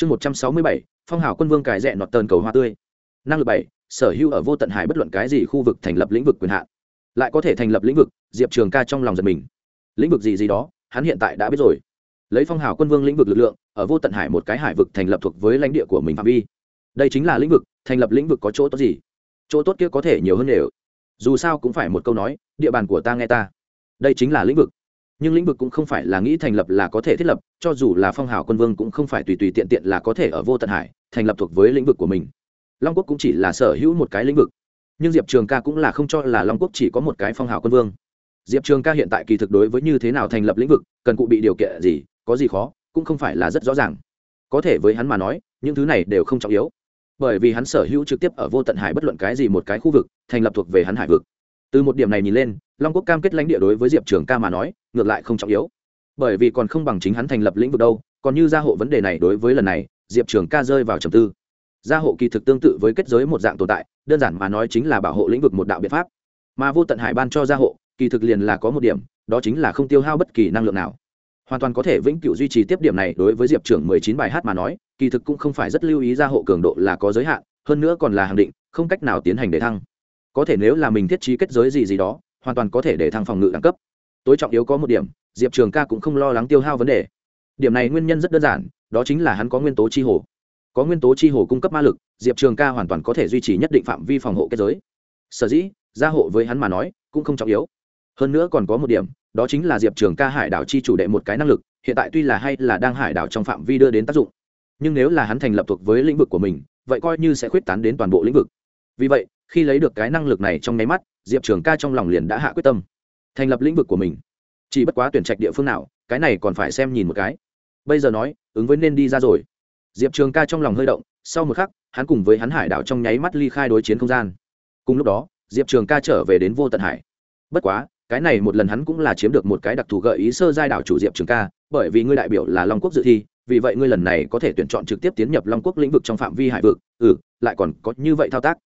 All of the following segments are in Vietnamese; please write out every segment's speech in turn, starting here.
chương một trăm sáu mươi bảy, phong hào quân vương cài rẽ nọt tờn cầu hoa tươi. Năng lực bảy, sở hữu ở vô tận hải bất luận cái gì khu vực thành lập lĩnh vực quyền hạn. Lại có thể thành lập lĩnh vực, diệp trường ca trong lòng giật mình. Lĩnh vực gì gì đó, hắn hiện tại đã biết rồi. Lấy phong hào quân vương lĩnh vực lực lượng, ở vô tận hải một cái hải vực thành lập thuộc với lãnh địa của mình phạm vi. Đây chính là lĩnh vực, thành lập lĩnh vực có chỗ tốt gì? Chỗ tốt kia có thể nhiều hơn đều dù sao cũng phải một câu nói, địa bàn của ta nghe ta. Đây chính là lĩnh vực nhưng lĩnh vực cũng không phải là nghĩ thành lập là có thể thiết lập, cho dù là phong hào quân vương cũng không phải tùy tùy tiện tiện là có thể ở vô tận hải, thành lập thuộc với lĩnh vực của mình. Long quốc cũng chỉ là sở hữu một cái lĩnh vực, nhưng diệp trường ca cũng là không cho là long quốc chỉ có một cái phong hào quân vương. Diệp trường ca hiện tại kỳ thực đối với như thế nào thành lập lĩnh vực, cần cụ bị điều kiện gì, có gì khó, cũng không phải là rất rõ ràng. Có thể với hắn mà nói, những thứ này đều không trọng yếu. Bởi vì hắn sở hữu trực tiếp ở vô tận hải bất luận cái gì một cái khu vực, thành lập thuộc về hắn hải vực từ một điểm này nhìn lên, long quốc cam kết lãnh địa đối với diệp trường ca mà nói, ngược lại không trọng yếu. Bởi vì còn không bằng chính hắn thành lập lĩnh vực đâu, còn như gia hộ vấn đề này đối với lần này, diệp trường ca rơi vào trầm tư. Gia hộ kỳ thực tương tự với kết giới một dạng tồn tại, đơn giản mà nói chính là bảo hộ lĩnh vực một đạo biện pháp. Mà vô tận hải ban cho gia hộ, kỳ thực liền là có một điểm, đó chính là không tiêu hao bất kỳ năng lượng nào. Hoàn toàn có thể vĩnh cửu duy trì tiếp điểm này đối với diệp trưởng mười chín bài hát mà nói, kỳ thực cũng không phải rất lưu ý gia hộ cường độ là có giới hạn, hơn nữa còn là hàng định, không cách nào tiến hành để thăng có thể nếu là mình thiết trí kết giới gì gì đó, hoàn toàn có thể để thăng phòng ngự đẳng cấp. Tối trọng yếu có một điểm, diệp trường ca cũng không lo lắng tiêu hao vấn đề. Điểm này nguyên nhân rất đơn giản, đó chính là hắn có nguyên tố chi hồ. Có nguyên tố chi hồ cung cấp ma lực, diệp trường ca hoàn toàn có thể duy trì nhất định phạm vi phòng hộ kết giới. Sở dĩ, gia hộ với hắn mà nói, cũng không trọng yếu. Hơn nữa còn có một điểm, đó chính là diệp trường ca hải đảo chi chủ đệ một cái năng lực, hiện tại tuy là hay là đang hải đảo trong phạm vi đưa đến tác dụng, nhưng nếu là hắn thành lập thuộc với lĩnh vực của mình, vậy coi như sẽ khuyết tán đến toàn bộ lĩnh vực. Vì vậy khi lấy được cái năng lực này trong nháy mắt, diệp trường ca trong lòng liền đã hạ quyết tâm, thành lập lĩnh vực của mình. Chỉ bất quá tuyển trạch địa phương nào, cái này còn phải xem nhìn một cái. Bây giờ nói, ứng với nên đi ra rồi. Diệp trường ca trong lòng hơi động, sau một khắc, hắn cùng với hắn hải đảo trong nháy mắt ly khai đối chiến không gian. Cùng lúc đó, diệp trường ca trở về đến vô tận hải. Bất quá, cái này một lần hắn cũng là chiếm được một cái đặc thù gợi ý sơ giai đảo chủ diệp trường ca, bởi vì ngươi đại biểu là long quốc dự thi, vì vậy ngươi lần này có thể tuyển chọn trực tiếp tiến nhập long quốc lĩnh vực trong phạm vi hải vực. Ừ lại còn có như vậy thao tác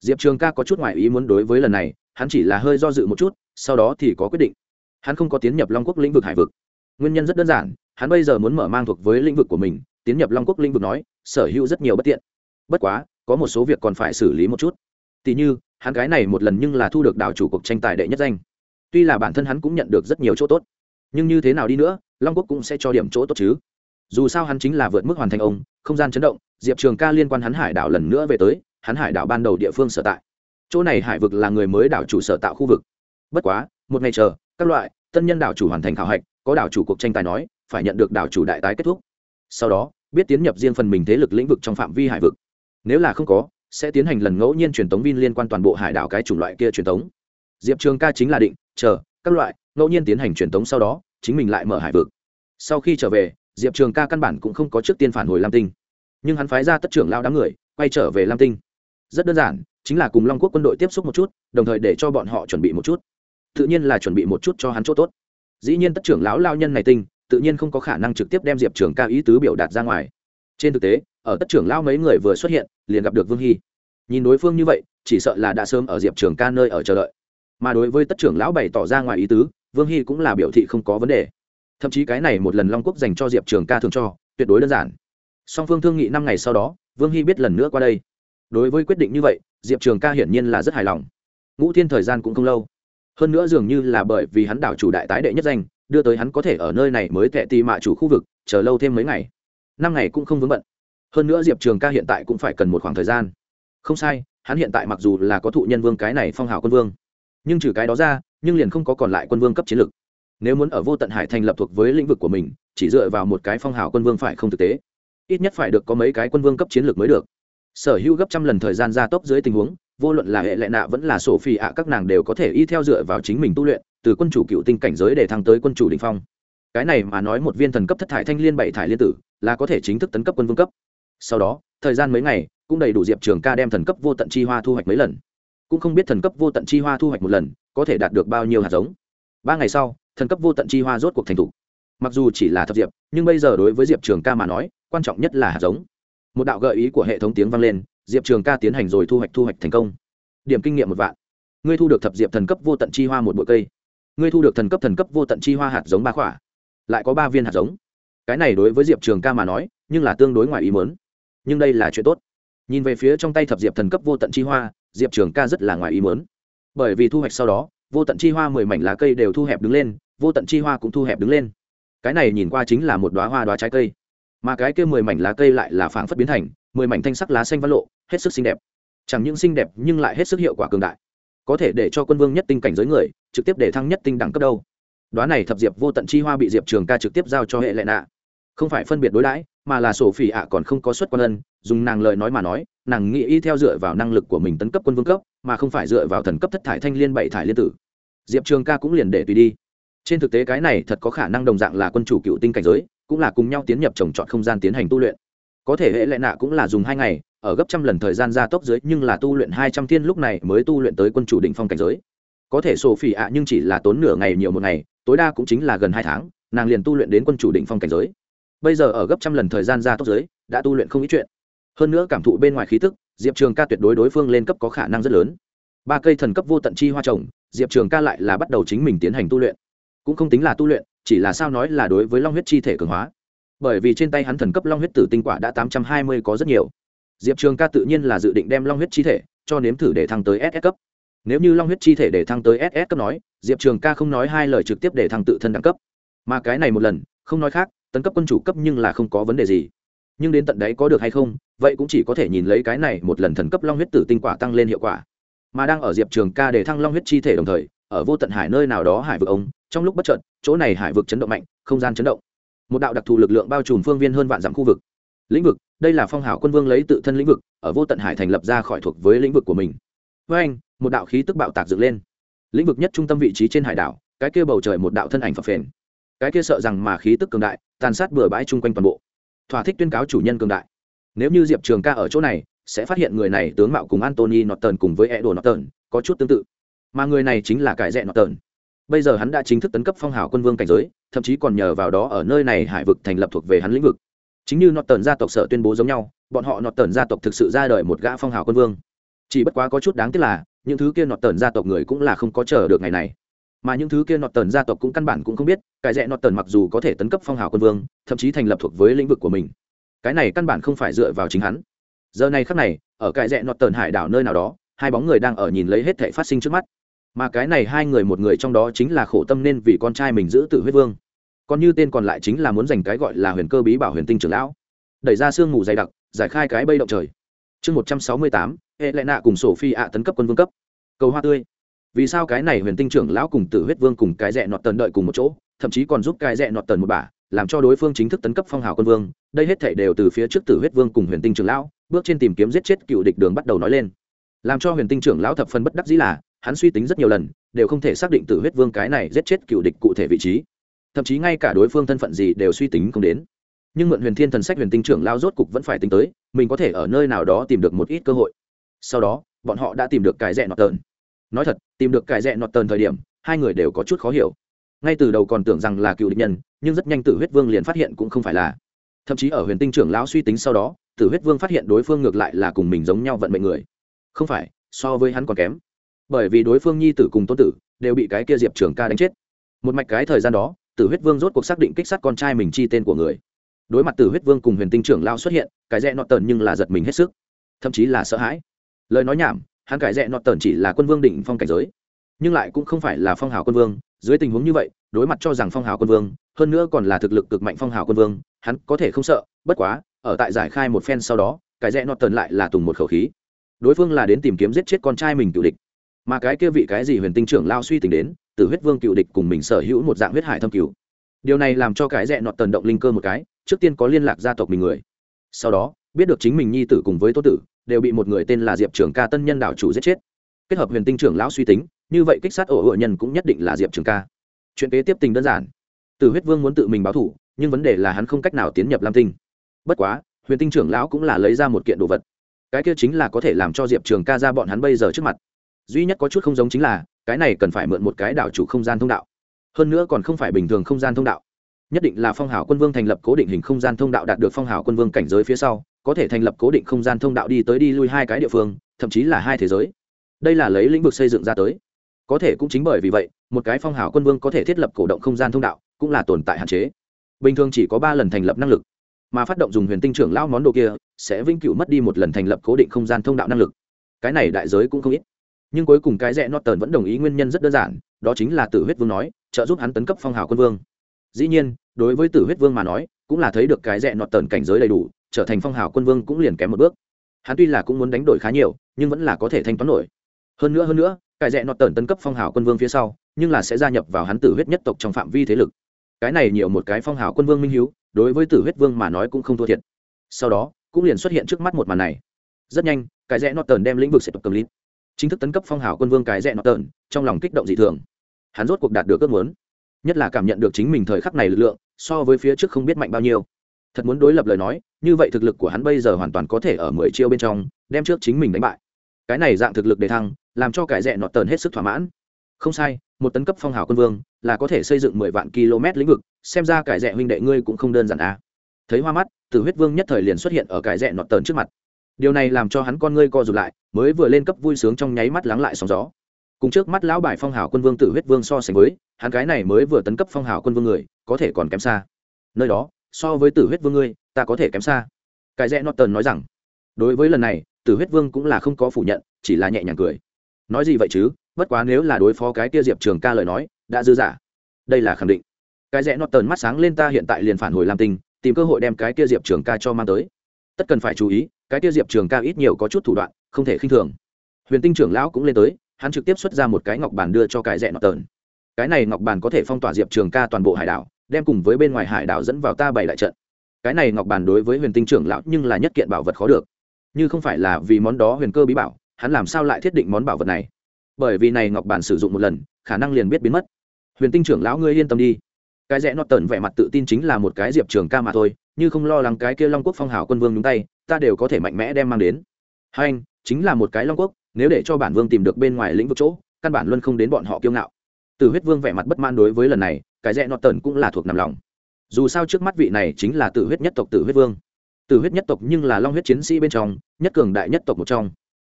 diệp trường ca có chút ngoại ý muốn đối với lần này, hắn chỉ là hơi do dự một chút, sau đó thì có quyết định. Hắn không có tiến nhập long quốc lĩnh vực hải vực. Nguyên nhân rất đơn giản, hắn bây giờ muốn mở mang thuộc với lĩnh vực của mình, tiến nhập long quốc lĩnh vực nói, sở hữu rất nhiều bất tiện. Bất quá, có một số việc còn phải xử lý một chút. Tỉ như, hắn cái này một lần nhưng là thu được đảo chủ cuộc tranh tài đệ nhất danh. Tuy là bản thân hắn cũng nhận được rất nhiều chỗ tốt, nhưng như thế nào đi nữa, long quốc cũng sẽ cho điểm chỗ tốt chứ. Dù sao hắn chính là vượt mức hoàn thành ông, không gian chấn động, diệp trường ca liên quan hắn hải đảo lần nữa về tới hắn hải đảo ban đầu địa phương sở tại. Chỗ này hải vực là người mới đảo chủ sở tạo khu vực. Bất quá, một ngày chờ, các loại, tân nhân đảo chủ hoàn thành khảo hạch, có đảo chủ cuộc tranh tài nói, phải nhận được đảo chủ đại tái kết thúc. Sau đó, biết tiến nhập riêng phần mình thế lực lĩnh vực trong phạm vi hải vực. Nếu là không có, sẽ tiến hành lần ngẫu nhiên truyền tống vin liên quan toàn bộ hải đảo cái chủng loại kia truyền tống. Diệp trường ca chính là định, chờ, các loại, ngẫu nhiên tiến hành truyền tống sau đó, chính mình lại mở hải vực. Sau khi trở về, diệp trường ca căn bản cũng không có trước tiên phản hồi lam tinh. Nhưng hắn phái ra tất trưởng lao đám người, quay trở về lam tinh rất đơn giản, chính là cùng long quốc quân đội tiếp xúc một chút, đồng thời để cho bọn họ chuẩn bị một chút. Tự nhiên là chuẩn bị một chút cho hắn chỗ tốt. Dĩ nhiên tất trưởng lão lao nhân này tinh, tự nhiên không có khả năng trực tiếp đem diệp trường ca ý tứ biểu đạt ra ngoài. Trên thực tế, ở tất trưởng lão mấy người vừa xuất hiện, liền gặp được vương hy. Nhìn đối phương như vậy, chỉ sợ là đã sớm ở diệp trường ca nơi ở chờ đợi. Mà đối với tất trưởng lão bày tỏ ra ngoài ý tứ, vương hy cũng là biểu thị không có vấn đề. Thậm chí cái này một lần long quốc dành cho diệp trường ca thường cho, tuyệt đối đơn giản. Song phương thương nghị năm ngày sau đó, vương hy biết lần nữa qua đây đối với quyết định như vậy, diệp trường ca hiển nhiên là rất hài lòng. Ngũ thiên thời gian cũng không lâu. Hơn nữa dường như là bởi vì hắn đảo chủ đại tái đệ nhất danh, đưa tới hắn có thể ở nơi này mới tệ tì mạ chủ khu vực, chờ lâu thêm mấy ngày. Năm ngày cũng không vướng bận. Hơn nữa diệp trường ca hiện tại cũng phải cần một khoảng thời gian. Không sai, hắn hiện tại mặc dù là có thụ nhân vương cái này phong hào quân vương, nhưng trừ cái đó ra, nhưng liền không có còn lại quân vương cấp chiến lược. Nếu muốn ở vô tận hải thành lập thuộc với lĩnh vực của mình, chỉ dựa vào một cái phong hào quân vương phải không thực tế? Ít nhất phải được có mấy cái quân vương cấp chiến lược mới được sở hữu gấp trăm lần thời gian gia tốc dưới tình huống, vô luận là hệ lệ nạ vẫn là sổ phi ạ, các nàng đều có thể y theo dựa vào chính mình tu luyện, từ quân chủ cựu tinh cảnh giới để thăng tới quân chủ đình phong. Cái này mà nói một viên thần cấp thất thải thanh liên bảy thải liên tử, là có thể chính thức tấn cấp quân vương cấp. Sau đó, thời gian mấy ngày, cũng đầy đủ diệp trường ca đem thần cấp vô tận chi hoa thu hoạch mấy lần. Cũng không biết thần cấp vô tận chi hoa thu hoạch một lần, có thể đạt được bao nhiêu hạt giống. Ba ngày sau, thần cấp vô tận chi hoa rốt cuộc thành t mặc dù chỉ là thập diệp, nhưng bây giờ đối với diệp trường ca mà nói, quan trọng nhất là hạt giống một đạo gợi ý của hệ thống tiếng vang lên, diệp trường ca tiến hành rồi thu hoạch thu hoạch thành công. Điểm kinh nghiệm một vạn. Ngươi thu được thập diệp thần cấp vô tận chi hoa một bụi cây. Ngươi thu được thần cấp thần cấp vô tận chi hoa hạt giống ba khỏa. Lại có ba viên hạt giống. Cái này đối với diệp trường ca mà nói, nhưng là tương đối ngoài ý mớn nhưng đây là chuyện tốt. Nhìn về phía trong tay thập diệp thần cấp vô tận chi hoa, diệp trường ca rất là ngoài ý mớn bởi vì thu hoạch sau đó, vô tận chi hoa mười mảnh lá cây đều thu hẹp đứng lên, vô tận chi hoa cũng thu hẹp đứng lên. Cái này nhìn qua chính là một đoá hoa đoá trái cây mà cái kia mười mảnh lá cây lại là phảng phất biến thành mười mảnh thanh sắc lá xanh văn lộ, hết sức xinh đẹp. Chẳng những xinh đẹp nhưng lại hết sức hiệu quả cường đại. Có thể để cho quân vương nhất tinh cảnh giới người, trực tiếp để thăng nhất tinh đẳng cấp đâu. Đoá này thập diệp vô tận chi hoa bị diệp trường ca trực tiếp giao cho hệ lệ nạ. Không phải phân biệt đối đãi, mà là sổ phỉ ạ còn không có xuất quan ân, dùng nàng lời nói mà nói, nàng nghĩ y theo dựa vào năng lực của mình tấn cấp quân vương cấp, mà không phải dựa vào thần cấp thất thải thanh liên bảy thải liên tử. Diệp trường ca cũng liền để tùy đi trên thực tế cái này thật có khả năng đồng dạng là quân chủ cựu tinh cảnh giới, cũng là cùng nhau tiến nhập trồng trọt không gian tiến hành tu luyện. Có thể hệ lệ nạ cũng là dùng hai ngày, ở gấp trăm lần thời gian gia tốc dưới, nhưng là tu luyện hai trăm thiên lúc này mới tu luyện tới quân chủ định phong cảnh giới. Có thể sổ phỉ ạ, nhưng chỉ là tốn nửa ngày nhiều một ngày, tối đa cũng chính là gần hai tháng, nàng liền tu luyện đến quân chủ định phong cảnh giới. Bây giờ ở gấp trăm lần thời gian gia tốc giới đã tu luyện không ít chuyện. Hơn nữa cảm thụ bên ngoài khí tức, diệp trường ca tuyệt đối đối phương lên cấp có khả năng rất lớn. Ba cây thần cấp vô tận chi hoa trồng, diệp trường ca lại là bắt đầu chính mình tiến hành tu luyện cũng không tính là tu luyện, chỉ là sao nói là đối với long huyết chi thể cường hóa. Bởi vì trên tay hắn thần cấp long huyết tử tinh quả đã tám trăm hai mươi có rất nhiều. Diệp trường ca tự nhiên là dự định đem long huyết chi thể cho nếm thử để thăng tới ss cấp. Nếu như long huyết chi thể để thăng tới ss cấp nói, diệp trường ca không nói hai lời trực tiếp để thăng tự thân đẳng cấp. Mà cái này một lần, không nói khác, tấn cấp quân chủ cấp nhưng là không có vấn đề gì. Nhưng đến tận đấy có được hay không, vậy cũng chỉ có thể nhìn lấy cái này một lần thần cấp long huyết tử tinh quả tăng lên hiệu quả. Mà đang ở diệp trường ca để thăng long huyết chi thể đồng thời ở vô tận hải nơi nào đó hải vực ông, trong lúc bất trợn chỗ này hải vực chấn động mạnh, không gian chấn động. Một đạo đặc thù lực lượng bao trùm phương viên hơn vạn dặm khu vực. Lĩnh vực, đây là phong hào quân vương lấy tự thân lĩnh vực, ở vô tận hải thành lập ra khỏi thuộc với lĩnh vực của mình. Với anh, một đạo khí tức bạo tạc dựng lên. Lĩnh vực nhất trung tâm vị trí trên hải đảo, cái kia bầu trời một đạo thân ảnh phập phền. Cái kia sợ rằng mà khí tức cường đại, tàn sát bừa bãi chung quanh toàn bộ. Thỏa thích tuyên cáo chủ nhân cường đại. Nếu như diệp trường ca ở chỗ này, sẽ phát hiện người này tướng mạo cùng antony norton cùng với edo norton có chút tương tự mà người này chính là cải rẽ norton bây giờ hắn đã chính thức tấn cấp phong hào quân vương cảnh giới, thậm chí còn nhờ vào đó ở nơi này hải vực thành lập thuộc về hắn lĩnh vực. Chính như norton gia tộc sở tuyên bố giống nhau, bọn họ norton gia tộc thực sự ra đời một gã phong hào quân vương. Chỉ bất quá có chút đáng tiếc là, những thứ kia norton gia tộc người cũng là không có chờ được ngày này. Mà những thứ kia nọt tần gia tộc cũng căn bản cũng không biết, cải rẽ nọt tần mặc dù có thể tấn cấp phong hào quân vương, thậm chí thành lập thuộc với lĩnh vực của mình. Cái này căn bản không phải dựa vào chính hắn. Giờ này khắc này, ở cải rẽ nọt tần hải đảo nơi nào đó, hai bóng người đang ở nhìn lấy hết thể phát sinh trước mắt mà cái này hai người một người trong đó chính là khổ tâm nên vì con trai mình giữ tử huyết vương. Còn như tên còn lại chính là muốn giành cái gọi là huyền cơ bí bảo huyền tinh trưởng lão. Đẩy ra sương mù dày đặc, giải khai cái bây động trời. Chương một trăm sáu mươi tám hệ lệ nạ cùng sổ phi ạ tấn cấp quân vương cấp. Cầu hoa tươi. Vì sao cái này huyền tinh trưởng lão cùng tử huyết vương cùng cái rẽ nọt tần đợi cùng một chỗ, thậm chí còn giúp cái rẽ nọt tần một bả, làm cho đối phương chính thức tấn cấp phong hào quân vương, đây hết thể đều từ phía trước tử huyết vương cùng huyền tinh trưởng lão, bước trên tìm kiếm giết chết cựu địch đường bắt đầu nói lên. Làm cho huyền tinh trưởng lão thập phân bất đắc dĩ là hắn suy tính rất nhiều lần, đều không thể xác định tử huyết vương cái này giết chết cựu địch cụ thể vị trí. Thậm chí ngay cả đối phương thân phận gì đều suy tính không đến. Nhưng mượn huyền thiên thần sách huyền tinh trưởng lao rốt cục vẫn phải tính tới, mình có thể ở nơi nào đó tìm được một ít cơ hội. Sau đó, bọn họ đã tìm được cái rẽ nọt tờn. Nói thật, tìm được cái rẽ nọt tờn thời điểm, hai người đều có chút khó hiểu. Ngay từ đầu còn tưởng rằng là cựu địch nhân, nhưng rất nhanh tử huyết vương liền phát hiện cũng không phải là. Thậm chí ở huyền tinh trưởng lão suy tính sau đó, tử huyết vương phát hiện đối phương ngược lại là cùng mình giống nhau vận mệnh người. Không phải, so với hắn còn kém bởi vì đối phương nhi tử cùng tôn tử đều bị cái kia diệp trường ca đánh chết. Một mạch cái thời gian đó, tử huyết vương rốt cuộc xác định kích sát con trai mình chi tên của người. Đối mặt tử huyết vương cùng huyền tinh trưởng lao xuất hiện, cái rẽ nọt Tần nhưng là giật mình hết sức, thậm chí là sợ hãi. Lời nói nhảm, hắn cải rẽ nọt tần chỉ là quân vương định phong cảnh giới, nhưng lại cũng không phải là phong hào quân vương. Dưới tình huống như vậy, đối mặt cho rằng phong hào quân vương, hơn nữa còn là thực lực cực mạnh phong hào quân vương, hắn có thể không sợ, bất quá, ở tại giải khai một phen sau đó, cái rẽ nọt tần lại là tùng một khẩu khí. Đối phương là đến tìm kiếm giết chết con trai mình cựu địch mà cái kia vị cái gì huyền tinh trưởng lao suy tính đến, từ huyết vương cựu địch cùng mình sở hữu một dạng huyết hải thâm cứu điều này làm cho cái rẽ nọt tần động linh cơ một cái, trước tiên có liên lạc gia tộc mình người. Sau đó, biết được chính mình nhi tử cùng với tô tử, đều bị một người tên là diệp trường ca tân nhân đảo chủ giết chết. Kết hợp huyền tinh trưởng lão suy tính, như vậy kích sát ổ hội nhân cũng nhất định là diệp trường ca. Chuyện kế tiếp tình đơn giản. Từ huyết vương muốn tự mình báo thủ, nhưng vấn đề là hắn không cách nào tiến nhập lam tinh. Bất quá, huyền tinh trưởng lão cũng là lấy ra một kiện đồ vật. Cái kia chính là có thể làm cho diệp trường ca ra bọn hắn bây giờ trước mặt duy nhất có chút không giống chính là, cái này cần phải mượn một cái đảo chủ không gian thông đạo. Hơn nữa còn không phải bình thường không gian thông đạo. Nhất định là phong hào quân vương thành lập cố định hình không gian thông đạo đạt được phong hào quân vương cảnh giới phía sau, có thể thành lập cố định không gian thông đạo đi tới đi lui hai cái địa phương, thậm chí là hai thế giới. Đây là lấy lĩnh vực xây dựng ra tới. Có thể cũng chính bởi vì vậy, một cái phong hào quân vương có thể thiết lập cổ động không gian thông đạo, cũng là tồn tại hạn chế. Bình thường chỉ có ba lần thành lập năng lực, mà phát động dùng huyền tinh trưởng lao món đồ kia, sẽ vĩnh cửu mất đi một lần thành lập cố định không gian thông đạo năng lực. Cái này đại giới cũng không ít nhưng cuối cùng cái rẽ norton vẫn đồng ý nguyên nhân rất đơn giản, đó chính là tử huyết vương nói, trợ giúp hắn tấn cấp phong hào quân vương. Dĩ nhiên, đối với tử huyết vương mà nói, cũng là thấy được cái rẽ norton cảnh giới đầy đủ, trở thành phong hào quân vương cũng liền kém một bước. Hắn tuy là cũng muốn đánh đổi khá nhiều, nhưng vẫn là có thể thanh toán nổi. Hơn nữa hơn nữa, cái rẽ norton tấn cấp phong hào quân vương phía sau, nhưng là sẽ gia nhập vào hắn tử huyết nhất tộc trong phạm vi thế lực. Cái này nhiều một cái phong hào quân vương minh hiếu, đối với tử huyết vương mà nói cũng không thua thiệt. Sau đó, cũng liền xuất hiện trước mắt một màn này. Rất nhanh, cái rẽ norton đem lĩnh vực sẽ tập cầm lít chính thức tấn cấp phong hào quân vương cái rẽ norton trong lòng kích động dị thường. Hắn rốt cuộc đạt được ước muốn, nhất là cảm nhận được chính mình thời khắc này lực lượng, so với phía trước không biết mạnh bao nhiêu. Thật muốn đối lập lời nói, như vậy thực lực của hắn bây giờ hoàn toàn có thể ở mười chiêu bên trong, đem trước chính mình đánh bại. Cái này dạng thực lực đề thăng, làm cho cải rẽ nọt tờn hết sức thỏa mãn. Không sai, một tấn cấp phong hào quân vương, là có thể xây dựng mười vạn km lĩnh vực, xem ra cải rẽ huynh đệ ngươi cũng không đơn giản à. thấy hoa mắt từ huyết vương nhất thời liền xuất hiện ở cải rẽ nọt tờn trước mặt điều này làm cho hắn con ngươi co rụt lại, mới vừa lên cấp vui sướng trong nháy mắt lắng lại sóng gió. Cùng trước mắt lão bài phong hào quân vương tử huyết vương so sánh với, hắn cái này mới vừa tấn cấp phong hào quân vương người, có thể còn kém xa. Nơi đó, so với tử huyết vương ngươi, ta có thể kém xa. Cái rẽ norton nói rằng, đối với lần này, tử huyết vương cũng là không có phủ nhận, chỉ là nhẹ nhàng cười. Nói gì vậy chứ, bất quá nếu là đối phó cái kia diệp trường ca lời nói, đã dư giả đây là khẳng định. Cái rẽ norton mắt sáng lên ta hiện tại liền phản hồi làm tình, tìm cơ hội đem cái kia diệp trường ca cho mang tới tất cần phải chú ý, cái tiêu diệp trường ca ít nhiều có chút thủ đoạn, không thể khinh thường. Huyền tinh trưởng lão cũng lên tới, hắn trực tiếp xuất ra một cái ngọc bàn đưa cho cái rẽ norton cái này ngọc bàn có thể phong tỏa diệp trường ca toàn bộ hải đảo, đem cùng với bên ngoài hải đảo dẫn vào ta bảy đại trận. Cái này ngọc bàn đối với huyền tinh trưởng lão nhưng là nhất kiện bảo vật khó được. Như không phải là vì món đó huyền cơ bí bảo, hắn làm sao lại thiết định món bảo vật này? Bởi vì này ngọc bàn sử dụng một lần, khả năng liền biết biến mất. Huyền tinh trưởng lão ngươi yên tâm đi. Cái rẽ nọt tần vẻ mặt tự tin chính là một cái diệp trường ca mà thôi như không lo lắng cái kia long quốc phong hào quân vương nhúng tay, ta đều có thể mạnh mẽ đem mang đến. Hai anh, chính là một cái long quốc, nếu để cho bản vương tìm được bên ngoài lĩnh vực chỗ, căn bản luôn không đến bọn họ kiêu ngạo. Từ huyết vương vẻ mặt bất man đối với lần này, cái rẽ nọt tần cũng là thuộc nằm lòng. Dù sao trước mắt vị này chính là tử huyết nhất tộc tử huyết vương. Tử huyết nhất tộc nhưng là long huyết chiến sĩ bên trong, nhất cường đại nhất tộc một trong.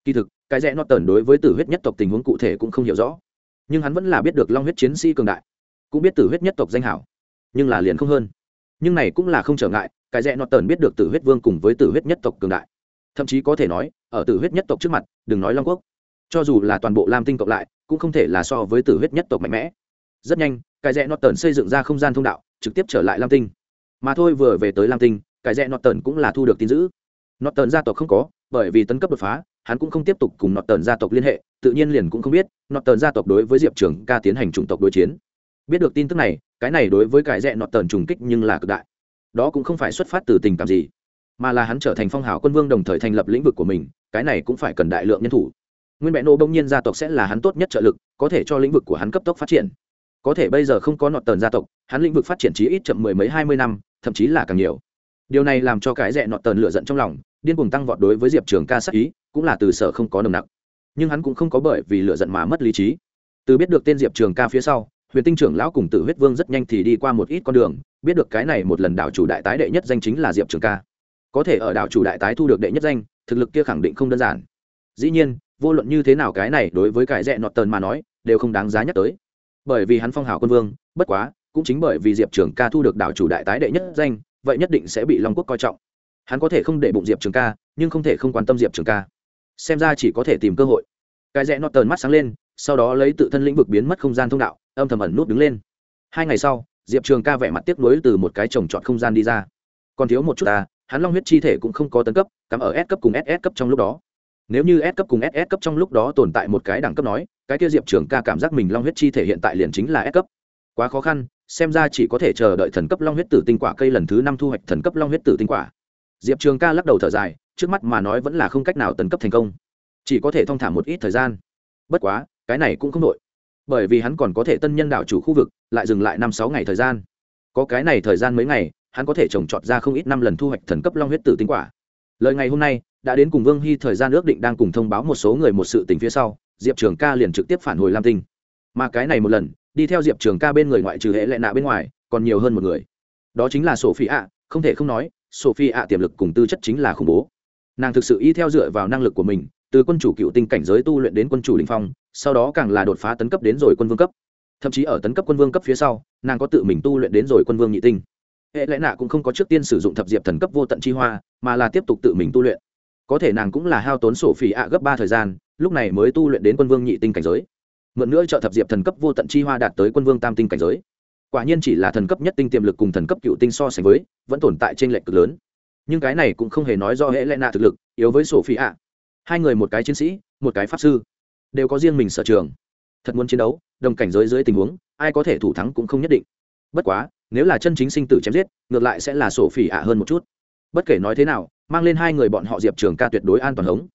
Kỳ thực, cái rẽ nọt tần đối với tử huyết nhất tộc tình huống cụ thể cũng không hiểu rõ. Nhưng hắn vẫn là biết được long huyết chiến sĩ cường đại, cũng biết tử huyết nhất tộc danh hảo, nhưng là liền không hơn nhưng này cũng là không trở ngại, cái rẽ nọt tần biết được tử huyết vương cùng với tử huyết nhất tộc cường đại. Thậm chí có thể nói, ở tử huyết nhất tộc trước mặt, đừng nói long quốc, cho dù là toàn bộ lam tinh cộng lại, cũng không thể là so với tử huyết nhất tộc mạnh mẽ. Rất nhanh, cái rẽ nọt tần xây dựng ra không gian thông đạo, trực tiếp trở lại lam tinh. Mà thôi vừa về tới lam tinh, cái rẽ nọt tần cũng là thu được tin giữ nọt tần gia tộc không có, bởi vì tấn cấp đột phá, hắn cũng không tiếp tục cùng nọt tần gia tộc liên hệ, tự nhiên liền cũng không biết nọt tần gia tộc đối với diệp trường ca tiến hành chủng tộc đối chiến. Biết được tin tức này cái này đối với cái rẽ nọt tần trùng kích nhưng là cực đại. Đó cũng không phải xuất phát từ tình cảm gì, mà là hắn trở thành phong hào quân vương đồng thời thành lập lĩnh vực của mình, cái này cũng phải cần đại lượng nhân thủ. Nguyên mẹ nô bỗng nhiên gia tộc sẽ là hắn tốt nhất trợ lực, có thể cho lĩnh vực của hắn cấp tốc phát triển. Có thể bây giờ không có nọt tờn gia tộc, hắn lĩnh vực phát triển chí ít chậm mười mấy hai mươi năm, thậm chí là càng nhiều. Điều này làm cho cái rẽ nọt tờn lựa giận trong lòng, điên cuồng tăng vọt đối với diệp trường ca sắc ý, cũng là từ sở không có nồng nặc. Nhưng hắn cũng không có bởi vì lựa giận mà mất lý trí. Từ biết được tên diệp trường ca phía sau huyền tinh trưởng lão cùng tử huyết vương rất nhanh thì đi qua một ít con đường, biết được cái này một lần đảo chủ đại tái đệ nhất danh chính là diệp trường ca. Có thể ở đảo chủ đại tái thu được đệ nhất danh, thực lực kia khẳng định không đơn giản. Dĩ nhiên, vô luận như thế nào cái này đối với cái rẽ nọt tần mà nói, đều không đáng giá nhắc tới. Bởi vì hắn phong hào quân vương, bất quá, cũng chính bởi vì diệp trường ca thu được đảo chủ đại tái đệ nhất danh, vậy nhất định sẽ bị long quốc coi trọng. Hắn có thể không để bụng diệp trường ca, nhưng không thể không quan tâm diệp trường ca. Xem ra chỉ có thể tìm cơ hội. Cái rẽ nọt tần mắt sáng lên sau đó lấy tự thân lĩnh vực biến mất không gian thông đạo, âm thầm ẩn nút đứng lên. Hai ngày sau, diệp trường ca vẻ mặt tiếc nuối từ một cái trồng trọt không gian đi ra. Còn thiếu một chút ta, hắn long huyết chi thể cũng không có tấn cấp, cắm ở s cấp cùng ss cấp trong lúc đó. Nếu như s cấp cùng ss cấp trong lúc đó tồn tại một cái đẳng cấp nói, cái kia diệp trường ca cảm giác mình long huyết chi thể hiện tại liền chính là s cấp. Quá khó khăn, xem ra chỉ có thể chờ đợi thần cấp long huyết tử tinh quả cây lần thứ năm thu hoạch thần cấp long huyết tử tinh quả. Diệp trường ca lắc đầu thở dài, trước mắt mà nói vẫn là không cách nào tấn cấp thành công. Chỉ có thể thong thả một ít thời gian. Bất quá cái này cũng không đội. Bởi vì hắn còn có thể tân nhân đạo chủ khu vực, lại dừng lại năm sáu ngày thời gian. Có cái này thời gian mấy ngày, hắn có thể trồng trọt ra không ít năm lần thu hoạch thần cấp long huyết tử tinh quả. Lời ngày hôm nay, đã đến cùng vương hy thời gian ước định đang cùng thông báo một số người một sự tình phía sau, diệp trường ca liền trực tiếp phản hồi lam tinh. Mà cái này một lần, đi theo diệp trường ca bên người ngoại trừ hệ lệ nạ bên ngoài, còn nhiều hơn một người. Đó chính là sophie ạ không thể không nói sophie ạ tiềm lực cùng tư chất chính là khủng bố. Nàng thực sự y theo dựa vào năng lực của mình từ quân chủ cựu tinh cảnh giới tu luyện đến quân chủ đình phong, sau đó càng là đột phá tấn cấp đến rồi quân vương cấp. Thậm chí ở tấn cấp quân vương cấp phía sau, nàng có tự mình tu luyện đến rồi quân vương nhị tinh. Hệ lẽ nạ cũng không có trước tiên sử dụng thập diệp thần cấp vô tận chi hoa, mà là tiếp tục tự mình tu luyện. Có thể nàng cũng là hao tốn sổ phỉ ạ gấp ba thời gian, lúc này mới tu luyện đến quân vương nhị tinh cảnh giới. Mượn nữa trợ thập diệp thần cấp vô tận chi hoa đạt tới quân vương tam tinh cảnh giới. Quả nhiên chỉ là thần cấp nhất tinh tiềm lực cùng thần cấp cựu tinh so sánh với, vẫn tồn tại trên lệnh cực lớn. Nhưng cái này cũng không hề nói do hệ lẽ nạ thực lực, yếu với sổ phỉ ạ hai người một cái chiến sĩ, một cái pháp sư, đều có riêng mình sở trường. Thật muốn chiến đấu, đồng cảnh giới dưới tình huống, ai có thể thủ thắng cũng không nhất định. Bất quá, nếu là chân chính sinh tử chém giết, ngược lại sẽ là sổ phỉ ạ hơn một chút. Bất kể nói thế nào, mang lên hai người bọn họ diệp trường ca tuyệt đối an toàn hống.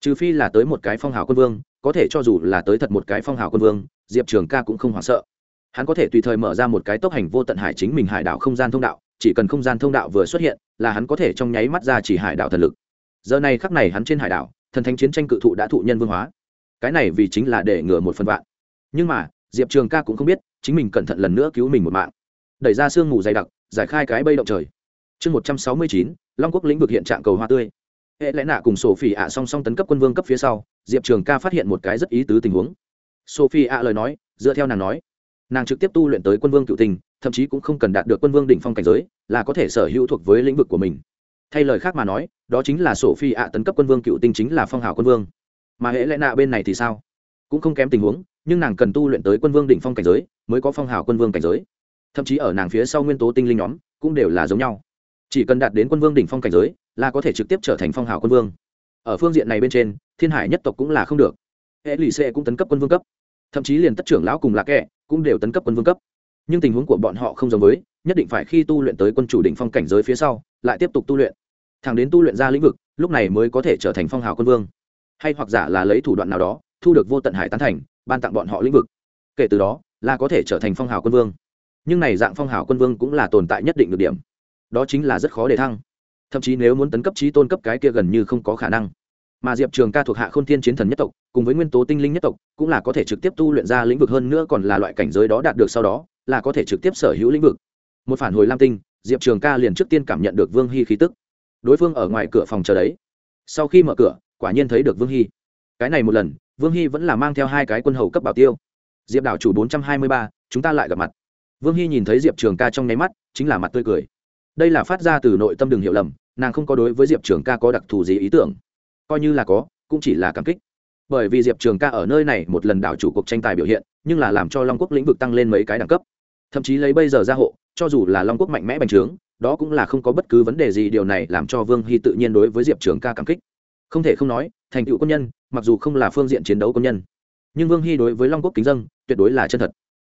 Trừ phi là tới một cái phong hào quân vương, có thể cho dù là tới thật một cái phong hào quân vương, diệp trường ca cũng không hoảng sợ. Hắn có thể tùy thời mở ra một cái tốc hành vô tận hải chính mình hải đảo không gian thông đạo, chỉ cần không gian thông đạo vừa xuất hiện, là hắn có thể trong nháy mắt ra chỉ hải đảo thần lực. Giờ này khắc này hắn trên hải đảo thần thánh chiến tranh cự thụ đã thụ nhân vương hóa. Cái này vì chính là để ngừa một phần vạn. Nhưng mà, diệp trường ca cũng không biết, chính mình cẩn thận lần nữa cứu mình một mạng. Đẩy ra sương mù dày đặc, giải khai cái bây động trời. Chương một trăm sáu mươi chín, long quốc lĩnh vực hiện trạng cầu hoa tươi. Hệ lẽ nạ cùng sophie ạ song song tấn cấp quân vương cấp phía sau, diệp trường ca phát hiện một cái rất ý tứ tình huống. Sophie ạ lời nói, dựa theo nàng nói, nàng trực tiếp tu luyện tới quân vương cựu tình thậm chí cũng không cần đạt được quân vương đỉnh phong cảnh giới, là có thể sở hữu thuộc với lĩnh vực của mình thay lời khác mà nói, đó chính là sổ phi ạ tấn cấp quân vương, cựu tinh chính là phong hào quân vương. Mà hệ lẽ nạ bên này thì sao? Cũng không kém tình huống, nhưng nàng cần tu luyện tới quân vương đỉnh phong cảnh giới, mới có phong hào quân vương cảnh giới. Thậm chí ở nàng phía sau nguyên tố tinh linh nhóm, cũng đều là giống nhau. Chỉ cần đạt đến quân vương đỉnh phong cảnh giới, là có thể trực tiếp trở thành phong hào quân vương. Ở phương diện này bên trên, thiên hải nhất tộc cũng là không được. Hệ lụy xê cũng tấn cấp quân vương cấp. Thậm chí liền tất trưởng lão cùng lạc kệ cũng đều tấn cấp quân vương cấp. Nhưng tình huống của bọn họ không giống với, nhất định phải khi tu luyện tới quân chủ đỉnh phong cảnh giới phía sau, lại tiếp tục tu luyện thẳng đến tu luyện ra lĩnh vực, lúc này mới có thể trở thành phong hào quân vương. Hay hoặc giả là lấy thủ đoạn nào đó, thu được vô tận hải tán thành, ban tặng bọn họ lĩnh vực. Kể từ đó, là có thể trở thành phong hào quân vương. Nhưng này dạng phong hào quân vương cũng là tồn tại nhất định được điểm. Đó chính là rất khó để thăng. Thậm chí nếu muốn tấn cấp trí tôn cấp cái kia gần như không có khả năng. Mà diệp trường ca thuộc hạ k h ô n thiên chiến thần nhất tộc, cùng với nguyên tố tinh linh nhất tộc, cũng là có thể trực tiếp tu luyện ra lĩnh vực hơn nữa còn là loại cảnh giới đó đạt được sau đó, là có thể trực tiếp sở hữu lĩnh vực. Một phản hồi lam tinh, diệp trường ca liền trước tiên cảm nhận được vương hy khí tức đối phương ở ngoài cửa phòng chờ đấy. Sau khi mở cửa, quả nhiên thấy được vương hy. Cái này một lần, vương hy vẫn là mang theo hai cái quân hầu cấp bảo tiêu. Diệp đảo chủ bốn trăm hai mươi ba, chúng ta lại gặp mặt. Vương hy nhìn thấy diệp trường ca trong nháy mắt, chính là mặt tươi cười. Đây là phát ra từ nội tâm đường hiểu lầm, nàng không có đối với diệp trường ca có đặc thù gì ý tưởng. Coi như là có, cũng chỉ là cảm kích. Bởi vì diệp trường ca ở nơi này một lần đảo chủ cuộc tranh tài biểu hiện, nhưng là làm cho long quốc lĩnh vực tăng lên mấy cái đẳng cấp. Thậm chí lấy bây giờ ra hộ, cho dù là long quốc mạnh mẽ bành trướng đó cũng là không có bất cứ vấn đề gì, điều này làm cho vương hy tự nhiên đối với diệp trường ca cảm kích. Không thể không nói, thành tựu quân nhân, mặc dù không là phương diện chiến đấu quân nhân, nhưng vương hy đối với long quốc kính dân, tuyệt đối là chân thật.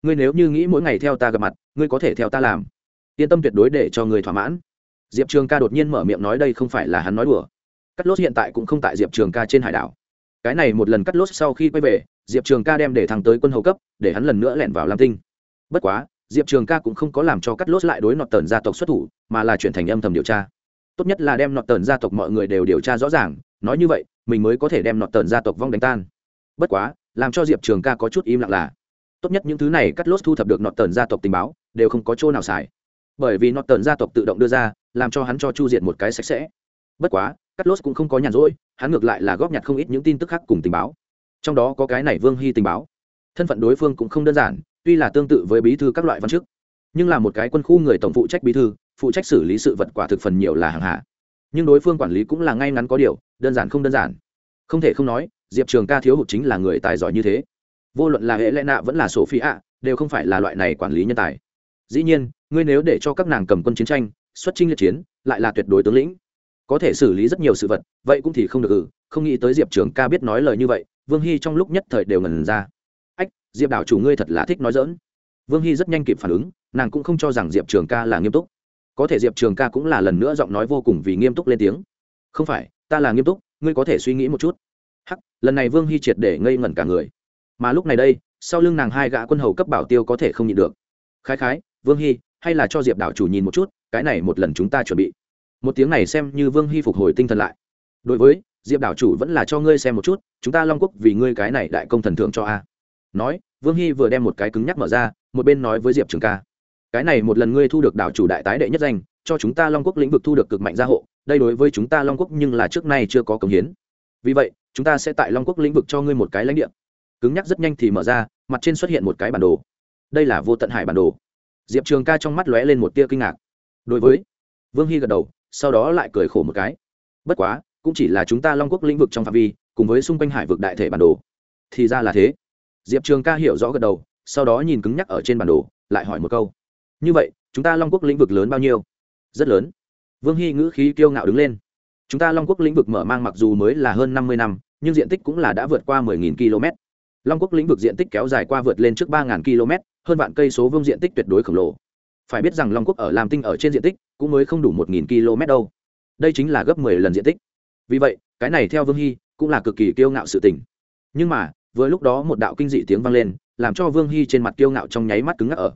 Ngươi nếu như nghĩ mỗi ngày theo ta gặp mặt, ngươi có thể theo ta làm. Yên tâm tuyệt đối để cho người thỏa mãn. Diệp trường ca đột nhiên mở miệng nói đây không phải là hắn nói đùa. Cắt lốt hiện tại cũng không tại diệp trường ca trên hải đảo. Cái này một lần cắt lốt sau khi quay về, diệp trường ca đem để thăng tới quân hầu cấp, để hắn lần nữa lẻn vào lam tinh. Bất quá, diệp trường ca cũng không có làm cho cắt lốt lại đối nọt tần gia tộc xuất thủ mà là chuyển thành âm thầm điều tra. Tốt nhất là đem nọt tần gia tộc mọi người đều điều tra rõ ràng, nói như vậy, mình mới có thể đem nọt tần gia tộc vong đánh tan. Bất quá, làm cho diệp trường ca có chút im lặng là, tốt nhất những thứ này cắt lốt thu thập được nọt tần gia tộc tình báo, đều không có chỗ nào xài. Bởi vì nọt tần gia tộc tự động đưa ra, làm cho hắn cho chu diện một cái sạch sẽ. Bất quá, cắt lốt cũng không có nhàn rỗi, hắn ngược lại là góp nhặt không ít những tin tức khác cùng tình báo. Trong đó có cái này vương hy tình báo. Thân phận đối phương cũng không đơn giản, tuy là tương tự với bí thư các loại văn chức, nhưng là một cái quân khu người tổng phụ trách bí thư phụ trách xử lý sự vật quả thực phần nhiều là hàng hạ. Nhưng đối phương quản lý cũng là ngay ngắn có điều, đơn giản không đơn giản. Không thể không nói, diệp trường ca thiếu hụt chính là người tài giỏi như thế. Vô luận là hệ lẽ nạ vẫn là sổ phi ạ, đều không phải là loại này quản lý nhân tài. Dĩ nhiên, ngươi nếu để cho các nàng cầm quân chiến tranh, xuất trinh liệt chiến, lại là tuyệt đối tướng lĩnh. Có thể xử lý rất nhiều sự vật, vậy cũng thì không được ừ. Không nghĩ tới diệp trường ca biết nói lời như vậy, vương hy trong lúc nhất thời đều ngần ra. Ách, diệp đảo chủ ngươi thật là thích nói dỡn vương hy rất nhanh kịp phản ứng, nàng cũng không cho rằng diệp trường ca là nghiêm túc có thể diệp trường ca cũng là lần nữa giọng nói vô cùng vì nghiêm túc lên tiếng. Không phải, ta là nghiêm túc, ngươi có thể suy nghĩ một chút. Hắc, lần này vương hy triệt để ngây ngẩn cả người. Mà lúc này đây, sau lưng nàng hai gã quân hầu cấp bảo tiêu có thể không nhịn được. Khái khái, vương hy, hay là cho diệp đảo chủ nhìn một chút, cái này một lần chúng ta chuẩn bị. Một tiếng này xem như vương hy phục hồi tinh thần lại. Đối với, diệp đảo chủ vẫn là cho ngươi xem một chút, chúng ta long quốc vì ngươi cái này đại công thần thượng cho a. Nói, vương hy vừa đem một cái cứng nhắc mở ra, một bên nói với diệp trường ca cái này một lần ngươi thu được đảo chủ đại tái đệ nhất danh, cho chúng ta long quốc lĩnh vực thu được cực mạnh gia hộ, đây đối với chúng ta long quốc nhưng là trước nay chưa có cống hiến. Vì vậy, chúng ta sẽ tại long quốc lĩnh vực cho ngươi một cái lãnh địa. Cứng nhắc rất nhanh thì mở ra, mặt trên xuất hiện một cái bản đồ. Đây là vô tận hải bản đồ. Diệp trường ca trong mắt lóe lên một tia kinh ngạc. Đối với vương hy gật đầu, sau đó lại cười khổ một cái. Bất quá, cũng chỉ là chúng ta long quốc lĩnh vực trong phạm vi, cùng với xung quanh hải vực đại thể bản đồ. Thì ra là thế. Diệp trường ca hiểu rõ gật đầu, sau đó nhìn cứng nhắc ở trên bản đồ, lại hỏi một câu như vậy, chúng ta long quốc lĩnh vực lớn bao nhiêu? Rất lớn. Vương hy ngữ khí kiêu ngạo đứng lên. Chúng ta long quốc lĩnh vực mở mang mặc dù mới là hơn năm mươi năm, nhưng diện tích cũng là đã vượt qua 10.000 km. Long quốc lĩnh vực diện tích kéo dài qua vượt lên trước 3.000 km, hơn vạn cây số vương diện tích tuyệt đối khổng lồ. Phải biết rằng long quốc ở làm tinh ở trên diện tích cũng mới không đủ 1.000 km đâu. Đây chính là gấp 10 lần diện tích. Vì vậy, cái này theo vương hy cũng là cực kỳ kiêu ngạo sự tình. Nhưng mà, vừa lúc đó một đạo kinh dị tiếng vang lên, làm cho vương hy trên mặt kiêu ngạo trong nháy mắt cứng ngắc ở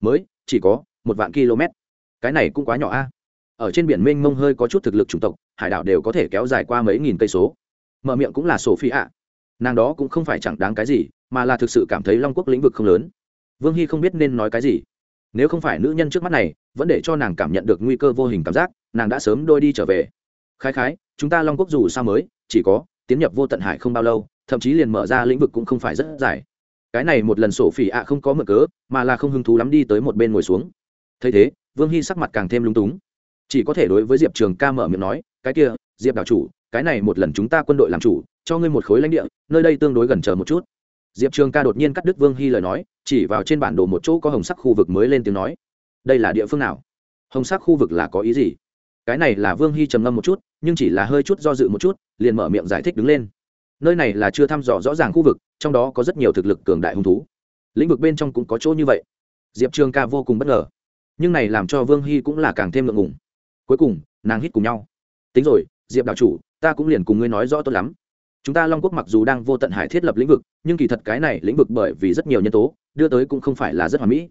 mới, chỉ có một vạn km. Cái này cũng quá nhỏ a. Ở trên biển mênh mông hơi có chút thực lực chủng tộc, hải đảo đều có thể kéo dài qua mấy nghìn cây số. Mở miệng cũng là sổ phi ạ nàng đó cũng không phải chẳng đáng cái gì, mà là thực sự cảm thấy long quốc lĩnh vực không lớn. Vương hy không biết nên nói cái gì. Nếu không phải nữ nhân trước mắt này, vẫn để cho nàng cảm nhận được nguy cơ vô hình cảm giác, nàng đã sớm đôi đi trở về. Khái khái, chúng ta long quốc dù sao mới, chỉ có tiến nhập vô tận hải không bao lâu, thậm chí liền mở ra lĩnh vực cũng không phải rất dài cái này một lần sổ phỉ ạ không có mở cớ, mà là không hứng thú lắm đi tới một bên ngồi xuống. Thấy thế, vương hy sắc mặt càng thêm lung túng. Chỉ có thể đối với diệp trường ca mở miệng nói, cái kia, diệp đảo chủ, cái này một lần chúng ta quân đội làm chủ, cho ngươi một khối lãnh địa, nơi đây tương đối gần chờ một chút. Diệp trường ca đột nhiên cắt đứt vương hy lời nói, chỉ vào trên bản đồ một chỗ có hồng sắc khu vực mới lên tiếng nói, đây là địa phương nào? Hồng sắc khu vực là có ý gì? Cái này là vương hy trầm ngâm một chút, nhưng chỉ là hơi chút do dự một chút, liền mở miệng giải thích đứng lên nơi này là chưa thăm dò rõ ràng khu vực, trong đó có rất nhiều thực lực cường đại hung thú. Lĩnh vực bên trong cũng có chỗ như vậy. Diệp trường ca vô cùng bất ngờ. Nhưng này làm cho vương hy cũng là càng thêm ngượng ngùng. Cuối cùng, nàng hít cùng nhau. Tính rồi, diệp đạo chủ, ta cũng liền cùng ngươi nói rõ tốt lắm. Chúng ta long quốc mặc dù đang vô tận hải thiết lập lĩnh vực, nhưng kỳ thật cái này lĩnh vực bởi vì rất nhiều nhân tố, đưa tới cũng không phải là rất hoàn mỹ.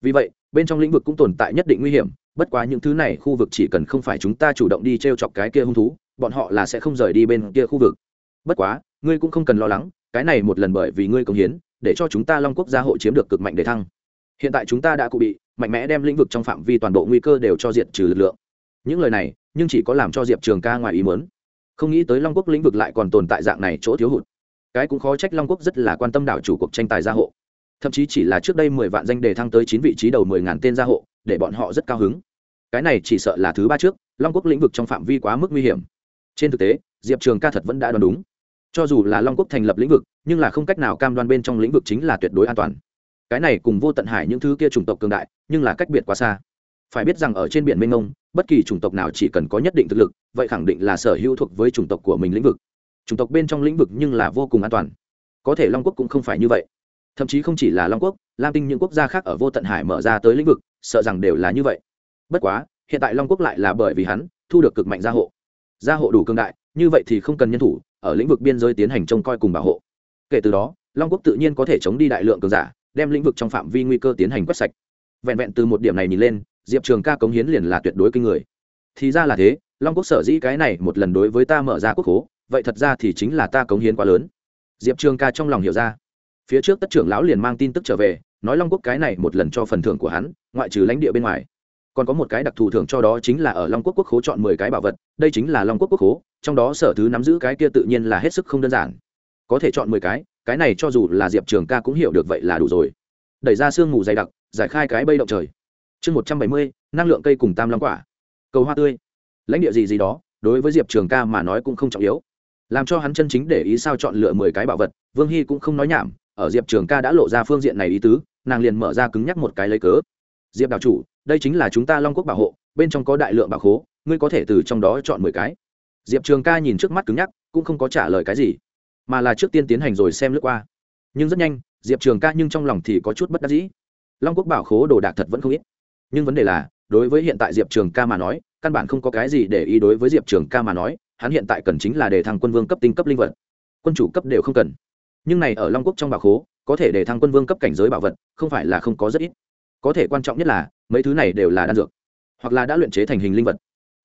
Vì vậy, bên trong lĩnh vực cũng tồn tại nhất định nguy hiểm, bất quá những thứ này khu vực chỉ cần không phải chúng ta chủ động đi t r e o chọc cái kia hung thú, bọn họ là sẽ không rời đi bên kia khu vực bất quá, ngươi cũng không cần lo lắng, cái này một lần bởi vì ngươi công hiến, để cho chúng ta long quốc gia hội chiếm được cực mạnh để thăng. Hiện tại chúng ta đã cụ bị, mạnh mẽ đem lĩnh vực trong phạm vi toàn bộ nguy cơ đều cho diệt trừ lực lượng. Những lời này, nhưng chỉ có làm cho diệp trường ca ngoài ý mớn không nghĩ tới long quốc lĩnh vực lại còn tồn tại dạng này chỗ thiếu hụt. Cái cũng khó trách long quốc rất là quan tâm đảo chủ cuộc tranh tài gia hộ. Thậm chí chỉ là trước đây mười vạn danh đề thăng tới chín vị trí đầu mười ngàn tên gia hộ, để bọn họ rất cao hứng. Cái này chỉ sợ là thứ ba trước, long quốc lĩnh vực trong phạm vi quá mức nguy hiểm. Trên thực tế, diệp trường ca thật vẫn đã đoán đúng cho dù là long quốc thành lập lĩnh vực, nhưng là không cách nào cam đoan bên trong lĩnh vực chính là tuyệt đối an toàn. Cái này cùng vô tận hải những thứ kia chủng tộc cường đại, nhưng là cách biệt quá xa. Phải biết rằng ở trên biển mênh mông, bất kỳ chủng tộc nào chỉ cần có nhất định thực lực, vậy khẳng định là sở hữu thuộc với chủng tộc của mình lĩnh vực. Chủng tộc bên trong lĩnh vực nhưng là vô cùng an toàn. Có thể long quốc cũng không phải như vậy. Thậm chí không chỉ là long quốc, lam tinh những quốc gia khác ở vô tận hải mở ra tới lĩnh vực, sợ rằng đều là như vậy. Bất quá, hiện tại long quốc lại là bởi vì hắn thu được cực mạnh gia hộ. Gia hộ đủ cương đại như vậy thì không cần nhân thủ, ở lĩnh vực biên giới tiến hành trông coi cùng bảo hộ. Kể từ đó, long quốc tự nhiên có thể chống đi đại lượng cường giả, đem lĩnh vực trong phạm vi nguy cơ tiến hành quét sạch. Vẹn vẹn từ một điểm này nhìn lên, diệp trường ca cống hiến liền là tuyệt đối kinh người. Thì ra là thế, long quốc sở dĩ cái này một lần đối với ta mở ra quốc hố, vậy thật ra thì chính là ta cống hiến quá lớn. Diệp trường ca trong lòng hiểu ra. Phía trước tất trưởng lão liền mang tin tức trở về, nói long quốc cái này một lần cho phần thưởng của hắn, ngoại trừ lãnh địa bên ngoài. Còn có một cái đặc thù thưởng cho đó chính là ở long quốc quốc khố chọn mười cái bảo vật, đây chính là long quốc quốc khố trong đó sở thứ nắm giữ cái kia tự nhiên là hết sức không đơn giản. Có thể chọn mười cái cái này cho dù là diệp trường ca cũng hiểu được vậy là đủ rồi. Đẩy ra sương mù dày đặc, giải khai cái bây động trời. Chương một trăm bảy mươi, năng lượng cây cùng tam long quả. Cầu hoa tươi. Lãnh địa gì gì đó, đối với diệp trường ca mà nói cũng không trọng yếu. Làm cho hắn chân chính để ý sao chọn lựa mười cái bảo vật, vương hy cũng không nói nhảm, ở diệp trường ca đã lộ ra phương diện này ý tứ, nàng liền mở ra cứng nhắc một cái lấy cớ. Diệp đạo chủ, đây chính là chúng ta long quốc bảo hộ, bên trong có đại lượng bảo khố, ngươi có thể từ trong đó chọn mười cái diệp trường ca nhìn trước mắt cứng nhắc, cũng không có trả lời cái gì, mà là trước tiên tiến hành rồi xem lướt qua. Nhưng rất nhanh, diệp trường ca nhưng trong lòng thì có chút bất đắc dĩ. Long quốc bảo khố đồ đạc thật vẫn không ít. Nhưng vấn đề là, đối với hiện tại diệp trường ca mà nói, căn bản không có cái gì để ý đối với diệp trường ca mà nói, hắn hiện tại cần chính là đề thăng quân vương cấp tinh cấp linh vật. Quân chủ cấp đều không cần. Nhưng này ở long quốc trong bảo khố, có thể đề thăng quân vương cấp cảnh giới bảo vật, không phải là không có rất ít. Có thể quan trọng nhất là, mấy thứ này đều là đan dược, hoặc là đã luyện chế thành hình linh vật.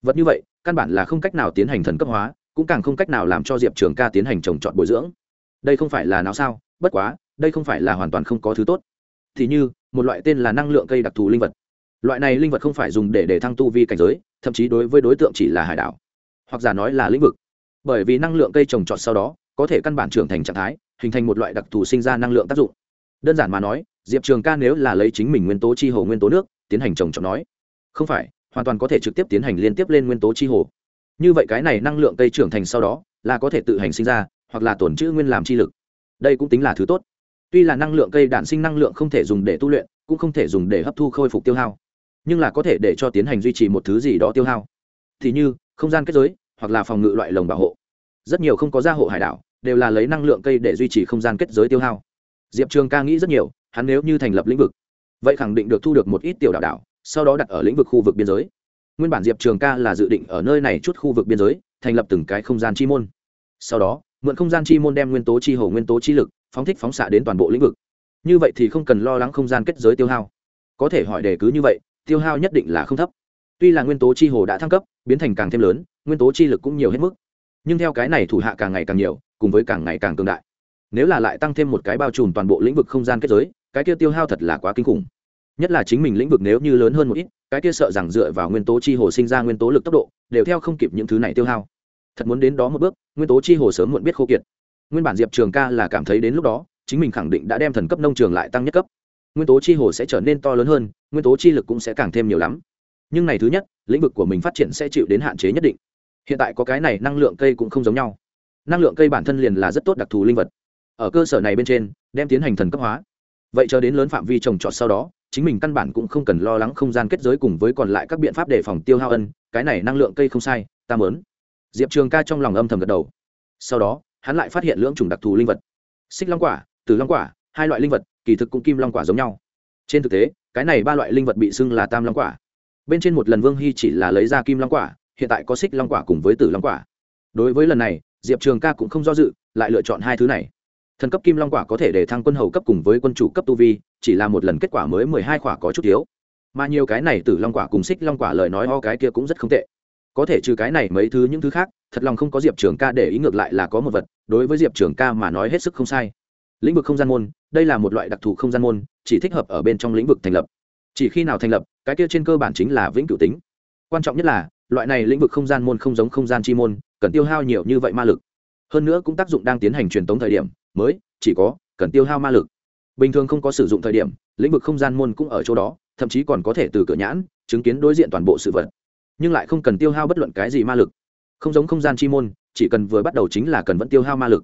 Vật như vậy căn bản là không cách nào tiến hành thần cấp hóa, cũng càng không cách nào làm cho diệp trường ca tiến hành trồng trọt bồi dưỡng. Đây không phải là não sao? Bất quá, đây không phải là hoàn toàn không có thứ tốt. Thì như, một loại tên là năng lượng cây đặc thù linh vật. Loại này linh vật không phải dùng để để thăng tu vi cảnh giới, thậm chí đối với đối tượng chỉ là hải đảo, hoặc giả nói là lĩnh vực. Bởi vì năng lượng cây trồng trọt sau đó, có thể căn bản trưởng thành trạng thái, hình thành một loại đặc thù sinh ra năng lượng tác dụng. Đơn giản mà nói, diệp trường ca nếu là lấy chính mình nguyên tố chi hồ nguyên tố nước, tiến hành trồng trọt nói, không phải hoàn toàn có thể trực tiếp tiến hành liên tiếp lên nguyên tố chi hồ. Như vậy cái này năng lượng cây trưởng thành sau đó, là có thể tự hành sinh ra, hoặc là tổn chữ nguyên làm chi lực. Đây cũng tính là thứ tốt. Tuy là năng lượng cây đản sinh năng lượng không thể dùng để tu luyện, cũng không thể dùng để hấp thu khôi phục tiêu hao. Nhưng là có thể để cho tiến hành duy trì một thứ gì đó tiêu hao. Thì như, không gian kết giới, hoặc là phòng ngự loại lồng bảo hộ. Rất nhiều không có gia hộ hải đảo, đều là lấy năng lượng cây để duy trì không gian kết giới tiêu hao. Diệp trường ca nghĩ rất nhiều, hắn nếu như thành lập lĩnh vực, vậy khẳng định được thu được một ít tiểu đảo đảo sau đó đặt ở lĩnh vực khu vực biên giới. Nguyên bản diệp trường ca là dự định ở nơi này chút khu vực biên giới, thành lập từng cái không gian chi môn. Sau đó, mượn không gian chi môn đem nguyên tố chi hồ, nguyên tố chi lực, phóng thích phóng xạ đến toàn bộ lĩnh vực. Như vậy thì không cần lo lắng không gian kết giới tiêu hao. Có thể hỏi đề cứ như vậy, tiêu hao nhất định là không thấp. Tuy là nguyên tố chi hồ đã thăng cấp, biến thành càng thêm lớn, nguyên tố chi lực cũng nhiều hết mức. Nhưng theo cái này thủ hạ càng ngày càng nhiều, cùng với càng ngày càng cường đại. Nếu là lại tăng thêm một cái bao trùm toàn bộ lĩnh vực không gian kết giới, cái kia tiêu hao thật là quá kinh khủng nhất là chính mình lĩnh vực nếu như lớn hơn một ít, cái kia sợ rằng dựa vào nguyên tố chi hồ sinh ra nguyên tố lực tốc độ, đều theo không kịp những thứ này tiêu hao. Thật muốn đến đó một bước, nguyên tố chi hồ sớm muộn biết khô kiệt. Nguyên bản diệp trường ca là cảm thấy đến lúc đó, chính mình khẳng định đã đem thần cấp nông trường lại tăng nhất cấp. Nguyên tố chi hồ sẽ trở nên to lớn hơn, nguyên tố chi lực cũng sẽ càng thêm nhiều lắm. Nhưng này thứ nhất, lĩnh vực của mình phát triển sẽ chịu đến hạn chế nhất định. Hiện tại có cái này, năng lượng cây cũng không giống nhau. Năng lượng cây bản thân liền là rất tốt đặc thù linh vật. Ở cơ sở này bên trên, đem tiến hành thần cấp hóa. Vậy chờ đến lớn phạm vi trồng trọt sau đó chính mình căn bản cũng không cần lo lắng không gian kết giới cùng với còn lại các biện pháp đề phòng tiêu hao ân, cái này năng lượng cây không sai, ta mớn diệp trường ca trong lòng âm thầm gật đầu. Sau đó, hắn lại phát hiện lưỡng chủng đặc thù linh vật. Xích long quả từ long quả, hai loại linh vật, kỳ thực cũng kim long quả giống nhau. Trên thực tế, cái này ba loại linh vật bị xưng là tam long quả. Bên trên một lần vương hy chỉ là lấy ra kim long quả, hiện tại có xích long quả cùng với tử long quả. Đối với lần này, diệp trường ca cũng không do dự, lại lựa chọn hai thứ này thần cấp kim long quả có thể để thăng quân hầu cấp cùng với quân chủ cấp tu vi, chỉ là một lần kết quả mới mười hai quả có chút thiếu. Mà nhiều cái này tử long quả cùng xích long quả lời nói ho cái kia cũng rất không tệ. Có thể trừ cái này mấy thứ những thứ khác, thật lòng không có diệp trường ca để ý ngược lại là có một vật, đối với diệp trường ca mà nói hết sức không sai. Lĩnh vực không gian môn, đây là một loại đặc thù không gian môn, chỉ thích hợp ở bên trong lĩnh vực thành lập. Chỉ khi nào thành lập, cái kia trên cơ bản chính là vĩnh cửu tính. Quan trọng nhất là, loại này lĩnh vực không gian môn không giống không gian chi môn, cần tiêu hao nhiều như vậy ma lực. Hơn nữa cũng tác dụng đang tiến hành truyền tống thời điểm mới, chỉ có cần tiêu hao ma lực. Bình thường không có sử dụng thời điểm, lĩnh vực không gian môn cũng ở chỗ đó, thậm chí còn có thể từ cửa nhãn chứng kiến đối diện toàn bộ sự vật. Nhưng lại không cần tiêu hao bất luận cái gì ma lực. Không giống không gian chi môn, chỉ cần vừa bắt đầu chính là cần vẫn tiêu hao ma lực.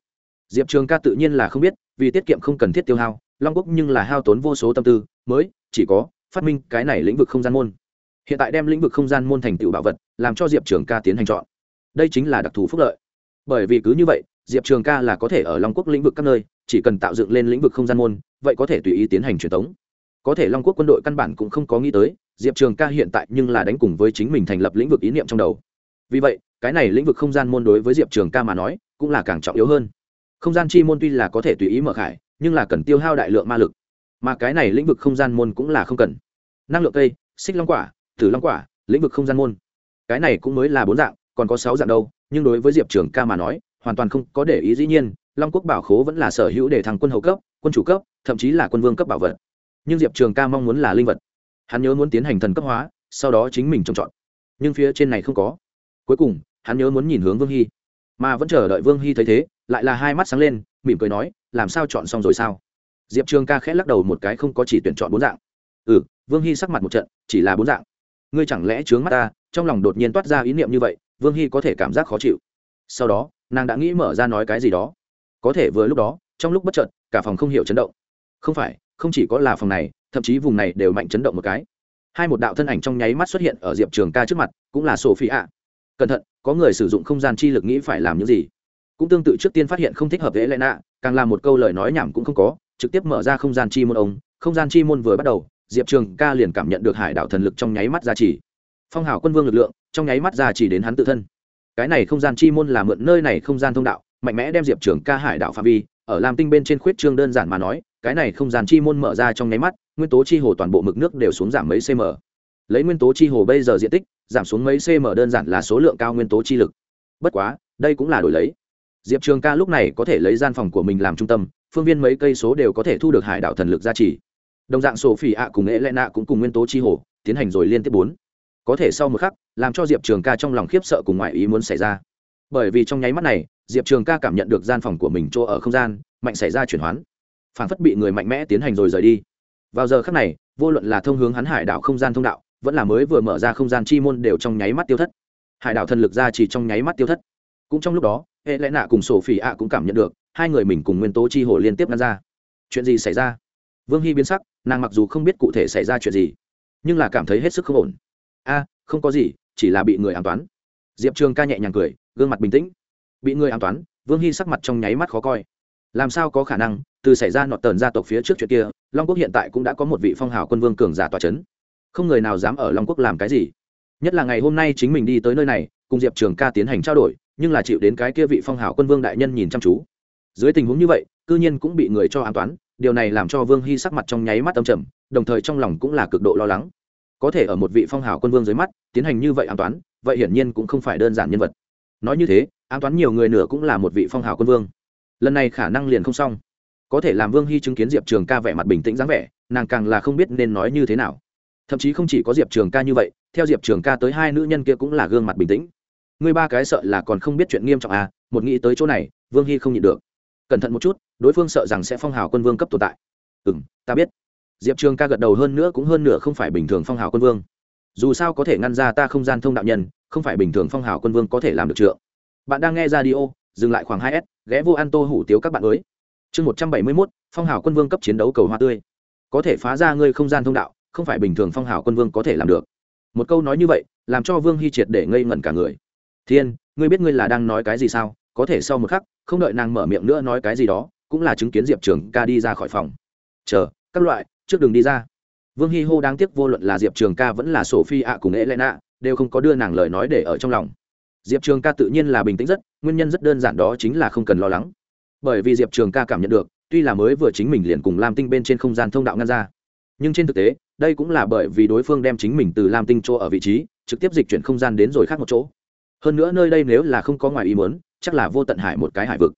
Diệp trường ca tự nhiên là không biết, vì tiết kiệm không cần thiết tiêu hao, long quốc nhưng là hao tốn vô số tâm tư, mới, chỉ có phát minh cái này lĩnh vực không gian môn. Hiện tại đem lĩnh vực không gian môn thành tựu bảo vật, làm cho diệp trường ca tiến hành chọn. Đây chính là đặc thù phúc lợi. Bởi vì cứ như vậy diệp trường ca là có thể ở long quốc lĩnh vực các nơi, chỉ cần tạo dựng lên lĩnh vực không gian môn, vậy có thể tùy ý tiến hành truyền thống có thể long quốc quân đội căn bản cũng không có nghĩ tới, diệp trường ca hiện tại nhưng là đánh cùng với chính mình thành lập lĩnh vực ý niệm trong đầu. Vì vậy, cái này lĩnh vực không gian môn đối với diệp trường ca mà nói, cũng là càng trọng yếu hơn. Không gian chi môn tuy là có thể tùy ý mở khải, nhưng là cần tiêu hao đại lượng ma lực. Mà cái này lĩnh vực không gian môn cũng là không cần. Năng lượng cây, xích long quả, tử long quả, lĩnh vực không gian môn. Cái này cũng mới là bốn dạng, còn có sáu dạng đâu, nhưng đối với diệp trường ca mà nói hoàn toàn không có để ý dĩ nhiên, long quốc bảo khố vẫn là sở hữu để thằng quân hậu cấp, quân chủ cấp, thậm chí là quân vương cấp bảo vật. Nhưng diệp trường ca mong muốn là linh vật. Hắn nhớ muốn tiến hành thần cấp hóa, sau đó chính mình trồng chọn nhưng phía trên này không có. Cuối cùng, hắn nhớ muốn nhìn hướng vương hy. Mà vẫn chờ đợi vương hy thấy thế, lại là hai mắt sáng lên, mỉm cười nói, làm sao chọn xong rồi sao? Diệp trường ca khẽ lắc đầu một cái không có chỉ tuyển chọn bốn dạng. Ừ vương hy sắc mặt một trận, chỉ là bốn dạng. Ngươi chẳng lẽ chướng mắt ta, trong lòng đột nhiên toát ra ý niệm như vậy, vương hy có thể cảm giác khó chịu. Sau đó nàng đã nghĩ mở ra nói cái gì đó. Có thể vừa lúc đó, trong lúc bất chợt, cả phòng không hiểu chấn động. Không phải, không chỉ có là phòng này, thậm chí vùng này đều mạnh chấn động một cái. Hai một đạo thân ảnh trong nháy mắt xuất hiện ở diệp trường ca trước mặt, cũng là sophie ạ cẩn thận, có người sử dụng không gian chi lực nghĩ phải làm những gì. Cũng tương tự trước tiên phát hiện không thích hợp với lệ nạ càng làm một câu lời nói nhảm cũng không có, trực tiếp mở ra không gian chi môn ông. Không gian chi môn vừa bắt đầu, diệp trường ca liền cảm nhận được hải đảo thần lực trong nháy mắt ra chỉ phong hào quân vương lực lượng, trong nháy mắt ra chỉ đến hắn tự thân cái này không gian chi môn là mượn nơi này không gian thông đạo, mạnh mẽ đem diệp trường ca hải đảo phạm vi, ở lam tinh bên trên khuyết trương đơn giản mà nói, cái này không gian chi môn mở ra trong nháy mắt, nguyên tố chi hồ toàn bộ mực nước đều xuống giảm mấy cm lấy nguyên tố chi hồ bây giờ diện tích, giảm xuống mấy cm đơn giản là số lượng cao nguyên tố chi lực. Bất quá, đây cũng là đổi lấy. Diệp trường ca lúc này có thể lấy gian phòng của mình làm trung tâm, phương viên mấy cây số đều có thể thu được hải đảo thần lực gia trì. Đồng dạng sổ phỉ ạ cùng nghệ lẽ nạ cũng cùng nguyên tố chi hồ tiến hành rồi liên tiếp bốn có thể sau một khắc, làm cho diệp trường ca trong lòng khiếp sợ cùng ngoại ý muốn xảy ra. Bởi vì trong nháy mắt này, diệp trường ca cảm nhận được gian phòng của mình chỗ ở không gian, mạnh xảy ra chuyển hoán. Phản phất bị người mạnh mẽ tiến hành rồi rời đi. Vào giờ khắc này, vô luận là thông hướng hắn hải đảo không gian thông đạo, vẫn là mới vừa mở ra không gian chi môn đều trong nháy mắt tiêu thất. Hải đảo thần lực ra chỉ trong nháy mắt tiêu thất. Cũng trong lúc đó, hệ lẽ nạ cùng sổ phỉ ạ cũng cảm nhận được, hai người mình cùng nguyên tố chi hồ liên tiếp ngăn ra. Chuyện gì xảy ra? Vương hy biến sắc, nàng mặc dù không biết cụ thể xảy ra chuyện gì, nhưng là cảm thấy hết sức không ổn a, không có gì, chỉ là bị người an toán. Diệp trường ca nhẹ nhàng cười, gương mặt bình tĩnh. Bị người an toán, vương hy sắc mặt trong nháy mắt khó coi. Làm sao có khả năng, từ xảy ra nọt tờn gia tộc phía trước chuyện kia, long quốc hiện tại cũng đã có một vị phong hào quân vương cường giả tòa c h ấ n không người nào dám ở long quốc làm cái gì. Nhất là ngày hôm nay chính mình đi tới nơi này, cùng diệp trường ca tiến hành trao đổi, nhưng là chịu đến cái kia vị phong hào quân vương đại nhân nhìn chăm chú. Dưới tình huống như vậy, cư nhiên cũng bị người cho an toán, điều này làm cho vương hy sắc mặt trong nháy mắt âm trầm, đồng thời trong lòng cũng là cực độ lo lắng có thể ở một vị phong hào quân vương dưới mắt, tiến hành như vậy an toán, vậy hiển nhiên cũng không phải đơn giản nhân vật. Nói như thế an toán nhiều người nửa cũng là một vị phong hào quân vương. Lần này khả năng liền không xong. Có thể làm vương hy chứng kiến diệp trường ca vẻ mặt bình tĩnh dáng vẻ, nàng càng là không biết nên nói như thế nào. Thậm chí không chỉ có diệp trường ca như vậy, theo diệp trường ca tới hai nữ nhân kia cũng là gương mặt bình tĩnh. Người ba cái sợ là còn không biết chuyện nghiêm trọng à một nghĩ tới chỗ này, vương hy không nhịn được. Cẩn thận một chút, đối phương sợ rằng sẽ phong hào quân vương cấp tồn tại. Ừ m ta biết diệp trường ca gật đầu hơn nữa cũng hơn nữa không phải bình thường phong hào quân vương. Dù sao có thể ngăn ra ta không gian thông đạo nhân, không phải bình thường phong hào quân vương có thể làm được trượng. Bạn đang nghe ra đi ô dừng lại khoảng hai s, ghé vô An tô hủ tiếu các bạn mới. Chương một trăm bảy mươi mốt, phong hào quân vương cấp chiến đấu cầu hoa tươi. Có thể phá ra ngươi không gian thông đạo, không phải bình thường phong hào quân vương có thể làm được. Một câu nói như vậy, làm cho vương hy triệt để ngây ngẩn cả người. Thiên, ngươi biết ngươi là đang nói cái gì sao? Có thể sau một khắc, không đợi nàng mở miệng nữa nói cái gì đó, cũng là chứng kiến diệp trường ca đi ra khỏi phòng. Chờ, các loại trước đường đi ra. Vương hy hô đáng tiếc vô luận là diệp trường ca vẫn là sổ phi ạ cùng ế lẽ đều không có đưa nàng lời nói để ở trong lòng. Diệp trường ca tự nhiên là bình tĩnh rất, nguyên nhân rất đơn giản đó chính là không cần lo lắng. Bởi vì diệp trường ca cảm nhận được, tuy là mới vừa chính mình liền cùng lam tinh bên trên không gian thông đạo ngăn ra, nhưng trên thực tế, đây cũng là bởi vì đối phương đem chính mình từ lam tinh chỗ ở vị trí, trực tiếp dịch chuyển không gian đến rồi khác một chỗ. Hơn nữa nơi đây nếu là không có ngoài ý muốn, chắc là vô tận hải một cái hải vực.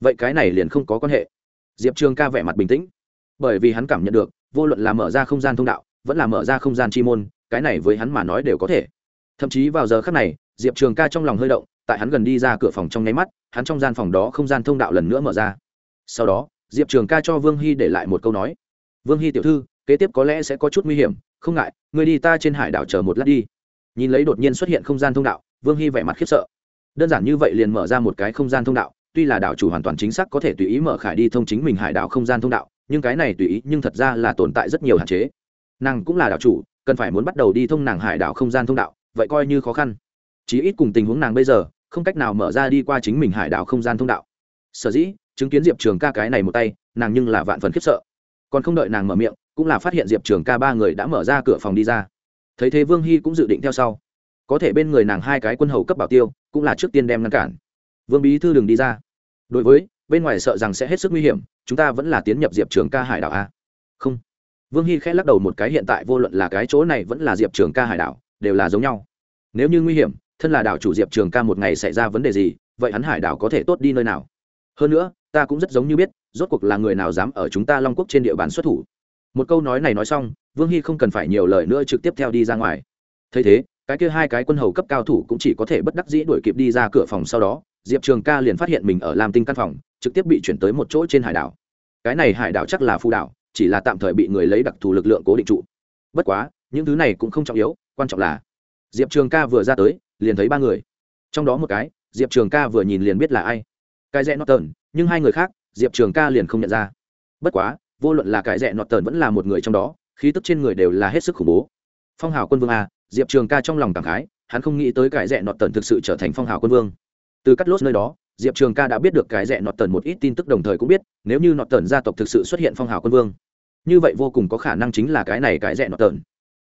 Vậy cái này liền không có quan hệ. Diệp trường ca vẻ mặt bình tĩnh, bởi vì hắn cảm nhận được vô luận là mở ra không gian thông đạo, vẫn là mở ra không gian chi môn, cái này với hắn mà nói đều có thể. Thậm chí vào giờ khác này, diệp trường ca trong lòng hơi động, tại hắn gần đi ra cửa phòng trong nháy mắt, hắn trong gian phòng đó không gian thông đạo lần nữa mở ra. Sau đó, diệp trường ca cho vương hy để lại một câu nói. Vương hy tiểu thư, kế tiếp có lẽ sẽ có chút nguy hiểm, không ngại người đi ta trên hải đảo chờ một lát đi. Nhìn lấy đột nhiên xuất hiện không gian thông đạo, vương hy vẻ mặt khiếp sợ. Đơn giản như vậy liền mở ra một cái không gian thông đạo, tuy là đảo chủ hoàn toàn chính xác có thể tùy ý mở khải đi thông chính mình hải đảo không gian thông đạo nhưng cái này tùy ý, nhưng thật ra là tồn tại rất nhiều hạn chế. Nàng cũng là đảo chủ, cần phải muốn bắt đầu đi thông nàng hải đảo không gian thông đạo, vậy coi như khó khăn. Chí ít cùng tình huống nàng bây giờ, không cách nào mở ra đi qua chính mình hải đảo không gian thông đạo. Sở dĩ, chứng kiến diệp trường ca cái này một tay, nàng nhưng là vạn phần khiếp sợ. Còn không đợi nàng mở miệng, cũng là phát hiện diệp trường ca ba người đã mở ra cửa phòng đi ra. Thấy thế vương hy cũng dự định theo sau. Có thể bên người nàng hai cái quân hầu cấp bảo tiêu, cũng là trước tiên đem ngăn cản. Vương bí thư đừng đi ra. Đối với, bên ngoài sợ rằng sẽ hết sức nguy hiểm chúng ta vẫn là tiến nhập diệp trường ca hải đảo a. Không. Vương hy khẽ lắc đầu một cái hiện tại vô luận là cái chỗ này vẫn là diệp trường ca hải đảo, đều là giống nhau. Nếu như nguy hiểm, thân là đảo chủ diệp trường ca một ngày xảy ra vấn đề gì, vậy hắn hải đảo có thể tốt đi nơi nào? Hơn nữa, ta cũng rất giống như biết, rốt cuộc là người nào dám ở chúng ta long quốc trên địa bàn xuất thủ. Một câu nói này nói xong, vương hy không cần phải nhiều lời nữa trực tiếp theo đi ra ngoài. Thấy thế, cái kia hai cái quân hầu cấp cao thủ cũng chỉ có thể bất đắc dĩ đuổi kịp đi ra cửa phòng sau đó, diệp trường ca liền phát hiện mình ở lam tinh căn phòng, trực tiếp bị chuyển tới một chỗ trên hải đảo cái này hải đảo chắc là phù đảo, chỉ là tạm thời bị người lấy đặc thù lực lượng cố định trụ. Bất quá, những thứ này cũng không trọng yếu, quan trọng là, diệp trường ca vừa ra tới, liền thấy ba người. Trong đó một cái, diệp trường ca vừa nhìn liền biết là ai. Cái rẽ nọt tờn nhưng hai người khác, diệp trường ca liền không nhận ra. Bất quá, vô luận là cái rẽ nọt tờn vẫn là một người trong đó, khí tức trên người đều là hết sức khủng bố. Phong hào quân vương a, diệp trường ca trong lòng cảm khái, hắn không nghĩ tới cái rẽ nọt tờn thực sự trở thành phong hào quân vương. Từ cắt lốt nơi đó diệp trường ca đã biết được cái rẽ nọt tần một ít tin tức đồng thời cũng biết, nếu như nọt tần gia tộc thực sự xuất hiện phong hào quân vương, như vậy vô cùng có khả năng chính là cái này cái rẽ nọt tần.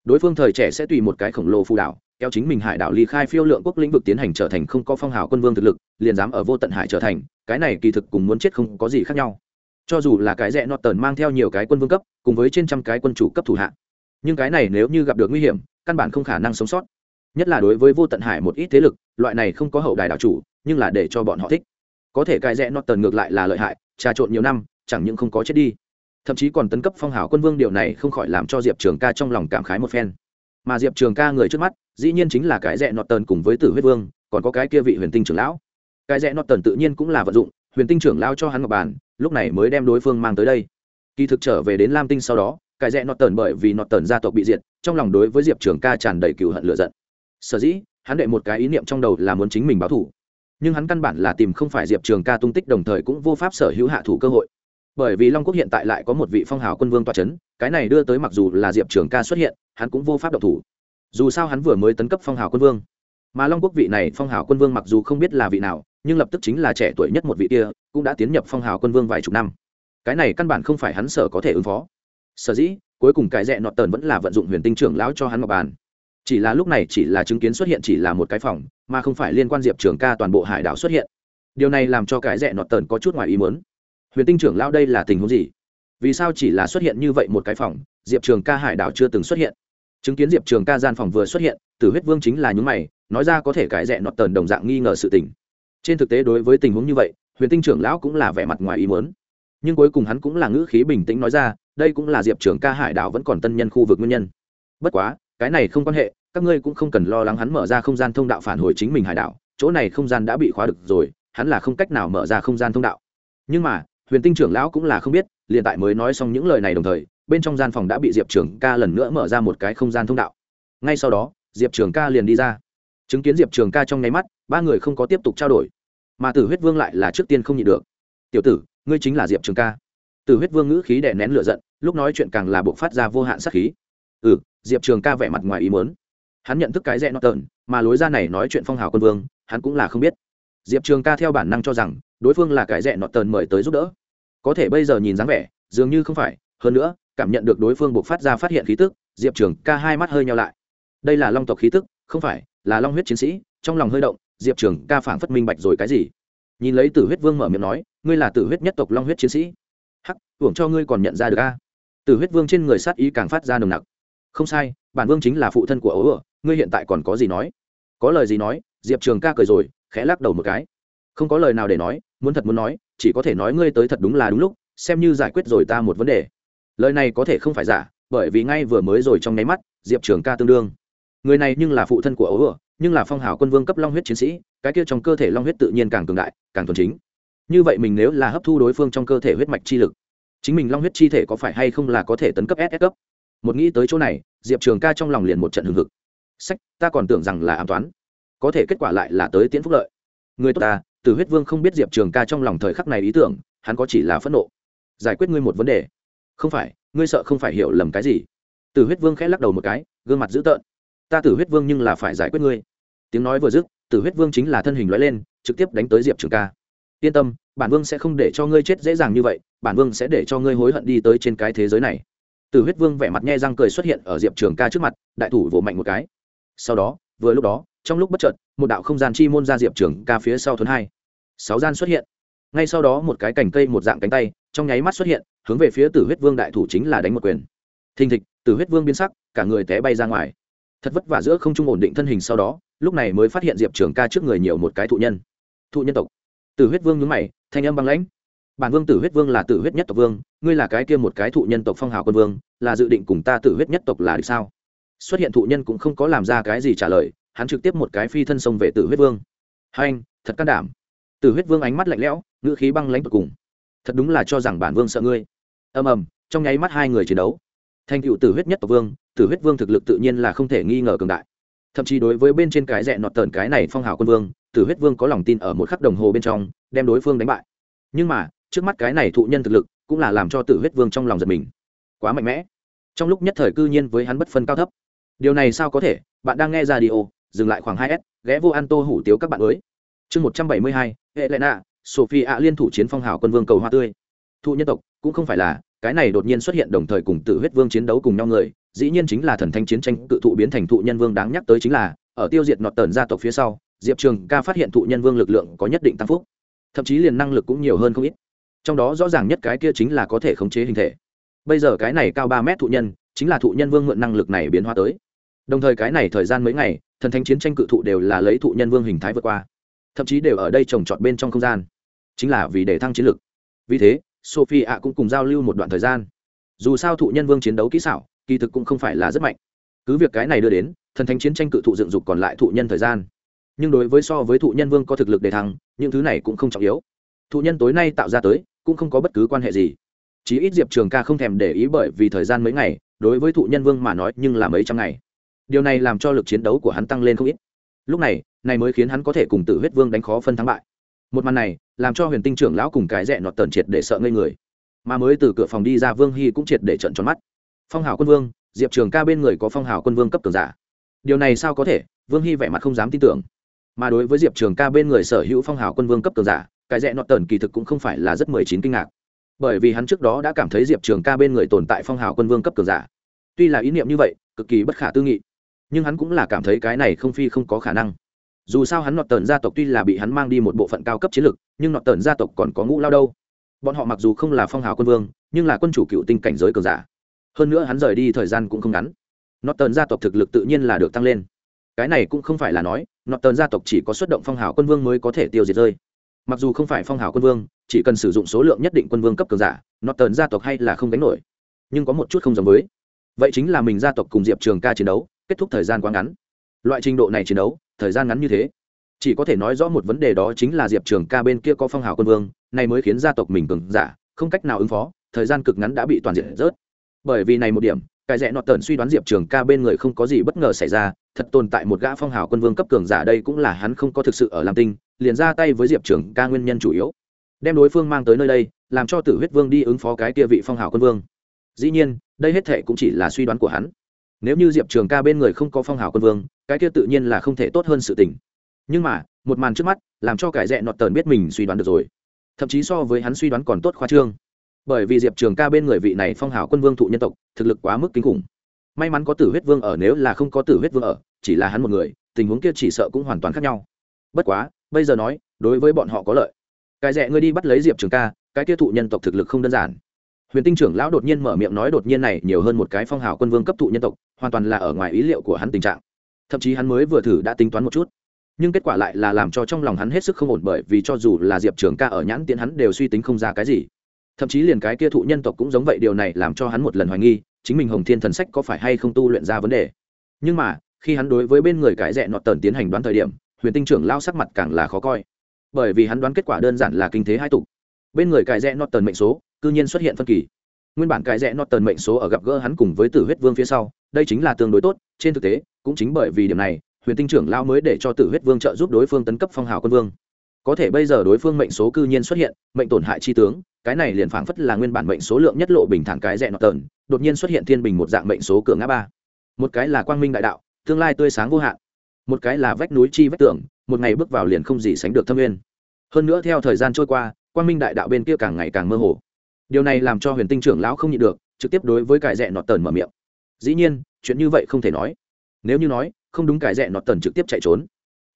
Đối phương thời trẻ sẽ tùy một cái khổng lồ phù đảo, kéo chính mình hải đảo ly khai phiêu lượng quốc lĩnh vực tiến hành trở thành không có phong hào quân vương thực lực, liền dám ở vô tận hải trở thành, cái này kỳ thực cùng muốn chết không có gì khác nhau. Cho dù là cái rẽ nọt tần mang theo nhiều cái quân vương cấp, cùng với trên trăm cái quân chủ cấp thủ hạ, nhưng cái này nếu như gặp được nguy hiểm, căn bản không khả năng sống sót nhất là đối với vô tận hải một ít thế lực, loại này không có hậu đài đảo chủ, nhưng là để cho bọn họ thích. Có thể cai rẽ nọt tần ngược lại là lợi hại, trà trộn nhiều năm, chẳng những không có chết đi. Thậm chí còn tấn cấp phong hào quân vương điều này không khỏi làm cho diệp trường ca trong lòng cảm khái một phen. Mà diệp trường ca người trước mắt, dĩ nhiên chính là cái rẽ nọt tần cùng với tử huyết vương, còn có cái kia vị huyền tinh trưởng lão. Cái rẽ nọt tần tự nhiên cũng là vận dụng, huyền tinh trưởng lão cho hắn ngọc bàn, lúc này mới đem đối phương mang tới đây. Kỳ thực trở về đến lam tinh sau đó, cái rẽ nọt tần bởi vì nọt tần gia tộc bị diệt, trong lòng đối với diệp trường ca tràn đầy cừu hận lựa giận sở dĩ, hắn đệ một cái ý niệm trong đầu là muốn chính mình báo thủ. Nhưng hắn căn bản là tìm không phải diệp trường ca tung tích đồng thời cũng vô pháp sở hữu hạ thủ cơ hội. Bởi vì long quốc hiện tại lại có một vị phong hào quân vương toa c h ấ n cái này đưa tới mặc dù là diệp trường ca xuất hiện, hắn cũng vô pháp độc thủ. Dù sao hắn vừa mới tấn cấp phong hào quân vương. Mà long quốc vị này phong hào quân vương mặc dù không biết là vị nào, nhưng lập tức chính là trẻ tuổi nhất một vị kia, cũng đã tiến nhập phong hào quân vương vài chục năm. Cái này căn bản không phải hắn sở có thể ứng phó. Sở dĩ, cuối cùng cái rẽ nọt tờn vẫn là vận dụng huyền tinh trưởng lão cho hắn ngọc bàn chỉ là lúc này chỉ là chứng kiến xuất hiện chỉ là một cái phòng, mà không phải liên quan diệp trường ca toàn bộ hải đảo xuất hiện. Điều này làm cho cái rẽ nọt tần có chút ngoài ý muốn. Huyền tinh trưởng lão đây là tình huống gì? Vì sao chỉ là xuất hiện như vậy một cái phòng, diệp trường ca hải đảo chưa từng xuất hiện? Chứng kiến diệp trường ca gian phòng vừa xuất hiện, tử huyết vương chính là những mày, nói ra có thể cái rẽ nọt tần đồng dạng nghi ngờ sự tình. Trên thực tế đối với tình huống như vậy, huyền tinh trưởng lão cũng là vẻ mặt ngoài ý muốn. Nhưng cuối cùng hắn cũng là ngữ khí bình tĩnh nói ra, đây cũng là diệp trường ca hải đảo vẫn còn tân nhân khu vực nguyên nhân. Bất quá cái này không quan hệ, các ngươi cũng không cần lo lắng hắn mở ra không gian thông đạo phản hồi chính mình hải đảo, chỗ này không gian đã bị khóa được rồi, hắn là không cách nào mở ra không gian thông đạo. Nhưng mà, huyền tinh trưởng lão cũng là không biết, liền tại mới nói xong những lời này đồng thời, bên trong gian phòng đã bị diệp trường ca lần nữa mở ra một cái không gian thông đạo. Ngay sau đó, diệp trường ca liền đi ra. Chứng kiến diệp trường ca trong nháy mắt, ba người không có tiếp tục trao đổi. Mà tử huyết vương lại là trước tiên không nhịn được. Tiểu tử, ngươi chính là diệp trường ca. Tử huyết vương ngữ khí đè nén lửa giận, lúc nói chuyện càng là buộc phát ra vô hạn sát khí. Ừ diệp trường ca vẻ mặt ngoài ý mớn hắn nhận thức cái rẽ nó tợn mà lối ra này nói chuyện phong hào quân vương, hắn cũng là không biết. Diệp trường ca theo bản năng cho rằng, đối phương là cái rẽ nọ tờn mời tới giúp đỡ. Có thể bây giờ nhìn dáng vẻ, dường như không phải, hơn nữa, cảm nhận được đối phương buộc phát ra phát hiện khí tức, diệp trường ca hai mắt hơi nhau lại. Đây là long tộc khí tức, không phải, là long huyết chiến sĩ, trong lòng hơi động, diệp trường ca phảng phất minh bạch rồi cái gì. Nhìn lấy tử huyết vương mở miệng nói, ngươi là tử huyết nhất tộc long huyết chiến sĩ? Hắc, hưởng cho ngươi còn nhận ra được a. Tử huyết vương trên người sát ý càng phát ra nồng nặc không sai, bản vương chính là phụ thân của ấu ựa ngươi hiện tại còn có gì nói? Có lời gì nói? Diệp trường ca cười rồi, khẽ lắc đầu một cái. Không có lời nào để nói, muốn thật muốn nói, chỉ có thể nói ngươi tới thật đúng là đúng lúc, xem như giải quyết rồi ta một vấn đề. Lời này có thể không phải giả, bởi vì ngay vừa mới rồi trong nháy mắt, diệp trường ca tương đương. Người này nhưng là phụ thân của ấu ựa nhưng là phong hào quân vương cấp long huyết chiến sĩ, cái kia trong cơ thể long huyết tự nhiên càng cường đại, càng thuần chính. Như vậy mình nếu là hấp thu đối phương trong cơ thể huyết mạch chi lực, chính mình long huyết chi thể có phải hay không là có thể tấn cấp ss cấp? Một nghĩ tới chỗ này, diệp trường ca trong lòng liền một trận hừng hực. Sách, ta còn tưởng rằng là ám toán. Có thể kết quả lại là tới tiễn phúc lợi. Người tốt ta, từ huyết vương không biết diệp trường ca trong lòng thời khắc này ý tưởng, hắn có chỉ là phẫn nộ. Giải quyết ngươi một vấn đề. Không phải, ngươi sợ không phải hiểu lầm cái gì. Từ huyết vương khẽ lắc đầu một cái, gương mặt dữ tợn. Ta tử huyết vương nhưng là phải giải quyết ngươi. Tiếng nói vừa dứt tử huyết vương chính là thân hình loại lên, trực tiếp đánh tới diệp trường ca. Yên tâm, bản vương sẽ không để cho ngươi chết dễ dàng như vậy, bản vương sẽ để cho ngươi hối hận đi tới trên cái thế giới này từ huyết vương vẻ mặt nhe răng cười xuất hiện ở diệp trường ca trước mặt, đại thủ vỗ mạnh một cái. Sau đó, vừa lúc đó, trong lúc bất chợt, một đạo không gian chi môn ra diệp trường ca phía sau thuấn hai. Sáu gian xuất hiện. Ngay sau đó một cái cành cây một dạng cánh tay, trong nháy mắt xuất hiện, hướng về phía tử huyết vương đại thủ chính là đánh một quyền. Thình thịch tử huyết vương biến sắc, cả người té bay ra ngoài. Thật vất vả giữa không trung ổn định thân hình sau đó, lúc này mới phát hiện diệp trường ca trước người nhiều một cái thụ nhân. Thụ nhân tộc. Tử huyết vương nhúng mày, thanh âm băng lãnh bản vương tử huyết vương là tử huyết nhất tộc vương, ngươi là cái kia một cái thụ nhân tộc phong hào quân vương, là dự định cùng ta tử huyết nhất tộc là được sao? Xuất hiện thụ nhân cũng không có làm ra cái gì trả lời, hắn trực tiếp một cái phi thân sông về tử huyết vương. Hai anh, thật can đảm. Tử huyết vương ánh mắt lạnh lẽo, ngữ khí băng lãnh tột cùng. Thật đúng là cho rằng bản vương sợ ngươi. Ầm ầm, trong nháy mắt hai người chiến đấu. Thành cựu tử huyết nhất tộc vương, tử huyết vương thực lực tự nhiên là không thể nghi ngờ cường đại. Thậm chí đối với bên trên cái rẽ nọt tờn cái này phong hào quân vương, tử huyết vương có lòng tin ở một khắc đồng hồ bên trong, đem đối phương đánh bại. Nhưng mà trước mắt cái này thụ nhân thực lực cũng là làm cho tử huyết vương trong lòng giật mình. Quá mạnh mẽ. Trong lúc nhất thời cư nhiên với hắn bất phân cao thấp. Điều này sao có thể? Bạn đang nghe ra đi ô dừng lại khoảng hai s, ghé vô an tô hủ tiếu các bạn mới. Chương một trăm bảy mươi hai hệ lệ nạ sophie ạ liên thủ chiến phong hào quân vương cầu hoa tươi. Thụ nhân tộc, cũng không phải là, cái này đột nhiên xuất hiện đồng thời cùng tử huyết vương chiến đấu cùng nhau người, dĩ nhiên chính là thần thanh chiến tranh cự thụ biến thành thụ nhân vương đáng nhắc tới chính là, ở tiêu diệt nọt tần gia tộc phía sau, diệp trường ca phát hiện thụ nhân vương lực lượng có nhất định tăng phúc. Thậm chí liền năng lực cũng nhiều hơn không ít trong đó rõ ràng nhất cái kia chính là có thể khống chế hình thể. Bây giờ cái này cao ba mét thụ nhân, chính là thụ nhân vương mượn năng lực này biến hóa tới. Đồng thời cái này thời gian mấy ngày, thần thánh chiến tranh cự thụ đều là lấy thụ nhân vương hình thái vượt qua. Thậm chí đều ở đây trồng trọt bên trong không gian. Chính là vì để thăng chiến lực. Vì thế, sophie ạ cũng cùng giao lưu một đoạn thời gian. Dù sao thụ nhân vương chiến đấu kỹ xảo, kỳ thực cũng không phải là rất mạnh. Cứ việc cái này đưa đến, thần thánh chiến tranh cự thụ dựng dục còn lại thụ nhân thời gian. Nhưng đối với so với thụ nhân vương có thực lực để thăng, những thứ này cũng không trọng yếu. Thụ nhân tối nay tạo ra tới cũng không có bất cứ quan hệ gì. Chí ít diệp trường ca không thèm để ý bởi vì thời gian mấy ngày, đối với thụ nhân vương mà nói nhưng là mấy trăm ngày. Điều này làm cho lực chiến đấu của hắn tăng lên không ít. Lúc này này mới khiến hắn có thể cùng tử huyết vương đánh khó phân thắng bại. Một màn này, làm cho huyền tinh trưởng lão cùng cái rẽ nọt tần triệt để sợ ngây người. Mà mới từ cửa phòng đi ra vương hy cũng triệt để trận tròn mắt. Phong hào quân vương, diệp trường ca bên người có phong hào quân vương cấp tường giả. Điều này sao có thể? Vương hy vẻ mặt không dám tin tưởng. Mà đối với diệp trường ca bên người sở hữu phong hào quân vương cấp tường giả cái rẽ nọt tần kỳ thực cũng không phải là rất mười chín kinh ngạc. Bởi vì hắn trước đó đã cảm thấy diệp trường ca bên người tồn tại phong hào quân vương cấp cường giả. Tuy là ý niệm như vậy, cực kỳ bất khả tư nghị. Nhưng hắn cũng là cảm thấy cái này không phi không có khả năng. Dù sao hắn nọt tần gia tộc tuy là bị hắn mang đi một bộ phận cao cấp chiến lược nhưng nọt tần gia tộc còn có ngũ lao đâu. Bọn họ mặc dù không là phong hào quân vương, nhưng là quân chủ cựu tinh cảnh giới cường giả. Hơn nữa hắn rời đi thời gian cũng không ngắn. Nọt tần gia tộc thực lực tự nhiên là được tăng lên. Cái này cũng không phải là nói, nọt tần gia tộc chỉ có xuất động phong hào quân vương mới có thể tiêu diệt rơi mặc dù không phải phong hào quân vương, chỉ cần sử dụng số lượng nhất định quân vương cấp cường giả nọt tần gia tộc hay là không đánh nổi. Nhưng có một chút không giống với. Vậy chính là mình gia tộc cùng diệp trường ca chiến đấu, kết thúc thời gian quá ngắn. Loại trình độ này chiến đấu, thời gian ngắn như thế. Chỉ có thể nói rõ một vấn đề đó chính là diệp trường ca bên kia có phong hào quân vương, này mới khiến gia tộc mình cường giả, không cách nào ứng phó, thời gian cực ngắn đã bị toàn diện rớt. Bởi vì này một điểm, cái rẽ nọt tần suy đoán diệp trường ca bên người không có gì bất ngờ xảy ra, thật tồn tại một gã phong hào quân vương cấp cường giả đây cũng là hắn không có thực sự ở lam tinh liền ra tay với diệp trường ca nguyên nhân chủ yếu. Đem đối phương mang tới nơi đây, làm cho tử huyết vương đi ứng phó cái kia vị phong hào quân vương. Dĩ nhiên, đây hết thệ cũng chỉ là suy đoán của hắn. Nếu như diệp trường ca bên người không có phong hào quân vương, cái kia tự nhiên là không thể tốt hơn sự tình. Nhưng mà, một màn trước mắt, làm cho cải rẽ nọt tờn biết mình suy đoán được rồi. Thậm chí so với hắn suy đoán còn tốt khoa trương. Bởi vì diệp trường ca bên người vị này phong hào quân vương thụ nhân tộc, thực lực quá mức kinh khủng. May mắn có tử huyết vương ở, nếu là không có tử huyết vương ở, chỉ là hắn một người, tình huống kia chỉ sợ cũng hoàn toàn khác nhau. Bất quá bây giờ nói, đối với bọn họ có lợi. Cái rẻ ngươi đi bắt lấy diệp trường ca, cái kia thụ nhân tộc thực lực không đơn giản. Huyền tinh trưởng lão đột nhiên mở miệng nói đột nhiên này nhiều hơn một cái phong hào quân vương cấp thụ nhân tộc, hoàn toàn là ở ngoài ý liệu của hắn tình trạng. Thậm chí hắn mới vừa thử đã tính toán một chút. Nhưng kết quả lại là làm cho trong lòng hắn hết sức không ổn bởi vì cho dù là diệp trường ca ở nhãn tiễn hắn đều suy tính không ra cái gì. Thậm chí liền cái kia thụ nhân tộc cũng giống vậy, điều này làm cho hắn một lần hoài nghi, chính mình hồng thiên thần sách có phải hay không tu luyện ra vấn đề. Nhưng mà, khi hắn đối với bên người cái rẽ nọt tần tiến hành đoán thời điểm huyền tinh trưởng lao sắc mặt càng là khó coi. Bởi vì hắn đoán kết quả đơn giản là kinh thế hai tục. Bên người cài rẽ nọt tần mệnh số, cư nhiên xuất hiện phân kỳ. Nguyên bản cài rẽ nọt tần mệnh số ở gặp gỡ hắn cùng với tử huyết vương phía sau, đây chính là tương đối tốt, trên thực tế, cũng chính bởi vì điểm này, huyền tinh trưởng lao mới để cho tử huyết vương trợ giúp đối phương tấn cấp phong hào quân vương. Có thể bây giờ đối phương mệnh số cư nhiên xuất hiện, mệnh tổn hại chi tướng, cái này liền phảng phất là nguyên bản mệnh số lượng nhất lộ bình thản cái rẽ nọt tần đột nhiên xuất hiện thiên bình một dạng mệnh số cửa ngã ba. Một cái là quang minh đại đạo, tương lai tươi sáng vô hạn một cái là vách núi chi vách tường, một ngày bước vào liền không gì sánh được thâm nguyên. Hơn nữa theo thời gian trôi qua, quang minh đại đạo bên kia càng ngày càng mơ hồ. Điều này làm cho huyền tinh trưởng lão không nhịn được, trực tiếp đối với cải rẽ nọt tần mở miệng. Dĩ nhiên, chuyện như vậy không thể nói. Nếu như nói, không đúng cải rẽ nọt tần trực tiếp chạy trốn.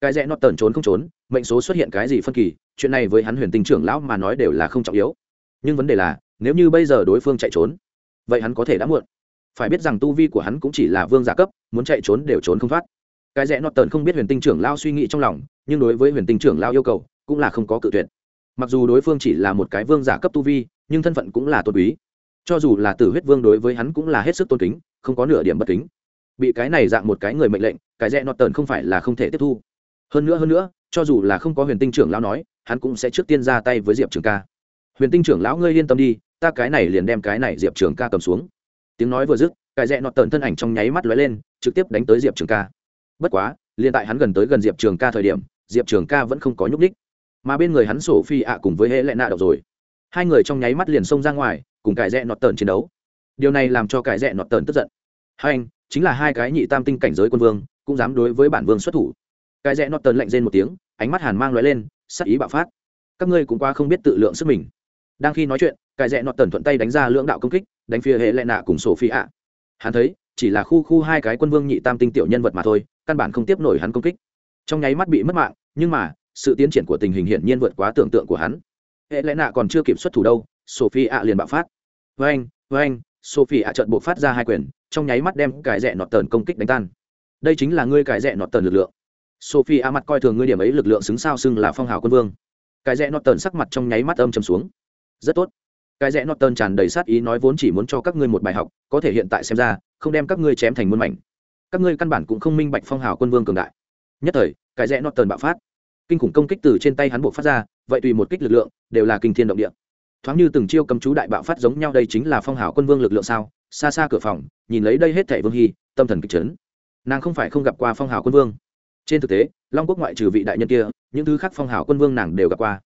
Cải rẽ nọt tần trốn không trốn, mệnh số xuất hiện cái gì phân kỳ, chuyện này với hắn huyền tinh trưởng lão mà nói đều là không trọng yếu. Nhưng vấn đề là, nếu như bây giờ đối phương chạy trốn, vậy hắn có thể đã muộn. Phải biết rằng tu vi của hắn cũng chỉ là vương giả cấp, muốn chạy trốn đều trốn không thoát cái rẽ nọt tần không biết huyền tinh trưởng lao suy nghĩ trong lòng, nhưng đối với huyền tinh trưởng lao yêu cầu cũng là không có cự tuyệt. Mặc dù đối phương chỉ là một cái vương giả cấp tu vi, nhưng thân phận cũng là tôn quý. Cho dù là tử huyết vương đối với hắn cũng là hết sức tôn kính, không có nửa điểm bất kính. Bị cái này dạng một cái người mệnh lệnh, cái rẽ nọt tần không phải là không thể tiếp thu. Hơn nữa hơn nữa, cho dù là không có huyền tinh trưởng lão nói, hắn cũng sẽ trước tiên ra tay với diệp trường ca. Huyền tinh trưởng lão ngươi yên tâm đi, ta cái này liền đem cái này diệp trường ca cầm xuống. Tiếng nói vừa dứt, cái rẽ nọt tần thân ảnh trong nháy mắt lóe lên, trực tiếp đánh tới diệp trường ca bất quá, liền tại hắn gần tới gần diệp trường ca thời điểm, diệp trường ca vẫn không có nhúc ních mà bên người hắn sổ phi ạ cùng với hệ lệ nạ độc rồi. Hai người trong nháy mắt liền xông ra ngoài, cùng cải rẽ nọt tờn chiến đấu. Điều này làm cho cải rẽ nọt tờn tức giận. Hai anh, chính là hai cái nhị tam tinh cảnh giới quân vương, cũng dám đối với bản vương xuất thủ. Cải rẽ nọt tờn lạnh rên một tiếng, ánh mắt hàn mang loại lên, sắc ý bạo phát. Các ngươi cũng qua không biết tự lượng sức mình. Đang khi nói chuyện, cải rẽ nọt tần thuận tay đánh ra lưỡng đạo công kích, đánh phía hệ lệ nạ cùng sổ phi ạ. Hắn thấy, chỉ là khu khu hai cái quân vương nhị tam tinh tiểu nhân vật mà thôi căn bản không tiếp nổi hắn công kích. Trong nháy mắt bị mất mạng, nhưng mà, sự tiến triển của tình hình hiển nhiên vượt quá tưởng tượng của hắn. Hệ lẽ nạ còn chưa kịp xuất thủ đâu sophie ạ liền bạo phát. Với anh với anh sophie ạ trợn buộc phát ra hai quyền, trong nháy mắt đem cải rẽ nọt tần công kích đánh tan. Đây chính là ngươi cải rẽ nọt tần lực lượng. Sophie ạ mặt coi thường ngươi điểm ấy lực lượng xứng sao xưng là phong hào quân vương. Cải rẽ nọt tần sắc mặt trong nháy mắt âm trầm xuống. Rất tốt. Cái rẽ nọt tần tràn đầy sát ý nói vốn chỉ muốn cho các ngươi một bài học, có thể hiện tại xem ra, không đem các ngươi chém thành muôn mảnh các ngươi căn bản cũng không minh bạch phong hào quân vương cường đại. Nhất thời, cái rẽ nọt tần bạo phát. Kinh khủng công kích từ trên tay hắn buộc phát ra, vậy tùy một kích lực lượng, đều là kinh thiên động địa. Thoáng như từng chiêu cầm chú đại bạo phát giống nhau đây chính là phong hào quân vương lực lượng sao? Xa xa cửa phòng, nhìn lấy đây hết thảy vương hy, tâm thần kịch chấn. Nàng không phải không gặp qua phong hào quân vương. Trên thực tế, long quốc ngoại trừ vị đại nhân kia, những thứ khác phong hào quân vương nàng đều gặp qua.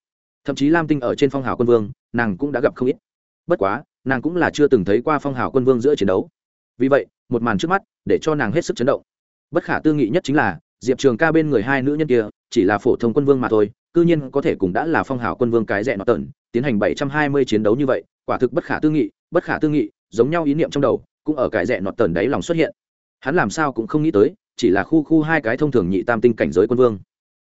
Thậm chí lam tinh ở trên phong hào quân vương, nàng cũng đã gặp không ít. Bất quá, nàng cũng là chưa từng thấy qua phong hào quân vương giữa chiến đấu vì vậy, một màn trước mắt để cho nàng hết sức chấn động. Bất khả tư nghị nhất chính là, diệp trường ca bên người hai nữ nhân kia, chỉ là phổ thông quân vương mà thôi, cư nhiên có thể cũng đã là phong hào quân vương cái rẽ nọ tợn tiến hành bảy trăm hai mươi chiến đấu như vậy, quả thực bất khả tư nghị, bất khả tư nghị, giống nhau ý niệm trong đầu, cũng ở cái rẽ nọ tợn đáy lòng xuất hiện. Hắn làm sao cũng không nghĩ tới, chỉ là khu khu hai cái thông thường nhị tam tinh cảnh giới quân vương.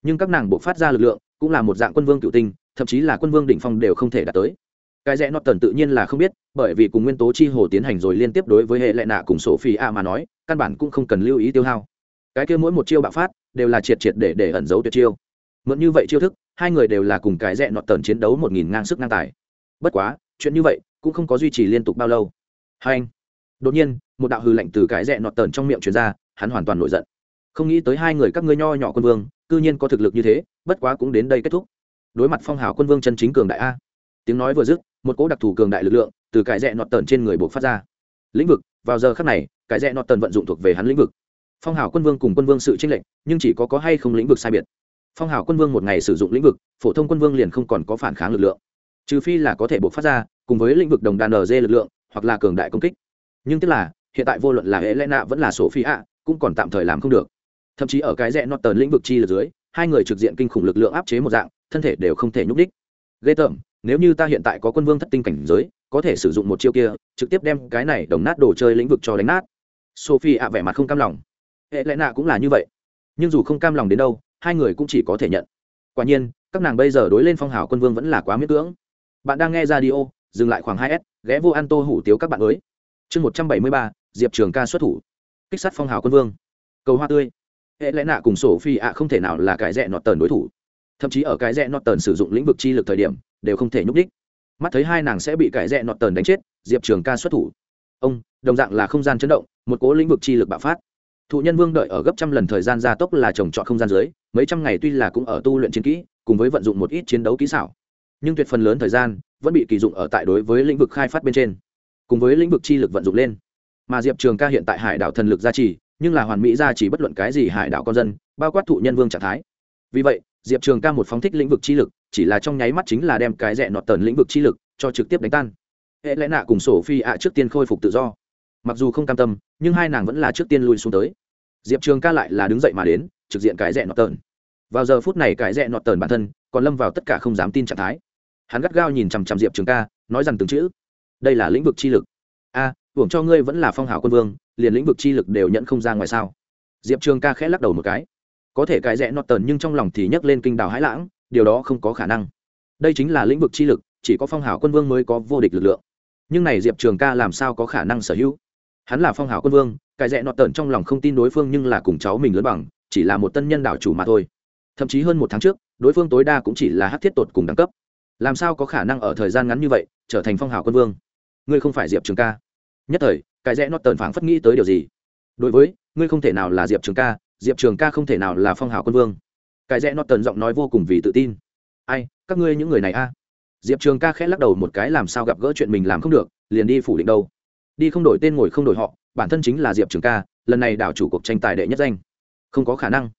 Nhưng các nàng buộc phát ra lực lượng, cũng là một dạng quân vương cựu tinh, thậm chí là quân vương đỉnh phong đều không thể đạt tới cái rẽ nọt tần tự nhiên là không biết, bởi vì cùng nguyên tố chi hồ tiến hành rồi liên tiếp đối với hệ lệ nạ cùng sổ phi a mà nói, căn bản cũng không cần lưu ý tiêu hao. Cái kia mỗi một chiêu bạo phát, đều là triệt triệt để để ẩn giấu tuyệt chiêu. Mượn như vậy chiêu thức, hai người đều là cùng cái rẽ nọt tần chiến đấu một nghìn ngang sức ngang tài. Bất quá, chuyện như vậy cũng không có duy trì liên tục bao lâu. Hai anh. Đột nhiên, một đạo hư lệnh từ cái rẽ nọt tần trong miệng truyền ra, hắn hoàn toàn nổi giận. Không nghĩ tới hai người các ngươi nho nhỏ quân vương, cư nhiên có thực lực như thế, bất quá cũng đến đây kết thúc. Đối mặt phong hào quân vương chân chính cường đại a. Tiếng nói vừa dứt một cỗ đặc thù cường đại lực lượng từ cái rẽ nọt tần trên người buộc phát ra. Lĩnh vực, vào giờ khắc này, cái rẽ nọt tần vận dụng thuộc về hắn lĩnh vực. Phong hào quân vương cùng quân vương sự tranh lệch, nhưng chỉ có có hay không lĩnh vực sai biệt. Phong hào quân vương một ngày sử dụng lĩnh vực, phổ thông quân vương liền không còn có phản kháng lực lượng. Trừ phi là có thể buộc phát ra, cùng với lĩnh vực đồng đàn ở lực lượng, hoặc là cường đại công kích. Nhưng tức là, hiện tại vô luận là hệ lẽ nạ vẫn là sổ phi ạ, cũng còn tạm thời làm không được. Thậm chí ở cái rẽ nọt tần lĩnh vực chi là dưới, hai người trực diện kinh khủng lực lượng áp chế một dạng, thân thể đều không thể nhúc đích ghê tởm nếu như ta hiện tại có quân vương thất tinh cảnh giới, có thể sử dụng một chiêu kia, trực tiếp đem cái này đồng nát đồ chơi lĩnh vực cho đánh nát. Sophie ạ vẻ mặt không cam lòng. Hệ lẽ nạ cũng là như vậy. Nhưng dù không cam lòng đến đâu, hai người cũng chỉ có thể nhận. Quả nhiên, các nàng bây giờ đối lên phong hào quân vương vẫn là quá miễn cưỡng. Bạn đang nghe ra d i o dừng lại khoảng hai s, ghé vô ăn tô hủ tiếu các bạn mới. Chương một trăm bảy mươi ba, diệp trường ca xuất thủ. Kích sát phong hào quân vương. Cầu hoa tươi. Hệ lẽ nạ cùng sổ phi ạ không thể nào là cái rẽ nọt tờn đối thủ. Thậm chí ở cái rẽ nọt tờn sử dụng lĩnh vực chi lực thời điểm đều không thể nhúc đích mắt thấy hai nàng sẽ bị cải rẽ nọt tờn đánh chết, diệp trường ca xuất thủ. Ông, đồng dạng là không gian chấn động, một cố lĩnh vực chi lực bạo phát. Thụ nhân vương đợi ở gấp trăm lần thời gian gia tốc là trồng trọt không gian dưới, mấy trăm ngày tuy là cũng ở tu luyện chiến kỹ, cùng với vận dụng một ít chiến đấu kỹ xảo. Nhưng tuyệt phần lớn thời gian, vẫn bị kỳ dụng ở tại đối với lĩnh vực khai phát bên trên, cùng với lĩnh vực chi lực vận dụng lên. Mà diệp trường ca hiện tại hải đảo thần lực gia trì, nhưng là hoàn mỹ gia trì bất luận cái gì hải đảo con dân, bao quát thụ nhân vương trạng thái. Vì vậy, diệp trường ca một phóng thích lĩnh vực chi lực chỉ là trong nháy mắt chính là đem cái rẽ nọt tần lĩnh vực chi lực cho trực tiếp đánh tan. Hệ lẽ nạ cùng sổ phi ạ trước tiên khôi phục tự do. Mặc dù không cam tâm nhưng hai nàng vẫn là trước tiên lui xuống tới. Diệp trường ca lại là đứng dậy mà đến trực diện cái rẽ nọt tần. Vào giờ phút này cái rẽ nọt tần bản thân còn lâm vào tất cả không dám tin trạng thái. Hắn gắt gao nhìn chằm chằm diệp trường ca nói rằng từng chữ đây là lĩnh vực chi lực. A à, hưởng cho ngươi vẫn là phong hảo quân vương liền lĩnh vực chi lực đều nhận không ra ngoài sao? Diệp trường ca khẽ lắc đầu một cái. Có thể cái rẽ nọt tần nhưng trong lòng thì nhấc lên kinh đào hãi lãng điều đó không có khả năng. Đây chính là lĩnh vực chi lực, chỉ có phong hảo quân vương mới có vô địch lực lượng. Nhưng này diệp trường ca làm sao có khả năng sở hữu? Hắn là phong hảo quân vương, cái rẽ nọt tận trong lòng không tin đối phương nhưng là cùng cháu mình lớn bằng, chỉ là một tân nhân đảo chủ mà thôi. Thậm chí hơn một tháng trước, đối phương tối đa cũng chỉ là hát thiết tột cùng đẳng cấp. Làm sao có khả năng ở thời gian ngắn như vậy, trở thành phong hảo quân vương? Ngươi không phải diệp trường ca. Nhất thời, cái rẽ nọ tận phảng phất nghĩ tới điều gì? Đối với, ngươi không thể nào là diệp trường ca, diệp trường ca không thể nào là phong hào quân vương cái rẽ nó tần giọng nói vô cùng vì tự tin. Ai, các ngươi những người này a? Diệp trường ca khẽ lắc đầu một cái, làm sao gặp gỡ chuyện mình làm không được, liền đi phủ định đâu. Đi không đổi tên ngồi không đổi họ, bản thân chính là diệp trường ca, lần này đảo chủ cuộc tranh tài đệ nhất danh. Không có khả năng.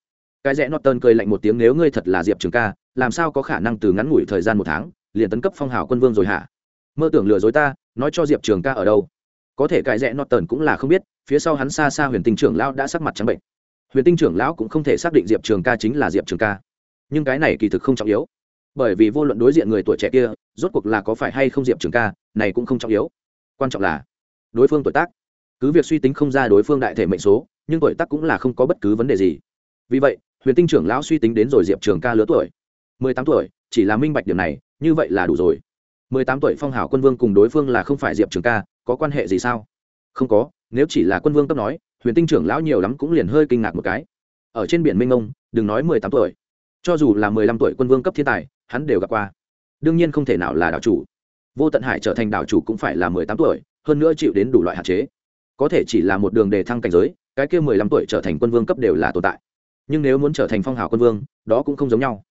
Cái rẽ nọt tần cười lạnh một tiếng, nếu ngươi thật là diệp trường ca, làm sao có khả năng từ ngắn ngủi thời gian một tháng, liền tấn cấp phong hào quân vương rồi hả? Mơ tưởng lừa dối ta, nói cho diệp trường ca ở đâu. Có thể cái rẽ nọt tần cũng là không biết, phía sau hắn xa xa huyền tinh trưởng lão đã sắc mặt trắng bệnh huyền tinh trưởng lão cũng không thể xác định diệp trường ca chính là diệp trường ca. Nhưng cái này kỳ thực không trọng yếu. Bởi vì vô luận đối diện người tuổi trẻ kia, rốt cuộc là có phải hay không diệp trường ca, này cũng không trọng yếu. Quan trọng là đối phương tuổi tác. Cứ việc suy tính không ra đối phương đại thể mệnh số, nhưng tuổi tác cũng là không có bất cứ vấn đề gì. Vì vậy, huyền tinh trưởng lão suy tính đến rồi diệp trường ca lứa tuổi. Mười tám tuổi, chỉ là minh bạch điểm này, như vậy là đủ rồi. Mười tám tuổi phong hào quân vương cùng đối phương là không phải diệp trường ca, có quan hệ gì sao? Không có, nếu chỉ là quân vương cấp nói huyền tinh trưởng lão nhiều lắm cũng liền hơi kinh ngạc một cái. Ở trên biển minh ông đừng nói mười tám tuổi, cho dù là mười lăm tuổi quân vương cấp thiên tài, hắn đều gặp qua. Đương nhiên không thể nào là đảo chủ. Vô tận hải trở thành đảo chủ cũng phải là mười tám tuổi, hơn nữa chịu đến đủ loại hạn chế. Có thể chỉ là một đường đề thăng cảnh giới, cái kia mười lăm tuổi trở thành quân vương cấp đều là tồn tại. Nhưng nếu muốn trở thành phong hào quân vương, đó cũng không giống nhau.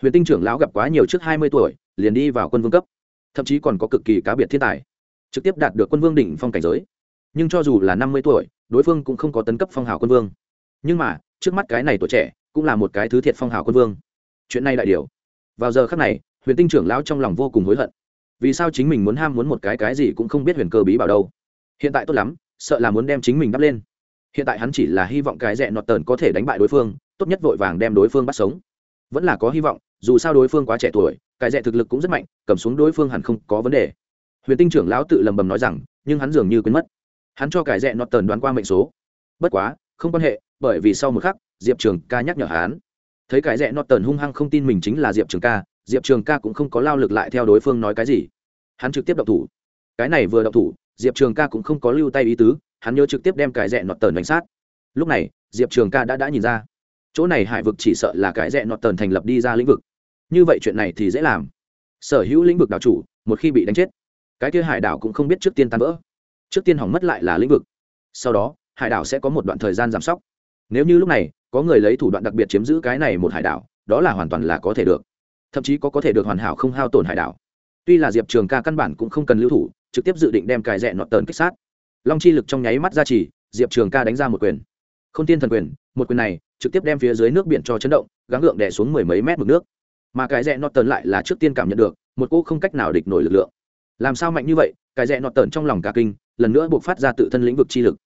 Huyền tinh trưởng lão gặp quá nhiều trước hai mươi tuổi, liền đi vào quân vương cấp. Thậm chí còn có cực kỳ cá biệt thiên tài, trực tiếp đạt được quân vương đỉnh phong cảnh giới nhưng cho dù là năm mươi tuổi, đối phương cũng không có tấn cấp phong hào quân vương. Nhưng mà, trước mắt cái này tuổi trẻ, cũng là một cái thứ thiệt phong hào quân vương. Chuyện này đại điều. Vào giờ khắc này, huyền tinh trưởng lão trong lòng vô cùng hối hận. Vì sao chính mình muốn ham muốn một cái cái gì cũng không biết huyền cơ bí bảo đâu? Hiện tại tốt lắm, sợ là muốn đem chính mình đắp lên. Hiện tại hắn chỉ là hy vọng cái rẽ nọt tờn có thể đánh bại đối phương, tốt nhất vội vàng đem đối phương bắt sống. Vẫn là có hy vọng, dù sao đối phương quá trẻ tuổi, cái rẽ thực lực cũng rất mạnh, cầm xuống đối phương hẳn không có vấn đề. Huyền tinh trưởng lão tự lầm bầm nói rằng, nhưng hắn dường như quên mất hắn cho cái rẽ nọt tần đoán qua mệnh số. Bất quá, không quan hệ, bởi vì sau một khắc, diệp trường ca nhắc nhở hắn. Thấy cái rẽ nọt tần hung hăng không tin mình chính là diệp trường ca, diệp trường ca cũng không có lao lực lại theo đối phương nói cái gì. Hắn trực tiếp đậu thủ. Cái này vừa đậu thủ, diệp trường ca cũng không có lưu tay ý tứ, hắn nhớ trực tiếp đem cái rẽ nọt tần đánh sát. Lúc này, diệp trường ca đã đã nhìn ra. Chỗ này hải vực chỉ sợ là cái rẽ nọt tần thành lập đi ra lĩnh vực. Như vậy chuyện này thì dễ làm. Sở hữu lĩnh vực đảo chủ, một khi bị đánh chết, cái kia hải đảo cũng không biết trước tiên tan vỡ trước tiên hỏng mất lại là lĩnh vực. Sau đó, hải đảo sẽ có một đoạn thời gian giảm sóc. Nếu như lúc này, có người lấy thủ đoạn đặc biệt chiếm giữ cái này một hải đảo, đó là hoàn toàn là có thể được. Thậm chí có có thể được hoàn hảo không hao tổn hải đảo. Tuy là diệp trường ca căn bản cũng không cần lưu thủ, trực tiếp dự định đem cài rẽ nọt tờn kích sát. Long chi lực trong nháy mắt ra chỉ diệp trường ca đánh ra một quyền. K h ô n tiên thần quyền, một quyền này, trực tiếp đem phía dưới nước biển cho chấn động, gắng gượng đẻ xuống mười mấy mét mực nước. Mà cái rẽ nọt tờn lại là trước tiên cảm nhận được, một cô không cách nào địch nổi lực lượng. Làm sao mạnh như vậy cái rẽ nọt tờn trong lòng cả kinh lần nữa buộc phát ra tự thân lĩnh vực chi lực.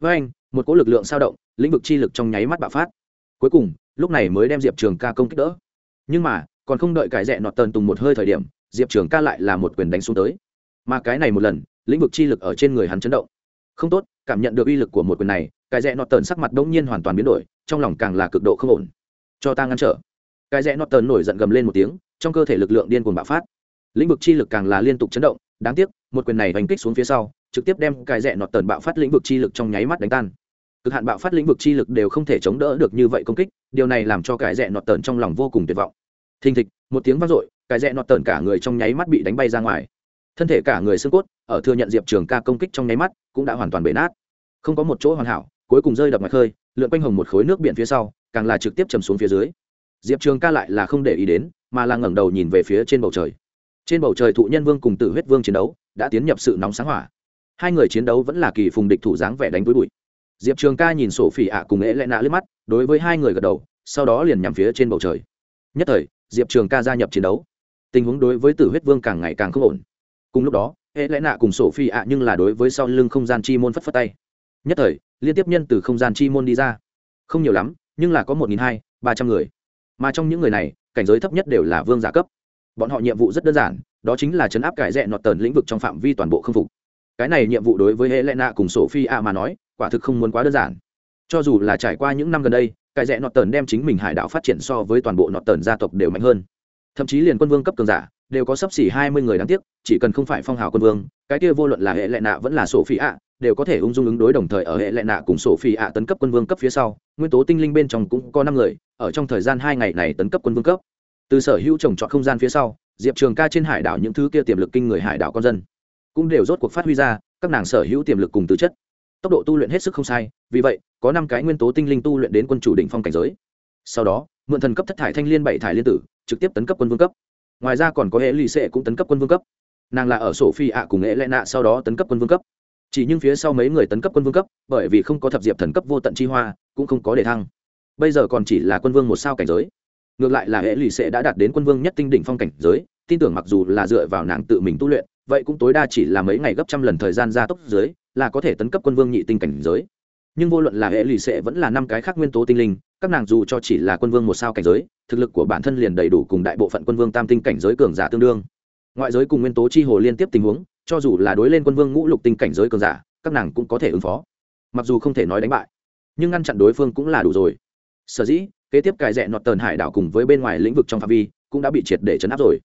Với anh, một cỗ lực lượng sao động, lĩnh vực chi lực trong nháy mắt bạo phát. Cuối cùng, lúc này mới đem diệp trường ca công kích đỡ. Nhưng mà, còn không đợi cái rẽ nọt tần tùng một hơi thời điểm, diệp trường ca lại là một quyền đánh xuống tới. Mà cái này một lần, lĩnh vực chi lực ở trên người hắn chấn động. Không tốt, cảm nhận được uy lực của một quyền này cái rẽ nọt tần sắc mặt đông nhiên hoàn toàn biến đổi, trong lòng càng là cực độ không ổn. Cho ta ngăn trở. Cái rẽ nọt tần nổi giận gầm lên một tiếng, trong cơ thể lực lượng điên cuồng bạo phát. Lĩnh vực chi lực càng là liên tục chấn động, đáng tiếc, một quyền này đánh kích xuống phía sau trực tiếp đem cái rẽ nọt tần bạo phát lĩnh vực chi lực trong nháy mắt đánh tan. Cực hạn bạo phát lĩnh vực chi lực đều không thể chống đỡ được như vậy công kích, điều này làm cho cái rẽ nọt tần trong lòng vô cùng tuyệt vọng. Thình thịch, một tiếng vang dội, cái rẽ nọt tần cả người trong nháy mắt bị đánh bay ra ngoài. Thân thể cả người xương cốt, ở thừa nhận diệp trường ca công kích trong nháy mắt, cũng đã hoàn toàn bể nát. Không có một chỗ hoàn hảo, cuối cùng rơi đập ngoài khơi, lượn quanh hồng một khối nước biển phía sau, càng là trực tiếp chầm xuống phía dưới. Diệp trường ca lại là không để ý đến, mà là ngẩng đầu nhìn về phía trên bầu trời. Trên bầu trời thụ nhân vương cùng tử huyết vương chiến đấu, đã tiến nhập sự nóng sáng hỏa hai người chiến đấu vẫn là kỳ phùng địch thủ dáng vẻ đánh với bụi. Diệp trường ca nhìn sổ phỉ ạ cùng ế lẽ nạ lướt mắt, đối với hai người gật đầu, sau đó liền nhằm phía trên bầu trời. Nhất thời, diệp trường ca gia nhập chiến đấu. Tình huống đối với tử huyết vương càng ngày càng không ổn. Cùng lúc đó, ế lẽ nạ cùng sổ phi ạ nhưng là đối với sau lưng không gian chi môn phất phất tay. Nhất thời, liên tiếp nhân từ không gian chi môn đi ra. Không nhiều lắm, nhưng là có một nghìn hai, ba trăm người. Mà trong những người này, cảnh giới thấp nhất đều là vương giả cấp. Bọn họ nhiệm vụ rất đơn giản, đó chính là chấn áp cải rẽ nọt tờn lĩnh vực trong phạm vi toàn bộ k phục cái này nhiệm vụ đối với hệ lệ nạ cùng sổ phi ạ mà nói, quả thực không muốn quá đơn giản. Cho dù là trải qua những năm gần đây, cái rẽ nọt tờn đem chính mình hải đảo phát triển so với toàn bộ nọt tờn gia tộc đều mạnh hơn. Thậm chí liền quân vương cấp cường giả đều có sấp xỉ hai mươi người đáng tiếc, chỉ cần không phải phong hào quân vương, cái kia vô luận là hệ lệ nạ vẫn là sổ phi ạ đều có thể ung dung ứng đối đồng thời ở hệ lệ nạ cùng sổ phi ạ tấn cấp quân vương cấp phía sau, nguyên tố tinh linh bên trong cũng có năm người, ở trong thời gian hai ngày này tấn cấp quân vương cấp. Từ sở hữu trồng trọt không gian phía sau, diệp trường ca trên hải đảo những thứ kia tiềm lực kinh người hải đảo con dân cũng đều rốt cuộc phát huy ra các nàng sở hữu tiềm lực cùng tư chất. Tốc độ tu luyện hết sức không sai, vì vậy, có năm cái nguyên tố tinh linh tu luyện đến quân chủ đỉnh phong cảnh giới. Sau đó, mượn thần cấp thất thải thanh liên bảy thải liên tử, trực tiếp tấn cấp quân vương cấp. Ngoài ra còn có hệ lì xệ cũng tấn cấp quân vương cấp. Nàng là ở sổ phi ạ cùng hệ lệ nạ sau đó tấn cấp quân vương cấp. Chỉ nhưng phía sau mấy người tấn cấp quân vương cấp, bởi vì không có thập diệp thần cấp vô tận chi hoa, cũng không có đề thăng. Bây giờ còn chỉ là quân vương một sao cảnh giới. Ngược lại là hệ lì xệ đã đạt đến quân vương nhất tinh đỉnh phong cảnh giới, tin tưởng mặc dù là dựa vào nàng tự mình tu luyện vậy cũng tối đa chỉ là mấy ngày gấp trăm lần thời gian gia tốc dưới, là có thể tấn cấp quân vương nhị tinh cảnh giới. Nhưng vô luận là hệ lì xệ vẫn là năm cái khác nguyên tố tinh linh, các nàng dù cho chỉ là quân vương một sao cảnh giới, thực lực của bản thân liền đầy đủ cùng đại bộ phận quân vương tam tinh cảnh giới cường giả tương đương. Ngoại giới cùng nguyên tố chi hồ liên tiếp tình huống, cho dù là đối lên quân vương ngũ lục tinh cảnh giới cường giả, các nàng cũng có thể ứng phó. Mặc dù không thể nói đánh bại, nhưng ngăn chặn đối phương cũng là đủ rồi. Sở dĩ, kế tiếp cài rẽ nọt tờn hải đảo cùng với bên ngoài lĩnh vực trong phạm vi cũng đã bị triệt để chấn áp rồi.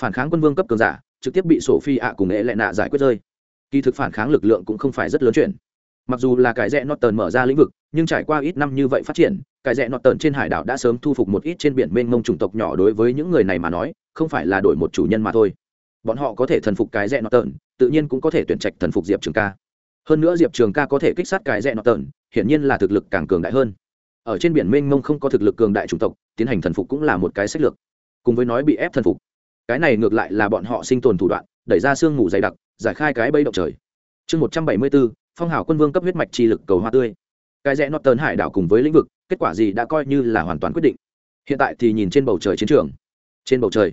Phản kháng quân vương cấp cường giả trực tiếp bị sổ phi ạ cùng nghệ lệ nạ giải quyết rơi. Kỳ thực phản kháng lực lượng cũng không phải rất lớn chuyện. Mặc dù là cái rẽ nọt tờn mở ra lĩnh vực, nhưng trải qua ít năm như vậy phát triển, cái rẽ nọt tờn trên hải đảo đã sớm thu phục một ít trên biển mênh mông chủng tộc nhỏ đối với những người này mà nói, không phải là đổi một chủ nhân mà thôi. Bọn họ có thể thần phục cái rẽ nọt tờn tự nhiên cũng có thể tuyển trạch thần phục diệp trường ca. Hơn nữa diệp trường ca có thể kích sát cái rẽ nọt tờn hiển nhiên là thực lực càng cường đại hơn. Ở trên biển mênh mông không có thực lực cường đại chủng tộc, tiến hành thần phục cũng là một cái sách lược. Cùng với nói bị ép thần phục cái này ngược lại là bọn họ sinh tồn thủ đoạn, đẩy ra sương ngủ dày đặc, giải khai cái bẫy động trời. Chương một trăm bảy mươi bốn, phong hào quân vương cấp huyết mạch chi lực cầu hoa tươi. Cái rẽ nọt tơn hải đảo cùng với lĩnh vực, kết quả gì đã coi như là hoàn toàn quyết định. Hiện tại thì nhìn trên bầu trời chiến trường. Trên bầu trời,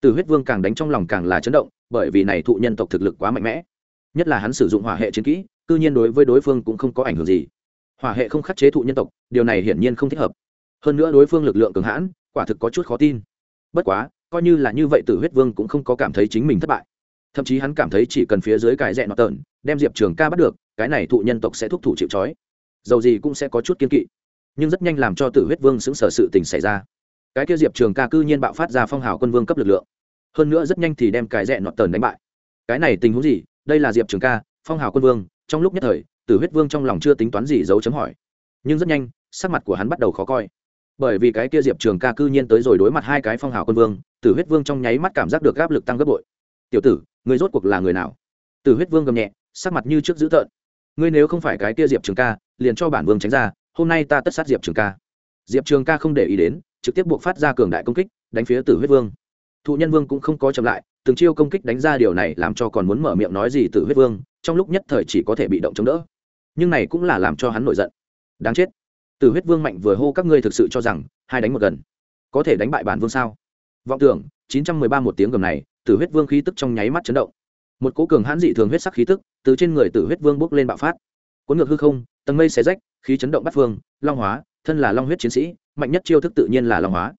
từ huyết vương càng đánh trong lòng càng là chấn động, bởi vì này thụ nhân tộc thực lực quá mạnh mẽ. Nhất là hắn sử dụng hỏa hệ chiến kỹ, cư nhiên đối với đối phương cũng không có ảnh hưởng gì. Hỏa hệ không khắc chế thụ nhân tộc, điều này hiển nhiên không thích hợp. Hơn nữa đối phương lực lượng cường hãn, quả thực có chút khó tin. Bất quá coi như là như vậy tử huyết vương cũng không có cảm thấy chính mình thất bại. Thậm chí hắn cảm thấy chỉ cần phía dưới cái rẽ nọ tợn đem diệp trường ca bắt được, cái này thụ nhân tộc sẽ thúc thủ chịu c dầu gì cũng sẽ có chút kiên kỵ. Nhưng rất nhanh làm cho tử huyết vương xứng sở sự tình xảy ra. Cái kia diệp trường ca cư nhiên bạo phát ra phong hào quân vương cấp lực lượng. Hơn nữa rất nhanh thì đem cái rẽ nọ tợn đánh bại. Cái này tình huống gì? Đây là diệp trường ca, phong hào quân vương. Trong lúc nhất thời, tử huyết vương trong lòng chưa tính toán gì dấu chấm hỏi. Nhưng rất nhanh, sắc mặt của hắn bắt đầu khó coi. Bởi vì cái kia diệp trường ca cư nhiên tới rồi đối mặt hai cái phong hào quân vương tử huyết vương trong nháy mắt cảm giác được áp lực tăng gấp bội. Tiểu tử người rốt cuộc là người nào? Tử huyết vương gầm nhẹ, sắc mặt như trước dữ tợn. Ngươi nếu không phải cái kia diệp trường ca, liền cho bản vương tránh ra, hôm nay ta tất sát diệp trường ca. Diệp trường ca không để ý đến, trực tiếp buộc phát ra cường đại công kích, đánh phía tử huyết vương. Thụ nhân vương cũng không có chậm lại, từng chiêu công kích đánh ra điều này làm cho còn muốn mở miệng nói gì tử huyết vương, trong lúc nhất thời chỉ có thể bị động chống đỡ. Nhưng này cũng là làm cho hắn nổi giận. Đáng chết. Tử huyết vương mạnh vừa hô, các ngươi thực sự cho rằng hai đánh một gần có thể đánh bại bản vương sao? Vọng tưởng, chín trăm mười ba một tiếng gầm này tử huyết vương khí tức trong nháy mắt chấn động. Một cố cường hãn dị thường huyết sắc khí tức từ trên người tử huyết vương bốc lên bạo phát. Cuốn ngược hư không, tầng mây xé rách, khí chấn động bắt phương, long hóa, thân là long huyết chiến sĩ, mạnh nhất chiêu thức tự nhiên là long hóa.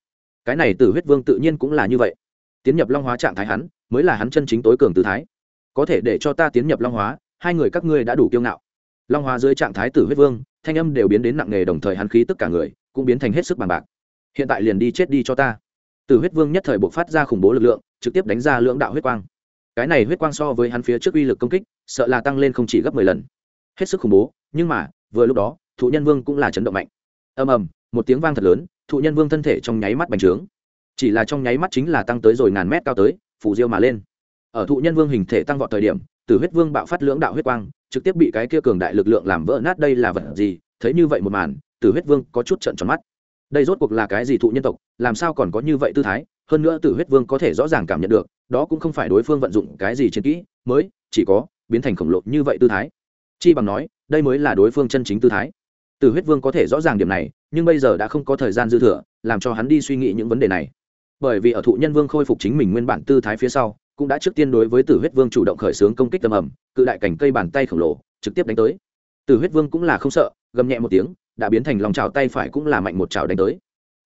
Cái này tử huyết vương tự nhiên cũng là như vậy. Tiến nhập long hóa trạng thái hắn, mới là hắn chân chính tối cường tư thái. Có thể để cho ta tiến nhập long hóa, hai người các ngươi đã đủ kiêu ngạo. Long hóa dưới trạng thái tử huyết vương, thanh âm đều biến đến nặng nề đồng thời hắn khí tức cả người cũng biến thành hết sức bằng bạc. Hiện tại liền đi chết đi cho ta tử huyết vương nhất thời buộc phát ra khủng bố lực lượng, trực tiếp đánh ra lưỡng đạo huyết quang. Cái này huyết quang so với hắn phía trước uy lực công kích, sợ là tăng lên không chỉ gấp mười lần. Hết sức khủng bố, nhưng mà, vừa lúc đó, thụ nhân vương cũng là chấn động mạnh. Ầm ầm, một tiếng vang thật lớn, thụ nhân vương thân thể trong nháy mắt bành trướng. Chỉ là trong nháy mắt chính là tăng tới rồi ngàn mét cao tới, phủ diêu mà lên. Ở thụ nhân vương hình thể tăng vọt thời điểm tử huyết vương bạo phát lưỡng đạo huyết quang, trực tiếp bị cái kia cường đại lực lượng làm vỡ nát đây là vật gì, thấy như vậy một màn tử huyết vương có chút trận tròn mắt đây rốt cuộc là cái gì thụ nhân tộc, làm sao còn có như vậy tư thái? Hơn nữa tử huyết vương có thể rõ ràng cảm nhận được, đó cũng không phải đối phương vận dụng cái gì chiến kỹ, mới chỉ có biến thành khổng lồ như vậy tư thái. Chi bằng nói, đây mới là đối phương chân chính tư thái. Tử huyết vương có thể rõ ràng điểm này, nhưng bây giờ đã không có thời gian dư thừa, làm cho hắn đi suy nghĩ những vấn đề này. Bởi vì ở thụ nhân vương khôi phục chính mình nguyên bản tư thái phía sau, cũng đã trước tiên đối với tử huyết vương chủ động khởi xướng công kích tầm ẩm, cự đại cảnh cây bàn tay khổng lồ, trực tiếp đánh tới. Tử huyết vương cũng là không sợ, gầm nhẹ một tiếng đã biến thành lòng chảo tay phải cũng là mạnh một chảo đánh tới.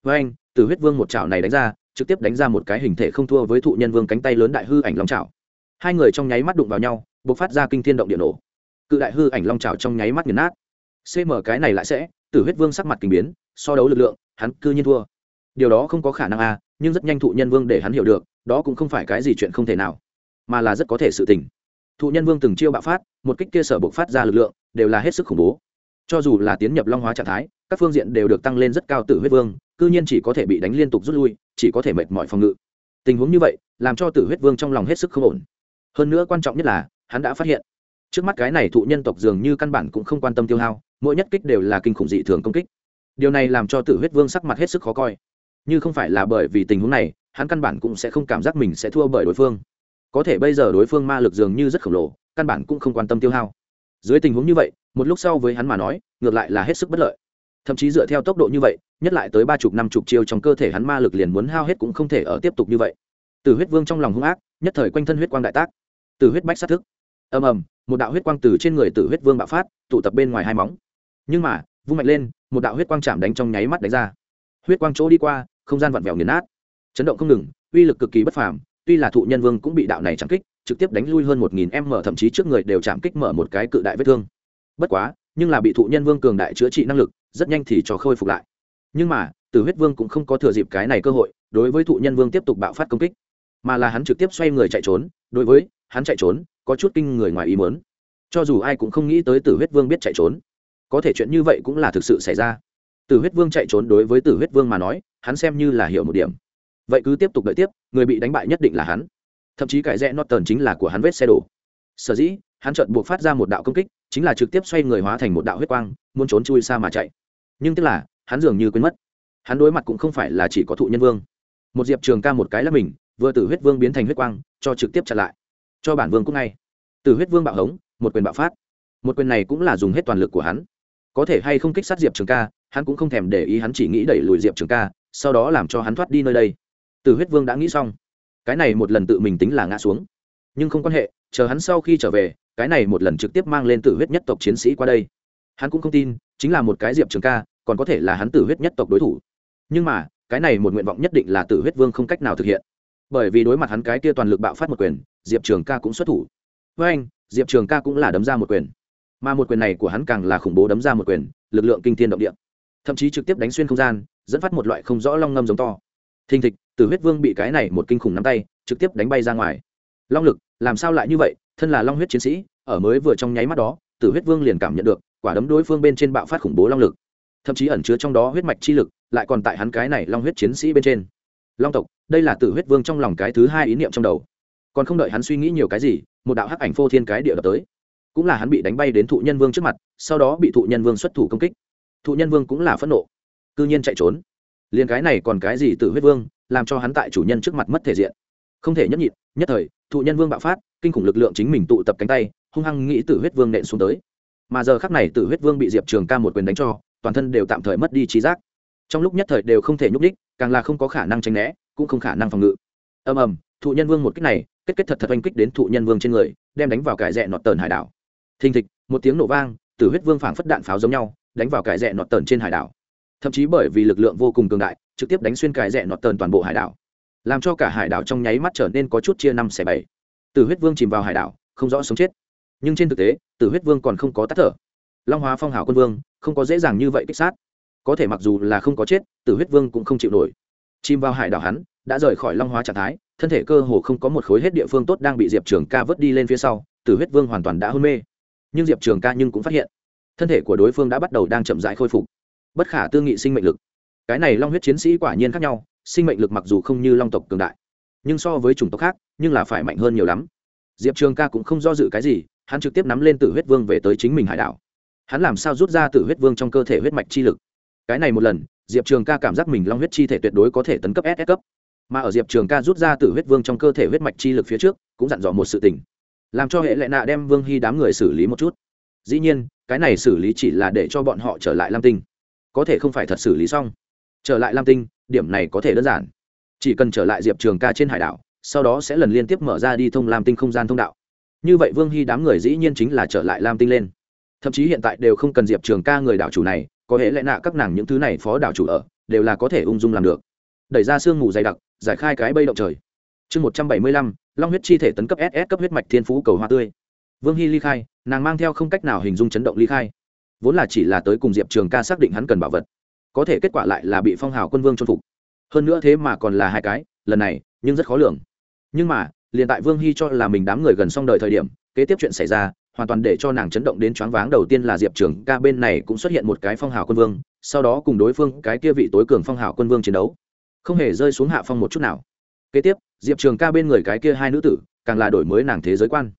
Với anh, từ huyết vương một chảo này đánh ra, trực tiếp đánh ra một cái hình thể không thua với thụ nhân vương cánh tay lớn đại hư ảnh long chảo. Hai người trong nháy mắt đụng vào nhau b ộ c phát ra kinh thiên động điện nổ. Cự đại hư ảnh long trào trong nháy mắt nghiền nát. Cm cái này lại sẽ tử huyết vương sắc mặt kinh biến, so đấu lực lượng, hắn cư nhiên thua. Điều đó không có khả năng a, nhưng rất nhanh thụ nhân vương để hắn hiểu được, đó cũng không phải cái gì chuyện không thể nào, mà là rất có thể sự tình. Thụ nhân vương từng chiêu bạo phát, một kích kia sở bộc phát ra lực lượng, đều là hết sức khủng bố cho dù là tiến nhập long hóa trạng thái, các phương diện đều được tăng lên rất cao tử huyết vương, cư nhiên chỉ có thể bị đánh liên tục rút lui, chỉ có thể mệt mỏi phòng ngự. Tình huống như vậy, làm cho tử huyết vương trong lòng hết sức không ổn. Hơn nữa quan trọng nhất là, hắn đã phát hiện, trước mắt cái này thụ nhân tộc dường như căn bản cũng không quan tâm tiêu hao, mỗi nhất kích đều là kinh khủng dị thường công kích. Điều này làm cho tử huyết vương sắc mặt hết sức khó coi. Như không phải là bởi vì tình huống này, hắn căn bản cũng sẽ không cảm giác mình sẽ thua bởi đối phương. Có thể bây giờ đối phương ma lực dường như rất khổng lồ, căn bản cũng không quan tâm tiêu hao dưới tình huống như vậy, một lúc sau với hắn mà nói, ngược lại là hết sức bất lợi. Thậm chí dựa theo tốc độ như vậy, nhất lại tới ba chục, năm chục chiêu trong cơ thể hắn ma lực liền muốn hao hết cũng không thể ở tiếp tục như vậy. Từ huyết vương trong lòng hung ác, nhất thời quanh thân huyết quang đại tác. Từ huyết bách sát thức. Ầm ầm, một đạo huyết quang từ trên người từ huyết vương bạo phát, tụ tập bên ngoài hai móng. Nhưng mà, vung mạnh lên, một đạo huyết quang chạm đánh trong nháy mắt đánh ra. Huyết quang chỗ đi qua, không gian vặn vẹo nghiền nát. Chấn động không ngừng, uy lực cực kỳ bất phàm tuy là thụ nhân vương cũng bị đạo này chạm kích, trực tiếp đánh lui hơn một nghìn m, thậm chí trước người đều chạm kích mở một cái cự đại vết thương. Bất quá, nhưng là bị thụ nhân vương cường đại chữa trị năng lực, rất nhanh thì cho khôi phục lại. Nhưng mà, tử huyết vương cũng không có thừa dịp cái này cơ hội, đối với thụ nhân vương tiếp tục bạo phát công kích. Mà là hắn trực tiếp xoay người chạy trốn, đối với, hắn chạy trốn, có chút kinh người ngoài ý mớn cho dù ai cũng không nghĩ tới tử huyết vương biết chạy trốn. Có thể chuyện như vậy cũng là thực sự xảy ra. Tử huyết vương chạy trốn đối với tử huyết vương mà nói, hắn xem như là hiểu một điểm vậy cứ tiếp tục đợi tiếp, người bị đánh bại nhất định là hắn. Thậm chí cải rẽ norton chính là của hắn vết xe đổ. Sở dĩ, hắn chợt buộc phát ra một đạo công kích, chính là trực tiếp xoay người hóa thành một đạo huyết quang, muốn trốn chui xa mà chạy. Nhưng tức là, hắn dường như quên mất. Hắn đối mặt cũng không phải là chỉ có thụ nhân vương. Một diệp trường ca một cái là mình, vừa từ huyết vương biến thành huyết quang, cho trực tiếp chặn lại. Cho bản vương cũng ngay. Từ huyết vương bạo hống, một quyền bạo phát. Một quyền này cũng là dùng hết toàn lực của hắn. Có thể hay không kích sát diệp trường ca, hắn cũng không thèm để ý, hắn chỉ nghĩ đẩy lùi diệp trường ca, sau đó làm cho hắn thoát đi nơi đây từ huyết vương đã nghĩ xong. Cái này một lần tự mình tính là ngã xuống. Nhưng không quan hệ, chờ hắn sau khi trở về, cái này một lần trực tiếp mang lên tử huyết nhất tộc chiến sĩ qua đây. Hắn cũng không tin, chính là một cái diệp trường ca, còn có thể là hắn tử huyết nhất tộc đối thủ. Nhưng mà, cái này một nguyện vọng nhất định là tử huyết vương không cách nào thực hiện. Bởi vì đối mặt hắn cái kia toàn lực bạo phát một quyền, diệp trường ca cũng xuất thủ. Với anh, diệp trường ca cũng là đấm ra một quyền. Mà một quyền này của hắn càng là khủng bố đấm ra một quyền, lực lượng kinh thiên động địa. Thậm chí trực tiếp đánh xuyên không gian, dẫn phát một loại không rõ long ngâm giống to. Thình thịch tử huyết vương bị cái này một kinh khủng nắm tay, trực tiếp đánh bay ra ngoài. Long lực, làm sao lại như vậy? Thân là long huyết chiến sĩ, ở mới vừa trong nháy mắt đó, tử huyết vương liền cảm nhận được, quả đấm đối phương bên trên bạo phát khủng bố long lực. Thậm chí ẩn chứa trong đó huyết mạch chi lực, lại còn tại hắn cái này long huyết chiến sĩ bên trên. Long tộc, đây là tử huyết vương trong lòng cái thứ hai ý niệm trong đầu. Còn không đợi hắn suy nghĩ nhiều cái gì, một đạo hắc ảnh phô thiên cái địa đập tới. Cũng là hắn bị đánh bay đến thụ nhân vương trước mặt, sau đó bị thụ nhân vương xuất thủ công kích. Thụ nhân vương cũng là phẫn nộ. Cư nhiên chạy trốn. Liền cái này còn cái gì tử huyết vương làm cho hắn tại chủ nhân trước mặt mất thể diện. Không thể nhấp nhịn, nhất thời, thụ nhân vương bạo phát, kinh khủng lực lượng chính mình tụ tập cánh tay, hung hăng nghĩ tử huyết vương nện xuống tới. Mà giờ khắc này tử huyết vương bị diệp trường ca một quyền đánh cho, toàn thân đều tạm thời mất đi trí giác. Trong lúc nhất thời đều không thể nhúc đích càng là không có khả năng tranh né, cũng không khả năng phòng ngự. Ầm ầm, thụ nhân vương một kích này, kết kết thật thật oanh kích đến thụ nhân vương trên người, đem đánh vào cải rẽ nọt tờn hải đảo. Thình thịch, một tiếng nổ vang, tử huyết vương phảng phất đạn pháo giống nhau, đánh vào cải rẽ nọt tờn trên hải đảo thậm chí bởi vì lực lượng vô cùng cường đại, trực tiếp đánh xuyên cài rẽ nọt tờn toàn bộ hải đảo, làm cho cả hải đảo trong nháy mắt trở nên có chút chia năm xẻ bảy. Tử huyết vương chìm vào hải đảo, không rõ sống chết. Nhưng trên thực tế, tử huyết vương còn không có tắt thở. Long hóa phong hào quân vương, không có dễ dàng như vậy kích sát. Có thể mặc dù là không có chết, tử huyết vương cũng không chịu nổi. Chìm vào hải đảo hắn, đã rời khỏi long hóa trạng thái, thân thể cơ hồ không có một khối hết địa phương tốt đang bị diệp trường ca vớt đi lên phía sau, tử huyết vương hoàn toàn đã hôn mê. Nhưng diệp trường ca nhưng cũng phát hiện, thân thể của đối phương đã bắt đầu đang chậm rãi khôi phục bất khả tư nghị sinh mệnh lực. Cái này long huyết chiến sĩ quả nhiên khác nhau, sinh mệnh lực mặc dù không như long tộc cường đại, nhưng so với chủng tộc khác, nhưng là phải mạnh hơn nhiều lắm. Diệp trường ca cũng không do dự cái gì, hắn trực tiếp nắm lên tử huyết vương về tới chính mình hải đảo. Hắn làm sao rút ra tử huyết vương trong cơ thể huyết mạch chi lực? Cái này một lần, diệp trường ca cảm giác mình long huyết chi thể tuyệt đối có thể tấn cấp ss cấp. Mà ở diệp trường ca rút ra tử huyết vương trong cơ thể huyết mạch chi lực phía trước, cũng dặn dò một sự tình. Làm cho hệ lệ nạ đem vương hy đám người xử lý một chút. Dĩ nhiên, cái này xử lý chỉ là để cho bọn họ trở lại lam tinh có thể không phải thật xử lý xong. Trở lại lam tinh, điểm này có thể đơn giản. Chỉ cần trở lại diệp trường ca trên hải đảo, sau đó sẽ lần liên tiếp mở ra đi thông lam tinh không gian thông đạo. Như vậy vương hy đám người dĩ nhiên chính là trở lại lam tinh lên. Thậm chí hiện tại đều không cần diệp trường ca người đảo chủ này, có hệ lẽ nạ các nàng những thứ này phó đảo chủ ở, đều là có thể ung dung làm được. Đẩy ra sương mù dày đặc, giải khai cái bây động trời. Chương một trăm bảy mươi lăm, long huyết chi thể tấn cấp ss cấp huyết mạch thiên phú cầu hoa tươi. Vương hy ly khai, nàng mang theo không cách nào hình dung chấn động ly khai vốn là chỉ là tới cùng diệp trường ca xác định hắn cần bảo vật, có thể kết quả lại là bị phong hào quân vương chôn phục. Hơn nữa thế mà còn là hai cái, lần này, nhưng rất khó lường. Nhưng mà, liền tại vương hy cho là mình đám người gần xong đời thời điểm, kế tiếp chuyện xảy ra, hoàn toàn để cho nàng chấn động đến choáng váng. Đầu tiên là diệp trường ca bên này cũng xuất hiện một cái phong hào quân vương, sau đó cùng đối phương cái kia vị tối cường phong hào quân vương chiến đấu. Không hề rơi xuống hạ phong một chút nào. Kế tiếp, diệp trường ca bên người cái kia hai nữ tử, càng là đổi mới nàng thế giới quan.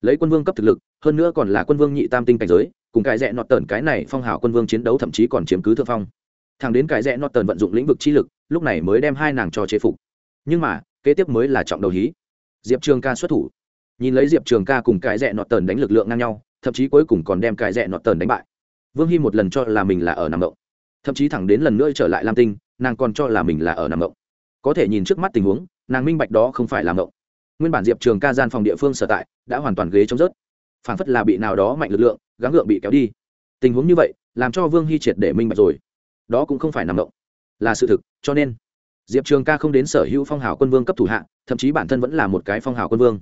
Lấy quân vương cấp thực lực hơn nữa còn là quân vương nhị tam tinh cảnh giới, cùng cái rẽ nọt tờn cái này phong hào quân vương chiến đấu thậm chí còn chiếm cứ thượng phong. Thằng đến cái rẽ nọt tờn vận dụng lĩnh vực chi lực, lúc này mới đem hai nàng cho chế phục. Nhưng mà, kế tiếp mới là trọng đầu hí. Diệp trường ca xuất thủ. Nhìn lấy diệp trường ca cùng cái rẽ nọt tờn đánh lực lượng ngang nhau, thậm chí cuối cùng còn đem cái rẽ nọt tờn đánh bại. Vương hy một lần cho là mình là ở nằm động. Thậm chí thẳng đến lần nữa trở lại lam tinh, nàng còn cho là mình là ở nằm động. Có thể nhìn trước mắt tình huống, nàng minh bạch đó không phải làm động nguyên bản diệp trường ca gian phòng địa phương sở tại, đã hoàn toàn ghế chống rớt phản phất là bị nào đó mạnh lực lượng, gắng gượng bị kéo đi. Tình huống như vậy, làm cho vương hy triệt để minh bạch rồi. Đó cũng không phải nằm động, là sự thực, cho nên, diệp trường ca không đến sở hữu phong hào quân vương cấp thủ hạ, thậm chí bản thân vẫn là một cái phong hào quân vương.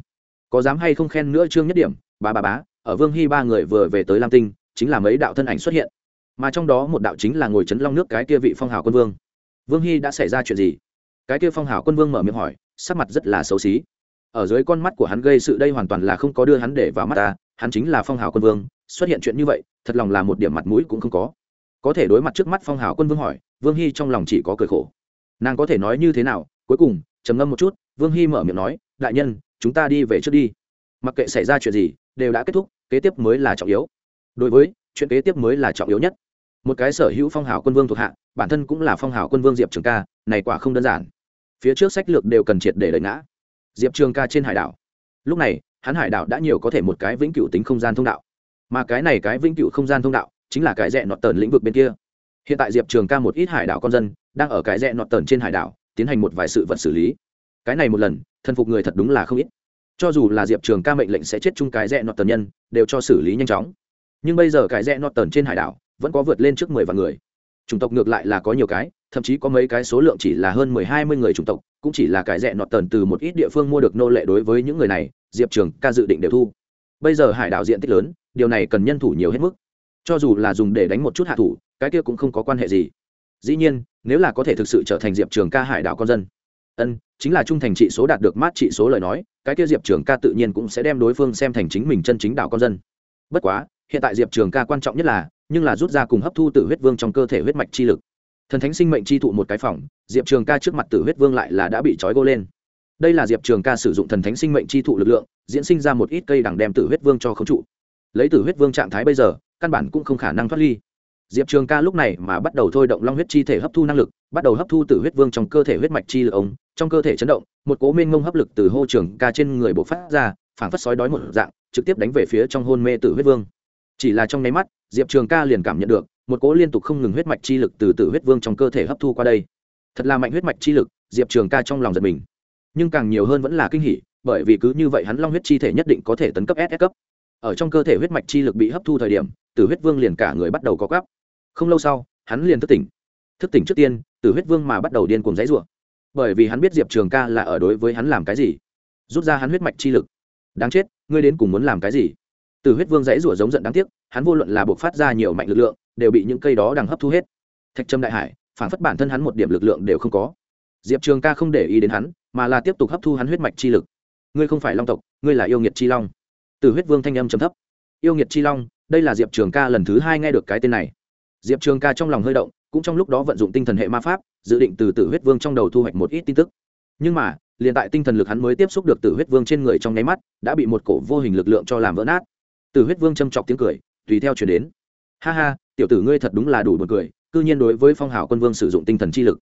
Có dám hay không khen nữa trương nhất điểm Bá Bá bá, ở vương hy ba người vừa về tới lam tinh, chính là mấy đạo thân ảnh xuất hiện. Mà trong đó một đạo chính là ngồi chấn long nước cái kia vị phong hào quân vương. Vương hy đã xảy ra chuyện gì? Cái kia phong hào quân vương mở miệng hỏi, sắc mặt rất là xấu xí. Ở dưới con mắt của hắn gây sự đây hoàn toàn là không có đưa hắn để vào mắt ta hắn chính là phong hào quân vương, xuất hiện chuyện như vậy, thật lòng là một điểm mặt mũi cũng không có. Có thể đối mặt trước mắt phong hào quân vương hỏi, vương hy trong lòng chỉ có cười khổ. Nàng có thể nói như thế nào? Cuối cùng, trầm ngâm một chút, vương hy mở miệng nói, đại nhân, chúng ta đi về trước đi. Mặc kệ xảy ra chuyện gì, đều đã kết thúc, kế tiếp mới là trọng yếu. Đối với, chuyện kế tiếp mới là trọng yếu nhất. Một cái sở hữu phong hào quân vương thuộc hạ, bản thân cũng là phong hào quân vương diệp trường ca, này quả không đơn giản. Phía trước sách lược đều cần triệt để đợi ngã. Diệp trường ca trên hải đảo. Lúc này hắn hải đảo đã nhiều có thể một cái vĩnh cửu tính không gian thông đạo. Mà cái này cái vĩnh cửu không gian thông đạo chính là cái rẽ nọt tờn lĩnh vực bên kia. Hiện tại diệp trường ca một ít hải đảo con dân đang ở cái rẽ nọt tờn trên hải đảo tiến hành một vài sự vật xử lý. Cái này một lần thân phục người thật đúng là không ít. Cho dù là diệp trường ca mệnh lệnh sẽ chết chung cái rẽ nọt tờn nhân, đều cho xử lý nhanh chóng. Nhưng bây giờ cái rẽ nọt tờn trên hải đảo vẫn có vượt lên trước mười vạn người chủng tộc ngược lại là có nhiều cái, thậm chí có mấy cái số lượng chỉ là hơn mười hai mươi người chủng tộc, cũng chỉ là cái rẽ nọt tần từ một ít địa phương mua được nô lệ đối với những người này, diệp trường, ca dự định đều thu. Bây giờ hải đảo diện tích lớn, điều này cần nhân thủ nhiều hết mức. Cho dù là dùng để đánh một chút hạ thủ, cái kia cũng không có quan hệ gì. Dĩ nhiên, nếu là có thể thực sự trở thành diệp trường ca hải đảo con dân. Ân, chính là trung thành trị số đạt được mát trị số lời nói, cái kia diệp trường ca tự nhiên cũng sẽ đem đối phương xem thành chính mình chân chính đảo con dân. Bất quá, hiện tại diệp trường ca quan trọng nhất là nhưng là rút ra cùng hấp thu t huyết vương trong cơ thể huyết mạch chi lực. Thần thánh sinh mệnh chi thụ một cái phòng, diệp trường ca trước mặt tử huyết vương lại là đã bị trói gô lên. Đây là diệp trường ca sử dụng thần thánh sinh mệnh chi thụ lực lượng, diễn sinh ra một ít cây đằng đem tử huyết vương cho khống trụ. Lấy tử huyết vương trạng thái bây giờ, căn bản cũng không khả năng thoát ly. Diệp trường ca lúc này mà bắt đầu thôi động long huyết chi thể hấp thu năng lực, bắt đầu hấp thu tử huyết vương trong cơ thể huyết mạch chi lực ống, trong cơ thể chấn động, một cố mênh mông hấp lực từ hô trường ca trên người bộc phát ra, phảng phất sói đói một dạng, trực tiếp đánh về phía trong hôn mê tử huyết vương. Chỉ là trong nháy mắt diệp trường ca liền cảm nhận được, một cỗ liên tục không ngừng huyết mạch chi lực từ tử huyết vương trong cơ thể hấp thu qua đây. Thật là mạnh huyết mạch chi lực, diệp trường ca trong lòng giật mình. Nhưng càng nhiều hơn vẫn là kinh hỉ, bởi vì cứ như vậy hắn long huyết chi thể nhất định có thể tấn cấp ss cấp. Ở trong cơ thể huyết mạch chi lực bị hấp thu thời điểm, tử huyết vương liền cả người bắt đầu có gắp không lâu sau, hắn liền thức tỉnh. Thức tỉnh trước tiên, tử huyết vương mà bắt đầu điên cuồng dãy rủa bởi vì hắn biết diệp trường ca là ở đối với hắn làm cái gì. Rút ra hắn huyết mạch chi lực. Đáng chết, ngươi đến cùng muốn làm cái gì? Tử huyết vương dãy rủa giống giận đáng tiếc, hắn vô luận là buộc phát ra nhiều mạnh lực lượng, đều bị những cây đó đang hấp thu hết. Thạch trâm đại hải, phản phất bản thân hắn một điểm lực lượng đều không có. Diệp trường ca không để ý đến hắn, mà là tiếp tục hấp thu hắn huyết mạch chi lực. Ngươi không phải long tộc, ngươi là yêu nghiệt chi long. Từ huyết vương thanh âm trầm thấp. Yêu nghiệt chi long, đây là diệp trường ca lần thứ hai nghe được cái tên này. Diệp trường ca trong lòng hơi động, cũng trong lúc đó vận dụng tinh thần hệ ma pháp, dự định từ tử huyết vương trong đầu thu hoạch một ít tin tức. Nhưng mà, liền tại tinh thần lực hắn mới tiếp xúc được tử huyết vương trên người trong nháy mắt, đã bị một cổ vô hình lực lượng cho làm vỡ nát tử huyết vương châm chọc tiếng cười, tùy theo chuyển đến. Ha ha, tiểu tử ngươi thật đúng là đủ một cười, cư nhiên đối với phong hào quân vương sử dụng tinh thần chi lực.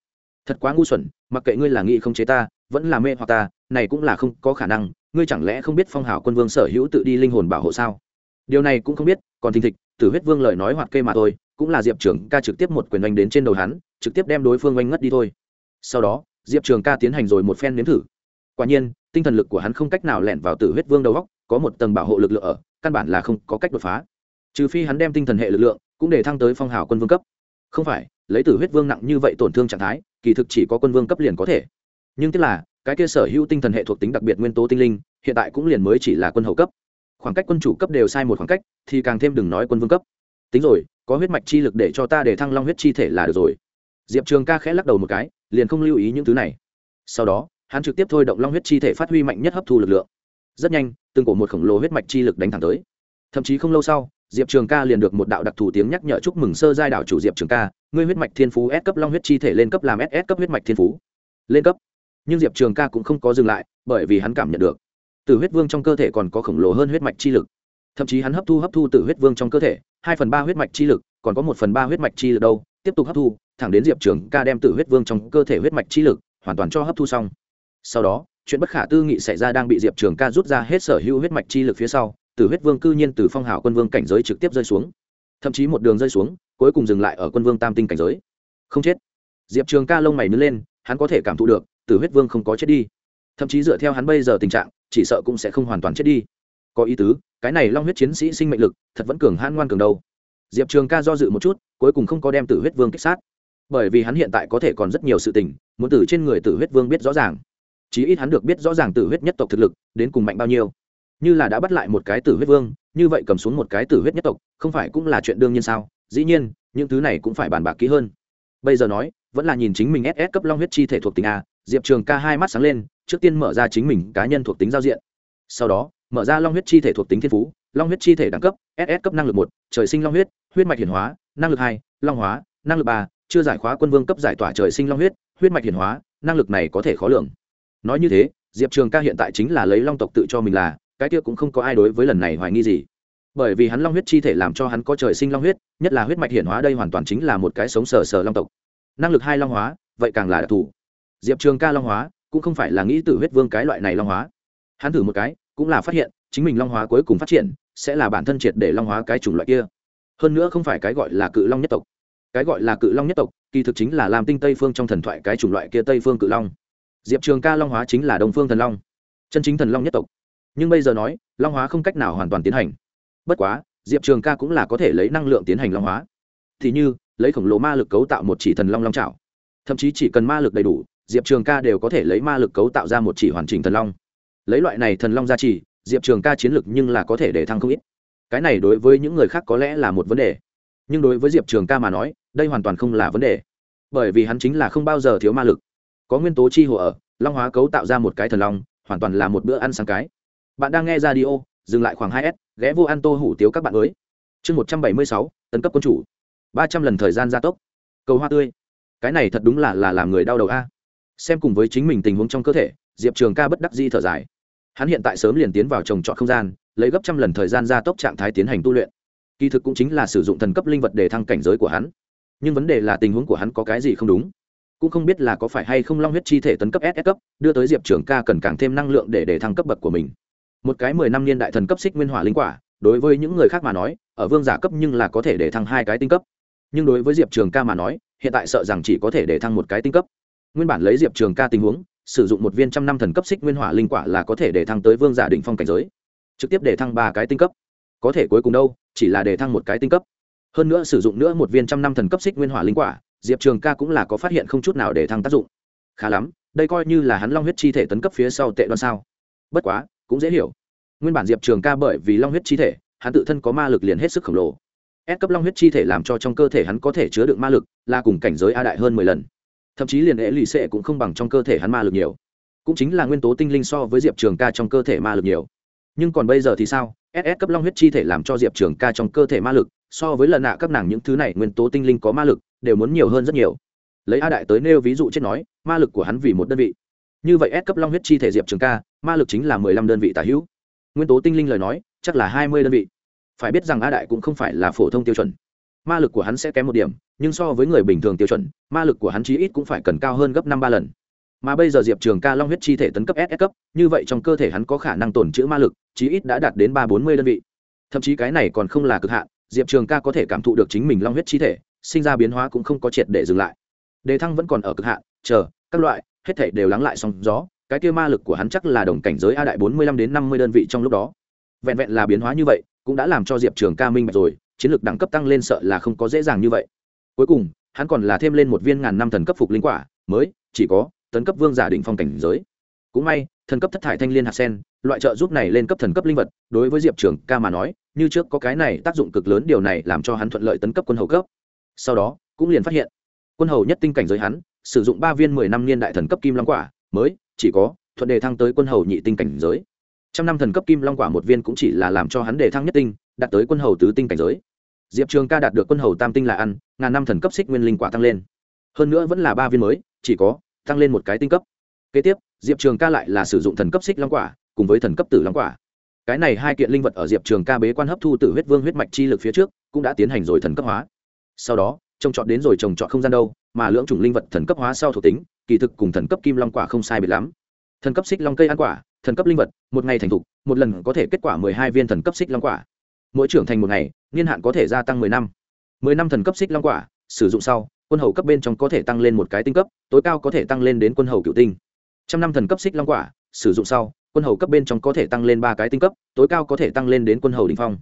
Thật quá ngu xuẩn, mặc kệ ngươi là nghị không chế ta, vẫn là mê hoặc ta, này cũng là không có khả năng, ngươi chẳng lẽ không biết phong hào quân vương sở hữu tự đi linh hồn bảo hộ sao? Điều này cũng không biết, còn thình thịch tử huyết vương lời nói hoạt kê mà thôi, cũng là diệp trường ca trực tiếp một quyền oanh đến trên đầu hắn, trực tiếp đem đối phương oanh ngất đi thôi. Sau đó, diệp trường ca tiến hành rồi một phen nếm thử. Quả nhiên, tinh thần lực của hắn không cách nào lẻn vào tử huyết vương đầu góc, có một tầng bảo hộ lực lượng ở căn bản là không có cách đột phá. Trừ phi hắn đem tinh thần hệ lực lượng cũng để thăng tới phong hào quân vương cấp. Không phải, lấy tử huyết vương nặng như vậy tổn thương trạng thái, kỳ thực chỉ có quân vương cấp liền có thể. Nhưng tức là, cái kia sở hữu tinh thần hệ thuộc tính đặc biệt nguyên tố tinh linh, hiện tại cũng liền mới chỉ là quân hậu cấp. Khoảng cách quân chủ cấp đều sai một khoảng cách, thì càng thêm đừng nói quân vương cấp. Tính rồi, có huyết mạch chi lực để cho ta để thăng long huyết chi thể là được rồi. Diệp trường ca khẽ lắc đầu một cái, liền không lưu ý những thứ này. Sau đó, hắn trực tiếp thôi động long huyết chi thể phát huy mạnh nhất hấp thu lực lượng rất nhanh, từng cổ một khổng lồ huyết mạch chi lực đánh thẳng tới. Thậm chí không lâu sau, diệp trường ca liền được một đạo đặc thù tiếng nhắc nhở chúc mừng sơ giai đảo chủ diệp trường ca, ngươi huyết mạch thiên phú s cấp long huyết chi thể lên cấp làm ss cấp huyết mạch thiên phú. Lên cấp. Nhưng diệp trường ca cũng không có dừng lại, bởi vì hắn cảm nhận được, từ huyết vương trong cơ thể còn có khổng lồ hơn huyết mạch chi lực. Thậm chí hắn hấp thu hấp thu từ huyết vương trong cơ thể, hai phần ba huyết mạch chi lực, còn có một phần ba huyết mạch chi lực đâu, tiếp tục hấp thu, thẳng đến diệp trường ca đem từ huyết vương trong cơ thể huyết mạch chi lực hoàn toàn cho hấp thu xong. Sau đó chuyện bất khả tư nghị xảy ra đang bị diệp trường ca rút ra hết sở hữu huyết mạch chi lực phía sau, từ huyết vương cư nhiên từ phong hào quân vương cảnh giới trực tiếp rơi xuống. Thậm chí một đường rơi xuống, cuối cùng dừng lại ở quân vương tam tinh cảnh giới. Không chết. Diệp trường ca lông mày nứt lên, hắn có thể cảm thụ được tử huyết vương không có chết đi. Thậm chí dựa theo hắn bây giờ tình trạng, chỉ sợ cũng sẽ không hoàn toàn chết đi. Có ý tứ, cái này long huyết chiến sĩ sinh mệnh lực, thật vẫn cường hãn ngoan cường đâu. Diệp trường ca do dự một chút, cuối cùng không có đem tử huyết vương kích sát. Bởi vì hắn hiện tại có thể còn rất nhiều sự tình, muốn tử trên người tử huyết vương biết rõ ràng chí ít hắn được biết rõ ràng tử huyết nhất tộc thực lực, đến cùng mạnh bao nhiêu. Như là đã bắt lại một cái tử huyết vương, như vậy cầm xuống một cái tử huyết nhất tộc, không phải cũng là chuyện đương nhiên sao? Dĩ nhiên, những thứ này cũng phải bàn bạc kỹ hơn. Bây giờ nói, vẫn là nhìn chính mình ss cấp long huyết chi thể thuộc tính a, diệp trường ca hai mắt sáng lên, trước tiên mở ra chính mình cá nhân thuộc tính giao diện. Sau đó, mở ra long huyết chi thể thuộc tính thiên phú, long huyết chi thể đẳng cấp ss cấp năng lực một, trời sinh long huyết huyết mạch hiển hóa, năng lực hai, long hóa, năng lực ba, chưa giải khóa quân vương cấp giải tỏa trời sinh long huyết huyết mạch hiển hóa, năng lực này có thể khó lường nói như thế, diệp trường ca hiện tại chính là lấy long tộc tự cho mình là, cái kia cũng không có ai đối với lần này hoài nghi gì. Bởi vì hắn long huyết chi thể làm cho hắn có trời sinh long huyết, nhất là huyết mạch hiển hóa đây hoàn toàn chính là một cái sống sờ sờ long tộc. Năng lực hai long hóa, vậy càng là đặc thù. Diệp trường ca long hóa, cũng không phải là nghĩ từ huyết vương cái loại này long hóa. Hắn thử một cái, cũng là phát hiện, chính mình long hóa cuối cùng phát triển, sẽ là bản thân triệt để long hóa cái chủng loại kia. Hơn nữa không phải cái gọi là cự long nhất tộc. Cái gọi là cự long nhất tộc, kỳ thực chính là làm tinh tây phương trong thần thoại cái chủng loại kia tây phương cự long diệp trường ca long hóa chính là đồng phương thần long chân chính thần long nhất tộc. Nhưng bây giờ nói long hóa không cách nào hoàn toàn tiến hành. Bất quá diệp trường ca cũng là có thể lấy năng lượng tiến hành long hóa. Thì như lấy khổng lồ ma lực cấu tạo một chỉ thần long long trào thậm chí chỉ cần ma lực đầy đủ diệp trường ca đều có thể lấy ma lực cấu tạo ra một chỉ hoàn chỉnh thần long. Lấy loại này thần long ra chỉ, diệp trường ca chiến lực nhưng là có thể để thăng không ít. Cái này đối với những người khác có lẽ là một vấn đề. Nhưng đối với diệp trường ca mà nói đây hoàn toàn không là vấn đề. Bởi vì hắn chính là không bao giờ thiếu ma lực có nguyên tố chi hồ ở, long hóa cấu tạo ra một cái thần long, hoàn toàn là một bữa ăn sáng cái. Bạn đang nghe ra đi ô dừng lại khoảng hai s, ghé vô ăn tô hủ tiếu các bạn mới. Chương một trăm bảy mươi sáu, tấn cấp quân chủ. ba trăm lần thời gian gia tốc. Cầu hoa tươi. Cái này thật đúng là là làm người đau đầu a. Xem cùng với chính mình tình huống trong cơ thể, diệp trường ca bất đắc di thở dài. Hắn hiện tại sớm liền tiến vào trồng trọt không gian, lấy gấp trăm lần thời gian gia tốc trạng thái tiến hành tu luyện. Kỳ thực cũng chính là sử dụng thần cấp linh vật để thăng cảnh giới của hắn. Nhưng vấn đề là tình huống của hắn có cái gì không đúng cũng không biết là có phải hay không long huyết chi thể tấn cấp ss cấp, đưa tới diệp trường ca cần càng thêm năng lượng để để thăng cấp bậc của mình. Một cái mười năm niên đại thần cấp xích nguyên hỏa linh quả, đối với những người khác mà nói, ở vương giả cấp nhưng là có thể để thăng hai cái tinh cấp. Nhưng đối với diệp trường ca mà nói, hiện tại sợ rằng chỉ có thể để thăng một cái tinh cấp. Nguyên bản lấy diệp trường ca tình huống, sử dụng một viên trăm năm thần cấp xích nguyên hỏa linh quả là có thể để thăng tới vương giả định phong cảnh giới. Trực tiếp để thăng ba cái tinh cấp. Có thể cuối cùng đâu, chỉ là để thăng một cái tinh cấp. Hơn nữa sử dụng nữa một viên trăm năm thần cấp xích nguyên hỏa linh quả diệp trường ca cũng là có phát hiện không chút nào để thăng tác dụng. Khá lắm, đây coi như là hắn long huyết chi thể tấn cấp phía sau tệ đoan sao. Bất quá, cũng dễ hiểu. Nguyên bản diệp trường ca bởi vì long huyết chi thể, hắn tự thân có ma lực liền hết sức khổng lồ. Ép cấp long huyết chi thể làm cho trong cơ thể hắn có thể chứa được ma lực, là cùng cảnh giới a đại hơn mười lần. Thậm chí liền hệ lì xệ cũng không bằng trong cơ thể hắn ma lực nhiều. Cũng chính là nguyên tố tinh linh so với diệp trường ca trong cơ thể ma lực nhiều. Nhưng còn bây giờ thì sao? Ss cấp long huyết chi thể làm cho diệp trường ca trong cơ thể ma lực, so với lần nạ các nàng những thứ này nguyên tố tinh linh có ma lực đều muốn nhiều hơn rất nhiều. Lấy a đại tới nêu ví dụ chết nói, ma lực của hắn vì một đơn vị. Như vậy S cấp long huyết chi thể diệp trường ca, ma lực chính là mười lăm đơn vị tả hữu. Nguyên tố tinh linh lời nói, chắc là hai mươi đơn vị. Phải biết rằng a đại cũng không phải là phổ thông tiêu chuẩn. Ma lực của hắn sẽ kém một điểm, nhưng so với người bình thường tiêu chuẩn, ma lực của hắn chí ít cũng phải cần cao hơn gấp năm ba lần. Mà bây giờ diệp trường ca long huyết chi thể tấn cấp ss cấp, như vậy trong cơ thể hắn có khả năng tồn trữ ma lực, chí ít đã đạt đến ba bốn mươi đơn vị. Thậm chí cái này còn không là cực hạn, diệp trường ca có thể cảm thụ được chính mình long huyết chi thể sinh ra biến hóa cũng không có triệt để dừng lại. Đề thăng vẫn còn ở cực hạn, chờ, các loại, hết thể đều lắng lại sóng gió, cái kia ma lực của hắn chắc là đồng cảnh giới a đại bốn mươi lăm đến năm mươi đơn vị trong lúc đó. Vẹn vẹn là biến hóa như vậy, cũng đã làm cho diệp trường ca minh bạch rồi, chiến lược đẳng cấp tăng lên sợ là không có dễ dàng như vậy. Cuối cùng, hắn còn là thêm lên một viên ngàn năm thần cấp phục linh quả, mới, chỉ có tấn cấp vương giả định phong cảnh giới. Cũng may, thần cấp thất thải thanh liên hạt sen, loại trợ giúp này lên cấp thần cấp linh vật, đối với diệp trường ca mà nói, như trước có cái này tác dụng cực lớn, điều này làm cho hắn thuận lợi tấn cấp quân hầu cấp sau đó cũng liền phát hiện quân hầu nhất tinh cảnh giới hắn sử dụng ba viên mười năm niên đại thần cấp kim long quả mới chỉ có thuận đề thăng tới quân hầu nhị tinh cảnh giới trăm năm thần cấp kim long quả một viên cũng chỉ là làm cho hắn đề thăng nhất tinh đạt tới quân hầu tứ tinh cảnh giới diệp trường ca đạt được quân hầu tam tinh là ăn ngàn năm thần cấp xích nguyên linh quả tăng lên hơn nữa vẫn là ba viên mới chỉ có tăng lên một cái tinh cấp kế tiếp diệp trường ca lại là sử dụng thần cấp xích long quả cùng với thần cấp tử long quả cái này hai kiện linh vật ở diệp trường ca bế quan hấp thu từ huyết vương huyết mạch chi lực phía trước cũng đã tiến hành rồi thần cấp hóa sau đó trồng trọt đến rồi trồng trọt không gian đâu, mà lưỡng chủng linh vật thần cấp hóa sau thuộc tính, kỳ thực cùng thần cấp kim long quả không sai biệt lắm. Thần cấp xích long cây ăn quả, thần cấp linh vật, một ngày thành thục, một lần có thể kết quả mười hai viên thần cấp xích long quả. Mỗi trưởng thành một ngày, niên hạn có thể gia tăng mười năm. Mười năm thần cấp xích long quả, sử dụng sau, quân hầu cấp bên trong có thể tăng lên một cái tinh cấp, tối cao có thể tăng lên đến quân hầu cựu tinh. Trăm năm thần cấp xích long quả, sử dụng sau, quân hầu cấp bên trong có thể tăng lên ba cái tinh cấp, tối cao có thể tăng lên đến quân hầu đình phong.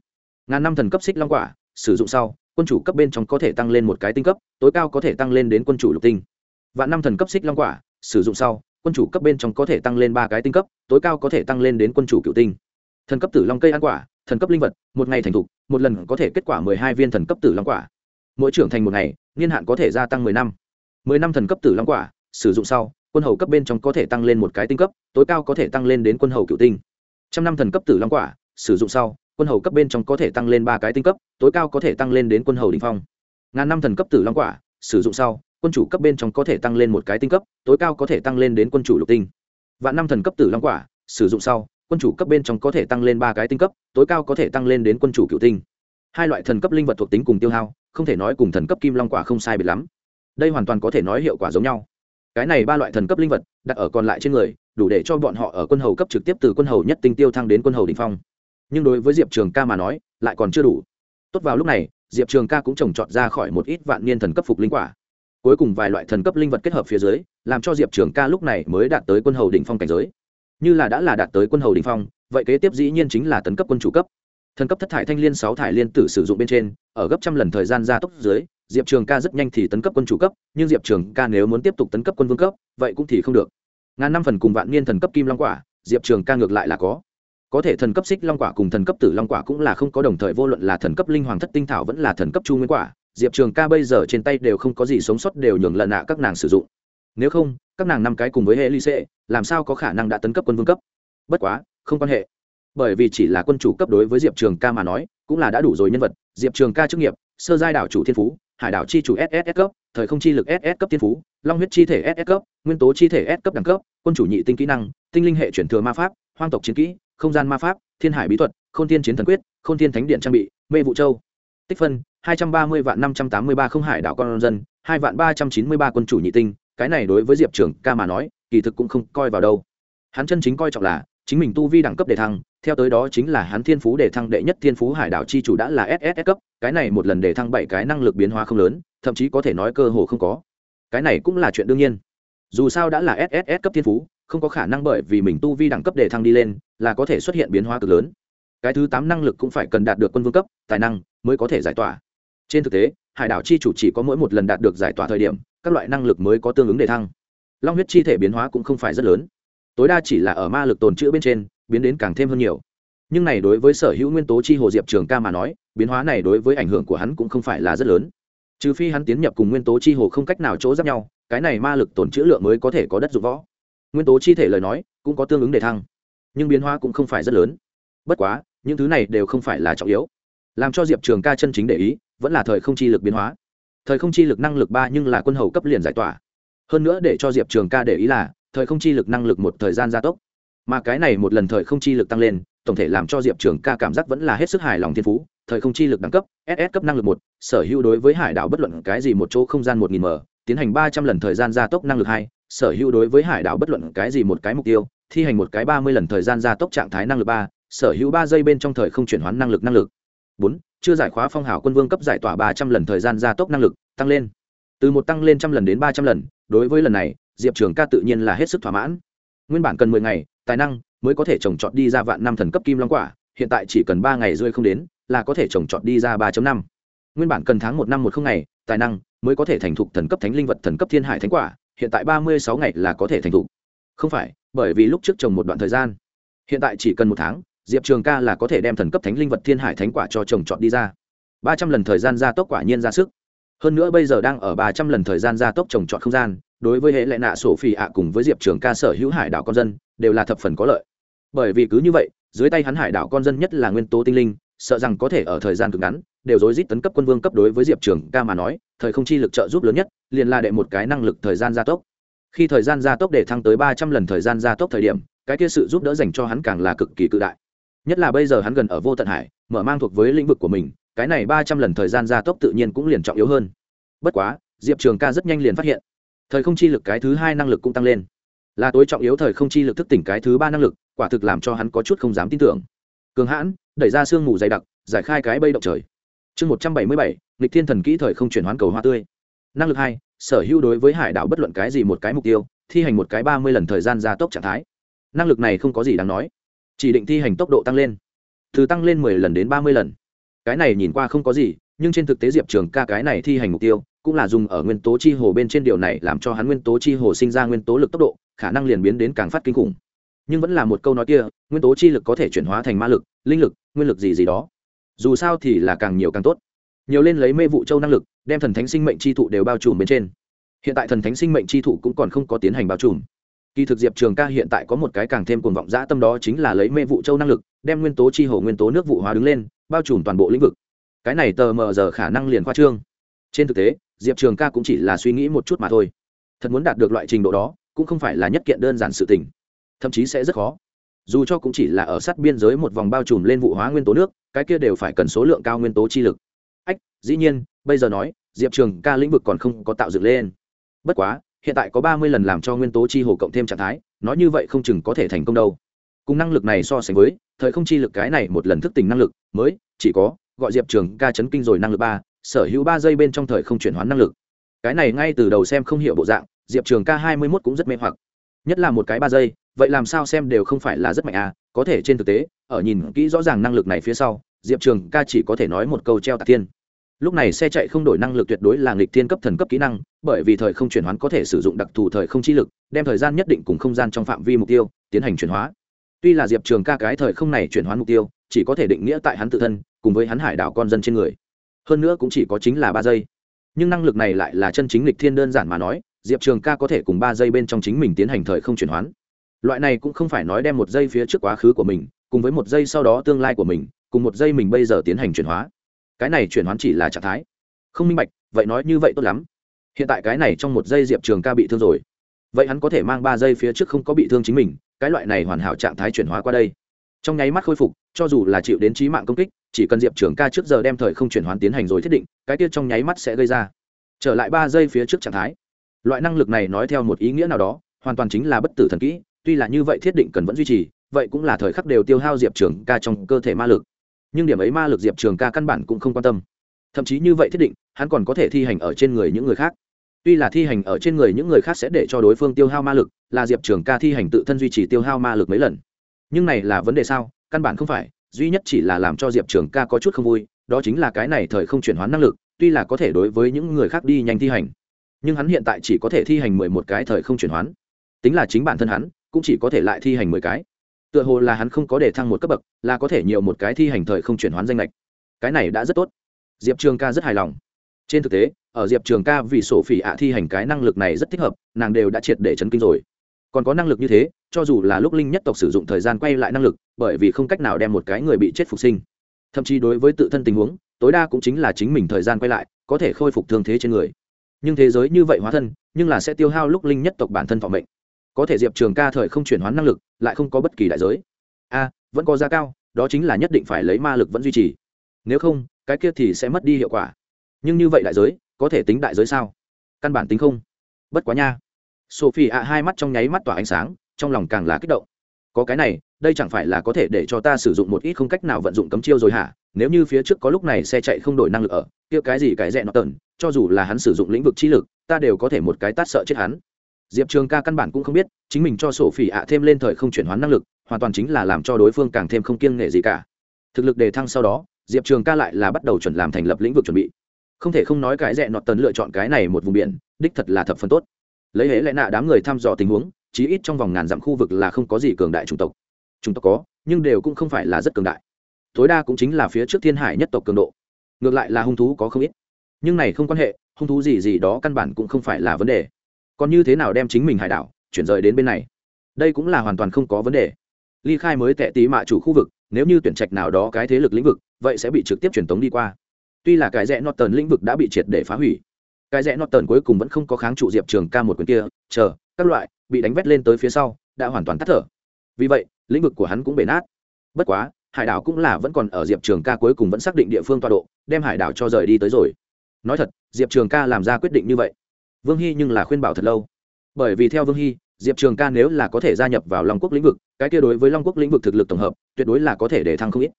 Ngàn năm thần cấp xích long quả, sử dụng sau quân chủ cấp bên trong có thể tăng lên một cái tinh cấp, tối cao có thể tăng lên đến quân chủ lục tinh. Vạn năm thần cấp xích long quả, sử dụng sau, quân chủ cấp bên trong có thể tăng lên ba cái tinh cấp, tối cao có thể tăng lên đến quân chủ cựu tinh. Thần cấp tử long cây ăn quả, thần cấp linh vật, một ngày thành thục, một lần có thể kết quả mười hai viên thần cấp tử long quả. Mỗi trưởng thành một ngày, niên hạn có thể gia tăng mười năm. Mười năm thần cấp tử long quả, sử dụng sau, quân hầu cấp bên trong có thể tăng lên một cái tinh cấp, tối cao có thể tăng lên đến quân hầu cựu tinh. Trăm năm thần cấp tử long quả, sử dụng sau quân hầu cấp bên trong có thể tăng lên ba cái tinh cấp, tối cao có thể tăng lên đến quân hầu đ ỉ n h phong. Ngàn năm thần cấp tử long quả, sử dụng sau, quân chủ cấp bên trong có thể tăng lên một cái tinh cấp, tối cao có thể tăng lên đến quân chủ lục tinh. Vạn năm thần cấp tử long quả, sử dụng sau, quân chủ cấp bên trong có thể tăng lên ba cái tinh cấp, tối cao có thể tăng lên đến quân chủ cựu tinh. Hai loại thần cấp linh vật thuộc tính cùng tiêu hao, không thể nói cùng thần cấp kim long quả không sai biệt lắm. Đây hoàn toàn có thể nói hiệu quả giống nhau. Cái này ba loại thần cấp linh vật, đặt ở còn lại trên người, đủ để cho bọn họ ở quân hầu cấp trực tiếp từ quân hầu nhất tinh tiêu thăng đến quân hầu đ ỉ n h phong nhưng đối với diệp trường ca mà nói, lại còn chưa đủ. Tốt vào lúc này, diệp trường ca cũng trồng trọt ra khỏi một ít vạn niên thần cấp phục linh quả. Cuối cùng vài loại thần cấp linh vật kết hợp phía dưới, làm cho diệp trường ca lúc này mới đạt tới quân hầu đỉnh phong cảnh giới. Như là đã là đạt tới quân hầu đỉnh phong, vậy kế tiếp dĩ nhiên chính là tấn cấp quân chủ cấp. Thần cấp thất thải thanh liên, sáu thải liên tử sử dụng bên trên, ở gấp trăm lần thời gian gia tốc dưới, diệp trường ca rất nhanh thì tấn cấp quân chủ cấp, nhưng diệp trường ca nếu muốn tiếp tục tấn cấp quân vương cấp, vậy cũng thì không được. Ngàn năm phần cùng vạn niên thần cấp kim long quả, diệp trường ca ngược lại là có có thể thần cấp xích long quả cùng thần cấp tử long quả cũng là không có đồng thời, vô luận là thần cấp linh hoàng thất tinh thảo vẫn là thần cấp chu nguyên quả, diệp trường ca bây giờ trên tay đều không có gì sống sót đều nhường lần nạ các nàng sử dụng. Nếu không, các nàng năm cái cùng với hệ ly xệ, làm sao có khả năng đã tấn cấp quân vương cấp? Bất quá, không quan hệ. Bởi vì chỉ là quân chủ cấp đối với diệp trường ca mà nói, cũng là đã đủ rồi nhân vật, diệp trường ca chức nghiệp, sơ giai đảo chủ thiên phú, hải đảo chi chủ ss cấp, thời không chi lực ss cấp thiên phú, long huyết chi thể ss cấp, nguyên tố chi thể s cấp đẳng cấp, quân chủ nhị tinh kỹ năng, tinh linh hệ chuyển thừa ma pháp, hoang tộc chiến kỹ không gian ma pháp, thiên hải bí thuật k h ô n thiên chiến thần quyết k h ô n thiên thánh điện trang bị, mê vụ châu. Tích phân, hai trăm ba mươi vạn năm trăm tám mươi ba không hải đảo con dân, hai vạn ba trăm chín mươi ba quân chủ nhị tinh. Cái này đối với diệp trường ca mà nói, kỳ thực cũng không coi vào đâu. Hắn chân chính coi trọng là, chính mình tu vi đẳng cấp đề thăng, theo tới đó chính là hắn thiên phú đề thăng đệ nhất thiên phú hải đảo chi chủ đã là ss cấp, cái này một lần đề thăng bảy cái năng lực biến hóa không lớn, thậm chí có thể nói cơ hồ không có. Cái này cũng là chuyện đương nhiên. Dù sao đã là sss cấp thiên phú không có khả năng bởi vì mình tu vi đẳng cấp để thăng đi lên, là có thể xuất hiện biến hóa cực lớn. Cái thứ tám năng lực cũng phải cần đạt được quân vương cấp, tài năng mới có thể giải tỏa. Trên thực tế, hải đảo chi chủ chỉ có mỗi một lần đạt được giải tỏa thời điểm, các loại năng lực mới có tương ứng để thăng. Long huyết chi thể biến hóa cũng không phải rất lớn. Tối đa chỉ là ở ma lực tồn chữ bên trên, biến đến càng thêm hơn nhiều. Nhưng này đối với sở hữu nguyên tố chi hồ diệp trường ca mà nói, biến hóa này đối với ảnh hưởng của hắn cũng không phải là rất lớn. Trừ phi hắn tiến nhập cùng nguyên tố chi hồ không cách nào chỗ giáp nhau, cái này ma lực tồn chữ lượng mới có thể có đất dụng võ nguyên tố chi thể lời nói cũng có tương ứng đề thăng, nhưng biến hóa cũng không phải rất lớn. Bất quá, những thứ này đều không phải là trọng yếu. Làm cho diệp trường ca chân chính để ý, vẫn là thời không chi lực biến hóa. Thời không chi lực năng lực ba nhưng là quân hầu cấp liền giải tỏa. Hơn nữa để cho diệp trường ca để ý là, thời không chi lực năng lực một thời gian gia tốc. Mà cái này một lần thời không chi lực tăng lên, tổng thể làm cho diệp trường ca cảm giác vẫn là hết sức hài lòng thiên phú. Thời không chi lực đẳng cấp ss cấp năng lực một, sở hữu đối với hải đảo bất luận cái gì một chỗ không gian một nghìn m, tiến hành ba trăm lần thời gian gia tốc năng lực hai sở hữu đối với hải đảo bất luận cái gì một cái mục tiêu, thi hành một cái ba mươi lần thời gian gia tốc trạng thái năng lực ba, sở hữu ba giây bên trong thời không chuyển hoán năng lực năng lực. Bốn, chưa giải khóa phong hào quân vương cấp giải tỏa ba trăm lần thời gian gia tốc năng lực, tăng lên. Từ một tăng lên trăm lần đến ba trăm lần, đối với lần này, diệp trường ca tự nhiên là hết sức thỏa mãn. Nguyên bản cần mười ngày, tài năng mới có thể trồng trọt đi ra vạn năm thần cấp kim long quả, hiện tại chỉ cần ba ngày rơi không đến là có thể trồng trọt đi ra ba năm. Nguyên bản cần tháng một năm một không ngày, tài năng mới có thể thành thục thần cấp thánh linh vật thần cấp thiên hải thánh quả hiện tại ba mươi sáu ngày là có thể thành thục. Không phải, bởi vì lúc trước trồng một đoạn thời gian. Hiện tại chỉ cần một tháng, diệp trường ca là có thể đem thần cấp thánh linh vật thiên hải thánh quả cho trồng trọt đi ra. Ba trăm lần thời gian gia tốc quả nhiên ra sức. Hơn nữa bây giờ đang ở ba trăm lần thời gian gia tốc trồng trọt không gian, đối với hệ lệ nạ sổ phi ạ cùng với diệp trường ca sở hữu hải đảo con dân, đều là thập phần có lợi. Bởi vì cứ như vậy, dưới tay hắn hải đảo con dân nhất là nguyên tố tinh linh sợ rằng có thể ở thời gian cực ngắn, đều rối rít tấn cấp quân vương cấp đối với diệp trường ca mà nói, thời không chi lực trợ giúp lớn nhất, liền là đệ một cái năng lực thời gian gia tốc. Khi thời gian gia tốc để thăng tới ba trăm lần thời gian gia tốc thời điểm, cái kia sự giúp đỡ dành cho hắn càng là cực kỳ cự đại. Nhất là bây giờ hắn gần ở vô tận hải, mở mang thuộc với lĩnh vực của mình, cái này ba trăm lần thời gian gia tốc tự nhiên cũng liền trọng yếu hơn. Bất quá, diệp trường ca rất nhanh liền phát hiện, thời không chi lực cái thứ hai năng lực cũng tăng lên. Là tối trọng yếu thời không chi lực thức tỉnh cái thứ ba năng lực, quả thực làm cho hắn có chút không dám tin tưởng cường hãn, đẩy ra sương mù dày đặc, giải khai cái bây động trời. Chương một trăm bảy mươi bảy, nghịch thiên thần kỹ thời không chuyển hoán cầu hoa tươi. Năng lực hai, sở hữu đối với hải đảo bất luận cái gì một cái mục tiêu, thi hành một cái ba mươi lần thời gian gia tốc trạng thái. Năng lực này không có gì đáng nói. Chỉ định thi hành tốc độ tăng lên. Từ tăng lên mười lần đến ba mươi lần. Cái này nhìn qua không có gì, nhưng trên thực tế diệp trường ca cái này thi hành mục tiêu, cũng là dùng ở nguyên tố chi hồ bên trên điều này làm cho hắn nguyên tố chi hồ sinh ra nguyên tố lực tốc độ, khả năng liền biến đến càng phát kinh khủng nhưng vẫn là một câu nói kia, nguyên tố chi lực có thể chuyển hóa thành ma lực, linh lực, nguyên lực gì gì đó. Dù sao thì là càng nhiều càng tốt. Nhiều lên lấy mê vụ châu năng lực, đem thần thánh sinh mệnh chi thụ đều bao trùm bên trên. Hiện tại thần thánh sinh mệnh chi thụ cũng còn không có tiến hành bao trùm. Kỳ thực diệp trường ca hiện tại có một cái càng thêm cuồng vọng dã tâm đó chính là lấy mê vụ châu năng lực, đem nguyên tố chi hồ, nguyên tố nước vụ hóa đứng lên, bao trùm toàn bộ lĩnh vực. Cái này tờ mờ giờ khả năng liền khoa trương. Trên thực tế, diệp trường ca cũng chỉ là suy nghĩ một chút mà thôi. Thật muốn đạt được loại trình độ đó, cũng không phải là nhất kiện đơn giản sự tình thậm chí sẽ rất khó. Dù cho cũng chỉ là ở sát biên giới một vòng bao trùm lên vụ hóa nguyên tố nước, cái kia đều phải cần số lượng cao nguyên tố chi lực. Ách, dĩ nhiên, bây giờ nói, diệp trường ca lĩnh vực còn không có tạo dựng lên. Bất quá, hiện tại có ba mươi lần làm cho nguyên tố chi hồ cộng thêm trạng thái, nói như vậy không chừng có thể thành công đâu. Cùng năng lực này so sánh với, thời không chi lực cái này một lần thức tỉnh năng lực, mới, chỉ có, gọi diệp trường ca chấn kinh rồi năng lực ba, sở hữu ba giây bên trong thời không chuyển hóa năng lực. Cái này ngay từ đầu xem không hiểu bộ dạng, diệp trường ca hai mươi mốt cũng rất mê hoặc nhất là một cái ba giây, vậy làm sao xem đều không phải là rất mạnh à có thể trên thực tế, ở nhìn kỹ rõ ràng năng lực này phía sau, diệp trường ca chỉ có thể nói một câu treo tạc thiên. Lúc này xe chạy không đổi năng lực tuyệt đối là nghịch thiên cấp thần cấp kỹ năng, bởi vì thời không chuyển hoán có thể sử dụng đặc thù thời không chi lực, đem thời gian nhất định cùng không gian trong phạm vi mục tiêu, tiến hành chuyển hóa. Tuy là diệp trường ca cái thời không này chuyển hóa mục tiêu, chỉ có thể định nghĩa tại hắn tự thân, cùng với hắn hải đảo con dân trên người. Hơn nữa cũng chỉ có chính là ba giây. Nhưng năng lực này lại là chân chính lịch thiên đơn giản mà nói diệp trường ca có thể cùng ba giây bên trong chính mình tiến hành thời không chuyển hoán. Loại này cũng không phải nói đem một giây phía trước quá khứ của mình, cùng với một giây sau đó tương lai của mình, cùng một giây mình bây giờ tiến hành chuyển hóa. Cái này chuyển hoán chỉ là trạng thái. Không minh bạch, vậy nói như vậy tốt lắm. Hiện tại cái này trong một giây diệp trường ca bị thương rồi. Vậy hắn có thể mang ba giây phía trước không có bị thương chính mình, cái loại này hoàn hảo trạng thái chuyển hóa qua đây. Trong nháy mắt khôi phục, cho dù là chịu đến trí mạng công kích, chỉ cần diệp trường ca trước giờ đem thời không chuyển hoán tiến hành rồi thiết định, cái tiết trong nháy mắt sẽ gây ra. Trở lại ba giây phía trước trạng thái loại năng lực này nói theo một ý nghĩa nào đó, hoàn toàn chính là bất tử thần kỹ, tuy là như vậy thiết định cần vẫn duy trì, vậy cũng là thời khắc đều tiêu hao diệp trường ca trong cơ thể ma lực. Nhưng điểm ấy ma lực diệp trường ca căn bản cũng không quan tâm. Thậm chí như vậy thiết định, hắn còn có thể thi hành ở trên người những người khác. Tuy là thi hành ở trên người những người khác sẽ để cho đối phương tiêu hao ma lực, là diệp trường ca thi hành tự thân duy trì tiêu hao ma lực mấy lần. Nhưng này là vấn đề sao? Căn bản không phải, duy nhất chỉ là làm cho diệp trường ca có chút không vui, đó chính là cái này thời không chuyển hóa năng lực, tuy là có thể đối với những người khác đi nhanh thi hành nhưng hắn hiện tại chỉ có thể thi hành mười một cái thời không chuyển hoán. Tính là chính bản thân hắn, cũng chỉ có thể lại thi hành mười cái. Tựa hồ là hắn không có để thăng một cấp bậc, là có thể nhiều một cái thi hành thời không chuyển hoán danh lệch cái này đã rất tốt. Diệp trường ca rất hài lòng. Trên thực tế, ở diệp trường ca vì sổ phỉ ạ thi hành cái năng lực này rất thích hợp, nàng đều đã triệt để chấn kinh rồi. Còn có năng lực như thế, cho dù là lúc linh nhất tộc sử dụng thời gian quay lại năng lực, bởi vì không cách nào đem một cái người bị chết phục sinh. Thậm chí đối với tự thân tình huống, tối đa cũng chính là chính mình thời gian quay lại, có thể khôi phục thương thế trên người nhưng thế giới như vậy hóa thân, nhưng là sẽ tiêu hao lúc linh nhất tộc bản thân thọ mệnh. Có thể diệp trường ca thời không chuyển hóa năng lực, lại không có bất kỳ đại giới. A, vẫn có giá cao, đó chính là nhất định phải lấy ma lực vẫn duy trì. Nếu không, cái kia thì sẽ mất đi hiệu quả. Nhưng như vậy đại giới, có thể tính đại giới sao? Căn bản tính không. Bất quá nha. Sophie ạ hai mắt trong nháy mắt tỏa ánh sáng, trong lòng càng là kích động. Có cái này, đây chẳng phải là có thể để cho ta sử dụng một ít không cách nào vận dụng cấm chiêu rồi hả? Nếu như phía trước có lúc này xe chạy không đổi năng lực ở, kia cái gì cái rẽ nó tần cho dù là hắn sử dụng lĩnh vực trí lực, ta đều có thể một cái tát sợ chết hắn. Diệp trường ca căn bản cũng không biết, chính mình cho sổ phỉ ạ thêm lên thời không chuyển hóa năng lực, hoàn toàn chính là làm cho đối phương càng thêm không kiêng nghệ gì cả. Thực lực đề thăng sau đó, diệp trường ca lại là bắt đầu chuẩn làm thành lập lĩnh vực chuẩn bị. Không thể không nói cái rẽ nọt tần lựa chọn cái này một vùng biển, đích thật là thập phần tốt. Lấy hễ lẽ nạ đám người thăm dò tình huống, chí ít trong vòng ngàn dặm khu vực là không có gì cường đại chủng tộc. Chủng tộc có, nhưng đều cũng không phải là rất cường đại tối đa cũng chính là phía trước thiên hải nhất tộc cường độ. Ngược lại là hung thú có không ít. Nhưng này không quan hệ, hung thú gì gì đó căn bản cũng không phải là vấn đề. Còn như thế nào đem chính mình hải đảo, chuyển rời đến bên này? Đây cũng là hoàn toàn không có vấn đề. Ly khai mới tệ tí mạ chủ khu vực, nếu như tuyển trạch nào đó cái thế lực lĩnh vực, vậy sẽ bị trực tiếp truyền tống đi qua. Tuy là cái rẽ nọt tần lĩnh vực đã bị triệt để phá hủy, cái rẽ nọt tần cuối cùng vẫn không có kháng trụ diệp trường ca một quyền kia, chờ, các loại, bị đánh vét lên tới phía sau, đã hoàn toàn tắt thở. Vì vậy, lĩnh vực của hắn cũng bể nát. Bất quá hải đảo cũng là vẫn còn ở diệp trường ca cuối cùng vẫn xác định địa phương tọa độ, đem hải đảo cho rời đi tới rồi. Nói thật, diệp trường ca làm ra quyết định như vậy. Vương hy nhưng là khuyên bảo thật lâu. Bởi vì theo vương hy, diệp trường ca nếu là có thể gia nhập vào long quốc lĩnh vực, cái kia đối với long quốc lĩnh vực thực lực tổng hợp, tuyệt đối là có thể để thăng không ít.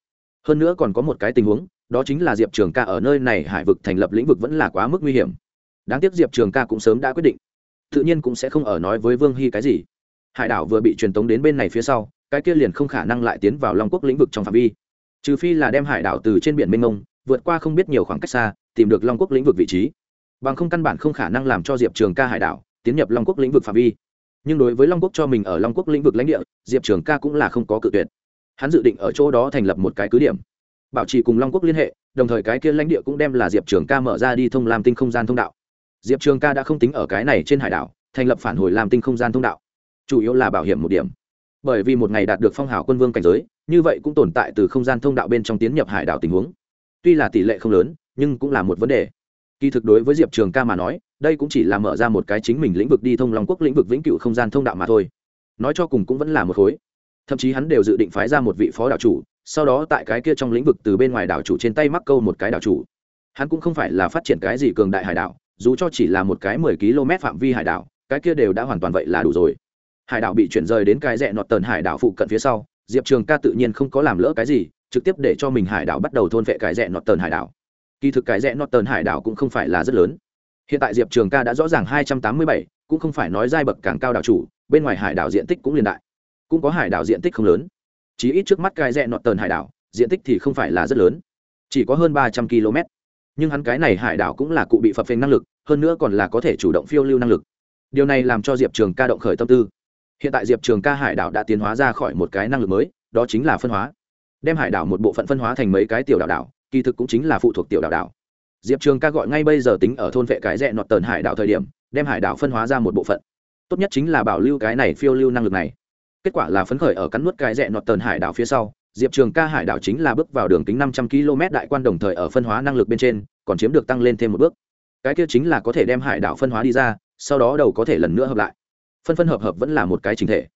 Hơn nữa còn có một cái tình huống, đó chính là diệp trường ca ở nơi này hải vực thành lập lĩnh vực vẫn là quá mức nguy hiểm. Đáng tiếc diệp trường ca cũng sớm đã quyết định. Tự nhiên cũng sẽ không ở nói với vương hy cái gì. Hải đảo vừa bị truyền tống đến bên này phía sau cái kia liền không khả năng lại tiến vào long quốc lĩnh vực trong phạm vi. Trừ phi là đem hải đảo từ trên biển mênh mông, vượt qua không biết nhiều khoảng cách xa, tìm được long quốc lĩnh vực vị trí. Bằng không căn bản không khả năng làm cho diệp trường ca hải đảo tiến nhập long quốc lĩnh vực phạm vi. Nhưng đối với long quốc cho mình ở long quốc lĩnh vực lãnh địa, diệp trường ca cũng là không có cự tuyệt. Hắn dự định ở chỗ đó thành lập một cái cứ điểm, bảo trì cùng long quốc liên hệ, đồng thời cái kia lãnh địa cũng đem là diệp trường ca mở ra đi thông làm tinh không gian thông đạo. Diệp trường ca đã không tính ở cái này trên hải đảo, thành lập phản hồi làm tinh không gian thông đạo, chủ yếu là bảo hiểm một điểm bởi vì một ngày đạt được phong hào quân vương cảnh giới, như vậy cũng tồn tại từ không gian thông đạo bên trong tiến nhập hải đảo tình huống. Tuy là tỷ lệ không lớn, nhưng cũng là một vấn đề. Kỳ thực đối với diệp trường ca mà nói, đây cũng chỉ là mở ra một cái chính mình lĩnh vực đi thông long quốc lĩnh vực vĩnh cựu không gian thông đạo mà thôi. Nói cho cùng cũng vẫn là một khối. Thậm chí hắn đều dự định phái ra một vị phó đảo chủ, sau đó tại cái kia trong lĩnh vực từ bên ngoài đảo chủ trên tay mắc câu một cái đảo chủ. Hắn cũng không phải là phát triển cái gì cường đại hải đảo, dù cho chỉ là một cái mười km phạm vi hải đảo, cái kia đều đã hoàn toàn vậy là đủ rồi hải đảo bị chuyển rời đến cái rẽ nọt tần hải đảo phụ cận phía sau, diệp trường ca tự nhiên không có làm lỡ cái gì, trực tiếp để cho mình hải đảo bắt đầu thôn vệ cái rẽ nọt tần hải đảo. Kỳ thực cái rẽ nọt tần hải đảo cũng không phải là rất lớn. Hiện tại diệp trường ca đã rõ ràng hai trăm tám mươi bảy, cũng không phải nói giai bậc càng cao đảo chủ, bên ngoài hải đảo diện tích cũng liên đại. Cũng có hải đảo diện tích không lớn. Chỉ ít trước mắt cái rẽ nọt tần hải đảo, diện tích thì không phải là rất lớn. Chỉ có hơn ba trăm km nhưng hắn cái này hải đảo cũng là cụ bị phập phênh năng lực, hơn nữa còn là có thể chủ động phiêu lưu năng lực. Điều này làm cho diệp trường ca động khởi tâm tư hiện tại diệp trường ca hải đảo đã tiến hóa ra khỏi một cái năng lực mới, đó chính là phân hóa. Đem hải đảo một bộ phận phân hóa thành mấy cái tiểu đảo đảo, kỳ thực cũng chính là phụ thuộc tiểu đảo đảo. Diệp trường ca gọi ngay bây giờ tính ở thôn vệ cái rẽ nọt tờn hải đảo thời điểm, đem hải đảo phân hóa ra một bộ phận. Tốt nhất chính là bảo lưu cái này phiêu lưu năng lực này. Kết quả là phấn khởi ở cắn nuốt cái rẽ nọt tờn hải đảo phía sau, diệp trường ca hải đảo chính là bước vào đường kính năm trăm km đại quan đồng thời ở phân hóa năng lực bên trên, còn chiếm được tăng lên thêm một bước. Cái kia chính là có thể đem hải đảo phân hóa đi ra, sau đó đầu có thể lần nữa hợp lại phân phân hợp hợp vẫn là một cái chính thể.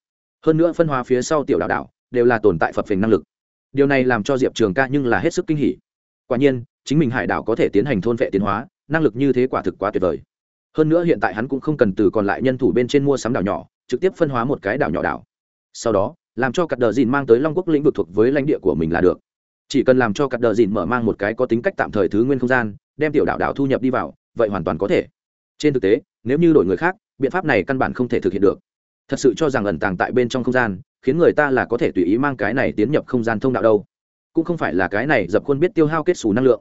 Hơn nữa phân hóa phía sau tiểu đảo đảo đều là tồn tại phập phình năng lực. Điều này làm cho diệp trường ca nhưng là hết sức kinh hỉ. Quả nhiên, chính mình hải đảo có thể tiến hành thôn vệ tiến hóa, năng lực như thế quả thực quá tuyệt vời. Hơn nữa hiện tại hắn cũng không cần từ còn lại nhân thủ bên trên mua sắm đảo nhỏ, trực tiếp phân hóa một cái đảo nhỏ đảo. Sau đó, làm cho cặp đờ dìn mang tới long quốc lĩnh vực thuộc với lãnh địa của mình là được. Chỉ cần làm cho cặp đờ dìn mở mang một cái có tính cách tạm thời thứ nguyên không gian, đem tiểu đảo đảo thu nhập đi vào, vậy hoàn toàn có thể. Trên thực tế, nếu như đổi người khác biện pháp này căn bản không thể thực hiện được. Thật sự cho rằng ẩn tàng tại bên trong không gian, khiến người ta là có thể tùy ý mang cái này tiến nhập không gian thông đạo đâu. Cũng không phải là cái này dập khuôn biết tiêu hao kết xù năng lượng.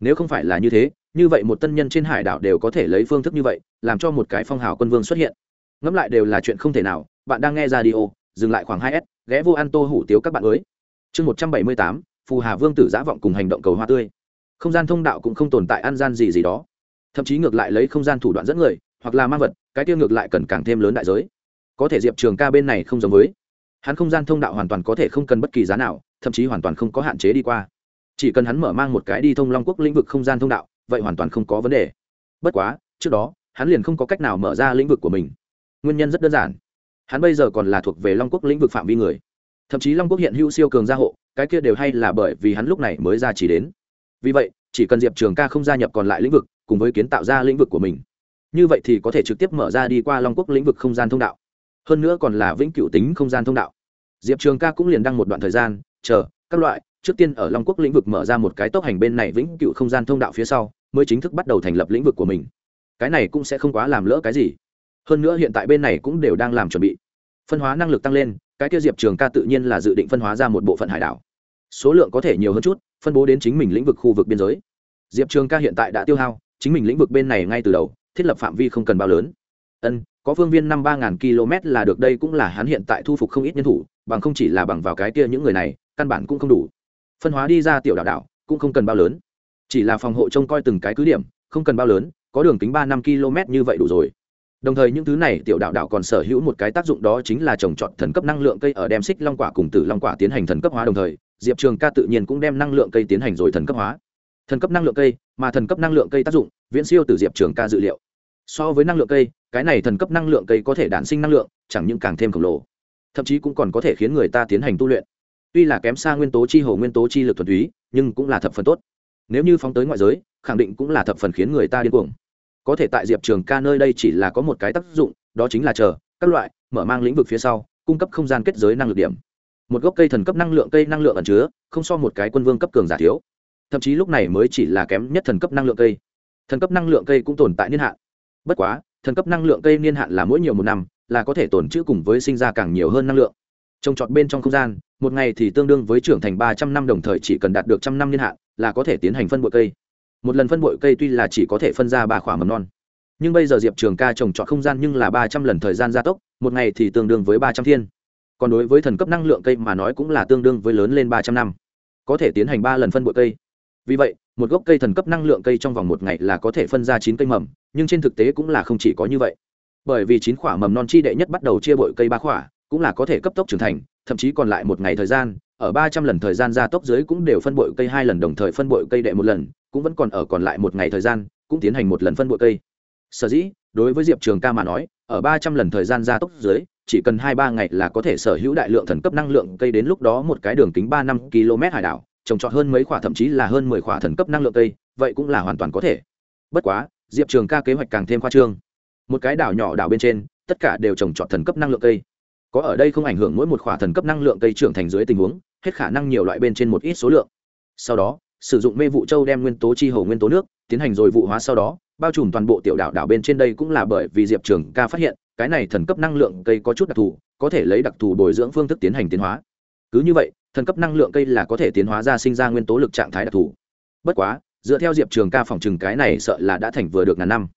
Nếu không phải là như thế, như vậy một tân nhân trên hải đảo đều có thể lấy phương thức như vậy, làm cho một cái phong hào quân vương xuất hiện. Ngẫm lại đều là chuyện không thể nào, bạn đang nghe ra đi ô dừng lại khoảng hai s, ghé vô ăn tô hủ tiếu các bạn mới chương một trăm bảy mươi tám, phù hà vương tử giã vọng cùng hành động cầu hoa tươi. Không gian thông đạo cũng không tồn tại ăn gian gì gì đó. Thậm chí ngược lại lấy không gian thủ đoạn dẫn người, hoặc là mang vật cái tiêu ngược lại cần càng thêm lớn đại giới. Có thể diệp trường ca bên này không giống với. Hắn không gian thông đạo hoàn toàn có thể không cần bất kỳ giá nào, thậm chí hoàn toàn không có hạn chế đi qua. Chỉ cần hắn mở mang một cái đi thông long quốc lĩnh vực không gian thông đạo, vậy hoàn toàn không có vấn đề. Bất quá, trước đó, hắn liền không có cách nào mở ra lĩnh vực của mình. Nguyên nhân rất đơn giản. Hắn bây giờ còn là thuộc về long quốc lĩnh vực phạm vi người. Thậm chí long quốc hiện hữu siêu cường gia hộ, cái kia đều hay là bởi vì hắn lúc này mới ra chỉ đến. Vì vậy, chỉ cần diệp trường ca không gia nhập còn lại lĩnh vực, cùng với kiến tạo ra lĩnh vực của mình như vậy thì có thể trực tiếp mở ra đi qua long quốc lĩnh vực không gian thông đạo. Hơn nữa còn là vĩnh cửu tính không gian thông đạo. Diệp trường ca cũng liền đăng một đoạn thời gian, chờ, các loại, trước tiên ở long quốc lĩnh vực mở ra một cái tốc hành bên này vĩnh cửu không gian thông đạo phía sau, mới chính thức bắt đầu thành lập lĩnh vực của mình. Cái này cũng sẽ không quá làm lỡ cái gì. Hơn nữa hiện tại bên này cũng đều đang làm chuẩn bị. Phân hóa năng lực tăng lên, cái kia diệp trường ca tự nhiên là dự định phân hóa ra một bộ phận hải đảo. Số lượng có thể nhiều hơn chút, phân bố đến chính mình lĩnh vực khu vực biên giới. Diệp trường ca hiện tại đã tiêu hao, chính mình lĩnh vực bên này ngay từ đầu thiết lập phạm vi không cần bao lớn. Ân, có phương viên năm ba ngàn km là được, đây cũng là hắn hiện tại thu phục không ít nhân thủ, bằng không chỉ là bằng vào cái kia những người này, căn bản cũng không đủ. Phân hóa đi ra tiểu đảo đảo, cũng không cần bao lớn. Chỉ là phòng hộ trông coi từng cái cứ điểm, không cần bao lớn, có đường kính ba năm km như vậy đủ rồi. Đồng thời những thứ này tiểu đạo đạo còn sở hữu một cái tác dụng đó chính là trồng trọt thần cấp năng lượng cây ở đem xích long quả cùng tử long quả tiến hành thần cấp hóa đồng thời, diệp trường ca tự nhiên cũng đem năng lượng cây tiến hành rồi thần cấp hóa. Thần cấp năng lượng cây, mà thần cấp năng lượng cây tác dụng, viễn siêu từ diệp trường ca dự liệu so với năng lượng cây, cái này thần cấp năng lượng cây có thể đản sinh năng lượng, chẳng những càng thêm khổng lồ. Thậm chí cũng còn có thể khiến người ta tiến hành tu luyện. Tuy là kém xa nguyên tố chi hồ, nguyên tố chi lực thuần túy, nhưng cũng là thập phần tốt. Nếu như phóng tới ngoại giới, khẳng định cũng là thập phần khiến người ta điên cuồng. Có thể tại diệp trường ca nơi đây chỉ là có một cái tác dụng, đó chính là chờ, các loại, mở mang lĩnh vực phía sau, cung cấp không gian kết giới năng lực điểm. Một gốc cây thần cấp năng lượng, cây năng lượng ẩn chứa, không so một cái quân vương cấp cường giả thiếu. Thậm chí lúc này mới chỉ là kém nhất thần cấp năng lượng cây. Thần cấp năng lượng cây cũng tồn tại niên hạn bất quá, thần cấp năng lượng cây niên hạn là mỗi nhiều một năm, là có thể tồn trữ cùng với sinh ra càng nhiều hơn năng lượng. Trồng trọt bên trong không gian, một ngày thì tương đương với trưởng thành ba trăm năm đồng thời chỉ cần đạt được trăm năm niên hạn, là có thể tiến hành phân bội cây. Một lần phân bội cây tuy là chỉ có thể phân ra ba khỏa mầm non, nhưng bây giờ diệp trường ca trồng trọt không gian nhưng là ba trăm lần thời gian gia tốc, một ngày thì tương đương với ba trăm thiên. Còn đối với thần cấp năng lượng cây mà nói cũng là tương đương với lớn lên ba trăm năm, có thể tiến hành ba lần phân bội cây. Vì vậy một gốc cây thần cấp năng lượng cây trong vòng một ngày là có thể phân ra chín cây mầm, nhưng trên thực tế cũng là không chỉ có như vậy. Bởi vì chín quả mầm non chi đệ nhất bắt đầu chia bội cây ba quả cũng là có thể cấp tốc trưởng thành, thậm chí còn lại một ngày thời gian, ở ba trăm lần thời gian gia tốc dưới cũng đều phân bội cây hai lần đồng thời phân bội cây đệ một lần, cũng vẫn còn ở còn lại một ngày thời gian, cũng tiến hành một lần phân bội cây. Sở dĩ, đối với diệp trường ca mà nói, ở ba trăm lần thời gian gia tốc dưới, chỉ cần hai ba ngày là có thể sở hữu đại lượng thần cấp năng lượng cây đến lúc đó một cái đường kính ba năm km hải đảo trồng trọt hơn mấy khoả thậm chí là hơn mười khoả thần cấp năng lượng cây, vậy cũng là hoàn toàn có thể. Bất quá, diệp trường ca kế hoạch càng thêm khoa trương. Một cái đảo nhỏ đảo bên trên, tất cả đều trồng trọt thần cấp năng lượng cây. Có ở đây không ảnh hưởng mỗi một khỏa thần cấp năng lượng cây trưởng thành dưới tình huống, hết khả năng nhiều loại bên trên một ít số lượng. Sau đó, sử dụng mê vụ châu đem nguyên tố chi hồ nguyên tố nước, tiến hành rồi vụ hóa sau đó, bao trùm toàn bộ tiểu đảo đảo bên trên đây cũng là bởi vì diệp trường ca phát hiện, cái này thần cấp năng lượng cây có chút đặc thù, có thể lấy đặc thù bồi dưỡng phương thức tiến hành tiến hóa. Cứ như vậy thần cấp năng lượng cây là có thể tiến hóa ra sinh ra nguyên tố lực trạng thái đặc thù. Bất quá, dựa theo diệp trường ca phòng chừng cái này sợ là đã thành vừa được ngàn năm.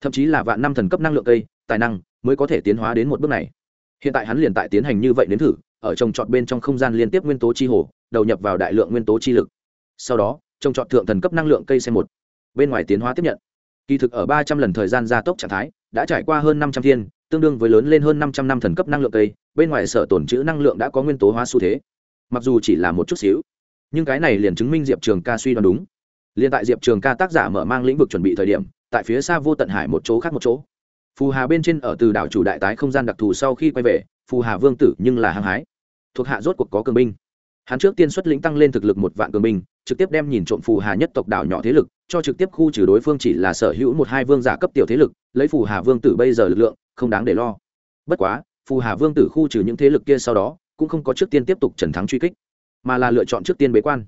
Thậm chí là vạn năm thần cấp năng lượng cây, tài năng mới có thể tiến hóa đến một bước này. Hiện tại hắn liền tại tiến hành như vậy đến thử, ở trồng trọt bên trong không gian liên tiếp nguyên tố chi hồ, đầu nhập vào đại lượng nguyên tố chi lực. Sau đó, trồng trọt thượng thần cấp năng lượng cây xe một. Bên ngoài tiến hóa tiếp nhận. Kỳ thực ở ba trăm lần thời gian gia tốc trạng thái, đã trải qua hơn năm trăm thiên, tương đương với lớn lên hơn năm trăm năm thần cấp năng lượng cây, bên ngoài sở tổn trữ năng lượng đã có nguyên tố hóa xu thế mặc dù chỉ là một chút xíu, nhưng cái này liền chứng minh diệp trường ca suy đoán đúng. Liền tại diệp trường ca tác giả mở mang lĩnh vực chuẩn bị thời điểm, tại phía xa vô tận hải một chỗ khác một chỗ. Phù hà bên trên ở từ đảo chủ đại tái không gian đặc thù sau khi quay về, phù hà vương tử nhưng là hăng hái. Thuộc hạ rốt cuộc có cường binh. Hắn trước tiên xuất lĩnh tăng lên thực lực một vạn cường binh, trực tiếp đem nhìn trộm phù hà nhất tộc đảo nhỏ thế lực, cho trực tiếp khu trừ đối phương chỉ là sở hữu một hai vương giả cấp tiểu thế lực, lấy phù hà vương tử bây giờ lực lượng, không đáng để lo. Bất quá, phù hà vương tử khu trừ những thế lực kia sau đó cũng không có trước tiên tiếp tục trần thắng truy kích, mà là lựa chọn trước tiên bế quan.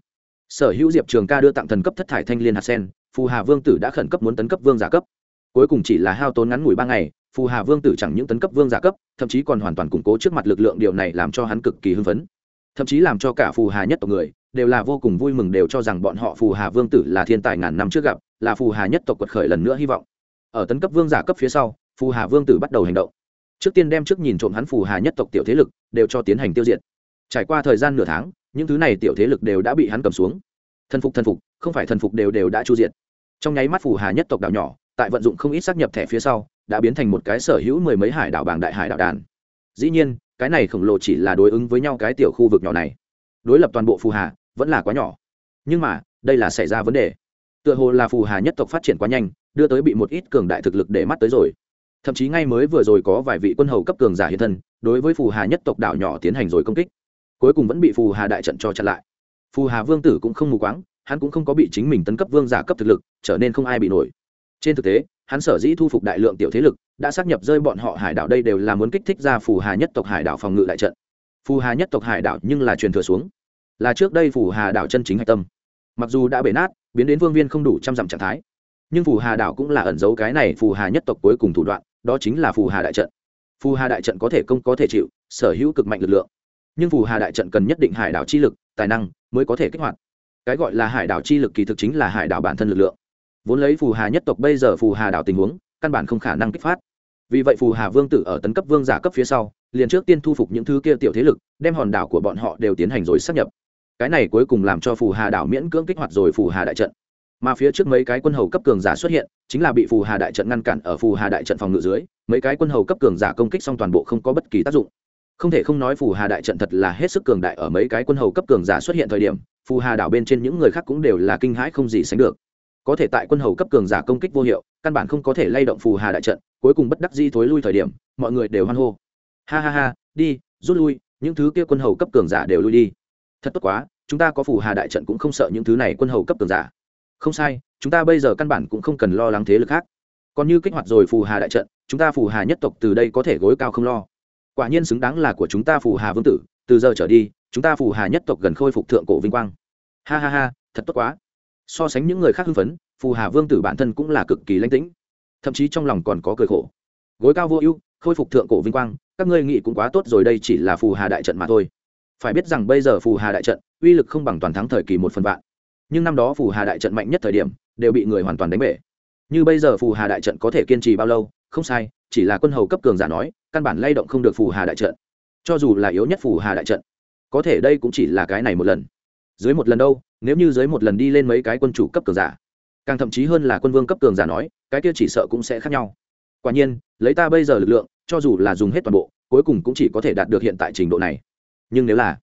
Sở hữu diệp trường ca đưa tặng thần cấp thất thải thanh liên hạt sen, phù hà vương tử đã khẩn cấp muốn tấn cấp vương giả cấp. Cuối cùng chỉ là hao tốn ngắn ngủi ba ngày, phù hà vương tử chẳng những tấn cấp vương giả cấp, thậm chí còn hoàn toàn củng cố trước mặt lực lượng điều này làm cho hắn cực kỳ hưng phấn. Thậm chí làm cho cả phù hà nhất tộc người đều là vô cùng vui mừng đều cho rằng bọn họ phù hà vương tử là thiên tài ngàn năm trước gặp, là phù hà nhất tộc quật khởi lần nữa hy vọng. Ở tấn cấp vương giả cấp phía sau, phù hà vương tử bắt đầu hành động trước tiên đem trước nhìn trộm hắn phù hà nhất tộc tiểu thế lực đều cho tiến hành tiêu diệt. Trải qua thời gian nửa tháng, những thứ này tiểu thế lực đều đã bị hắn cầm xuống. Thần phục thần phục, không phải thần phục đều đều đã chu diệt. Trong nháy mắt phù hà nhất tộc đảo nhỏ, tại vận dụng không ít xác nhập thẻ phía sau, đã biến thành một cái sở hữu mười mấy hải đảo bảng đại hải đảo đàn. Dĩ nhiên, cái này khổng lồ chỉ là đối ứng với nhau cái tiểu khu vực nhỏ này. Đối lập toàn bộ phù hà, vẫn là quá nhỏ. Nhưng mà, đây là xảy ra vấn đề. Tựa hồ là phù hà nhất tộc phát triển quá nhanh, đưa tới bị một ít cường đại thực lực để mắt tới rồi thậm chí ngay mới vừa rồi có vài vị quân hầu cấp cường giả hiện thân, đối với phù hà nhất tộc đảo nhỏ tiến hành rồi công kích. Cuối cùng vẫn bị phù hà đại trận cho chặn lại. Phù hà vương tử cũng không mù quáng, hắn cũng không có bị chính mình tấn cấp vương giả cấp thực lực, trở nên không ai bị nổi. Trên thực tế, hắn sở dĩ thu phục đại lượng tiểu thế lực, đã xác nhập rơi bọn họ hải đảo đây đều là muốn kích thích ra phù hà nhất tộc hải đảo phòng ngự đại trận. Phù hà nhất tộc hải đảo nhưng là truyền thừa xuống. Là trước đây phù hà đảo chân chính hạch tâm. Mặc dù đã bể nát, biến đến vương viên không đủ trăm dặm trạng thái, nhưng phù hà đảo cũng là ẩn giấu cái này phù hà nhất tộc cuối cùng thủ đoạn đó chính là phù hà đại trận. Phù hà đại trận có thể công, có thể chịu, sở hữu cực mạnh lực lượng. Nhưng phù hà đại trận cần nhất định hải đảo chi lực, tài năng mới có thể kích hoạt. Cái gọi là hải đảo chi lực kỳ thực chính là hải đảo bản thân lực lượng. Vốn lấy phù hà nhất tộc bây giờ phù hà đảo tình huống, căn bản không khả năng kích phát. Vì vậy phù hà vương tử ở tấn cấp vương giả cấp phía sau, liền trước tiên thu phục những thứ kia tiểu thế lực, đem hòn đảo của bọn họ đều tiến hành rồi sắp nhập. Cái này cuối cùng làm cho phù hà đảo miễn cưỡng kích hoạt rồi phù hà đại trận mà phía trước mấy cái quân hầu cấp cường giả xuất hiện, chính là bị phù hà đại trận ngăn cản ở phù hà đại trận phòng ngự dưới, mấy cái quân hầu cấp cường giả công kích xong toàn bộ không có bất kỳ tác dụng. Không thể không nói phù hà đại trận thật là hết sức cường đại ở mấy cái quân hầu cấp cường giả xuất hiện thời điểm, phù hà đảo bên trên những người khác cũng đều là kinh hãi không gì sánh được. Có thể tại quân hầu cấp cường giả công kích vô hiệu, căn bản không có thể lay động phù hà đại trận, cuối cùng bất đắc di thối lui thời điểm, mọi người đều hoan hô. Ha ha ha, đi, rút lui, những thứ kia quân hầu cấp cường giả đều lui đi. Thật tốt quá, chúng ta có phù hà đại trận cũng không sợ những thứ này quân hầu cấp cường giả không sai, chúng ta bây giờ căn bản cũng không cần lo lắng thế lực khác. Còn như kích hoạt rồi phù hà đại trận, chúng ta phù hà nhất tộc từ đây có thể gối cao không lo. Quả nhiên xứng đáng là của chúng ta phù hà vương tử, từ giờ trở đi, chúng ta phù hà nhất tộc gần khôi phục thượng cổ vinh quang. Ha ha ha, thật tốt quá. So sánh những người khác hưng phấn, phù hà vương tử bản thân cũng là cực kỳ lãnh tĩnh. Thậm chí trong lòng còn có cười khổ. Gối cao vô ưu, khôi phục thượng cổ vinh quang, các ngươi nghĩ cũng quá tốt rồi đây chỉ là phù hà đại trận mà thôi. Phải biết rằng bây giờ phù hà đại trận, uy lực không bằng toàn thắng thời kỳ một phần vạn nhưng năm đó phù hà đại trận mạnh nhất thời điểm, đều bị người hoàn toàn đánh bể. Như bây giờ phù hà đại trận có thể kiên trì bao lâu, không sai, chỉ là quân hầu cấp cường giả nói, căn bản lay động không được phù hà đại trận. Cho dù là yếu nhất phù hà đại trận, có thể đây cũng chỉ là cái này một lần. Dưới một lần đâu, nếu như dưới một lần đi lên mấy cái quân chủ cấp cường giả, càng thậm chí hơn là quân vương cấp cường giả nói, cái kia chỉ sợ cũng sẽ khác nhau. Quả nhiên, lấy ta bây giờ lực lượng, cho dù là dùng hết toàn bộ, cuối cùng cũng chỉ có thể đạt được hiện tại trình độ này. Nhưng nếu là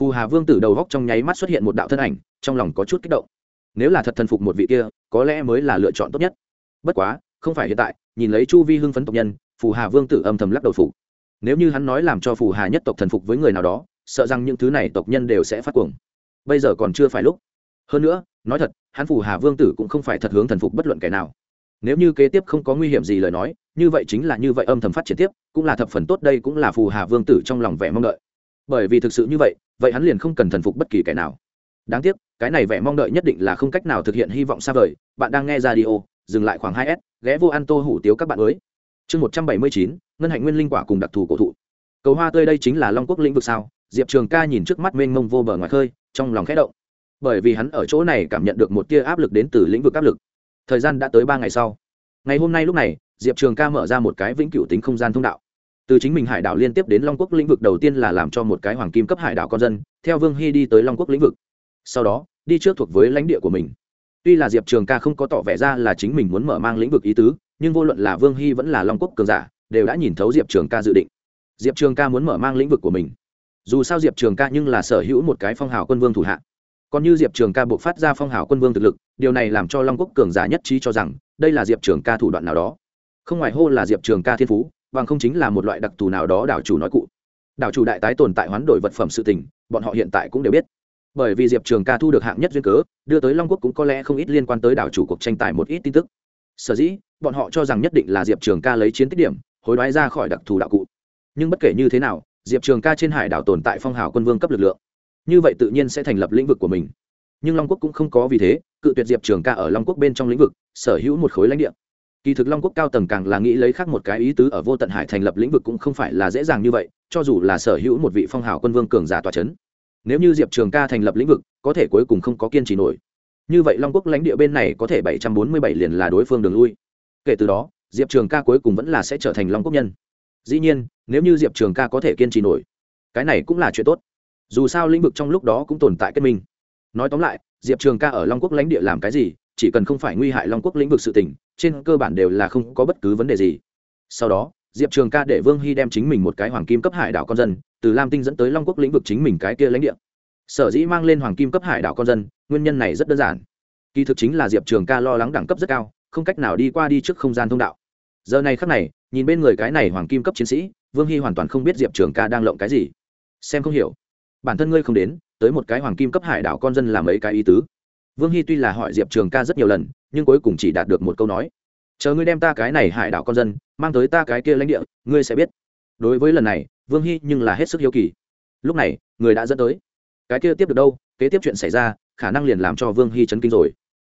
phù hà vương tử đầu góc trong nháy mắt xuất hiện một đạo thân ảnh, trong lòng có chút kích động. Nếu là thật thần phục một vị kia, có lẽ mới là lựa chọn tốt nhất. Bất quá, không phải hiện tại, nhìn lấy chu vi hưng phấn tộc nhân, phù hà vương tử âm thầm lắc đầu phục. Nếu như hắn nói làm cho phù hà nhất tộc thần phục với người nào đó, sợ rằng những thứ này tộc nhân đều sẽ phát cuồng. Bây giờ còn chưa phải lúc. Hơn nữa, nói thật, hắn phù hà vương tử cũng không phải thật hướng thần phục bất luận kẻ nào. Nếu như kế tiếp không có nguy hiểm gì lời nói, như vậy chính là như vậy âm thầm phát triển tiếp, cũng là thập phần tốt, đây cũng là phù hà vương tử trong lòng vẻ mong đợi bởi vì thực sự như vậy vậy hắn liền không cần thần phục bất kỳ kẻ nào. Đáng tiếc, cái này vẻ mong đợi nhất định là không cách nào thực hiện hy vọng xa vời. Bạn đang nghe ra đi ô dừng lại khoảng hai s, ghé vô ăn tô hủ tiếu các bạn mới chương một trăm bảy mươi chín, ngân hạnh nguyên linh quả cùng đặc thù cổ thụ. Cầu hoa tươi đây chính là long quốc lĩnh vực sao? Diệp trường ca nhìn trước mắt mênh mông vô bờ ngoài khơi, trong lòng khẽ động. Bởi vì hắn ở chỗ này cảm nhận được một tia áp lực đến từ lĩnh vực áp lực. Thời gian đã tới ba ngày sau. Ngày hôm nay lúc này, diệp trường ca mở ra một cái vĩnh cửu tính không gian thông đạo từ chính mình hải đảo liên tiếp đến long quốc lĩnh vực đầu tiên là làm cho một cái hoàng kim cấp hải đảo con dân, theo vương hy đi tới long quốc lĩnh vực. Sau đó, đi trước thuộc với lãnh địa của mình. Tuy là diệp trường ca không có tỏ vẻ ra là chính mình muốn mở mang lĩnh vực ý tứ, nhưng vô luận là vương hy vẫn là long quốc cường giả, đều đã nhìn thấu diệp trường ca dự định. Diệp trường ca muốn mở mang lĩnh vực của mình. Dù sao diệp trường ca nhưng là sở hữu một cái phong hào quân vương thủ hạ. Còn như diệp trường ca buộc phát ra phong hào quân vương thực lực, điều này làm cho long quốc cường giả nhất trí cho rằng, đây là diệp trường ca thủ đoạn nào đó. Không ngoài hô là diệp trường ca thiên phú bằng không chính là một loại đặc thù nào đó đảo chủ nói cụ. Đảo chủ đại tái tồn tại hoán đổi vật phẩm sự tình, bọn họ hiện tại cũng đều biết. Bởi vì diệp trường ca thu được hạng nhất duyên cớ, đưa tới long quốc cũng có lẽ không ít liên quan tới đảo chủ cuộc tranh tài một ít tin tức. Sở dĩ, bọn họ cho rằng nhất định là diệp trường ca lấy chiến tích điểm, hối đoái ra khỏi đặc thù đạo cụ. Nhưng bất kể như thế nào, diệp trường ca trên hải đảo tồn tại phong hào quân vương cấp lực lượng. Như vậy tự nhiên sẽ thành lập lĩnh vực của mình. Nhưng long quốc cũng không có vì thế, cự tuyệt diệp trường ca ở long quốc bên trong lĩnh vực, sở hữu một khối lãnh địa kỳ thực long quốc cao tầng càng là nghĩ lấy khác một cái ý tứ ở vô tận hải thành lập lĩnh vực cũng không phải là dễ dàng như vậy, cho dù là sở hữu một vị phong hào quân vương cường giả tòa c h ấ n nếu như diệp trường ca thành lập lĩnh vực, có thể cuối cùng không có kiên trì nổi. Như vậy long quốc lãnh địa bên này có thể bảy trăm bốn mươi bảy liền là đối phương đường lui. Kể từ đó, diệp trường ca cuối cùng vẫn là sẽ trở thành long quốc nhân. Dĩ nhiên, nếu như diệp trường ca có thể kiên trì nổi, cái này cũng là chuyện tốt. Dù sao lĩnh vực trong lúc đó cũng tồn tại kết minh. Nói tóm lại, diệp trường ca ở long quốc lãnh địa làm cái gì chỉ cần không phải nguy hại long quốc lĩnh vực sự tỉnh trên cơ bản đều là không có bất cứ vấn đề gì. Sau đó, diệp trường ca để vương hy đem chính mình một cái hoàng kim cấp hải đảo con dân, từ lam tinh dẫn tới long quốc lĩnh vực chính mình cái kia lãnh địa. Sở dĩ mang lên hoàng kim cấp hải đảo con dân, nguyên nhân này rất đơn giản. Kỳ thực chính là diệp trường ca lo lắng đẳng cấp rất cao, không cách nào đi qua đi trước không gian thông đạo. Giờ này khắc này, nhìn bên người cái này hoàng kim cấp chiến sĩ, vương hy hoàn toàn không biết diệp trường ca đang lộng cái gì. Xem không hiểu. Bản thân ngươi không đến, tới một cái hoàng kim cấp hải đảo con dân làm ấy cái ý tứ? Vương hy tuy là hỏi diệp trường ca rất nhiều lần, nhưng cuối cùng chỉ đạt được một câu nói. Chờ ngươi đem ta cái này hải đảo con dân, mang tới ta cái kia lãnh địa, ngươi sẽ biết. Đối với lần này, vương hy nhưng là hết sức hiếu kỳ. Lúc này, người đã dẫn tới. Cái kia tiếp được đâu? Kế tiếp chuyện xảy ra, khả năng liền làm cho vương hy chấn kinh rồi.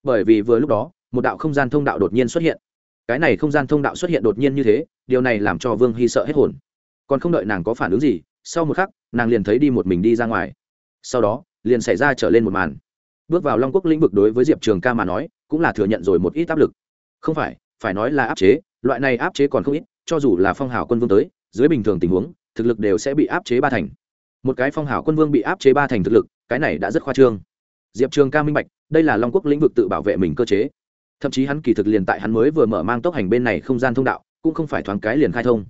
Bởi vì vừa lúc đó, một đạo không gian thông đạo đột nhiên xuất hiện. Cái này không gian thông đạo xuất hiện đột nhiên như thế, điều này làm cho vương hy sợ hết hồn. Còn không đợi nàng có phản ứng gì, sau một khắc, nàng liền thấy đi một mình đi ra ngoài. Sau đó, liền xảy ra trở lên một màn bước vào long quốc lĩnh vực đối với diệp trường ca mà nói, cũng là thừa nhận rồi một ít áp lực. Không phải phải nói là áp chế, loại này áp chế còn không ít, cho dù là phong hào quân vương tới, dưới bình thường tình huống, thực lực đều sẽ bị áp chế ba thành. Một cái phong hào quân vương bị áp chế ba thành thực lực, cái này đã rất khoa trương. Diệp trường ca minh bạch, đây là long quốc lĩnh vực tự bảo vệ mình cơ chế. Thậm chí hắn kỳ thực liền tại hắn mới vừa mở mang tốc hành bên này không gian thông đạo, cũng không phải thoáng cái liền khai thông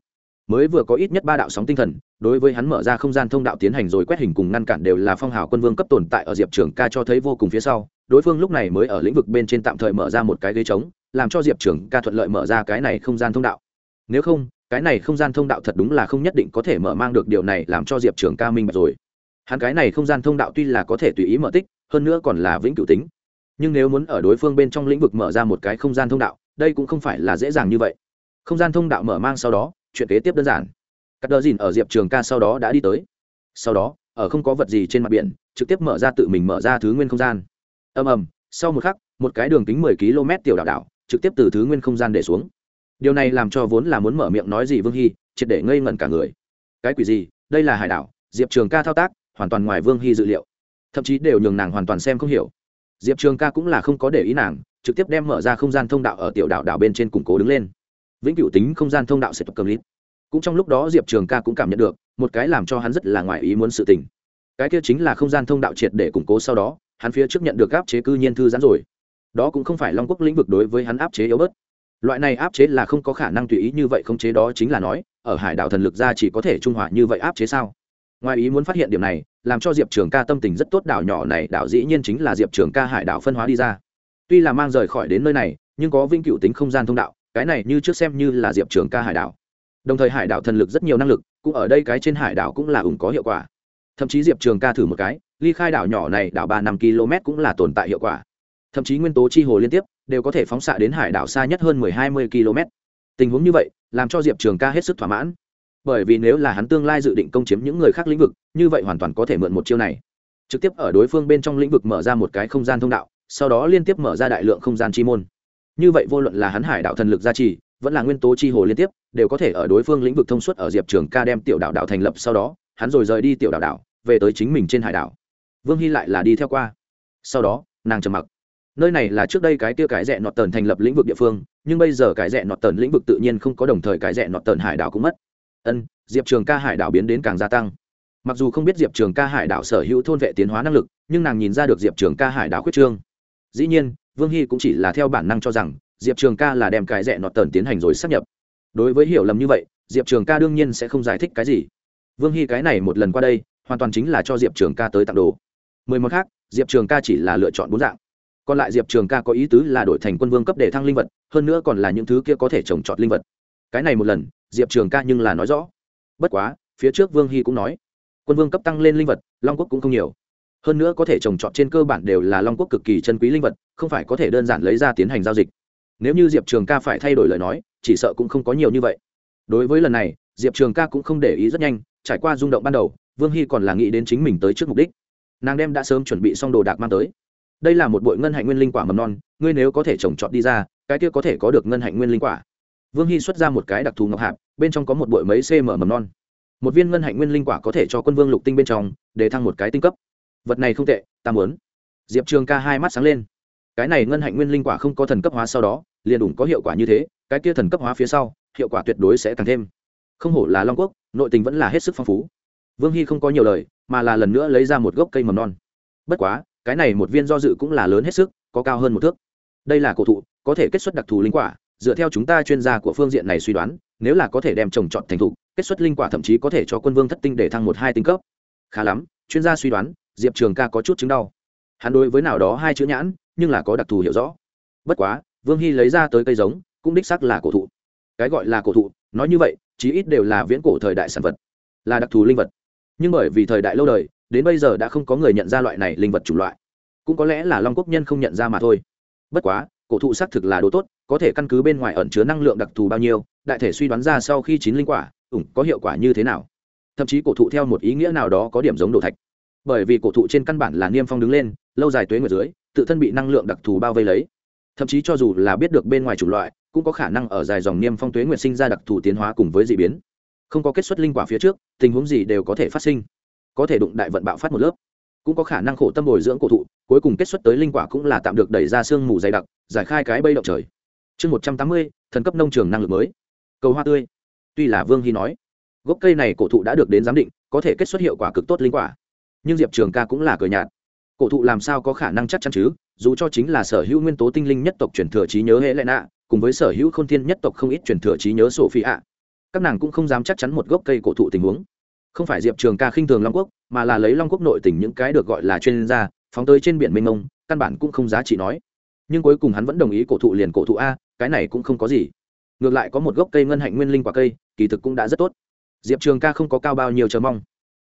mới vừa có ít nhất ba đạo sóng tinh thần, đối với hắn mở ra không gian thông đạo tiến hành rồi quét hình cùng ngăn cản đều là phong hào quân vương cấp tồn tại ở diệp trường ca cho thấy vô cùng phía sau. Đối phương lúc này mới ở lĩnh vực bên trên tạm thời mở ra một cái ghế trống, làm cho diệp trường ca thuận lợi mở ra cái này không gian thông đạo. Nếu không, cái này không gian thông đạo thật đúng là không nhất định có thể mở mang được điều này làm cho diệp trường ca minh bạch rồi. Hắn cái này không gian thông đạo tuy là có thể tùy ý mở tích, hơn nữa còn là vĩnh cửu tính. Nhưng nếu muốn ở đối phương bên trong lĩnh vực mở ra một cái không gian thông đạo, đây cũng không phải là dễ dàng như vậy. Không gian thông đạo mở mang sau đó chuyện kế tiếp đơn giản. Cắt đờ dìn ở diệp trường ca sau đó đã đi tới. Sau đó, ở không có vật gì trên mặt biển, trực tiếp mở ra tự mình mở ra thứ nguyên không gian. Ầm ầm, sau một khắc, một cái đường kính mười km tiểu đảo đảo, trực tiếp từ thứ nguyên không gian để xuống. Điều này làm cho vốn là muốn mở miệng nói gì vương hy, triệt để ngây ngẩn cả người. Cái quỷ gì? Đây là hải đảo, diệp trường ca thao tác, hoàn toàn ngoài vương hy dự liệu. Thậm chí đều nhường nàng hoàn toàn xem không hiểu. Diệp trường ca cũng là không có để ý nàng, trực tiếp đem mở ra không gian thông đạo ở tiểu đảo đảo bên trên củng cố đứng lên vĩnh cửu tính không gian thông đạo sẽ tập cầm lít. Cũng trong lúc đó diệp trường ca cũng cảm nhận được, một cái làm cho hắn rất là ngoài ý muốn sự tình. Cái kia chính là không gian thông đạo triệt để củng cố sau đó, hắn phía trước nhận được áp chế cư nhiên thư giãn rồi. Đó cũng không phải long quốc lĩnh vực đối với hắn áp chế yếu bớt. Loại này áp chế là không có khả năng tùy ý như vậy không chế đó chính là nói, ở hải đảo thần lực ra chỉ có thể trung hòa như vậy áp chế sao? Ngoài ý muốn phát hiện điểm này, làm cho diệp trường ca tâm tình rất tốt đảo nhỏ này, đảo dĩ nhiên chính là diệp trường ca hải đảo phân hóa đi ra. Tuy là mang rời khỏi đến nơi này, nhưng có vinh cựu tính không gian thông đạo cái này như trước xem như là diệp trường ca hải đảo. Đồng thời hải đảo thần lực rất nhiều năng lực, cũng ở đây cái trên hải đảo cũng là ủng có hiệu quả. Thậm chí diệp trường ca thử một cái, ly khai đảo nhỏ này đảo ba năm km cũng là tồn tại hiệu quả. Thậm chí nguyên tố chi hồ liên tiếp, đều có thể phóng xạ đến hải đảo xa nhất hơn mười hai mươi km. Tình huống như vậy, làm cho diệp trường ca hết sức thỏa mãn. Bởi vì nếu là hắn tương lai dự định công chiếm những người khác lĩnh vực, như vậy hoàn toàn có thể mượn một chiêu này. Trực tiếp ở đối phương bên trong lĩnh vực mở ra một cái không gian thông đạo, sau đó liên tiếp mở ra đại lượng không gian chi môn như vậy vô luận là hắn hải đạo thần lực gia trì, vẫn là nguyên tố chi hồ liên tiếp, đều có thể ở đối phương lĩnh vực thông suốt ở diệp trường ca đem tiểu đạo đạo thành lập sau đó, hắn rồi rời đi tiểu đạo đảo về tới chính mình trên hải đảo vương hy lại là đi theo qua. Sau đó, nàng trầm mặc. Nơi này là trước đây cái tia cái rẽ nọt tần thành lập lĩnh vực địa phương, nhưng bây giờ cái rẽ nọt tần lĩnh vực tự nhiên không có đồng thời cái rẽ nọt tần hải đảo cũng mất. Ân, diệp trường ca hải đảo biến đến càng gia tăng. Mặc dù không biết diệp trường ca hải đảo sở hữu thôn vệ tiến hóa năng lực, nhưng nàng nhìn ra được diệp trường ca hải đảo khuyết trương. Dĩ nhiên vương hy cũng chỉ là theo bản năng cho rằng, diệp trường ca là đem cái rẽ nọt tần tiến hành rồi sắp nhập. Đối với hiểu lầm như vậy, diệp trường ca đương nhiên sẽ không giải thích cái gì. Vương hy cái này một lần qua đây, hoàn toàn chính là cho diệp trường ca tới tặng đồ. Mười món khác, diệp trường ca chỉ là lựa chọn bốn dạng. Còn lại diệp trường ca có ý tứ là đổi thành quân vương cấp để thăng linh vật, hơn nữa còn là những thứ kia có thể trồng trọt linh vật. Cái này một lần, diệp trường ca nhưng là nói rõ. Bất quá, phía trước vương hy cũng nói, quân vương cấp tăng lên linh vật, long quốc cũng không nhiều hơn nữa có thể trồng trọt trên cơ bản đều là long quốc cực kỳ chân quý linh vật, không phải có thể đơn giản lấy ra tiến hành giao dịch. Nếu như diệp trường ca phải thay đổi lời nói, chỉ sợ cũng không có nhiều như vậy. Đối với lần này, diệp trường ca cũng không để ý rất nhanh, trải qua rung động ban đầu, vương hy còn là nghĩ đến chính mình tới trước mục đích. Nàng đem đã sớm chuẩn bị xong đồ đạc mang tới. Đây là một bội ngân hạnh nguyên linh quả mầm non, ngươi nếu có thể trồng trọt đi ra, cái kia có thể có được ngân hạnh nguyên linh quả. Vương hy xuất ra một cái đặc thù ngọc hạp, bên trong có một bội mấy cm mầm non. Một viên ngân hạnh nguyên linh quả có thể cho quân vương lục tinh bên trong, để thăng một cái tinh cấp vật này không tệ, ta muốn. Diệp trường ca hai mắt sáng lên. Cái này ngân hạnh nguyên linh quả không có thần cấp hóa sau đó, liền đủ có hiệu quả như thế, cái kia thần cấp hóa phía sau, hiệu quả tuyệt đối sẽ càng thêm. Không hổ là long quốc, nội tình vẫn là hết sức phong phú. Vương hy không có nhiều lời, mà là lần nữa lấy ra một gốc cây mầm non. Bất quá, cái này một viên do dự cũng là lớn hết sức, có cao hơn một thước. Đây là cổ thụ, có thể kết xuất đặc thù linh quả, dựa theo chúng ta chuyên gia của phương diện này suy đoán, nếu là có thể đem trồng trọt thành thụ, kết xuất linh quả thậm chí có thể cho quân vương thất tinh để thăng một hai tinh cấp. Khá lắm, chuyên gia suy đoán diệp trường ca có chút chứng đau. Hắn đối với nào đó hai chữ nhãn, nhưng là có đặc thù hiểu rõ. Bất quá, vương hy lấy ra tới cây giống, cũng đích sắc là cổ thụ. Cái gọi là cổ thụ, nói như vậy, chí ít đều là viễn cổ thời đại sản vật, là đặc thù linh vật. Nhưng bởi vì thời đại lâu đời, đến bây giờ đã không có người nhận ra loại này linh vật chủng loại. Cũng có lẽ là long quốc nhân không nhận ra mà thôi. Bất quá, cổ thụ xác thực là đồ tốt, có thể căn cứ bên ngoài ẩn chứa năng lượng đặc thù bao nhiêu, đại thể suy đoán ra sau khi chín linh quả, ủng có hiệu quả như thế nào. Thậm chí cổ thụ theo một ý nghĩa nào đó có điểm giống đồ thạch bởi vì cổ thụ trên căn bản là niêm phong đứng lên, lâu dài tuế ngược dưới, tự thân bị năng lượng đặc thù bao vây lấy. Thậm chí cho dù là biết được bên ngoài chủng loại, cũng có khả năng ở dài dòng niêm phong tuế nguyệt sinh ra đặc thù tiến hóa cùng với d ị biến. Không có kết xuất linh quả phía trước, tình huống gì đều có thể phát sinh. Có thể đụng đại vận bạo phát một lớp. Cũng có khả năng khổ tâm bồi dưỡng cổ thụ, cuối cùng kết xuất tới linh quả cũng là tạm được đẩy ra sương mù dày đặc, giải khai cái bây động trời. Chương một trăm tám mươi, thần cấp nông trường năng lực mới. Cầu hoa tươi. Tuy là vương hy nói, gốc cây này cổ thụ đã được đến giám định, có thể kết xuất hiệu quả cực tốt linh quả nhưng diệp trường ca cũng là cười nhạt. Cổ thụ làm sao có khả năng chắc chắn chứ? Dù cho chính là sở hữu nguyên tố tinh linh nhất tộc truyền thừa trí nhớ hệ lệ nạ, cùng với sở hữu k h ô n thiên nhất tộc không ít truyền thừa trí nhớ sổ phi ạ, các nàng cũng không dám chắc chắn một gốc cây cổ thụ tình huống. Không phải diệp trường ca khinh thường long quốc, mà là lấy long quốc nội tỉnh những cái được gọi là chuyên gia, phóng tới trên biển mênh mông, căn bản cũng không giá trị nói. Nhưng cuối cùng hắn vẫn đồng ý cổ thụ liền cổ thụ a, cái này cũng không có gì. Ngược lại có một gốc cây ngân hạnh nguyên linh quả cây, kỳ thực cũng đã rất tốt. Diệp trường ca không có cao bao nhiêu chờ mong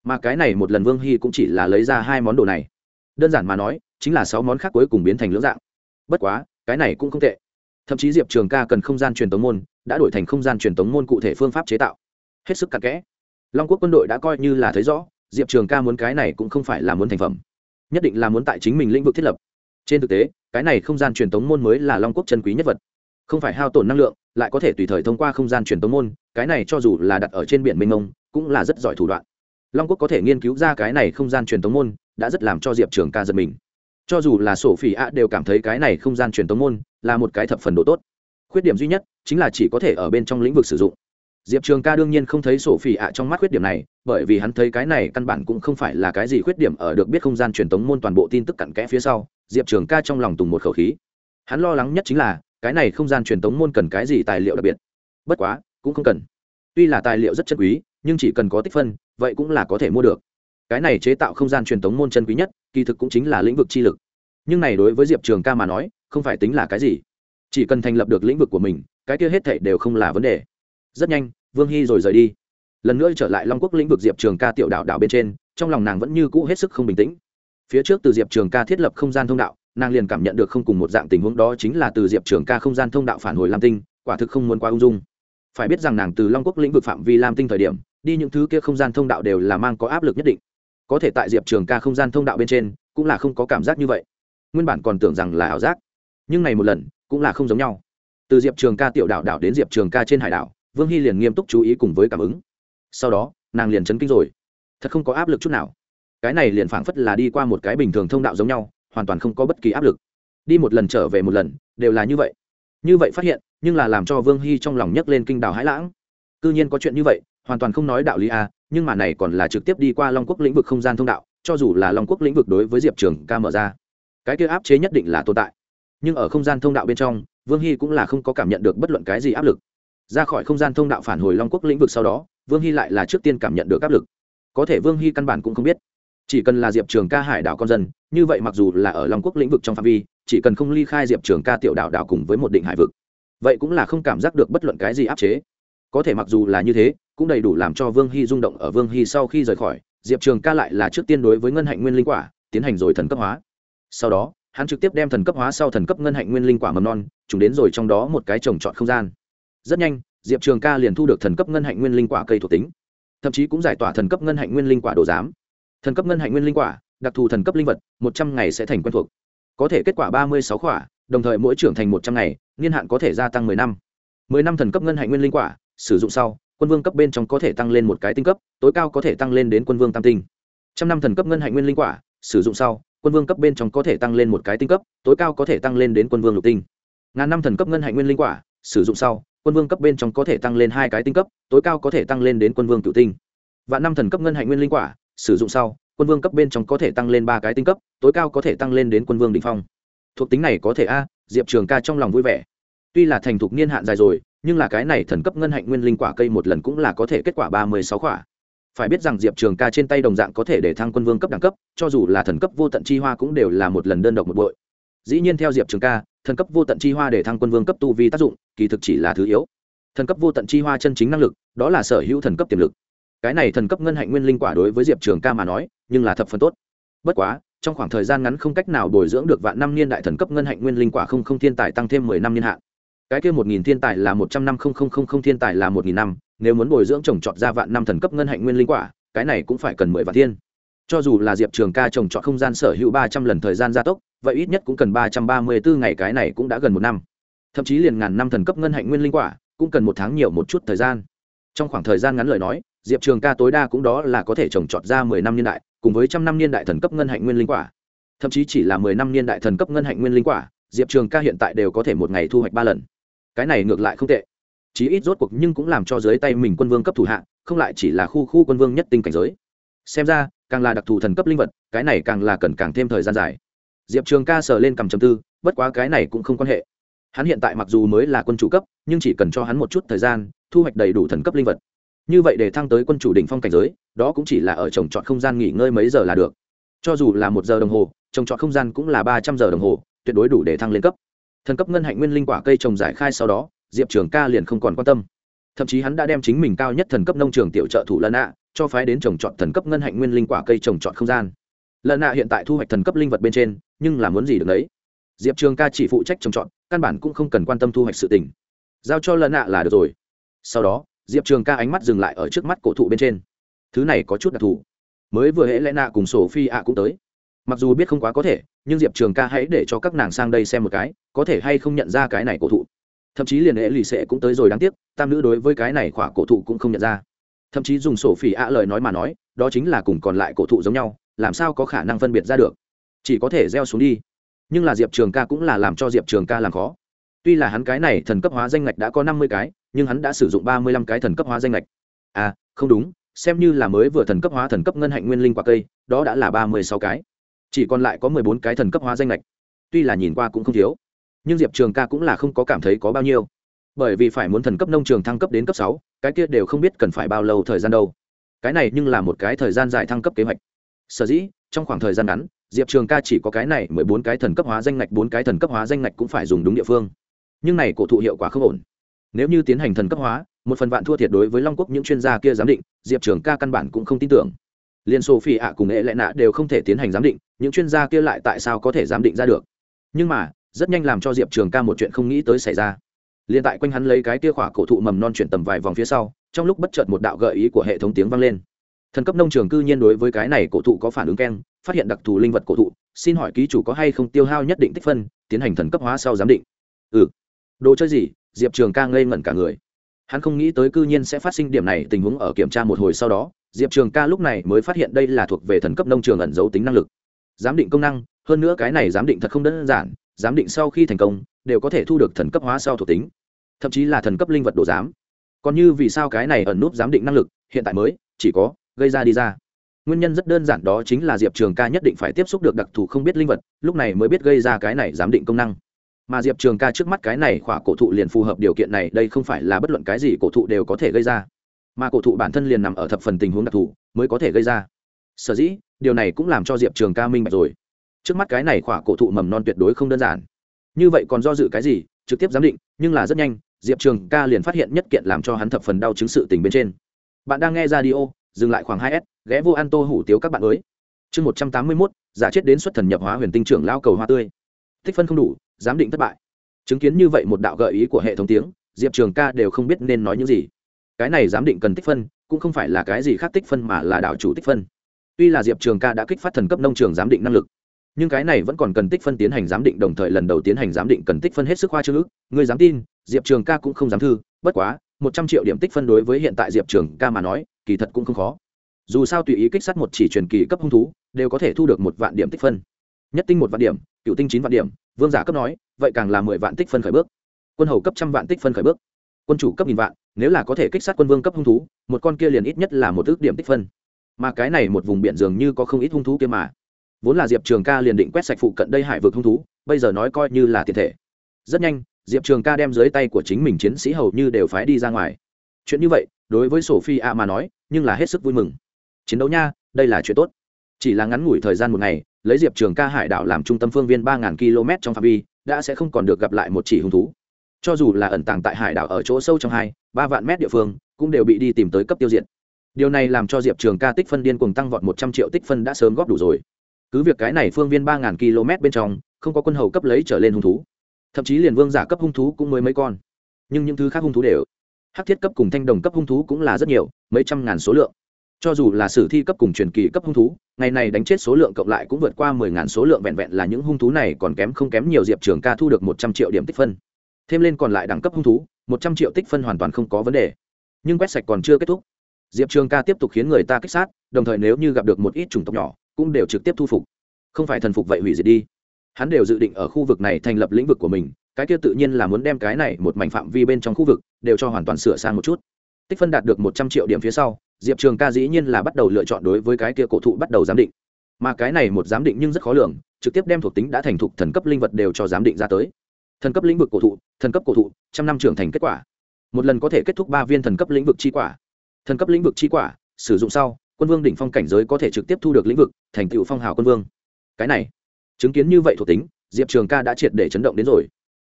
mà cái này một lần vương hy cũng chỉ là lấy ra hai món đồ này. Đơn giản mà nói, chính là sáu món khác cuối cùng biến thành lưỡng dạng. Bất quá, cái này cũng không tệ. Thậm chí diệp trường ca cần không gian truyền tống môn, đã đổi thành không gian truyền tống môn cụ thể phương pháp chế tạo. Hết sức cặn kẽ. Long quốc quân đội đã coi như là thấy rõ, diệp trường ca muốn cái này cũng không phải là muốn thành phẩm. Nhất định là muốn tại chính mình lĩnh vực thiết lập. Trên thực tế, cái này không gian truyền tống môn mới là long quốc chân quý nhất vật. Không phải hao tổn năng lượng, lại có thể tùy thời thông qua không gian truyền tống môn, cái này cho dù là đặt ở trên biển mênh mông, cũng là rất giỏi thủ đoạn long quốc có thể nghiên cứu ra cái này không gian truyền tống môn, đã rất làm cho diệp trường ca giật mình. Cho dù là sổ phỉ ạ đều cảm thấy cái này không gian truyền tống môn là một cái thập phần độ tốt. Khuyết điểm duy nhất chính là chỉ có thể ở bên trong lĩnh vực sử dụng. Diệp trường ca đương nhiên không thấy sổ phỉ ạ trong mắt khuyết điểm này, bởi vì hắn thấy cái này căn bản cũng không phải là cái gì khuyết điểm ở được biết không gian truyền tống môn toàn bộ tin tức cặn kẽ phía sau, diệp trường ca trong lòng tùng một khẩu khí. Hắn lo lắng nhất chính là, cái này không gian truyền tống môn cần cái gì tài liệu đặc biệt. Bất quá, cũng không cần. Tuy là tài liệu rất chân quý, nhưng chỉ cần có tích phân vậy cũng là có thể mua được. Cái này chế tạo không gian truyền tống môn chân quý nhất, kỳ thực cũng chính là lĩnh vực chi lực. Nhưng này đối với diệp trường ca mà nói, không phải tính là cái gì. Chỉ cần thành lập được lĩnh vực của mình, cái kia hết thảy đều không là vấn đề. Rất nhanh, vương hy rồi rời đi. Lần nữa trở lại long quốc lĩnh vực diệp trường ca tiểu đạo đạo bên trên, trong lòng nàng vẫn như cũ hết sức không bình tĩnh. Phía trước từ diệp trường ca thiết lập không gian thông đạo, nàng liền cảm nhận được không cùng một dạng tình huống đó chính là từ diệp trường ca không gian thông đạo phản hồi lam tinh, quả thực không muốn quá ung dung. Phải biết rằng nàng từ long quốc lĩnh vực phạm vi lam tinh thời điểm đi những thứ kia không gian thông đạo đều là mang có áp lực nhất định. Có thể tại diệp trường ca không gian thông đạo bên trên, cũng là không có cảm giác như vậy. Nguyên bản còn tưởng rằng là ảo giác, nhưng này một lần, cũng là không giống nhau. Từ diệp trường ca tiểu đảo đảo đến diệp trường ca trên hải đảo, vương hy liền nghiêm túc chú ý cùng với cảm ứng. Sau đó, nàng liền chấn kinh rồi. Thật không có áp lực chút nào. Cái này liền phảng phất là đi qua một cái bình thường thông đạo giống nhau, hoàn toàn không có bất kỳ áp lực. Đi một lần trở về một lần, đều là như vậy. Như vậy phát hiện, nhưng là làm cho vương hy trong lòng nhấc lên kinh đảo hãi lãng. C ư nhiên có chuyện như vậy hoàn toàn không nói đạo lý a, nhưng mà này còn là trực tiếp đi qua long quốc lĩnh vực không gian thông đạo, cho dù là long quốc lĩnh vực đối với diệp trường ca mở ra, cái kia áp chế nhất định là tồn tại. Nhưng ở không gian thông đạo bên trong, vương hy cũng là không có cảm nhận được bất luận cái gì áp lực. Ra khỏi không gian thông đạo phản hồi long quốc lĩnh vực sau đó, vương hy lại là trước tiên cảm nhận được áp lực. Có thể vương hy căn bản cũng không biết. Chỉ cần là diệp trường ca hải đảo con dân, như vậy mặc dù là ở long quốc lĩnh vực trong phạm vi, chỉ cần không ly khai diệp trường ca tiểu đảo đảo cùng với một định hải vực, vậy cũng là không cảm giác được bất luận cái gì áp chế. Có thể mặc dù là như thế cũng đầy đủ làm cho vương hy rung động ở vương hy sau khi rời khỏi diệp trường ca lại là trước tiên đối với ngân hạnh nguyên linh quả tiến hành rồi thần cấp hóa. Sau đó hắn trực tiếp đem thần cấp hóa sau thần cấp ngân hạnh nguyên linh quả mầm non chúng đến rồi trong đó một cái trồng trọt không gian. Rất nhanh diệp trường ca liền thu được thần cấp ngân hạnh nguyên linh quả cây thuộc tính thậm chí cũng giải tỏa thần cấp ngân hạnh nguyên linh quả đồ giám. Thần cấp ngân hạnh nguyên linh quả đặc thù thần cấp linh vật một trăm ngày sẽ thành quen thuộc. Có thể kết quả ba mươi sáu quả, đồng thời mỗi trưởng thành một trăm ngày niên hạn có thể gia tăng mười năm. Mười năm thần cấp ngân hạnh nguyên linh quả sử dụng sau quân vương cấp bên trong có thể tăng lên một cái tinh cấp, tối cao có thể tăng lên đến quân vương tam tinh. Trăm năm thần cấp ngân hạnh nguyên linh quả, sử dụng sau, quân vương cấp bên trong có thể tăng lên một cái tinh cấp, tối cao có thể tăng lên đến quân vương lục tinh. Ngàn năm thần cấp ngân hạnh nguyên linh quả, sử dụng sau, quân vương cấp bên trong có thể tăng lên hai cái tinh cấp, tối cao có thể tăng lên đến quân vương cựu tinh. Và năm thần cấp ngân hạnh nguyên linh quả, sử dụng sau, quân vương cấp bên trong có thể tăng lên ba cái tinh cấp, tối cao có thể tăng lên đến quân vương đ ỉ n h phong. Thuộc tính này có thể a, diệp trường ca trong lòng vui vẻ. Tuy là thành thục niên hạn dài rồi nhưng là cái này thần cấp ngân hạnh nguyên linh quả cây một lần cũng là có thể kết quả ba mươi sáu quả. Phải biết rằng diệp trường ca trên tay đồng dạng có thể để thăng quân vương cấp đẳng cấp, cho dù là thần cấp vô tận chi hoa cũng đều là một lần đơn độc một bội. Dĩ nhiên theo diệp trường ca, thần cấp vô tận chi hoa để thăng quân vương cấp tu vi tác dụng, kỳ thực chỉ là thứ yếu. Thần cấp vô tận chi hoa chân chính năng lực, đó là sở hữu thần cấp tiềm lực. Cái này thần cấp ngân hạnh nguyên linh quả đối với diệp trường ca mà nói, nhưng là thập phần tốt. Bất quá, trong khoảng thời gian ngắn không cách nào bồi dưỡng được vạn năm niên đại thần cấp ngân hạnh nguyên linh quả không không thiên tài tăng thêm mười năm niên hạn cái kia một nghìn thiên tài là một trăm năm không không không không thiên tài là một nghìn năm, nếu muốn bồi dưỡng trồng trọt ra vạn năm thần cấp ngân hạnh nguyên linh quả, cái này cũng phải cần mười vạn thiên. Cho dù là diệp trường ca trồng trọt không gian sở hữu ba trăm lần thời gian gia tốc, vậy ít nhất cũng cần ba trăm ba mươi bốn ngày, cái này cũng đã gần một năm. Thậm chí liền ngàn năm thần cấp ngân hạnh nguyên linh quả, cũng cần một tháng nhiều một chút thời gian. Trong khoảng thời gian ngắn lời nói, diệp trường ca tối đa cũng đó là có thể trồng trọt ra mười năm niên đại, cùng với trăm năm niên đại thần cấp ngân hạnh nguyên linh quả. Thậm chí chỉ là mười năm niên đại thần cấp ngân hạnh nguyên linh quả, diệp trường ca hiện tại đều có thể một ngày thu hoạch ba lần cái này ngược lại không tệ. Chí ít rốt cuộc nhưng cũng làm cho dưới tay mình quân vương cấp thủ hạ, không lại chỉ là khu khu quân vương nhất tinh cảnh giới. Xem ra, càng là đặc thù thần cấp linh vật, cái này càng là cần càng thêm thời gian dài. Diệp trường ca sờ lên cầm chầm tư, bất quá cái này cũng không quan hệ. Hắn hiện tại mặc dù mới là quân chủ cấp, nhưng chỉ cần cho hắn một chút thời gian, thu hoạch đầy đủ thần cấp linh vật. Như vậy để thăng tới quân chủ đỉnh phong cảnh giới, đó cũng chỉ là ở trồng trọt không gian nghỉ ngơi mấy giờ là được. Cho dù là một giờ đồng hồ, trồng trọt không gian cũng là ba trăm giờ đồng hồ, tuyệt đối đủ để thăng lên cấp thần cấp ngân hạnh nguyên linh quả cây trồng giải khai sau đó, diệp trường ca liền không còn quan tâm. Thậm chí hắn đã đem chính mình cao nhất thần cấp nông trường tiểu trợ thủ lân ạ cho phái đến trồng trọt thần cấp ngân hạnh nguyên linh quả cây trồng trọt không gian. Lân ạ hiện tại thu hoạch thần cấp linh vật bên trên, nhưng là muốn gì được đấy diệp trường ca chỉ phụ trách trồng trọt, căn bản cũng không cần quan tâm thu hoạch sự tỉnh giao cho lân ạ là được rồi. Sau đó, diệp trường ca ánh mắt dừng lại ở trước mắt cổ thụ bên trên. Thứ này có chút đặc thù. Mới vừa hễ lẽ nạ cùng sổ phi ạ cũng tới mặc dù biết không quá có thể, nhưng diệp trường ca hãy để cho các nàng sang đây xem một cái, có thể hay không nhận ra cái này cổ thụ. Thậm chí liền hệ lì xệ cũng tới rồi đáng tiếc, tam nữ đối với cái này khỏa cổ thụ cũng không nhận ra. Thậm chí dùng sổ phỉ ạ lời nói mà nói, đó chính là cùng còn lại cổ thụ giống nhau, làm sao có khả năng phân biệt ra được? Chỉ có thể gieo xuống đi. Nhưng là diệp trường ca cũng là làm cho diệp trường ca làm khó. Tuy là hắn cái này thần cấp hóa danh ngạch đã có năm mươi cái, nhưng hắn đã sử dụng ba mươi lăm cái thần cấp hóa danh lệch à không đúng, xem như là mới vừa thần cấp hóa thần cấp ngân hạnh nguyên linh quả cây, đó đã là ba mươi sáu cái chỉ còn lại có mười bốn cái thần cấp hóa danh lệch. Tuy là nhìn qua cũng không thiếu, nhưng diệp trường ca cũng là không có cảm thấy có bao nhiêu. Bởi vì phải muốn thần cấp nông trường thăng cấp đến cấp sáu, cái kia đều không biết cần phải bao lâu thời gian đâu. Cái này nhưng là một cái thời gian dài thăng cấp kế hoạch. Sở dĩ, trong khoảng thời gian ngắn, diệp trường ca chỉ có cái này mười bốn cái thần cấp hóa danh ngạch bốn cái thần cấp hóa danh ngạch cũng phải dùng đúng địa phương. Nhưng này cổ thụ hiệu quả không ổn. Nếu như tiến hành thần cấp hóa, một phần vạn thua thiệt đối với long quốc những chuyên gia kia giám định, diệp trường ca căn bản cũng không tin tưởng liên sophie ạ cùng nghệ lệ nạ đều không thể tiến hành giám định, những chuyên gia kia lại tại sao có thể giám định ra được? Nhưng mà, rất nhanh làm cho diệp trường ca một chuyện không nghĩ tới xảy ra. Liền tại quanh hắn lấy cái tia khỏa cổ thụ mầm non chuyển tầm vài vòng phía sau, trong lúc bất chợt một đạo gợi ý của hệ thống tiếng vang lên. Thần cấp nông trường cư nhiên đối với cái này cổ thụ có phản ứng keng, phát hiện đặc thù linh vật cổ thụ, xin hỏi ký chủ có hay không tiêu hao nhất định tích phân, tiến hành thần cấp hóa sau giám định? Ừ. Đồ chơi gì? Diệp trường ca ngây ngẩn cả người. Hắn không nghĩ tới cư nhiên sẽ phát sinh điểm này, tình huống ở kiểm tra một hồi sau đó diệp trường ca lúc này mới phát hiện đây là thuộc về thần cấp nông trường ẩn giấu tính năng lực. Giám định công năng, hơn nữa cái này giám định thật không đơn giản, giám định sau khi thành công, đều có thể thu được thần cấp hóa sau thuộc tính, thậm chí là thần cấp linh vật đồ giám. Còn như vì sao cái này ẩn núp giám định năng lực, hiện tại mới chỉ có gây ra đi ra. Nguyên nhân rất đơn giản đó chính là diệp trường ca nhất định phải tiếp xúc được đặc thù không biết linh vật, lúc này mới biết gây ra cái này giám định công năng. Mà diệp trường ca trước mắt cái này khỏa cổ thụ liền phù hợp điều kiện này, đây không phải là bất luận cái gì cổ thụ đều có thể gây ra mà cổ thụ bản thân liền nằm ở thập phần tình huống đặc thù mới có thể gây ra. Sở dĩ, điều này cũng làm cho diệp trường ca minh bạch rồi. Trước mắt cái này khỏa cổ thụ mầm non tuyệt đối không đơn giản. Như vậy còn do dự cái gì, trực tiếp giám định, nhưng là rất nhanh, diệp trường ca liền phát hiện nhất kiện làm cho hắn thập phần đau chứng sự tình bên trên. Bạn đang nghe ra đi ô dừng lại khoảng hai s, ghé vô an tô hủ tiếu các bạn mới chương một trăm tám mươi mốt, giả chết đến xuất thần nhập hóa huyền tinh trưởng lao cầu hoa tươi. Tích phân không đủ, giám định thất bại. Chứng kiến như vậy một đạo gợi ý của hệ thống tiếng, diệp trường ca đều không biết nên nói những gì cái này giám định cần tích phân, cũng không phải là cái gì khác tích phân mà là đảo chủ tích phân. Tuy là diệp trường ca đã kích phát thần cấp nông trường giám định năng lực, nhưng cái này vẫn còn cần tích phân tiến hành giám định đồng thời lần đầu tiến hành giám định cần tích phân hết sức khoa chữ ước người dám tin, diệp trường ca cũng không dám thư, bất quá, một trăm triệu điểm tích phân đối với hiện tại diệp trường ca mà nói, kỳ thật cũng không khó. Dù sao tùy ý kích sát một chỉ truyền kỳ cấp hung thú, đều có thể thu được một vạn điểm tích phân. Nhất tinh một vạn điểm, cựu tinh chín vạn điểm, vương giả cấp nói, vậy càng là mười vạn tích phân khởi bước. Quân hầu cấp trăm vạn tích phân khởi bước. Quân chủ cấp nghìn vạn nếu là có thể kích sát quân vương cấp hung thú, một con kia liền ít nhất là một ước điểm tích phân. Mà cái này một vùng biển dường như có không ít hung thú kia mà. Vốn là diệp trường ca liền định quét sạch phụ cận đây hải vực hung thú, bây giờ nói coi như là tiền thể. Rất nhanh, diệp trường ca đem dưới tay của chính mình chiến sĩ hầu như đều phái đi ra ngoài. Chuyện như vậy, đối với sophie a mà nói, nhưng là hết sức vui mừng. Chiến đấu nha, đây là chuyện tốt. Chỉ là ngắn ngủi thời gian một ngày, lấy diệp trường ca hải đảo làm trung tâm phương viên ba km trong phạm vi, đã sẽ không còn được gặp lại một chỉ hung thú cho dù là ẩn tàng tại hải đảo ở chỗ sâu trong hai, ba vạn mét địa phương, cũng đều bị đi tìm tới cấp tiêu diệt. Điều này làm cho diệp trường ca tích phân điên cùng tăng vọt một trăm triệu tích phân đã sớm góp đủ rồi. Cứ việc cái này phương viên ba ngàn km bên trong, không có quân hầu cấp lấy trở lên hung thú. Thậm chí liền vương giả cấp hung thú cũng mới mấy con. Nhưng những thứ khác hung thú đều, hắc thiết cấp cùng thanh đồng cấp hung thú cũng là rất nhiều, mấy trăm ngàn số lượng. Cho dù là sử thi cấp cùng truyền kỳ cấp hung thú, ngày này đánh chết số lượng cộng lại cũng vượt qua mười ngàn số lượng vẹn vẹn là những hung thú này còn kém không kém nhiều diệp trường ca thu được một trăm triệu điểm tích phân thêm lên còn lại đẳng cấp hung thú, một trăm triệu tích phân hoàn toàn không có vấn đề. Nhưng quét sạch còn chưa kết thúc. Diệp trường ca tiếp tục khiến người ta kích sát, đồng thời nếu như gặp được một ít chủng tộc nhỏ, cũng đều trực tiếp thu phục. Không phải thần phục vậy hủy diệt đi. Hắn đều dự định ở khu vực này thành lập lĩnh vực của mình, cái kia tự nhiên là muốn đem cái này một mảnh phạm vi bên trong khu vực đều cho hoàn toàn sửa sang một chút. Tích phân đạt được một trăm triệu điểm phía sau, diệp trường ca dĩ nhiên là bắt đầu lựa chọn đối với cái kia cổ thụ bắt đầu giám định. Mà cái này một giám định nhưng rất khó lường, trực tiếp đem thuộc tính đã thành thục thần cấp linh vật đều cho giám định ra tới thần cấp lĩnh vực cổ thụ, thần cấp cổ thụ, trăm năm trưởng thành kết quả. Một lần có thể kết thúc ba viên thần cấp lĩnh vực chi quả. Thần cấp lĩnh vực chi quả, sử dụng sau, quân vương đỉnh phong cảnh giới có thể trực tiếp thu được lĩnh vực, thành tựu phong hào quân vương. Cái này, chứng kiến như vậy thuộc tính, diệp trường ca đã triệt để chấn động đến rồi.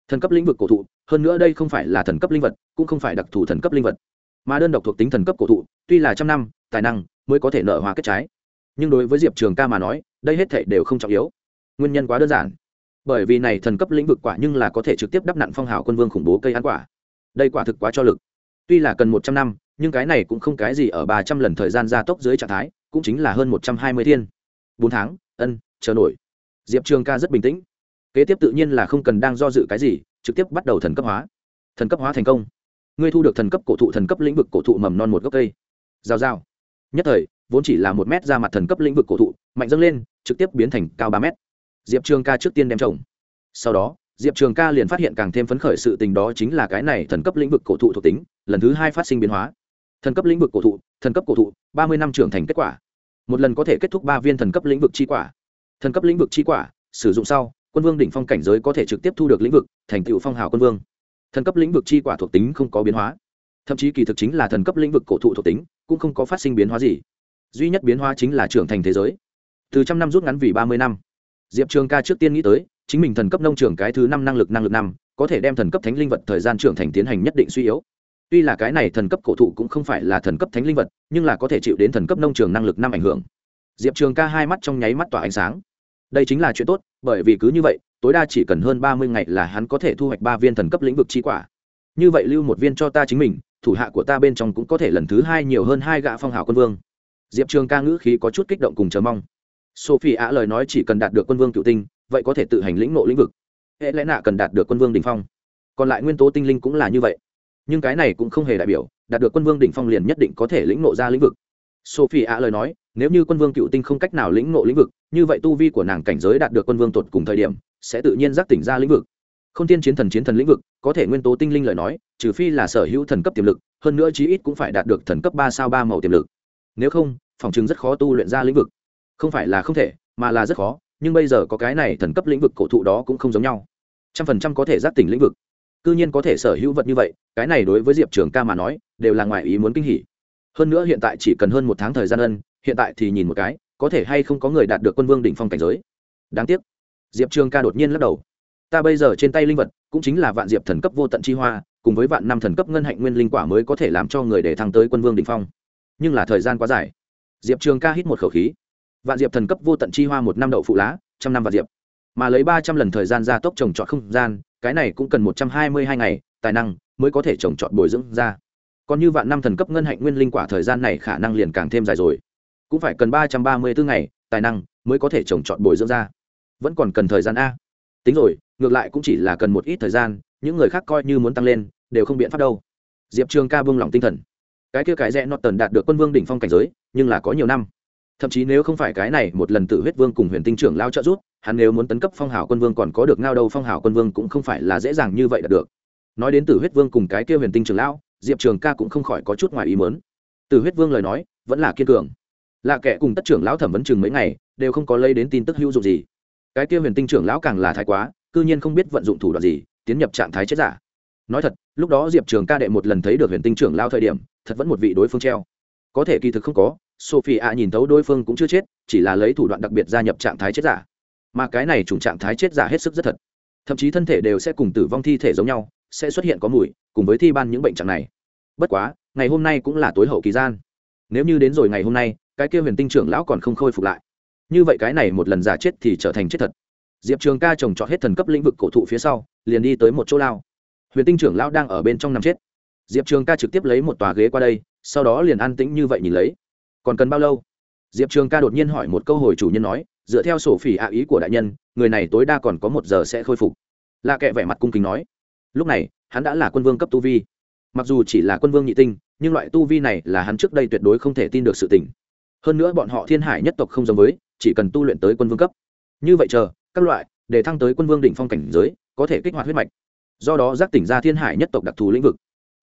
Thần cấp lĩnh vực cổ thụ, hơn nữa đây không phải là thần cấp linh vật, cũng không phải đặc thù thần cấp linh vật. Mà đơn độc thuộc tính thần cấp cổ thụ, tuy là trăm năm, tài năng, mới có thể nợ hóa kết trái. Nhưng đối với diệp trường ca mà nói, đây hết thể đều không trọng yếu. Nguyên nhân quá đơn giản bởi vì này thần cấp lĩnh vực quả nhưng là có thể trực tiếp đắp nặn phong hào quân vương khủng bố cây ăn quả. Đây quả thực quá cho lực. Tuy là cần một trăm năm, nhưng cái này cũng không cái gì ở ba trăm lần thời gian gia tốc dưới trạng thái, cũng chính là hơn một trăm hai mươi thiên. Bốn tháng, ân, chờ nổi. Diệp trường ca rất bình tĩnh. Kế tiếp tự nhiên là không cần đang do dự cái gì, trực tiếp bắt đầu thần cấp hóa. Thần cấp hóa thành công. Ngươi thu được thần cấp cổ thụ thần cấp lĩnh vực cổ thụ mầm non một gốc cây. Giao giao nhất thời, vốn chỉ là một mét ra mặt thần cấp lĩnh vực cổ thụ, mạnh dâng lên, trực tiếp biến thành cao ba mét diệp trường ca trước tiên đem trồng sau đó, diệp trường ca liền phát hiện càng thêm phấn khởi sự tình đó chính là cái này thần cấp lĩnh vực cổ thụ thuộc tính, lần thứ hai phát sinh biến hóa. Thần cấp lĩnh vực cổ thụ, thần cấp cổ thụ, ba mươi năm trưởng thành kết quả. Một lần có thể kết thúc ba viên thần cấp lĩnh vực chi quả. Thần cấp lĩnh vực chi quả, sử dụng sau, quân vương đỉnh phong cảnh giới có thể trực tiếp thu được lĩnh vực, thành tựu phong hào quân vương. Thần cấp lĩnh vực chi quả thuộc tính không có biến hóa. Thậm chí kỳ thực chính là thần cấp lĩnh vực cổ thụ thuộc tính, cũng không có phát sinh biến hóa gì. Duy nhất biến hóa chính là trưởng thành thế giới. Từ trăm năm rút ngắn vì ba mươi năm diệp trường ca trước tiên nghĩ tới, chính mình thần cấp nông trường cái thứ năm năng lực năng lực năm, có thể đem thần cấp thánh linh vật thời gian trưởng thành tiến hành nhất định suy yếu. Tuy là cái này thần cấp cổ thụ cũng không phải là thần cấp thánh linh vật, nhưng là có thể chịu đến thần cấp nông trường năng lực năm ảnh hưởng. Diệp trường ca hai mắt trong nháy mắt tỏa ánh sáng. Đây chính là chuyện tốt, bởi vì cứ như vậy, tối đa chỉ cần hơn ba mươi ngày là hắn có thể thu hoạch ba viên thần cấp lĩnh vực chi quả. Như vậy lưu một viên cho ta chính mình, thủ hạ của ta bên trong cũng có thể lần thứ hai nhiều hơn hai gã phong hào quân vương. Diệp trường ca ngữ khí có chút kích động cùng chờ mong sophie ạ lời nói chỉ cần đạt được quân vương cựu tinh, vậy có thể tự hành lĩnh nộ lĩnh vực. Hệ lẽ nạ cần đạt được quân vương đỉnh phong. Còn lại nguyên tố tinh linh cũng là như vậy. Nhưng cái này cũng không hề đại biểu, đạt được quân vương đỉnh phong liền nhất định có thể lĩnh nộ ra lĩnh vực. Sophie ạ lời nói, nếu như quân vương cựu tinh không cách nào lĩnh nộ lĩnh vực, như vậy tu vi của nàng cảnh giới đạt được quân vương tột cùng thời điểm, sẽ tự nhiên giác tỉnh ra lĩnh vực. Không tiên chiến thần chiến thần lĩnh vực, có thể nguyên tố tinh linh lời nói, trừ phi là sở hữu thần cấp tiềm lực, hơn nữa chí ít cũng phải đạt được thần cấp ba sao ba màu tiềm lực. Nếu không, phòng chứng rất khó tu luyện ra lĩnh vực không phải là không thể, mà là rất khó, nhưng bây giờ có cái này thần cấp lĩnh vực cổ thụ đó cũng không giống nhau. Trăm phần trăm có thể giác tỉnh lĩnh vực. Cư nhiên có thể sở hữu vật như vậy, cái này đối với diệp trường ca mà nói, đều là ngoài ý muốn kinh hỉ. Hơn nữa hiện tại chỉ cần hơn một tháng thời gian ân, hiện tại thì nhìn một cái, có thể hay không có người đạt được quân vương đỉnh phong cảnh giới. Đáng tiếc. Diệp trường ca đột nhiên lắc đầu. Ta bây giờ trên tay linh vật, cũng chính là vạn diệp thần cấp vô tận chi hoa, cùng với vạn năm thần cấp ngân hạnh nguyên linh quả mới có thể làm cho người để thăng tới quân vương đ ỉ n h phong. Nhưng là thời gian quá dài. Diệp trường ca hít một khẩu khí vạn diệp thần cấp vô tận chi hoa một năm đậu phụ lá, trăm năm vạn diệp. Mà lấy ba trăm lần thời gian ra tốc trồng trọt không gian, cái này cũng cần một trăm hai mươi hai ngày, tài năng mới có thể trồng trọt bồi dưỡng ra. Còn như vạn năm thần cấp ngân hạnh nguyên linh quả thời gian này khả năng liền càng thêm dài rồi. Cũng phải cần ba trăm ba mươi bốn ngày, tài năng mới có thể trồng trọt bồi dưỡng ra. Vẫn còn cần thời gian a. Tính rồi, ngược lại cũng chỉ là cần một ít thời gian, những người khác coi như muốn tăng lên, đều không biện pháp đâu. Diệp trường ca vương lòng tinh thần. Cái kia cái rẽ nọt tần đạt được quân vương đỉnh phong cảnh giới, nhưng là có nhiều năm thậm chí nếu không phải cái này một lần tự huyết vương cùng huyền tinh trưởng lao trợ giúp, hắn nếu muốn tấn cấp phong hào quân vương còn có được ngao đâu phong hào quân vương cũng không phải là dễ dàng như vậy đạt được. Nói đến tử huyết vương cùng cái kia huyền tinh trưởng lão diệp trường ca cũng không khỏi có chút ngoài ý mớn tử huyết vương lời nói, vẫn là kiên cường. Lạ kệ cùng tất trưởng lão thẩm vấn chừng mấy ngày, đều không có lấy đến tin tức hữu dụng gì. Cái kia huyền tinh trưởng lão càng là thái quá, cư nhiên không biết vận dụng thủ đoạn gì, tiến nhập trạng thái chết giả. Nói thật, lúc đó diệp trường ca đệ một lần thấy được huyền tinh trưởng lao thời điểm, thật vẫn một vị đối phương treo. Có thể kỳ thực không có sophie nhìn thấu đối phương cũng chưa chết, chỉ là lấy thủ đoạn đặc biệt gia nhập trạng thái chết giả. Mà cái này chủng trạng thái chết giả hết sức rất thật. Thậm chí thân thể đều sẽ cùng tử vong thi thể giống nhau, sẽ xuất hiện có mùi, cùng với thi ban những bệnh trạng này. Bất quá, ngày hôm nay cũng là tối hậu kỳ gian. Nếu như đến rồi ngày hôm nay, cái kia huyền tinh trưởng lão còn không khôi phục lại. Như vậy cái này một lần giả chết thì trở thành chết thật. Diệp trường ca trồng trọt hết thần cấp lĩnh vực cổ thụ phía sau, liền đi tới một chỗ lao. Huyền tinh trưởng lão đang ở bên trong nằm chết. Diệp trường ca trực tiếp lấy một tòa ghế qua đây, sau đó liền an tĩnh như vậy nhìn lấy còn cần bao lâu? Diệp trường ca đột nhiên hỏi một câu hồi chủ nhân nói, dựa theo sổ phỉ ạ ý của đại nhân, người này tối đa còn có một giờ sẽ khôi phục. Lạ kệ vẻ mặt cung kính nói. Lúc này, hắn đã là quân vương cấp tu vi. Mặc dù chỉ là quân vương nhị tinh, nhưng loại tu vi này là hắn trước đây tuyệt đối không thể tin được sự tình. Hơn nữa bọn họ thiên hải nhất tộc không giống với, chỉ cần tu luyện tới quân vương cấp. Như vậy chờ, các loại, để thăng tới quân vương đỉnh phong cảnh giới, có thể kích hoạt huyết mạch. Do đó giác tỉnh ra thiên hải nhất tộc đặc thù lĩnh vực.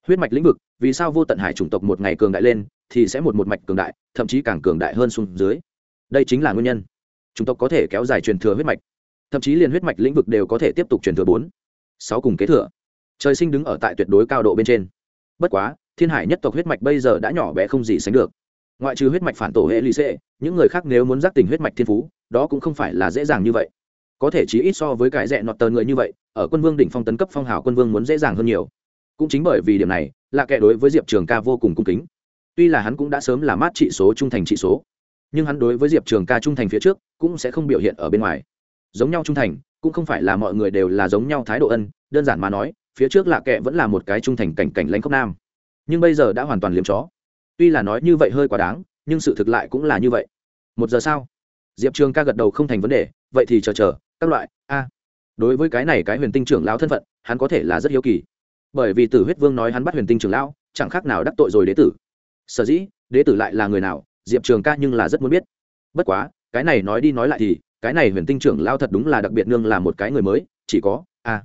Huyết mạch lĩnh vực vì sao vô tận hải chủng tộc một ngày cường đại lên, thì sẽ một một mạch cường đại, thậm chí càng cường đại hơn xuống dưới. Đây chính là nguyên nhân. Chủng tộc có thể kéo dài truyền thừa huyết mạch, thậm chí liền huyết mạch lĩnh vực đều có thể tiếp tục truyền thừa bốn, sáu cùng kế thừa. Trời sinh đứng ở tại tuyệt đối cao độ bên trên. Bất quá, thiên hải nhất tộc huyết mạch bây giờ đã nhỏ bé không gì sánh được. Ngoại trừ huyết mạch phản tổ hệ lì xệ, những người khác nếu muốn giác tình huyết mạch thiên phú, đó cũng không phải là dễ dàng như vậy. Có thể chí ít so với cái rẽ nọt tờ người như vậy, ở quân vương đỉnh phong tấn cấp phong hào quân vương muốn dễ dàng hơn nhiều cũng chính bởi vì điểm này, là kẻ đối với diệp trường ca vô cùng cung kính. Tuy là hắn cũng đã sớm là mát trị số trung thành trị số, nhưng hắn đối với diệp trường ca trung thành phía trước, cũng sẽ không biểu hiện ở bên ngoài. Giống nhau trung thành, cũng không phải là mọi người đều là giống nhau thái độ ân, đơn giản mà nói, phía trước lạ kệ vẫn là một cái trung thành cảnh cảnh lãnh cốc nam. Nhưng bây giờ đã hoàn toàn liếm chó. Tuy là nói như vậy hơi quá đáng, nhưng sự thực lại cũng là như vậy. Một giờ sau, diệp trường ca gật đầu không thành vấn đề, vậy thì chờ chờ, các loại, a. Đối với cái này cái huyền tinh trưởng lão thân phận, hắn có thể là rất hiếu kỳ bởi vì tử huyết vương nói hắn bắt huyền tinh trưởng lão, chẳng khác nào đắc tội rồi đế tử. Sở dĩ, đế tử lại là người nào, diệp trường ca nhưng là rất muốn biết. Bất quá, cái này nói đi nói lại thì, cái này huyền tinh trưởng lao thật đúng là đặc biệt nương là một cái người mới, chỉ có a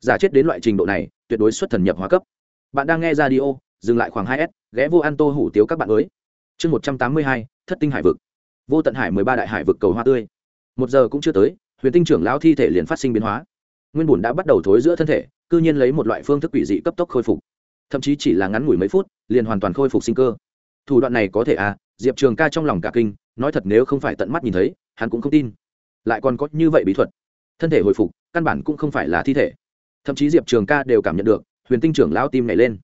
giả chết đến loại trình độ này, tuyệt đối xuất thần nhập hóa cấp. Bạn đang nghe ra đi ô dừng lại khoảng hai s, ghé vô an tô hủ tiếu các bạn mới chương một trăm tám mươi hai, thất tinh hải vực. Vô tận hải mười ba đại hải vực cầu hoa tươi. Một giờ cũng chưa tới, huyền tinh trưởng lao thi thể liền phát sinh biến hóa. Nguyên bùn đã bắt đầu thối giữa thân thể cư nhiên lấy một loại phương thức quỷ dị cấp tốc khôi phục. Thậm chí chỉ là ngắn ngủi mấy phút, liền hoàn toàn khôi phục sinh cơ. Thủ đoạn này có thể à diệp trường ca trong lòng cả kinh, nói thật nếu không phải tận mắt nhìn thấy, hắn cũng không tin. Lại còn có như vậy bí thuật. Thân thể hồi phục, căn bản cũng không phải là thi thể. Thậm chí diệp trường ca đều cảm nhận được, huyền tinh trưởng lão tim nhảy lên.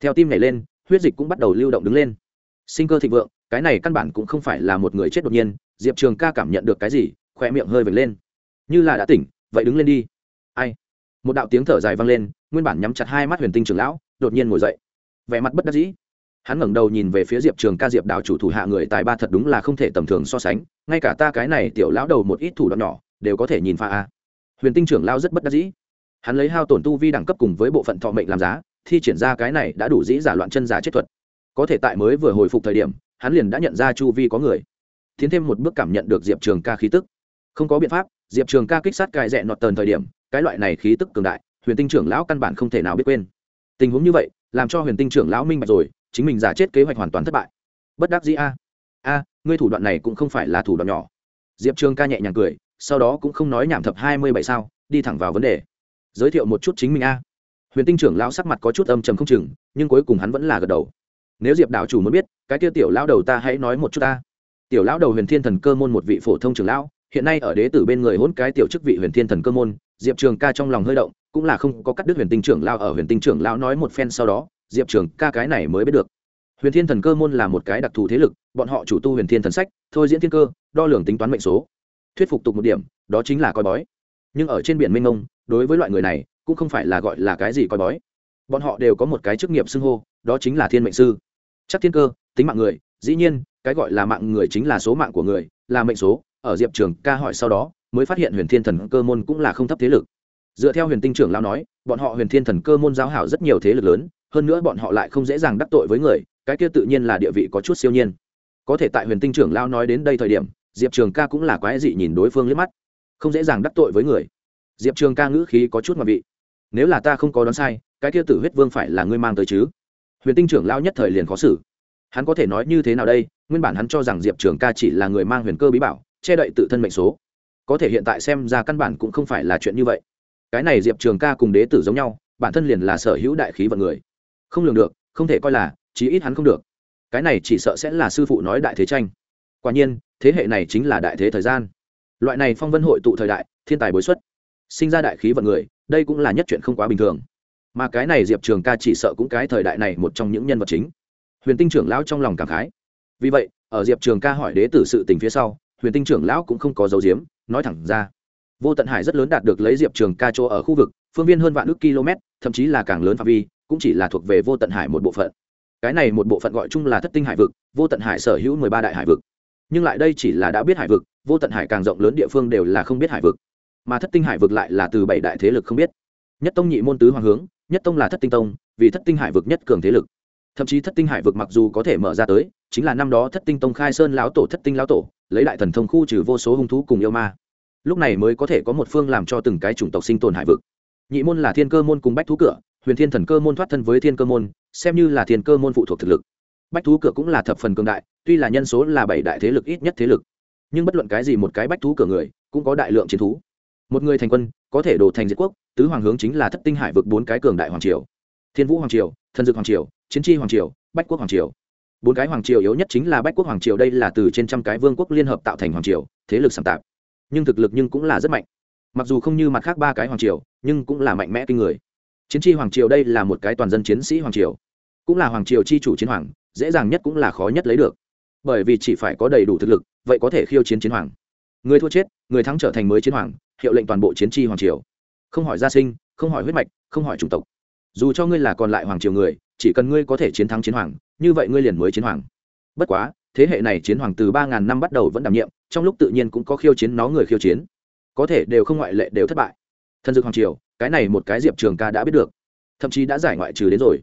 Theo tim nhảy lên, huyết dịch cũng bắt đầu lưu động đứng lên. Sinh cơ thịnh vượng, cái này căn bản cũng không phải là một người chết đột nhiên, diệp trường ca cảm nhận được cái gì khoe miệng hơi vệt lên. Như là đã tỉnh, vậy đứng lên đi. Ai? Một đạo tiếng thở dài vang lên, nguyên bản nhắm chặt hai mắt huyền tinh trưởng lão, đột nhiên ngồi dậy. Vẻ mặt bất đắc dĩ. Hắn ngẩng đầu nhìn về phía diệp trường ca diệp đào chủ thủ hạ người tài ba thật đúng là không thể tầm thường so sánh, ngay cả ta cái này tiểu lão đầu một ít thủ đoạn nhỏ, đều có thể nhìn pha a. Huyền tinh trưởng lão rất bất đắc dĩ. Hắn lấy hao tổn tu vi đẳng cấp cùng với bộ phận thọ mệnh làm giá, thi triển ra cái này đã đủ dĩ giả loạn chân giả chết thuật. Có thể tại mới vừa hồi phục thời điểm, hắn liền đã nhận ra chu vi có người. Tiến thêm một bước cảm nhận được diệp trường ca khí tức. Không có biện pháp diệp trường ca kích sát cài rẽ nọt tờn thời điểm, cái loại này khí tức cường đại, huyền tinh trưởng lão căn bản không thể nào biết quên. Tình huống như vậy, làm cho huyền tinh trưởng lão minh bạch rồi, chính mình giả chết kế hoạch hoàn toàn thất bại. Bất đắc dĩ a. A, ngươi thủ đoạn này cũng không phải là thủ đoạn nhỏ. Diệp trường ca nhẹ nhàng cười, sau đó cũng không nói nhảm thập hai mươi bảy sao, đi thẳng vào vấn đề. Giới thiệu một chút chính mình a. Huyền tinh trưởng lão sắc mặt có chút âm trầm không chừng, nhưng cuối cùng hắn vẫn là gật đầu. Nếu diệp đạo chủ muốn biết, cái kia tiểu lão đầu ta hãy nói một chút ta. Tiểu lão đầu huyền thiên thần cơ môn một vị phổ thông trưởng lão hiện nay ở đế tử bên người hôn cái tiểu chức vị huyền thiên thần cơ môn, diệp trường ca trong lòng hơi động, cũng là không có cắt đứt huyền tinh trưởng lao ở huyền tinh trưởng lao nói một phen sau đó, diệp trường ca cái này mới biết được. Huyền thiên thần cơ môn là một cái đặc thù thế lực, bọn họ chủ tu huyền thiên thần sách, thôi diễn thiên cơ, đo lường tính toán mệnh số. Thuyết phục tục một điểm, đó chính là coi bói. Nhưng ở trên biển mênh mông, đối với loại người này, cũng không phải là gọi là cái gì coi bói. Bọn họ đều có một cái chức nghiệp xưng hô, đó chính là thiên mệnh sư. Chắc thiên cơ, tính mạng người, dĩ nhiên, cái gọi là mạng người chính là số mạng của người, là mệnh số ở diệp trường ca hỏi sau đó, mới phát hiện huyền thiên thần cơ môn cũng là không thấp thế lực. Dựa theo huyền tinh trưởng lão nói, bọn họ huyền thiên thần cơ môn giáo hảo rất nhiều thế lực lớn, hơn nữa bọn họ lại không dễ dàng đắc tội với người, cái kia tự nhiên là địa vị có chút siêu nhiên. Có thể tại huyền tinh trưởng lão nói đến đây thời điểm, diệp trường ca cũng là quái dị nhìn đối phương liếc mắt. Không dễ dàng đắc tội với người. Diệp trường ca ngữ khí có chút mà vị. Nếu là ta không có đoán sai, cái kia tử huyết vương phải là ngươi mang tới chứ? Huyền tinh trưởng lão nhất thời liền khó xử. Hắn có thể nói như thế nào đây? Nguyên bản hắn cho rằng diệp trường ca chỉ là người mang huyền cơ bí bảo che đậy tự thân mệnh số. Có thể hiện tại xem ra căn bản cũng không phải là chuyện như vậy. Cái này diệp trường ca cùng đế tử giống nhau, bản thân liền là sở hữu đại khí vận người. Không lường được, không thể coi là, chí ít hắn không được. Cái này chỉ sợ sẽ là sư phụ nói đại thế tranh. Quả nhiên, thế hệ này chính là đại thế thời gian. Loại này phong vân hội tụ thời đại, thiên tài bối xuất, sinh ra đại khí vận người, đây cũng là nhất chuyện không quá bình thường. Mà cái này diệp trường ca chỉ sợ cũng cái thời đại này một trong những nhân vật chính. Huyền tinh trưởng lão trong lòng cảm khái. Vì vậy, ở diệp trường ca hỏi đế tử sự tình phía sau huyền tinh trưởng lão cũng không có dấu diếm, nói thẳng ra. Vô tận hải rất lớn đạt được lấy diệp trường ca chỗ ở khu vực, phương viên hơn vạn ước km, thậm chí là càng lớn phạm vi, cũng chỉ là thuộc về vô tận hải một bộ phận. Cái này một bộ phận gọi chung là thất tinh hải vực, vô tận hải sở hữu mười ba đại hải vực. Nhưng lại đây chỉ là đã biết hải vực, vô tận hải càng rộng lớn địa phương đều là không biết hải vực. Mà thất tinh hải vực lại là từ bảy đại thế lực không biết. Nhất tông nhị môn tứ hoàng hướng, nhất tông là thất tinh tông, vì thất tinh hải vực nhất cường thế lực. Thậm chí thất tinh hải vực mặc dù có thể mở ra tới, chính là năm đó thất tinh tông khai sơn lão tổ, thất tinh lão tổ lấy đại thần thông khu trừ vô số hung thú cùng yêu ma. Lúc này mới có thể có một phương làm cho từng cái chủng tộc sinh tồn hải vực. Nhị môn là thiên cơ môn cùng bách thú cửa, huyền thiên thần cơ môn thoát thân với thiên cơ môn, xem như là thiên cơ môn phụ thuộc thực lực. Bách thú cửa cũng là thập phần cường đại, tuy là nhân số là bảy đại thế lực ít nhất thế lực. Nhưng bất luận cái gì một cái bách thú cửa người, cũng có đại lượng chiến thú. Một người thành quân, có thể đổ thành diệt quốc, tứ hoàng hướng chính là thất tinh hải vực bốn cái cường đại hoàng triều. Thiên vũ hoàng triều, thần dực hoàng triều, chiến tri hoàng triều, bách quốc hoàng triều bốn cái hoàng triều yếu nhất chính là bách quốc hoàng triều, đây là từ trên trăm cái vương quốc liên hợp tạo thành hoàng triều, thế lực sầm tạp. Nhưng thực lực nhưng cũng là rất mạnh. Mặc dù không như mặt khác ba cái hoàng triều, nhưng cũng là mạnh mẽ kinh người. Chiến tri hoàng triều đây là một cái toàn dân chiến sĩ hoàng triều. Cũng là hoàng triều chi chủ chiến hoàng, dễ dàng nhất cũng là khó nhất lấy được. Bởi vì chỉ phải có đầy đủ thực lực, vậy có thể khiêu chiến chiến hoàng. Người thua chết, người thắng trở thành mới chiến hoàng, hiệu lệnh toàn bộ chiến tri hoàng triều. Không hỏi gia sinh, không hỏi huyết mạch, không hỏi chủng tộc. Dù cho ngươi là còn lại hoàng triều người, chỉ cần ngươi có thể chiến thắng chiến hoàng như vậy ngươi liền mới chiến hoàng. Bất quá, thế hệ này chiến hoàng từ ba ngàn năm bắt đầu vẫn đảm nhiệm, trong lúc tự nhiên cũng có khiêu chiến nó người khiêu chiến. Có thể đều không ngoại lệ đều thất bại. Thân dược hoàng triều, cái này một cái diệp trường ca đã biết được. Thậm chí đã giải ngoại trừ đến rồi.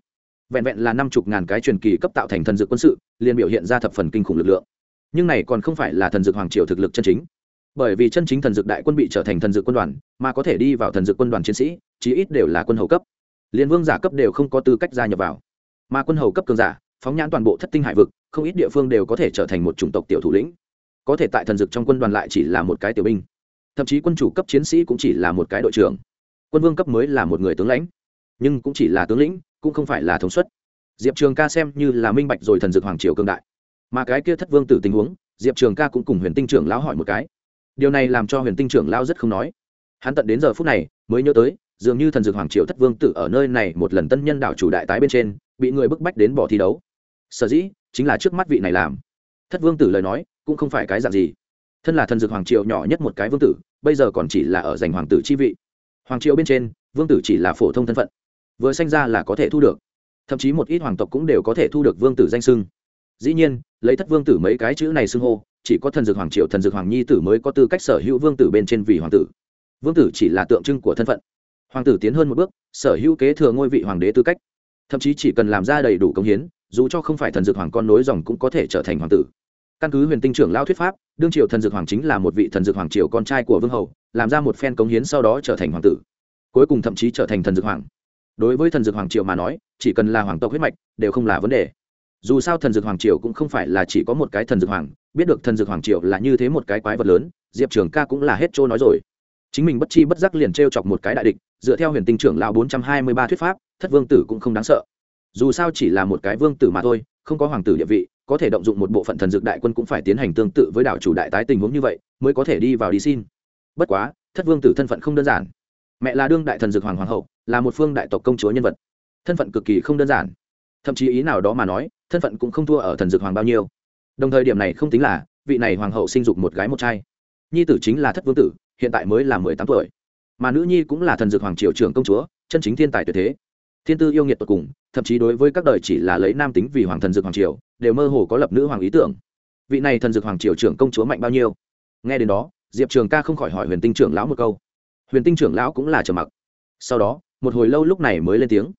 Vẹn vẹn là năm chục ngàn cái truyền kỳ cấp tạo thành thần dược quân sự, liền biểu hiện ra thập phần kinh khủng lực lượng. Nhưng này còn không phải là thần dược hoàng triều thực lực chân chính. Bởi vì chân chính thần dược đại quân bị trở thành thần dược quân đoàn, mà có thể đi vào thần dược quân đoàn chiến sĩ, chí ít đều là quân hầu cấp. Liên vương giả cấp đều không có tư cách gia nhập vào. Mà quân hầu cấp cường giả phóng nhãn toàn bộ thất tinh hải vực, không ít địa phương đều có thể trở thành một chủng tộc tiểu thủ lĩnh. Có thể tại thần dực trong quân đoàn lại chỉ là một cái tiểu binh. Thậm chí quân chủ cấp chiến sĩ cũng chỉ là một cái đội trưởng. Quân vương cấp mới là một người tướng lãnh, nhưng cũng chỉ là tướng lĩnh, cũng không phải là thống suất. Diệp trường ca xem như là minh bạch rồi thần dực hoàng triều cương đại. Mà cái kia thất vương tử tình huống, diệp trường ca cũng cùng huyền tinh trưởng lão hỏi một cái. Điều này làm cho huyền tinh trưởng lão rất không nói. Hắn tận đến giờ phút này, mới nhớ tới, dường như thần dược hoàng triều thất vương tử ở nơi này một lần tân nhân đảo chủ đại tái bên trên, bị người bức bách đến bỏ thi đấu sở dĩ chính là trước mắt vị này làm. Thất vương tử lời nói, cũng không phải cái dạng gì. Thân là thần dược hoàng triều nhỏ nhất một cái vương tử, bây giờ còn chỉ là ở giành hoàng tử chi vị. Hoàng triều bên trên, vương tử chỉ là phổ thông thân phận. Vừa sanh ra là có thể thu được. Thậm chí một ít hoàng tộc cũng đều có thể thu được vương tử danh sưng dĩ nhiên, lấy thất vương tử mấy cái chữ này xưng hô, chỉ có thần dược hoàng triều, thần dược hoàng nhi tử mới có tư cách sở hữu vương tử bên trên vì hoàng tử. Vương tử chỉ là tượng trưng của thân phận. Hoàng tử tiến hơn một bước, sở hữu kế thừa ngôi vị hoàng đế tư cách. Thậm chí chỉ cần làm ra đầy đủ công hiến dù cho không phải thần dược hoàng con nối dòng cũng có thể trở thành hoàng tử. Căn cứ huyền tinh trưởng lao thuyết pháp, đương triều thần dược hoàng chính là một vị thần dược hoàng triều con trai của vương hậu làm ra một phen cống hiến sau đó trở thành hoàng tử. Cuối cùng thậm chí trở thành thần dược hoàng. Đối với thần dược hoàng triều mà nói, chỉ cần là hoàng tộc huyết mạch, đều không là vấn đề. Dù sao thần dược hoàng triều cũng không phải là chỉ có một cái thần dược hoàng, biết được thần dược hoàng triều là như thế một cái quái vật lớn, diệp trường ca cũng là hết trôi nói rồi. Chính mình bất chi bất giác liền t r e o chọc một cái đại địch, dựa theo huyền tinh trưởng lao bốn trăm hai mươi ba thuyết pháp, thất vương tử cũng không đáng sợ dù sao chỉ là một cái vương tử mà thôi, không có hoàng tử địa vị, có thể động dụng một bộ phận thần dược đại quân cũng phải tiến hành tương tự với đảo chủ đại tái tình huống như vậy, mới có thể đi vào đi xin. Bất quá, thất vương tử thân phận không đơn giản. Mẹ là đương đại thần dược hoàng hoàng hậu, là một phương đại tộc công chúa nhân vật. Thân phận cực kỳ không đơn giản. Thậm chí ý nào đó mà nói, thân phận cũng không thua ở thần dược hoàng bao nhiêu. Đồng thời điểm này không tính là, vị này hoàng hậu sinh dục một gái một trai. Nhi tử chính là thất vương tử, hiện tại mới là mười tám tuổi. Mà nữ nhi cũng là thần dược hoàng triều trưởng công chúa, chân chính thiên tài tuyệt thế. Thiên tư yêu nghiệt tột cùng thậm chí đối với các đời chỉ là lấy nam tính vì hoàng thần dược hoàng triều, đều mơ hồ có lập nữ hoàng ý tưởng. Vị này thần dược hoàng triều trưởng công chúa mạnh bao nhiêu? Nghe đến đó, diệp trường ca không khỏi hỏi huyền tinh trưởng lão một câu. Huyền tinh trưởng lão cũng là trầm mặc. Sau đó, một hồi lâu lúc này mới lên tiếng.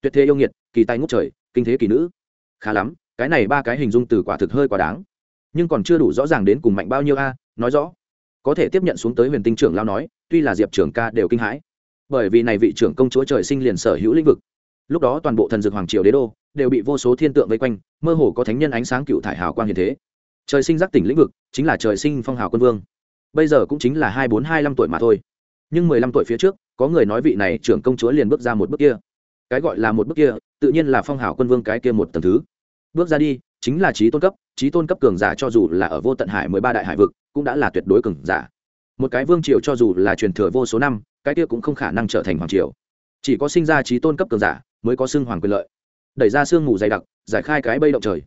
Tuyệt thế yêu nghiệt, kỳ tài ngút trời, kinh thế kỳ nữ. Khá lắm, cái này ba cái hình dung từ quả thực hơi quá đáng. Nhưng còn chưa đủ rõ ràng đến cùng mạnh bao nhiêu a, nói rõ. Có thể tiếp nhận xuống tới huyền tinh trưởng lao nói, tuy là diệp trưởng ca đều kinh hãi. Bởi vì này vị trưởng công chúa trời sinh liền sở hữu lĩnh vực lúc đó toàn bộ thần dược hoàng triều đế đô đều bị vô số thiên tượng vây quanh, mơ hồ có thánh nhân ánh sáng cựu thải hào quang hiện thế. Trời sinh giác tỉnh lĩnh vực chính là trời sinh phong hào quân vương. Bây giờ cũng chính là hai bốn hai năm tuổi mà thôi. Nhưng mười lăm tuổi phía trước, có người nói vị này trưởng công chúa liền bước ra một bước kia. Cái gọi là một bước kia, tự nhiên là phong hào quân vương cái kia một tầng thứ. Bước ra đi, chính là trí tôn cấp, trí tôn cấp cường giả cho dù là ở vô tận hải mười ba đại hải vực, cũng đã là tuyệt đối cường giả. Một cái vương triều cho dù là truyền thừa vô số năm, cái kia cũng không khả năng trở thành hoàng triều. Chỉ có sinh ra trí tôn cấp cường giả mới có xương hoàng quyền lợi. Đẩy ra sương mù dày đặc, giải khai cái bây động trời.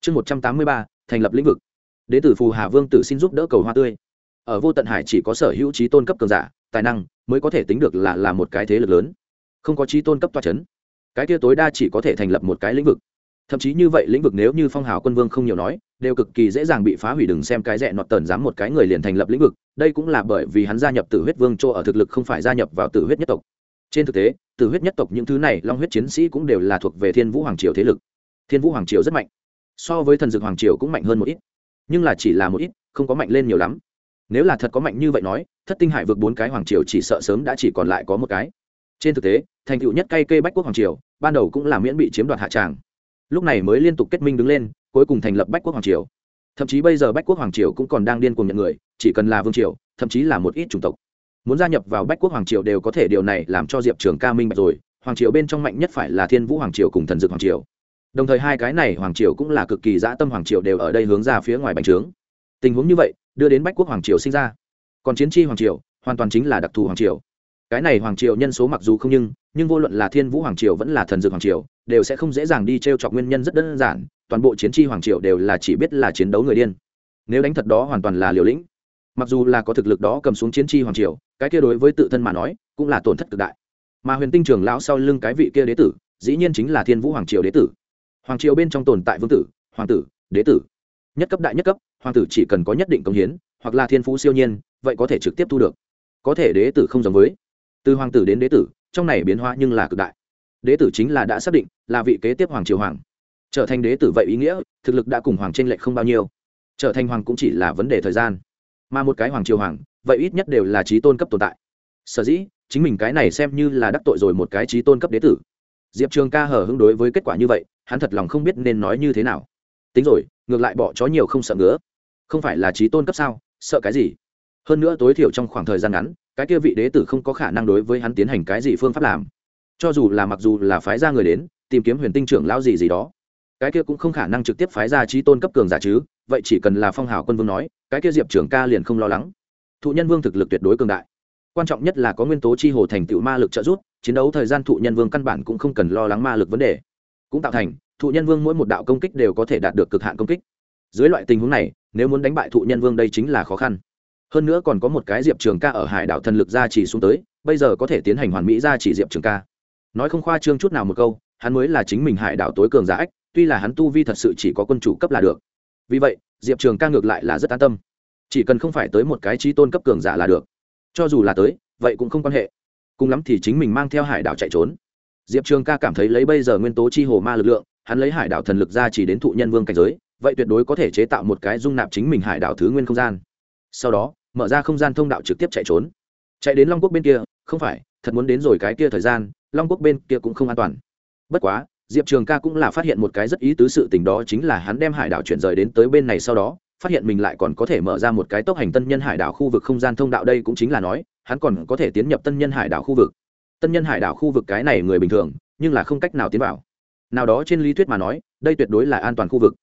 Chương một trăm tám mươi ba, thành lập lĩnh vực. Đến từ phù hà vương tử xin giúp đỡ cầu hoa tươi. Ở vô tận hải chỉ có sở hữu trí tôn cấp cường giả, tài năng mới có thể tính được là là một cái thế lực lớn. Không có trí tôn cấp toa c h ấ n cái kia tối đa chỉ có thể thành lập một cái lĩnh vực. Thậm chí như vậy lĩnh vực nếu như phong hào quân vương không nhiều nói, đều cực kỳ dễ dàng bị phá hủy đừng xem cái rẽ nọt tần dám một cái người liền thành lập lĩnh vực, đây cũng là bởi vì hắn gia nhập tử huyết vương chỗ ở thực lực không phải gia nhập vào tử huyết nhất tộc. Trên thực tế từ huyết nhất tộc những thứ này long huyết chiến sĩ cũng đều là thuộc về thiên vũ hoàng triều thế lực. Thiên vũ hoàng triều rất mạnh, so với thần dược hoàng triều cũng mạnh hơn một ít, nhưng là chỉ là một ít, không có mạnh lên nhiều lắm. Nếu là thật có mạnh như vậy nói, thất tinh hải vượt bốn cái hoàng triều chỉ sợ sớm đã chỉ còn lại có một cái. Trên thực tế, thành tựu nhất cây cây bách quốc hoàng triều, ban đầu cũng là miễn bị chiếm đoạt hạ tràng. Lúc này mới liên tục kết minh đứng lên, cuối cùng thành lập bách quốc hoàng triều. Thậm chí bây giờ bách quốc hoàng triều cũng còn đang điên cùng nhận người, chỉ cần là vương triều, thậm chí là một ít chủng tộc muốn gia nhập vào bách quốc hoàng triều đều có thể, điều này làm cho diệp trường ca minh bạch rồi. Hoàng triều bên trong mạnh nhất phải là thiên vũ hoàng triều cùng thần dược hoàng triều. Đồng thời hai cái này hoàng triều cũng là cực kỳ dã tâm hoàng triều đều ở đây hướng ra phía ngoài bành trướng. Tình huống như vậy, đưa đến bách quốc hoàng triều sinh ra. Còn chiến tri hoàng triều, hoàn toàn chính là đặc thù hoàng triều. Cái này hoàng triều nhân số mặc dù không nhưng nhưng vô luận là thiên vũ hoàng triều vẫn là thần dược hoàng triều, đều sẽ không dễ dàng đi t r e o chọc nguyên nhân rất đơn giản, toàn bộ chiến tri hoàng triều đều là chỉ biết là chiến đấu người điên. Nếu đánh thật đó hoàn toàn là liều lĩnh mặc dù là có thực lực đó cầm xuống chiến tri hoàng triều, cái kia đối với tự thân mà nói, cũng là tổn thất cực đại. Mà huyền tinh trường lão sau lưng cái vị kia đế tử, dĩ nhiên chính là thiên vũ hoàng triều đế tử. Hoàng triều bên trong tồn tại vương tử, hoàng tử, đế tử. Nhất cấp đại nhất cấp, hoàng tử chỉ cần có nhất định công hiến, hoặc là thiên phú siêu nhiên, vậy có thể trực tiếp thu được. Có thể đế tử không giống với. Từ hoàng tử đến đế tử, trong này biến hóa nhưng là cực đại. Đế tử chính là đã xác định, là vị kế tiếp hoàng triều hoàng. Trở thành đế tử vậy ý nghĩa, thực lực đã cùng hoàng tranh lệch không bao nhiêu. Trở thành hoàng cũng chỉ là vấn đề thời gian mà một cái hoàng triều hoàng, vậy ít nhất đều là trí tôn cấp tồn tại. Sở dĩ, chính mình cái này xem như là đắc tội rồi một cái trí tôn cấp đế tử. Diệp trường ca hở hứng đối với kết quả như vậy, hắn thật lòng không biết nên nói như thế nào. Tính rồi, ngược lại bỏ chó nhiều không sợ ngứa. Không phải là trí tôn cấp sao, sợ cái gì? Hơn nữa tối thiểu trong khoảng thời gian ngắn, cái kia vị đế tử không có khả năng đối với hắn tiến hành cái gì phương pháp làm. Cho dù là mặc dù là phái ra người đến, tìm kiếm huyền tinh trưởng lao gì gì đó cái kia cũng không khả năng trực tiếp phái ra trí tôn cấp cường giả chứ, vậy chỉ cần là phong hào quân vương nói, cái kia diệp trưởng ca liền không lo lắng. Thụ nhân vương thực lực tuyệt đối cường đại. Quan trọng nhất là có nguyên tố chi hồ thành tựu ma lực trợ giúp, chiến đấu thời gian thụ nhân vương căn bản cũng không cần lo lắng ma lực vấn đề. Cũng tạo thành, thụ nhân vương mỗi một đạo công kích đều có thể đạt được cực hạn công kích. Dưới loại tình huống này, nếu muốn đánh bại thụ nhân vương đây chính là khó khăn. Hơn nữa còn có một cái diệp trường ca ở hải đảo thần lực gia trì xuống tới, bây giờ có thể tiến hành hoàn mỹ gia trì diệp trường ca. Nói không khoa trương chút nào một câu, hắn mới là chính mình hải đảo tối cường giả ách tuy là hắn tu vi thật sự chỉ có quân chủ cấp là được. Vì vậy, diệp trường ca ngược lại là rất an tâm. Chỉ cần không phải tới một cái trí tôn cấp cường giả là được. Cho dù là tới, vậy cũng không quan hệ. Cùng lắm thì chính mình mang theo hải đảo chạy trốn. Diệp trường ca cảm thấy lấy bây giờ nguyên tố chi hồ ma lực lượng, hắn lấy hải đảo thần lực ra chỉ đến thụ nhân vương cảnh giới, vậy tuyệt đối có thể chế tạo một cái dung nạp chính mình hải đảo thứ nguyên không gian. Sau đó, mở ra không gian thông đạo trực tiếp chạy trốn. Chạy đến long quốc bên kia, không phải, thật muốn đến rồi cái kia thời gian, long quốc bên kia cũng không an toàn. Bất quá diệp trường ca cũng là phát hiện một cái rất ý tứ sự tình đó chính là hắn đem hải đảo chuyển rời đến tới bên này sau đó, phát hiện mình lại còn có thể mở ra một cái tốc hành tân nhân hải đảo khu vực không gian thông đạo đây cũng chính là nói, hắn còn có thể tiến nhập tân nhân hải đảo khu vực. Tân nhân hải đảo khu vực cái này người bình thường, nhưng là không cách nào tiến vào. Nào đó trên lý thuyết mà nói, đây tuyệt đối là an toàn khu vực.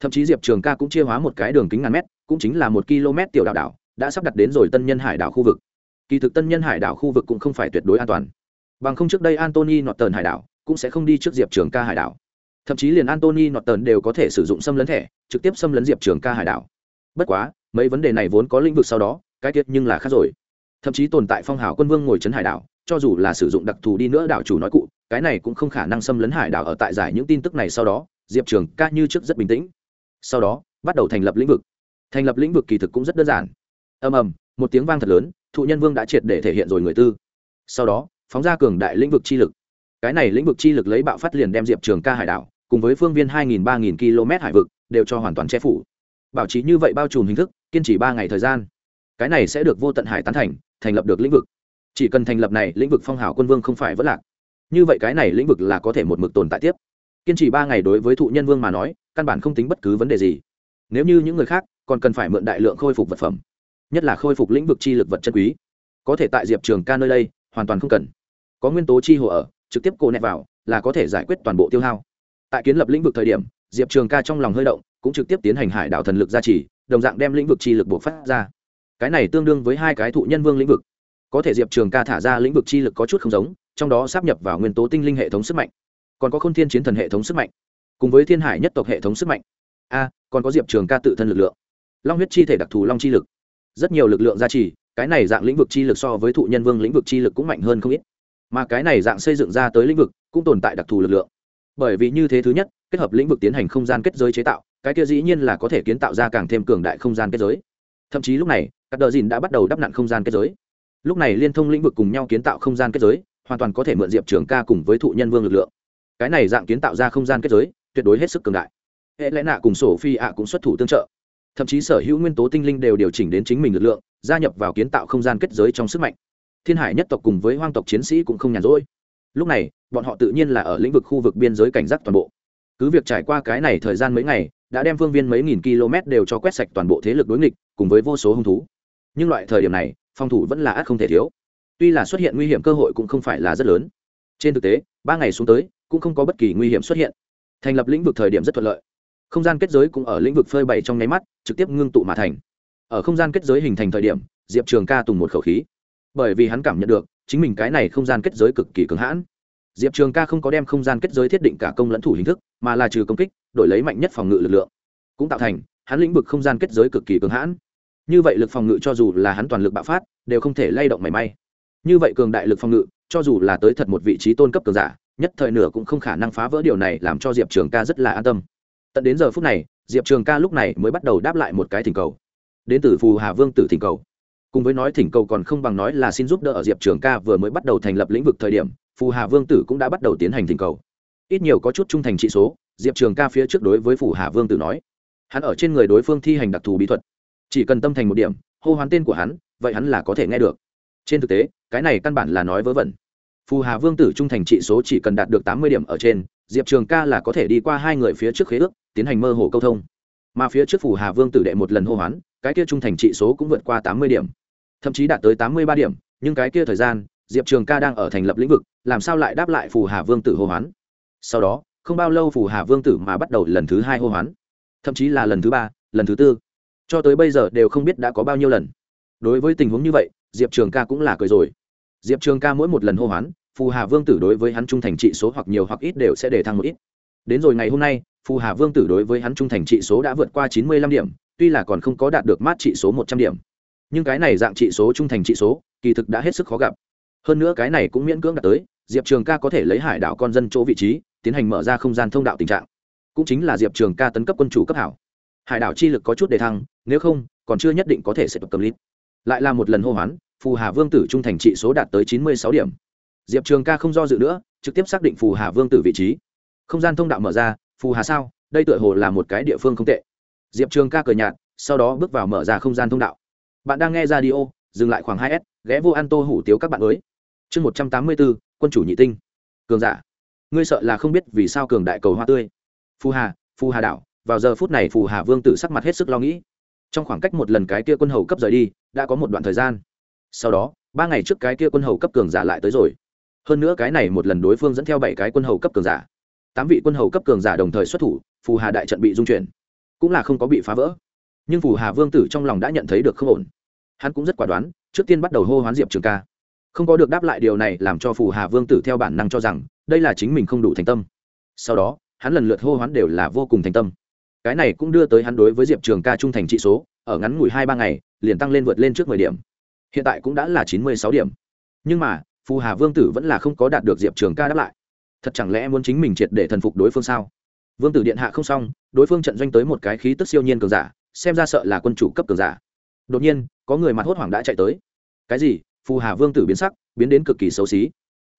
Thậm chí diệp trường ca cũng chia hóa một cái đường kính ngàn mét, cũng chính là một km tiểu đạo đảo, đã sắp đặt đến rồi tân nhân hải đảo khu vực. Kỳ thực tân nhân hải đảo khu vực cũng không phải tuyệt đối an toàn. Bằng không trước đây antony nọt tờn hải đảo cũng sẽ không đi trước diệp trường ca hải đảo. Thậm chí liền antony nọt tần đều có thể sử dụng xâm lấn thẻ, trực tiếp xâm lấn diệp trường ca hải đảo. Bất quá, mấy vấn đề này vốn có lĩnh vực sau đó, cái tiết nhưng là khác rồi. Thậm chí tồn tại phong hào quân vương ngồi trấn hải đảo, cho dù là sử dụng đặc thù đi nữa đảo chủ nói cụ, cái này cũng không khả năng xâm lấn hải đảo ở tại giải những tin tức này sau đó, diệp trường ca như trước rất bình tĩnh. Sau đó, bắt đầu thành lập lĩnh vực. Thành lập lĩnh vực kỳ thực cũng rất đơn giản. Ầm ầm, một tiếng vang thật lớn, thụ nhân vương đã triệt để thể hiện rồi người tư. Sau đó, phóng ra cường đại lĩnh vực chi lực cái này lĩnh vực chi lực lấy bạo phát liền đem diệp trường ca hải đảo, cùng với phương viên hai nghìn ba nghìn km hải vực, đều cho hoàn toàn che phủ. Bảo trí như vậy bao trùm hình thức, kiên trì ba ngày thời gian, cái này sẽ được vô tận hải tán thành thành lập được lĩnh vực. Chỉ cần thành lập này, lĩnh vực phong hào quân vương không phải vất lạc. Như vậy cái này lĩnh vực là có thể một mực tồn tại tiếp. Kiên trì ba ngày đối với thụ nhân vương mà nói, căn bản không tính bất cứ vấn đề gì. Nếu như những người khác, còn cần phải mượn đại lượng khôi phục vật phẩm, nhất là khôi phục lĩnh vực chi lực vật chân quý, có thể tại diệp trường ca nơi đây, hoàn toàn không cần. Có nguyên tố chi hồ ở trực tiếp cô nẹt vào, là có thể giải quyết toàn bộ tiêu hao. Tại kiến lập lĩnh vực thời điểm, diệp trường ca trong lòng hơi động, cũng trực tiếp tiến hành hải đảo thần lực gia trì, đồng dạng đem lĩnh vực chi lực buộc phát ra. Cái này tương đương với hai cái thụ nhân vương lĩnh vực. Có thể diệp trường ca thả ra lĩnh vực chi lực có chút không giống, trong đó sắp nhập vào nguyên tố tinh linh hệ thống sức mạnh. Còn có k h ô n thiên chiến thần hệ thống sức mạnh, cùng với thiên hải nhất tộc hệ thống sức mạnh. A, còn có diệp trường ca tự thân lực lượng. Long huyết chi thể đặc thù long chi lực. Rất nhiều lực lượng gia trì, cái này dạng lĩnh vực chi lực so với thụ nhân vương lĩnh vực chi lực cũng mạnh hơn không ít mà cái này dạng xây dựng ra tới lĩnh vực cũng tồn tại đặc thù lực lượng. Bởi vì như thế thứ nhất, kết hợp lĩnh vực tiến hành không gian kết giới chế tạo, cái kia dĩ nhiên là có thể kiến tạo ra càng thêm cường đại không gian kết giới. Thậm chí lúc này các đờ dìn đã bắt đầu đắp nặn không gian kết giới. Lúc này liên thông lĩnh vực cùng nhau kiến tạo không gian kết giới, hoàn toàn có thể mượn diệp trường ca cùng với thụ nhân vương lực lượng. Cái này dạng kiến tạo ra không gian kết giới, tuyệt đối hết sức cường đại. Hệ lẽ nạ cùng sổ phi ạ cũng xuất thủ tương trợ. Thậm chí sở hữu nguyên tố tinh linh đều điều chỉnh đến chính mình lực lượng, gia nhập vào kiến tạo không gian kết giới trong sức mạnh thiên hải nhất tộc cùng với hoang tộc chiến sĩ cũng không nhàn rỗi. Lúc này, bọn họ tự nhiên là ở lĩnh vực khu vực biên giới cảnh giác toàn bộ. Cứ việc trải qua cái này thời gian mấy ngày, đã đem phương viên mấy nghìn km đều cho quét sạch toàn bộ thế lực đối nghịch, cùng với vô số hung thú. Nhưng loại thời điểm này, phòng thủ vẫn là ắt không thể thiếu. Tuy là xuất hiện nguy hiểm cơ hội cũng không phải là rất lớn. Trên thực tế, ba ngày xuống tới, cũng không có bất kỳ nguy hiểm xuất hiện. Thành lập lĩnh vực thời điểm rất thuận lợi. Không gian kết giới cũng ở lĩnh vực phơi bày trong nháy mắt, trực tiếp ngưng tụ mà thành. Ở không gian kết giới hình thành thời điểm, diệp trường ca tùng một khẩu khí bởi vì hắn cảm nhận được, chính mình cái này không gian kết giới cực kỳ cứng hãn. Diệp trường ca không có đem không gian kết giới thiết định cả công lẫn thủ hình thức, mà là trừ công kích, đổi lấy mạnh nhất phòng ngự lực lượng. Cũng tạo thành, hắn lĩnh vực không gian kết giới cực kỳ cứng hãn. Như vậy lực phòng ngự cho dù là hắn toàn lực bạo phát, đều không thể lay động mảy may. Như vậy cường đại lực phòng ngự, cho dù là tới thật một vị trí tôn cấp cường giả, nhất thời nửa cũng không khả năng phá vỡ điều này làm cho diệp trường ca rất là an tâm. Tận đến giờ phút này, diệp trường ca lúc này mới bắt đầu đáp lại một cái thỉnh cầu. Đến từ phù hà vương tử thỉnh cầu cùng với nói thỉnh cầu còn không bằng nói là xin giúp đỡ ở diệp trường ca vừa mới bắt đầu thành lập lĩnh vực thời điểm, phù hà vương tử cũng đã bắt đầu tiến hành thỉnh cầu. Ít nhiều có chút trung thành trị số, diệp trường ca phía trước đối với phù hà vương tử nói, hắn ở trên người đối phương thi hành đặc thù bí thuật, chỉ cần tâm thành một điểm, hô hoán tên của hắn, vậy hắn là có thể nghe được. Trên thực tế, cái này căn bản là nói vớ vẩn. Phù hà vương tử trung thành trị số chỉ cần đạt được tám mươi điểm ở trên, diệp trường ca là có thể đi qua hai người phía trước khế ước, tiến hành mơ hồ câu thông. Mà phía trước phù hà vương tử đệ một lần hô hoán, cái kia trung thành trị số cũng vượt qua tám mươi điểm thậm chí đạt tới tám mươi ba điểm, nhưng cái kia thời gian, diệp trường ca đang ở thành lập lĩnh vực, làm sao lại đáp lại phù hà vương tử hô hoán? Sau đó, không bao lâu phù hà vương tử mà bắt đầu lần thứ hai hô hoán. Thậm chí là lần thứ ba, lần thứ tư. Cho tới bây giờ đều không biết đã có bao nhiêu lần. Đối với tình huống như vậy, diệp trường ca cũng là cười rồi. Diệp trường ca mỗi một lần hô hoán, phù hà vương tử đối với hắn trung thành trị số hoặc nhiều hoặc ít đều sẽ để thăng một ít. Đến rồi ngày hôm nay, phù hà vương tử đối với hắn trung thành trị số đã vượt qua chín mươi lăm điểm, tuy là còn không có đạt được mát trị số một trăm điểm nhưng cái này dạng trị số trung thành trị số, kỳ thực đã hết sức khó gặp. Hơn nữa cái này cũng miễn cưỡng đạt tới, diệp trường ca có thể lấy hải đảo con dân chỗ vị trí, tiến hành mở ra không gian thông đạo tình trạng. Cũng chính là diệp trường ca tấn cấp quân chủ cấp hảo. Hải đảo chi lực có chút đề thăng, nếu không, còn chưa nhất định có thể sẽ cầm lít. Lại là một lần hô hoán, phù hà vương tử trung thành trị số đạt tới chín mươi sáu điểm. Diệp trường ca không do dự nữa, trực tiếp xác định phù hà vương tử vị trí. Không gian thông đạo mở ra, phù hà sao? Đây tựa hồ là một cái địa phương không tệ. Diệp trường ca cờ nhạt, sau đó bước vào mở ra không gian thông đạo bạn đang nghe radio, dừng lại khoảng hai s ghé vô ăn tô hủ tiếu các bạn ơi, chương một trăm tám mươi bốn quân chủ nhị tinh. Cường giả. Ngươi sợ là không biết vì sao cường đại cầu hoa tươi. Phù hà phù hà đảo vào giờ phút này phù hà vương tử sắc mặt hết sức lo nghĩ. Trong khoảng cách một lần cái kia quân hầu cấp rời đi đã có một đoạn thời gian. Sau đó ba ngày trước cái kia quân hầu cấp cường giả lại tới rồi. Hơn nữa cái này một lần đối phương dẫn theo bảy cái quân hầu cấp cường giả. Tám vị quân hầu cấp cường giả đồng thời xuất thủ phù hà đại trận bị dung chuyển. Cũng là không có bị phá vỡ nhưng phù hà vương tử trong lòng đã nhận thấy được không ổn. Hắn cũng rất quả đoán, trước tiên bắt đầu hô hoán diệp trường ca. Không có được đáp lại điều này làm cho phù hà vương tử theo bản năng cho rằng, đây là chính mình không đủ thành tâm. Sau đó, hắn lần lượt hô hoán đều là vô cùng thành tâm. Cái này cũng đưa tới hắn đối với diệp trường ca trung thành trị số, ở ngắn ngủi hai ba ngày, liền tăng lên vượt lên trước mười điểm. Hiện tại cũng đã là chín mươi sáu điểm. Nhưng mà, phù hà vương tử vẫn là không có đạt được diệp trường ca đáp lại. Thật chẳng lẽ muốn chính mình triệt để thần phục đối phương sao? Vương tử điện hạ không xong, đối phương trận doanh tới một cái khí tức siêu nhiên cường giả xem ra sợ là quân chủ cấp cường giả. Đột nhiên, có người mặt hốt hoảng đã chạy tới. Cái gì? Phù hà vương tử biến sắc, biến đến cực kỳ xấu xí.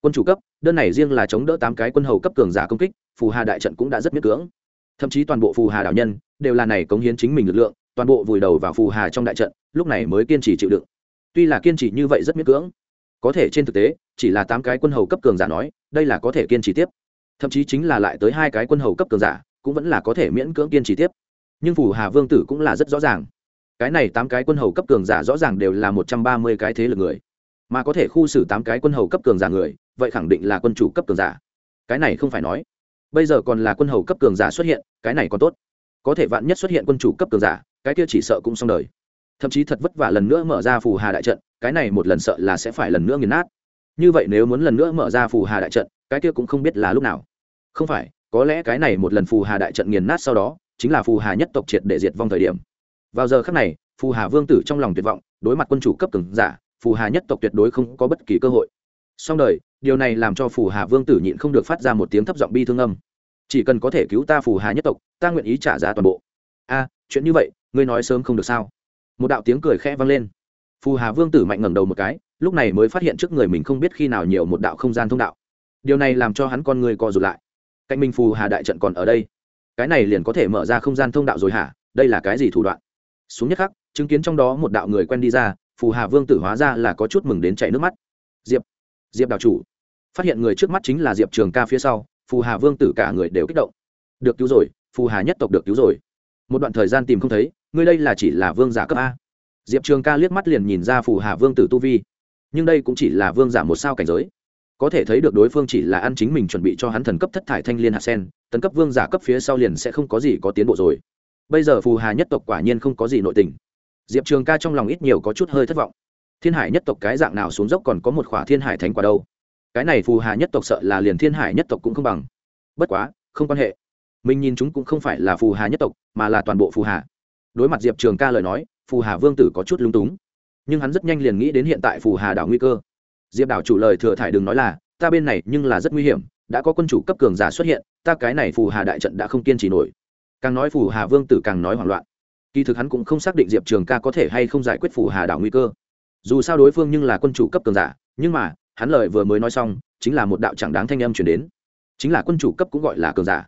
Quân chủ cấp, đơn này riêng là chống đỡ tám cái quân hầu cấp cường giả công kích, phù hà đại trận cũng đã rất miễn cưỡng. Thậm chí toàn bộ phù hà đạo nhân, đều là này cống hiến chính mình lực lượng, toàn bộ vùi đầu vào phù hà trong đại trận, lúc này mới kiên trì chịu đựng. Tuy là kiên trì như vậy rất miễn cưỡng, có thể trên thực tế, chỉ là tám cái quân hầu cấp cường giả nói, đây là có thể kiên trì tiếp. Thậm chí chính là lại tới hai cái quân hầu cấp cường giả, cũng vẫn là có thể miễn cưỡng kiên trì tiếp nhưng phù hà vương tử cũng là rất rõ ràng. Cái này tám cái quân hầu cấp cường giả rõ ràng đều là một trăm ba mươi cái thế lực người. Mà có thể khu xử tám cái quân hầu cấp cường giả người, vậy khẳng định là quân chủ cấp cường giả. Cái này không phải nói. Bây giờ còn là quân hầu cấp cường giả xuất hiện, cái này còn tốt. Có thể vạn nhất xuất hiện quân chủ cấp cường giả, cái kia chỉ sợ cũng xong đời. Thậm chí thật vất vả lần nữa mở ra phù hà đại trận, cái này một lần sợ là sẽ phải lần nữa nghiền nát. Như vậy nếu muốn lần nữa mở ra phù hà đại trận, cái kia cũng không biết là lúc nào. Không phải, có lẽ cái này một lần phù hà đại trận nghiền nát sau đó chính là phù hà nhất tộc triệt để diệt vong thời điểm. Vào giờ khắc này, phù hà vương tử trong lòng tuyệt vọng, đối mặt quân chủ cấp cường giả, phù hà nhất tộc tuyệt đối không có bất kỳ cơ hội. Song đời, điều này làm cho phù hà vương tử nhịn không được phát ra một tiếng thấp giọng bi thương âm. Chỉ cần có thể cứu ta phù hà nhất tộc, ta nguyện ý trả giá toàn bộ. A, chuyện như vậy, ngươi nói sớm không được sao? Một đạo tiếng cười khẽ vang lên. Phù hà vương tử mạnh ngẩng đầu một cái, lúc này mới phát hiện trước người mình không biết khi nào nhiều một đạo không gian thông đạo. Điều này làm cho hắn con người co rụt lại. Cạnh mình phù hà đại trận còn ở đây cái này liền có thể mở ra không gian thông đạo rồi hả? Đây là cái gì thủ đoạn? Xuống nhất khắc, chứng kiến trong đó một đạo người quen đi ra, phù hà vương tử hóa ra là có chút mừng đến chảy nước mắt. Diệp diệp đạo chủ. Phát hiện người trước mắt chính là diệp trường ca phía sau, phù hà vương tử cả người đều kích động. Được cứu rồi, phù hà nhất tộc được cứu rồi. Một đoạn thời gian tìm không thấy, ngươi đây là chỉ là vương giả cấp a. Diệp trường ca liếc mắt liền nhìn ra phù hà vương tử tu vi. Nhưng đây cũng chỉ là vương giả một sao cảnh giới có thể thấy được đối phương chỉ là ăn chính mình chuẩn bị cho hắn thần cấp thất thải thanh liên hạt sen, tấn cấp vương giả cấp phía sau liền sẽ không có gì có tiến bộ rồi. Bây giờ phù hà nhất tộc quả nhiên không có gì nội tình. Diệp trường ca trong lòng ít nhiều có chút hơi thất vọng. Thiên hải nhất tộc cái dạng nào xuống dốc còn có một khỏa thiên hải thánh quả đâu? Cái này phù hà nhất tộc sợ là liền thiên hải nhất tộc cũng không bằng. Bất quá, không quan hệ. Mình nhìn chúng cũng không phải là phù hà nhất tộc, mà là toàn bộ phù hà. Đối mặt diệp trường ca lời nói, phù hà vương tử có chút lung túng. Nhưng hắn rất nhanh liền nghĩ đến hiện tại phù hà đảo nguy cơ diệp đảo chủ lời thừa thải đừng nói là, ta bên này nhưng là rất nguy hiểm, đã có quân chủ cấp cường giả xuất hiện, ta cái này phù hà đại trận đã không kiên trì nổi. Càng nói phù hà vương tử càng nói hoảng loạn. Kỳ thực hắn cũng không xác định diệp trường ca có thể hay không giải quyết phù hà đảo nguy cơ. Dù sao đối phương nhưng là quân chủ cấp cường giả, nhưng mà, hắn lời vừa mới nói xong, chính là một đạo chẳng đáng thanh âm chuyển đến. Chính là quân chủ cấp cũng gọi là cường giả.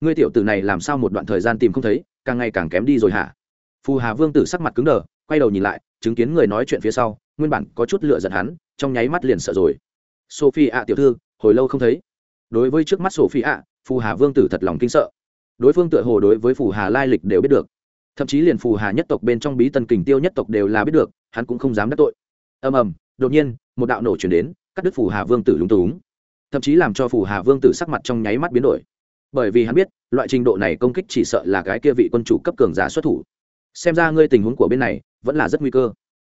Ngươi tiểu tử này làm sao một đoạn thời gian tìm không thấy, càng ngày càng kém đi rồi hả? Phù hà vương tử sắc mặt cứng đờ, quay đầu nhìn lại, chứng kiến người nói chuyện phía sau, nguyên bản có chút lựa giận hắn trong nháy mắt liền sợ rồi. Sophie ạ, tiểu thư, hồi lâu không thấy. Đối với trước mắt sophie ạ, phù hà vương tử thật lòng kinh sợ. Đối phương tựa hồ đối với phù hà lai lịch đều biết được. Thậm chí liền phù hà nhất tộc bên trong bí tân kình tiêu nhất tộc đều là biết được, hắn cũng không dám đắc tội. Ầm ầm, đột nhiên, một đạo nổ chuyển đến, cắt đứt phù hà vương tử lúng túng. Thậm chí làm cho phù hà vương tử sắc mặt trong nháy mắt biến đổi. Bởi vì hắn biết, loại trình độ này công kích chỉ sợ là cái kia vị quân chủ cấp cường giả xuất thủ. Xem ra ngươi tình huống của bên này vẫn là rất nguy cơ.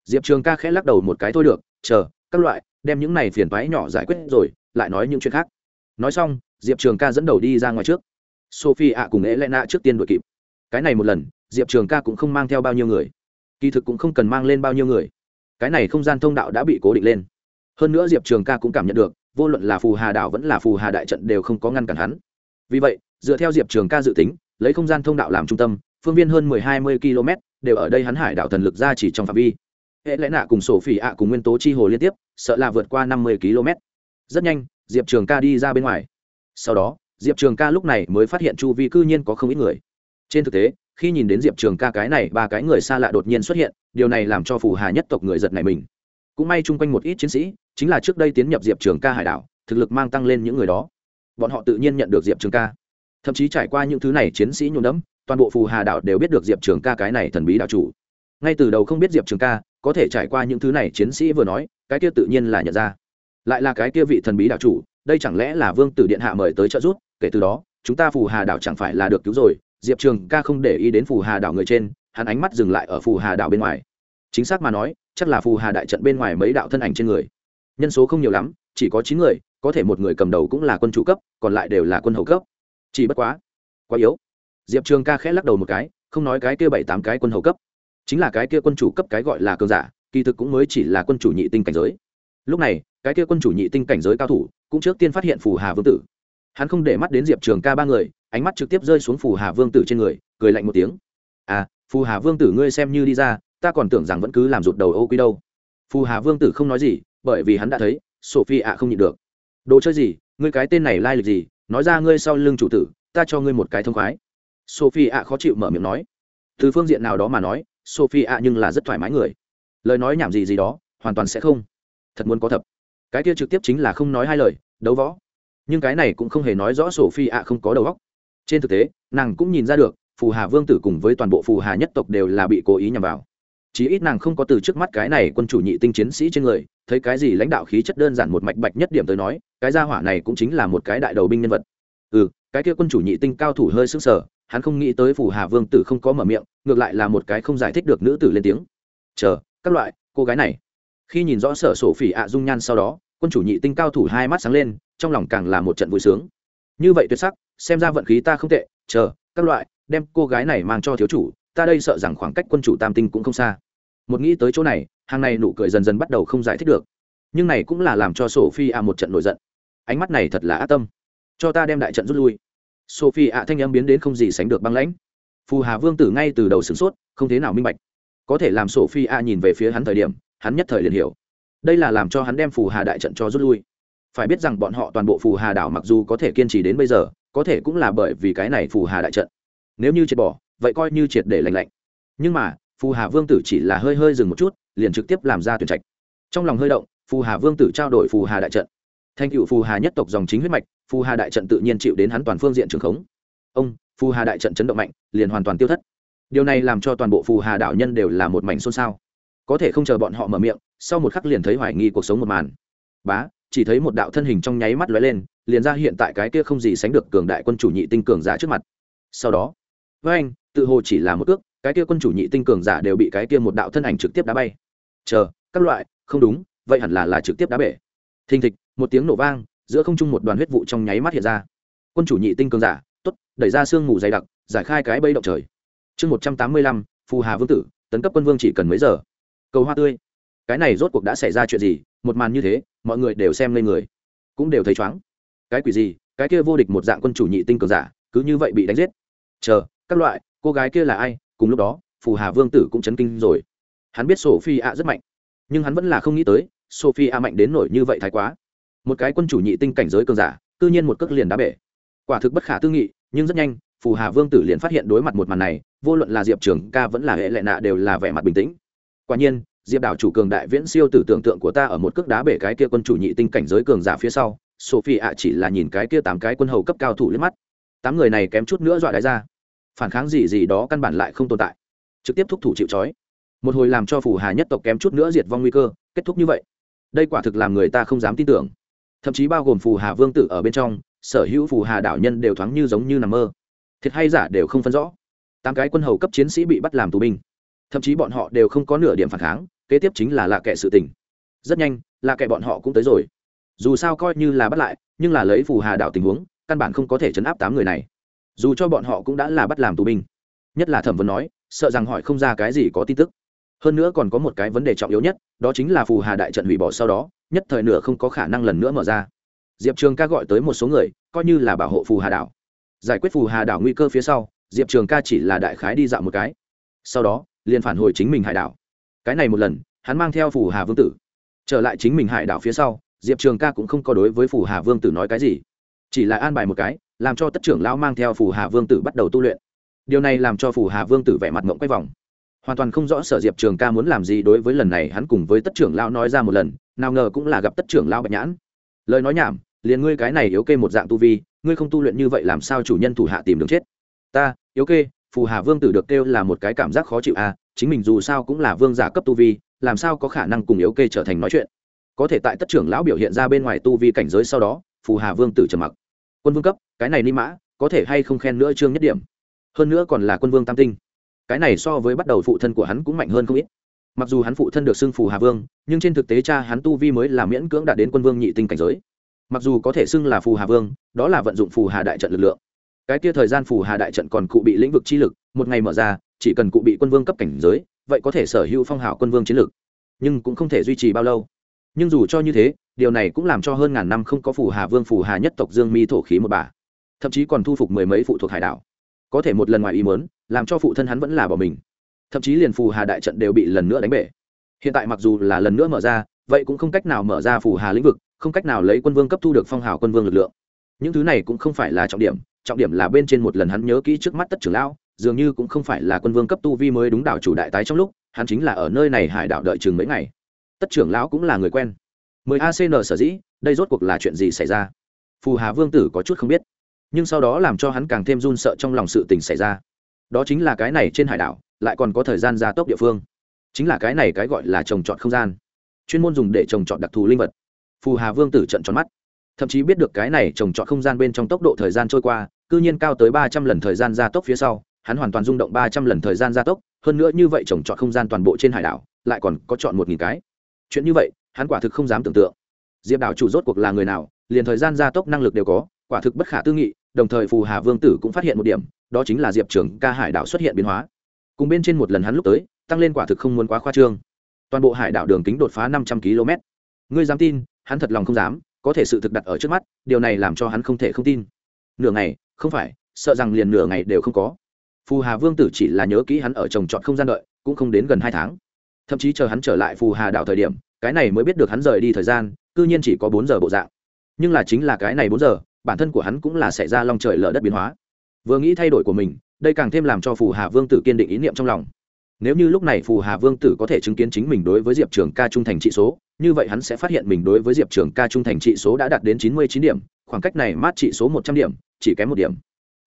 Diệp trường ca khẽ lắc đầu một cái thôi được, chờ các loại, đem những này phiền toái nhỏ giải quyết rồi, lại nói những chuyện khác. Nói xong, diệp trường ca dẫn đầu đi ra ngoài trước. Sophie ạ cùng ế lẽ nạ trước tiên đội kịp. Cái này một lần, diệp trường ca cũng không mang theo bao nhiêu người. Kỳ thực cũng không cần mang lên bao nhiêu người. Cái này không gian thông đạo đã bị cố định lên. Hơn nữa diệp trường ca cũng cảm nhận được, vô luận là phù hà đảo vẫn là phù hà đại trận đều không có ngăn cản hắn. Vì vậy, dựa theo diệp trường ca dự tính, lấy không gian thông đạo làm trung tâm, phương viên hơn mười hai mươi km đều ở đây hắn hải đảo thần lực ra chỉ trong phạm vi hệ lẽ nạ cùng sổ phỉ ạ cùng nguyên tố chi hồ liên tiếp, sợ là vượt qua năm mươi km. Rất nhanh, diệp trường ca đi ra bên ngoài. Sau đó, diệp trường ca lúc này mới phát hiện chu vi cư nhiên có không ít người. Trên thực tế, khi nhìn đến diệp trường ca cái này, ba cái người xa lạ đột nhiên xuất hiện, điều này làm cho phù hà nhất tộc người giật này mình. Cũng may chung quanh một ít chiến sĩ, chính là trước đây tiến nhập diệp trường ca hải đảo, thực lực mang tăng lên những người đó. Bọn họ tự nhiên nhận được diệp trường ca. Thậm chí trải qua những thứ này, chiến sĩ nhuộm đẫm, toàn bộ phù hà đảo đều biết được diệp trường ca cái này thần bí đạo chủ. Ngay từ đầu không biết diệp trường ca có thể trải qua những thứ này, chiến sĩ vừa nói, cái kia tự nhiên là nhận ra. Lại là cái kia vị thần bí đạo chủ, đây chẳng lẽ là vương tử điện hạ mời tới trợ giúp? Kể từ đó, chúng ta phù hà đảo chẳng phải là được cứu rồi. Diệp trường ca không để ý đến phù hà đảo người trên, hắn ánh mắt dừng lại ở phù hà đảo bên ngoài. Chính xác mà nói, chắc là phù hà đại trận bên ngoài mấy đạo thân ảnh trên người. Nhân số không nhiều lắm, chỉ có chín người, có thể một người cầm đầu cũng là quân chủ cấp, còn lại đều là quân hầu cấp. Chỉ bất quá quá yếu. Diệp trường ca khẽ lắc đầu một cái, không nói cái kia bảy tám cái quân hầu cấp chính là cái kia quân chủ cấp cái gọi là cường giả, kỳ thực cũng mới chỉ là quân chủ nhị tinh cảnh giới. Lúc này, cái kia quân chủ nhị tinh cảnh giới cao thủ cũng trước tiên phát hiện phù hà vương tử. Hắn không để mắt đến diệp trường ca ba người, ánh mắt trực tiếp rơi xuống phù hà vương tử trên người, cười lạnh một tiếng. À phù hà vương tử ngươi xem như đi ra, ta còn tưởng rằng vẫn cứ làm rụt đầu ô quý đâu. Phù hà vương tử không nói gì, bởi vì hắn đã thấy sophie ạ không nhịn được. Đồ chơi gì? Ngươi cái tên này lai lịch gì? Nói ra ngươi sau lưng chủ tử, ta cho ngươi một cái thông khoái. Sophie ạ khó chịu mở miệng nói. Từ phương diện nào đó mà nói sophie ạ nhưng là rất thoải mái người. Lời nói nhảm gì gì đó, hoàn toàn sẽ không. Thật muốn có thật. Cái kia trực tiếp chính là không nói hai lời, đấu võ. Nhưng cái này cũng không hề nói rõ sophie ạ không có đầu óc. Trên thực tế, nàng cũng nhìn ra được, phù hà vương tử cùng với toàn bộ phù hà nhất tộc đều là bị cố ý nhằm vào. Chí ít nàng không có từ trước mắt cái này quân chủ nhị tinh chiến sĩ trên người, thấy cái gì lãnh đạo khí chất đơn giản một mạch bạch nhất điểm tới nói, cái gia hỏa này cũng chính là một cái đại đầu binh nhân vật. Ừ cái kia quân chủ nhị tinh cao thủ hơi sững sờ, hắn không nghĩ tới phù hà vương tử không có mở miệng, ngược lại là một cái không giải thích được nữ tử lên tiếng. Chờ, các loại, cô gái này. Khi nhìn rõ sở sổ phỉ ạ dung nhan sau đó, quân chủ nhị tinh cao thủ hai mắt sáng lên, trong lòng càng là một trận vui sướng. Như vậy tuyệt sắc, xem ra vận khí ta không tệ, chờ, các loại, đem cô gái này mang cho thiếu chủ, ta đây sợ rằng khoảng cách quân chủ tam tinh cũng không xa. Một nghĩ tới chỗ này, hàng này nụ cười dần dần bắt đầu không giải thích được. Nhưng này cũng là làm cho sổ phi ạ một trận nổi giận. Ánh mắt này thật là ác tâm cho ta đem đại trận rút lui. Sophie a thanh âm biến đến không gì sánh được băng lãnh. Phù hà vương tử ngay từ đầu sửng sốt, không thế nào minh bạch. Có thể làm sophie a nhìn về phía hắn thời điểm, hắn nhất thời liền hiểu. Đây là làm cho hắn đem phù hà đại trận cho rút lui. Phải biết rằng bọn họ toàn bộ phù hà đảo mặc dù có thể kiên trì đến bây giờ, có thể cũng là bởi vì cái này phù hà đại trận. Nếu như triệt bỏ, vậy coi như triệt để lành lạnh. Nhưng mà, phù hà vương tử chỉ là hơi hơi dừng một chút, liền trực tiếp làm ra tuyển trạch. Trong lòng hơi động, phù hà vương tử trao đổi phù hà đại trận. Thành cựu phù hà nhất tộc dòng chính huyết mạch phù hà đại trận tự nhiên chịu đến hắn toàn phương diện trường khống. Ông phù hà đại trận chấn động mạnh, liền hoàn toàn tiêu thất. Điều này làm cho toàn bộ phù hà đạo nhân đều là một mảnh xôn xao. Có thể không chờ bọn họ mở miệng, sau một khắc liền thấy hoài nghi cuộc sống một màn. Bá, chỉ thấy một đạo thân hình trong nháy mắt lóe lên, liền ra hiện tại cái kia không gì sánh được cường đại quân chủ nhị tinh cường giả trước mặt. Sau đó, với anh, tự hồ chỉ là một ước cái kia quân chủ nhị tinh cường giả đều bị cái kia một đạo thân ảnh trực tiếp đá bay. Chờ, các loại, không đúng, vậy hẳn là là trực tiếp đá bể. Thình thịch, một tiếng nổ vang giữa không trung một đoàn huyết vụ trong nháy mắt hiện ra. Quân chủ nhị tinh cường giả t ố t đẩy ra sương mù dày đặc, giải khai cái bây động trời. Chương một trăm tám mươi lăm, phù hà vương tử, tấn cấp quân vương chỉ cần mấy giờ? Cầu hoa tươi. Cái này rốt cuộc đã xảy ra chuyện gì? Một màn như thế, mọi người đều xem lên người, cũng đều thấy chóng cái quỷ gì? Cái kia vô địch một dạng quân chủ nhị tinh cường giả, cứ như vậy bị đánh giết. Chờ, các loại, cô gái kia là ai? Cùng lúc đó, phù hà vương tử cũng chấn kinh rồi. Hắn biết sophia ạ rất mạnh, nhưng hắn vẫn là không nghĩ tới sophie mạnh đến nổi như vậy thái quá một cái quân chủ nhị tinh cảnh giới cường giả tự nhiên một cước liền đá bể. Quả thực bất khả tư nghị, nhưng rất nhanh, phù hà vương tử liền phát hiện đối mặt một màn này, vô luận là diệp trường ca vẫn là hệ lệ nạ đều là vẻ mặt bình tĩnh. Quả nhiên, diệp đảo chủ cường đại viễn siêu tử tưởng tượng của ta ở một cước đá bể cái kia quân chủ nhị tinh cảnh giới cường giả phía sau sophie ạ chỉ là nhìn cái kia tám cái quân hầu cấp cao thủ lên mắt. Tám người này kém chút nữa dọa đáy ra. Phản kháng gì gì đó căn bản lại không tồn tại. Trực tiếp thúc thủ chịu trói. Một hồi làm cho phù hà nhất tộc kém chút nữa diệt vong nguy cơ, kết thúc như vậy. Đây quả thực làm người ta không dám tin tưởng thậm chí bao gồm phù hà vương tử ở bên trong, sở hữu phù hà đảo nhân đều thoáng như giống như nằm mơ. Thiệt hay giả đều không phân rõ. Tám cái quân hầu cấp chiến sĩ bị bắt làm tù binh. Thậm chí bọn họ đều không có nửa điểm phản kháng, kế tiếp chính là lạ kệ sự tình. Rất nhanh, lạ kệ bọn họ cũng tới rồi. Dù sao coi như là bắt lại, nhưng là lấy phù hà đảo tình huống, căn bản không có thể chấn áp tám người này. Dù cho bọn họ cũng đã là bắt làm tù binh. Nhất là thẩm vấn nói, sợ rằng hỏi không ra cái gì có tin tức. Hơn nữa còn có một cái vấn đề trọng yếu nhất, đó chính là phù hà đại trận hủy bỏ sau đó nhất thời nửa không có khả năng lần nữa mở ra. Diệp trường ca gọi tới một số người, coi như là bảo hộ phù hà đảo. Giải quyết phù hà đảo nguy cơ phía sau, diệp trường ca chỉ là đại khái đi dạo một cái. Sau đó, liền phản hồi chính mình hải đảo. Cái này một lần, hắn mang theo phù hà vương tử. Trở lại chính mình hải đảo phía sau, diệp trường ca cũng không có đối với phù hà vương tử nói cái gì. Chỉ là an bài một cái, làm cho tất trưởng lão mang theo phù hà vương tử bắt đầu tu luyện. Điều này làm cho phù hà vương tử vẻ mặt ngộng quay vòng. Hoàn toàn không rõ sở diệp trường ca muốn làm gì đối với lần này hắn cùng với tất trưởng lão nói ra một lần nào ngờ cũng là gặp tất trưởng lão bạch nhãn. Lời nói nhảm, liền ngươi cái này yếu kê một dạng tu vi, ngươi không tu luyện như vậy làm sao chủ nhân thủ hạ tìm đường chết? Ta, yếu kê, phù hà vương tử được kêu là một cái cảm giác khó chịu à chính mình dù sao cũng là vương giả cấp tu vi, làm sao có khả năng cùng yếu kê trở thành nói chuyện? Có thể tại tất trưởng lão biểu hiện ra bên ngoài tu vi cảnh giới sau đó, phù hà vương tử trầm mặc. Quân vương cấp, cái này ni mã, có thể hay không khen nữa trương nhất điểm? Hơn nữa còn là quân vương tam tinh. Cái này so với bắt đầu phụ thân của hắn cũng mạnh hơn không ít mặc dù hắn phụ thân được xưng phù hà vương, nhưng trên thực tế cha hắn tu vi mới là miễn cưỡng đạt đến quân vương nhị tinh cảnh giới. Mặc dù có thể xưng là phù hà vương, đó là vận dụng phù hà đại trận lực lượng. Cái kia thời gian phù hà đại trận còn cụ bị lĩnh vực chi lực, một ngày mở ra, chỉ cần cụ bị quân vương cấp cảnh giới, vậy có thể sở hữu phong hào quân vương chiến lực. Nhưng cũng không thể duy trì bao lâu. Nhưng dù cho như thế, điều này cũng làm cho hơn ngàn năm không có phù hà vương, phù hà nhất tộc dương mi thổ khí một bà. Thậm chí còn thu phục mười mấy phụ thuộc hải đảo. Có thể một lần ngoài ý mớn làm cho phụ thân hắn vẫn là bỏ mình thậm chí liền phù hà đại trận đều bị lần nữa đánh bể. Hiện tại mặc dù là lần nữa mở ra, vậy cũng không cách nào mở ra phù hà lĩnh vực, không cách nào lấy quân vương cấp thu được phong hào quân vương lực lượng. Những thứ này cũng không phải là trọng điểm trọng điểm là bên trên một lần hắn nhớ kỹ trước mắt tất trưởng lão, dường như cũng không phải là quân vương cấp tu vi mới đúng đảo chủ đại tái trong lúc, hắn chính là ở nơi này hải đảo đợi chừng mấy ngày. Tất trưởng lão cũng là người quen. Mười acn sở dĩ, đây rốt cuộc là chuyện gì xảy ra? Phù hà vương tử có chút không biết. Nhưng sau đó làm cho hắn càng thêm run sợ trong lòng sự tình xảy ra. Đó chính là cái này trên hải đảo lại còn có thời gian gia tốc địa phương. Chính là cái này cái gọi là trồng trọt không gian. Chuyên môn dùng để trồng trọt đặc thù linh vật. Phù hà vương tử trận tròn mắt. Thậm chí biết được cái này trồng trọt không gian bên trong tốc độ thời gian trôi qua, cư nhiên cao tới ba trăm lần thời gian gia tốc phía sau, hắn hoàn toàn rung động ba trăm lần thời gian gia tốc, hơn nữa như vậy trồng trọt không gian toàn bộ trên hải đảo, lại còn có chọn một nghìn cái. Chuyện như vậy, hắn quả thực không dám tưởng tượng. Diệp đảo chủ rốt cuộc là người nào, liền thời gian gia tốc năng lực đều có, quả thực bất khả tư nghị, đồng thời phù hà vương tử cũng phát hiện một điểm, đó chính là diệp trưởng ca hải đảo xuất hiện biến hóa cùng bên trên một lần hắn lúc tới, tăng lên quả thực không muốn quá khoa trương. Toàn bộ hải đảo đường kính đột phá năm trăm km. Ngươi dám tin, hắn thật lòng không dám, có thể sự thực đặt ở trước mắt, điều này làm cho hắn không thể không tin. Nửa ngày, không phải, sợ rằng liền nửa ngày đều không có. Phù hà vương tử chỉ là nhớ kỹ hắn ở trồng trọt không gian đợi, cũng không đến gần hai tháng. Thậm chí chờ hắn trở lại phù hà đảo thời điểm, cái này mới biết được hắn rời đi thời gian, cư nhiên chỉ có bốn giờ bộ dạng. Nhưng là chính là cái này bốn giờ, bản thân của hắn cũng là xảy ra long trời lở đất biến hóa. Vừa nghĩ thay đổi của mình đây càng thêm làm cho phù hà vương tử kiên định ý niệm trong lòng. Nếu như lúc này phù hà vương tử có thể chứng kiến chính mình đối với diệp trường ca trung thành trị số, như vậy hắn sẽ phát hiện mình đối với diệp trường ca trung thành trị số đã đạt đến chín mươi chín điểm, khoảng cách này mát trị số một trăm điểm, chỉ kém một điểm.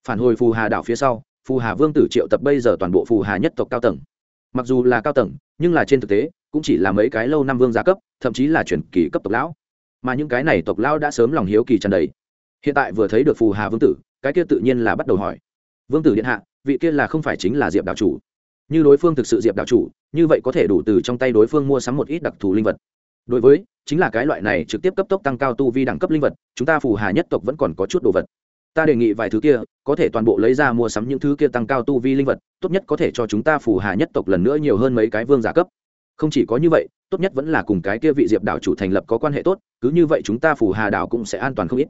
Phản hồi phù hà đảo phía sau, phù hà vương tử triệu tập bây giờ toàn bộ phù hà nhất tộc cao tầng. Mặc dù là cao tầng, nhưng là trên thực tế, cũng chỉ là mấy cái lâu năm vương gia cấp, thậm chí là truyền kỳ cấp tộc lão. Mà những cái này tộc lão đã sớm lòng hiếu kỳ tràn đầy. Hiện tại vừa thấy được phù hà vương tử, cái kia tự nhiên là bắt đầu hỏi vương tử điện hạ, vị kia là không phải chính là diệp đạo chủ. Như đối phương thực sự diệp đạo chủ, như vậy có thể đủ từ trong tay đối phương mua sắm một ít đặc thù linh vật. Đối với, chính là cái loại này trực tiếp cấp tốc tăng cao tu vi đẳng cấp linh vật, chúng ta phù hà nhất tộc vẫn còn có chút đồ vật. Ta đề nghị vài thứ kia, có thể toàn bộ lấy ra mua sắm những thứ kia tăng cao tu vi linh vật, tốt nhất có thể cho chúng ta phù hà nhất tộc lần nữa nhiều hơn mấy cái vương giả cấp. Không chỉ có như vậy, tốt nhất vẫn là cùng cái kia vị diệp đảo chủ thành lập có quan hệ tốt, cứ như vậy chúng ta phù hà đảo cũng sẽ an toàn không ít.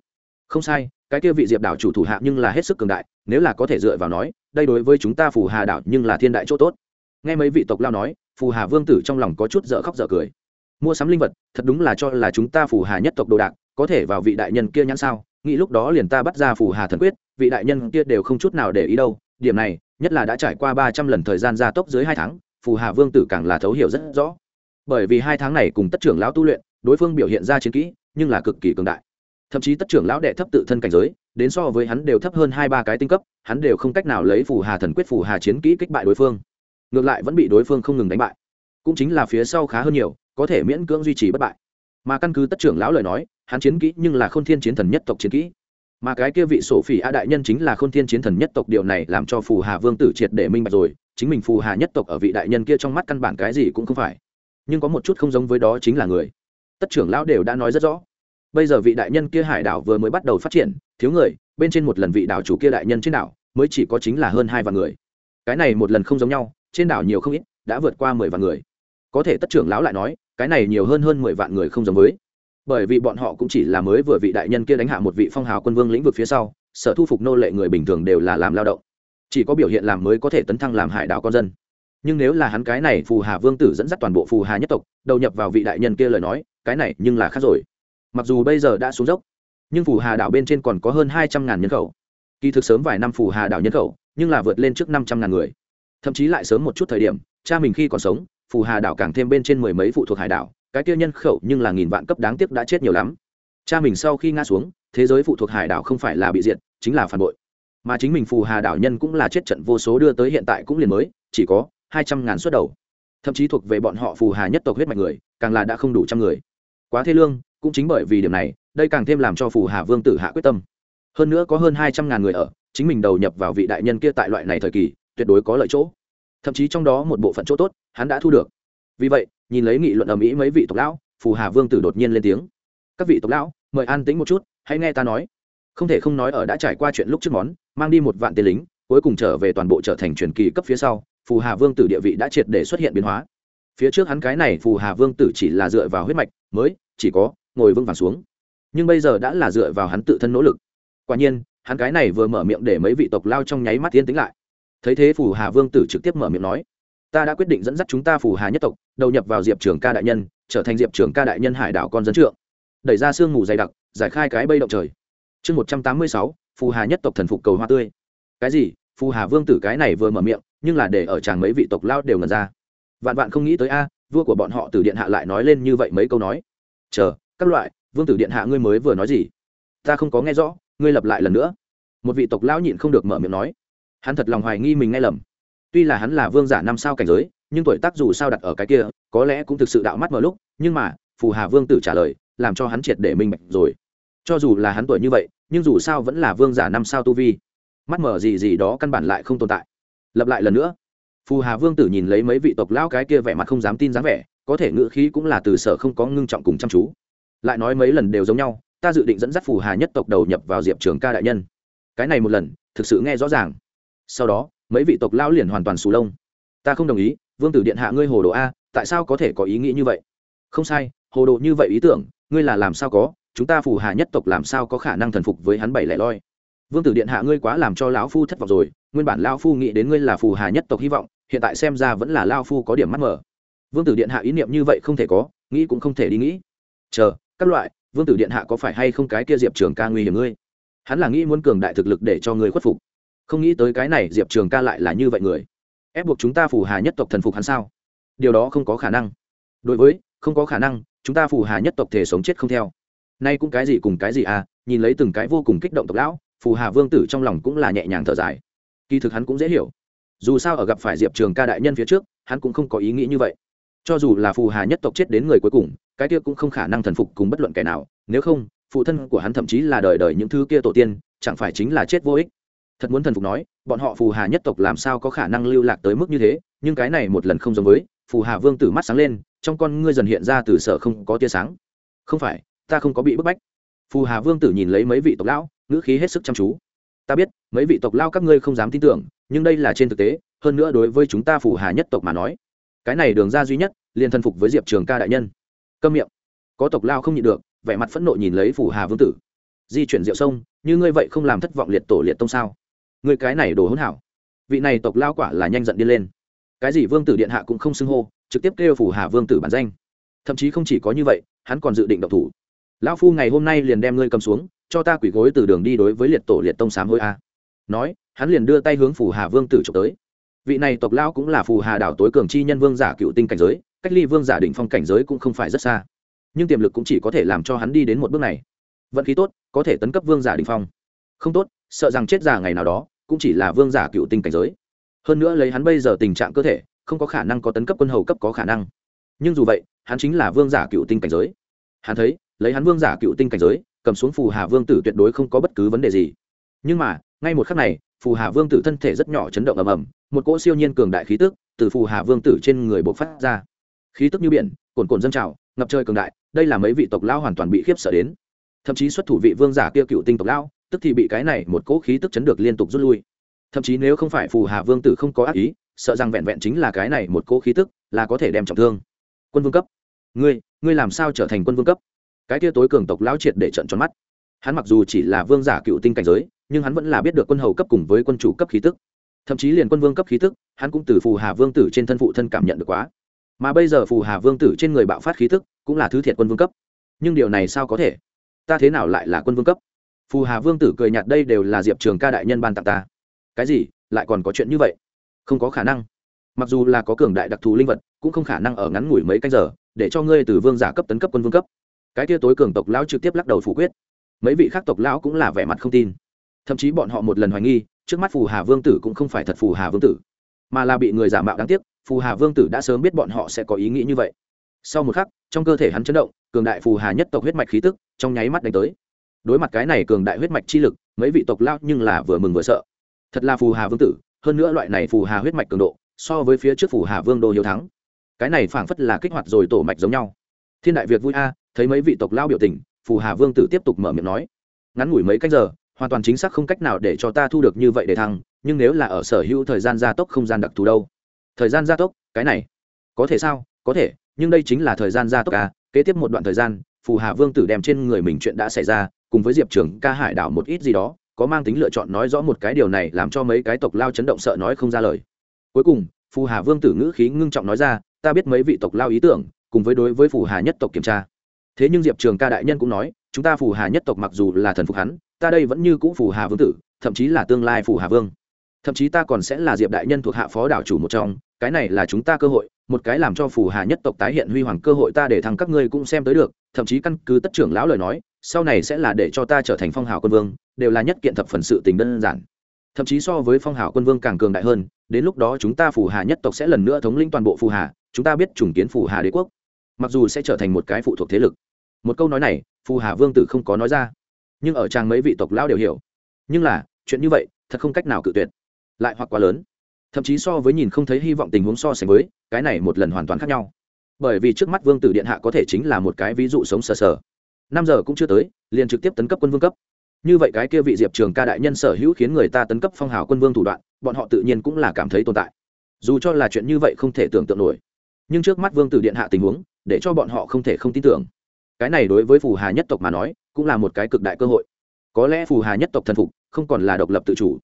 Không sai cái kia vị diệp đảo chủ thủ hạ nhưng là hết sức cường đại, nếu là có thể dựa vào nói, đây đối với chúng ta phù hà đảo nhưng là thiên đại chỗ tốt. Nghe mấy vị tộc lao nói, phù hà vương tử trong lòng có chút dở khóc dở cười. Mua sắm linh vật, thật đúng là cho là chúng ta phù hà nhất tộc đồ đạc, có thể vào vị đại nhân kia nhãn sao? Nghĩ lúc đó liền ta bắt ra phù hà thần quyết, vị đại nhân kia đều không chút nào để ý đâu. Điểm này, nhất là đã trải qua ba trăm lần thời gian gia tốc dưới hai tháng, phù hà vương tử càng là thấu hiểu rất rõ. Bởi vì hai tháng này cùng tất trưởng lão tu luyện, đối phương biểu hiện ra chiến kỹ, nhưng là cực kỳ cường đại thậm chí tất trưởng lão đệ thấp tự thân cảnh giới, đến so với hắn đều thấp hơn hai ba cái tinh cấp, hắn đều không cách nào lấy phù hà thần quyết phù hà chiến kỹ kích bại đối phương. Ngược lại vẫn bị đối phương không ngừng đánh bại. Cũng chính là phía sau khá hơn nhiều, có thể miễn cưỡng duy trì bất bại. Mà căn cứ tất trưởng lão lời nói, hắn chiến kỹ nhưng là k h ô n thiên chiến thần nhất tộc chiến kỹ. Mà cái kia vị sổ phỉ a đại nhân chính là k h ô n thiên chiến thần nhất tộc điều này làm cho phù hà vương tử triệt để minh bạch rồi, chính mình phù hà nhất tộc ở vị đại nhân kia trong mắt căn bản cái gì cũng không phải. Nhưng có một chút không giống với đó chính là người. Tất trưởng lão đều đã nói rất rõ bây giờ vị đại nhân kia hải đảo vừa mới bắt đầu phát triển, thiếu người, bên trên một lần vị đảo chủ kia đại nhân trên đảo, mới chỉ có chính là hơn hai vạn người. Cái này một lần không giống nhau, trên đảo nhiều không ít, đã vượt qua mười vạn người. Có thể tất trưởng lão lại nói, cái này nhiều hơn hơn mười vạn người không giống với. Bởi vì bọn họ cũng chỉ là mới vừa vị đại nhân kia đánh hạ một vị phong hào quân vương lĩnh vực phía sau, sở thu phục nô lệ người bình thường đều là làm lao động. Chỉ có biểu hiện làm mới có thể tấn thăng làm hải đảo con dân. Nhưng nếu là hắn cái này phù hà vương tử dẫn dắt toàn bộ phù hà nhất tộc, đầu nhập vào vị đại nhân kia lời nói, cái này nhưng là khác rồi mặc dù bây giờ đã xuống dốc, nhưng phù hà đảo bên trên còn có hơn hai trăm ngàn nhân khẩu. Kỳ thực sớm vài năm phù hà đảo nhân khẩu, nhưng là vượt lên trước năm trăm ngàn người. Thậm chí lại sớm một chút thời điểm, cha mình khi còn sống, phù hà đảo càng thêm bên trên mười mấy phụ thuộc hải đảo, cái kia nhân khẩu nhưng là nghìn vạn cấp đáng tiếc đã chết nhiều lắm. Cha mình sau khi ngã xuống, thế giới phụ thuộc hải đảo không phải là bị diệt, chính là phản bội. Mà chính mình phù hà đảo nhân cũng là chết trận vô số đưa tới hiện tại cũng liền mới, chỉ có hai trăm ngàn suất đầu. Thậm chí thuộc về bọn họ phù hà nhất tộc huyết mạch người, càng là đã không đủ trăm người. Quá thê lương cũng chính bởi vì điểm này, đây càng thêm làm cho phù hà vương tử hạ quyết tâm. Hơn nữa có hơn hai trăm ngàn người ở, chính mình đầu nhập vào vị đại nhân kia tại loại này thời kỳ, tuyệt đối có lợi chỗ. Thậm chí trong đó một bộ phận chỗ tốt, hắn đã thu được. Vì vậy, nhìn lấy nghị luận ở mỹ mấy vị tộc lão, phù hà vương tử đột nhiên lên tiếng. Các vị tộc lão, mời an tĩnh một chút, hãy nghe ta nói. Không thể không nói ở đã trải qua chuyện lúc trước món, mang đi một vạn tên lính, cuối cùng trở về toàn bộ trở thành truyền kỳ cấp phía sau, phù hà vương tử địa vị đã triệt để xuất hiện biến hóa. Phía trước hắn cái này phù hà vương tử chỉ là dựa vào huyết mạch, mới, chỉ có ngồi vững vàng xuống. Nhưng bây giờ đã là dựa vào hắn tự thân nỗ lực. Quả nhiên, hắn cái này vừa mở miệng để mấy vị tộc lao trong nháy mắt tiến tính lại. Thấy thế phù hà vương tử trực tiếp mở miệng nói, ta đã quyết định dẫn dắt chúng ta phù hà nhất tộc, đầu nhập vào diệp trường ca đại nhân, trở thành diệp trường ca đại nhân hải đảo con dân trượng. Đẩy ra sương mù dày đặc, giải khai cái bây động trời. Chương một trăm tám mươi sáu, phù hà nhất tộc thần phục cầu hoa tươi. Cái gì? Phù hà vương tử cái này vừa mở miệng, nhưng là để ở chàng mấy vị tộc lao đều ngần ra. Vạn vạn không nghĩ tới a, vua của bọn họ từ điện hạ lại nói lên như vậy mấy câu nói. Chờ các loại, vương tử điện hạ ngươi mới vừa nói gì? Ta không có nghe rõ, ngươi lặp lại lần nữa. Một vị tộc lão nhịn không được mở miệng nói. Hắn thật lòng hoài nghi mình nghe lầm. Tuy là hắn là vương giả năm sao cảnh giới, nhưng tuổi tác dù sao đặt ở cái kia, có lẽ cũng thực sự đạo mắt mở lúc, nhưng mà, phù hà vương tử trả lời, làm cho hắn triệt để minh bạch rồi. Cho dù là hắn tuổi như vậy, nhưng dù sao vẫn là vương giả năm sao tu vi. Mắt mở gì gì đó căn bản lại không tồn tại. Lặp lại lần nữa. Phù hà vương tử nhìn lấy mấy vị tộc lão cái kia vẻ mặt không dám tin dáng vẻ, có thể ngự khí cũng là từ sở không có ngưng trọng cùng chăm chú lại nói mấy lần đều giống nhau, ta dự định dẫn dắt phù hà nhất tộc đầu nhập vào diệp trường ca đại nhân. Cái này một lần, thực sự nghe rõ ràng. Sau đó, mấy vị tộc lão liền hoàn toàn sù lông. Ta không đồng ý, vương tử điện hạ ngươi hồ đồ a, tại sao có thể có ý nghĩ như vậy? Không sai, hồ đồ như vậy ý tưởng, ngươi là làm sao có, chúng ta phù hà nhất tộc làm sao có khả năng thần phục với hắn bảy lẻ loi? Vương tử điện hạ ngươi quá làm cho lão phu thất vọng rồi, nguyên bản lao phu nghĩ đến ngươi là phù hà nhất tộc hy vọng, hiện tại xem ra vẫn là lao phu có điểm mắt mở vương tử điện hạ ý niệm như vậy không thể có, nghĩ cũng không thể đi nghĩ. Chờ các loại, vương tử điện hạ có phải hay không cái kia diệp trường ca nguy hiểm ngươi? Hắn là nghĩ muốn cường đại thực lực để cho ngươi khuất phục. Không nghĩ tới cái này diệp trường ca lại là như vậy người. Ép buộc chúng ta phù hà nhất tộc thần phục hắn sao? Điều đó không có khả năng. Đối với, không có khả năng, chúng ta phù hà nhất tộc thể sống chết không theo. Nay cũng cái gì cùng cái gì à nhìn lấy từng cái vô cùng kích động tộc lão, phù hà vương tử trong lòng cũng là nhẹ nhàng thở dài. Kỳ thực hắn cũng dễ hiểu. Dù sao ở gặp phải diệp trường ca đại nhân phía trước, hắn cũng không có ý nghĩ như vậy cho dù là phù hà nhất tộc chết đến người cuối cùng, cái kia cũng không khả năng thần phục cùng bất luận kẻ nào, nếu không, phụ thân của hắn thậm chí là đời đời những thứ kia tổ tiên, chẳng phải chính là chết vô ích. Thật muốn thần phục nói, bọn họ phù hà nhất tộc làm sao có khả năng lưu lạc tới mức như thế, nhưng cái này một lần không giống với, phù hà vương tử mắt sáng lên, trong con ngươi dần hiện ra từ sở không có tia sáng. Không phải, ta không có bị bức bách. Phù hà vương tử nhìn lấy mấy vị tộc lão, ngữ khí hết sức chăm chú. Ta biết, mấy vị tộc lao các ngươi không dám tin tưởng, nhưng đây là trên thực tế, hơn nữa đối với chúng ta phù hà nhất tộc mà nói cái này đường ra duy nhất, liền thân phục với diệp trường ca đại nhân. Câm miệng. Có tộc lao không nhịn được, vẻ mặt phẫn nộ nhìn lấy phủ hà vương tử. Di chuyển rượu sông, như ngươi vậy không làm thất vọng liệt tổ liệt tông sao? Ngươi cái này đồ hỗn hảo. Vị này tộc lao quả là nhanh giận đi lên. Cái gì vương tử điện hạ cũng không xưng hô, trực tiếp kêu phủ hà vương tử bản danh. Thậm chí không chỉ có như vậy, hắn còn dự định độc thủ. Lão phu ngày hôm nay liền đem ngươi cầm xuống, cho ta quỷ gối từ đường đi đối với liệt tổ liệt tông sám hôi a. Nói, hắn liền đưa tay hướng phủ hà vương tử trộm tới vị này tộc lão cũng là phù hà đảo tối cường chi nhân vương giả cựu tinh cảnh giới, cách ly vương giả đỉnh phong cảnh giới cũng không phải rất xa. Nhưng tiềm lực cũng chỉ có thể làm cho hắn đi đến một bước này. Vận khí tốt, có thể tấn cấp vương giả đỉnh phong. Không tốt, sợ rằng chết già ngày nào đó, cũng chỉ là vương giả cựu tinh cảnh giới. Hơn nữa lấy hắn bây giờ tình trạng cơ thể, không có khả năng có tấn cấp quân hầu cấp có khả năng. Nhưng dù vậy, hắn chính là vương giả cựu tinh cảnh giới. Hắn thấy, lấy hắn vương giả cựu tinh cảnh giới, cầm xuống phù hà vương tử tuyệt đối không có bất cứ vấn đề gì nhưng mà, ngay một khắc này, phù hà vương tử thân thể rất nhỏ chấn động ầm ầm, một cỗ siêu nhiên cường đại khí tức từ phù hà vương tử trên người bộc phát ra. Khí tức như biển cồn cồn dâng trào, ngập trời cường đại, đây là mấy vị tộc lao hoàn toàn bị khiếp sợ đến. Thậm chí xuất thủ vị vương giả kia cựu tinh tộc lao tức thì bị cái này một cỗ khí tức chấn được liên tục rút lui. Thậm chí nếu không phải phù hà vương tử không có ác ý, sợ rằng vẹn vẹn chính là cái này một cỗ khí tức là có thể đem trọng thương. Quân vương cấp. Ngươi ngươi làm sao trở thành quân vương cấp? Cái kia tối cường tộc lão triệt để trận tròn mắt. Hắn mặc dù chỉ là vương giả cựu tinh cảnh giới nhưng hắn vẫn là biết được quân hầu cấp cùng với quân chủ cấp khí tức. Thậm chí liền quân vương cấp khí tức, hắn cũng từ phù hà vương tử trên thân phụ thân cảm nhận được quá. Mà bây giờ phù hà vương tử trên người bạo phát khí tức, cũng là thứ thiệt quân vương cấp. Nhưng điều này sao có thể? Ta thế nào lại là quân vương cấp? Phù hà vương tử cười nhạt, đây đều là diệp trường ca đại nhân ban tặng ta. Cái gì? Lại còn có chuyện như vậy? Không có khả năng. Mặc dù là có cường đại đặc thù linh vật, cũng không khả năng ở ngắn ngủi mấy canh giờ, để cho ngươi từ vương giả cấp tấn cấp quân vương cấp. Cái tia tối cường tộc lão trực tiếp lắc đầu phủ quyết. Mấy vị khác tộc lão cũng là vẻ mặt không tin thậm chí bọn họ một lần hoài nghi, trước mắt phù hà vương tử cũng không phải thật phù hà vương tử, mà là bị người giả mạo đáng tiếc, phù hà vương tử đã sớm biết bọn họ sẽ có ý nghĩ như vậy. Sau một khắc, trong cơ thể hắn chấn động, cường đại phù hà nhất tộc huyết mạch khí tức trong nháy mắt đánh tới. Đối mặt cái này cường đại huyết mạch chi lực, mấy vị tộc lao nhưng là vừa mừng vừa sợ. Thật là phù hà vương tử, hơn nữa loại này phù hà huyết mạch cường độ, so với phía trước phù hà vương đô hiếu thắng. Cái này phảng phất là kích hoạt rồi tổ mạch giống nhau. Thiên đại việc vui a, thấy mấy vị tộc lao biểu tình, phù hà vương tử tiếp tục mở miệng nói. Ngắn ngủi mấy cách giờ hoàn toàn chính xác không cách nào để cho ta thu được như vậy để thăng, nhưng nếu là ở sở hữu thời gian gia tốc không gian đặc thù đâu? Thời gian gia tốc, cái này. Có thể sao? Có thể, nhưng đây chính là thời gian gia tốc à? kế tiếp một đoạn thời gian, phù hà vương tử đem trên người mình chuyện đã xảy ra, cùng với diệp trường ca hải đảo một ít gì đó, có mang tính lựa chọn nói rõ một cái điều này làm cho mấy cái tộc lao chấn động sợ nói không ra lời. Cuối cùng, phù hà vương tử ngữ khí ngưng trọng nói ra, ta biết mấy vị tộc lao ý tưởng, cùng với đối với phù hà nhất tộc kiểm tra. Thế nhưng diệp trường ca đại nhân cũng nói, chúng ta phù hà nhất tộc mặc dù là thần phục hắn ta đây vẫn như cũ phù hà vương tử, thậm chí là tương lai phù hà vương. Thậm chí ta còn sẽ là diệp đại nhân thuộc hạ phó đảo chủ một trong, cái này là chúng ta cơ hội, một cái làm cho phù hà nhất tộc tái hiện huy hoàng cơ hội ta để thằng các ngươi cũng xem tới được, thậm chí căn cứ tất trưởng lão lời nói, sau này sẽ là để cho ta trở thành phong hào quân vương, đều là nhất kiện thập phần sự tình đơn giản. Thậm chí so với phong hào quân vương càng cường đại hơn, đến lúc đó chúng ta phù hà nhất tộc sẽ lần nữa thống lĩnh toàn bộ phù hà, chúng ta biết trùng kiến phù hà đế quốc. Mặc dù sẽ trở thành một cái phụ thuộc thế lực. Một câu nói này, phù hà vương tử không có nói ra nhưng ở trang mấy vị tộc lão đều hiểu. Nhưng là, chuyện như vậy, thật không cách nào cự tuyệt. Lại hoặc quá lớn. Thậm chí so với nhìn không thấy hy vọng tình huống so sánh với, cái này một lần hoàn toàn khác nhau. Bởi vì trước mắt vương tử điện hạ có thể chính là một cái ví dụ sống sờ sờ. Năm giờ cũng chưa tới, liền trực tiếp tấn cấp quân vương cấp. Như vậy cái kia vị diệp trường ca đại nhân sở hữu khiến người ta tấn cấp phong hào quân vương thủ đoạn, bọn họ tự nhiên cũng là cảm thấy tồn tại. Dù cho là chuyện như vậy không thể tưởng tượng nổi. Nhưng trước mắt vương tử điện hạ tình huống, để cho bọn họ không thể không tin tưởng. Cái này đối với phù hà nhất tộc mà nói cũng là một cái cực đại cơ hội. Có lẽ phù hà nhất tộc thần phục, không còn là độc lập tự chủ.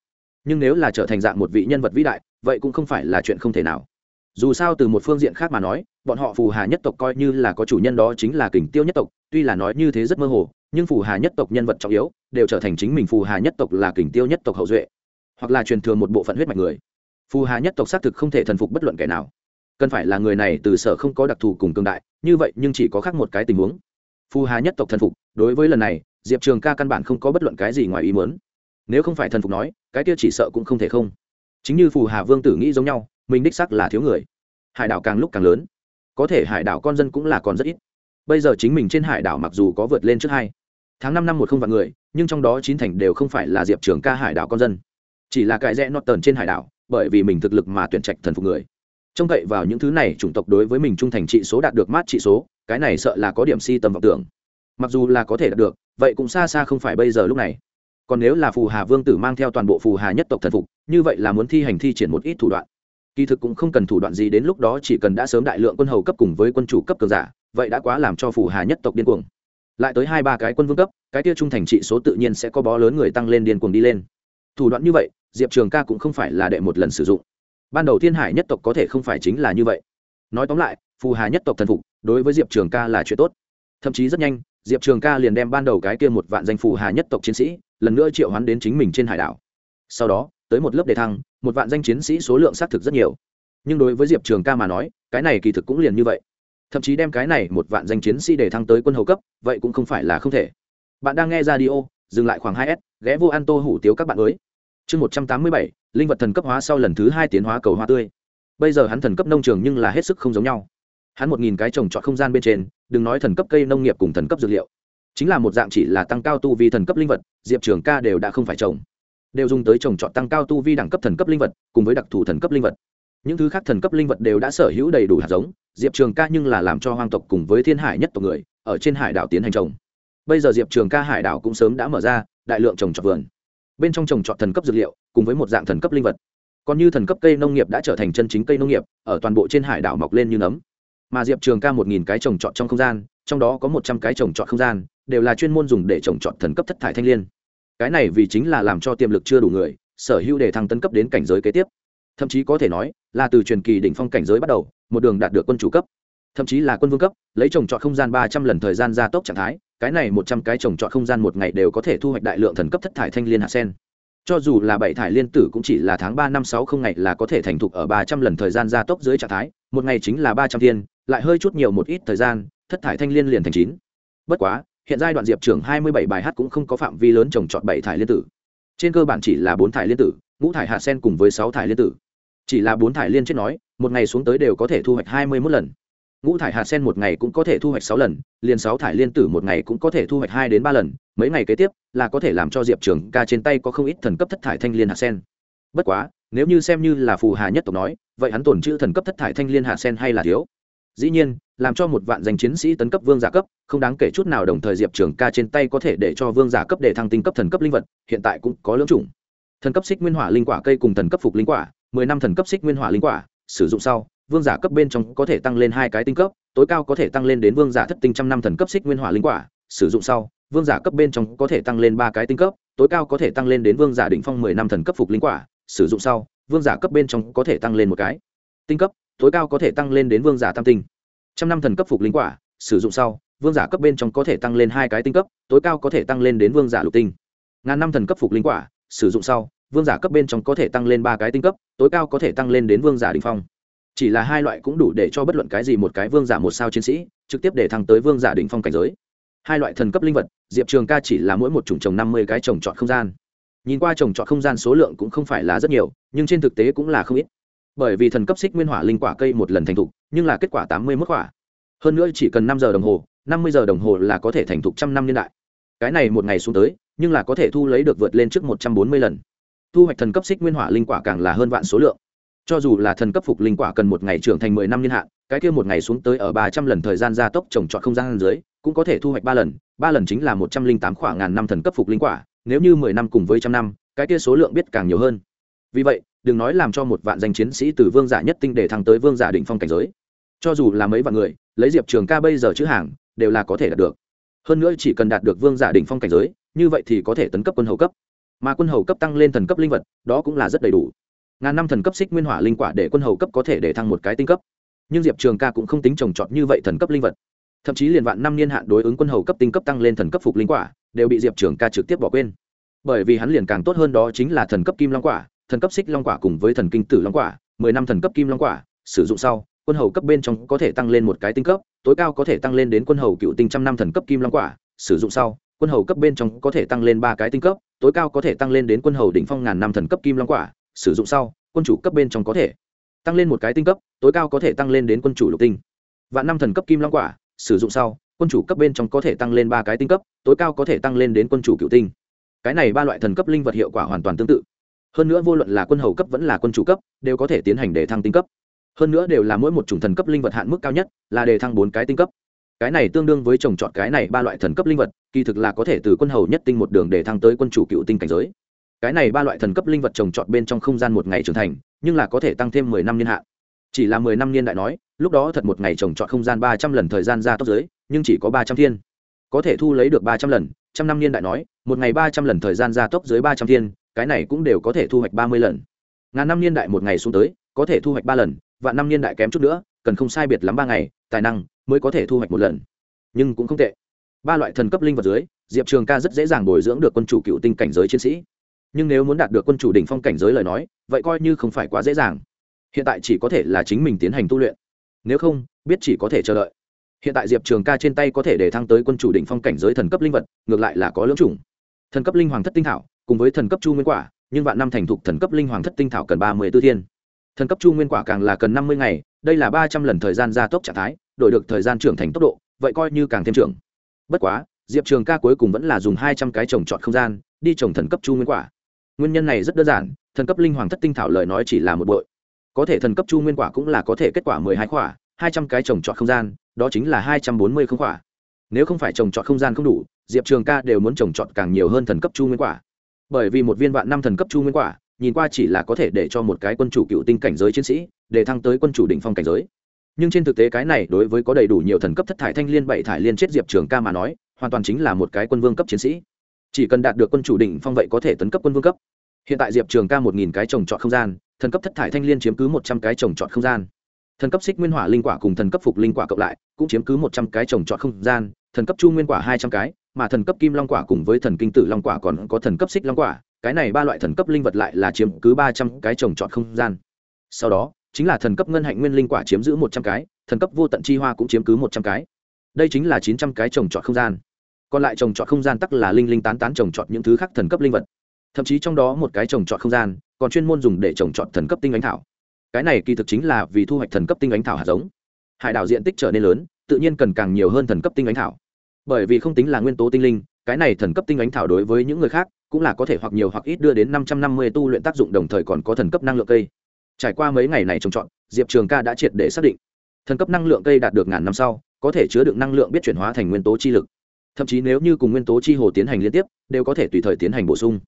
Nhưng nếu là trở thành dạng một vị nhân vật vĩ đại, vậy cũng không phải là chuyện không thể nào. Dù sao từ một phương diện khác mà nói, bọn họ phù hà nhất tộc coi như là có chủ nhân đó chính là kình tiêu nhất tộc, tuy là nói như thế rất mơ hồ, nhưng phù hà nhất tộc nhân vật trọng yếu, đều trở thành chính mình phù hà nhất tộc là kình tiêu nhất tộc hậu duệ, hoặc là truyền thừa một bộ phận huyết mạch người. Phù hà nhất tộc xác thực không thể thần phục bất luận kẻ nào. Cần phải là người này từ sở không có đặc thù cùng cương đại, như vậy nhưng chỉ có khác một cái tình huống phù hà nhất tộc thần phục, đối với lần này, diệp trường ca căn bản không có bất luận cái gì ngoài ý muốn. Nếu không phải thần phục nói, cái kia chỉ sợ cũng không thể không. Chính như phù hà vương tử nghĩ giống nhau, mình đích sắc là thiếu người. Hải đảo càng lúc càng lớn. Có thể hải đảo con dân cũng là còn rất ít. Bây giờ chính mình trên hải đảo mặc dù có vượt lên trước hai, tháng năm năm một không vạn người, nhưng trong đó chín thành đều không phải là diệp trường ca hải đảo con dân. Chỉ là cãi rẽ nọt tờn trên hải đảo, bởi vì mình thực lực mà tuyển trạch thần phục người. Trông cậy vào những thứ này chủng tộc đối với mình trung thành trị số đạt được mát trị số cái này sợ là có điểm si tầm vọng tưởng. Mặc dù là có thể đạt được, vậy cũng xa xa không phải bây giờ lúc này. Còn nếu là phù hà vương tử mang theo toàn bộ phù hà nhất tộc thần phục, như vậy là muốn thi hành thi triển một ít thủ đoạn. Kỳ thực cũng không cần thủ đoạn gì đến lúc đó, chỉ cần đã sớm đại lượng quân hầu cấp cùng với quân chủ cấp cường giả, vậy đã quá làm cho phù hà nhất tộc điên cuồng. Lại tới hai ba cái quân vương cấp, cái tia trung thành trị số tự nhiên sẽ có bó lớn người tăng lên điên cuồng đi lên. Thủ đoạn như vậy, diệp trường ca cũng không phải là đệ một lần sử dụng. Ban đầu thiên hải nhất tộc có thể không phải chính là như vậy. Nói tóm lại phù hà nhất tộc thần phục, đối với diệp trường ca là chuyện tốt. Thậm chí rất nhanh, diệp trường ca liền đem ban đầu cái kia một vạn danh phù hà nhất tộc chiến sĩ, lần nữa triệu hoán đến chính mình trên hải đảo. Sau đó, tới một lớp đề thăng, một vạn danh chiến sĩ số lượng xác thực rất nhiều. Nhưng đối với diệp trường ca mà nói, cái này kỳ thực cũng liền như vậy. Thậm chí đem cái này một vạn danh chiến sĩ để thăng tới quân hầu cấp, vậy cũng không phải là không thể. Bạn đang nghe ra đi ô dừng lại khoảng hai s, ghé vô an tô hủ tiếu các bạn mới. Chương một trăm tám mươi bảy, linh vật thần cấp hóa sau lần thứ hai tiến hóa cầu hoa tươi. Bây giờ hắn thần cấp nông trường nhưng là hết sức không giống nhau hắn một nghìn cái trồng trọt không gian bên trên, đừng nói thần cấp cây nông nghiệp cùng thần cấp dược liệu. Chính là một dạng chỉ là tăng cao tu vi thần cấp linh vật, diệp trường ca đều đã không phải trồng. Đều dùng tới trồng trọt tăng cao tu vi đẳng cấp thần cấp linh vật, cùng với đặc thù thần cấp linh vật. Những thứ khác thần cấp linh vật đều đã sở hữu đầy đủ hạt giống, diệp trường ca nhưng là làm cho hoang tộc cùng với thiên hải nhất tộc người, ở trên hải đảo tiến hành trồng. Bây giờ diệp trường ca hải đảo cũng sớm đã mở ra, đại lượng trồng trọt vườn. Bên trong trồng trọt thần cấp dược liệu, cùng với một dạng thần cấp linh vật. Còn như thần cấp cây nông nghiệp đã trở thành chân chính cây nông nghiệp, ở toàn bộ trên hải đảo mọc lên như nấm mà diệp trường ca một nghìn cái trồng trọt trong không gian, trong đó có một trăm cái trồng trọt không gian, đều là chuyên môn dùng để trồng trọt thần cấp thất thải thanh l i ê n cái này vì chính là làm cho tiềm lực chưa đủ người, sở hữu để thăng tấn cấp đến cảnh giới kế tiếp. Thậm chí có thể nói, là từ truyền kỳ đỉnh phong cảnh giới bắt đầu, một đường đạt được quân chủ cấp. Thậm chí là quân vương cấp, lấy trồng trọt không gian ba trăm lần thời gian gia tốc trạng thái, cái này một trăm cái trồng trọt không gian một ngày đều có thể thu hoạch đại lượng thần cấp thất thải thanh liên hạ sen. Cho dù là bảy thải liên tử cũng chỉ là tháng ba năm sáu không ngày là có thể thành thục ở ba trăm lần thời gian gia tốc dưới trạng thái, một ngày chính là ba trăm thiên lại hơi chút nhiều một ít thời gian, thất thải thanh liên liền thành chín. Bất quá, hiện giai đoạn diệp trưởng hai mươi bảy bài hát cũng không có phạm vi lớn trồng trọt bảy thải liên tử. Trên cơ bản chỉ là bốn thải liên tử, ngũ thải hạ sen cùng với sáu thải liên tử. Chỉ là bốn thải liên chết nói, một ngày xuống tới đều có thể thu hoạch hai mươi mốt lần. Ngũ thải hạt sen một ngày cũng có thể thu hoạch sáu lần, liền sáu thải liên tử một ngày cũng có thể thu hoạch hai đến ba lần. Mấy ngày kế tiếp, là có thể làm cho diệp trường ca trên tay có không ít thần cấp thất thải thanh liên hạt sen. Bất quá, nếu như xem như là phù hà nhất tộc nói, vậy hắn tổn chữ thần cấp thất thải thanh liên hạt sen hay là thiếu? Dĩ nhiên, làm cho một vạn danh chiến sĩ tấn cấp vương giả cấp, không đáng kể chút nào đồng thời diệp trường ca trên tay có thể để cho vương giả cấp để thăng tinh cấp thần cấp linh vật, hiện tại cũng có lưỡng chủng. Thần cấp xích nguyên hỏa linh quả, cây cùng thần cấp phục linh quả, mười năm thần cấp xích nguyên hỏa linh quả, sử dụng sau, vương giả cấp bên trong có thể tăng lên hai cái tinh cấp, tối cao có thể tăng lên đến vương giả thất tinh trăm năm thần cấp xích nguyên hỏa linh quả, sử dụng sau, vương giả cấp bên trong có thể tăng lên ba cái tinh cấp, tối cao có thể tăng lên đến vương giả đỉnh phong mười năm thần cấp phục linh quả, sử dụng sau, vương giả cấp bên trong có thể tăng lên một cái tinh cấp tối cao có thể tăng lên đến vương giả tam tinh. Trăm năm thần cấp phục linh quả, sử dụng sau, vương giả cấp bên trong có thể tăng lên hai cái tinh cấp, tối cao có thể tăng lên đến vương giả lục tinh. Ngàn năm thần cấp phục linh quả, sử dụng sau, vương giả cấp bên trong có thể tăng lên ba cái tinh cấp, tối cao có thể tăng lên đến vương giả đình phong. Chỉ là hai loại cũng đủ để cho bất luận cái gì một cái vương giả một sao chiến sĩ, trực tiếp để thăng tới vương giả đỉnh phong cảnh giới. Hai loại thần cấp linh vật, diệp trường ca chỉ là mỗi một chủng trồng năm mươi cái trồng trọt không gian. Nhìn qua trồng trọt không gian số lượng cũng không phải là rất nhiều, nhưng trên thực tế cũng là không ít bởi vì thần cấp xích nguyên hỏa linh quả cây một lần thành thục, nhưng là kết quả tám mươi mức quả. Hơn nữa chỉ cần năm giờ đồng hồ, năm mươi giờ đồng hồ là có thể thành thục trăm năm niên đại. Cái này một ngày xuống tới, nhưng là có thể thu lấy được vượt lên trước một trăm bốn mươi lần. Thu hoạch thần cấp xích nguyên hỏa linh quả càng là hơn vạn số lượng. Cho dù là thần cấp phục linh quả cần một ngày trưởng thành mười năm niên hạn, cái kia một ngày xuống tới ở ba trăm lần thời gian gia tốc trồng trọt không gian dưới, cũng có thể thu hoạch ba lần ba lần chính là một trăm linh tám khoảng ngàn năm thần cấp phục linh quả, nếu như mười năm cùng với trăm năm, cái kia số lượng biết càng nhiều hơn. Vì vậy đừng nói làm cho một vạn danh chiến sĩ từ vương giả nhất tinh để thăng tới vương giả định phong cảnh giới. Cho dù là mấy vạn người, lấy diệp trường ca bây giờ chữ hàng, đều là có thể đạt được. Hơn nữa chỉ cần đạt được vương giả định phong cảnh giới, như vậy thì có thể tấn cấp quân hầu cấp. Mà quân hầu cấp tăng lên thần cấp linh vật, đó cũng là rất đầy đủ. Ngàn năm thần cấp xích nguyên hỏa linh quả để quân hầu cấp có thể để thăng một cái tinh cấp. Nhưng diệp trường ca cũng không tính trồng trọt như vậy thần cấp linh vật. Thậm chí liền vạn năm niên hạn đối ứng quân hầu cấp tinh cấp tăng lên thần cấp phục linh quả, đều bị diệp trường ca trực tiếp bỏ quên. Bởi vì hắn liền càng tốt hơn đó chính là thần cấp kim long quả thần cấp xích long quả cùng với thần kinh tử long quả, mười năm thần cấp kim long quả, sử dụng sau, quân hầu cấp bên trong có thể tăng lên một cái tinh cấp, tối cao có thể tăng lên đến quân hầu cựu tinh trăm năm thần cấp kim long quả, sử dụng sau, quân hầu cấp bên trong có thể tăng lên ba cái tinh cấp, tối cao có thể tăng lên đến quân hầu đỉnh phong ngàn năm thần cấp kim long quả, sử dụng sau, quân chủ cấp bên trong có thể tăng lên một cái tinh cấp, tối cao có thể tăng lên đến quân chủ lục tinh. Vạn năm thần cấp kim long quả, sử dụng sau, quân chủ cấp bên trong có thể tăng lên ba cái tinh cấp, tối cao có thể tăng lên đến quân chủ cựu tinh. Cái này ba loại thần cấp linh vật hiệu quả hoàn toàn tương tự hơn nữa vô luận là quân hầu cấp vẫn là quân chủ cấp, đều có thể tiến hành để thăng tinh cấp. Hơn nữa đều là mỗi một chủng thần cấp linh vật hạn mức cao nhất, là đề thăng bốn cái tinh cấp. Cái này tương đương với trồng chọn cái này ba loại thần cấp linh vật, kỳ thực là có thể từ quân hầu nhất tinh một đường để thăng tới quân chủ cựu tinh cảnh giới. Cái này ba loại thần cấp linh vật trồng trọt bên trong không gian một ngày trưởng thành, nhưng là có thể tăng thêm mười năm niên hạn. Chỉ là mười năm niên đại nói, lúc đó thật một ngày trồng trọt không gian ba trăm lần thời gian ra tốc giới, nhưng chỉ có ba trăm thiên. Có thể thu lấy được ba trăm lần, trăm năm niên đại nói, một ngày ba trăm lần thời gian ra tốc dưới ba trăm thiên cái này cũng đều có thể thu hoạch ba mươi lần. Ngàn năm niên đại một ngày xuống tới, có thể thu hoạch ba lần và năm niên đại kém chút nữa, cần không sai biệt lắm ba ngày, tài năng mới có thể thu hoạch một lần. Nhưng cũng không tệ. Ba loại thần cấp linh vật dưới, diệp trường ca rất dễ dàng bồi dưỡng được quân chủ cựu tinh cảnh giới chiến sĩ. Nhưng nếu muốn đạt được quân chủ đỉnh phong cảnh giới lời nói, vậy coi như không phải quá dễ dàng. Hiện tại chỉ có thể là chính mình tiến hành tu luyện. Nếu không, biết chỉ có thể chờ đợi. Hiện tại diệp trường ca trên tay có thể để thăng tới quân chủ đỉnh phong cảnh giới thần cấp linh vật, ngược lại là có lưỡng chủng. Thần cấp linh hoàng thất tinh thảo cùng với thần cấp chu nguyên quả, nhưng vạn năm thành thục thần cấp linh hoàng thất tinh thảo cần ba mươi tư thiên. Thần cấp chu nguyên quả càng là cần năm mươi ngày, đây là ba trăm lần thời gian gia tốc trạng thái, đổi được thời gian trưởng thành tốc độ, vậy coi như càng thêm trưởng. Bất quá, diệp trường ca cuối cùng vẫn là dùng hai trăm cái trồng trọt không gian, đi trồng thần cấp chu nguyên quả. Nguyên nhân này rất đơn giản, thần cấp linh hoàng thất tinh thảo lời nói chỉ là một bội. Có thể thần cấp chu nguyên quả cũng là có thể kết quả mười hai quả hai trăm cái trồng trọt không gian, đó chính là hai trăm bốn mươi không quả nếu không phải trồng trọt không gian không đủ, diệp trường ca đều muốn trồng trọt càng nhiều hơn thần cấp chu nguyên quả bởi vì một viên vạn năm thần cấp chu nguyên quả, nhìn qua chỉ là có thể để cho một cái quân chủ cựu tinh cảnh giới chiến sĩ, để thăng tới quân chủ đỉnh phong cảnh giới. Nhưng trên thực tế cái này đối với có đầy đủ nhiều thần cấp thất thải thanh liên, bảy thải liên chết diệp trường ca mà nói, hoàn toàn chính là một cái quân vương cấp chiến sĩ. Chỉ cần đạt được quân chủ đỉnh phong vậy có thể tấn cấp quân vương cấp. Hiện tại diệp trường ca một nghìn cái trồng trọt không gian, thần cấp thất thải thanh liên chiếm cứ một trăm cái trồng trọt không gian. Thần cấp xích nguyên hỏa linh quả cùng thần cấp phục linh quả cộng lại, cũng chiếm cứ một trăm cái trồng trọt không gian, thần cấp chu nguyên quả hai trăm cái mà thần cấp kim long quả cùng với thần kinh tử long quả còn có thần cấp xích long quả, cái này ba loại thần cấp linh vật lại là chiếm cứ ba trăm cái trồng trọt không gian. Sau đó, chính là thần cấp ngân hạnh nguyên linh quả chiếm giữ một trăm cái, thần cấp vô tận chi hoa cũng chiếm cứ một trăm cái. Đây chính là chín trăm cái trồng trọt không gian. Còn lại trồng trọt không gian tắc là linh linh tán tán trồng trọt những thứ khác thần cấp linh vật. Thậm chí trong đó một cái trồng trọt không gian, còn chuyên môn dùng để trồng trọt thần cấp tinh ánh thảo. Cái này kỳ thực chính là vì thu hoạch thần cấp tinh ánh thảo hạt giống. Hải đảo diện tích trở nên lớn, tự nhiên cần càng nhiều hơn thần cấp tinh ánh thảo bởi vì không tính là nguyên tố tinh linh, cái này thần cấp tinh ánh thảo đối với những người khác cũng là có thể hoặc nhiều hoặc ít đưa đến năm trăm năm mươi tu luyện tác dụng, đồng thời còn có thần cấp năng lượng cây. Trải qua mấy ngày này trồng trọt, diệp trường ca đã triệt để xác định, thần cấp năng lượng cây đạt được ngàn năm sau, có thể chứa được năng lượng biết chuyển hóa thành nguyên tố chi lực. Thậm chí nếu như cùng nguyên tố chi hồ tiến hành liên tiếp, đều có thể tùy thời tiến hành bổ sung.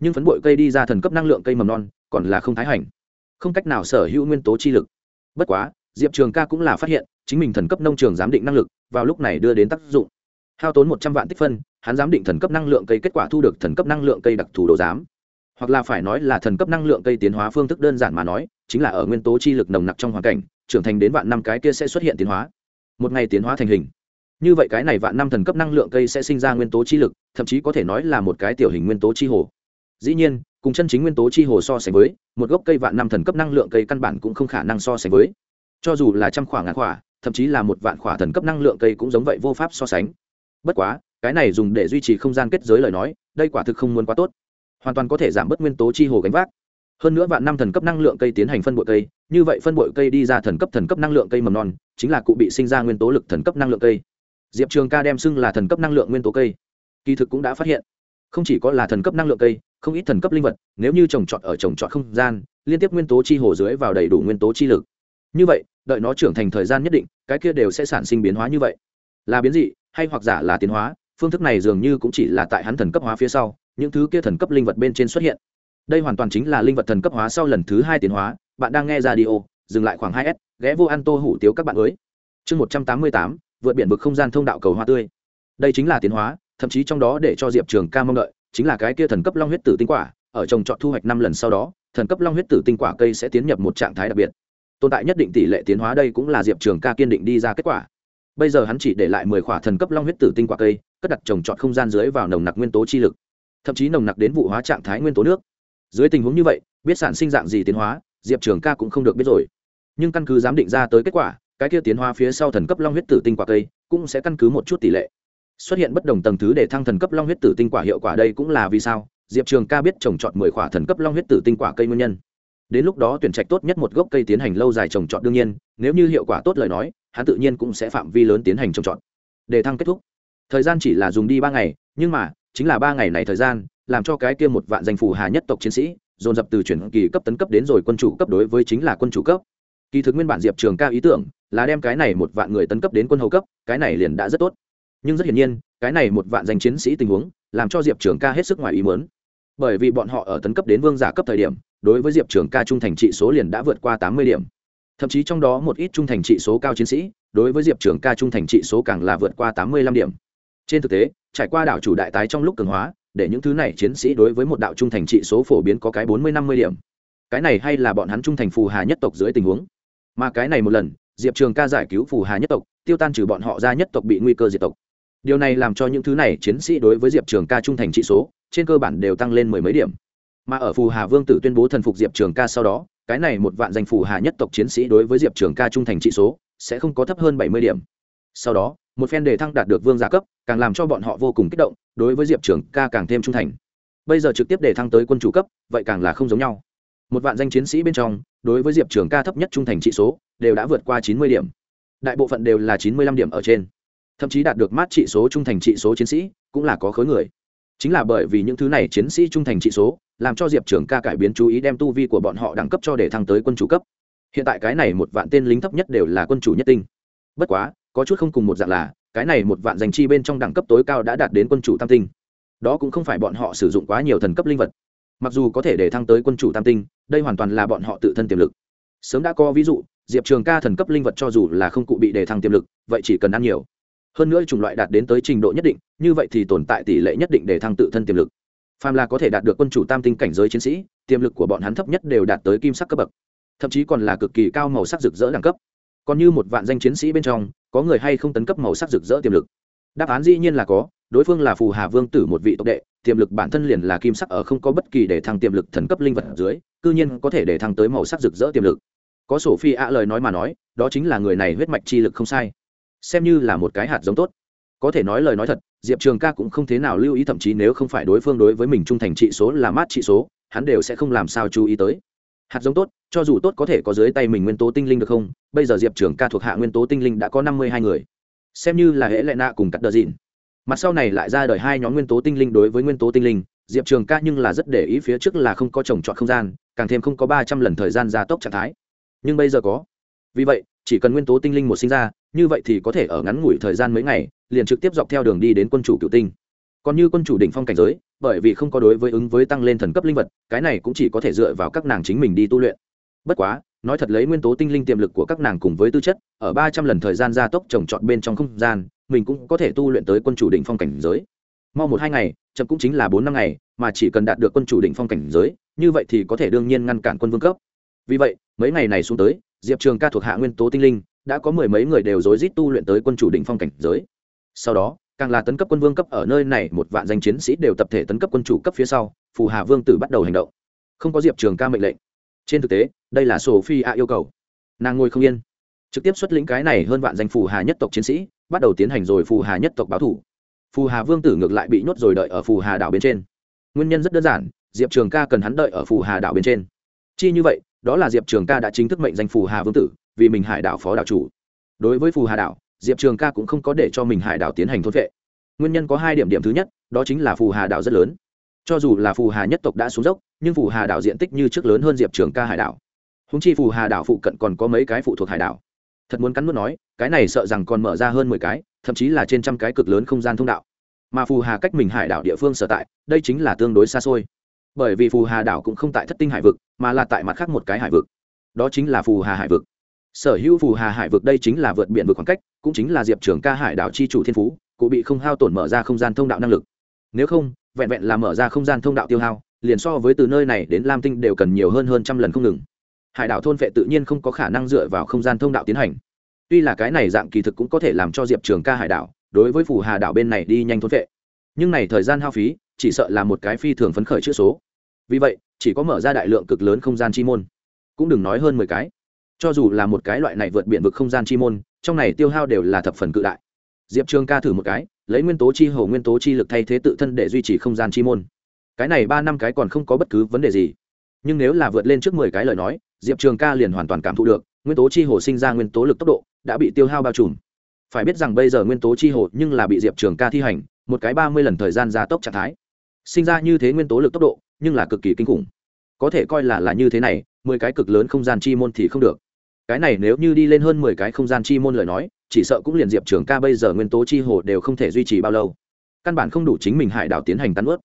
Nhưng phấn bội cây đi ra thần cấp năng lượng cây mầm non, còn là không thái hành. Không cách nào sở hữu nguyên tố chi lực. Bất quá, diệp trường ca cũng là phát hiện, chính mình thần cấp nông trường giám định năng lực vào lúc này đưa đến tác dụng hao tốn một trăm vạn tích phân, hắn giám định thần cấp năng lượng cây kết quả thu được thần cấp năng lượng cây đặc thù đồ giám. Hoặc là phải nói là thần cấp năng lượng cây tiến hóa phương thức đơn giản mà nói, chính là ở nguyên tố chi lực nồng nặc trong hoàn cảnh, trưởng thành đến vạn năm cái kia sẽ xuất hiện tiến hóa. Một ngày tiến hóa thành hình. Như vậy cái này vạn năm thần cấp năng lượng cây sẽ sinh ra nguyên tố chi lực, thậm chí có thể nói là một cái tiểu hình nguyên tố chi hồ. Dĩ nhiên, cùng chân chính nguyên tố chi hồ so sánh với, một gốc cây vạn năm thần cấp năng lượng cây căn bản cũng không khả năng so sánh với. Cho dù là trăm khoảng ngàn khỏa, thậm chí là một vạn khỏa thần cấp năng lượng cây cũng giống vậy vô pháp so sánh bất quá, cái này dùng để duy trì không gian kết giới lời nói, đây quả thực không muốn quá tốt. Hoàn toàn có thể giảm bớt nguyên tố chi hồ gánh vác. Hơn nữa vạn năm thần cấp năng lượng cây tiến hành phân bội cây, như vậy phân bội cây đi ra thần cấp thần cấp năng lượng cây mầm non, chính là cụ bị sinh ra nguyên tố lực thần cấp năng lượng cây. Diệp trường ca đem xưng là thần cấp năng lượng nguyên tố cây. Kỳ thực cũng đã phát hiện, không chỉ có là thần cấp năng lượng cây, không ít thần cấp linh vật, nếu như trồng trọt ở trồng trọt không gian, liên tiếp nguyên tố chi hồ dưới vào đầy đủ nguyên tố chi lực. Như vậy, đợi nó trưởng thành thời gian nhất định, cái kia đều sẽ sản sinh biến hóa như vậy. Là biến dị hay hoặc giả là tiến hóa, phương thức này dường như cũng chỉ là tại hắn thần cấp hóa phía sau, những thứ kia thần cấp linh vật bên trên xuất hiện. Đây hoàn toàn chính là linh vật thần cấp hóa sau lần thứ hai tiến hóa, bạn đang nghe ra đi ô dừng lại khoảng hai s, ghé vô ăn tô hủ tiếu các bạn mới chương một trăm tám mươi tám, vượt biển vực không gian thông đạo cầu hoa tươi. Đây chính là tiến hóa, thậm chí trong đó để cho diệp trường ca mong đợi, chính là cái kia thần cấp long huyết tử tinh quả, ở trồng trọt thu hoạch năm lần sau đó, thần cấp long huyết tử tinh quả cây sẽ tiến nhập một trạng thái đặc biệt. Tồn tại nhất định tỷ lệ tiến hóa đây cũng là diệp trường ca kiên định đi ra kết quả bây giờ hắn chỉ để lại mười khỏa thần cấp long huyết tử tinh quả cây, cất đặt trồng trọt không gian dưới vào nồng nặc nguyên tố chi lực. Thậm chí nồng nặc đến vụ hóa trạng thái nguyên tố nước. Dưới tình huống như vậy, biết sản sinh dạng gì tiến hóa, diệp trường ca cũng không được biết rồi. Nhưng căn cứ giám định ra tới kết quả, cái kia tiến hóa phía sau thần cấp long huyết tử tinh quả cây cũng sẽ căn cứ một chút tỷ lệ. Xuất hiện bất đồng tầng thứ để thăng thần cấp long huyết tử tinh quả hiệu quả đây cũng là vì sao, diệp trường ca biết trồng trọt mười quả thần cấp long huyết tử tinh quả cây nguyên nhân. Đến lúc đó tuyển trạch tốt nhất một gốc cây tiến hành lâu dài trồng trọt đương nhiên, nếu như hiệu quả tốt lời nói hắn tự nhiên cũng sẽ phạm vi lớn tiến hành trồng trọt. Để thăng kết thúc. Thời gian chỉ là dùng đi ba ngày, nhưng mà, chính là ba ngày này thời gian, làm cho cái kia một vạn danh phù hà nhất tộc chiến sĩ, dồn dập từ chuyển kỳ cấp tấn cấp đến rồi quân chủ cấp đối với chính là quân chủ cấp. Kỳ thực nguyên bản diệp trường ca ý tưởng là đem cái này một vạn người tấn cấp đến quân hầu cấp, cái này liền đã rất tốt. Nhưng rất hiển nhiên, cái này một vạn danh chiến sĩ tình huống làm cho diệp trường ca hết sức ngoài ý mớn bởi vì bọn họ ở tấn cấp đến vương giả cấp thời điểm, đối với diệp trường ca trung thành trị số liền đã vượt qua tám mươi điểm thậm chí trong đó một ít trung thành trị số cao chiến sĩ, đối với diệp trường ca trung thành trị số càng là vượt qua tám mươi lăm điểm. Trên thực tế, trải qua đảo chủ đại tái trong lúc cường hóa, để những thứ này chiến sĩ đối với một đạo trung thành trị số phổ biến có cái bốn mươi năm mươi điểm. Cái này hay là bọn hắn trung thành phù hà nhất tộc dưới tình huống? Mà cái này một lần, diệp trường ca giải cứu phù hà nhất tộc, tiêu tan trừ bọn họ ra nhất tộc bị nguy cơ diệt tộc. Điều này làm cho những thứ này chiến sĩ đối với diệp trường ca trung thành trị số, trên cơ bản đều tăng lên mười mấy điểm. Mà ở phù hà vương tử tuyên bố thần phục diệp trường ca sau đó cái này một vạn danh phù hà nhất tộc chiến sĩ đối với diệp trường ca trung thành trị số, sẽ không có thấp hơn bảy mươi điểm. Sau đó, một phen đề thăng đạt được vương gia cấp, càng làm cho bọn họ vô cùng kích động, đối với diệp trường ca càng thêm trung thành. Bây giờ trực tiếp đề thăng tới quân chủ cấp, vậy càng là không giống nhau. Một vạn danh chiến sĩ bên trong, đối với diệp trường ca thấp nhất trung thành trị số, đều đã vượt qua chín mươi điểm. Đại bộ phận đều là chín mươi lăm điểm ở trên. Thậm chí đạt được mát trị số trung thành trị số chiến sĩ, cũng là có khối người chính là bởi vì những thứ này chiến sĩ trung thành trị số, làm cho diệp trường ca cải biến chú ý đem tu vi của bọn họ đẳng cấp cho để thăng tới quân chủ cấp. Hiện tại cái này một vạn tên lính thấp nhất đều là quân chủ nhất tinh. Bất quá, có chút không cùng một dạng là, cái này một vạn danh chi bên trong đẳng cấp tối cao đã đạt đến quân chủ tam tinh. Đó cũng không phải bọn họ sử dụng quá nhiều thần cấp linh vật. Mặc dù có thể để thăng tới quân chủ tam tinh, đây hoàn toàn là bọn họ tự thân tiềm lực. Sớm đã có ví dụ, diệp trường ca thần cấp linh vật cho dù là không cụ bị đề thăng tiềm lực, vậy chỉ cần ăn nhiều hơn nữa chủng loại đạt đến tới trình độ nhất định, như vậy thì tồn tại tỷ lệ nhất định để thăng tự thân tiềm lực. Phàm là có thể đạt được quân chủ tam tinh cảnh giới chiến sĩ, tiềm lực của bọn hắn thấp nhất đều đạt tới kim sắc cấp bậc, thậm chí còn là cực kỳ cao màu sắc rực rỡ đẳng cấp. Còn như một vạn danh chiến sĩ bên trong, có người hay không tấn cấp màu sắc rực rỡ tiềm lực? Đáp án dĩ nhiên là có, đối phương là phù hà vương tử một vị tộc đệ, tiềm lực bản thân liền là kim sắc ở không có bất kỳ để thăng tiềm lực thần cấp linh vật ở dưới, cư nhiên có thể để thăng tới màu sắc rực rỡ tiềm lực. Có sổ phi ạ lời nói mà nói, đó chính là người này huyết mạch chi lực không sai xem như là một cái hạt giống tốt. Có thể nói lời nói thật, diệp trường ca cũng không thế nào lưu ý, thậm chí nếu không phải đối phương đối với mình trung thành trị số là mát trị số, hắn đều sẽ không làm sao chú ý tới. Hạt giống tốt, cho dù tốt có thể có dưới tay mình nguyên tố tinh linh được không, bây giờ diệp trường ca thuộc hạ nguyên tố tinh linh đã có năm mươi hai người. Xem như là hễ lệ nạ cùng cắt đờ dịn mặt sau này lại ra đời hai nhóm nguyên tố tinh linh đối với nguyên tố tinh linh, diệp trường ca nhưng là rất để ý phía trước là không có trồng trọt không gian, càng thêm không có ba trăm lần thời gian gia tốc trạng thái. Nhưng bây giờ có vì vậy, chỉ cần nguyên tố tinh linh một sinh ra, như vậy thì có thể ở ngắn ngủi thời gian mấy ngày, liền trực tiếp dọc theo đường đi đến quân chủ cựu tinh. Còn như quân chủ đỉnh phong cảnh giới, bởi vì không có đối với ứng với tăng lên thần cấp linh vật, cái này cũng chỉ có thể dựa vào các nàng chính mình đi tu luyện. Bất quá, nói thật lấy nguyên tố tinh linh tiềm lực của các nàng cùng với tư chất, ở ba trăm lần thời gian gia tốc trồng trọt bên trong không gian, mình cũng có thể tu luyện tới quân chủ đỉnh phong cảnh giới. Mau một hai ngày, chậm cũng chính là bốn năm ngày, mà chỉ cần đạt được quân chủ đỉnh phong cảnh giới, như vậy thì có thể đương nhiên ngăn cản quân vương cấp. Vì vậy, mấy ngày này xuống tới diệp trường ca thuộc hạ nguyên tố tinh linh, đã có mười mấy người đều rối rít tu luyện tới quân chủ đỉnh phong cảnh giới. Sau đó, càng là tấn cấp quân vương cấp ở nơi này một vạn danh chiến sĩ đều tập thể tấn cấp quân chủ cấp phía sau, phù hà vương tử bắt đầu hành động. Không có diệp trường ca mệnh lệnh. Trên thực tế, đây là sophie yêu cầu. Nàng ngồi không yên. Trực tiếp xuất lĩnh cái này hơn vạn danh phù hà nhất tộc chiến sĩ, bắt đầu tiến hành rồi phù hà nhất tộc báo thủ. Phù hà vương tử ngược lại bị nhốt rồi đợi ở phù hà đảo bên trên. Nguyên nhân rất đơn giản, diệp trường ca cần hắn đợi ở phù hà đảo bên trên. Chi như vậy đó là diệp trường ca đã chính thức mệnh danh phù hà vương tử, vì mình hải đảo phó đảo chủ. Đối với phù hà đảo, diệp trường ca cũng không có để cho mình hải đảo tiến hành thốt vệ. Nguyên nhân có hai điểm điểm thứ nhất, đó chính là phù hà đảo rất lớn. Cho dù là phù hà nhất tộc đã xuống dốc, nhưng phù hà đảo diện tích như trước lớn hơn diệp trường ca hải đảo. Húng chi phù hà đảo phụ cận còn có mấy cái phụ thuộc hải đảo. Thật muốn cắn mất nói, cái này sợ rằng còn mở ra hơn mười cái, thậm chí là trên trăm cái cực lớn không gian thông đạo. Mà phù hà cách mình hải đảo địa phương sở tại, đây chính là tương đối xa xôi bởi vì phù hà đảo cũng không tại thất tinh hải vực, mà là tại mặt khác một cái hải vực. Đó chính là phù hà hải vực. Sở hữu phù hà hải vực đây chính là vượt biển vực khoảng cách, cũng chính là diệp trường ca hải đảo c h i chủ thiên phú, cụ bị không hao tổn mở ra không gian thông đạo năng lực. Nếu không, vẹn vẹn là mở ra không gian thông đạo tiêu hao, liền so với từ nơi này đến lam tinh đều cần nhiều hơn hơn trăm lần không ngừng. Hải đảo thôn vệ tự nhiên không có khả năng dựa vào không gian thông đạo tiến hành. Tuy là cái này dạng kỳ thực cũng có thể làm cho diệp trường ca hải đảo đối với phù hà đảo bên này đi nhanh thôn vệ nhưng này thời gian hao phí chỉ sợ là một cái phi thường phấn khởi chữ số. Vì vậy, chỉ có mở ra đại lượng cực lớn không gian chi môn. Cũng đừng nói hơn mười cái. Cho dù là một cái loại này vượt biển vực không gian chi môn, trong này tiêu hao đều là thập phần cự đại. Diệp trường ca thử một cái, lấy nguyên tố chi, hồ nguyên tố chi lực thay thế tự thân để duy trì không gian chi môn. Cái này ba năm cái còn không có bất cứ vấn đề gì. Nhưng nếu là vượt lên trước mười cái lời nói, diệp trường ca liền hoàn toàn cảm thụ được, nguyên tố chi, hồ sinh ra nguyên tố lực tốc độ đã bị tiêu hao bao trùm. Phải biết rằng bây giờ nguyên tố chi, hồ nhưng là bị diệp trường ca thi hành, một cái ba mươi lần thời gian gia tốc trạng thái sinh ra như thế nguyên tố lực tốc độ, nhưng là cực kỳ kinh khủng. Có thể coi là là như thế này, mười cái cực lớn không gian chi môn thì không được. Cái này nếu như đi lên hơn mười cái không gian chi môn lời nói, chỉ sợ cũng liền diệp trường ca bây giờ nguyên tố chi hồ đều không thể duy trì bao lâu. Căn bản không đủ chính mình hải đảo tiến hành tán ướt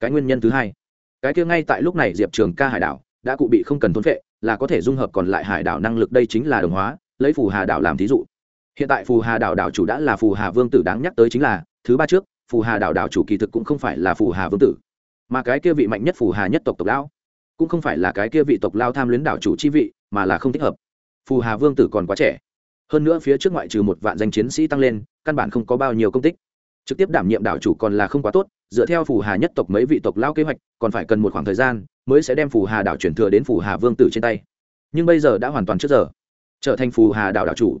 cái nguyên nhân thứ hai, cái kia ngay tại lúc này diệp trường ca hải đảo đã cụ bị không cần thôn vệ là có thể dung hợp còn lại hải đảo năng lực đây chính là đồng hóa, lấy phù hà đảo làm thí dụ. Hiện tại phù hà đảo đảo chủ đã là phù hà vương tử đáng nhắc tới chính là thứ ba trước phù hà đảo đảo chủ kỳ thực cũng không phải là phù hà vương tử, mà cái kia vị mạnh nhất phù hà nhất tộc tộc lão, cũng không phải là cái kia vị tộc lao tham luyến đảo chủ chi vị, mà là không thích hợp. Phù hà vương tử còn quá trẻ, hơn nữa phía trước ngoại trừ một vạn danh chiến sĩ tăng lên, căn bản không có bao nhiêu công tích. Trực tiếp đảm nhiệm đảo chủ còn là không quá tốt, dựa theo phù hà nhất tộc mấy vị tộc lao kế hoạch, còn phải cần một khoảng thời gian mới sẽ đem phù hà đảo chuyển thừa đến phù hà vương tử trên tay. Nhưng bây giờ đã hoàn toàn trước giờ, trở thành phù hà đảo đảo chủ.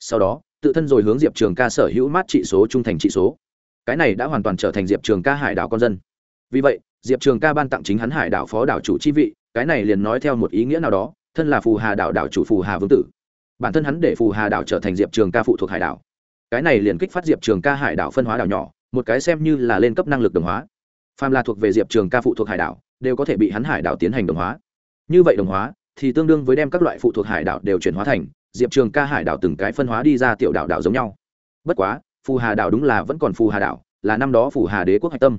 Sau đó, tự thân rồi hướng diệp trường ca sở hữu mát trị số trung thành trị số cái này đã hoàn toàn trở thành diệp trường ca hải đảo con dân. Vì vậy, diệp trường ca ban tặng chính hắn hải đảo phó đảo chủ chi vị, cái này liền nói theo một ý nghĩa nào đó, thân là phù hà đảo đảo chủ phù hà vương tử. Bản thân hắn để phù hà đảo trở thành diệp trường ca phụ thuộc hải đảo. Cái này liền kích phát diệp trường ca hải đảo phân hóa đảo nhỏ, một cái xem như là lên cấp năng lực đồng hóa. Phàm là thuộc về diệp trường ca phụ thuộc hải đảo, đều có thể bị hắn hải đảo tiến hành đồng hóa. Như vậy đồng hóa, thì tương đương với đem các loại phụ thuộc hải đảo đều chuyển hóa thành, diệp trường ca hải đảo từng cái phân hóa đi ra tiểu đảo đảo giống nhau. Bất quá phù hà đảo đúng là vẫn còn phù hà đảo, là năm đó phù hà đế quốc hạch tâm.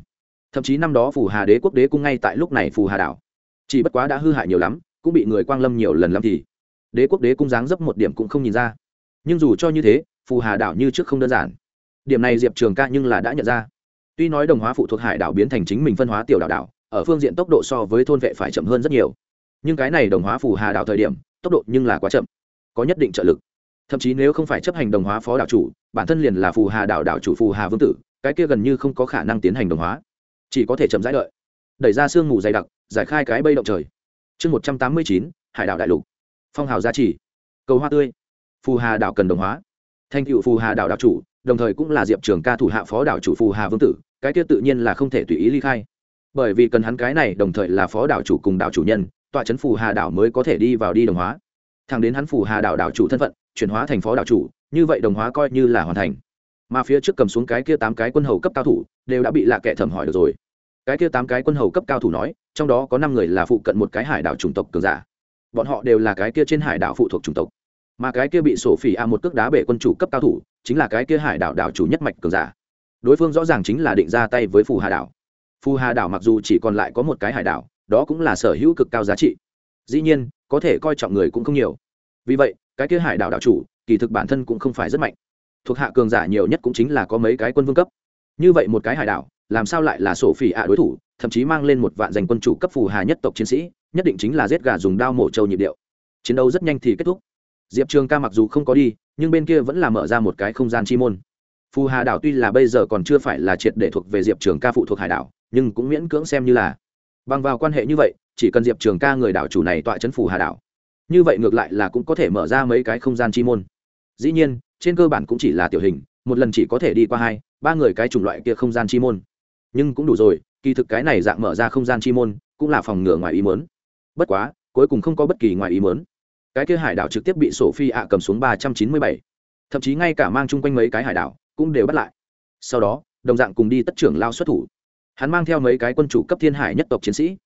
Thậm chí năm đó phù hà đế quốc đế cung ngay tại lúc này phù hà đảo. Chỉ bất quá đã hư hại nhiều lắm, cũng bị người quang lâm nhiều lần lắm thì đế quốc đế cung dáng dấp một điểm cũng không nhìn ra. Nhưng dù cho như thế, phù hà đảo như trước không đơn giản. Điểm này diệp trường ca nhưng là đã nhận ra. Tuy nói đồng hóa phụ thuộc hải đảo biến thành chính mình phân hóa tiểu đảo đảo, ở phương diện tốc độ so với thôn vệ phải chậm hơn rất nhiều. Nhưng cái này đồng hóa phù hà đảo thời điểm, tốc độ nhưng là quá chậm, có nhất định trợ lực thậm chí nếu không phải chấp hành đồng hóa phó đảo chủ, bản thân liền là phù hà đảo đảo chủ phù hà vương tử, cái kia gần như không có khả năng tiến hành đồng hóa. Chỉ có thể chậm rãi đợi. Đẩy ra sương mù dày đặc, giải khai cái bây động trời. Chương một trăm tám mươi chín, hải đảo đại lục. Phong hào gia trì cầu hoa tươi. Phù hà đảo cần đồng hóa. Thành cựu phù hà đảo đảo chủ, đồng thời cũng là diệp trường ca thủ hạ phó đảo chủ phù hà vương tử, cái kia tự nhiên là không thể tùy ý ly khai. Bởi vì cần hắn cái này đồng thời là phó đảo chủ cùng đảo chủ nhân, tọa trấn phù hà đảo mới có thể đi vào đi đồng hóa. Thẳng đến hắn phù hà đảo đảo chủ thân phận chuyển hóa thành phó đảo chủ, như vậy đồng hóa coi như là hoàn thành. Mà phía trước cầm xuống cái kia tám cái quân hầu cấp cao thủ, đều đã bị lạ kệ thẩm hỏi được rồi. Cái kia tám cái quân hầu cấp cao thủ nói, trong đó có năm người là phụ cận một cái hải đảo chủng tộc cường giả. Bọn họ đều là cái kia trên hải đảo phụ thuộc chủng tộc. Mà cái kia bị sổ phỉ a một cước đá bể quân chủ cấp cao thủ, chính là cái kia hải đảo đảo chủ nhất mạch cường giả. Đối phương rõ ràng chính là định ra tay với phù hà đảo. Phù hà đảo mặc dù chỉ còn lại có một cái hải đảo, đó cũng là sở hữu cực cao giá trị. Dĩ nhiên, có thể coi trọng người cũng không nhiều. Vì vậy cái kia hải đảo đảo chủ, kỳ thực bản thân cũng không phải rất mạnh. Thuộc hạ cường giả nhiều nhất cũng chính là có mấy cái quân vương cấp. Như vậy một cái hải đảo, làm sao lại là sổ phỉ ạ đối thủ, thậm chí mang lên một vạn giành quân chủ cấp phù hà nhất tộc chiến sĩ, nhất định chính là giết gà dùng đao mổ trâu nhịp điệu. Chiến đấu rất nhanh thì kết thúc. Diệp trường ca mặc dù không có đi, nhưng bên kia vẫn là mở ra một cái không gian chi môn. Phù hà đảo tuy là bây giờ còn chưa phải là triệt để thuộc về diệp trường ca phụ thuộc hải đảo, nhưng cũng miễn cưỡng xem như là. Bằng vào quan hệ như vậy, chỉ cần diệp trường ca người đảo chủ này tọa chấn phù hà đảo như vậy ngược lại là cũng có thể mở ra mấy cái không gian chi môn. Dĩ nhiên, trên cơ bản cũng chỉ là tiểu hình, một lần chỉ có thể đi qua hai, ba người cái chủng loại kia không gian chi môn. Nhưng cũng đủ rồi, kỳ thực cái này dạng mở ra không gian chi môn cũng là phòng ngừa ngoài ý mớn bất quá, cuối cùng không có bất kỳ ngoài ý mớn cái kia hải đảo trực tiếp bị sổ phi ạ cầm xuống ba trăm chín mươi bảy. Thậm chí ngay cả mang chung quanh mấy cái hải đảo cũng đều bắt lại. Sau đó, đồng dạng cùng đi tất trưởng lao xuất thủ. Hắn mang theo mấy cái quân chủ cấp thiên hải nhất tộc chiến sĩ.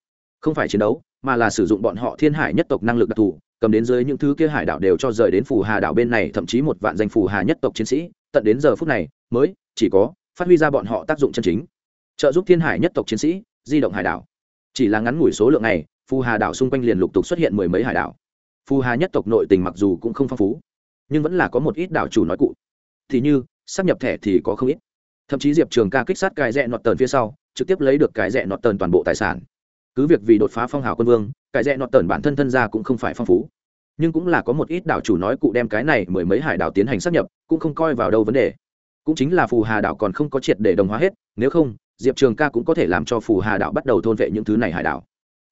Không phải chiến đấu, mà là sử dụng bọn họ thiên hải nhất tộc năng lực đặc thù cầm đến dưới những thứ kia hải đảo đều cho rời đến phù hà đảo bên này, thậm chí một vạn danh phù hà nhất tộc chiến sĩ, tận đến giờ phút này, mới chỉ có phát huy ra bọn họ tác dụng chân chính. Trợ giúp thiên hải nhất tộc chiến sĩ, di động hải đảo. Chỉ là ngắn ngủi số lượng này, phù hà đảo xung quanh liền lục tục xuất hiện mười mấy hải đảo. Phù hà nhất tộc nội tình mặc dù cũng không phong phú, nhưng vẫn là có một ít đảo chủ nói cụ. Thì như, sắp nhập thẻ thì có không ít. Thậm chí diệp trường ca kích sát cài rẽ nọt tờn phía sau, trực tiếp lấy được cài rẽ nọt tờn toàn bộ tài sản cứ việc vì đột phá phong hào quân vương, cải rẽ nọt tần bản thân thân ra cũng không phải phong phú. Nhưng cũng là có một ít đảo chủ nói cụ đem cái này mười mấy hải đảo tiến hành sắp nhập, cũng không coi vào đâu vấn đề. Cũng chính là phù hà đảo còn không có triệt để đồng hóa hết, nếu không, diệp trường ca cũng có thể làm cho phù hà đảo bắt đầu thôn vệ những thứ này hải đảo.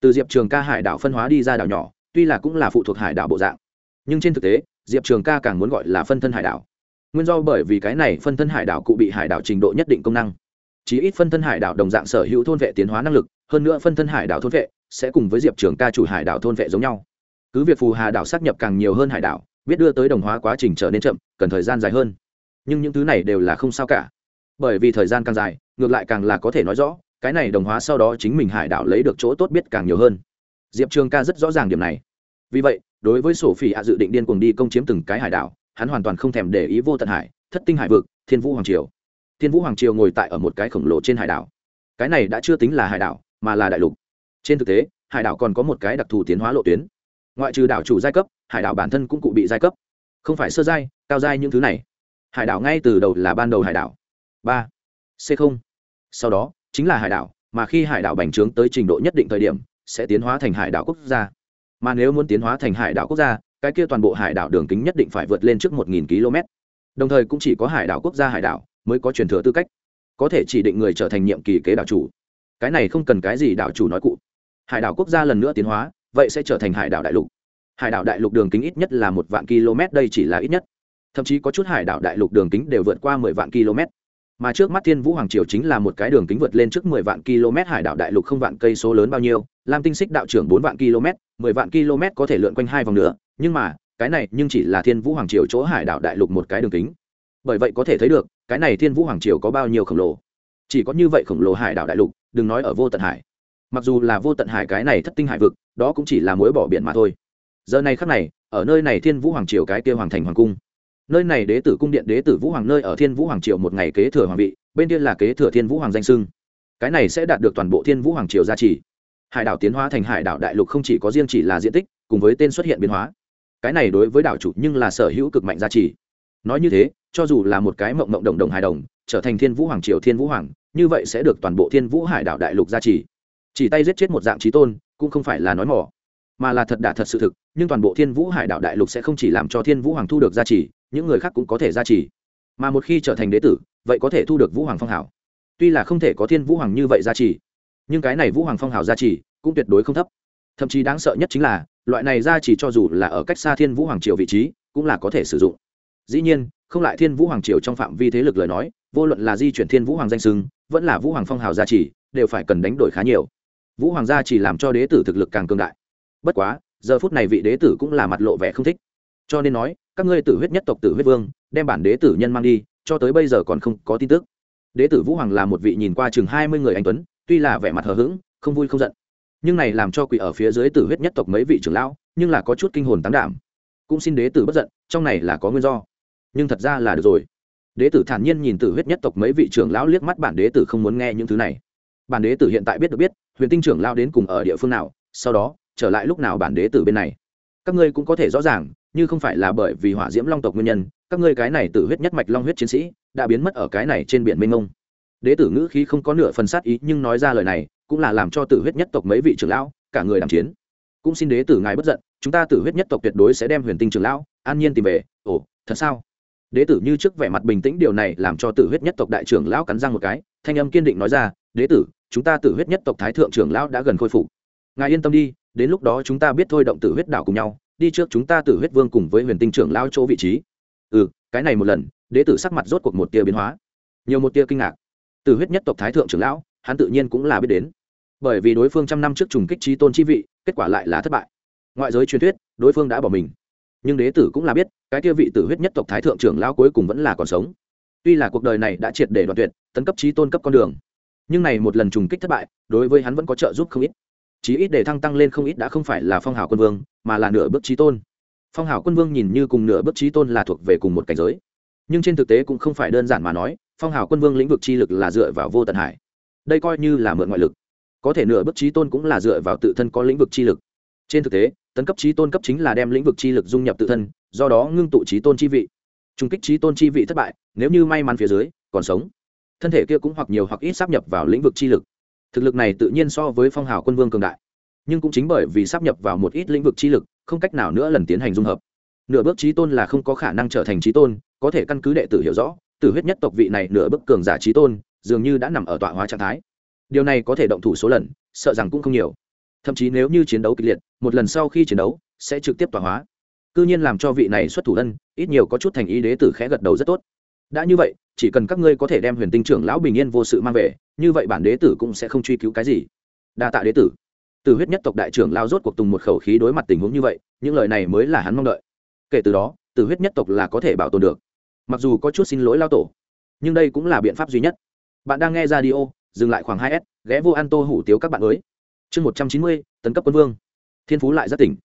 Từ diệp trường ca hải đảo phân hóa đi ra đảo nhỏ, tuy là cũng là phụ thuộc hải đảo bộ dạng. Nhưng trên thực tế, diệp trường ca càng muốn gọi là phân thân hải đảo. Nguyên do bởi vì cái này phân thân hải đảo cụ bị hải đảo trình độ nhất định công năng chí ít phân thân hải đảo đồng dạng sở hữu thôn vệ tiến hóa năng lực, hơn nữa phân thân hải đảo thôn vệ sẽ cùng với diệp trường ca chủ hải đảo thôn vệ giống nhau. Cứ việc phù hà đảo xác nhập càng nhiều hơn hải đảo, biết đưa tới đồng hóa quá trình trở nên chậm, cần thời gian dài hơn. Nhưng những thứ này đều là không sao cả. Bởi vì thời gian càng dài, ngược lại càng là có thể nói rõ, cái này đồng hóa sau đó chính mình hải đảo lấy được chỗ tốt biết càng nhiều hơn. Diệp trường ca rất rõ ràng điểm này. Vì vậy, đối với sổ phỉ ạ dự định điên cuồng đi công chiếm từng cái hải đảo, hắn hoàn toàn không thèm để ý vô tận hải, thất tinh hải vực, thiên vũ hoàng triều thiên vũ hoàng triều ngồi tại ở một cái khổng lồ trên hải đảo. Cái này đã chưa tính là hải đảo, mà là đại lục. Trên thực tế, hải đảo còn có một cái đặc thù tiến hóa lộ tuyến. Ngoại trừ đảo chủ giai cấp, hải đảo bản thân cũng cụ bị giai cấp. Không phải sơ giai, cao giai những thứ này. Hải đảo ngay từ đầu là ban đầu hải đảo. Ba, c không. Sau đó, chính là hải đảo, mà khi hải đảo bành trướng tới trình độ nhất định thời điểm, sẽ tiến hóa thành hải đảo quốc gia. Mà nếu muốn tiến hóa thành hải đảo quốc gia, cái kia toàn bộ hải đảo đường kính nhất định phải vượt lên trước một nghìn km đồng thời cũng chỉ có hải đảo quốc gia hải đảo mới có truyền thừa tư cách. Có thể chỉ định người trở thành nhiệm kỳ kế đảo chủ. Cái này không cần cái gì đảo chủ nói cụ. Hải đảo quốc gia lần nữa tiến hóa, vậy sẽ trở thành hải đảo đại lục. Hải đảo đại lục đường kính ít nhất là một vạn km, đây chỉ là ít nhất. Thậm chí có chút hải đảo đại lục đường kính đều vượt qua mười vạn km. Mà trước mắt thiên vũ hoàng triều chính là một cái đường kính vượt lên trước mười vạn km, hải đảo đại lục không vạn cây số lớn bao nhiêu, lam tinh xích đạo trưởng bốn vạn km, mười vạn km có thể lượn quanh hai vòng nữa, nhưng mà, cái này nhưng chỉ là thiên vũ hoàng triều chỗ hải đảo đại lục một cái đường kính. Bởi vậy có thể thấy được cái này thiên vũ hoàng triều có bao nhiêu khổng lồ? Chỉ có như vậy khổng lồ hải đảo đại lục, đừng nói ở vô tận hải. Mặc dù là vô tận hải cái này thất tinh hải vực, đó cũng chỉ là mối bỏ biển mà thôi. Giờ này khắc này, ở nơi này thiên vũ hoàng triều cái kia hoàng thành hoàng cung. Nơi này đế tử cung điện, đế tử vũ hoàng nơi ở thiên vũ hoàng triều một ngày kế thừa hoàng vị, bên kia là kế thừa thiên vũ hoàng danh sưng cái này sẽ đạt được toàn bộ thiên vũ hoàng triều gia trì. Hải đảo tiến hóa thành hải đảo đại lục không chỉ có riêng chỉ là diện tích, cùng với tên xuất hiện biến hóa. Cái này đối với đảo chủ nhưng là sở hữu cực mạnh gia trì nói như thế, cho dù là một cái mộng mộng đồng đồng hài đồng, trở thành thiên vũ hoàng triều thiên vũ hoàng, như vậy sẽ được toàn bộ thiên vũ hải đảo đại lục gia trì. Chỉ tay giết chết một dạng trí tôn, cũng không phải là nói mỏ, mà là thật đả thật sự thực, nhưng toàn bộ thiên vũ hải đảo đại lục sẽ không chỉ làm cho thiên vũ hoàng thu được gia trì, những người khác cũng có thể gia trì. Mà một khi trở thành đế tử, vậy có thể thu được vũ hoàng phong hảo tuy là không thể có thiên vũ hoàng như vậy gia trì, nhưng cái này vũ hoàng phong hảo gia trì cũng tuyệt đối không thấp. Thậm chí đáng sợ nhất chính là, loại này gia trì cho dù là ở cách xa thiên vũ hoàng triều vị trí, cũng là có thể sử dụng dĩ nhiên, không lại thiên vũ hoàng triều trong phạm vi thế lực lời nói, vô luận là di chuyển thiên vũ hoàng danh sưng vẫn là vũ hoàng phong hào gia trì, đều phải cần đánh đổi khá nhiều. Vũ hoàng gia chỉ làm cho đế tử thực lực càng cương đại. Bất quá, giờ phút này vị đế tử cũng là mặt lộ vẻ không thích. Cho nên nói, các ngươi tử huyết nhất tộc tử huyết vương, đem bản đế tử nhân mang đi, cho tới bây giờ còn không có tin tức. Đế tử vũ hoàng là một vị nhìn qua chừng hai mươi người anh tuấn, tuy là vẻ mặt hờ hững, không vui không giận. Nhưng này làm cho quỷ ở phía dưới tử huyết nhất tộc mấy vị trưởng lão, nhưng là có chút kinh hồn tán đảm. Cũng xin đế tử bất giận, trong này là có nguyên do nhưng thật ra là được rồi. Đế tử thản nhiên nhìn tử huyết nhất tộc mấy vị trưởng lão liếc mắt bản đế tử không muốn nghe những thứ này. Bản đế tử hiện tại biết được biết, huyền tinh trưởng lao đến cùng ở địa phương nào, sau đó, trở lại lúc nào bản đế tử bên này. Các ngươi cũng có thể rõ ràng, như không phải là bởi vì hỏa diễm long tộc nguyên nhân, các ngươi cái này tử huyết nhất mạch long huyết chiến sĩ, đã biến mất ở cái này trên biển mênh mông. Đế tử ngữ khí không có nửa phần sát ý, nhưng nói ra lời này, cũng là làm cho tử huyết nhất tộc mấy vị trưởng lão, cả người đàm chiến. Cũng xin đế tử ngài bất giận, chúng ta tử huyết nhất tộc tuyệt đối sẽ đem huyền tinh trưởng lão, an nhiên tìm về. Ồ, thật sao? Đế tử như trước vẻ mặt bình tĩnh điều này làm cho tử huyết nhất tộc đại trưởng lão cắn răng một cái, thanh âm kiên định nói ra, đế tử, chúng ta tử huyết nhất tộc thái thượng trưởng lão đã gần khôi phục. Ngài yên tâm đi, đến lúc đó chúng ta biết thôi động tử huyết đảo cùng nhau, đi trước chúng ta tử huyết vương cùng với huyền tinh trưởng lão chỗ vị trí. Ừ cái này một lần, đế tử sắc mặt rốt cuộc một tia biến hóa. Nhiều một tia kinh ngạc. Tử huyết nhất tộc thái thượng trưởng lão, hắn tự nhiên cũng là biết đến. Bởi vì đối phương trăm năm trước trùng kích trí tôn chi vị, kết quả lại là thất bại. Ngoại giới truyền thuyết, đối phương đã bỏ mình nhưng đế tử cũng là biết, cái kia vị tử huyết nhất tộc thái thượng trưởng lão cuối cùng vẫn là còn sống. Tuy là cuộc đời này đã triệt để đoạn tuyệt, tấn cấp trí tôn cấp con đường, nhưng này một lần trùng kích thất bại, đối với hắn vẫn có trợ giúp không ít. Chí ít để thăng tăng lên không ít đã không phải là phong hào quân vương, mà là nửa bước trí tôn. Phong hào quân vương nhìn như cùng nửa bước trí tôn là thuộc về cùng một cảnh giới. Nhưng trên thực tế cũng không phải đơn giản mà nói, phong hào quân vương lĩnh vực chi lực là dựa vào vô tận hải. Đây coi như là mượn ngoại lực. Có thể nửa bước trí tôn cũng là dựa vào tự thân có lĩnh vực chi lực. Trên thực tế tấn cấp trí tôn cấp chính là đem lĩnh vực chi lực dung nhập tự thân, do đó ngưng tụ trí tôn chi vị. Trung kích trí tôn chi vị thất bại, nếu như may mắn phía dưới, còn sống. Thân thể kia cũng hoặc nhiều hoặc ít sắp nhập vào lĩnh vực chi lực. Thực lực này tự nhiên so với phong hào quân vương cường đại. Nhưng cũng chính bởi vì sắp nhập vào một ít lĩnh vực chi lực, không cách nào nữa lần tiến hành dung hợp. Nửa bước trí tôn là không có khả năng trở thành trí tôn, có thể căn cứ đệ tử hiểu rõ tử huyết nhất tộc vị này nửa bước cường giả trí tôn, dường như đã nằm ở tọa hóa trạng thái. Điều này có thể động thủ số lần, sợ rằng cũng không nhiều thậm chí nếu như chiến đấu kịch liệt, một lần sau khi chiến đấu, sẽ trực tiếp tỏa hóa. Cư nhiên làm cho vị này xuất thủ ân, ít nhiều có chút thành ý đế tử khẽ gật đầu rất tốt. Đã như vậy, chỉ cần các ngươi có thể đem huyền tinh trưởng lão bình yên vô sự mang về, như vậy bản đế tử cũng sẽ không truy cứu cái gì. Đa tạ đế tử. Từ huyết nhất tộc đại trưởng lao rốt cuộc tùng một khẩu khí đối mặt tình huống như vậy, những lời này mới là hắn mong đợi. Kể từ đó, từ huyết nhất tộc là có thể bảo tồn được. Mặc dù có chút xin lỗi lao tổ, nhưng đây cũng là biện pháp duy nhất. Bạn đang nghe ra d i o dừng lại khoảng hai s, ghé vô an tô hủ tiếu các bạn mới chương một trăm chín mươi, tấn cấp quân vương. Thiên phú lại rất tỉnh.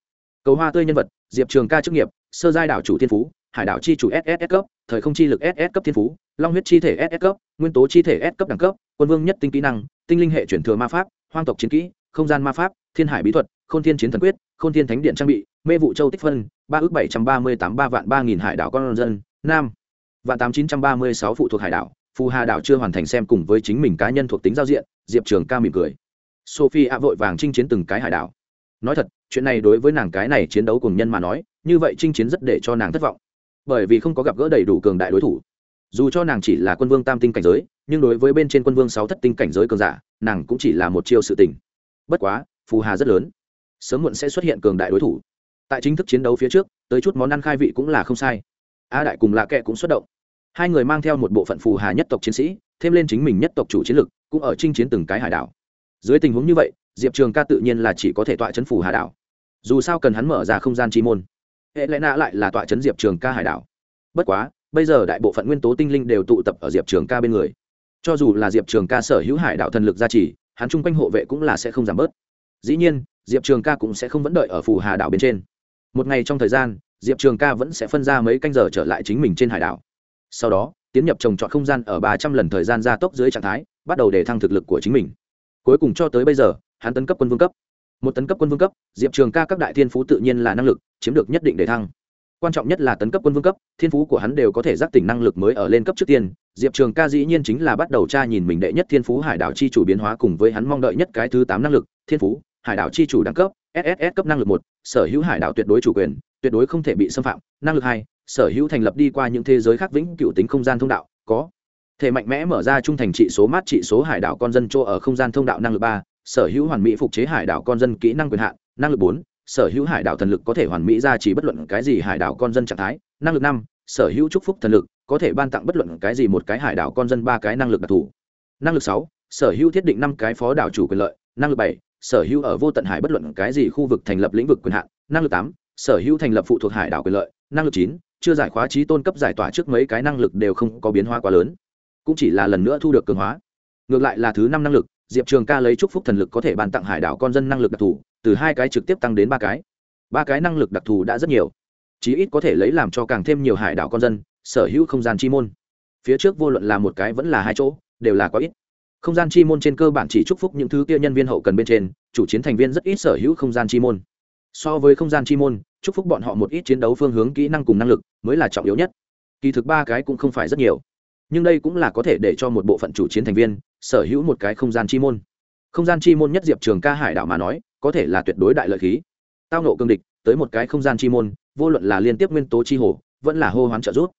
Cầu hoa tươi nhân vật, diệp trường ca chức nghiệp, sơ giai đảo chủ thiên phú, hải đảo chi chủ ss cấp, thời không chi lực ss cấp thiên phú, long huyết chi thể ss cấp, nguyên tố chi thể s cấp đẳng cấp, quân vương nhất tinh kỹ năng, tinh linh hệ chuyển thừa ma pháp, hoang tộc chiến kỹ, không gian ma pháp, thiên hải bí thuật k h ô n thiên chiến thần quyết k h ô n thiên thánh điện trang bị, mê vụ châu tích phân, ba ước bảy trăm ba mươi tám ba vạn ba nghìn hải đảo con dân, nam. Vạn tám chín trăm ba mươi sáu phụ thuộc hải đảo, phù hà đảo chưa hoàn thành xem cùng với chính mình cá nhân thuộc tính giao diện, diệp trường ca mỉm cười sophie ạ vội vàng chinh chiến từng cái hải đảo. Nói thật, chuyện này đối với nàng cái này chiến đấu cùng nhân mà nói, như vậy chinh chiến rất để cho nàng thất vọng. Bởi vì không có gặp gỡ đầy đủ cường đại đối thủ. Dù cho nàng chỉ là quân vương tam tinh cảnh giới, nhưng đối với bên trên quân vương sáu thất tinh cảnh giới cường giả, nàng cũng chỉ là một chiêu sự tình. Bất quá, phù hà rất lớn. Sớm muộn sẽ xuất hiện cường đại đối thủ. Tại chính thức chiến đấu phía trước, tới chút món ăn khai vị cũng là không sai. A đại cùng lạ kệ cũng xuất động. Hai người mang theo một bộ phận phù hà nhất tộc chiến sĩ, thêm lên chính mình nhất tộc chủ chiến lực, cũng ở chinh chiến từng cái hải đảo dưới tình huống như vậy, diệp trường ca tự nhiên là chỉ có thể tọa chấn phủ hà đảo. Dù sao cần hắn mở ra không gian chi môn, hệ lẽ nạ lại là tọa chấn diệp trường ca hải đảo. Bất quá, bây giờ đại bộ phận nguyên tố tinh linh đều tụ tập ở diệp trường ca bên người. Cho dù là diệp trường ca sở hữu hải đạo thần lực gia trì, hắn chung quanh hộ vệ cũng là sẽ không giảm bớt. Dĩ nhiên, diệp trường ca cũng sẽ không vẫn đợi ở phù hà đảo bên trên. Một ngày trong thời gian, diệp trường ca vẫn sẽ phân ra mấy canh giờ trở lại chính mình trên hải đảo. Sau đó, tiến nhập trồng trọt không gian ở ba trăm lần thời gian gia tốc dưới trạng thái, bắt đầu để thăng thực lực của chính mình cuối cùng cho tới bây giờ, hắn tấn cấp quân vương cấp. Một tấn cấp quân vương cấp, diệp trường ca các đại thiên phú tự nhiên là năng lực, chiếm được nhất định để thăng. Quan trọng nhất là tấn cấp quân vương cấp, thiên phú của hắn đều có thể giác tỉnh năng lực mới ở lên cấp trước tiên. Diệp trường ca dĩ nhiên chính là bắt đầu tra nhìn mình đệ nhất thiên phú hải đảo chi chủ biến hóa cùng với hắn mong đợi nhất cái thứ tám năng lực, thiên phú, hải đảo chi chủ đẳng cấp sss cấp năng lực một, sở hữu hải đảo tuyệt đối chủ quyền, tuyệt đối không thể bị xâm phạm. Năng lực hai, sở hữu thành lập đi qua những thế giới khác vĩnh cựu tính không gian thông đạo, có thể mạnh mẽ mở ra trung thành trị số mát trị số hải đảo con dân chỗ ở không gian thông đạo năng lực ba, sở hữu hoàn mỹ phục chế hải đảo con dân kỹ năng quyền hạn, năng lực bốn, sở hữu hải đảo thần lực có thể hoàn mỹ ra chỉ bất luận cái gì hải đảo con dân trạng thái, năng lực năm, sở hữu chúc phúc thần lực có thể ban tặng bất luận cái gì một cái hải đảo con dân ba cái năng lực đặc thù. Năng lực sáu, sở hữu thiết định năm cái phó đảo chủ quyền lợi, năng lực bảy, sở hữu ở vô tận hải bất luận cái gì khu vực thành lập lĩnh vực quyền hạn, năng lực tám, sở hữu thành lập phụ thuộc hải đảo quyền lợi, năng lực chín, chưa giải khóa trí tôn cấp giải tỏa trước mấy cái năng lực đều không có biến hóa quá lớn cũng chỉ là lần nữa thu được cường hóa. Ngược lại là thứ năm năng lực, diệp trường ca lấy chúc phúc thần lực có thể bàn tặng hải đảo con dân năng lực đặc thù, từ hai cái trực tiếp tăng đến ba cái. Ba cái năng lực đặc thù đã rất nhiều, chí ít có thể lấy làm cho càng thêm nhiều hải đảo con dân, sở hữu không gian chi môn. Phía trước vô luận là một cái vẫn là hai chỗ, đều là có ít. Không gian chi môn trên cơ bản chỉ chúc phúc những thứ kia nhân viên hậu cần bên trên, chủ chiến thành viên rất ít sở hữu không gian chi môn. So với không gian chi môn, chúc phúc bọn họ một ít chiến đấu phương hướng kỹ năng cùng năng lực mới là trọng yếu nhất. Kỳ thực ba cái cũng không phải rất nhiều nhưng đây cũng là có thể để cho một bộ phận chủ chiến thành viên sở hữu một cái không gian chi môn. Không gian chi môn nhất diệp trường ca hải đảo mà nói, có thể là tuyệt đối đại lợi khí. Tao nộ cương địch, tới một cái không gian chi môn, vô luận là liên tiếp nguyên tố chi hồ, vẫn là hô hoán trợ giúp,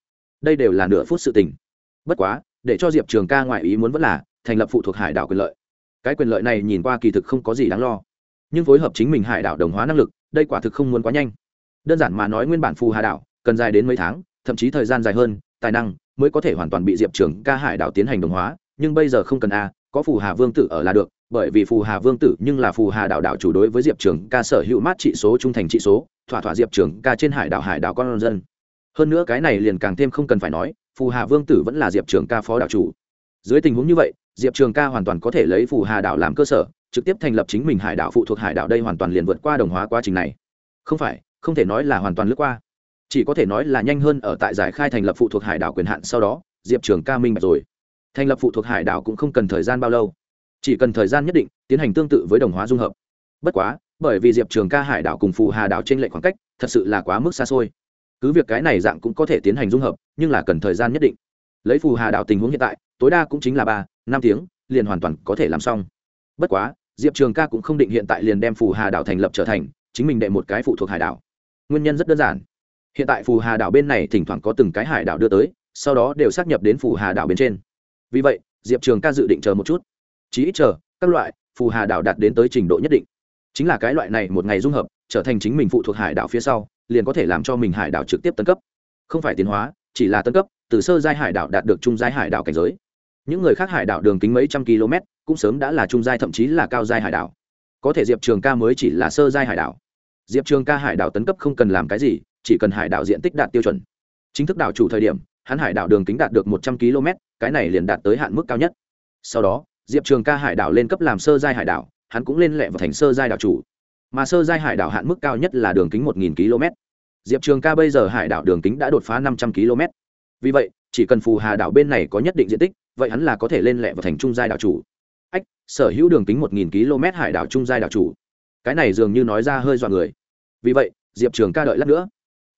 đây đều là nửa phút sự tình. Bất quá, để cho diệp trường ca ngoại ý muốn vẫn là thành lập phụ thuộc hải đảo quyền lợi. Cái quyền lợi này nhìn qua kỳ thực không có gì đáng lo, nhưng phối hợp chính mình hải đảo đồng hóa năng lực, đây quả thực không muốn quá nhanh. Đơn giản mà nói nguyên bản phù hà đảo cần dài đến mấy tháng, thậm chí thời gian dài hơn, tài năng mới có thể hoàn toàn bị diệp trường ca hải đảo tiến hành đồng hóa, nhưng bây giờ không cần a, có phù hà vương tử ở là được, bởi vì phù hà vương tử nhưng là phù hà đảo đảo chủ đối với diệp trường ca sở hữu mát trị số trung thành trị số, thỏa thỏa diệp trường ca trên hải đảo hải đảo con dân. Hơn nữa cái này liền càng thêm không cần phải nói, phù hà vương tử vẫn là diệp trường ca phó đảo chủ. Dưới tình huống như vậy, diệp trường ca hoàn toàn có thể lấy phù hà đảo làm cơ sở, trực tiếp thành lập chính mình hải đảo phụ thuộc hải đảo đây hoàn toàn liền vượt qua đồng hóa quá trình này. Không phải, không thể nói là hoàn toàn lướt qua chỉ có thể nói là nhanh hơn ở tại giải khai thành lập phụ thuộc hải đảo quyền hạn sau đó, diệp trường ca minh bạch rồi. Thành lập phụ thuộc hải đảo cũng không cần thời gian bao lâu. Chỉ cần thời gian nhất định, tiến hành tương tự với đồng hóa dung hợp. Bất quá, bởi vì diệp trường ca hải đảo cùng phụ hà đảo trên lệ khoảng cách, thật sự là quá mức xa xôi. Cứ việc cái này dạng cũng có thể tiến hành dung hợp, nhưng là cần thời gian nhất định. Lấy phù hà đảo tình huống hiện tại, tối đa cũng chính là ba, năm tiếng, liền hoàn toàn có thể làm xong. Bất quá, diệp trường ca cũng không định hiện tại liền đem phù hà đảo thành lập trở thành chính mình đệ một cái phụ thuộc hải đảo. Nguyên nhân rất đơn giản hiện tại phù hà đảo bên này thỉnh thoảng có từng cái hải đảo đưa tới, sau đó đều xác nhập đến phù hà đảo bên trên. Vì vậy, diệp trường ca dự định chờ một chút. Chỉ ít chờ, các loại phù hà đảo đạt đến tới trình độ nhất định. Chính là cái loại này một ngày dung hợp, trở thành chính mình phụ thuộc hải đảo phía sau, liền có thể làm cho mình hải đảo trực tiếp tân cấp. Không phải tiến hóa, chỉ là tân cấp, từ sơ giai hải đảo đạt được trung giai hải đảo cảnh giới. Những người khác hải đảo đường kính mấy trăm km, cũng sớm đã là trung giai thậm chí là cao giai hải đảo. Có thể diệp trường ca mới chỉ là sơ giai hải đảo. Diệp trường ca hải đảo tấn cấp không cần làm cái gì chỉ cần hải đảo diện tích đạt tiêu chuẩn. Chính thức đảo chủ thời điểm, hắn hải đảo đường kính đạt được một trăm km, cái này liền đạt tới hạn mức cao nhất. Sau đó, diệp trường ca hải đảo lên cấp làm sơ giai hải đảo, hắn cũng lên lẹ vào thành sơ giai đảo chủ. Mà sơ giai hải đảo hạn mức cao nhất là đường kính một km. Diệp trường ca bây giờ hải đảo đường kính đã đột phá năm trăm km. Vì vậy, chỉ cần phù hà đảo bên này có nhất định diện tích, vậy hắn là có thể lên lẹ vào thành trung giai đảo chủ. Ách, sở hữu đường kính một km hải đảo trung giai đảo chủ. Cái này dường như nói ra hơi dọa người. Vì vậy, diệp trường ca đợi lát nữa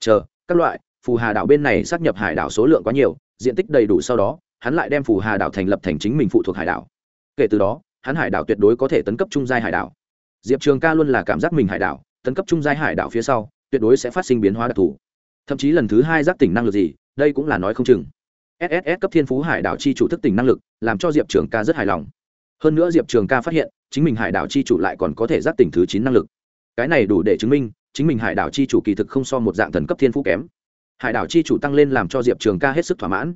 chờ, các loại, phù hà đảo bên này sắp nhập hải đảo số lượng quá nhiều, diện tích đầy đủ sau đó, hắn lại đem phù hà đảo thành lập thành chính mình phụ thuộc hải đảo. Kể từ đó, hắn hải đảo tuyệt đối có thể tấn cấp trung giai hải đảo. Diệp trường ca luôn là cảm giác mình hải đảo, tấn cấp trung giai hải đảo phía sau, tuyệt đối sẽ phát sinh biến hóa đặc thù. Thậm chí lần thứ hai giác tỉnh năng lực gì, đây cũng là nói không chừng. Sss cấp thiên phú hải đảo chi chủ thức tỉnh năng lực, làm cho diệp trường ca rất hài lòng. Hơn nữa diệp trường ca phát hiện, chính mình hải đảo chi chủ lại còn có thể giác tỉnh thứ chín năng lực. Cái này đủ để chứng minh chính mình hải đảo chi chủ kỳ thực không so một dạng thần cấp thiên phú kém. Hải đảo chi chủ tăng lên làm cho diệp trường ca hết sức thỏa mãn.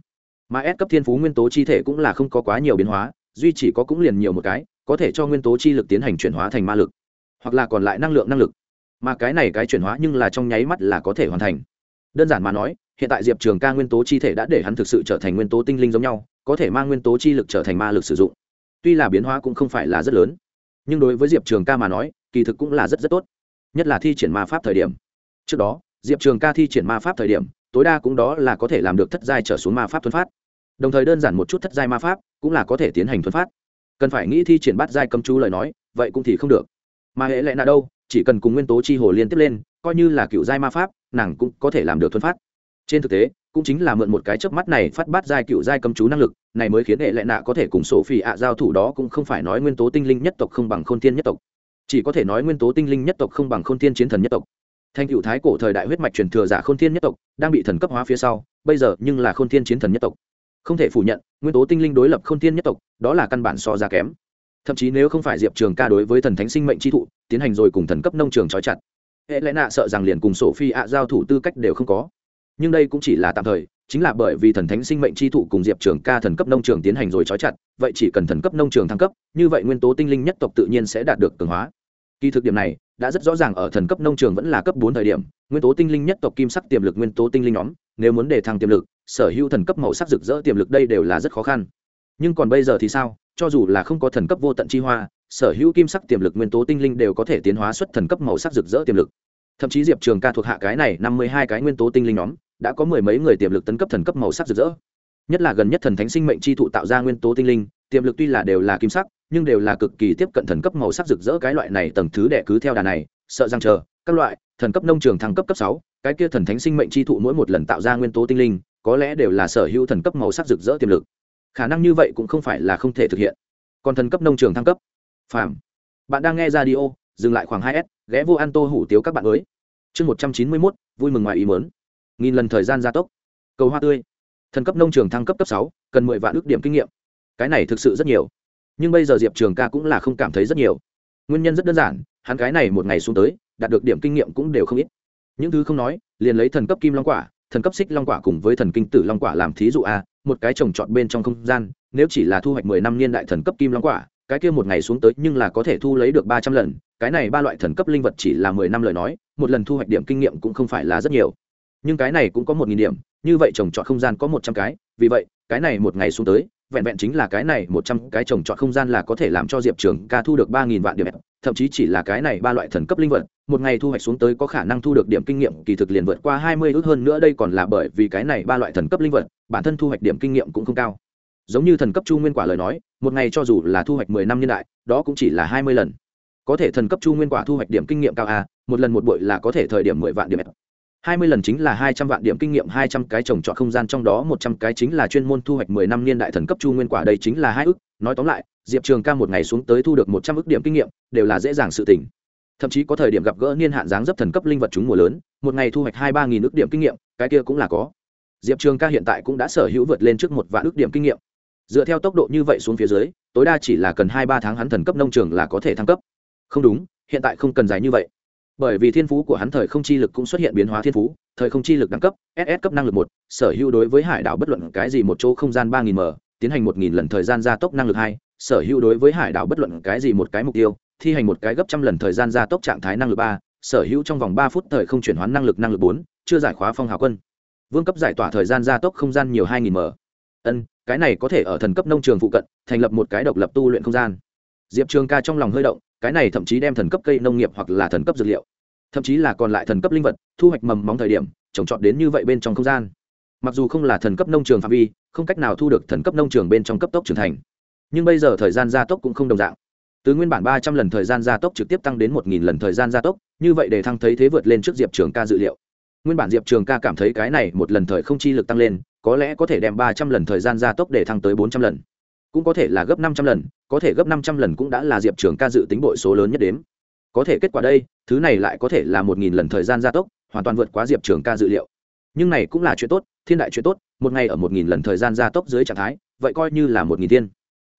Mà S cấp thiên phú nguyên tố chi thể cũng là không có quá nhiều biến hóa, duy chỉ có cũng liền nhiều một cái, có thể cho nguyên tố chi lực tiến hành chuyển hóa thành ma lực, hoặc là còn lại năng lượng năng lực. Mà cái này cái chuyển hóa nhưng là trong nháy mắt là có thể hoàn thành. Đơn giản mà nói, hiện tại diệp trường ca nguyên tố chi thể đã để hắn thực sự trở thành nguyên tố tinh linh giống nhau, có thể mang nguyên tố chi lực trở thành ma lực sử dụng. Tuy là biến hóa cũng không phải là rất lớn, nhưng đối với diệp trường ca mà nói, kỳ thực cũng là rất rất tốt nhất là thi triển ma pháp thời điểm. Trước đó, diệp trường ca thi triển ma pháp thời điểm, tối đa cũng đó là có thể làm được thất giai trở xuống ma pháp thuần phát. Đồng thời đơn giản một chút thất giai ma pháp cũng là có thể tiến hành thuần phát. Cần phải nghĩ thi triển bắt giai cầm chú lời nói, vậy cũng thì không được. Mà hệ lệ nào đâu, chỉ cần cùng nguyên tố chi hồ liên tiếp lên, coi như là cựu giai ma pháp, nàng cũng có thể làm được thuần phát. Trên thực tế, cũng chính là mượn một cái chớp mắt này phát bát giai cựu giai cầm chú năng lực, này mới khiến hệ lệ nạ có thể cùng sổ phi ạ giao thủ đó cũng không phải nói nguyên tố tinh linh nhất tộc không bằng khôn thiên nhất tộc chỉ có thể nói nguyên tố tinh linh nhất tộc không bằng khôn thiên chiến thần nhất tộc. Thanh cựu thái cổ thời đại huyết mạch truyền thừa giả khôn thiên nhất tộc đang bị thần cấp hóa phía sau, bây giờ nhưng là khôn thiên chiến thần nhất tộc. Không thể phủ nhận, nguyên tố tinh linh đối lập khôn thiên nhất tộc, đó là căn bản so ra kém. Thậm chí nếu không phải diệp trường ca đối với thần thánh sinh mệnh tri thụ, tiến hành rồi cùng thần cấp nông trường trói chặt, hệ lẽ nạ sợ rằng liền cùng sổ phi ạ giao thủ tư cách đều không có. Nhưng đây cũng chỉ là tạm thời, chính là bởi vì thần thánh sinh mệnh tri thụ cùng diệp trường ca thần cấp nông trường tiến hành rồi trói chặt, vậy chỉ cần thần cấp nông trường thăng cấp, như vậy nguyên tố tinh linh nhất tộc tự nhiên sẽ đạt được cường hóa kỳ thực điểm này đã rất rõ ràng ở thần cấp nông trường vẫn là cấp bốn thời điểm, nguyên tố tinh linh nhất tộc kim sắc tiềm lực nguyên tố tinh linh nhóm, nếu muốn đề thăng tiềm lực, sở hữu thần cấp màu sắc rực rỡ tiềm lực đây đều là rất khó khăn. Nhưng còn bây giờ thì sao? Cho dù là không có thần cấp vô tận chi hoa, sở hữu kim sắc tiềm lực nguyên tố tinh linh đều có thể tiến hóa xuất thần cấp màu sắc rực rỡ tiềm lực. Thậm chí diệp trường ca thuộc hạ cái này năm mươi hai cái nguyên tố tinh linh nhóm đã có mười mấy người tiềm lực tấn cấp thần cấp màu sắc rực rỡ. Nhất là gần nhất thần thánh sinh mệnh chi thụ tạo ra nguyên tố tinh linh, tiềm lực tuy là đều là kim sắc nhưng đều là cực kỳ tiếp cận thần cấp màu sắc rực rỡ cái loại này tầng thứ đệ cứ theo đà này, sợ rằng chờ, các loại, thần cấp nông trường thăng cấp cấp sáu, cái kia thần thánh sinh mệnh chi thụ mỗi một lần tạo ra nguyên tố tinh linh, có lẽ đều là sở hữu thần cấp màu sắc rực rỡ tiềm lực. Khả năng như vậy cũng không phải là không thể thực hiện. Còn thần cấp nông trường thăng cấp. Phàm. Bạn đang nghe radio, dừng lại khoảng hai s, ghé vô an tô hủ tiếu các bạn mới chương một trăm chín mươi mốt, vui mừng ngoài ý mớn nghìn lần thời gian gia tốc. Cầu hoa tươi. Thần cấp nông trường thăng cấp cấp sáu, cần mười vạn ước điểm kinh nghiệm. Cái này thực sự rất nhiều nhưng bây giờ diệp trường ca cũng là không cảm thấy rất nhiều nguyên nhân rất đơn giản hắn cái này một ngày xuống tới đạt được điểm kinh nghiệm cũng đều không ít những thứ không nói liền lấy thần cấp kim long quả thần cấp xích long quả cùng với thần kinh tử long quả làm thí dụ a một cái trồng trọt bên trong không gian nếu chỉ là thu hoạch mười năm niên đại thần cấp kim long quả cái kia một ngày xuống tới nhưng là có thể thu lấy được ba trăm lần cái này ba loại thần cấp linh vật chỉ là mười năm lời nói một lần thu hoạch điểm kinh nghiệm cũng không phải là rất nhiều nhưng cái này cũng có một nghìn điểm như vậy trồng trọt không gian có một trăm cái vì vậy cái này một ngày xuống tới vẹn vẹn chính là cái này một trăm cái trồng trọt không gian là có thể làm cho diệp trường ca thu được ba nghìn vạn điểm, thậm chí chỉ là cái này ba loại thần cấp linh vật, một ngày thu hoạch xuống tới có khả năng thu được điểm kinh nghiệm, kỳ thực liền vượt qua hai mươi ước hơn nữa đây còn là bởi vì cái này ba loại thần cấp linh vật, bản thân thu hoạch điểm kinh nghiệm cũng không cao. Giống như thần cấp chu nguyên quả lời nói, một ngày cho dù là thu hoạch mười năm niên đại, đó cũng chỉ là hai mươi lần. Có thể thần cấp chu nguyên quả thu hoạch điểm kinh nghiệm cao a một lần một bội là có thể thời điểm mười vạn điểm hai mươi lần chính là hai trăm vạn điểm kinh nghiệm, hai trăm cái trồng trọt không gian, trong đó một trăm cái chính là chuyên môn thu hoạch mười năm niên đại thần cấp chu nguyên quả, đây chính là hai ức. Nói tóm lại, diệp trường ca một ngày xuống tới thu được một trăm ức điểm kinh nghiệm, đều là dễ dàng sự tỉnh thậm chí có thời điểm gặp gỡ niên hạn dáng dấp thần cấp linh vật chúng mùa lớn, một ngày thu hoạch hai ba nghìn ức điểm kinh nghiệm, cái kia cũng là có. Diệp trường ca hiện tại cũng đã sở hữu vượt lên trước một vạn ức điểm kinh nghiệm. Dựa theo tốc độ như vậy xuống phía dưới, tối đa chỉ là cần hai ba tháng hắn thần cấp nông trường là có thể thăng cấp. Không đúng, hiện tại không cần dài như vậy bởi vì thiên phú của hắn thời không chi lực cũng xuất hiện biến hóa thiên phú, thời không chi lực đẳng cấp ss cấp năng lực một, sở hữu đối với hải đảo bất luận cái gì một chỗ không gian ba nghìn m, tiến hành một nghìn lần thời gian gia tốc năng lực hai, sở hữu đối với hải đảo bất luận cái gì một cái mục tiêu, thi hành một cái gấp trăm lần thời gian gia tốc trạng thái năng lực ba, sở hữu trong vòng ba phút thời không chuyển hóa năng lực năng lực bốn, chưa giải khóa phong hào quân. Vương cấp giải tỏa thời gian gia tốc không gian nhiều hai nghìn m. Ân, cái này có thể ở thần cấp nông trường phụ cận, thành lập một cái độc lập tu luyện không gian. Diệp trường ca trong lòng hơi động cái này thậm chí đem thần cấp cây nông nghiệp hoặc là thần cấp dược liệu, thậm chí là còn lại thần cấp linh vật, thu hoạch mầm móng thời điểm, trồng trọt đến như vậy bên trong không gian. Mặc dù không là thần cấp nông trường phạm vi, không cách nào thu được thần cấp nông trường bên trong cấp tốc trưởng thành. Nhưng bây giờ thời gian gia tốc cũng không đồng dạng. Từ nguyên bản ba trăm lần thời gian gia tốc trực tiếp tăng đến một nghìn lần thời gian gia tốc, như vậy để thăng thấy thế vượt lên trước diệp trường ca dự liệu. Nguyên bản diệp trường ca cảm thấy cái này một lần thời không chi lực tăng lên, có lẽ có thể đem ba trăm lần thời gian gia tốc để thăng tới bốn trăm lần cũng có thể là gấp năm trăm lần, có thể gấp năm trăm lần cũng đã là diệp trường ca dự tính bội số lớn nhất đến. có thể kết quả đây, thứ này lại có thể là một nghìn lần thời gian gia tốc, hoàn toàn vượt quá diệp trường ca dự liệu. Nhưng này cũng là chuyện tốt, thiên đại chuyện tốt, một ngày ở một nghìn lần thời gian gia tốc dưới trạng thái, vậy coi như là một nghìn thiên.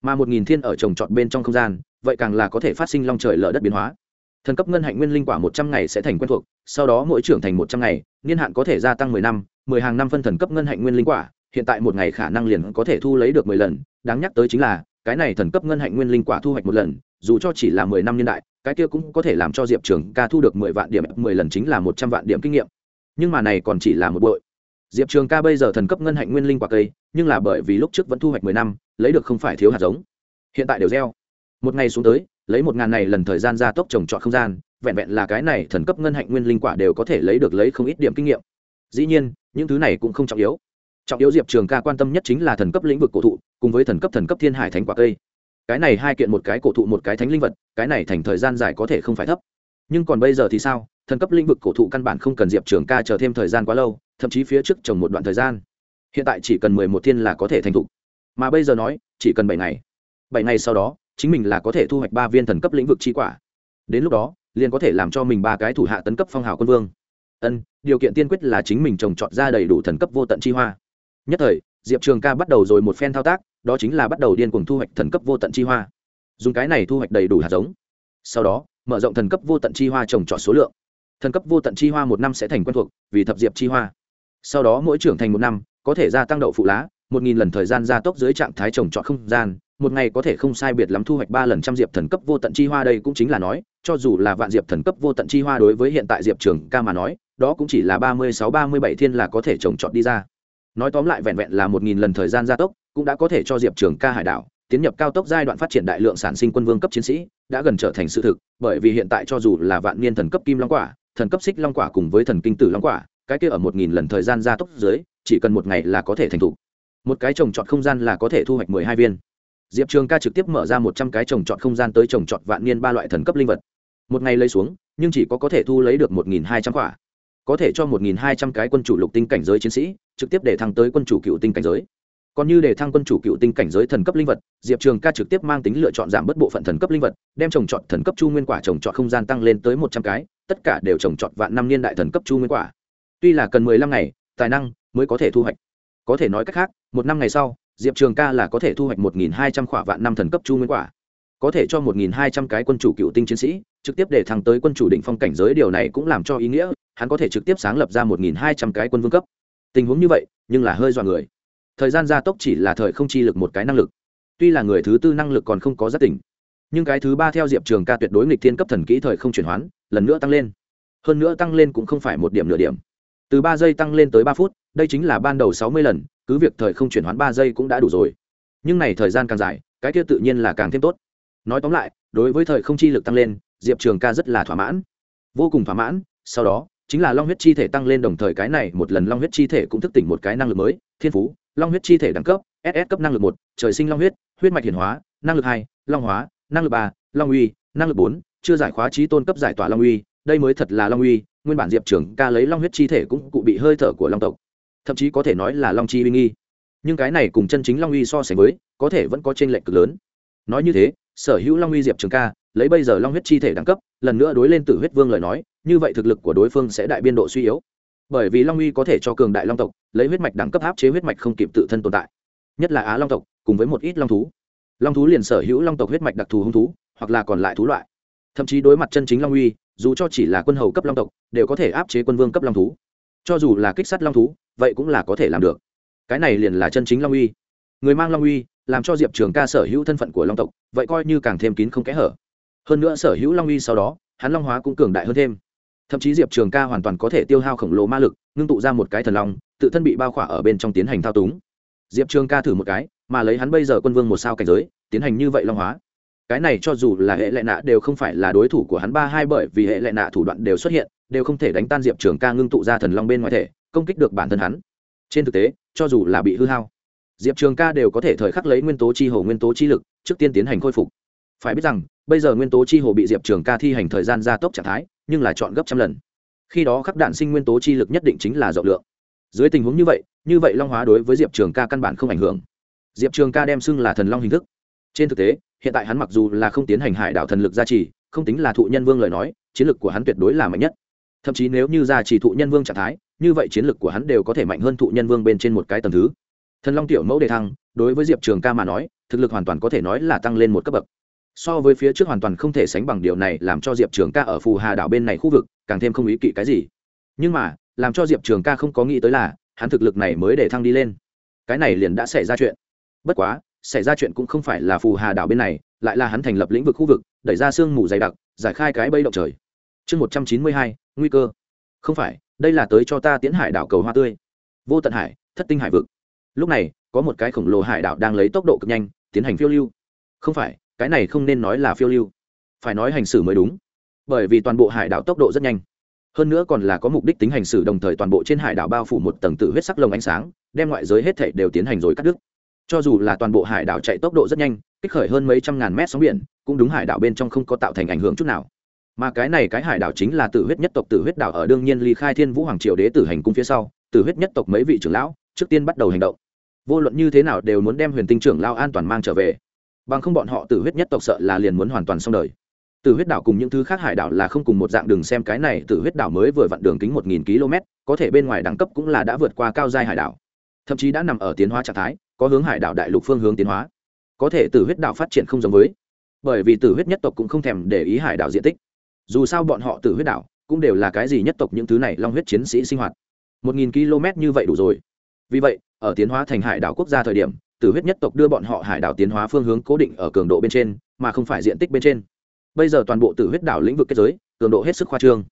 Mà một nghìn thiên ở trồng trọt bên trong không gian, vậy càng là có thể phát sinh long trời lở đất biến hóa. Thần cấp ngân hạnh nguyên linh quả một trăm ngày sẽ thành quen thuộc, sau đó mỗi trưởng thành một trăm ngày, niên hạn có thể gia tăng mười năm, mười hàng năm phân thần cấp ngân hạnh nguyên linh quả hiện tại một ngày khả năng liền có thể thu lấy được mười lần, đáng nhắc tới chính là, cái này thần cấp ngân hạnh nguyên linh quả thu hoạch một lần, dù cho chỉ là mười năm niên đại, cái kia cũng có thể làm cho diệp trường ca thu được mười vạn điểm, mười lần chính là một trăm vạn điểm kinh nghiệm. Nhưng mà này còn chỉ là một bội. Diệp trường ca bây giờ thần cấp ngân hạnh nguyên linh quả cây, nhưng là bởi vì lúc trước vẫn thu hoạch mười năm, lấy được không phải thiếu hạt giống. Hiện tại đều gieo. Một ngày xuống tới, lấy một ngàn này lần thời gian gia tốc trồng trọt không gian, vẹn vẹn là cái này thần cấp ngân hạnh nguyên linh quả đều có thể lấy được lấy không ít điểm kinh nghiệm. Dĩ nhiên, những thứ này cũng không trọng yếu trọng yếu diệp trường ca quan tâm nhất chính là thần cấp lĩnh vực cổ thụ, cùng với thần cấp thần cấp thiên hải thánh quả cây. Cái này hai kiện một cái cổ thụ một cái thánh linh vật, cái này thành thời gian dài có thể không phải thấp. Nhưng còn bây giờ thì sao? Thần cấp lĩnh vực cổ thụ căn bản không cần diệp trường ca chờ thêm thời gian quá lâu, thậm chí phía trước trồng một đoạn thời gian. Hiện tại chỉ cần mười một thiên là có thể thành thục mà bây giờ nói, chỉ cần bảy ngày. Bảy ngày sau đó, chính mình là có thể thu hoạch ba viên thần cấp lĩnh vực chi quả. Đến lúc đó, liền có thể làm cho mình ba cái thủ hạ tấn cấp phong hào quân vương. Ân, điều kiện tiên quyết là chính mình trồng trọt ra đầy đủ thần cấp vô tận chi hoa nhất thời, diệp trường ca bắt đầu rồi một phen thao tác, đó chính là bắt đầu điên cuồng thu hoạch thần cấp vô tận chi hoa. Dùng cái này thu hoạch đầy đủ hạt giống. Sau đó, mở rộng thần cấp vô tận chi hoa trồng trọt số lượng. Thần cấp vô tận chi hoa một năm sẽ thành quen thuộc, vì thập diệp chi hoa. Sau đó mỗi trưởng thành một năm, có thể gia tăng đậu phụ lá, một nghìn lần thời gian gia tốc dưới trạng thái trồng trọt không gian, một ngày có thể không sai biệt lắm thu hoạch ba lần trăm diệp thần cấp vô tận chi hoa đây cũng chính là nói, cho dù là vạn diệp thần cấp vô tận chi hoa đối với hiện tại diệp trường ca mà nói, đó cũng chỉ là ba mươi sáu ba mươi bảy thiên là có thể trồng trọt đi ra nói tóm lại vẹn vẹn là một nghìn lần thời gian gia tốc, cũng đã có thể cho diệp trường ca hải đảo tiến nhập cao tốc giai đoạn phát triển đại lượng sản sinh quân vương cấp chiến sĩ, đã gần trở thành sự thực, bởi vì hiện tại cho dù là vạn niên thần cấp kim long quả, thần cấp xích long quả cùng với thần kinh tử long quả, cái kia ở một nghìn lần thời gian gia tốc dưới, chỉ cần một ngày là có thể thành t một cái trồng trọt không gian là có thể thu hoạch mười hai viên. Diệp trường ca trực tiếp mở ra một trăm cái trồng trọt không gian tới trồng trọt vạn niên ba loại thần cấp linh vật. Một ngày lấy xuống, nhưng chỉ có có thể thu lấy được một nghìn hai trăm quả có thể cho một nghìn hai trăm cái quân chủ lục tinh cảnh giới chiến sĩ, trực tiếp để thăng tới quân chủ cựu tinh cảnh giới. Còn như để thăng quân chủ cựu tinh cảnh giới thần cấp linh vật, diệp trường ca trực tiếp mang tính lựa chọn giảm bớt bộ phận thần cấp linh vật, đem trồng trọt thần cấp chu nguyên quả trồng trọt không gian tăng lên tới một trăm cái, tất cả đều trồng trọt vạn năm niên đại thần cấp chu nguyên quả. Tuy là cần mười lăm ngày, tài năng mới có thể thu hoạch. Có thể nói cách khác, một năm ngày sau, diệp trường ca là có thể thu hoạch một nghìn hai trăm vạn năm thần cấp chu nguyên quả. Có thể cho một nghìn hai trăm cái quân chủ cựu tinh chiến sĩ, trực tiếp để thăng tới quân chủ định phong cảnh giới, điều này cũng làm cho ý nghĩa hắn có thể trực tiếp sáng lập ra một nghìn hai trăm cái quân vương cấp. Tình huống như vậy, nhưng là hơi dọa người. Thời gian gia tốc chỉ là thời không chi lực một cái năng lực. Tuy là người thứ tư năng lực còn không có giác tỉnh, nhưng cái thứ ba theo diệp trường ca tuyệt đối nghịch thiên cấp thần kỹ thời không chuyển hoán, lần nữa tăng lên. Hơn nữa tăng lên cũng không phải một điểm nửa điểm. Từ ba giây tăng lên tới ba phút, đây chính là ban đầu sáu mươi lần, cứ việc thời không chuyển hoán ba giây cũng đã đủ rồi. Nhưng này thời gian càng dài, cái kia tự nhiên là càng thêm tốt. Nói tóm lại, đối với thời không chi lực tăng lên, diệp trường ca rất là thỏa mãn. Vô cùng thỏa mãn, sau đó chính là long huyết chi thể tăng lên đồng thời cái này một lần long huyết chi thể cũng thức tỉnh một cái năng lực mới, thiên phú, long huyết chi thể đẳng cấp ss cấp năng lực một, trời sinh long huyết huyết mạch hiển hóa, năng lực hai, long hóa, năng lực ba, long uy, năng lực bốn, chưa giải khóa trí tôn cấp giải tỏa long uy, đây mới thật là long uy, nguyên bản diệp trưởng ca lấy long huyết chi thể cũng cụ bị hơi thở của long tộc. Thậm chí có thể nói là long chi uy nghi. Nhưng cái này cùng chân chính long uy so sánh với, có thể vẫn có t r ê n lệch cực lớn. Nói như thế, sở hữu long uy diệp trường ca, lấy bây giờ long huyết chi thể đẳng cấp, lần nữa đối lên tử huyết vương lời nói như vậy thực lực của đối phương sẽ đại biên độ suy yếu. Bởi vì long uy có thể cho cường đại long tộc, lấy huyết mạch đẳng cấp áp chế huyết mạch không kịp tự thân tồn tại. Nhất là á long tộc, cùng với một ít long thú. Long thú liền sở hữu long tộc huyết mạch đặc thù hung thú, hoặc là còn lại thú loại. Thậm chí đối mặt chân chính long uy, dù cho chỉ là quân hầu cấp long tộc, đều có thể áp chế quân vương cấp long thú. Cho dù là kích sát long thú, vậy cũng là có thể làm được. Cái này liền là chân chính long uy. Người mang long uy, làm cho diệp trường ca sở hữu thân phận của long tộc, vậy coi như càng thêm kín không kẽ hở. Hơn nữa sở hữu long uy sau đó, hắn long hóa cũng cường đại hơn thêm thậm chí diệp trường ca hoàn toàn có thể tiêu hao khổng lồ ma lực, ngưng tụ ra một cái thần long, tự thân bị bao khỏa ở bên trong tiến hành thao túng. Diệp trường ca thử một cái, mà lấy hắn bây giờ quân vương một sao cảnh giới, tiến hành như vậy long hóa. Cái này cho dù là hệ lệ nạ đều không phải là đối thủ của hắn ba hai bởi vì hệ lệ nạ thủ đoạn đều xuất hiện, đều không thể đánh tan diệp trường ca ngưng tụ ra thần long bên ngoài thể, công kích được bản thân hắn. Trên thực tế, cho dù là bị hư hao, diệp trường ca đều có thể thời khắc lấy nguyên tố chi hồ nguyên tố chi lực, trước tiên tiến hành khôi phục phải biết rằng, bây giờ nguyên tố chi hồ bị diệp trường ca thi hành thời gian gia tốc trạng thái, nhưng là chọn gấp trăm lần. Khi đó khắc đạn sinh nguyên tố chi lực nhất định chính là rộng lượng. Dưới tình huống như vậy như vậy long hóa đối với diệp trường ca căn bản không ảnh hưởng. Diệp trường ca đem xưng là thần long hình thức. Trên thực tế, hiện tại hắn mặc dù là không tiến hành hải đảo thần lực gia trì, không tính là thụ nhân vương lời nói, chiến lực của hắn tuyệt đối là mạnh nhất. Thậm chí nếu như gia trì thụ nhân vương trạng thái, như vậy chiến lực của hắn đều có thể mạnh hơn thụ nhân vương bên trên một cái tầng thứ. Thần long tiểu mẫu đề thăng, đối với diệp trường ca mà nói, thực lực hoàn toàn có thể nói là tăng lên một cấp bậc so với phía trước hoàn toàn không thể sánh bằng điều này làm cho diệp trường ca ở phù hà đảo bên này khu vực càng thêm không ý kỵ cái gì. Nhưng mà, làm cho diệp trường ca không có nghĩ tới là, hắn thực lực này mới để thăng đi lên. Cái này liền đã xảy ra chuyện. Bất quá, xảy ra chuyện cũng không phải là phù hà đảo bên này, lại là hắn thành lập lĩnh vực khu vực, đẩy ra sương mù dày đặc, giải khai cái bây động trời. Chương một trăm chín mươi hai, nguy cơ. Không phải, đây là tới cho ta tiến hải đảo cầu hoa tươi. Vô tận hải, thất tinh hải vực. Lúc này, có một cái khổng lồ hải đảo đang lấy tốc độ cực nhanh, tiến hành phiêu lưu. Không phải cái này không nên nói là phiêu lưu, phải nói hành xử mới đúng, bởi vì toàn bộ hải đảo tốc độ rất nhanh, hơn nữa còn là có mục đích tính hành xử, đồng thời toàn bộ trên hải đảo bao phủ một tầng tự huyết sắc lồng ánh sáng, đem ngoại giới hết thảy đều tiến hành rồi cắt đứt. Cho dù là toàn bộ hải đảo chạy tốc độ rất nhanh, kích khởi hơn mấy trăm ngàn mét sóng biển, cũng đúng hải đảo bên trong không có tạo thành ảnh hưởng chút nào. Mà cái này cái hải đảo chính là tử huyết nhất tộc tử huyết đảo ở đương nhiên ly khai thiên vũ hoàng triều đế tử hành cung phía sau tử huyết nhất tộc mấy vị trưởng lão trước tiên bắt đầu hành động. Vô luận như thế nào đều muốn đem huyền tinh trưởng lao an toàn mang trở về bằng không bọn họ tử huyết nhất tộc sợ là liền muốn hoàn toàn xong đời. Tử huyết đảo cùng những thứ khác hải đảo là không cùng một dạng đường xem cái này, tử huyết đảo mới vừa vặn đường kính một nghìn km, có thể bên ngoài đẳng cấp cũng là đã vượt qua cao giai hải đảo. Thậm chí đã nằm ở tiến hóa trạng thái, có hướng hải đảo đại lục phương hướng tiến hóa. Có thể tử huyết đảo phát triển không giống với, bởi vì tử huyết nhất tộc cũng không thèm để ý hải đảo diện tích. Dù sao bọn họ tử huyết đảo cũng đều là cái gì nhất tộc những thứ này long huyết chiến sĩ sinh hoạt. Một nghìn km như vậy đủ rồi. Vì vậy, ở tiến hóa thành hải đảo quốc gia thời điểm tử huyết nhất tộc đưa bọn họ hải đảo tiến hóa phương hướng cố định ở cường độ bên trên, mà không phải diện tích bên trên. Bây giờ toàn bộ tử huyết đảo lĩnh vực kết giới, cường độ hết sức khoa trương.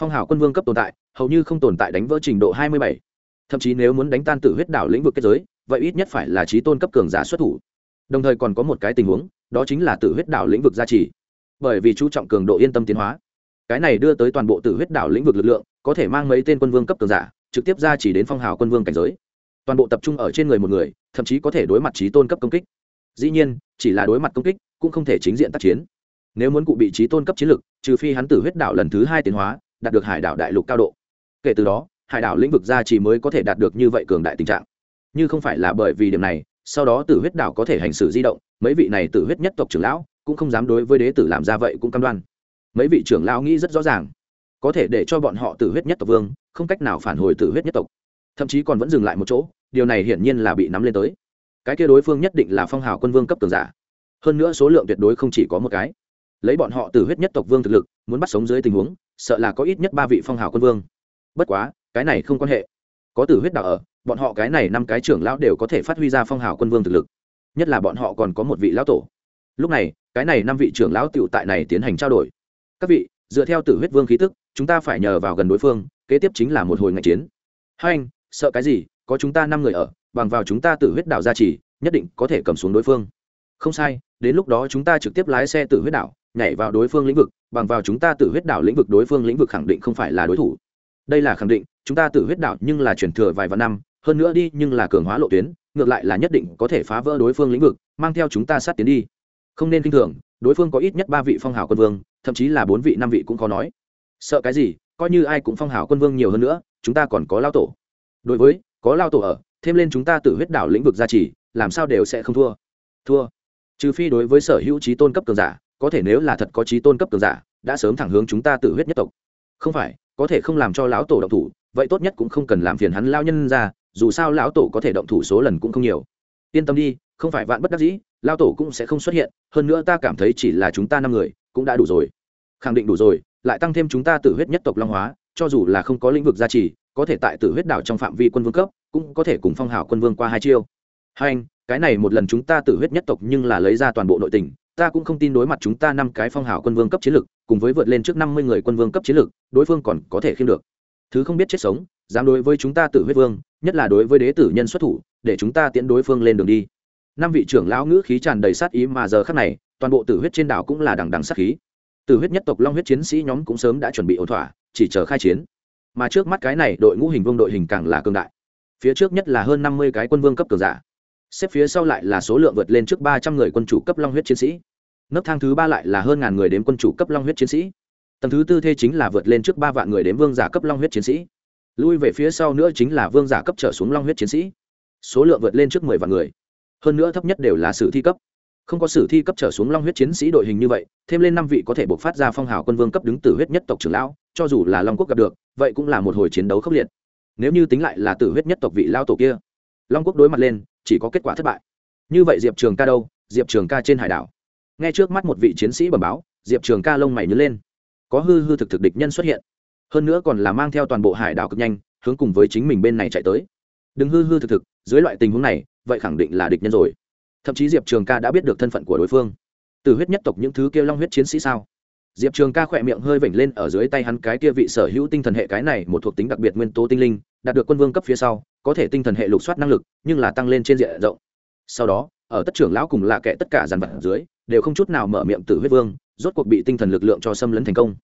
Phong hào quân vương cấp tồn tại, hầu như không tồn tại đánh vỡ trình độ hai mươi bảy. Thậm chí nếu muốn đánh tan tử huyết đảo lĩnh vực kết giới, vậy ít nhất phải là trí tôn cấp cường giả xuất thủ. Đồng thời còn có một cái tình huống, đó chính là tử huyết đảo lĩnh vực gia trì. Bởi vì chú trọng cường độ yên tâm tiến hóa. Cái này đưa tới toàn bộ tử huyết đảo lĩnh vực lực lượng, có thể mang mấy tên quân vương cấp cường giả, trực tiếp ra chỉ đến phong hào quân vương cảnh giới toàn bộ tập trung ở trên người một người, thậm chí có thể đối mặt trí tôn cấp công kích. Dĩ nhiên, chỉ là đối mặt công kích, cũng không thể chính diện tác chiến. Nếu muốn cụ bị trí tôn cấp chiến lực, trừ phi hắn tử huyết đảo lần thứ hai tiến hóa, đạt được hải đảo đại lục cao độ. Kể từ đó, hải đảo lĩnh vực gia trì mới có thể đạt được như vậy cường đại tình trạng. Như không phải là bởi vì điểm này, sau đó tử huyết đảo có thể hành xử di động, mấy vị này tử huyết nhất tộc trưởng lão cũng không dám đối với đế tử làm ra vậy cũng cam đoan. Mấy vị trưởng lão nghĩ rất rõ ràng, có thể để cho bọn họ tử huyết nhất tộc vương, không cách nào phản hồi tử huyết nhất tộc. Thậm chí còn vẫn dừng lại một chỗ điều này hiển nhiên là bị nắm lên tới. Cái kia đối phương nhất định là phong hào quân vương cấp cường giả. Hơn nữa số lượng tuyệt đối không chỉ có một cái. Lấy bọn họ tử huyết nhất tộc vương thực lực, muốn bắt sống dưới tình huống, sợ là có ít nhất ba vị phong hào quân vương. Bất quá, cái này không quan hệ. Có tử huyết đạo ở, bọn họ cái này năm cái trưởng lão đều có thể phát huy ra phong hào quân vương thực lực. Nhất là bọn họ còn có một vị lão tổ. Lúc này, cái này năm vị trưởng lão tựu tại này tiến hành trao đổi. Các vị, dựa theo tử huyết vương khí tức, chúng ta phải nhờ vào gần đối phương, kế tiếp chính là một hồi ngạch chiến. Hai anh, sợ cái gì? Có chúng ta năm người ở, bằng vào chúng ta tự huyết đảo gia trì, nhất định có thể cầm xuống đối phương. Không sai, đến lúc đó chúng ta trực tiếp lái xe tự huyết đảo, nhảy vào đối phương lĩnh vực, bằng vào chúng ta tự huyết đảo lĩnh vực đối phương lĩnh vực khẳng định không phải là đối thủ. Đây là khẳng định, chúng ta tự huyết đảo nhưng là chuyển thừa vài vạn năm, hơn nữa đi nhưng là cường hóa lộ tuyến, ngược lại là nhất định có thể phá vỡ đối phương lĩnh vực, mang theo chúng ta sát tiến đi. Không nên k i n h thường, đối phương có ít nhất ba vị phong hào quân vương, thậm chí là bốn vị, năm vị cũng khó nói. Sợ cái gì, coi như ai cũng phong hào quân vương nhiều hơn nữa, chúng ta còn có lao tổ. Đối với có lao tổ ở, thêm lên chúng ta tự huyết đảo lĩnh vực gia trì, làm sao đều sẽ không thua. Thua. Trừ phi đối với sở hữu trí tôn cấp cường giả, có thể nếu là thật có trí tôn cấp cường giả, đã sớm thẳng hướng chúng ta tự huyết nhất tộc. Không phải, có thể không làm cho lão tổ động thủ, vậy tốt nhất cũng không cần làm phiền hắn lao nhân ra, dù sao lão tổ có thể động thủ số lần cũng không nhiều. Yên tâm đi, không phải vạn bất đắc dĩ, lao tổ cũng sẽ không xuất hiện, hơn nữa ta cảm thấy chỉ là chúng ta năm người, cũng đã đủ rồi. Khẳng định đủ rồi, lại tăng thêm chúng ta tự huyết nhất tộc long hóa, cho dù là không có lĩnh vực gia trì có thể tại tử huyết đảo trong phạm vi quân vương cấp, cũng có thể cùng phong hào quân vương qua hai chiêu. Hai anh, cái này một lần chúng ta tử huyết nhất tộc nhưng là lấy ra toàn bộ nội tình, ta cũng không tin đối mặt chúng ta năm cái phong hào quân vương cấp chiến lực, cùng với vượt lên trước năm mươi người quân vương cấp chiến lực, đối phương còn có thể khiêm được. Thứ không biết chết sống, dám đối với chúng ta tử huyết vương, nhất là đối với đế tử nhân xuất thủ, để chúng ta tiễn đối phương lên đường đi. Năm vị trưởng lão ngữ khí tràn đầy sát ý mà giờ khắc này, toàn bộ tử huyết trên đảo cũng là đằng đằng sát khí. Tử huyết nhất tộc long huyết chiến sĩ nhóm cũng sớm đã chuẩn bị ổn thỏa, chỉ chờ khai chiến mà trước mắt cái này đội ngũ hình vương đội hình càng là cương đại. Phía trước nhất là hơn năm mươi cái quân vương cấp cường giả. Xếp phía sau lại là số lượng vượt lên trước ba trăm người quân chủ cấp long huyết chiến sĩ. Nấc thang thứ ba lại là hơn ngàn người đến quân chủ cấp long huyết chiến sĩ. Tầng thứ tư thê chính là vượt lên trước ba vạn người đến vương giả cấp long huyết chiến sĩ. Lui về phía sau nữa chính là vương giả cấp trở xuống long huyết chiến sĩ. Số lượng vượt lên trước mười vạn người. Hơn nữa thấp nhất đều là sử thi cấp không có sử thi cấp trở xuống long huyết chiến sĩ đội hình như vậy, thêm lên năm vị có thể buộc phát ra phong hào quân vương cấp đứng tử huyết nhất tộc trưởng lão, cho dù là long quốc gặp được, vậy cũng là một hồi chiến đấu khốc liệt. Nếu như tính lại là tử huyết nhất tộc vị lao tổ kia, long quốc đối mặt lên, chỉ có kết quả thất bại. Như vậy diệp trường ca đâu? Diệp trường ca trên hải đảo. Nghe trước mắt một vị chiến sĩ bẩm báo, diệp trường ca lông mày nhớ lên. Có hư hư thực thực địch nhân xuất hiện. Hơn nữa còn là mang theo toàn bộ hải đảo cực nhanh, hướng cùng với chính mình bên này chạy tới. Đừng hư hư thực thực, dưới loại tình huống này, vậy khẳng định là địch nhân rồi thậm chí diệp trường ca đã biết được thân phận của đối phương từ huyết nhất tộc những thứ kia long huyết chiến sĩ sao diệp trường ca khỏe miệng hơi vểnh lên ở dưới tay hắn cái kia vị sở hữu tinh thần hệ cái này một thuộc tính đặc biệt nguyên tố tinh linh đạt được quân vương cấp phía sau có thể tinh thần hệ lục soát năng lực nhưng là tăng lên trên diện rộng sau đó ở tất trưởng lão cùng lạ kệ tất cả dàn vật dưới đều không chút nào mở miệng từ huyết vương rốt cuộc bị tinh thần lực lượng cho xâm lấn thành công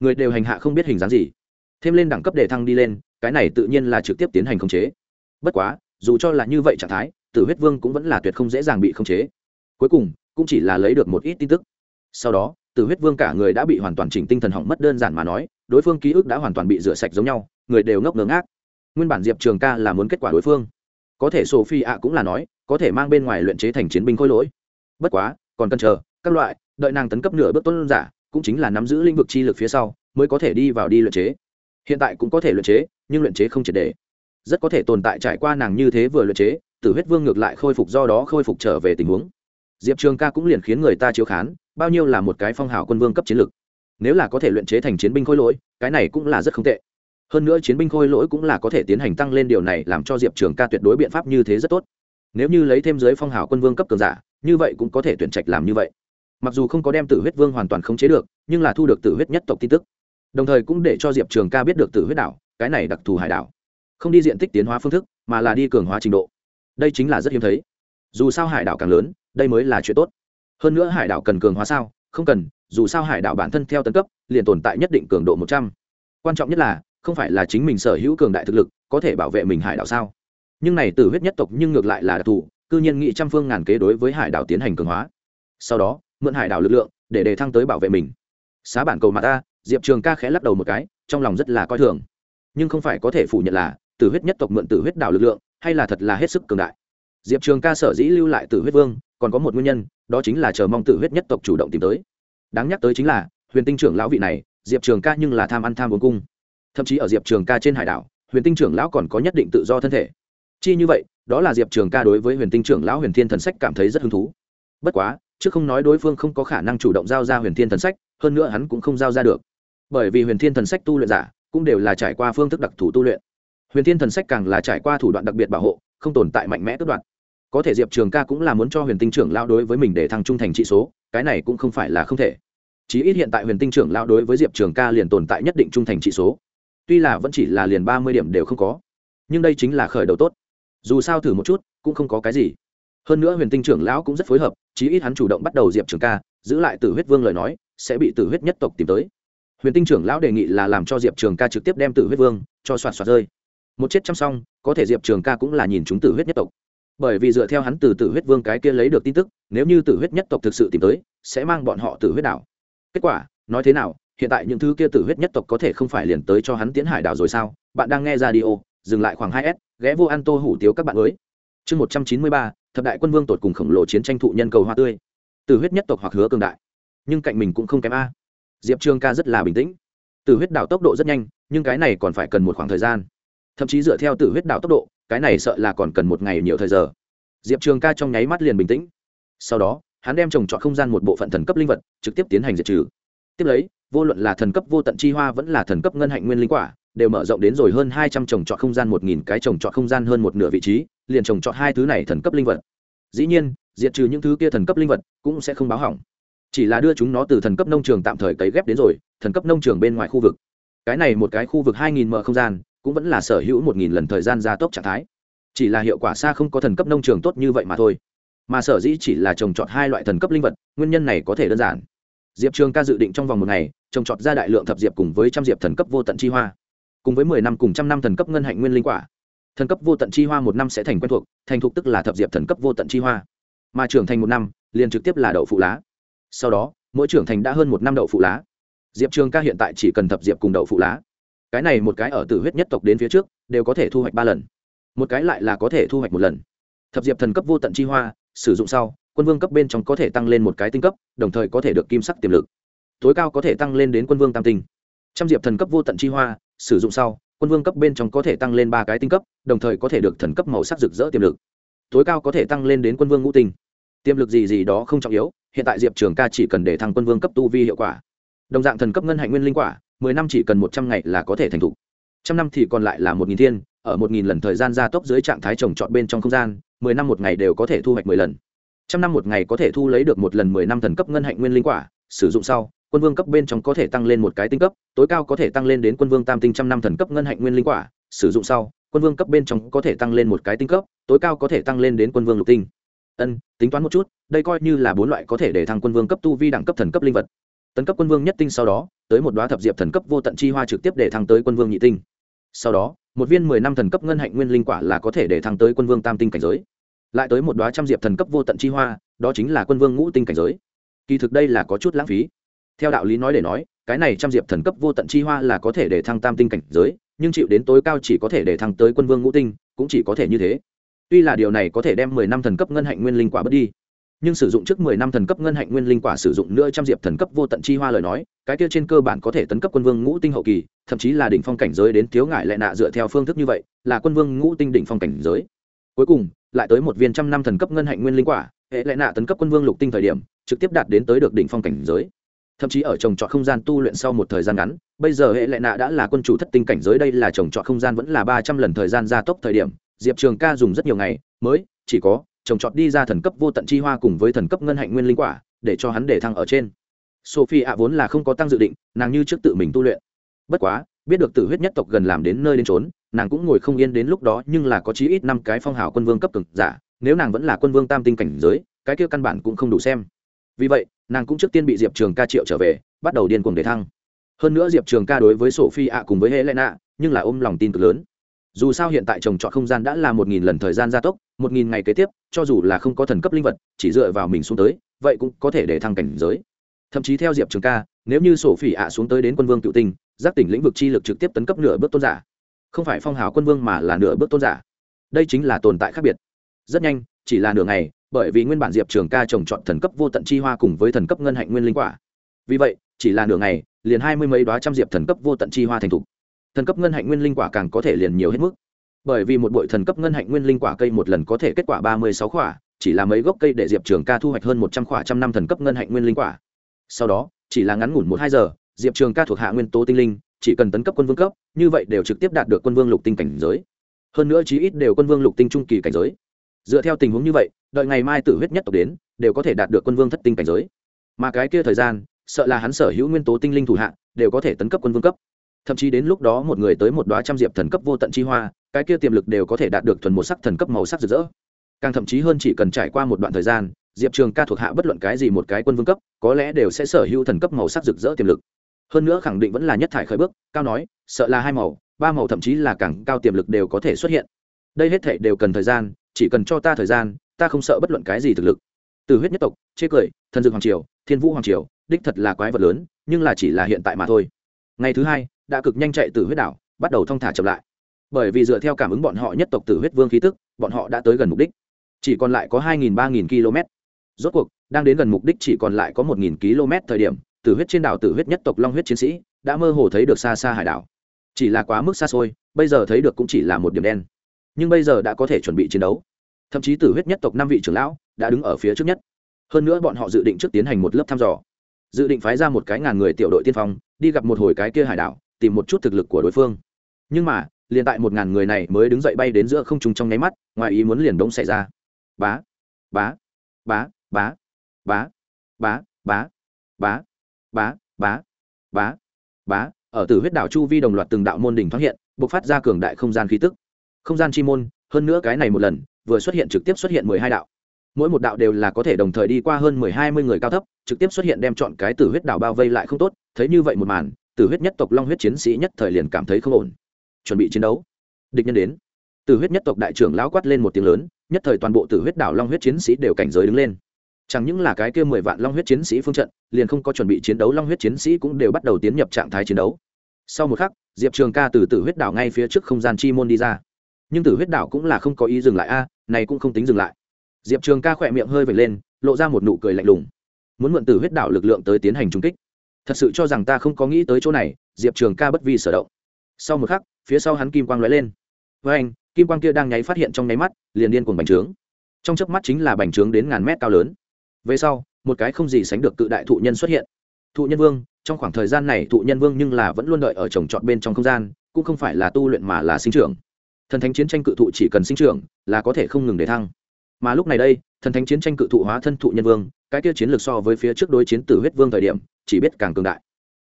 người đều hành hạ không biết hình dáng gì thêm lên đẳng cấp để thăng đi lên cái này tự nhiên là trực tiếp tiến hành khống chế bất quá dù cho là như vậy trạng thái tử huyết vương cũng vẫn là tuyệt không dễ dàng bị khống chế. Cuối cùng, cũng chỉ là lấy được một ít tin tức. Sau đó, tử huyết vương cả người đã bị hoàn toàn chỉnh tinh thần hỏng mất đơn giản mà nói, đối phương ký ức đã hoàn toàn bị rửa sạch giống nhau, người đều ngốc ngớ ngác. Nguyên bản diệp trường ca là muốn kết quả đối phương. Có thể sophie ạ cũng là nói, có thể mang bên ngoài luyện chế thành chiến binh khôi lỗi. Bất quá, còn cần chờ, các loại, đợi nàng tấn cấp nửa bước tuân giả, cũng chính là nắm giữ lĩnh vực chi lực phía sau, mới có thể đi vào đi luyện chế. Hiện tại cũng có thể luyện chế, nhưng luyện chế không triệt để. Rất có thể tồn tại trải qua nàng như thế vừa luyện chế tử huyết vương ngược lại khôi phục do đó khôi phục trở về tình huống. Diệp trường ca cũng liền khiến người ta chiếu khán, bao nhiêu là một cái phong hào quân vương cấp chiến lực. Nếu là có thể luyện chế thành chiến binh khôi lỗi, cái này cũng là rất không tệ. Hơn nữa chiến binh khôi lỗi cũng là có thể tiến hành tăng lên điều này làm cho diệp trường ca tuyệt đối biện pháp như thế rất tốt. Nếu như lấy thêm giới phong hào quân vương cấp cường giả, như vậy cũng có thể tuyển trạch làm như vậy. Mặc dù không có đem tử huyết vương hoàn toàn khống chế được, nhưng là thu được tử huyết nhất tộc tin tức. Đồng thời cũng để cho diệp trường ca biết được tử huyết đảo, cái này đặc thù hải đảo. Không đi diện tích tiến hóa phương thức, mà là đi cường hóa trình độ đây chính là rất hiếm thấy. Dù sao hải đảo càng lớn, đây mới là chuyện tốt. Hơn nữa hải đảo cần cường hóa sao? Không cần, dù sao hải đảo bản thân theo tấn cấp, liền tồn tại nhất định cường độ một trăm. Quan trọng nhất là, không phải là chính mình sở hữu cường đại thực lực có thể bảo vệ mình hải đảo sao? Nhưng này từ huyết nhất tộc nhưng ngược lại là đặc thù, cư nhiên nghị trăm phương ngàn kế đối với hải đảo tiến hành cường hóa. Sau đó, mượn hải đảo lực lượng, để đề thăng tới bảo vệ mình. Xá bản cầu mà ta, diệp trường ca khẽ lắc đầu một cái, trong lòng rất là coi thường. Nhưng không phải có thể phủ nhận là, tử huyết nhất tộc mượn tử huyết đảo lực lượng hay là thật là hết sức cường đại? Diệp trường ca sở dĩ lưu lại tử huyết vương, còn có một nguyên nhân, đó chính là chờ mong tử huyết nhất tộc chủ động tìm tới. Đáng nhắc tới chính là, huyền tinh trưởng lão vị này, diệp trường ca nhưng là tham ăn tham bốn cung. Thậm chí ở diệp trường ca trên hải đảo, huyền tinh trưởng lão còn có nhất định tự do thân thể. Chi như vậy, đó là diệp trường ca đối với huyền tinh trưởng lão huyền thiên thần sách cảm thấy rất hứng thú. Bất quá chứ không nói đối phương không có khả năng chủ động giao ra huyền thiên thần sách, hơn nữa hắn cũng không giao ra được. Bởi vì huyền thiên thần sách tu luyện giả cũng đều là trải qua phương thức đặc thù tu luyện huyền thiên thần sách càng là trải qua thủ đoạn đặc biệt bảo hộ, không tồn tại mạnh mẽ tước đoạn có thể diệp trường ca cũng là muốn cho huyền tinh trưởng lao đối với mình để thăng trung thành trị số, cái này cũng không phải là không thể. Chí ít hiện tại huyền tinh trưởng lao đối với diệp trường ca liền tồn tại nhất định trung thành trị số. Tuy là vẫn chỉ là liền ba mươi điểm đều không có, nhưng đây chính là khởi đầu tốt. Dù sao thử một chút, cũng không có cái gì. Hơn nữa huyền tinh trưởng lão cũng rất phối hợp, chí ít hắn chủ động bắt đầu diệp trường ca, giữ lại tử huyết vương lời nói, sẽ bị tử huyết nhất tộc tìm tới. Huyền tinh trưởng lão đề nghị là làm cho diệp trường ca trực tiếp đem tử huyết vương cho soạt soạt rơi một chết chăm xong có thể diệp trường ca cũng là nhìn chúng tử huyết nhất tộc. Bởi vì dựa theo hắn từ tử huyết vương cái kia lấy được tin tức, nếu như tử huyết nhất tộc thực sự tìm tới, sẽ mang bọn họ tử huyết đảo. Kết quả, nói thế nào, hiện tại những thứ kia tử huyết nhất tộc có thể không phải liền tới cho hắn tiến hải đảo rồi sao? Bạn đang nghe ra đi ô dừng lại khoảng hai s, ghé vô ăn tô hủ tiếu các bạn mới. Chương một trăm chín mươi ba, thập đại quân vương tột cùng khổng lồ chiến tranh thụ nhân cầu hoa tươi. Tử huyết nhất tộc hoặc hứa cường đại, nhưng cạnh mình cũng không kém a. Diệp trường ca rất là bình tĩnh. Tử huyết đảo tốc độ rất nhanh, nhưng cái này còn phải cần một khoảng thời gian thậm chí dựa theo tử huyết đạo tốc độ, cái này sợ là còn cần một ngày nhiều thời giờ. Diệp trường ca trong nháy mắt liền bình tĩnh. Sau đó, hắn đem trồng trọt không gian một bộ phận thần cấp linh vật trực tiếp tiến hành diệt trừ. Tiếp lấy, vô luận là thần cấp vô tận chi hoa vẫn là thần cấp ngân hạnh nguyên linh quả, đều mở rộng đến rồi hơn hai trăm trồng trọt không gian một nghìn cái trồng trọt không gian hơn một nửa vị trí, liền trồng trọt hai thứ này thần cấp linh vật. Dĩ nhiên, diệt trừ những thứ kia thần cấp linh vật cũng sẽ không báo hỏng. Chỉ là đưa chúng nó từ thần cấp nông trường tạm thời cấy ghép đến rồi, thần cấp nông trường bên ngoài khu vực. Cái này một cái khu vực hai nghìn mở không gian cũng vẫn là sở hữu một nghìn lần thời gian gia tốc trạng thái. Chỉ là hiệu quả xa không có thần cấp nông trường tốt như vậy mà thôi. Mà sở dĩ chỉ là trồng trọt hai loại thần cấp linh vật, nguyên nhân này có thể đơn giản. Diệp trường ca dự định trong vòng một ngày, trồng trọt ra đại lượng thập diệp cùng với trăm diệp thần cấp vô tận chi hoa, cùng với mười năm cùng trăm năm thần cấp ngân hạnh nguyên linh quả. Thần cấp vô tận chi hoa một năm sẽ thành quen thuộc, thành thục tức là thập diệp thần cấp vô tận chi hoa. Mà trưởng thành một năm, liền trực tiếp là đậu phụ lá. Sau đó, mỗi trưởng thành đã hơn một năm đậu phụ lá. Diệp trường ca hiện tại chỉ cần thập diệp cùng đậu phụ lá cái này một cái ở tử huyết nhất tộc đến phía trước, đều có thể thu hoạch ba lần. Một cái lại là có thể thu hoạch một lần. Thập diệp thần cấp vô tận chi hoa, sử dụng sau, quân vương cấp bên trong có thể tăng lên một cái tinh cấp, đồng thời có thể được kim sắc tiềm lực. Tối cao có thể tăng lên đến quân vương tam tinh. Trăm diệp thần cấp vô tận chi hoa, sử dụng sau, quân vương cấp bên trong có thể tăng lên ba cái tinh cấp, đồng thời có thể được thần cấp màu sắc rực rỡ tiềm lực. Tối cao có thể tăng lên đến quân vương ngũ tinh. Tiềm lực gì gì đó không trọng yếu, hiện tại diệp trường ca chỉ cần để thăng quân vương cấp tu vi hiệu quả. Đồng dạng thần cấp ngân hạnh nguyên linh quả mười năm chỉ cần một trăm ngày là có thể thành thục. Trăm năm thì còn lại là một nghìn thiên, ở một nghìn lần thời gian gia tốc dưới trạng thái trồng trọt bên trong không gian, mười năm một ngày đều có thể thu hoạch mười lần. Trăm năm một ngày có thể thu lấy được một lần mười năm thần cấp ngân hạnh nguyên linh quả, sử dụng sau, quân vương cấp bên trong có thể tăng lên một cái tinh cấp, tối cao có thể tăng lên đến quân vương tam tinh trăm năm thần cấp ngân hạnh nguyên linh quả, sử dụng sau, quân vương cấp bên trong có thể tăng lên một cái tinh cấp, tối cao có thể tăng lên đến quân vương lục tinh. Ân, tính toán một chút, đây coi như là bốn loại có thể để thăng quân vương cấp tu vi đẳng cấp thần cấp linh vật. Tấn cấp quân vương nhất tinh sau đó tới một đoá thập diệp thần cấp vô tận chi hoa trực tiếp để thăng tới quân vương nhị tinh. Sau đó, một viên mười năm thần cấp ngân hạnh nguyên linh quả là có thể để thăng tới quân vương tam tinh cảnh giới. Lại tới một đoá trăm diệp thần cấp vô tận chi hoa, đó chính là quân vương ngũ tinh cảnh giới. Kỳ thực đây là có chút lãng phí. Theo đạo lý nói để nói, cái này trăm diệp thần cấp vô tận chi hoa là có thể để thăng tam tinh cảnh giới, nhưng chịu đến tối cao chỉ có thể để thăng tới quân vương ngũ tinh, cũng chỉ có thể như thế. Tuy là điều này có thể đem mười năm thần cấp ngân hạnh nguyên linh quả bớt đi nhưng sử dụng trước mười năm thần cấp ngân hạnh nguyên linh quả sử dụng nữa trăm diệp thần cấp vô tận chi hoa lời nói, cái kia trên cơ bản có thể tấn cấp quân vương ngũ tinh hậu kỳ, thậm chí là đỉnh phong cảnh giới đến thiếu ngại lại nạ dựa theo phương thức như vậy, là quân vương ngũ tinh đỉnh phong cảnh giới. Cuối cùng, lại tới một viên trăm năm thần cấp ngân hạnh nguyên linh quả, hệ lại nạ tấn cấp quân vương lục tinh thời điểm, trực tiếp đạt đến tới được đỉnh phong cảnh giới. Thậm chí ở trồng trọt không gian tu luyện sau một thời gian ngắn, bây giờ hệ lệ nạ đã là quân chủ thất tinh cảnh giới, đây là trồng trọt không gian vẫn là ba trăm lần thời gian gia tốc thời điểm, diệp trường ca dùng rất nhiều ngày, mới chỉ có trồng trọt đi ra thần cấp vô tận chi hoa cùng với thần cấp ngân hạnh nguyên linh quả, để cho hắn để thăng ở trên. Sophie ạ vốn là không có tăng dự định, nàng như trước tự mình tu luyện. Bất quá, biết được tử huyết nhất tộc gần làm đến nơi đến trốn nàng cũng ngồi không yên đến lúc đó, nhưng là có chí ít năm cái phong hào quân vương cấp cực giả, nếu nàng vẫn là quân vương tam tinh cảnh giới, cái kia căn bản cũng không đủ xem. Vì vậy, nàng cũng trước tiên bị diệp trường ca triệu trở về, bắt đầu điên cuồng để thăng. Hơn nữa diệp trường ca đối với sophie ạ cùng với helena, nhưng là ôm lòng tin cực lớn dù sao hiện tại trồng trọt không gian đã là một nghìn lần thời gian gia tốc, một nghìn ngày kế tiếp, cho dù là không có thần cấp linh vật, chỉ dựa vào mình xuống tới, vậy cũng có thể để thăng cảnh giới. Thậm chí theo diệp trường ca, nếu như sổ phỉ ạ xuống tới đến quân vương cựu tinh, giác tỉnh lĩnh vực chi lực trực tiếp tấn cấp nửa bước tôn giả. Không phải phong hào quân vương mà là nửa bước tôn giả. Đây chính là tồn tại khác biệt. Rất nhanh, chỉ là nửa ngày, bởi vì nguyên bản diệp trường ca trồng trọt thần cấp vô tận chi hoa cùng với thần cấp ngân hạnh nguyên linh quả. Vì vậy, chỉ là nửa ngày, liền hai mươi mấy đoá trăm diệp thần cấp vô tận chi hoa thành thục thần cấp ngân hạnh nguyên linh quả càng có thể liền nhiều hết mức. Bởi vì một bội thần cấp ngân hạnh nguyên linh quả cây một lần có thể kết quả ba mươi sáu quả chỉ là mấy gốc cây để diệp trường ca thu hoạch hơn một trăm quả trăm năm thần cấp ngân hạnh nguyên linh quả. Sau đó, chỉ là ngắn ngủn một hai giờ, diệp trường ca thuộc hạ nguyên tố tinh linh, chỉ cần tấn cấp quân vương cấp, như vậy đều trực tiếp đạt được quân vương lục tinh cảnh giới. Hơn nữa chí ít đều quân vương lục tinh trung kỳ cảnh giới. Dựa theo tình huống như vậy, đợi ngày mai tử huyết nhất tộc đến, đều có thể đạt được quân vương thất tinh cảnh giới. Mà cái kia thời gian, sợ là hắn sở hữu nguyên tố tinh linh thủ hạ, đều có thể tấn cấp quân vương cấp thậm chí đến lúc đó một người tới một đoá trăm diệp thần cấp vô tận chi hoa, cái kia tiềm lực đều có thể đạt được thuần một sắc thần cấp màu sắc rực rỡ. Càng thậm chí hơn chỉ cần trải qua một đoạn thời gian, diệp trường ca thuộc hạ bất luận cái gì một cái quân vương cấp, có lẽ đều sẽ sở hữu thần cấp màu sắc rực rỡ tiềm lực. Hơn nữa khẳng định vẫn là nhất thải khởi bước, cao nói, sợ là hai màu, ba màu thậm chí là càng cao tiềm lực đều có thể xuất hiện. Đây hết thể đều cần thời gian, chỉ cần cho ta thời gian, ta không sợ bất luận cái gì thực lực. Từ huyết nhất tộc, chê cười, thần dược hoàng triều, thiên vũ hoàng triều, đích thật là quái vật lớn, nhưng là chỉ là hiện tại mà thôi. Ngày thứ hai đã cực nhanh chạy từ huyết đảo, bắt đầu thong thả chậm lại. Bởi vì dựa theo cảm ứng bọn họ nhất tộc tử huyết vương khí tức, bọn họ đã tới gần mục đích. Chỉ còn lại có hai nghìn ba nghìn km. Rốt cuộc, đang đến gần mục đích chỉ còn lại có một nghìn km thời điểm, tử huyết trên đảo tử huyết nhất tộc long huyết chiến sĩ đã mơ hồ thấy được xa xa hải đảo. Chỉ là quá mức xa xôi, bây giờ thấy được cũng chỉ là một điểm đen. Nhưng bây giờ đã có thể chuẩn bị chiến đấu. Thậm chí tử huyết nhất tộc năm vị trưởng lão đã đứng ở phía trước nhất. Hơn nữa bọn họ dự định trước tiến hành một lớp thăm dò. Dự định phái ra một cái ngàn người tiểu đội tiên phong, đi gặp một hồi cái kia hải đảo tìm một chút thực lực của đối phương nhưng mà liền tại một ngàn người này mới đứng dậy bay đến giữa không trung trong nháy mắt ngoài ý muốn liền đống xảy ra bá bá bá bá bá bá bá bá bá bá bá bá ở tử huyết đảo chu vi đồng loạt từng đạo môn đỉnh thoát hiện bộc phát ra cường đại không gian khí tức không gian chi môn hơn nữa cái này một lần vừa xuất hiện trực tiếp xuất hiện mười hai đạo mỗi một đạo đều là có thể đồng thời đi qua hơn mười hai mươi người cao thấp trực tiếp xuất hiện đem chọn cái tử huyết đảo bao vây lại không tốt thấy như vậy một màn tử huyết nhất tộc long huyết chiến sĩ nhất thời liền cảm thấy không ổn. Chuẩn bị chiến đấu. Địch nhân đến. Tử huyết nhất tộc đại trưởng lão quát lên một tiếng lớn, nhất thời toàn bộ tử huyết đảo long huyết chiến sĩ đều cảnh giới đứng lên. Chẳng những là cái kia mười vạn long huyết chiến sĩ phương trận, liền không có chuẩn bị chiến đấu long huyết chiến sĩ cũng đều bắt đầu tiến nhập trạng thái chiến đấu. Sau một khắc, diệp trường ca từ tử huyết đảo ngay phía trước không gian chi môn đi ra. Nhưng tử huyết đảo cũng là không có ý dừng lại a, này cũng không tính dừng lại. Diệp trường ca khỏe miệng hơi vệt lên, lộ ra một nụ cười lạnh lùng. Muốn mượn tử huyết đảo lực lượng tới tiến hành trung kích thật sự cho rằng ta không có nghĩ tới chỗ này, diệp trường ca bất vi sở động. Sau một khắc, phía sau hắn kim quang lóe lên. Với anh, kim quang kia đang nháy phát hiện trong nháy mắt, liền điên cuồng bành trướng. Trong chớp mắt chính là bành trướng đến ngàn mét cao lớn. Về sau, một cái không gì sánh được cự đại thụ nhân xuất hiện. Thụ nhân vương, trong khoảng thời gian này thụ nhân vương nhưng là vẫn luôn đợi ở trồng trọt bên trong không gian, cũng không phải là tu luyện mà là sinh trưởng. Thần thánh chiến tranh cự thụ chỉ cần sinh trưởng, là có thể không ngừng để thăng. Mà lúc này đây, thần thánh chiến tranh cự thụ hóa thân thụ nhân vương, cái kia chiến lược so với phía trước đối chiến tử huyết vương thời điểm chỉ biết càng cường đại.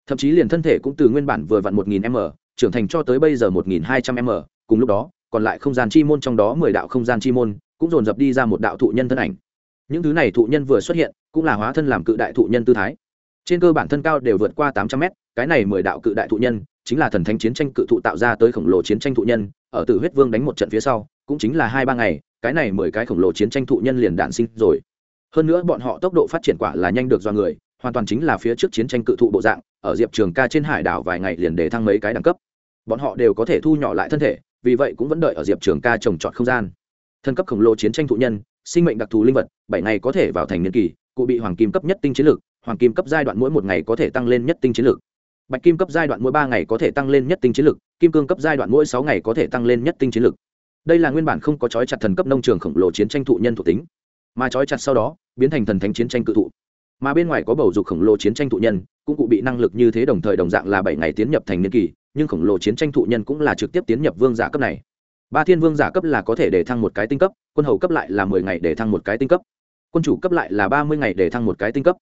Thậm chí liền thân thể cũng từ nguyên bản vừa vặn một nghìn m, trưởng thành cho tới bây giờ một nghìn hai trăm m. Cùng lúc đó, còn lại không gian chi môn trong đó mười đạo không gian chi môn cũng dồn dập đi ra một đạo thụ nhân thân ảnh. Những thứ này thụ nhân vừa xuất hiện, cũng là hóa thân làm cự đại thụ nhân tư thái. Trên cơ bản thân cao đều vượt qua tám trăm mét cái này mười đạo cự đại thụ nhân chính là thần thánh chiến tranh cự thụ tạo ra tới khổng lồ chiến tranh thụ nhân, ở tử huyết vương đánh một trận phía sau, cũng chính là hai ba ngày, cái này mười cái khổng lồ chiến tranh thụ nhân liền đạn sinh rồi. Hơn nữa bọn họ tốc độ phát triển quả là nhanh được do người hoàn toàn chính là phía trước chiến tranh cự thụ bộ dạng, ở diệp trường ca trên hải đảo vài ngày liền để thăng mấy cái đẳng cấp. Bọn họ đều có thể thu nhỏ lại thân thể, vì vậy cũng vẫn đợi ở diệp trường ca trồng trọt không gian. Thân cấp khổng lồ chiến tranh thụ nhân, sinh mệnh đặc thù linh vật, bảy ngày có thể vào thành niên kỳ, cụ bị hoàng kim cấp nhất tinh chiến lược hoàng kim cấp giai đoạn mỗi một ngày có thể tăng lên nhất tinh chiến lược bạch kim cấp giai đoạn mỗi ba ngày có thể tăng lên nhất tinh chiến lược kim cương cấp giai đoạn mỗi sáu ngày có thể tăng lên nhất tinh chiến lược đây là nguyên bản không có trói chặt thần cấp nông trường khổng lồ chiến tranh thụ nhân thuộc tính, mà trói chặt sau đó, biến thành thần thánh chiến tranh cự thụ mà bên ngoài có bầu dục khổng lồ chiến tranh thụ nhân, cũng cụ bị năng lực như thế đồng thời đồng dạng là bảy ngày tiến nhập thành niên kỳ, nhưng khổng lồ chiến tranh thụ nhân cũng là trực tiếp tiến nhập vương giả cấp này. Ba thiên vương giả cấp là có thể để thăng một cái tinh cấp, quân hầu cấp lại là mười ngày để thăng một cái tinh cấp. Quân chủ cấp lại là ba mươi ngày để thăng một cái tinh cấp.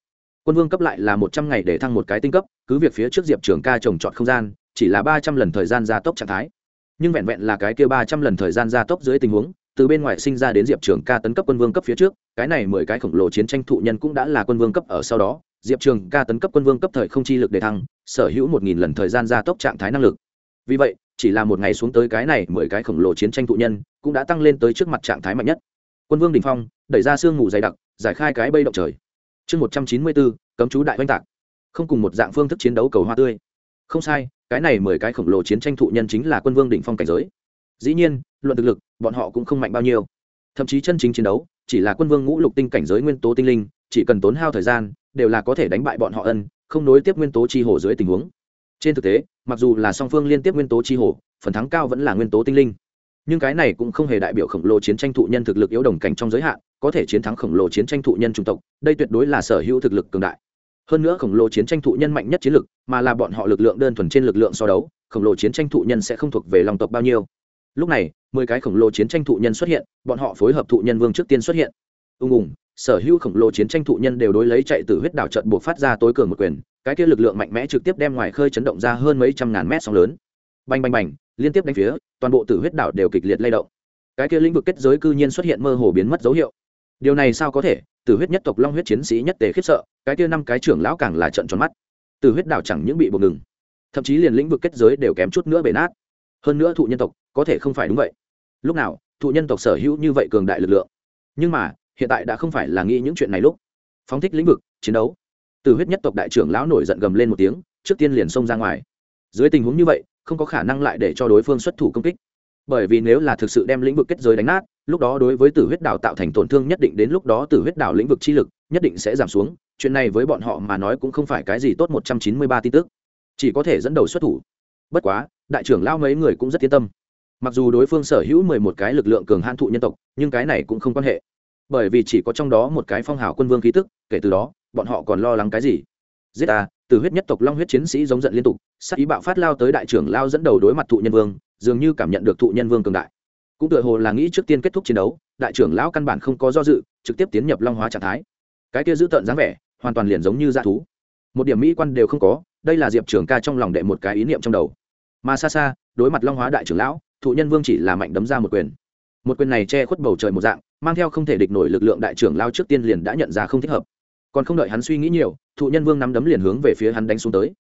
Quân vương cấp lại là một trăm ngày để thăng một cái tinh cấp, cứ việc phía trước diệp trường ca trồng trọt không gian, chỉ là ba trăm lần thời gian gia tốc trạng thái. Nhưng vẹn vẹn là cái kia ba trăm lần thời gian gia tốc dưới tình huống từ bên ngoài sinh ra đến diệp trường ca tấn cấp quân vương cấp phía trước, cái này mười cái khổng lồ chiến tranh thụ nhân cũng đã là quân vương cấp ở sau đó. Diệp trường ca tấn cấp quân vương cấp thời không chi lực để thăng, sở hữu một nghìn lần thời gian gia tốc trạng thái năng lực. Vì vậy, chỉ là một ngày xuống tới cái này mười cái khổng lồ chiến tranh thụ nhân cũng đã tăng lên tới trước mặt trạng thái mạnh nhất. Quân vương đình phong, đẩy ra sương mù dày đặc, giải khai cái bây động trời. Chương một trăm chín mươi bốn, cấm chú đại oanh tạc. Không cùng một dạng phương thức chiến đấu cầu hoa tươi. Không sai, cái này mười cái khổng lồ chiến tranh thụ nhân chính là quân vương đỉnh phong cảnh giới. Dĩ nhiên luận thực lực, bọn họ cũng không mạnh bao nhiêu. Thậm chí chân chính chiến đấu, chỉ là quân vương ngũ lục tinh cảnh giới nguyên tố tinh linh, chỉ cần tốn hao thời gian, đều là có thể đánh bại bọn họ ân, không nối tiếp nguyên tố chi hồ dưới tình huống. Trên thực tế, mặc dù là song phương liên tiếp nguyên tố chi hồ phần thắng cao vẫn là nguyên tố tinh linh. Nhưng cái này cũng không hề đại biểu khổng lồ chiến tranh thụ nhân thực lực yếu đồng cảnh trong giới hạn, có thể chiến thắng khổng lồ chiến tranh thụ nhân chủng tộc, đây tuyệt đối là sở hữu thực lực cường đại. Hơn nữa khổng lồ chiến tranh thụ nhân mạnh nhất chiến lực, mà là bọn họ lực lượng đơn thuần trên lực lượng so đấu, khổng lồ chiến tranh thụ nhân sẽ không thuộc về lòng tộc bao nhiêu lúc này, mười cái khổng lồ chiến tranh thụ nhân xuất hiện, bọn họ phối hợp thụ nhân vương trước tiên xuất hiện. Ưng ùng, sở hữu khổng lồ chiến tranh thụ nhân đều đối lấy chạy từ huyết đảo trận buộc phát ra tối cường một quyền, cái kia lực lượng mạnh mẽ trực tiếp đem ngoài khơi chấn động ra hơn mấy trăm ngàn mét sóng lớn. Bành bành bành, liên tiếp đánh phía, toàn bộ tử huyết đảo đều kịch liệt lay động. Cái kia lĩnh vực kết giới cư nhiên xuất hiện mơ hồ biến mất dấu hiệu. Điều này sao có thể? Tử huyết nhất tộc long huyết chiến sĩ nhất tề khiếp sợ, cái kia năm cái trưởng lão càng là trận tròn mắt. Tử huyết đảo chẳng những bị buộc ngừng, thậm chí liền lĩnh vực kết giới đều kém chút nữa bể nát. Hơn nữa thụ nhân tộc có thể không phải đúng vậy. Lúc nào, thụ nhân tộc sở hữu như vậy cường đại lực lượng. Nhưng mà, hiện tại đã không phải là nghĩ những chuyện này lúc. Phóng thích lĩnh vực, chiến đấu. Từ huyết nhất tộc đại trưởng lão nổi giận gầm lên một tiếng, trước tiên liền xông ra ngoài. Dưới tình huống như vậy, không có khả năng lại để cho đối phương xuất thủ công kích. Bởi vì nếu là thực sự đem lĩnh vực kết giới đánh nát, lúc đó đối với tử huyết đảo tạo thành tổn thương nhất định đến lúc đó tử huyết đảo lĩnh vực chi lực nhất định sẽ giảm xuống. Chuyện này với bọn họ mà nói cũng không phải cái gì tốt một trăm chín mươi ba tin tức. Chỉ có thể dẫn đầu xuất thủ. Bất quá, đại trưởng lao mấy người cũng rất yên tâm mặc dù đối phương sở hữu mười một cái lực lượng cường hãn thụ nhân tộc, nhưng cái này cũng không quan hệ. Bởi vì chỉ có trong đó một cái phong hào quân vương khí tức, kể từ đó, bọn họ còn lo lắng cái gì? Giết ta, từ huyết nhất tộc long huyết chiến sĩ giống giận liên tục sắc ý bạo phát lao tới đại trưởng lao dẫn đầu đối mặt thụ nhân vương, dường như cảm nhận được thụ nhân vương cường đại. Cũng tựa hồ là nghĩ trước tiên kết thúc chiến đấu, đại trưởng lão căn bản không có do dự, trực tiếp tiến nhập long hóa trạng thái. Cái kia giữ tợn dáng vẻ, hoàn toàn liền giống như dã thú. Một điểm mỹ quan đều không có, đây là diệp trường ca trong lòng đệ một cái ý niệm trong đầu. Mà xa xa, đối mặt long hóa đại trưởng lão thụ nhân vương chỉ là mạnh đấm ra một quyền. Một quyền này che khuất bầu trời một dạng, mang theo không thể địch nổi lực lượng đại trưởng lao trước tiên liền đã nhận ra không thích hợp. Còn không đợi hắn suy nghĩ nhiều, thụ nhân vương nắm đấm liền hướng về phía hắn đánh xuống tới.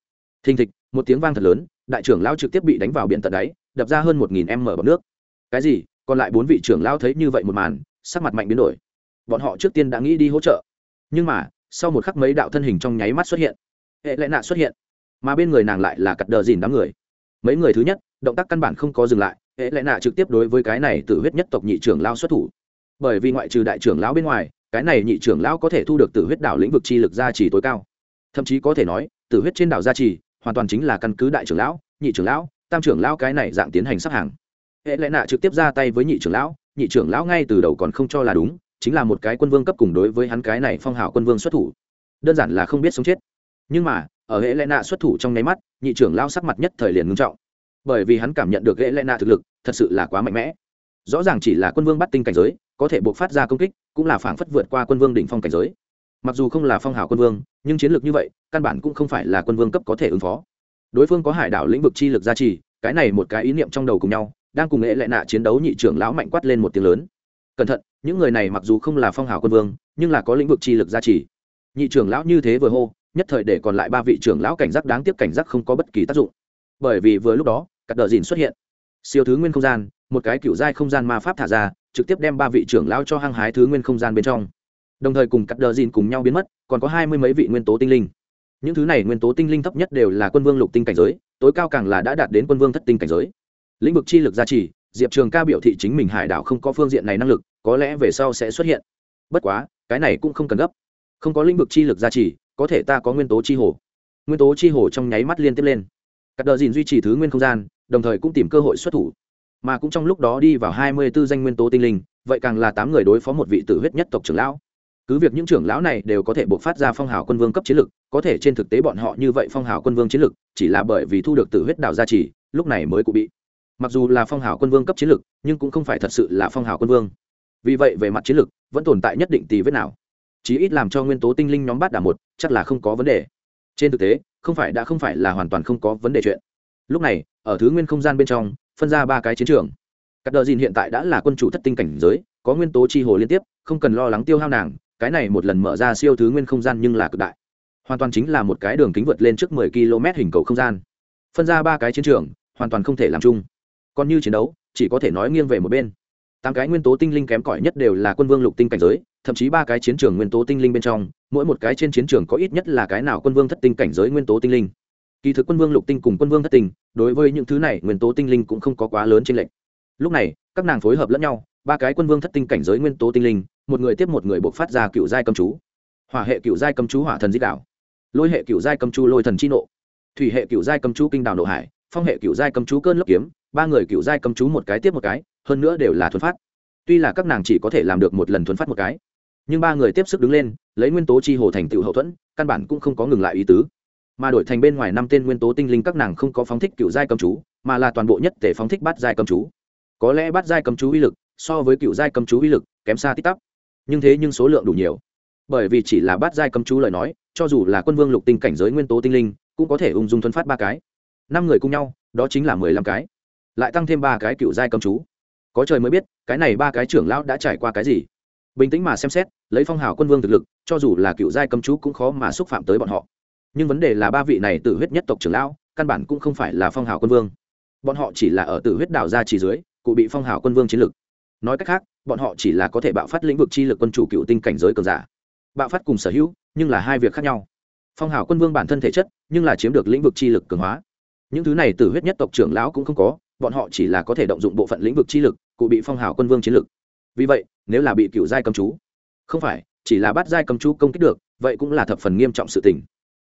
Thình thịch, một tiếng vang thật lớn, đại trưởng lao trực tiếp bị đánh vào biển tận đáy, đập ra hơn một nghìn m bọc nước. Cái gì? Còn lại bốn vị trưởng lao thấy như vậy một màn, sắc mặt mạnh biến đổi. Bọn họ trước tiên đã nghĩ đi hỗ trợ. Nhưng mà, sau một khắc mấy đạo thân hình trong nháy mắt xuất hiện. Hệ lệ nạ xuất hiện. Mà bên người nàng lại là cặt đờ dìn đám người. Mấy người thứ nhất, động tác căn bản không có dừng lại hệ lệ nạ trực tiếp đối với cái này Tử huyết nhất tộc nhị trưởng lao xuất thủ. Bởi vì ngoại trừ đại trưởng lão bên ngoài, cái này nhị trưởng lão có thể thu được tử huyết đảo lĩnh vực chi lực gia trì tối cao. Thậm chí có thể nói, tử huyết trên đảo gia trì, hoàn toàn chính là căn cứ đại trưởng lão, nhị trưởng lão, tam trưởng lão cái này dạng tiến hành sắp hàng. Hệ lệ nạ trực tiếp ra tay với nhị trưởng lão, nhị trưởng lão ngay từ đầu còn không cho là đúng, chính là một cái quân vương cấp cùng đối với hắn cái này phong hào quân vương xuất thủ. Đơn giản là không biết sống chết. Nhưng mà, ở hệ lệ nạ xuất thủ trong nháy mắt, nhị trưởng lão sắc mặt nhất thời liền ngưng trọng bởi vì hắn cảm nhận được hệ lệ nạ thực lực thật sự là quá mạnh mẽ. Rõ ràng chỉ là quân vương bắt tinh cảnh giới, có thể buộc phát ra công kích, cũng là phảng phất vượt qua quân vương đỉnh phong cảnh giới. Mặc dù không là phong hào quân vương, nhưng chiến lược như vậy, căn bản cũng không phải là quân vương cấp có thể ứng phó. Đối phương có hải đảo lĩnh vực chi lực gia trì, cái này một cái ý niệm trong đầu cùng nhau, đang cùng nghệ lệ nạ chiến đấu nhị trưởng lão mạnh quát lên một tiếng lớn. Cẩn thận, những người này mặc dù không là phong hào quân vương, nhưng là có lĩnh vực chi lực gia trì. Nhị trưởng lão như thế vừa hô, nhất thời để còn lại ba vị trưởng lão cảnh giác đáng tiếc cảnh giác không có bất kỳ tác dụng. Bởi vì vừa lúc đó cắt đờ dìn xuất hiện. Siêu thứ nguyên không gian, một cái cựu giai không gian ma pháp thả ra, trực tiếp đem ba vị trưởng lão cho hăng hái thứ nguyên không gian bên trong. Đồng thời cùng cắt đờ dìn cùng nhau biến mất, còn có hai mươi mấy vị nguyên tố tinh linh. Những thứ này nguyên tố tinh linh thấp nhất đều là quân vương lục tinh cảnh giới, tối cao càng là đã đạt đến quân vương thất tinh cảnh giới. Lĩnh vực chi lực gia trì, diệp trường ca biểu thị chính mình hải đảo không có phương diện này năng lực, có lẽ về sau sẽ xuất hiện. Bất quá, cái này cũng không cần gấp. Không có lĩnh vực chi lực gia trì, có thể ta có nguyên tố chi hồ. Nguyên tố chi hồ trong nháy mắt liên tiếp lên. Cắt đờ dìn duy trì thứ nguyên không gian đồng thời cũng tìm cơ hội xuất thủ. Mà cũng trong lúc đó đi vào hai mươi b ố danh nguyên tố tinh linh, vậy càng là tám người đối phó một vị tử huyết nhất tộc trưởng lão. Cứ việc những trưởng lão này đều có thể buộc phát ra phong hào quân vương cấp chiến lực, có thể trên thực tế bọn họ như vậy phong hào quân vương chiến lực, chỉ là bởi vì thu được tử huyết đạo gia trì, lúc này mới cụ bị. Mặc dù là phong hào quân vương cấp chiến lực, nhưng cũng không phải thật sự là phong hào quân vương. Vì vậy về mặt chiến lực, vẫn tồn tại nhất định tì vết nào. Chí ít làm cho nguyên tố tinh linh nhóm bát đả một, chắc là không có vấn đề. Trên thực tế, không phải đã không phải là hoàn toàn không có vấn đề chuyện. Lúc này ở thứ nguyên không gian bên trong, phân ra ba cái chiến trường. Các đờ dìn hiện tại đã là quân chủ thất tinh cảnh giới, có nguyên tố chi hồ liên tiếp, không cần lo lắng tiêu hao nàng, cái này một lần mở ra siêu thứ nguyên không gian nhưng là cực đại. Hoàn toàn chính là một cái đường kính vượt lên trước 10 km hình cầu không gian. Phân ra ba cái chiến trường, hoàn toàn không thể làm chung. Còn như chiến đấu, chỉ có thể nói nghiêng về một bên. Tám cái nguyên tố tinh linh kém cỏi nhất đều là quân vương lục tinh cảnh giới, thậm chí ba cái chiến trường nguyên tố tinh linh bên trong, mỗi một cái trên chiến trường có ít nhất là cái nào quân vương thất tinh cảnh giới nguyên tố tinh linh kỳ thực quân vương lục tinh cùng quân vương thất tinh, đối với những thứ này nguyên tố tinh linh cũng không có quá lớn trên lệnh lúc này, các nàng phối hợp lẫn nhau, ba cái quân vương thất tinh cảnh giới nguyên tố tinh linh, một người tiếp một người buộc phát ra cựu giai cầm chú. Hỏa hệ cựu giai cầm chú hỏa thần di đảo. Lôi hệ cựu giai cầm chú lôi thần chi nộ. Thủy hệ cựu giai cầm chú kinh đảo nộ hải, phong hệ cựu giai cầm chú cơn lốc kiếm, ba người cựu giai cầm chú một cái tiếp một cái, hơn nữa đều là thuần phát. Tuy là các nàng chỉ có thể làm được một lần thuần phát một cái, nhưng ba người tiếp sức đứng lên, lấy nguyên tố chi hồ thành tựu hậu thuẫn, căn bản cũng không có ngừng lại ý tứ mà đổi thành bên ngoài năm tên nguyên tố tinh linh các nàng không có phóng thích cựu giai cầm chú, mà là toàn bộ nhất thể phóng thích bát giai cầm chú. Có lẽ bát giai cầm chú uy lực so với cựu giai cầm chú uy lực kém xa tích tắp, nhưng thế nhưng số lượng đủ nhiều. Bởi vì chỉ là bát giai cầm chú lời nói, cho dù là quân vương lục tinh cảnh giới nguyên tố tinh linh, cũng có thể ung dung thuấn phát ba cái. Năm người cùng nhau, đó chính là mười lăm cái. Lại tăng thêm ba cái cựu giai cầm chú. Có trời mới biết, cái này ba cái trưởng lão đã trải qua cái gì. Bình tĩnh mà xem xét, lấy phong hào quân vương thực lực, cho dù là cựu giai cầm chú cũng khó mà xúc phạm tới bọn họ nhưng vấn đề là ba vị này tự huyết nhất tộc trưởng lão, căn bản cũng không phải là phong hào quân vương. Bọn họ chỉ là ở tự huyết đảo ra chỉ dưới, cụ bị phong hào quân vương chiến lực. Nói cách khác, bọn họ chỉ là có thể bạo phát lĩnh vực chi lực quân chủ cựu tinh cảnh giới cường giả. Bạo phát cùng sở hữu, nhưng là hai việc khác nhau. Phong hào quân vương bản thân thể chất, nhưng là chiếm được lĩnh vực chi lực cường hóa. Những thứ này từ huyết nhất tộc trưởng lão cũng không có, bọn họ chỉ là có thể động dụng bộ phận lĩnh vực chi lực, cụ bị phong hào quân vương chiến lực. Vì vậy, nếu là bị cựu giai cầm chú, không phải, chỉ là bắt giai cầm chú công kích được, vậy cũng là thập phần nghiêm trọng sự tình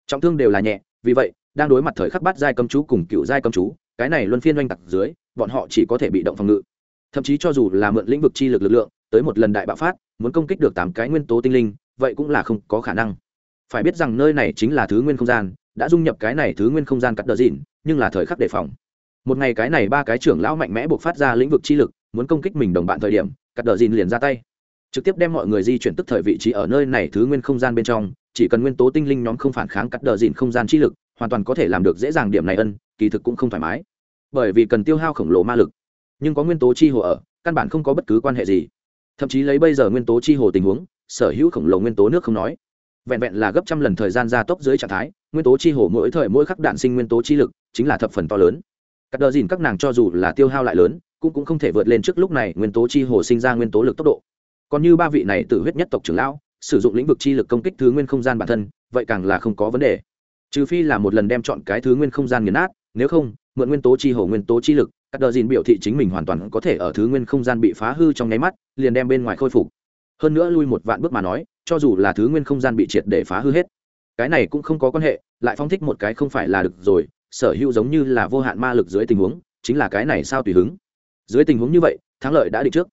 trọng thương đều là nhẹ, vì vậy, đang đối mặt thời khắc bắt giai cầm chú cùng cựu giai cầm chú, cái này luân phiên oanh tặc dưới, bọn họ chỉ có thể bị động phòng ngự. Thậm chí cho dù là mượn lĩnh vực chi lực lực lượng, tới một lần đại bạo phát, muốn công kích được tám cái nguyên tố tinh linh, vậy cũng là không có khả năng. Phải biết rằng nơi này chính là thứ nguyên không gian, đã dung nhập cái này thứ nguyên không gian cắt đờ dịn, nhưng là thời khắc đề phòng. Một ngày cái này ba cái trưởng lão mạnh mẽ buộc phát ra lĩnh vực chi lực, muốn công kích mình đồng bạn thời điểm, cắt đờ dịn liền ra tay trực tiếp đem mọi người di chuyển tức thời vị trí ở nơi này thứ nguyên không gian bên trong, chỉ cần nguyên tố tinh linh nhóm không phản kháng cắt đờ dìn không gian chi lực, hoàn toàn có thể làm được dễ dàng điểm này ân, kỳ thực cũng không thoải mái. Bởi vì cần tiêu hao khổng lồ ma lực, nhưng có nguyên tố chi hồ ở, căn bản không có bất cứ quan hệ gì. Thậm chí lấy bây giờ nguyên tố chi hồ tình huống, sở hữu khổng lồ nguyên tố nước không nói. Vẹn vẹn là gấp trăm lần thời gian gia tốc dưới trạng thái, nguyên tố chi hồ mỗi thời mỗi khắc đạn sinh nguyên tố chi lực, chính là thập phần to lớn. Các đờ dìn các nàng cho dù là tiêu hao lại lớn, cũng cũng không thể vượt lên trước lúc này nguyên tố chi hồ sinh ra nguyên tố lực tốc độ còn như ba vị này tự huyết nhất tộc trưởng lão, sử dụng lĩnh vực chi lực công kích thứ nguyên không gian bản thân, vậy càng là không có vấn đề. Trừ phi là một lần đem chọn cái thứ nguyên không gian nghiền nát, nếu không, mượn nguyên tố chi hổ nguyên tố chi lực, các đờ dìn biểu thị chính mình hoàn toàn có thể ở thứ nguyên không gian bị phá hư trong nháy mắt, liền đem bên ngoài khôi phục. Hơn nữa lui một vạn bước mà nói, cho dù là thứ nguyên không gian bị triệt để phá hư hết, cái này cũng không có quan hệ, lại phong thích một cái không phải là được rồi, sở hữu giống như là vô hạn ma lực dưới tình huống, chính là cái này sao tùy hứng. Dưới tình huống như vậy, thắng lợi đã định trước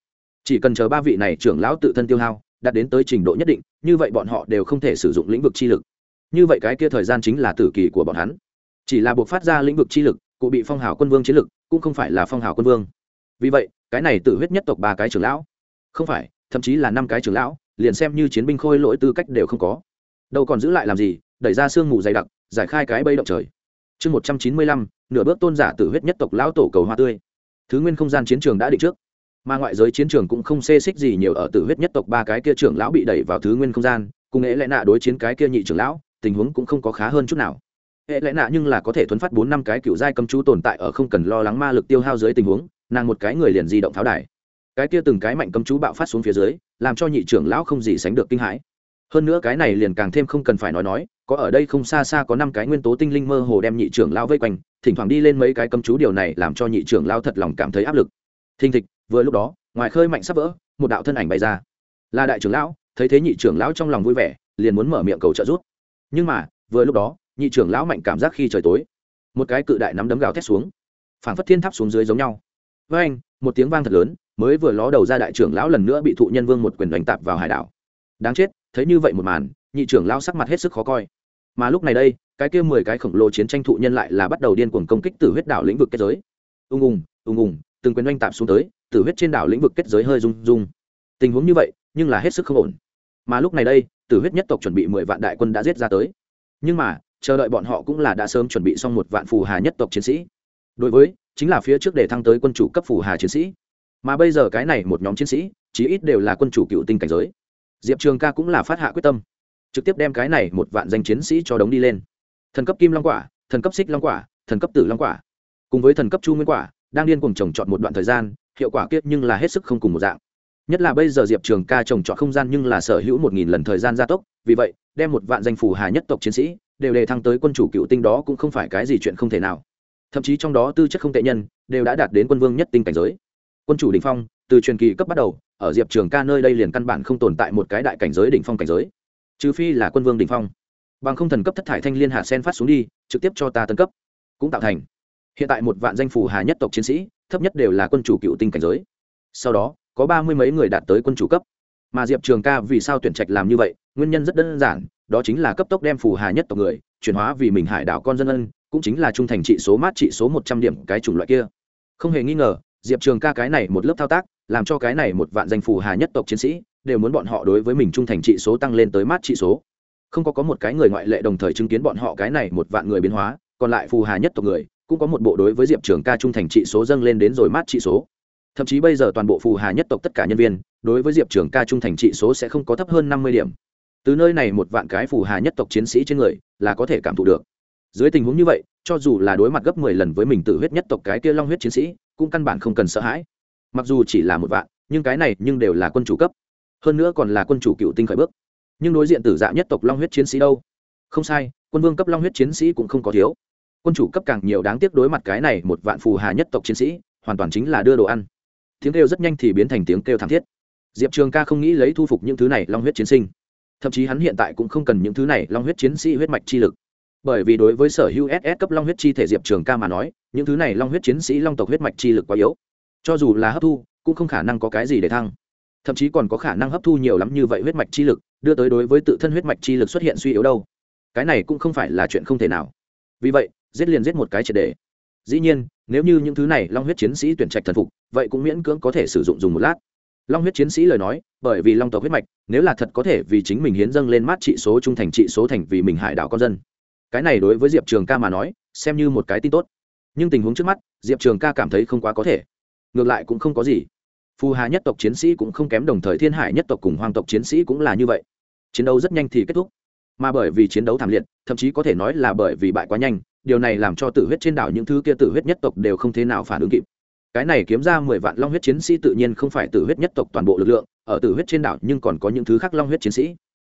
chỉ cần chờ ba vị này trưởng lão tự thân tiêu hao, đạt đến tới trình độ nhất định, như vậy bọn họ đều không thể sử dụng lĩnh vực chi lực. Như vậy cái kia thời gian chính là tử kỳ của bọn hắn. Chỉ là buộc phát ra lĩnh vực chi lực, cụ bị phong hào quân vương chiến lực, cũng không phải là phong hào quân vương. Vì vậy, cái này tự huyết nhất tộc ba cái trưởng lão, không phải, thậm chí là năm cái trưởng lão, liền xem như chiến binh khôi lỗi tư cách đều không có. Đâu còn giữ lại làm gì, đẩy ra sương mù dày đặc, giải khai cái bây động trời. Chương một trăm chín mươi lăm, nửa bước tôn giả tự huyết nhất tộc lão tổ cầu hoa tươi. Thứ nguyên không gian chiến trường đã định trước mà ngoại giới chiến trường cũng không xê xích gì nhiều ở tự huyết nhất tộc ba cái kia trưởng lão bị đẩy vào thứ nguyên không gian, cùng nghệ lẽ nạ đối chiến cái kia nhị trưởng lão, tình huống cũng không có khá hơn chút nào. Hệ lẽ nạ nhưng là có thể thuấn phát bốn năm cái cựu giai cầm chú tồn tại ở không cần lo lắng ma lực tiêu hao dưới tình huống, nàng một cái người liền di động tháo đài. Cái kia từng cái mạnh cấm chú bạo phát xuống phía dưới, làm cho nhị trưởng lão không gì sánh được kinh hãi. Hơn nữa cái này liền càng thêm không cần phải nói nói, có ở đây không xa xa có năm cái nguyên tố tinh linh mơ hồ đem nhị trưởng lão vây quanh, thỉnh thoảng đi lên mấy cái cấm chú, điều này làm cho nhị trưởng lão thật lòng cảm thấy áp lực. Thình thịch vừa lúc đó, ngoài khơi mạnh sắp vỡ, một đạo thân ảnh bay ra. Là đại trưởng lão, thấy thế nhị trưởng lão trong lòng vui vẻ, liền muốn mở miệng cầu trợ giúp nhưng mà, vừa lúc đó, nhị trưởng lão mạnh cảm giác khi trời tối, một cái cự đại nắm đấm gào thét xuống, phảng phất thiên tháp xuống dưới giống nhau. Với anh, một tiếng vang thật lớn, mới vừa ló đầu ra đại trưởng lão lần nữa bị thụ nhân vương một quyền đánh tạp vào hải đảo. Đáng chết, thấy như vậy một màn, nhị trưởng lão sắc mặt hết sức khó coi. Mà lúc này đây, cái kia mười cái khổng lồ chiến tranh thụ nhân lại là bắt đầu điên cuồng công kích từ huyết đảo lĩnh vực kết giới. Ung ung ung ung, từng quyền oanh tạp xuống tới Tử huyết trên đảo lĩnh vực kết giới hơi rung rung. Tình huống như vậy, nhưng là hết sức không ổn. Mà lúc này đây tử huyết nhất tộc chuẩn bị mười vạn đại quân đã giết ra tới. Nhưng mà, chờ đợi bọn họ cũng là đã sớm chuẩn bị xong một vạn phù hà nhất tộc chiến sĩ. Đối với, chính là phía trước để thăng tới quân chủ cấp phù hà chiến sĩ. Mà bây giờ cái này một nhóm chiến sĩ, chí ít đều là quân chủ cựu tinh cảnh giới. Diệp trường ca cũng là phát hạ quyết tâm, trực tiếp đem cái này một vạn danh chiến sĩ cho đống đi lên. Thần cấp kim long quả, thần cấp xích long quả, thần cấp tử long quả. Cùng với thần cấp chu nguyên quả, đang điên cùng trồng trọt một đoạn thời gian hiệu quả kiết nhưng là hết sức không cùng một dạng. Nhất là bây giờ diệp trường ca trồng trọt không gian nhưng là sở hữu một nghìn lần thời gian gia tốc, vì vậy, đem một vạn danh phù hà nhất tộc chiến sĩ đều đề thăng tới quân chủ cựu tinh đó cũng không phải cái gì chuyện không thể nào. Thậm chí trong đó tư chất không tệ nhân đều đã đạt đến quân vương nhất tinh cảnh giới. Quân chủ đ ỉ n h phong, từ truyền kỳ cấp bắt đầu, ở diệp trường ca nơi đây liền căn bản không tồn tại một cái đại cảnh giới đ ỉ n h phong cảnh giới. Trừ phi là quân vương đ ỉ n h phong. Bằng không thần cấp thất thải thanh liên hạ sen phát xuống đi, trực tiếp cho ta tân cấp, cũng tạo thành. Hiện tại một vạn danh phù hà nhất tộc chiến sĩ thấp nhất đều là quân chủ cựu tinh cảnh giới. Sau đó, có ba mươi mấy người đạt tới quân chủ cấp. Mà diệp trường ca vì sao tuyển trạch làm như vậy? Nguyên nhân rất đơn giản, đó chính là cấp tốc đem phù hà nhất tộc người chuyển hóa vì mình hải đảo con dân ân, cũng chính là trung thành trị số mát trị số một trăm điểm cái chủng loại kia. Không hề nghi ngờ, diệp trường ca cái này một lớp thao tác, làm cho cái này một vạn danh phù hà nhất tộc chiến sĩ đều muốn bọn họ đối với mình trung thành trị số tăng lên tới mát trị số. Không có có một cái người ngoại lệ đồng thời chứng kiến bọn họ cái này một vạn người biến hóa, còn lại phù hà nhất tộc người cũng có một bộ đối với diệp trường ca trung thành trị số dâng lên đến rồi mát trị số. Thậm chí bây giờ toàn bộ phù hà nhất tộc tất cả nhân viên, đối với diệp trường ca trung thành trị số sẽ không có thấp hơn năm mươi điểm. Từ nơi này một vạn cái phù hà nhất tộc chiến sĩ trên người, là có thể cảm thụ được. Dưới tình huống như vậy, cho dù là đối mặt gấp mười lần với mình tự huyết nhất tộc cái kia long huyết chiến sĩ, cũng căn bản không cần sợ hãi. Mặc dù chỉ là một vạn, nhưng cái này nhưng đều là quân chủ cấp. Hơn nữa còn là quân chủ cựu tinh khởi bước. Nhưng đối diện tử dạ nhất tộc long huyết chiến sĩ đâu? Không sai, quân vương cấp long huyết chiến sĩ cũng không có thiếu quân chủ cấp càng nhiều đáng tiếc đối mặt cái này một vạn phù hà nhất tộc chiến sĩ, hoàn toàn chính là đưa đồ ăn. Tiếng kêu rất nhanh thì biến thành tiếng kêu thảm thiết. Diệp trường ca không nghĩ lấy thu phục những thứ này long huyết chiến sinh. Thậm chí hắn hiện tại cũng không cần những thứ này long huyết chiến sĩ huyết mạch chi lực. Bởi vì đối với sở hữu ss cấp long huyết chi thể diệp trường ca mà nói, những thứ này long huyết chiến sĩ long tộc huyết mạch chi lực quá yếu. Cho dù là hấp thu, cũng không khả năng có cái gì để thăng. Thậm chí còn có khả năng hấp thu nhiều lắm như vậy huyết mạch chi lực, đưa tới đối với tự thân huyết mạch chi lực xuất hiện suy yếu đâu. Cái này cũng không phải là chuyện không thể nào. Vì vậy giết liền giết một cái triệt đề. Dĩ nhiên, nếu như những thứ này long huyết chiến sĩ tuyển trạch thần phục, vậy cũng miễn cưỡng có thể sử dụng dùng một lát. Long huyết chiến sĩ lời nói, bởi vì long tộc huyết mạch, nếu là thật có thể vì chính mình hiến dâng lên mát trị số trung thành trị số thành vì mình hại đảo con dân. Cái này đối với diệp trường ca mà nói, xem như một cái tin tốt. Nhưng tình huống trước mắt, diệp trường ca cảm thấy không quá có thể. Ngược lại cũng không có gì. Phù hà nhất tộc chiến sĩ cũng không kém đồng thời thiên hải nhất tộc cùng hoàng tộc chiến sĩ cũng là như vậy. Chiến đấu rất nhanh thì kết thúc. Mà bởi vì chiến đấu thảm liệt, thậm chí có thể nói là bởi vì bại quá nhanh điều này làm cho tử huyết trên đảo những thứ kia tử huyết nhất tộc đều không thế nào phản ứng kịp. Cái này kiếm ra mười vạn long huyết chiến sĩ tự nhiên không phải tử huyết nhất tộc toàn bộ lực lượng, ở tử huyết trên đảo nhưng còn có những thứ khác long huyết chiến sĩ.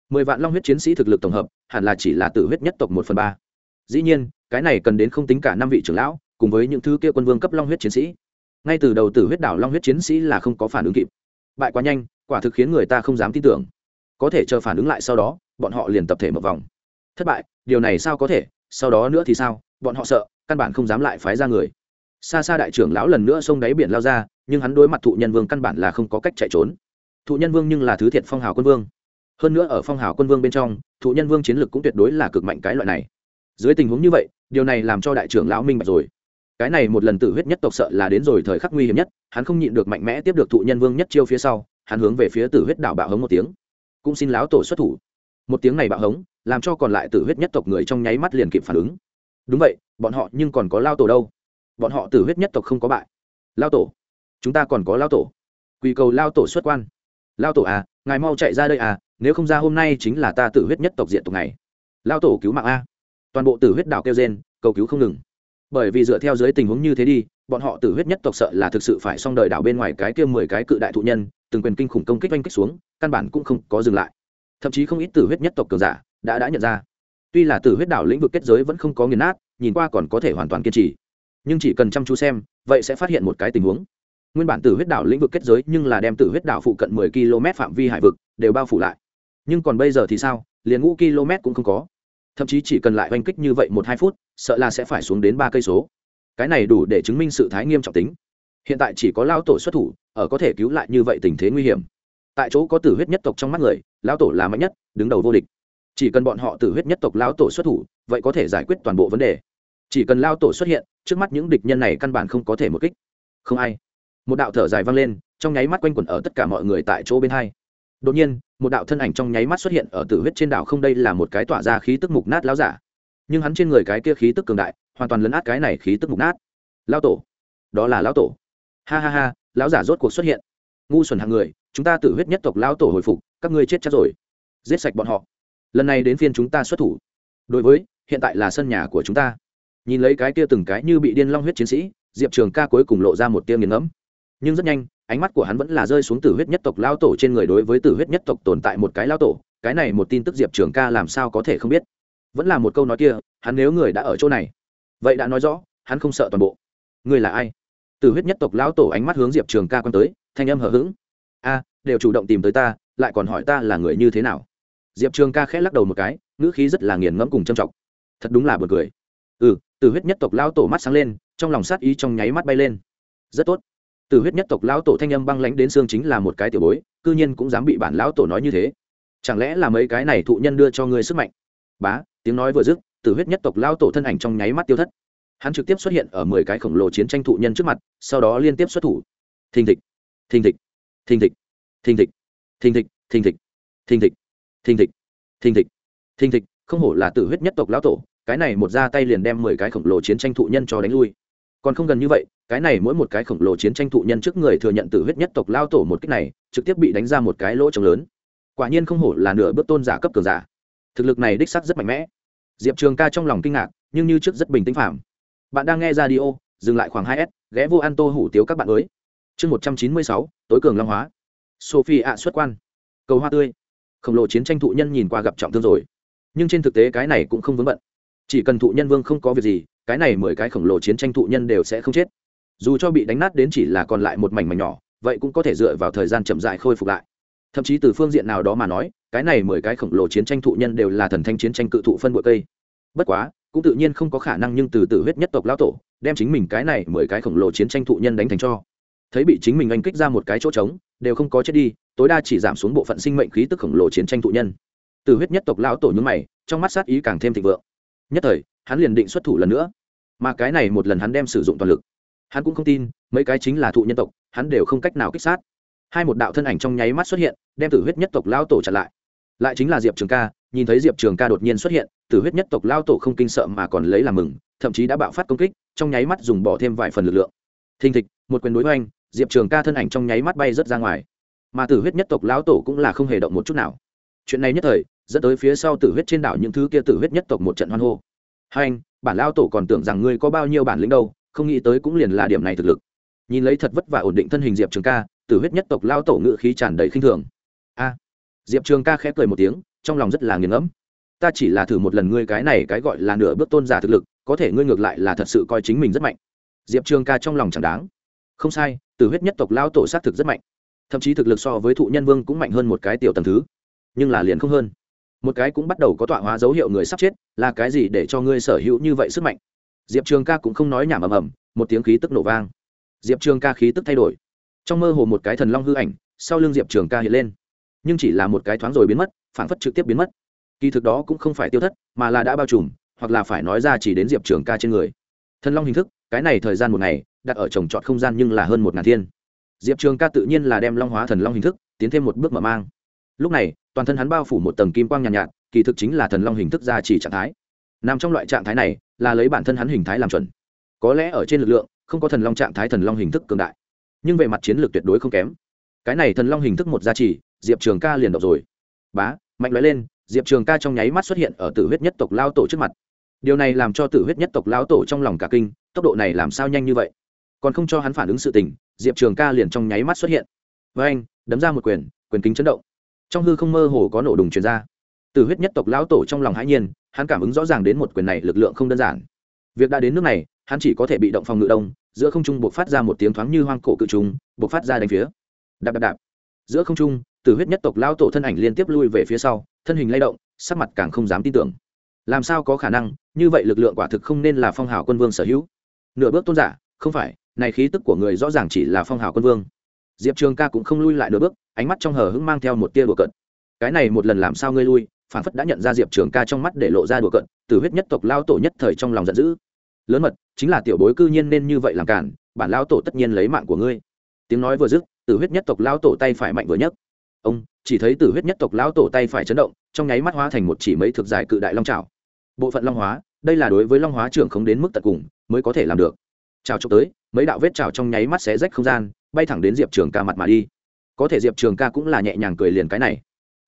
Mười vạn long huyết chiến sĩ thực lực tổng hợp, hẳn là chỉ là tử huyết nhất tộc một phần ba. Dĩ nhiên, cái này cần đến không tính cả năm vị trưởng lão, cùng với những thứ kia quân vương cấp long huyết chiến sĩ. Ngay từ đầu tử huyết đảo long huyết chiến sĩ là không có phản ứng kịp. Bại quá nhanh, quả thực khiến người ta không dám tin tưởng. Có thể chờ phản ứng lại sau đó, bọn họ liền tập thể một vòng. Thất bại, điều này sao có thể? Sau đó nữa thì sao? Bọn họ sợ, căn bản không dám lại phái ra người. Xa xa đại trưởng lão lần nữa xông đáy biển lao ra, nhưng hắn đối mặt thụ nhân vương căn bản là không có cách chạy trốn. Thụ nhân vương nhưng là thứ thiệt phong hào quân vương. Hơn nữa ở phong hào quân vương bên trong, thụ nhân vương chiến lược cũng tuyệt đối là cực mạnh cái loại này. Dưới tình huống như vậy, điều này làm cho đại trưởng lão minh bạch rồi. Cái này một lần tự huyết nhất tộc sợ là đến rồi thời khắc nguy hiểm nhất, hắn không nhịn được mạnh mẽ tiếp được thụ nhân vương nhất chiêu phía sau, hắn hướng về phía tử huyết đảo bạo hống một tiếng. Cũng xin láo tổ xuất thủ. Một tiếng này bạo hống làm cho còn lại tử huyết nhất tộc người trong nháy mắt liền kịp phản ứng. Đúng vậy, bọn họ nhưng còn có lao tổ đâu? Bọn họ tử huyết nhất tộc không có bại. Lao tổ, chúng ta còn có lao tổ. Quy cầu lao tổ xuất quan. Lao tổ à ngài mau chạy ra đây à nếu không ra hôm nay chính là ta tử huyết nhất tộc diện tộc này lao tổ cứu mạng a. Toàn bộ tử huyết đảo kêu gen cầu cứu không ngừng. Bởi vì dựa theo dưới tình huống như thế đi, bọn họ tử huyết nhất tộc sợ là thực sự phải xong đời đảo bên ngoài cái kia mười cái cự đại thụ nhân, từng quyền kinh khủng công kích oanh kích xuống, căn bản cũng không có dừng lại. Thậm chí không ít tử huyết nhất tộc cường giả đã đã nhận ra. Tuy là tử huyết đảo lĩnh vực kết giới vẫn không có nghiền nát, nhìn qua còn có thể hoàn toàn kiên trì. Nhưng chỉ cần chăm chú xem, vậy sẽ phát hiện một cái tình huống. Nguyên bản tử huyết đảo lĩnh vực kết giới nhưng là đem tử huyết đảo phụ cận mười km phạm vi hải vực đều bao phủ lại. Nhưng còn bây giờ thì sao? Liền ngũ km cũng không có. Thậm chí chỉ cần lại oanh kích như vậy một hai phút, sợ là sẽ phải xuống đến ba cây số. Cái này đủ để chứng minh sự thái nghiêm trọng tính. Hiện tại chỉ có lao tổ xuất thủ, ở có thể cứu lại như vậy tình thế nguy hiểm. Tại chỗ có tử huyết nhất tộc trong mắt người lao tổ là mạnh nhất, đứng đầu vô địch chỉ cần bọn họ tử huyết nhất tộc lao tổ xuất thủ, vậy có thể giải quyết toàn bộ vấn đề. Chỉ cần lao tổ xuất hiện, trước mắt những địch nhân này căn bản không có thể một kích. Không ai. Một đạo thở dài vang lên, trong nháy mắt quanh quẩn ở tất cả mọi người tại chỗ bên hai. Đột nhiên, một đạo thân ảnh trong nháy mắt xuất hiện ở tử huyết trên đảo không đây là một cái tỏa ra khí tức mục nát láo giả. Nhưng hắn trên người cái kia khí tức cường đại, hoàn toàn lấn át cái này khí tức mục nát. Lao tổ. Đó là lão tổ. Ha ha ha, lão giả rốt cuộc xuất hiện. Ngu xuẩn hàng người, chúng ta tự huyết nhất tộc lão tổ hồi phục, các ngươi chết chắc rồi. Giết sạch bọn họ lần này đến phiên chúng ta xuất thủ. Đối với, hiện tại là sân nhà của chúng ta. Nhìn lấy cái kia từng cái như bị điên long huyết chiến sĩ, diệp trường ca cuối cùng lộ ra một tia nghiền ngẫm. Nhưng rất nhanh, ánh mắt của hắn vẫn là rơi xuống tử huyết nhất tộc lao tổ trên người đối với tử huyết nhất tộc tồn tại một cái lao tổ, cái này một tin tức diệp trường ca làm sao có thể không biết. Vẫn là một câu nói kia, hắn nếu người đã ở chỗ này, vậy đã nói rõ, hắn không sợ toàn bộ. Người là ai? Tử huyết nhất tộc lão tổ ánh mắt hướng diệp trường ca quan tới, thanh âm hờ hững. A, đều chủ động tìm tới ta, lại còn hỏi ta là người như thế nào? Diệp trường ca khẽ lắc đầu một cái ngữ khí rất là nghiền ngẫm cùng trầm trọng. thật đúng là b u ồ n cười. ừ tử huyết nhất tộc lão tổ mắt sáng lên, trong lòng sát ý trong nháy mắt bay lên. rất tốt. tử huyết nhất tộc lão tổ thanh âm băng lánh đến xương chính là một cái tiểu bối, cư nhiên cũng dám bị bản lão tổ nói như thế. chẳng lẽ là mấy cái này thụ nhân đưa cho ngươi sức mạnh? bá, tiếng nói vừa dứt tử huyết nhất tộc lão tổ thân ảnh trong nháy mắt tiêu thất. hắn trực tiếp xuất hiện ở mười cái khổng lồ chiến tranh thụ nhân trước mặt, sau đó liên tiếp xuất thủ. thình thịch thình thịch thình thịch thình thịch thình thịch thình thịch thình thịch thình thịch thình thịch thình thịch, không hổ là tử huyết nhất tộc lão tổ, cái này một ra tay liền đem mười cái khổng lồ chiến tranh thụ nhân cho đánh lui. Còn không gần như vậy, cái này mỗi một cái khổng lồ chiến tranh thụ nhân trước người thừa nhận tử huyết nhất tộc lao tổ một cách này, trực tiếp bị đánh ra một cái lỗ trống lớn. Quả nhiên không hổ là nửa bước tôn giả cấp cường giả. Thực lực này đích sắc rất mạnh mẽ. Diệp trường ca trong lòng kinh ngạc, nhưng như trước rất bình tĩnh phạm bạn đang nghe radio, dừng lại khoảng hai s, ghé vô an tô hủ tiếu các bạn mới. Chương một trăm chín mươi sáu, tối cường long hóa. Sophie ạ, xuất quan. Cầu hoa tươi khổng lồ chiến tranh thụ nhân nhìn qua gặp trọng thương rồi. Nhưng trên thực tế cái này cũng không vướng bận. Chỉ cần thụ nhân vương không có việc gì, cái này mười cái khổng lồ chiến tranh thụ nhân đều sẽ không chết. Dù cho bị đánh nát đến chỉ là còn lại một mảnh mảnh nhỏ, vậy cũng có thể dựa vào thời gian chậm dại khôi phục lại. Thậm chí từ phương diện nào đó mà nói, cái này mười cái khổng lồ chiến tranh thụ nhân đều là thần thanh chiến tranh cự thụ phân bội cây. Bất quá, cũng tự nhiên không có khả năng nhưng từ tử huyết nhất tộc lão tổ, đem chính mình cái này mười cái khổng lồ chiến tranh thụ nhân đánh thành cho. Thấy bị chính mình anh kích ra một cái chỗ trống, đều không có chết đi tối đa chỉ giảm xuống bộ phận sinh mệnh khí tức khổng lồ chiến tranh thụ nhân. Từ huyết nhất tộc lão tổ nhúng mày, trong mắt sát ý càng thêm thịnh vượng. Nhất thời, hắn liền định xuất thủ lần nữa. Mà cái này một lần hắn đem sử dụng toàn lực. Hắn cũng không tin, mấy cái chính là thụ nhân tộc, hắn đều không cách nào kích sát. Hai một đạo thân ảnh trong nháy mắt xuất hiện, đem tử huyết nhất tộc lão tổ chặn lại. Lại chính là diệp trường ca, nhìn thấy diệp trường ca đột nhiên xuất hiện tử huyết nhất tộc lao tổ không kinh sợ mà còn lấy làm mừng, thậm chí đã bạo phát công kích, trong nháy mắt dùng bỏ thêm vài phần lực lượng. Thình thịch, một quyền đối với anh diệp trường ca thân ảnh trong nháy mắt bay rớt ra ngoài mà tử huyết nhất tộc lão tổ cũng là không hề động một chút nào. Chuyện này nhất thời, dẫn tới phía sau tử huyết trên đảo những thứ kia tử huyết nhất tộc một trận hoan hô. Hai anh, bản Lão tổ còn tưởng rằng ngươi có bao nhiêu bản lĩnh đâu, không nghĩ tới cũng liền là điểm này thực lực. Nhìn lấy thật vất vả ổn định thân hình diệp trường ca, tử huyết nhất tộc Lão tổ ngự khí tràn đầy khinh thường. A! Diệp trường ca khẽ cười một tiếng, trong lòng rất là nghiền ngẫm. Ta chỉ là thử một lần ngươi cái này cái gọi là nửa bước tôn giả thực lực, có thể ngươi ngược lại là thật sự coi chính mình rất mạnh. Diệp trường ca trong lòng chẳng đáng. Không sai, Tử huyết nhất tộc Lão tổ xác thực rất mạnh thậm chí thực lực so với thụ nhân vương cũng mạnh hơn một cái tiểu tầm thứ, nhưng là liền không hơn. Một cái cũng bắt đầu có tọa hóa dấu hiệu người sắp chết, là cái gì để cho ngươi sở hữu như vậy sức mạnh? Diệp trường ca cũng không nói nhảm ầm ầm, một tiếng khí tức nổ vang. Diệp trường ca khí tức thay đổi. Trong mơ hồ một cái thần long hư ảnh, sau lưng diệp trường ca hiện lên. Nhưng chỉ là một cái thoáng rồi biến mất phản phất trực tiếp biến mất. Kỳ thực đó cũng không phải tiêu thất, mà là đã bao trùm, hoặc là phải nói ra chỉ đến diệp trường ca trên người. Thần long hình thức, cái này thời gian một ngày, đặt ở trồng trọt không gian nhưng là hơn một ngàn thiên diệp trường ca tự nhiên là đem long hóa thần long hình thức tiến thêm một bước mở mang. Lúc này toàn thân hắn bao phủ một tầng kim quang nhàn nhạt, nhạt kỳ thực chính là thần long hình thức ra chỉ trạng thái. Nằm trong loại trạng thái này là lấy bản thân hắn hình thái làm chuẩn. Có lẽ ở trên lực lượng không có thần long trạng thái thần long hình thức cường đại. Nhưng về mặt chiến lược tuyệt đối không kém. Cái này thần long hình thức một gia trì diệp trường ca liền đọc rồi. Bá mạnh nói lên diệp trường ca trong nháy mắt xuất hiện ở tử huyết nhất tộc lao tổ trước mặt. Điều này làm cho tử huyết nhất tộc lao tổ trong lòng cả kinh tốc độ này làm sao nhanh như vậy? Còn không cho hắn phản ứng sự tình diệp trường ca liền trong nháy mắt xuất hiện. Với anh, đấm ra một quyền quyền kính chấn động. Trong hư không mơ hồ có nổ đùng truyền ra. Từ huyết nhất tộc lão tổ trong lòng hãi nhiên, hắn cảm ứng rõ ràng đến một quyền này lực lượng không đơn giản. Việc đã đến nước này, hắn chỉ có thể bị động phòng ngự đông, giữa không trung buộc phát ra một tiếng thoáng như hoang cổ cự trùng, buộc phát ra đánh phía. Đạp đạp đạp. Giữa không trung, từ huyết nhất tộc lão tổ thân ảnh liên tiếp lui về phía sau, thân hình lay động, sắc mặt càng không dám tin tưởng. Làm sao có khả năng, như vậy lực lượng quả thực không nên là phong hào quân vương sở hữu. Nửa bước tôn giả, không phải này khí tức của người rõ ràng chỉ là phong hào quân vương. Diệp trường ca cũng không lui lại nửa bước, ánh mắt trong hờ hững mang theo một tia đùa cận cái này một lần làm sao ngươi lui, phản phất đã nhận ra diệp trường ca trong mắt để lộ ra đùa cận từ huyết nhất tộc lao tổ nhất thời trong lòng giận dữ. Lớn mật, chính là tiểu bối cư nhiên nên như vậy làm cản, bản lao tổ tất nhiên lấy mạng của ngươi. Tiếng nói vừa dứt, từ huyết nhất tộc lao tổ tay phải mạnh vừa nhất ông, chỉ thấy từ huyết nhất tộc lao tổ tay phải chấn động, trong nháy mắt hóa thành một chỉ mấy thực dài cự đại long trào bộ phận long hóa, đây là đối với long hóa trưởng không đến mức tận cùng, mới có thể làm được. Trào trộm tới mấy đạo vết trào trong nháy mắt xé rách không gian, bay thẳng đến diệp trường ca mặt mà đi. Có thể diệp trường ca cũng là nhẹ nhàng cười liền cái này.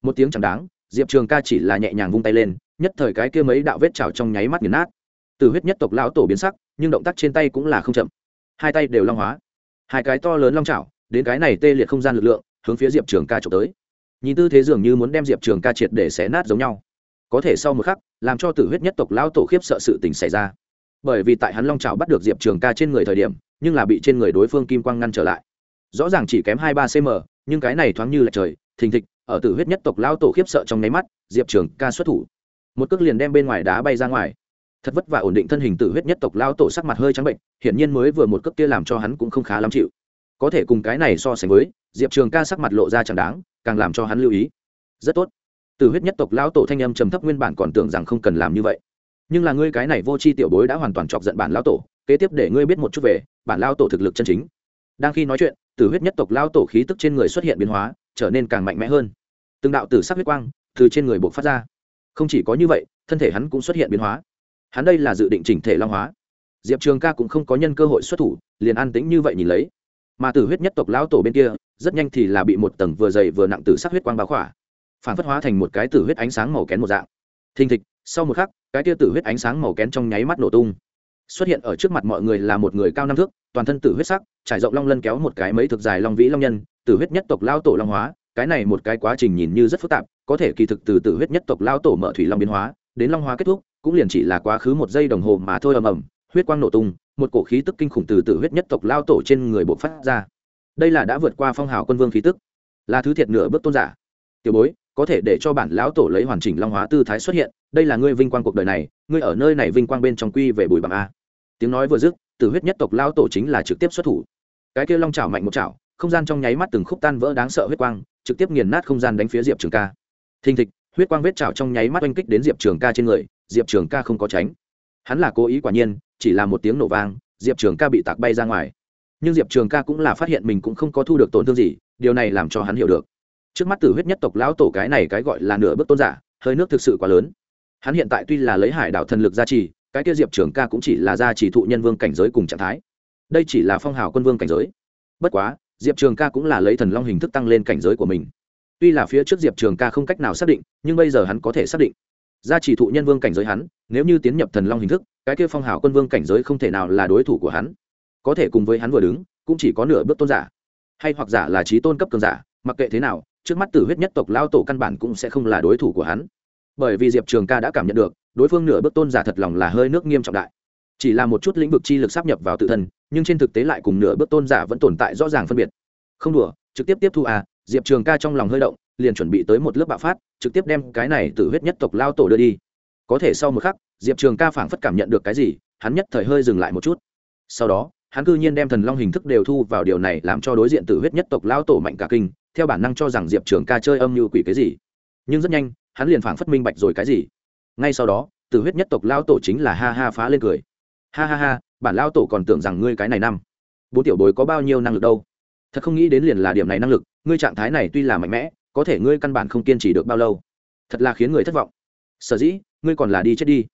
Một tiếng chẳng đáng, diệp trường ca chỉ là nhẹ nhàng vung tay lên, nhất thời cái kia mấy đạo vết trào trong nháy mắt nghiền nát. Từ huyết nhất tộc lão tổ biến sắc, nhưng động tác trên tay cũng là không chậm. Hai tay đều long hóa. Hai cái to lớn long trào đến cái này tê liệt không gian lực lượng, hướng phía diệp trường ca trộm tới. Nhìn tư thế dường như muốn đem diệp trường ca triệt để xé nát giống nhau. Có thể sau một khắc, làm cho tử huyết nhất tộc lão tổ khiếp sợ sự tình xảy ra. Bởi vì tại hắn long trào bắt được diệp trường ca trên người thời điểm nhưng là bị trên người đối phương kim quang ngăn trở lại. Rõ ràng chỉ kém hai ba cm, nhưng cái này thoáng như là trời, thình thịch, ở tử huyết nhất tộc lao tổ khiếp sợ trong nháy mắt, diệp trường ca xuất thủ. Một cước liền đem bên ngoài đá bay ra ngoài. Thật vất vả ổn định thân hình tử huyết nhất tộc lao tổ sắc mặt hơi trắng bệnh, hiển nhiên mới vừa một cước kia làm cho hắn cũng không khá lắm chịu. Có thể cùng cái này so sánh với, diệp trường ca sắc mặt lộ ra chẳng đáng, càng làm cho hắn lưu ý. Rất tốt. Tử huyết nhất tộc lao tổ thanh âm trầm thấp nguyên bản còn tưởng rằng không cần làm như vậy. Nhưng là ngươi cái này vô c h i tiểu bối đã hoàn toàn chọc giận bản lao tổ, kế tiếp để ngươi biết một chút về bản lao tổ thực lực chân chính. Đang khi nói chuyện tử huyết nhất tộc lao tổ khí tức trên người xuất hiện biến hóa, trở nên càng mạnh mẽ hơn. Từng đạo tử sắc huyết quang từ trên người buộc phát ra. Không chỉ có như vậy, thân thể hắn cũng xuất hiện biến hóa. Hắn đây là dự định chỉnh thể long hóa. Diệp trường ca cũng không có nhân cơ hội xuất thủ, liền an tĩnh như vậy nhìn lấy. Mà tử huyết nhất tộc lão tổ bên kia, rất nhanh thì là bị một tầng vừa dày vừa nặng tử sắc huyết quang báo khỏa, phản phất hóa thành một cái tử huyết ánh sáng màu kén một dạng. Thình thịch, sau một khắc, cái tia tử huyết ánh sáng màu kén trong nháy mắt nổ tung xuất hiện ở trước mặt mọi người là một người cao năm thước, toàn thân tử huyết sắc, trải rộng long lân kéo một cái mấy thực dài long vĩ long nhân, tử huyết nhất tộc lao tổ long hóa. Cái này một cái quá trình nhìn như rất phức tạp, có thể kỳ thực từ tử huyết nhất tộc lao tổ mở thủy long biến hóa, đến long hóa kết thúc, cũng liền chỉ là quá khứ một giây đồng hồ mà thôi ầm ầm, huyết quang nổ tung, một cổ khí tức kinh khủng từ tử huyết nhất tộc lao tổ trên người bộ phát ra. Đây là đã vượt qua phong hào quân vương khí tức, là thứ thiệt nửa bước tôn giả. Tiểu bối, có thể để cho bản lão tổ lấy hoàn chỉnh long hóa tư thái xuất hiện, đây là ngươi vinh quang cuộc đời này, ngươi ở nơi này vinh quang bên trong quy về bùi bằng a tiếng nói vừa dứt, tử huyết nhất tộc lao tổ chính là trực tiếp xuất thủ. Cái kia long chảo mạnh một chảo, không gian trong nháy mắt từng khúc tan vỡ đáng sợ huyết quang, trực tiếp nghiền nát không gian đánh phía diệp trường ca. Thình thịch, huyết quang vết chảo trong nháy mắt oanh kích đến diệp trường ca trên người, diệp trường ca không có tránh. Hắn là cố ý quả nhiên, chỉ là một tiếng nổ vang, diệp trường ca bị tạc bay ra ngoài. Nhưng diệp trường ca cũng là phát hiện mình cũng không có thu được tổn thương gì, điều này làm cho hắn hiểu được. Trước mắt tử huyết nhất tộc lão tổ cái này cái gọi là nửa bước tôn giả, hơi nước thực sự quá lớn. Hắn hiện tại tuy là lấy hải đảo thần lực gia trì cái kia diệp trường ca cũng chỉ là gia chỉ thụ nhân vương cảnh giới cùng trạng thái. Đây chỉ là phong hào quân vương cảnh giới. Bất quá, diệp trường ca cũng là lấy thần long hình thức tăng lên cảnh giới của mình. Tuy là phía trước diệp trường ca không cách nào xác định, nhưng bây giờ hắn có thể xác định. Gia chỉ thụ nhân vương cảnh giới hắn, nếu như tiến nhập thần long hình thức, cái kia phong hào quân vương cảnh giới không thể nào là đối thủ của hắn. Có thể cùng với hắn vừa đứng, cũng chỉ có nửa bước tôn giả. Hay hoặc giả là trí tôn cấp cường giả, mặc kệ thế nào, trước mắt tử huyết nhất tộc lao tổ căn bản cũng sẽ không là đối thủ của hắn. Bởi vì diệp trường ca đã cảm nhận được đối phương nửa bước tôn giả thật lòng là hơi nước nghiêm trọng đại. Chỉ là một chút lĩnh vực chi lực sắp nhập vào tự thân, nhưng trên thực tế lại cùng nửa bước tôn giả vẫn tồn tại rõ ràng phân biệt. Không đùa, trực tiếp tiếp thu à diệp trường ca trong lòng hơi động, liền chuẩn bị tới một lớp bạo phát, trực tiếp đem cái này từ huyết nhất tộc lao tổ đưa đi. Có thể sau một khắc, diệp trường ca phảng phất cảm nhận được cái gì, hắn nhất thời hơi dừng lại một chút. Sau đó, hắn cư nhiên đem thần long hình thức đều thu vào điều này làm cho đối diện tử huyết nhất tộc lao tổ mạnh cả kinh, theo bản năng cho rằng diệp trường ca chơi âm như quỷ cái gì. Nhưng rất nhanh, hắn liền phảng phất minh bạch rồi cái gì ngay sau đó, tử huyết nhất tộc lao tổ chính là ha ha phá lên cười. Ha ha ha, bản lao tổ còn tưởng rằng ngươi cái này năm. Bố tiểu bối có bao nhiêu năng lực đâu? Thật không nghĩ đến liền là điểm này năng lực, ngươi trạng thái này tuy là mạnh mẽ, có thể ngươi căn bản không kiên trì được bao lâu. Thật là khiến người thất vọng. Sở dĩ, ngươi còn là đi chết đi.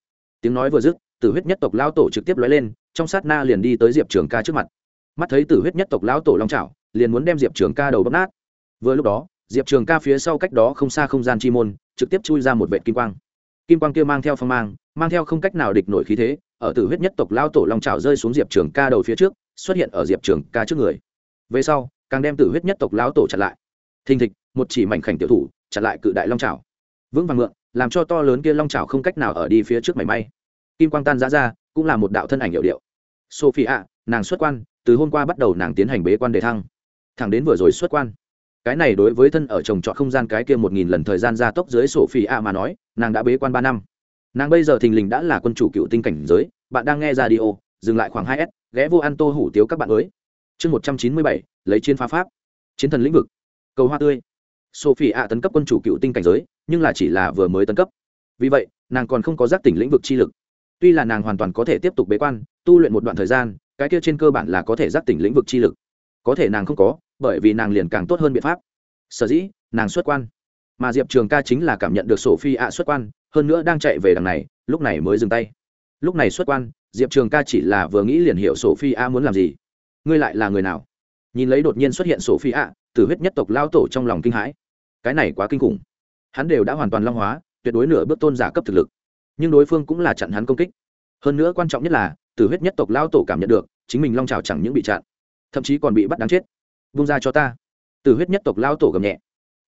Tiếng nói vừa dứt, tử huyết nhất tộc lao tổ trực tiếp lóe lên, trong sát na liền đi tới diệp trường ca trước mặt. Mắt thấy tử huyết nhất tộc lao tổ long trào liền muốn đem diệp trường ca đầu bóp nát. Vừa lúc đó, diệp trường ca phía sau cách đó không xa không gian chi môn, trực tiếp chui ra một vệ kim quang kim quang kia mang theo phong mang mang theo không cách nào địch nổi khí thế, ở tử huyết nhất tộc lao tổ long trào rơi xuống diệp trường ca đầu phía trước, xuất hiện ở diệp trường ca trước người. Về sau, càng đem tử huyết nhất tộc lao tổ chặn lại. Thình thịch, một chỉ mảnh khảnh tiểu thủ, chặn lại cự đại long trào vững vàng mượn làm cho to lớn kia long trào không cách nào ở đi phía trước mảy may. Kim quang tan ra ra, cũng là một đạo thân ảnh hiệu điệu. Sophie ạ nàng xuất quan, từ hôm qua bắt đầu nàng tiến hành bế quan đề thăng. Thẳng đến vừa rồi xuất quan cái này đối với thân ở trồng trọt không gian cái kia một nghìn lần thời gian gia tốc dưới sổ phi a mà nói, nàng đã bế quan ba năm. Nàng bây giờ thình lình đã là quân chủ cựu tinh cảnh giới, bạn đang nghe ra đi ô dừng lại khoảng hai s, ghé vô ăn tô hủ tiếu các bạn mới chương một trăm chín mươi bảy, lấy chiến phá pháp. Chiến thần lĩnh vực. Cầu hoa tươi. Sophie a tấn cấp quân chủ cựu tinh cảnh giới, nhưng là chỉ là vừa mới tấn cấp. Vì vậy, nàng còn không có giác tỉnh lĩnh vực chi lực. Tuy là nàng hoàn toàn có thể tiếp tục bế quan, tu luyện một đoạn thời gian, cái kia trên cơ bản là có thể giác tỉnh lĩnh vực chi lực. Có thể nàng không có bởi vì nàng liền càng tốt hơn biện pháp. Sở dĩ, nàng xuất quan. Mà diệp trường ca chính là cảm nhận được sổ phi ạ xuất quan, hơn nữa đang chạy về đằng này, lúc này mới dừng tay. Lúc này xuất quan, diệp trường ca chỉ là vừa nghĩ liền hiểu sổ phi a muốn làm gì. Ngươi lại là người nào? Nhìn lấy đột nhiên xuất hiện sổ phi a tử huyết nhất tộc lao tổ trong lòng kinh hãi. Cái này quá kinh khủng. Hắn đều đã hoàn toàn long hóa, tuyệt đối nửa bước tôn giả cấp thực lực. Nhưng đối phương cũng là chặn hắn công kích. Hơn nữa quan trọng nhất là, tử huyết nhất tộc lao tổ cảm nhận được, chính mình long trào chẳng những bị chặn, thậm chí còn bị bắt đáng chết bung ra cho ta. Tử huyết nhất tộc lao tổ gầm nhẹ.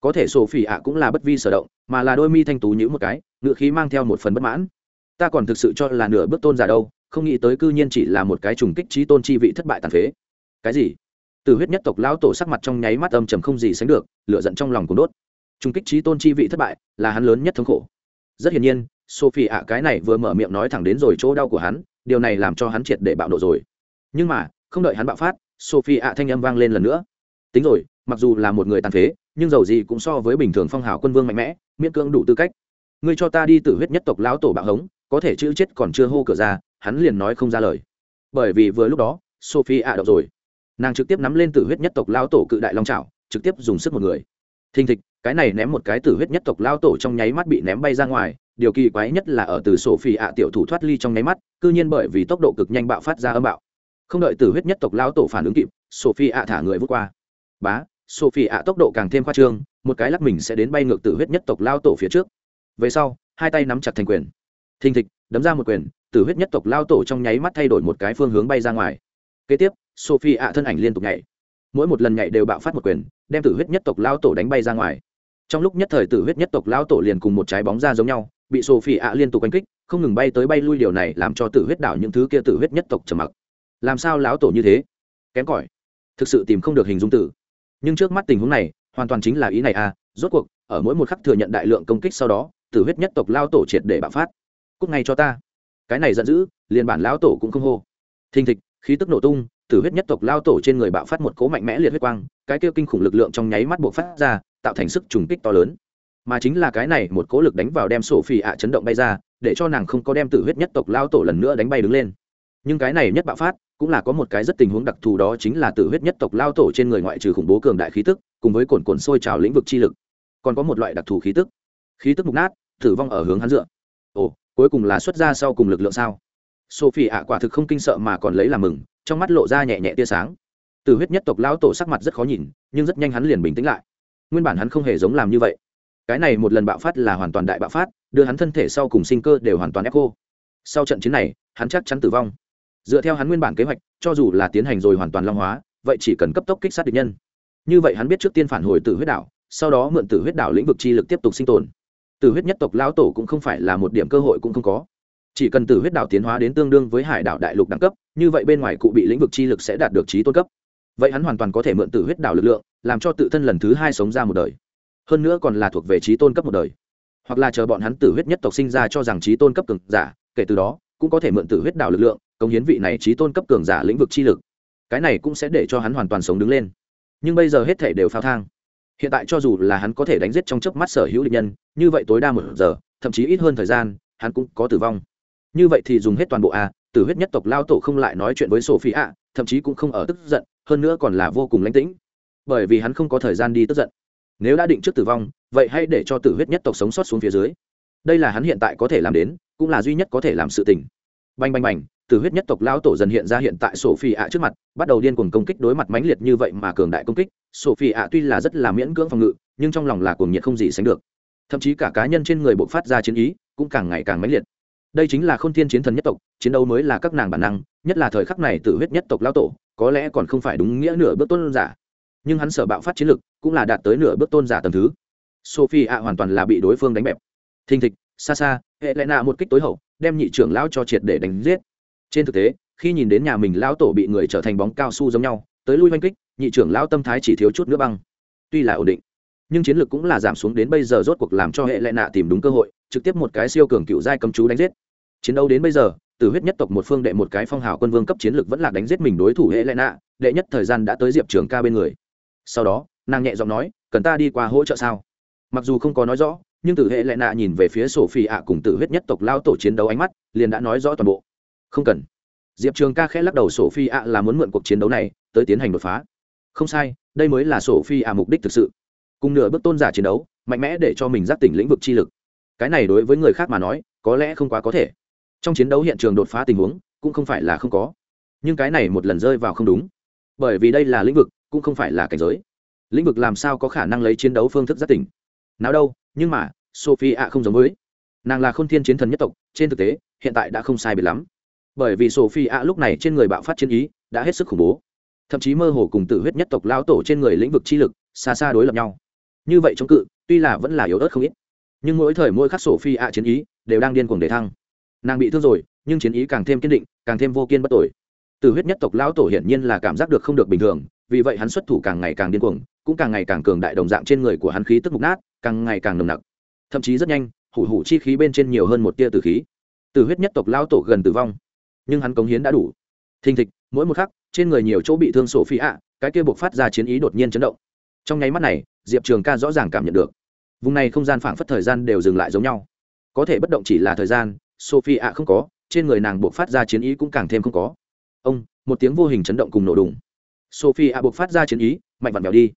Có thể sổ phỉ ạ cũng là bất vi sở động, mà là đôi mi thanh tú nhữ một cái, ngựa khí mang theo một phần bất mãn. Ta còn thực sự cho là nửa bước tôn giả đâu, không nghĩ tới cư nhiên chỉ là một cái trùng kích trí tôn chi vị thất bại tàn phế. Cái gì? Từ huyết nhất tộc lão tổ sắc mặt trong nháy mắt âm trầm không gì sánh được, lửa giận trong lòng cũng đốt. Trùng kích trí tôn chi vị thất bại, là hắn lớn nhất thống khổ. Rất hiển nhiên, sophie ạ cái này vừa mở miệng nói thẳng đến rồi chỗ đau của hắn, điều này làm cho hắn triệt để bạo nộ rồi. Nhưng mà, không đợi hắn bạo phát, sophie ạ thanh âm vang lên lần nữa tính rồi, mặc dù là một người tàn phế, nhưng dầu gì cũng so với bình thường phong hào quân vương mạnh mẽ, miễn cưỡng đủ tư cách. Ngươi cho ta đi tử huyết nhất tộc lão tổ bạo hống, có thể chữ chết còn chưa hô cửa ra, hắn liền nói không ra lời. Bởi vì vừa lúc đó, sophie ạ đậu rồi. Nàng trực tiếp nắm lên tử huyết nhất tộc lão tổ cự đại long trào trực tiếp dùng sức một người. Thình thịch, cái này ném một cái tử huyết nhất tộc lão tổ trong nháy mắt bị ném bay ra ngoài, điều kỳ quái nhất là ở từ sophie ạ tiểu thủ thoát ly trong nháy mắt, cư nhiên bởi vì tốc độ cực nhanh bạo phát ra âm bạo. Không đợi tử huyết nhất tộc lão tổ phản ứng kịp, sophie ạ thả người vút qua bá, sophie ạ, tốc độ càng thêm khoa trương, một cái lắc mình sẽ đến bay ngược tử huyết nhất tộc lao tổ phía trước. Về sau, hai tay nắm chặt thành quyền. Thình thịch, đấm ra một quyền tử huyết nhất tộc lao tổ trong nháy mắt thay đổi một cái phương hướng bay ra ngoài. Kế tiếp, sophie ạ thân ảnh liên tục nhảy. Mỗi một lần nhảy đều bạo phát một quyền, đem tử huyết nhất tộc lao tổ đánh bay ra ngoài. Trong lúc nhất thời tử huyết nhất tộc lao tổ liền cùng một trái bóng ra giống nhau, bị sophie ạ liên tục đánh kích, không ngừng bay tới bay lui điều này làm cho tử huyết đảo những thứ kia tử huyết nhất tộc trầm mặc. Làm sao lão tổ như thế? Kém cỏi. Thực sự tìm không được hình dung tử nhưng trước mắt tình huống này, hoàn toàn chính là ý này à rốt cuộc, ở mỗi một khắc thừa nhận đại lượng công kích sau đó tử huyết nhất tộc lao tổ triệt để bạo phát. Cúc ngay cho ta. Cái này giận dữ, liền bản lão tổ cũng không hô. Thình thịch, khí tức nổ tung tử huyết nhất tộc lao tổ trên người bạo phát một cố mạnh mẽ liệt huyết quang, cái kia kinh khủng lực lượng trong nháy mắt buộc phát ra, tạo thành sức trùng kích to lớn. Mà chính là cái này một cố lực đánh vào đem sổ phì ạ chấn động bay ra, để cho nàng không có đem tử huyết nhất tộc lao tổ lần nữa đánh bay đứng lên. Nhưng cái này nhất bạo phát cũng là có một cái rất tình huống đặc thù đó chính là tử huyết nhất tộc lao tổ trên người ngoại trừ khủng bố cường đại khí tức, cùng với cồn cồn sôi trào lĩnh vực chi lực. Còn có một loại đặc thù khí tức. Khí tức mục nát, tử vong ở hướng hắn dựa. Ồ, cuối cùng là xuất ra sau cùng lực lượng sao? Sophie ạ, quả thực không kinh sợ mà còn lấy làm mừng, trong mắt lộ ra nhẹ nhẹ tia sáng. Tử huyết nhất tộc lao tổ sắc mặt rất khó nhìn, nhưng rất nhanh hắn liền bình tĩnh lại. Nguyên bản hắn không hề giống làm như vậy. Cái này một lần bạo phát là hoàn toàn đại bạo phát, đưa hắn thân thể sau cùng sinh cơ đều hoàn toàn ép khô sau trận chiến này, hắn chắc chắn tử vong dựa theo hắn nguyên bản kế hoạch, cho dù là tiến hành rồi hoàn toàn long hóa, vậy chỉ cần cấp tốc kích sát địch nhân. Như vậy hắn biết trước tiên phản hồi tử huyết đảo, sau đó mượn tử huyết đảo lĩnh vực chi lực tiếp tục sinh tồn. Tử huyết nhất tộc lão tổ cũng không phải là một điểm cơ hội cũng không có. Chỉ cần tử huyết đảo tiến hóa đến tương đương với hải đảo đại lục đẳng cấp, như vậy bên ngoài cụ bị lĩnh vực chi lực sẽ đạt được trí tôn cấp. Vậy hắn hoàn toàn có thể mượn tử huyết đảo lực lượng, làm cho tự thân lần thứ hai sống ra một đời. Hơn nữa còn là thuộc về trí tôn cấp một đời. Hoặc là chờ bọn hắn tử huyết nhất tộc sinh ra cho rằng trí tôn cấp cường giả, kể từ đó, cũng có thể mượn tử huyết đảo lực lượng công hiến vị này trí tôn cấp cường giả lĩnh vực chi lực. Cái này cũng sẽ để cho hắn hoàn toàn sống đứng lên. Nhưng bây giờ hết thể đều phao thang. Hiện tại cho dù là hắn có thể đánh giết trong chớp mắt sở hữu địch nhân, như vậy tối đa một giờ, thậm chí ít hơn thời gian, hắn cũng có tử vong. Như vậy thì dùng hết toàn bộ a tử huyết nhất tộc lao tổ không lại nói chuyện với sophie a, thậm chí cũng không ở tức giận, hơn nữa còn là vô cùng lánh tĩnh. Bởi vì hắn không có thời gian đi tức giận. Nếu đã định trước tử vong, vậy hãy để cho tử huyết nhất tộc sống sót xuống phía dưới. Đây là hắn hiện tại có thể làm đến, cũng là duy nhất có thể làm sự tình. Bành bành bành tử huyết nhất tộc lão tổ dần hiện ra hiện tại sophie ạ trước mặt, bắt đầu điên cuồng công kích đối mặt mãnh liệt như vậy mà cường đại công kích. Sophie ạ tuy là rất là miễn cưỡng phòng ngự, nhưng trong lòng là cuồng nhiệt không gì sánh được. Thậm chí cả cá nhân trên người bộc phát ra chiến ý cũng càng ngày càng mãnh liệt. Đây chính là khôn thiên chiến thần nhất tộc, chiến đấu mới là các nàng bản năng, nhất là thời khắc này Tử huyết nhất tộc lão tổ, có lẽ còn không phải đúng nghĩa nửa bước tôn giả. Nhưng hắn sở bạo phát chiến lực cũng là đạt tới nửa bước tôn giả tầm thứ. Sophie ạ hoàn toàn là bị đối phương đánh bẹp. Thình thịch, xa xa, hệ lẽ nạ một kích tối hậu, đem nhị trưởng lão cho triệt để đánh giết trên thực tế, khi nhìn đến nhà mình lão tổ bị người trở thành bóng cao su giống nhau, tới lui oanh kích, nhị trưởng lão tâm thái chỉ thiếu chút nữa băng. Tuy là ổn định, nhưng chiến lược cũng là giảm xuống đến bây giờ rốt cuộc làm cho hệ lệ nạ tìm đúng cơ hội, trực tiếp một cái siêu cường cựu giai cấm chú đánh giết. Chiến đấu đến bây giờ, từ huyết nhất tộc một phương đệ một cái phong hào quân vương cấp chiến lược vẫn là đánh giết mình đối thủ hệ lệ nạ, đệ nhất thời gian đã tới diệp trường ca bên người. Sau đó, nàng nhẹ giọng nói, cần ta đi qua hỗ trợ sao? Mặc dù không có nói rõ, nhưng từ hệ lệ nạ nhìn về phía sổ phi ạ cùng tử huyết nhất tộc lao tổ chiến đấu ánh mắt, liền đã nói rõ toàn bộ không cần. Diệp trường ca khẽ lắc đầu sổ phi ạ là muốn mượn cuộc chiến đấu này tới tiến hành đột phá. Không sai, đây mới là sổ phi ạ mục đích thực sự. Cùng nửa bước tôn giả chiến đấu, mạnh mẽ để cho mình giác tỉnh lĩnh vực chi lực. Cái này đối với người khác mà nói, có lẽ không quá có thể. Trong chiến đấu hiện trường đột phá tình huống, cũng không phải là không có. Nhưng cái này một lần rơi vào không đúng. Bởi vì đây là lĩnh vực, cũng không phải là cảnh giới. Lĩnh vực làm sao có khả năng lấy chiến đấu phương thức giác tỉnh? Nào đâu, nhưng mà sophie ạ không giống với. Nàng là k h ô n thiên chiến thần nhất tộc, trên thực tế, hiện tại đã không sai biệt lắm bởi vì sophie ạ lúc này trên người bạo phát chiến ý, đã hết sức khủng bố. Thậm chí mơ hồ cùng tự huyết nhất tộc lao tổ trên người lĩnh vực chi lực, xa xa đối lập nhau. Như vậy chống cự, tuy là vẫn là yếu ớt không ít. Nhưng mỗi thời mỗi khắc sophie ạ chiến ý đều đang điên cuồng để thăng. Nàng bị thương rồi, nhưng chiến ý càng thêm kiên định, càng thêm vô kiên bất tội. Tử huyết nhất tộc lão tổ hiển nhiên là cảm giác được không được bình thường, vì vậy hắn xuất thủ càng ngày càng điên cuồng, cũng càng ngày càng cường đại đồng dạng trên người của hắn khí tức mục nát, càng ngày càng nồng nặc. Thậm chí rất nhanh, hủ hủ chi khí bên trên nhiều hơn một tia tử khí. Tử huyết nhất tộc lão tổ gần tử vong nhưng hắn cống hiến đã đủ. Thình thịch, mỗi một khắc, trên người nhiều chỗ bị thương sổ phi ạ, cái kia buộc phát ra chiến ý đột nhiên chấn động. Trong nháy mắt này, diệp trường ca rõ ràng cảm nhận được. Vùng này không gian phảng phất thời gian đều dừng lại giống nhau. Có thể bất động chỉ là thời gian sophie ạ không có, trên người nàng buộc phát ra chiến ý cũng càng thêm không có. Ông, một tiếng vô hình chấn động cùng nổ đùng. Sophie ạ buộc phát ra chiến ý, mạnh vặn vẹo đi.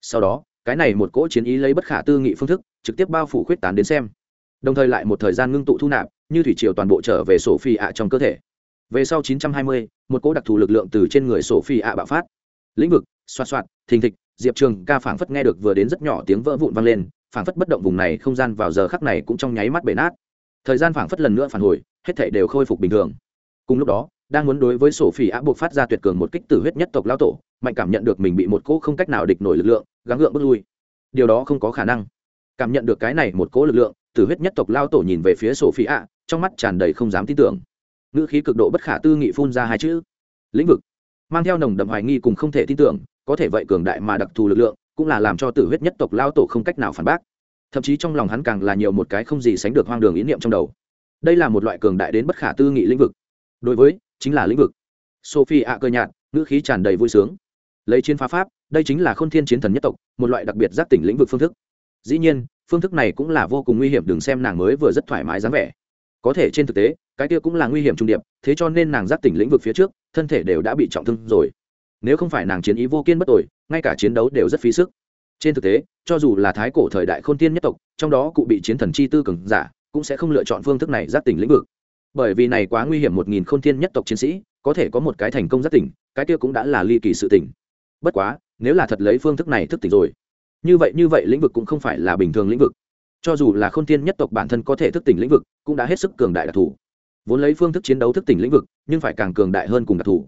Sau đó, cái này một cỗ chiến ý lấy bất khả tư nghị phương thức, trực tiếp bao phủ khuyết tán đến xem. Đồng thời lại một thời gian ngưng tụ thu nạp, như thủy triều toàn bộ trở về sophie ạ trong cơ thể về sau 920, một cỗ đặc thù lực lượng từ trên người sophie ạ bạo phát. Lĩnh vực xoạt xoạt thình thịch diệp trường ca phảng phất nghe được vừa đến rất nhỏ tiếng vỡ vụn vang lên phảng phất bất động vùng này không gian vào giờ khắc này cũng trong nháy mắt bể nát. Thời gian phảng phất lần nữa phản hồi hết thảy đều khôi phục bình thường. Cùng lúc đó đang muốn đối với sổ phỉ ạ buộc phát ra tuyệt cường một kích tử huyết nhất tộc lao tổ mạnh cảm nhận được mình bị một cỗ không cách nào địch nổi lực lượng gắng gượng bước lui. Điều đó không có khả năng. Cảm nhận được cái này một cỗ lực lượng tử huyết nhất tộc lao tổ nhìn về phía sổ phỉ ạ trong mắt tràn đầy không dám tin tưởng ngữ khí cực độ bất khả tư nghị phun ra hai chữ. Lĩnh vực. Mang theo nồng đậm hoài nghi cùng không thể tin tưởng, có thể vậy cường đại mà đặc thù lực lượng, cũng là làm cho tử huyết nhất tộc lao tổ không cách nào phản bác. Thậm chí trong lòng hắn càng là nhiều một cái không gì sánh được hoang đường ý niệm trong đầu. Đây là một loại cường đại đến bất khả tư nghị lĩnh vực. Đối với, chính là lĩnh vực. Sophie ạ cơ nhạt, ngữ khí tràn đầy vui sướng. Lấy chiến phá pháp, đây chính là k h ô n thiên chiến thần nhất tộc, một loại đặc biệt giác tỉnh lĩnh vực phương thức. Dĩ nhiên, phương thức này cũng là vô cùng nguy hiểm, đừng xem nàng mới vừa rất thoải mái dáng vẻ. Có thể trên thực tế cái kia cũng là nguy hiểm trung điệp, thế cho nên nàng giác tỉnh lĩnh vực phía trước, thân thể đều đã bị trọng thương rồi. Nếu không phải nàng chiến ý vô kiên bất tội, ngay cả chiến đấu đều rất phí sức. Trên thực tế, cho dù là thái cổ thời đại k h ô n tiên nhất tộc, trong đó cụ bị chiến thần chi tư cường giả, cũng sẽ không lựa chọn phương thức này giác tỉnh lĩnh vực. Bởi vì này quá nguy hiểm một nghìn khôn tiên nhất tộc chiến sĩ, có thể có một cái thành công giác tỉnh, cái kia cũng đã là ly kỳ sự tỉnh. Bất quá, nếu là thật lấy phương thức này thức tỉnh rồi, như vậy như vậy lĩnh vực cũng không phải là bình thường lĩnh vực. Cho dù là khôn tiên nhất tộc bản thân có thể thức tỉnh lĩnh vực, cũng đã hết sức cường đại đặc thù vốn lấy phương thức chiến đấu thức tỉnh lĩnh vực, nhưng phải càng cường đại hơn cùng đặc thù.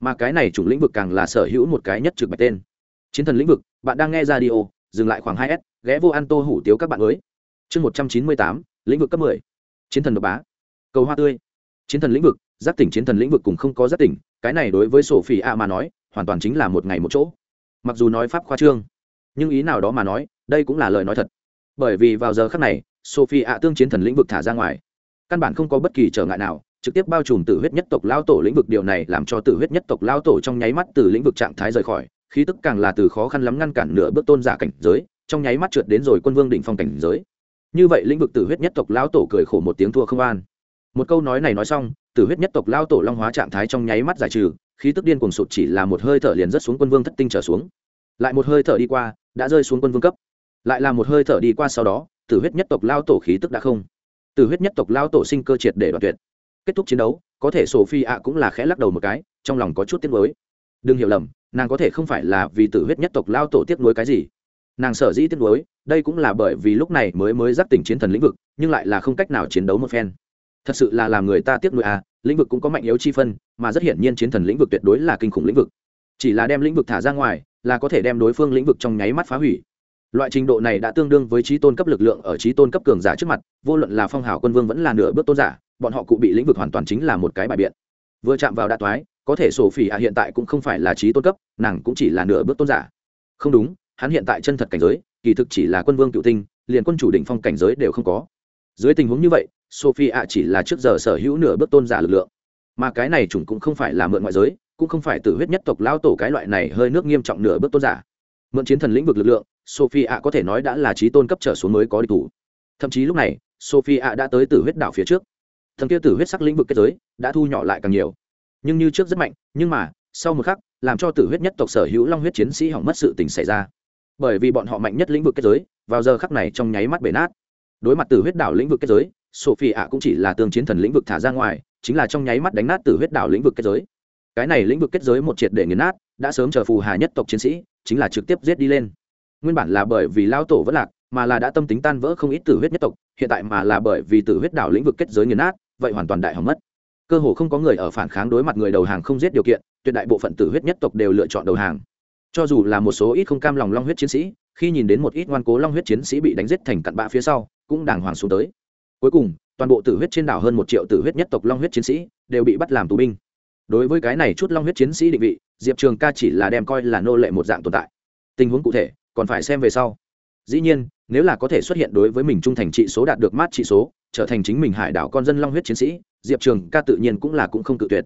Mà cái này chủng lĩnh vực càng là sở hữu một cái nhất trực bạch tên. Chiến thần lĩnh vực, bạn đang nghe ra đi ô dừng lại khoảng hai s, ghé vô ăn tô hủ tiếu các bạn mới. Chương một trăm chín mươi tám, lĩnh vực cấp mười. Chiến thần độc bá. Cầu hoa tươi. Chiến thần lĩnh vực, giác tỉnh chiến thần lĩnh vực cùng không có giác tỉnh, cái này đối với sổ phỉ a mà nói, hoàn toàn chính là một ngày một chỗ. Mặc dù nói pháp khoa trương, nhưng ý nào đó mà nói, đây cũng là lời nói thật. Bởi vì vào giờ khác này sophie ạ tương chiến thần lĩnh vực thả ra ngoài căn bản không có bất kỳ trở ngại nào, trực tiếp bao trùm tử huyết nhất tộc lao tổ lĩnh vực. Điều này làm cho tử huyết nhất tộc lao tổ trong nháy mắt từ lĩnh vực trạng thái rời khỏi, khí tức càng là từ khó khăn lắm ngăn cản nửa bước tôn giả cảnh giới, trong nháy mắt trượt đến rồi quân vương định phong cảnh giới. Như vậy lĩnh vực tử huyết nhất tộc lao tổ cười khổ một tiếng thua không an. Một câu nói này nói xong, tử huyết nhất tộc lao tổ long hóa trạng thái trong nháy mắt giải trừ, khí tức điên cuồng sụt chỉ là một hơi thở liền rất xuống quân vương thất tinh trở xuống. Lại một hơi thở đi qua, đã rơi xuống quân vương cấp. Lại là một hơi thở đi qua sau đó, tử huyết nhất tộc lao tổ khí tức đã không tử huyết nhất tộc lao tổ sinh cơ triệt để đoạt tuyệt. Kết thúc chiến đấu, có thể sổ phi ạ cũng là khẽ lắc đầu một cái, trong lòng có chút tiếc nuối. Đừng hiểu lầm, nàng có thể không phải là vì tử huyết nhất tộc lao tổ tiếc nuối cái gì. Nàng sở dĩ tiếc nuối, đây cũng là bởi vì lúc này mới mới giác tỉnh chiến thần lĩnh vực, nhưng lại là không cách nào chiến đấu một phen. Thật sự là làm người ta tiếc nuối à lĩnh vực cũng có mạnh yếu chi phân, mà rất hiển nhiên chiến thần lĩnh vực tuyệt đối là kinh khủng lĩnh vực. Chỉ là đem lĩnh vực thả ra ngoài, là có thể đem đối phương lĩnh vực trong nháy mắt phá hủy loại trình độ này đã tương đương với trí tôn cấp lực lượng ở trí tôn cấp cường giả trước mặt, vô luận là phong hào quân vương vẫn là nửa bước tôn giả, bọn họ cụ bị lĩnh vực hoàn toàn chính là một cái bài biện. Vừa chạm vào đã toái, có thể sổ phỉ ạ hiện tại cũng không phải là trí tôn cấp, nàng cũng chỉ là nửa bước tôn giả. Không đúng, hắn hiện tại chân thật cảnh giới, kỳ thực chỉ là quân vương cựu tinh, liền quân chủ định phong cảnh giới đều không có. Dưới tình huống như vậy sophie ạ chỉ là trước giờ sở hữu nửa bước tôn giả lực lượng. Mà cái này chủng cũng không phải là mượn ngoại giới, cũng không phải tử huyết nhất tộc lao tổ cái loại này hơi nước nghiêm trọng nửa bước tôn giả. Mượn chiến thần lĩnh vực lực lượng sophie ạ có thể nói đã là trí tôn cấp trở xuống mới có địch thủ. Thậm chí lúc này sophie ạ đã tới tử huyết đảo phía trước. Thần kia tử huyết sắc lĩnh vực kết giới đã thu nhỏ lại càng nhiều. Nhưng như trước rất mạnh, nhưng mà, sau một khắc, làm cho tử huyết nhất tộc sở hữu long huyết chiến sĩ hỏng mất sự tình xảy ra. Bởi vì bọn họ mạnh nhất lĩnh vực kết giới, vào giờ khắc này trong nháy mắt bể nát. Đối mặt tử huyết đảo lĩnh vực kết giới sophie ạ cũng chỉ là tương chiến thần lĩnh vực thả ra ngoài, chính là trong nháy mắt đánh nát tử huyết đảo lĩnh vực kết giới. Cái này lĩnh vực kết giới một triệt để nghiền nát, đã sớm chờ phù hà nhất tộc chiến sĩ, chính là trực tiếp giết đi lên nguyên bản là bởi vì lao tổ vẫn lạc, mà là đã tâm tính tan vỡ không ít tử huyết nhất tộc, hiện tại mà là bởi vì tử huyết đảo lĩnh vực kết giới nghiền nát, vậy hoàn toàn đại hỏng mất. Cơ hồ không có người ở phản kháng đối mặt người đầu hàng không giết điều kiện, tuyệt đại bộ phận tử huyết nhất tộc đều lựa chọn đầu hàng. Cho dù là một số ít không cam lòng long huyết chiến sĩ, khi nhìn đến một ít ngoan cố long huyết chiến sĩ bị đánh giết thành cặn bã phía sau, cũng đàng hoàng xuống tới. Cuối cùng, toàn bộ tử huyết trên đảo hơn một triệu tử huyết nhất tộc long huyết chiến sĩ đều bị bắt làm tù binh. Đối với cái này chút long huyết chiến sĩ định vị, diệp trường ca chỉ là đem coi là nô lệ một dạng tồn tại. Tình huống cụ thể còn phải xem về sau. Dĩ nhiên, nếu là có thể xuất hiện đối với mình trung thành trị số đạt được mát trị số, trở thành chính mình hải đảo con dân long huyết chiến sĩ, diệp trường ca tự nhiên cũng là cũng không cự tuyệt.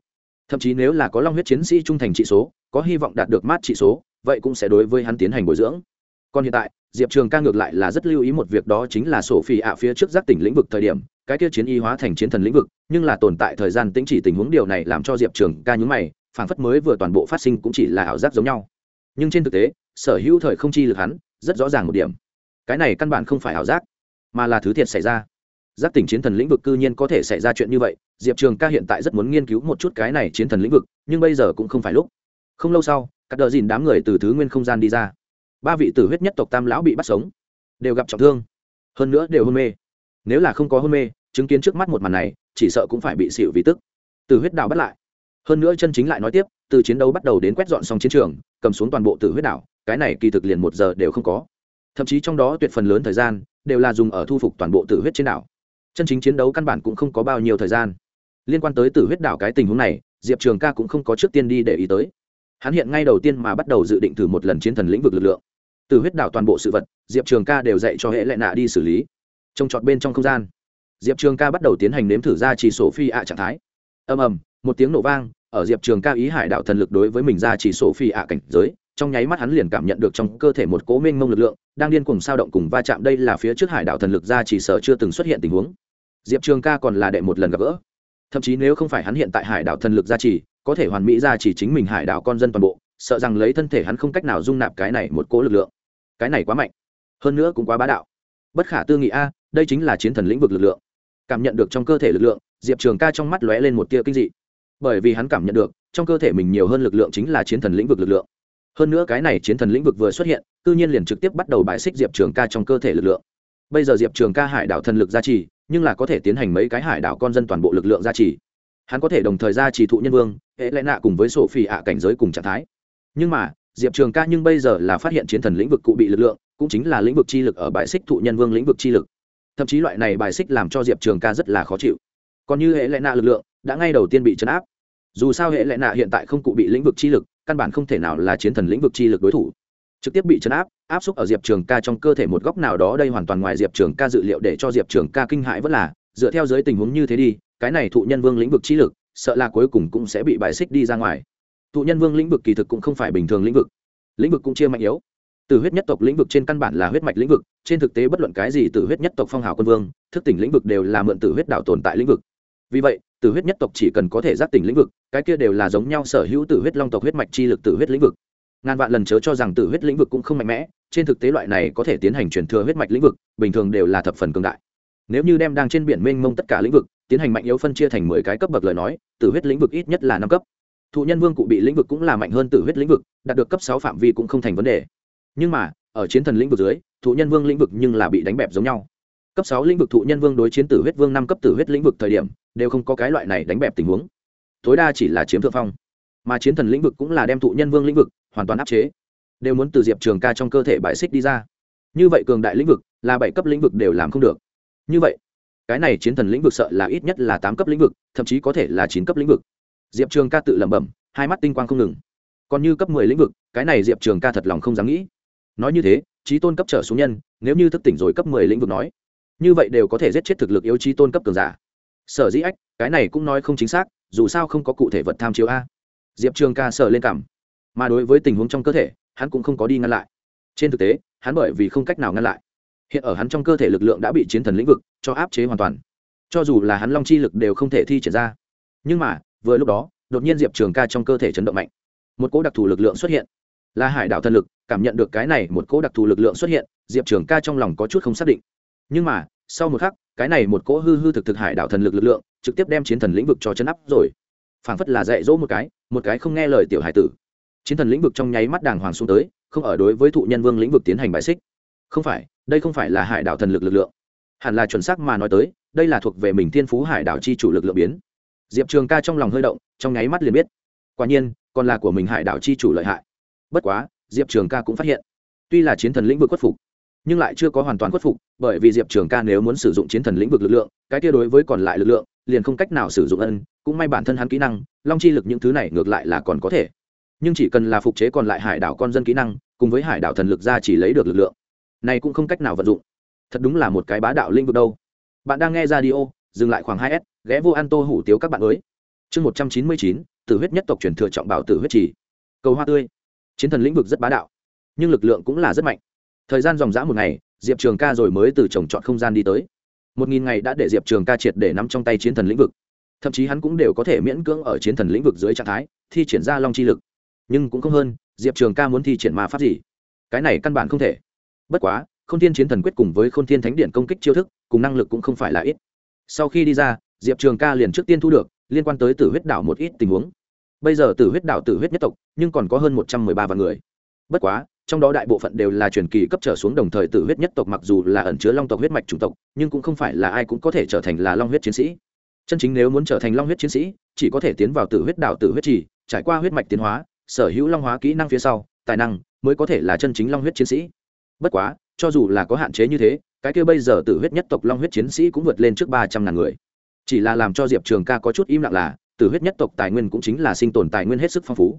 Thậm chí nếu là có long huyết chiến sĩ trung thành trị số, có hy vọng đạt được mát trị số, vậy cũng sẽ đối với hắn tiến hành bồi dưỡng. Còn hiện tại, diệp trường ca ngược lại là rất lưu ý một việc đó chính là sổ phi ạ phía trước giác tỉnh lĩnh vực thời điểm, cái kia chiến y hóa thành chiến thần lĩnh vực, nhưng là tồn tại thời gian tĩnh chỉ tình huống điều này làm cho diệp trường ca nhúng mày phản phất mới vừa toàn bộ phát sinh cũng chỉ là ảo giác giống nhau nhưng trên thực tế, sở hữu thời không chi lực hắn, rất rõ ràng một điểm. Cái này căn bản không phải ảo giác, mà là thứ thiệt xảy ra. Giác tỉnh chiến thần lĩnh vực cư nhiên có thể xảy ra chuyện như vậy, diệp trường ca hiện tại rất muốn nghiên cứu một chút cái này chiến thần lĩnh vực, nhưng bây giờ cũng không phải lúc. Không lâu sau các đờ dìn đám người từ thứ nguyên không gian đi ra. Ba vị tử huyết nhất tộc tam lão bị bắt sống, đều gặp trọng thương, hơn nữa đều hôn mê. Nếu là không có hôn mê, chứng kiến trước mắt một màn này, chỉ sợ cũng phải bị xịu vì tức. Tử huyết đào bắt lại. Hơn nữa chân chính lại nói tiếp từ chiến đấu bắt đầu đến quét dọn xong chiến trường, cầm xuống toàn bộ tử huyết đảo, cái này kỳ thực liền một giờ đều không có. Thậm chí trong đó tuyệt phần lớn thời gian, đều là dùng ở thu phục toàn bộ tử huyết trên đảo. Chân chính chiến đấu căn bản cũng không có bao nhiêu thời gian. Liên quan tới tử huyết đảo cái tình huống này, diệp trường ca cũng không có trước tiên đi để ý tới. Hắn hiện ngay đầu tiên mà bắt đầu dự định thử một lần chiến thần lĩnh vực lực lượng. Từ huyết đảo toàn bộ sự vật, diệp trường ca đều dạy cho hệ lệ nạ đi xử lý. Trông trọt bên trong không gian, diệp trường ca bắt đầu tiến hành nếm thử ra chỉ sổ phi ạ trạng thái. Ầm ầm, một tiếng nổ vang ở diệp trường ca ý hải đạo thần lực đối với mình ra chỉ sổ phi ạ cảnh giới, trong nháy mắt hắn liền cảm nhận được trong cơ thể một cố mênh mông lực lượng, đang điên cùng sao động cùng va chạm đây là phía trước hải đạo thần lực ra chỉ sở chưa từng xuất hiện tình huống. Diệp trường ca còn là đệ một lần gặp gỡ. Thậm chí nếu không phải hắn hiện tại hải đạo thần lực gia trì có thể hoàn mỹ gia trì chính mình hải đạo con dân toàn bộ, sợ rằng lấy thân thể hắn không cách nào dung nạp cái này một cố lực lượng. Cái này quá mạnh. Hơn nữa cũng quá bá đạo. Bất khả tư nghị a, đây chính là chiến thần lĩnh vực lực lượng. Cảm nhận được trong cơ thể lực lượng, diệp trường ca trong mắt lóe lên một tia kinh dị bởi vì hắn cảm nhận được, trong cơ thể mình nhiều hơn lực lượng chính là chiến thần lĩnh vực lực lượng. Hơn nữa cái này chiến thần lĩnh vực vừa xuất hiện tự nhiên liền trực tiếp bắt đầu bài xích diệp trường ca trong cơ thể lực lượng. Bây giờ diệp trường ca hải đảo thần lực gia trì, nhưng là có thể tiến hành mấy cái hải đảo con dân toàn bộ lực lượng gia trì. Hắn có thể đồng thời gia trì thụ nhân vương, hệ lẽ nạ cùng với sổ phi ạ cảnh giới cùng trạng thái. Nhưng mà, diệp trường ca nhưng bây giờ là phát hiện chiến thần lĩnh vực cụ bị lực lượng, cũng chính là lĩnh vực chi lực ở bài xích thụ nhân vương lĩnh vực chi lực. Thậm chí loại này bài xích làm cho diệp trường ca rất là khó chịu. Còn như hệ lệ nạ lực lượng đã ngay đầu tiên bị chấn áp. Dù sao hệ lệ nạ hiện tại không cụ bị lĩnh vực chi lực, căn bản không thể nào là chiến thần lĩnh vực chi lực đối thủ. Trực tiếp bị chấn áp áp xúc ở diệp trường ca trong cơ thể một góc nào đó đây hoàn toàn ngoài diệp trường ca dự liệu để cho diệp trường ca kinh hãi vẫn là, dựa theo giới tình huống như thế đi, cái này thụ nhân vương lĩnh vực chi lực, sợ là cuối cùng cũng sẽ bị bài xích đi ra ngoài. Thụ nhân vương lĩnh vực kỳ thực cũng không phải bình thường lĩnh vực. Lĩnh vực cũng chia mạnh yếu. Từ huyết nhất tộc lĩnh vực trên căn bản là huyết mạch lĩnh vực, trên thực tế bất luận cái gì từ huyết nhất tộc phong hào quân vương, thức tỉnh lĩnh vực đều là mượn từ huyết đạo tồn tại lĩnh vực. Vì vậy Tử huyết nhất tộc chỉ cần có thể giác tỉnh lĩnh vực, cái kia đều là giống nhau sở hữu tử huyết long tộc huyết mạch chi lực tử huyết lĩnh vực. Ngàn vạn lần chớ cho rằng tử huyết lĩnh vực cũng không mạnh mẽ, trên thực tế loại này có thể tiến hành truyền thừa huyết mạch lĩnh vực, bình thường đều là thập phần cường đại. Nếu như đem đang trên biển mênh mông tất cả lĩnh vực, tiến hành mạnh yếu phân chia thành mười cái cấp bậc lời nói, tử huyết lĩnh vực ít nhất là năm cấp. Thụ nhân vương cụ bị lĩnh vực cũng là mạnh hơn tử huyết lĩnh vực, đạt được cấp sáu phạm vi cũng không thành vấn đề. Nhưng mà, ở chiến thần lĩnh vực dưới, thụ nhân vương lĩnh vực nhưng là bị đánh bẹp giống nhau. Cấp sáu lĩnh vực thụ nhân vương đối chiến tử huyết vương năm cấp tử huyết lĩnh vực thời điểm đều không có cái loại này đánh bẹp tình huống. Tối đa chỉ là chiếm thượng phong. Mà chiến thần lĩnh vực cũng là đem thụ nhân vương lĩnh vực hoàn toàn áp chế. Đều muốn từ diệp trường ca trong cơ thể bãi xích đi ra. Như vậy cường đại lĩnh vực, là bảy cấp lĩnh vực đều làm không được. Như vậy, cái này chiến thần lĩnh vực sợ là ít nhất là tám cấp lĩnh vực, thậm chí có thể là chín cấp lĩnh vực. Diệp trường ca tự lẩm bẩm, hai mắt tinh quang không ngừng. Còn như cấp mười lĩnh vực, cái này diệp trường ca thật lòng không dám nghĩ. Nói như thế trí tôn cấp trở xuống nhân, nếu như thức tỉnh rồi cấp mười lĩnh vực nói, như vậy đều có thể giết chết thực lực yếu trí tôn cấp cường giả sở dĩ ách, cái này cũng nói không chính xác, dù sao không có cụ thể vật tham chiếu a. Diệp trường ca sợ lên cảm mà đối với tình huống trong cơ thể, hắn cũng không có đi ngăn lại. Trên thực tế, hắn bởi vì không cách nào ngăn lại. Hiện ở hắn trong cơ thể lực lượng đã bị chiến thần lĩnh vực cho áp chế hoàn toàn. Cho dù là hắn long chi lực đều không thể thi triển ra. Nhưng mà, vừa lúc đó, đột nhiên diệp trường ca trong cơ thể chấn động mạnh. Một cỗ đặc thù lực lượng xuất hiện. Là hải đảo thần lực, cảm nhận được cái này một cỗ đặc thù lực lượng xuất hiện, diệp trường ca trong lòng có chút không xác định. Nhưng mà sau một khắc, cái này một cỗ hư hư thực thực hải đảo thần lực lực lượng, trực tiếp đem chiến thần lĩnh vực cho chấn áp rồi. Phảng phất là dạy dỗ một cái một cái không nghe lời tiểu hải tử. Chiến thần lĩnh vực trong nháy mắt đàng hoàng xuống tới, không ở đối với thụ nhân vương lĩnh vực tiến hành bài xích. Không phải, đây không phải là hải đảo thần lực lực lượng. Hẳn là chuẩn xác mà nói tới, đây là thuộc về mình thiên phú hải đảo chi chủ lực lượng biến. Diệp trường ca trong lòng hơi động, trong nháy mắt liền biết. Quả nhiên, còn là của mình hải đảo chi chủ lợi hại. Bất quá, diệp trường ca cũng phát hiện. Tuy là chiến thần lĩnh vực khuất phục nhưng lại chưa có hoàn toàn khuất phục, bởi vì diệp trường ca nếu muốn sử dụng chiến thần lĩnh vực lực lượng, cái kia đối với còn lại lực lượng, liền không cách nào sử dụng ân, cũng may bản thân hắn kỹ năng, long chi lực những thứ này ngược lại là còn có thể. Nhưng chỉ cần là phục chế còn lại hải đảo con dân kỹ năng, cùng với hải đảo thần lực ra chỉ lấy được lực lượng, này cũng không cách nào vận dụng. Thật đúng là một cái bá đạo linh vực đâu. Bạn đang nghe ra đi ô dừng lại khoảng hai s, ghé vô an tô hủ tiếu các bạn mới. Chương một trăm chín mươi chín, tử huyết nhất tộc truyền thừa trọng bảo tử huyết trì. Cầu hoa tươi. Chiến thần lĩnh vực rất bá đạo, nhưng lực lượng cũng là rất mạnh thời gian dòng dã một ngày, diệp trường ca rồi mới từ trồng trọt không gian đi tới. Một nghìn ngày đã để diệp trường ca triệt để nắm trong tay chiến thần lĩnh vực. Thậm chí hắn cũng đều có thể miễn cưỡng ở chiến thần lĩnh vực dưới trạng thái, thi triển ra long chi lực. Nhưng cũng không hơn, diệp trường ca muốn thi triển ma pháp gì? Cái này căn bản không thể. Bất quá k h ô n thiên chiến thần quyết cùng với k h ô n thiên thánh điện công kích chiêu thức, cùng năng lực cũng không phải là ít. Sau khi đi ra, diệp trường ca liền trước tiên thu được, liên quan tới tử huyết đảo một ít tình huống. Bây giờ tử huyết đảo tử huyết nhất tộc, nhưng còn có hơn một trăm mười ba vạn người. Bất quá trong đó đại bộ phận đều là truyền kỳ cấp trở xuống đồng thời tử huyết nhất tộc mặc dù là ẩn chứa long tộc huyết mạch chủng tộc, nhưng cũng không phải là ai cũng có thể trở thành là long huyết chiến sĩ. Chân chính nếu muốn trở thành long huyết chiến sĩ, chỉ có thể tiến vào tử huyết đạo tử huyết trì, trải qua huyết mạch tiến hóa, sở hữu long hóa kỹ năng phía sau, tài năng mới có thể là chân chính long huyết chiến sĩ. Bất quá, cho dù là có hạn chế như thế, cái kia bây giờ tử huyết nhất tộc long huyết chiến sĩ cũng vượt lên trước ba trăm ngàn người. Chỉ là làm cho diệp trường ca có chút im lặng là, tử huyết nhất tộc tài nguyên cũng chính là sinh tồn tài nguyên hết sức phong phú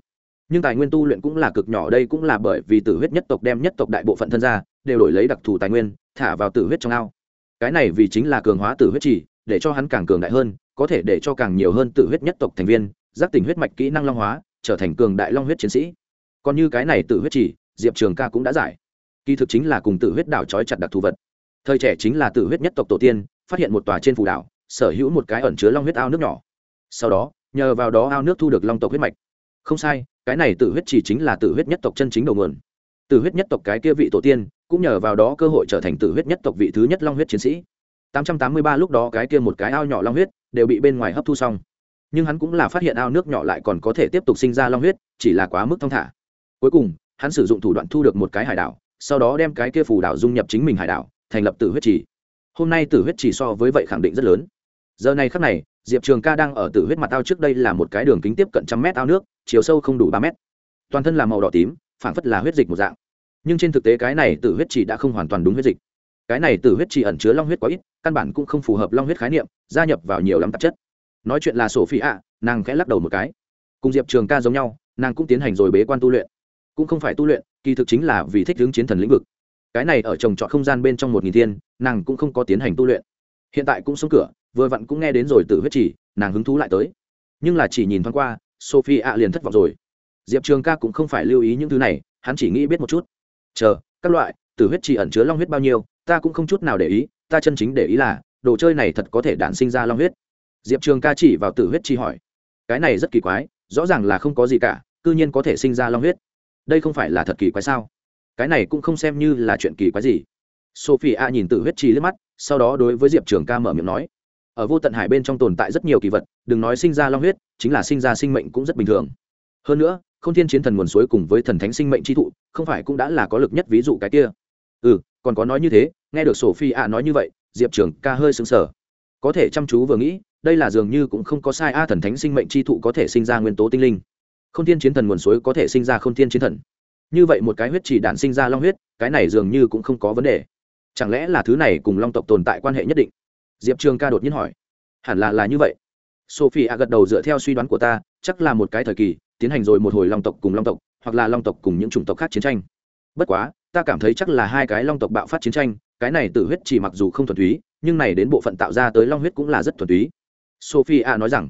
nhưng tài nguyên tu luyện cũng là cực nhỏ, đây cũng là bởi vì tử huyết nhất tộc đem nhất tộc đại bộ phận thân ra, đều đổi lấy đặc thù tài nguyên, thả vào tử huyết trong ao. Cái này vì chính là cường hóa tử huyết chỉ để cho hắn càng cường đại hơn, có thể để cho càng nhiều hơn tử huyết nhất tộc thành viên, giác tỉnh huyết mạch kỹ năng long hóa, trở thành cường đại long huyết chiến sĩ. Còn như cái này tử huyết chỉ diệp trường ca cũng đã giải. Kỳ thực chính là cùng tử huyết đảo trói chặt đặc thù vật. Thời trẻ chính là tử huyết nhất tộc tổ tiên, phát hiện một tòa trên phù đảo, sở hữu một cái ẩn chứa long huyết ao nước nhỏ. Sau đó, nhờ vào đó ao nước thu được long tộc huyết mạch. Không sai cái này tử huyết chỉ chính là tử huyết nhất tộc chân chính đầu nguồn. Tử huyết nhất tộc cái kia vị tổ tiên, cũng nhờ vào đó cơ hội trở thành tử huyết nhất tộc vị thứ nhất long huyết chiến sĩ. 883 lúc đó cái kia một cái ao nhỏ long huyết đều bị bên ngoài hấp thu xong. Nhưng hắn cũng là phát hiện ao nước nhỏ lại còn có thể tiếp tục sinh ra long huyết, chỉ là quá mức thong thả. Cuối cùng, hắn sử dụng thủ đoạn thu được một cái hải đảo, sau đó đem cái kia phù đảo dung nhập chính mình hải đảo, thành lập tử huyết trì hôm nay tử huyết trì so với vậy khẳng định rất lớn. Giờ này khắc này diệp trường ca đang ở tử huyết mặt ao trước đây là một cái đường kính tiếp cận trăm mét ao nước, chiều sâu không đủ ba mét. Toàn thân là màu đỏ tím phản phất là huyết dịch một dạng. Nhưng trên thực tế cái này tử huyết trì đã không hoàn toàn đúng huyết dịch. Cái này tử huyết trì ẩn chứa long huyết quá ít, căn bản cũng không phù hợp long huyết khái niệm, gia nhập vào nhiều lắm tạp chất. Nói chuyện là sổ phi ạ nàng khẽ lắc đầu một cái. Cùng diệp trường ca giống nhau, nàng cũng tiến hành rồi bế quan tu luyện. Cũng không phải tu luyện, kỳ thực chính là vì thích hướng chiến thần lĩnh vực. Cái này ở trồng trọt không gian bên trong một nghìn thiên, nàng cũng không có tiến hành tu luyện. Hiện tại cũng sống cửa vừa vặn cũng nghe đến rồi tử huyết chỉ, nàng hứng thú lại tới. Nhưng là chỉ nhìn thoáng qua, sophie ạ liền thất vọng rồi. Diệp trường ca cũng không phải lưu ý những thứ này, hắn chỉ nghĩ biết một chút. Chờ, các loại, tử huyết chỉ ẩn chứa long huyết bao nhiêu, ta cũng không chút nào để ý, ta chân chính để ý là, đồ chơi này thật có thể đản sinh ra long huyết. Diệp trường ca chỉ vào tử huyết chi hỏi. Cái này rất kỳ quái, rõ ràng là không có gì cả c ư nhiên có thể sinh ra long huyết. Đây không phải là thật kỳ quái sao? Cái này cũng không xem như là chuyện kỳ quái gì. Sophie a nhìn tử huyết chi liếc mắt, sau đó đối với diệp trường ca mở miệng nói ở vô tận hải bên trong tồn tại rất nhiều kỳ vật, đừng nói sinh ra long huyết, chính là sinh ra sinh mệnh cũng rất bình thường. Hơn nữa không thiên chiến thần nguồn suối cùng với thần thánh sinh mệnh tri thụ, không phải cũng đã là có lực nhất ví dụ cái kia? Ừ còn có nói như thế, nghe được sổ phi a nói như vậy, diệp trường ca hơi xứng sở có thể chăm chú vừa nghĩ, đây là dường như cũng không có sai a, thần thánh sinh mệnh chi thụ có thể sinh ra nguyên tố tinh linh. K h ô n thiên chiến thần nguồn suối có thể sinh ra k h ô n thiên chiến thần. Như vậy một cái huyết chỉ đạn sinh ra long huyết, cái này dường như cũng không có vấn đề. Chẳng lẽ là thứ này cùng long tộc tồn tại quan hệ nhất định? Diệp trường ca đột nhiên hỏi. Hẳn là là như vậy. Sophie a gật đầu dựa theo suy đoán của ta, chắc là một cái thời kỳ, tiến hành rồi một hồi long tộc cùng long tộc, hoặc là long tộc cùng những chủng tộc khác chiến tranh. Bất quá, ta cảm thấy chắc là hai cái long tộc bạo phát chiến tranh, cái này tử huyết chỉ mặc dù không thuần túy, nhưng này đến bộ phận tạo ra tới long huyết cũng là rất thuần túy. Sophie a nói rằng,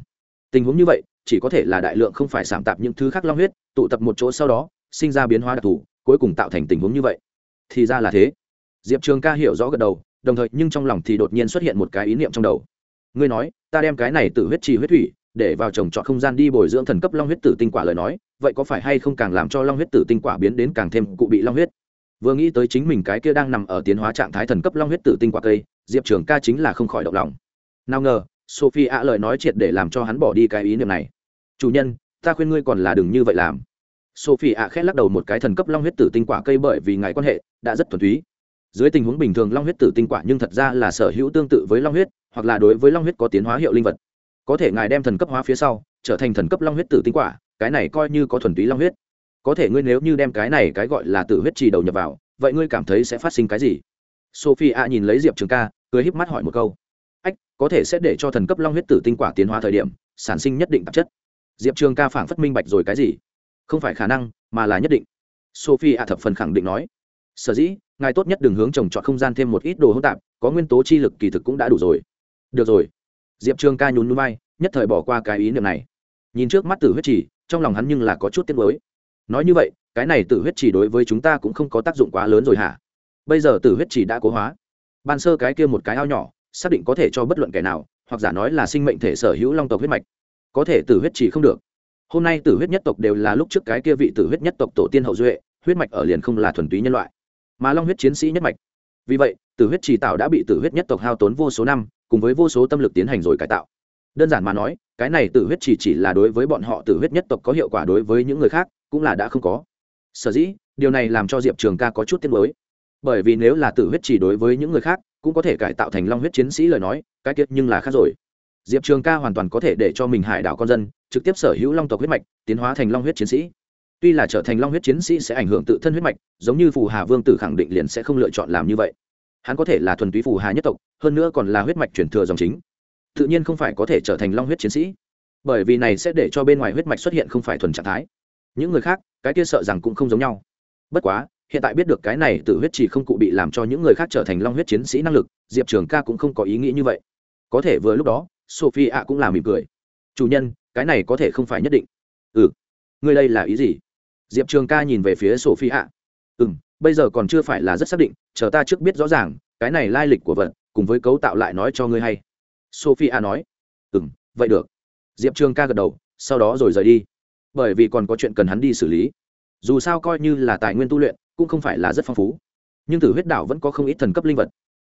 tình huống như vậy, chỉ có thể là đại lượng không phải sảm tạp những thứ khác long huyết, tụ tập một chỗ sau đó, sinh ra biến hóa đặc thù, cuối cùng tạo thành tình huống như vậy. Thì ra là thế. Diệp trường ca hiểu rõ gật đầu đồng thời nhưng trong lòng thì đột nhiên xuất hiện một cái ý niệm trong đầu. Ngươi nói, ta đem cái này tự huyết trì huyết thủy để vào trồng trọt không gian đi bồi dưỡng thần cấp long huyết tử tinh quả lời nói, vậy có phải hay không càng làm cho long huyết tử tinh quả biến đến càng thêm cụ bị long huyết? Vừa nghĩ tới chính mình cái kia đang nằm ở tiến hóa trạng thái thần cấp long huyết tử tinh quả cây, diệp trường ca chính là không khỏi động lòng. Nào ngờ sophie ạ lời nói triệt để làm cho hắn bỏ đi cái ý niệm này. Chủ nhân, ta khuyên ngươi còn là đừng như vậy làm. Sophie ạ khét lắc đầu một cái thần cấp long huyết tử tinh quả cây bởi vì ngài quan hệ, đã rất thuần túy dưới tình huống bình thường long huyết tử tinh quả nhưng thật ra là sở hữu tương tự với long huyết, hoặc là đối với long huyết có tiến hóa hiệu linh vật. Có thể ngài đem thần cấp hóa phía sau, trở thành thần cấp long huyết tử tinh quả, cái này coi như có thuần túy long huyết. Có thể ngươi nếu như đem cái này cái gọi là tử huyết trì đầu nhập vào, vậy ngươi cảm thấy sẽ phát sinh cái gì? Sophie a nhìn lấy diệp trường ca, cười híp mắt hỏi một câu. Ách, có thể sẽ để cho thần cấp long huyết tử tinh quả tiến hóa thời điểm, sản sinh nhất định tạp chất. Diệp trường ca phảng phất minh bạch rồi cái gì? Không phải khả năng, mà là nhất định. Sophie a thập phần khẳng định nói. Sở dĩ ngài tốt nhất đừng hướng trồng trọt không gian thêm một ít đồ hỗn tạp, có nguyên tố chi lực kỳ thực cũng đã đủ rồi. Được rồi. Diệp trường ca nhún núi bay nhất thời bỏ qua cái ý niệm này. Nhìn trước mắt tử huyết chỉ trong lòng hắn nhưng là có chút tiếc nuối. Nói như vậy, cái này tử huyết chỉ đối với chúng ta cũng không có tác dụng quá lớn rồi hả? Bây giờ tử huyết chỉ đã cố hóa. Ban sơ cái kia một cái ao nhỏ, xác định có thể cho bất luận kẻ nào, hoặc giả nói là sinh mệnh thể sở hữu long tộc huyết mạch. Có thể tử huyết chỉ không được. Hôm nay tử huyết nhất tộc đều là lúc trước cái kia vị tử huyết nhất tộc tổ tiên hậu duệ, huyết mạch ở liền không là thuần túy nhân loại mà long huyết chiến sĩ nhất mạch. Vì vậy, tử huyết chỉ tạo đã bị tử huyết nhất tộc hao tốn vô số năm, cùng với vô số tâm lực tiến hành rồi cải tạo. Đơn giản mà nói, cái này tử huyết chỉ chỉ là đối với bọn họ tử huyết nhất tộc có hiệu quả đối với những người khác, cũng là đã không có. Sở dĩ, điều này làm cho diệp trường ca có chút tiết mới bởi vì nếu là tử huyết chỉ đối với những người khác, cũng có thể cải tạo thành long huyết chiến sĩ lời nói, cái tiết nhưng là khác rồi. Diệp trường ca hoàn toàn có thể để cho mình hải đảo con dân, trực tiếp sở hữu long tộc huyết mạch, tiến hóa thành long huyết chiến sĩ tuy là trở thành long huyết chiến sĩ sẽ ảnh hưởng tự thân huyết mạch, giống như phù hà vương tử khẳng định liền sẽ không lựa chọn làm như vậy. Hắn có thể là thuần túy phù hà nhất tộc, hơn nữa còn là huyết mạch chuyển thừa dòng chính. Tự nhiên không phải có thể trở thành long huyết chiến sĩ, bởi vì này sẽ để cho bên ngoài huyết mạch xuất hiện không phải thuần trạng thái. Những người khác, cái kia sợ rằng cũng không giống nhau. Bất quá, hiện tại biết được cái này tự huyết chỉ không cụ bị làm cho những người khác trở thành long huyết chiến sĩ năng lực, diệp trường ca cũng không có ý nghĩ như vậy. Có thể vừa lúc đó sophie ạ cũng là mỉm cười. Chủ nhân, cái này có thể không phải nhất định. Ừ. Ngươi đây là ý gì? Diệp trường ca nhìn về phía sophie ạ ừ m bây giờ còn chưa phải là rất xác định, chờ ta trước biết rõ ràng, cái này lai lịch của vật, cùng với cấu tạo lại nói cho ngươi hay. Sophie ạ nói. Ừ m vậy được. Diệp trường ca gật đầu, sau đó rồi rời đi. Bởi vì còn có chuyện cần hắn đi xử lý. Dù sao coi như là tài nguyên tu luyện, cũng không phải là rất phong phú. Nhưng tử huyết đảo vẫn có không ít thần cấp linh vật.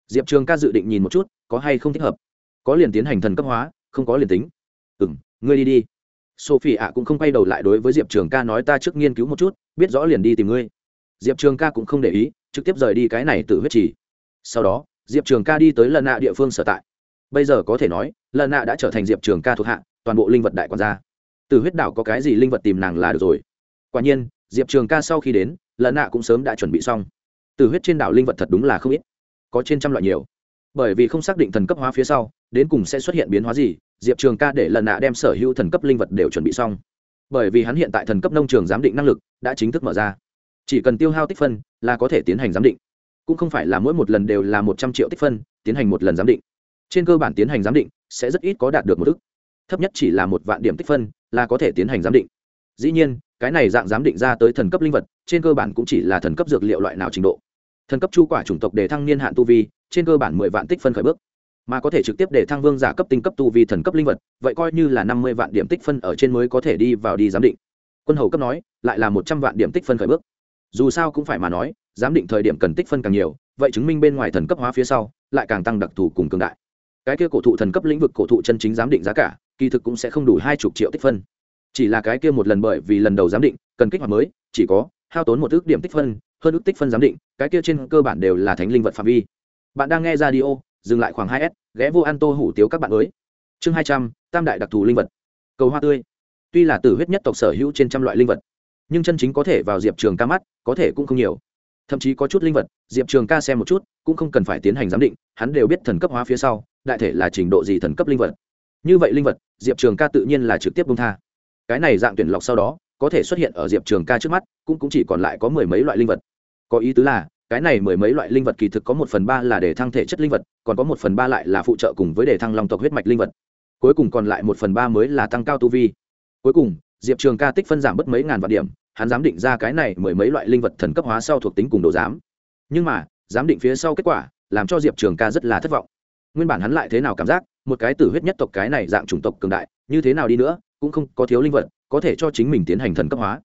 Diệp trường ca dự định nhìn một chút, có hay không thích hợp. Có liền tiến hành thần cấp hóa, không có liền tính. Ừ m ngươi đi đi sophie ạ cũng không quay đầu lại đối với diệp trường ca nói, ta trước nghiên cứu một chút, biết rõ liền đi tìm ngươi. Diệp trường ca cũng không để ý, trực tiếp rời đi cái này từ huyết trì. Sau đó, diệp trường ca đi tới lần nạ địa phương sở tại. Bây giờ có thể nói lần nạ đã trở thành diệp trường ca thuộc hạ, toàn bộ linh vật đại quản gia. Từ huyết đảo có cái gì linh vật tìm nàng là được rồi. Quả nhiên, diệp trường ca sau khi đến lần nạ cũng sớm đã chuẩn bị xong. Từ huyết trên đảo linh vật thật đúng là không ít. Có trên trăm loại nhiều bởi vì không xác định thần cấp hóa phía sau, đến cùng sẽ xuất hiện biến hóa gì, diệp trường ca để lần nạ đem sở hữu thần cấp linh vật đều chuẩn bị xong. Bởi vì hắn hiện tại thần cấp nông trường giám định năng lực đã chính thức mở ra. Chỉ cần tiêu hao tích phân là có thể tiến hành giám định. Cũng không phải là mỗi một lần đều là một trăm triệu tích phân, tiến hành một lần giám định. Trên cơ bản tiến hành giám định sẽ rất ít có đạt được một ức. Thấp nhất chỉ là một vạn điểm tích phân là có thể tiến hành giám định. Dĩ nhiên, cái này dạng giám định ra tới thần cấp linh vật, trên cơ bản cũng chỉ là thần cấp dược liệu loại nào trình độ thần cấp chu quả chủng tộc để thăng niên hạn tu vi, trên cơ bản mười vạn tích phân khởi bước. Mà có thể trực tiếp để thăng vương giả cấp tinh cấp tu vi thần cấp linh vật, vậy coi như là năm mươi vạn điểm tích phân ở trên mới có thể đi vào đi giám định. Quân hầu cấp nói, lại là một trăm vạn điểm tích phân khởi bước. Dù sao cũng phải mà nói, giám định thời điểm cần tích phân càng nhiều, vậy chứng minh bên ngoài thần cấp hóa phía sau, lại càng tăng đặc thù cùng cường đại. Cái kia cổ thụ thần cấp lĩnh vực cổ thụ chân chính giám định giá cả, kỳ thực cũng sẽ không đủ hai chục triệu tích phân. Chỉ là cái kia một lần bởi vì lần đầu giám định, cần kích hoạt mới, chỉ có hao tốn một ước điểm tích phân hơn ước tích phân giám định, cái kia trên cơ bản đều là thánh linh vật phạm vi. Bạn đang nghe ra đi ô dừng lại khoảng hai s, ghé vô an tô hủ tiếu các bạn mới. Chương hai trăm, tam đại đặc thù linh vật. Cầu hoa tươi. Tuy là tử huyết nhất tộc sở hữu trên trăm loại linh vật, nhưng chân chính có thể vào diệp trường ca mắt, có thể cũng không nhiều. Thậm chí có chút linh vật, diệp trường ca xem một chút, cũng không cần phải tiến hành giám định, hắn đều biết thần cấp hóa phía sau, đại thể là trình độ gì thần cấp linh vật. Như vậy linh vật, diệp trường ca tự nhiên là trực tiếp bông tha. Cái này dạng tuyển lọc sau đó có thể xuất hiện ở diệp trường ca trước mắt cũng, cũng chỉ còn lại có mười mấy loại linh vật. Có ý tứ là cái này mười mấy loại linh vật kỳ thực có một phần ba là để thăng thể chất linh vật còn có một phần ba lại là phụ trợ cùng với để thăng long tộc huyết mạch linh vật. Cuối cùng còn lại một phần ba mới là tăng cao tu vi. Cuối cùng diệp trường ca tích phân giảm bất mấy ngàn vạn điểm hắn dám định ra cái này mười mấy loại linh vật thần cấp hóa sau thuộc tính cùng đồ giám. Nhưng mà giám định phía sau kết quả làm cho diệp trường ca rất là thất vọng. Nguyên bản hắn lại thế nào cảm giác một cái tử huyết nhất tộc cái này dạng chủng tộc cường đại như thế nào đi nữa cũng không có thiếu linh vật có thể cho chính mình tiến hành thần cấp hóa.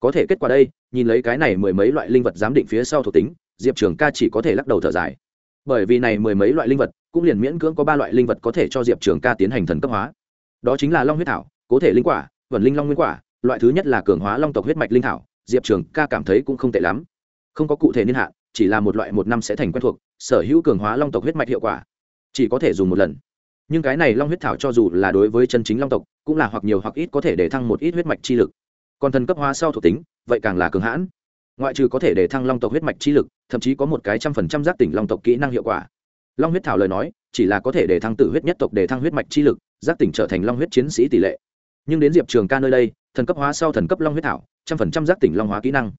Có thể kết quả đây, nhìn lấy cái này mười mấy loại linh vật giám định phía sau thuộc tính, diệp trường ca chỉ có thể lắc đầu thở dài. Bởi vì này mười mấy loại linh vật, cũng liền miễn cưỡng có ba loại linh vật có thể cho diệp trường ca tiến hành thần cấp hóa. Đó chính là long huyết thảo, cố thể linh quả, vẩn linh long nguyên quả, loại thứ nhất là cường hóa long tộc huyết mạch linh thảo, diệp trường ca cảm thấy cũng không tệ lắm. Không có cụ thể niên hạn, chỉ là một loại một năm sẽ thành quen thuộc, sở hữu cường hóa long tộc huyết mạch hiệu quả, chỉ có thể dùng một lần nhưng cái này long huyết thảo cho dù là đối với chân chính long tộc, cũng là hoặc nhiều hoặc ít có thể để thăng một ít huyết mạch chi lực. Còn thần cấp hóa sau thuộc tính, vậy càng là cường hãn. Ngoại trừ có thể để thăng long tộc huyết mạch chi lực, thậm chí có một cái trăm phần trăm giác tỉnh long tộc kỹ năng hiệu quả. Long huyết thảo lời nói, chỉ là có thể để thăng tử huyết nhất tộc để thăng huyết mạch chi lực, giác tỉnh trở thành long huyết chiến sĩ tỷ lệ. Nhưng đến diệp trường ca nơi đây, thần cấp hóa sau thần cấp long huyết thảo, trăm phần trăm giác tỉnh long hóa kỹ năng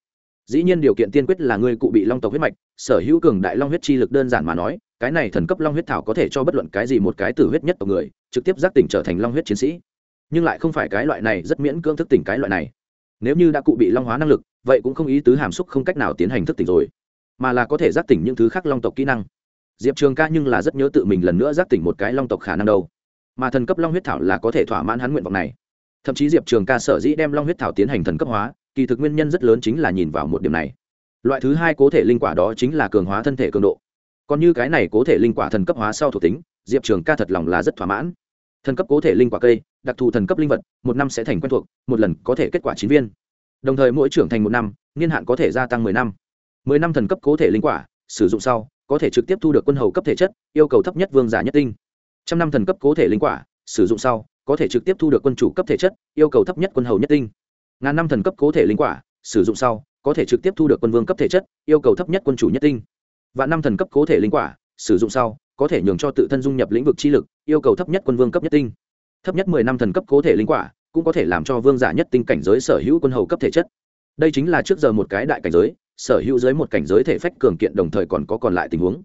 dĩ nhiên điều kiện tiên quyết là người cụ bị long tộc huyết mạch, sở hữu cường đại long huyết chi lực đơn giản mà nói, cái này thần cấp long huyết thảo có thể cho bất luận cái gì một cái tử huyết nhất tộc người, trực tiếp giác tỉnh trở thành long huyết chiến sĩ. Nhưng lại không phải cái loại này rất miễn cưỡng thức tỉnh cái loại này. Nếu như đã cụ bị long hóa năng lực, vậy cũng không ý tứ hàm xúc không cách nào tiến hành thức tỉnh rồi, mà là có thể giác tỉnh những thứ khác long tộc kỹ năng. Diệp trường ca nhưng là rất nhớ tự mình lần nữa giác tỉnh một cái long tộc khả năng đâu. Mà thần cấp long huyết thảo là có thể thỏa mãn hắn nguyện vọng này. Thậm chí diệp trường ca sở dĩ đem long huyết thảo tiến hành thần cấp hóa kỳ thực nguyên nhân rất lớn chính là nhìn vào một điểm này. Loại thứ hai cố thể linh quả đó chính là cường hóa thân thể cường độ. Còn như cái này cố thể linh quả thần cấp hóa sau thuộc tính, diệp trường ca thật lòng là rất thỏa mãn. Thần cấp cố thể linh quả cây, đặc thù thần cấp linh vật, một năm sẽ thành quen thuộc, một lần có thể kết quả chín viên. Đồng thời mỗi trưởng thành một năm, niên hạn có thể gia tăng mười năm. Mười năm thần cấp cố thể linh quả, sử dụng sau, có thể trực tiếp thu được quân hầu cấp thể chất, yêu cầu thấp nhất vương giả nhất tinh. Trăm năm thần cấp cố thể linh quả, sử dụng sau, có thể trực tiếp thu được quân chủ cấp thể chất, yêu cầu thấp nhất quân hầu nhất tinh ngàn năm thần cấp cố thể linh quả, sử dụng sau, có thể trực tiếp thu được quân vương cấp thể chất, yêu cầu thấp nhất quân chủ nhất tinh. Và năm thần cấp cố thể linh quả, sử dụng sau, có thể nhường cho tự thân dung nhập lĩnh vực chi lực, yêu cầu thấp nhất quân vương cấp nhất tinh. Thấp nhất mười năm thần cấp cố thể linh quả, cũng có thể làm cho vương giả nhất tinh cảnh giới sở hữu quân hầu cấp thể chất. Đây chính là trước giờ một cái đại cảnh giới, sở hữu dưới một cảnh giới thể phách cường kiện đồng thời còn có còn lại tình huống.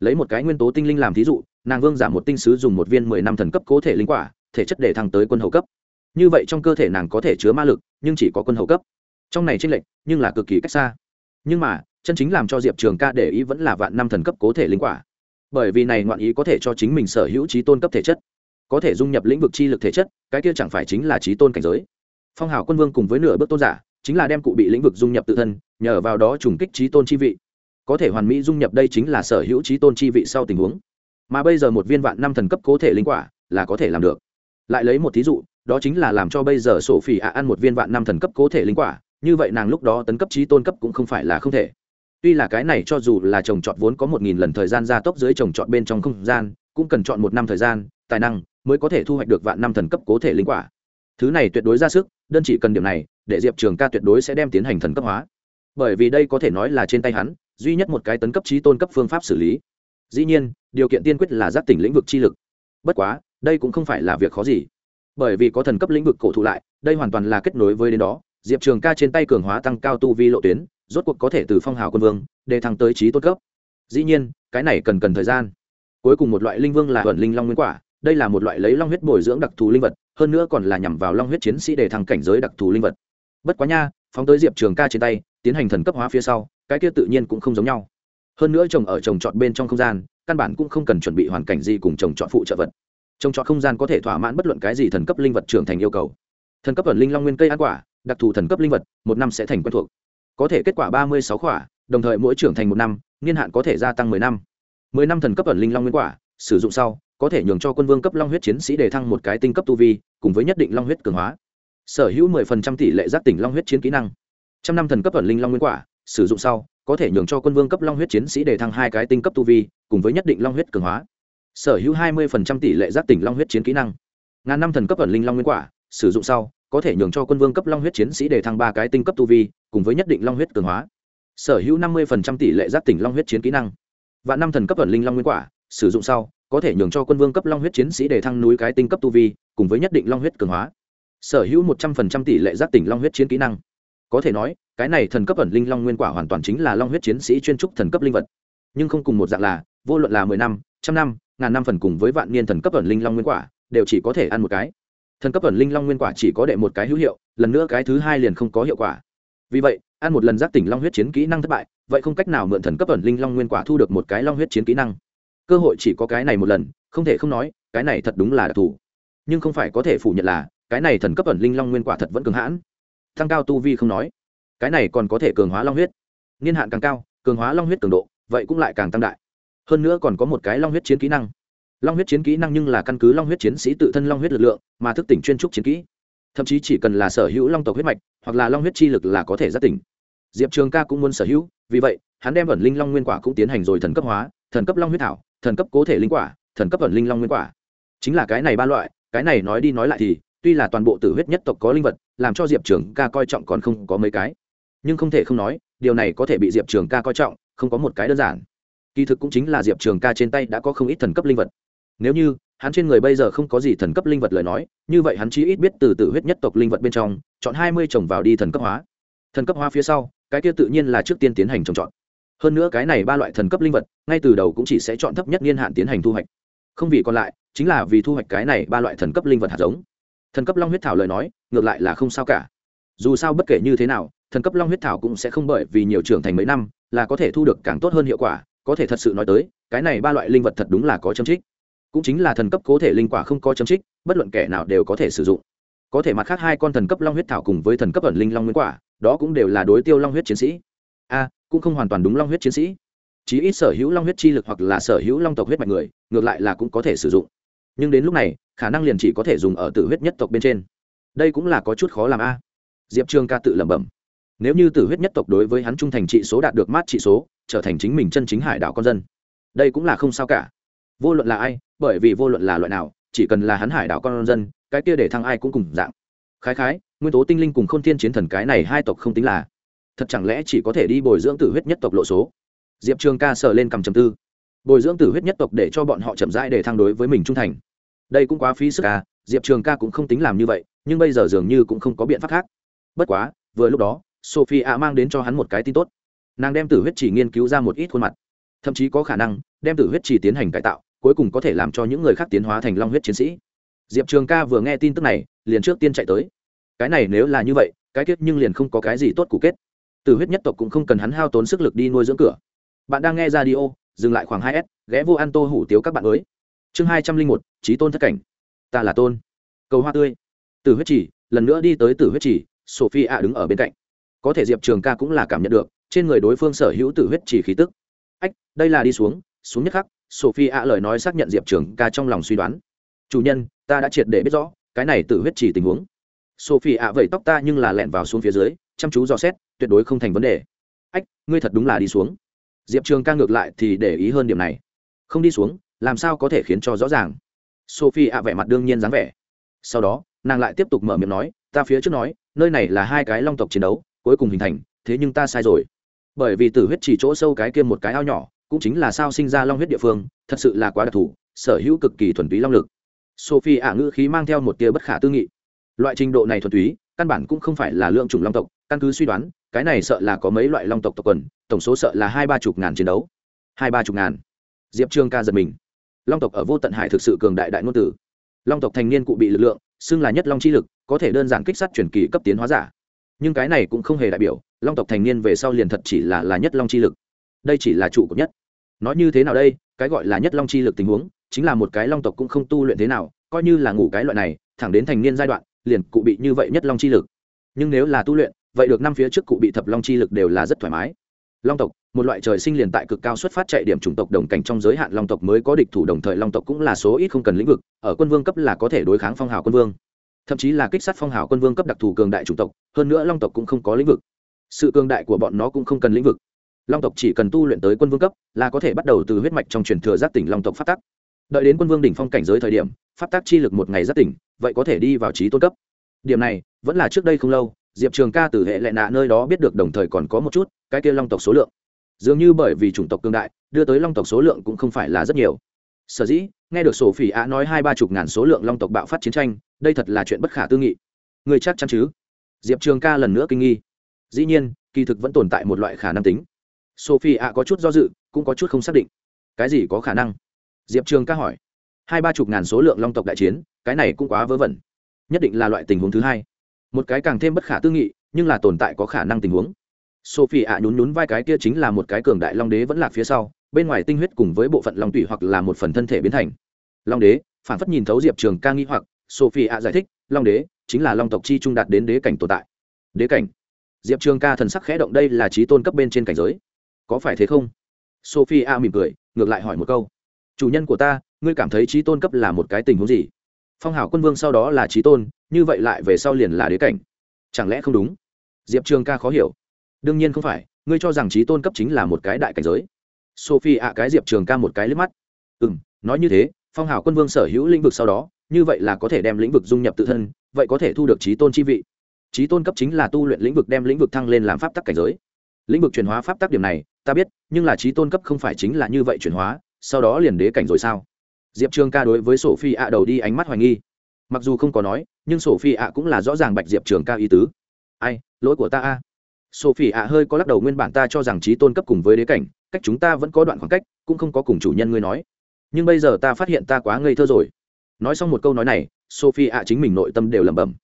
Lấy một cái nguyên tố tinh linh làm thí dụ, nàng vương giả một tinh sứ dùng một viên mười năm thần cấp cố thể linh quả, thể chất để thăng tới quân hầu cấp như vậy trong cơ thể nàng có thể chứa ma lực, nhưng chỉ có quân hầu cấp. Trong này tranh lệch, nhưng là cực kỳ cách xa. Nhưng mà, chân chính làm cho diệp trường ca để ý vẫn là vạn năm thần cấp cố thể linh quả. Bởi vì này ngoạn ý có thể cho chính mình sở hữu trí tôn cấp thể chất. Có thể dung nhập lĩnh vực chi lực thể chất, cái kia chẳng phải chính là trí tôn cảnh giới. Phong hào quân vương cùng với nửa bước tôn giả, chính là đem cụ bị lĩnh vực dung nhập tự thân, nhờ vào đó trùng kích trí tôn chi vị. Có thể hoàn mỹ dung nhập đây chính là sở hữu trí tôn chi vị sau tình huống. Mà bây giờ một viên vạn năm thần cấp cố thể linh quả là có thể làm được. Lại lấy một thí dụ đó chính là làm cho bây giờ sổ phỉ ạ ăn một viên vạn năm thần cấp cố thể linh quả, như vậy nàng lúc đó tấn cấp trí tôn cấp cũng không phải là không thể. Tuy là cái này cho dù là trồng trọt vốn có một nghìn lần thời gian gia tốc dưới trồng trọt bên trong không gian, cũng cần chọn một năm thời gian, tài năng mới có thể thu hoạch được vạn năm thần cấp cố thể linh quả. Thứ này tuyệt đối ra sức, đơn chỉ cần điểm này, để diệp trường ca tuyệt đối sẽ đem tiến hành thần cấp hóa. Bởi vì đây có thể nói là trên tay hắn, duy nhất một cái tấn cấp trí tôn cấp phương pháp xử lý. Dĩ nhiên, điều kiện tiên quyết là giác tỉnh lĩnh vực chi lực. Bất quá, đây cũng không phải là việc khó gì bởi vì có thần cấp lĩnh vực cổ thụ lại, đây hoàn toàn là kết nối với đến đó. Diệp trường ca trên tay cường hóa tăng cao tu vi lộ tuyến, rốt cuộc có thể từ phong hào quân vương, để thăng tới trí tốt cấp. Dĩ nhiên, cái này cần cần thời gian. Cuối cùng một loại linh vương là ẩn linh long nguyên quả, đây là một loại lấy long huyết bồi dưỡng đặc thù linh vật, hơn nữa còn là nhằm vào long huyết chiến sĩ để thăng cảnh giới đặc thù linh vật. Bất quá nha, phóng tới diệp trường ca trên tay, tiến hành thần cấp hóa phía sau, cái kia tự nhiên cũng không giống nhau. Hơn nữa trồng ở trồng trọt bên trong không gian, căn bản cũng không cần chuẩn bị hoàn cảnh gì cùng trồng trọt phụ trợ vật trồng trọt không gian có thể thỏa mãn bất luận cái gì thần cấp linh vật trưởng thành yêu cầu. Thần cấp ẩn linh long nguyên cây ăn quả, đặc thù thần cấp linh vật, một năm sẽ thành quen thuộc. Có thể kết quả ba mươi sáu quả, đồng thời mỗi trưởng thành một năm, niên hạn có thể gia tăng mười năm. Mười năm thần cấp ẩn linh long nguyên quả, sử dụng sau, có thể nhường cho quân vương cấp long huyết chiến sĩ đề thăng một cái tinh cấp tu vi, cùng với nhất định long huyết cường hóa. Sở hữu mười phần trăm tỷ lệ giác tỉnh long huyết chiến kỹ năng. Trăm năm thần cấp ẩn linh long nguyên quả, sử dụng sau, có thể nhường cho quân vương cấp long huyết chiến sĩ đề thăng hai cái tinh cấp tu vi, cùng với nhất định long huyết cường hóa sở hữu hai mươi phần trăm tỷ lệ giác tỉnh long huyết chiến kỹ năng. Ngàn năm thần cấp ẩn linh long nguyên quả, sử dụng sau, có thể nhường cho quân vương cấp long huyết chiến sĩ để thăng ba cái tinh cấp tu vi, cùng với nhất định long huyết cường hóa. Sở hữu năm mươi tỷ lệ giác tỉnh long huyết chiến kỹ năng. Và năm thần cấp ẩn linh long nguyên quả, sử dụng sau, có thể nhường cho quân vương cấp long huyết chiến sĩ để thăng núi cái tinh cấp tu vi, cùng với nhất định long huyết cường hóa. Sở hữu một trăm linh tỷ lệ giác tỉnh long huyết chiến kỹ năng. Có thể nói, cái này thần cấp ẩn linh long nguyên quả hoàn toàn chính là long huyết chiến sĩ chuyên trúc thần cấp linh vật. Nhưng không cùng một dạng là, vô luận là mười năm, trăm năm ngàn năm phần cùng với vạn niên thần cấp ẩn linh long nguyên quả, đều chỉ có thể ăn một cái. Thần cấp ẩn linh long nguyên quả chỉ có đệ một cái hữu hiệu, lần nữa cái thứ hai liền không có hiệu quả. Vì vậy, ăn một lần giác tỉnh long huyết chiến kỹ năng thất bại, vậy không cách nào mượn thần cấp ẩn linh long nguyên quả thu được một cái long huyết chiến kỹ năng. Cơ hội chỉ có cái này một lần, không thể không nói, cái này thật đúng là đặc thù. Nhưng không phải có thể phủ nhận là, cái này thần cấp ẩn linh long nguyên quả thật vẫn cường hãn. Tăng cao tu vi không nói, cái này còn có thể cường hóa long huyết. Niên hạn càng cao, cường hóa long huyết cường độ, vậy cũng lại càng tăng đại hơn nữa còn có một cái long huyết chiến kỹ năng. Long huyết chiến kỹ năng nhưng là căn cứ long huyết chiến sĩ tự thân long huyết lực lượng mà thức tỉnh chuyên trúc chiến kỹ. Thậm chí chỉ cần là sở hữu long tộc huyết mạch hoặc là long huyết chi lực là có thể giác tỉnh. Diệp trường ca cũng muốn sở hữu, vì vậy, hắn đem ẩn linh long nguyên quả cũng tiến hành rồi thần cấp hóa, thần cấp long huyết thảo, thần cấp cố thể linh quả, thần cấp ẩn linh long nguyên quả. Chính là cái này ba loại, cái này nói đi nói lại thì, tuy là toàn bộ tử huyết nhất tộc có linh vật, làm cho diệp trường ca coi trọng còn không có mấy cái. Nhưng không thể không nói, điều này có thể bị diệp trường ca coi trọng, không có một cái đơn giản kỳ thực cũng chính là diệp trường ca trên tay đã có không ít thần cấp linh vật. Nếu như hắn trên người bây giờ không có gì thần cấp linh vật lời nói, như vậy hắn chỉ ít biết từ tử huyết nhất tộc linh vật bên trong, chọn hai mươi trồng vào đi thần cấp hóa. Thần cấp hóa phía sau, cái kia tự nhiên là trước tiên tiến hành trồng chọn. hơn nữa cái này ba loại thần cấp linh vật, ngay từ đầu cũng chỉ sẽ chọn thấp nhất niên hạn tiến hành thu hoạch. Không vì còn lại, chính là vì thu hoạch cái này ba loại thần cấp linh vật hạt giống. Thần cấp long huyết thảo lời nói, ngược lại là không sao cả. Dù sao bất kể như thế nào, thần cấp long huyết thảo cũng sẽ không bởi vì nhiều trưởng thành mấy năm, là có thể thu được càng tốt hơn hiệu quả có thể thật sự nói tới, cái này ba loại linh vật thật đúng là có châm trích. Cũng chính là thần cấp cố thể linh quả không có châm trích, bất luận kẻ nào đều có thể sử dụng. Có thể mặt khác hai con thần cấp long huyết thảo cùng với thần cấp ẩn linh long nguyên quả, đó cũng đều là đối tiêu long huyết chiến sĩ. A, cũng không hoàn toàn đúng long huyết chiến sĩ. Chí ít sở hữu long huyết chi lực hoặc là sở hữu long tộc huyết mạch người, ngược lại là cũng có thể sử dụng. Nhưng đến lúc này, khả năng liền chỉ có thể dùng ở tự huyết nhất tộc bên trên. Đây cũng là có chút khó làm a. Diệp trương ca tự lẩm bẩm nếu như tử huyết nhất tộc đối với hắn trung thành trị số đạt được mát trị số, trở thành chính mình chân chính hải đảo con dân. Đây cũng là không sao cả. Vô luận là ai, bởi vì vô luận là loại nào, chỉ cần là hắn hải đảo con dân, cái kia để thăng ai cũng cùng dạng. Khái khái, nguyên tố tinh linh cùng k h ô n thiên chiến thần cái này hai tộc không tính là. Thật chẳng lẽ chỉ có thể đi bồi dưỡng tử huyết nhất tộc lộ số? Diệp trường ca sờ lên cầm chầm tư. Bồi dưỡng tử huyết nhất tộc để cho bọn họ chậm rãi để thăng đối với mình trung thành. Đây cũng quá phí sức ca diệp trường ca cũng không tính làm như vậy, nhưng bây giờ dường như cũng không có biện pháp khác. Bất quá, vừa lúc đó sophie mang đến cho hắn một cái tin tốt. Nàng đem tử huyết chỉ nghiên cứu ra một ít khuôn mặt. Thậm chí có khả năng, đem tử huyết chỉ tiến hành cải tạo, cuối cùng có thể làm cho những người khác tiến hóa thành long huyết chiến sĩ. Diệp trường ca vừa nghe tin tức này, liền trước tiên chạy tới. Cái này nếu là như vậy, cái kết nhưng liền không có cái gì tốt cụ kết. Tử huyết nhất tộc cũng không cần hắn hao tốn sức lực đi nuôi dưỡng cửa. Bạn đang nghe ra đi ô dừng lại khoảng hai s, ghé vô ăn tô hủ tiếu các bạn mới. Chương hai trăm linh một trí tôn thất cảnh. Ta là tôn. Cầu hoa tươi. Tử huyết chỉ, lần nữa đi tới tử huyết chỉ sophie ạ đứng ở bên cạnh có thể diệp trường ca cũng là cảm nhận được, trên người đối phương sở hữu tử huyết chỉ khí tức. Ách, đây là đi xuống xuống nhất khắc sophie ạ lời nói xác nhận diệp trường ca trong lòng suy đoán. Chủ nhân, ta đã triệt để biết rõ, cái này tử huyết chỉ tình huống. Sophie ạ vẩy tóc ta nhưng là lẹn vào xuống phía dưới, chăm chú dò xét, tuyệt đối không thành vấn đề. Ách, ngươi thật đúng là đi xuống. Diệp trường ca ngược lại thì để ý hơn điểm này. Không đi xuống, làm sao có thể khiến cho rõ ràng? Sophie ạ vẻ mặt đương nhiên dáng vẻ. Sau đó, nàng lại tiếp tục mở miệng nói, ta phía trước nói, nơi này là hai cái long tộc chiến đấu cuối cùng hình thành, thế nhưng ta sai rồi. Bởi vì tử huyết chỉ chỗ sâu cái kia một cái ao nhỏ, cũng chính là sao sinh ra long huyết địa phương, thật sự là quá đặc thù, sở hữu cực kỳ thuần túy long lực. Sophie ả ngữ khí mang theo một tia bất khả tư nghị. Loại trình độ này thuần túy, căn bản cũng không phải là lượng chủng long tộc, căn cứ suy đoán, cái này sợ là có mấy loại long tộc tộc quần, tổng số sợ là hai ba chục ngàn chiến đấu. Hai ba chục ngàn. Diệp trương ca giật mình. Long tộc ở vô tận hải thực sự cường đại đại ngôn tử long tộc thành niên cụ bị lực lượng, xưng là nhất long chi lực, có thể đơn giản kích sát chuyển kỳ cấp tiến hóa giả nhưng cái này cũng không hề đại biểu long tộc thành niên về sau liền thật chỉ là là nhất long chi lực. Đây chỉ là trụ của nhất. Nói như thế nào đây? Cái gọi là nhất long chi lực tình huống, chính là một cái long tộc cũng không tu luyện thế nào, coi như là ngủ cái loại này, thẳng đến thành niên giai đoạn, liền cụ bị như vậy nhất long chi lực. Nhưng nếu là tu luyện, vậy được năm phía trước cụ bị thập long chi lực đều là rất thoải mái. Long tộc, một loại trời sinh liền tại cực cao xuất phát chạy điểm chủng tộc đồng cảnh trong giới hạn long tộc mới có địch thủ, đồng thời long tộc cũng là số ít không cần lĩnh vực, ở quân vương cấp là có thể đối kháng phong hào quân vương thậm chí là kích sát phong hào quân vương cấp đặc thù cường đại chủng tộc, hơn nữa long tộc cũng không có lĩnh vực. Sự cường đại của bọn nó cũng không cần lĩnh vực. Long tộc chỉ cần tu luyện tới quân vương cấp là có thể bắt đầu từ huyết mạch trong truyền thừa giác tỉnh long tộc phát tắc. Đợi đến quân vương đỉnh phong cảnh giới thời điểm phát tác chi lực một ngày giác tỉnh, vậy có thể đi vào trí tôn cấp. Điểm này vẫn là trước đây không lâu, diệp trường ca từ hệ lệ nạ nơi đó biết được đồng thời còn có một chút, cái kia long tộc số lượng. Dường như bởi vì chủng tộc cương đại, đưa tới long tộc số lượng cũng không phải là rất nhiều sở dĩ, nghe được sổ phỉ ạ nói hai ba chục ngàn số lượng long tộc bạo phát chiến tranh, đây thật là chuyện bất khả tư nghị. Người chắc chắn chứ? Diệp trường ca lần nữa kinh nghi. Dĩ nhiên, kỳ thực vẫn tồn tại một loại khả năng tính. Sophie ạ có chút do dự, cũng có chút không xác định. Cái gì có khả năng? Diệp trường ca hỏi. Hai ba chục ngàn số lượng long tộc đại chiến, cái này cũng quá vớ vẩn. Nhất định là loại tình huống thứ hai. Một cái càng thêm bất khả tư nghị, nhưng là tồn tại có khả năng tình huống. Sophie ạ nhún nhún vai cái kia chính là một cái cường đại long đế vẫn lạc phía sau bên ngoài tinh huyết cùng với bộ phận long tủy hoặc là một phần thân thể biến thành. Long đế, phản phất nhìn thấu diệp trường ca nghi hoặc, sophie ạ giải thích, long đế, chính là long tộc chi trung đạt đến đế cảnh tồn tại. Đế cảnh? Diệp trường ca thần sắc khẽ động, đây là trí tôn cấp bên trên cảnh giới. Có phải thế không? Sophie a mỉm cười, ngược lại hỏi một câu. Chủ nhân của ta, ngươi cảm thấy trí tôn cấp là một cái tình huống gì? Phong hào quân vương sau đó là trí tôn, như vậy lại về sau liền là đế cảnh. Chẳng lẽ không đúng? Diệp trường ca khó hiểu. Đương nhiên không phải, ngươi cho rằng trí tôn cấp chính là một cái đại cảnh giới sophie ạ, cái diệp trường ca một cái liếc mắt. Ừ m nói như thế, phong hào quân vương sở hữu lĩnh vực sau đó, như vậy là có thể đem lĩnh vực dung nhập tự thân, vậy có thể thu được trí tôn chi vị. Trí tôn cấp chính là tu luyện lĩnh vực đem lĩnh vực thăng lên làm pháp tắc cảnh giới. Lĩnh vực chuyển hóa pháp tắc điểm này, ta biết, nhưng là trí tôn cấp không phải chính là như vậy chuyển hóa, sau đó liền đế cảnh rồi sao? Diệp trường ca đối với Sophie ạ đầu đi ánh mắt hoài nghi. Mặc dù không có nói, nhưng Sophie ạ cũng là rõ ràng bạch diệp trường ca ý tứ. Ai, lỗi của ta a? Sophie ạ hơi có lắc đầu nguyên bản ta cho rằng trí tôn cấp cùng với đế cảnh, cách chúng ta vẫn có đoạn khoảng cách, cũng không có cùng chủ nhân ngươi nói. Nhưng bây giờ ta phát hiện ta quá ngây thơ rồi. Nói xong một câu nói này, sophie ạ chính mình nội tâm đều lẩm bẩm.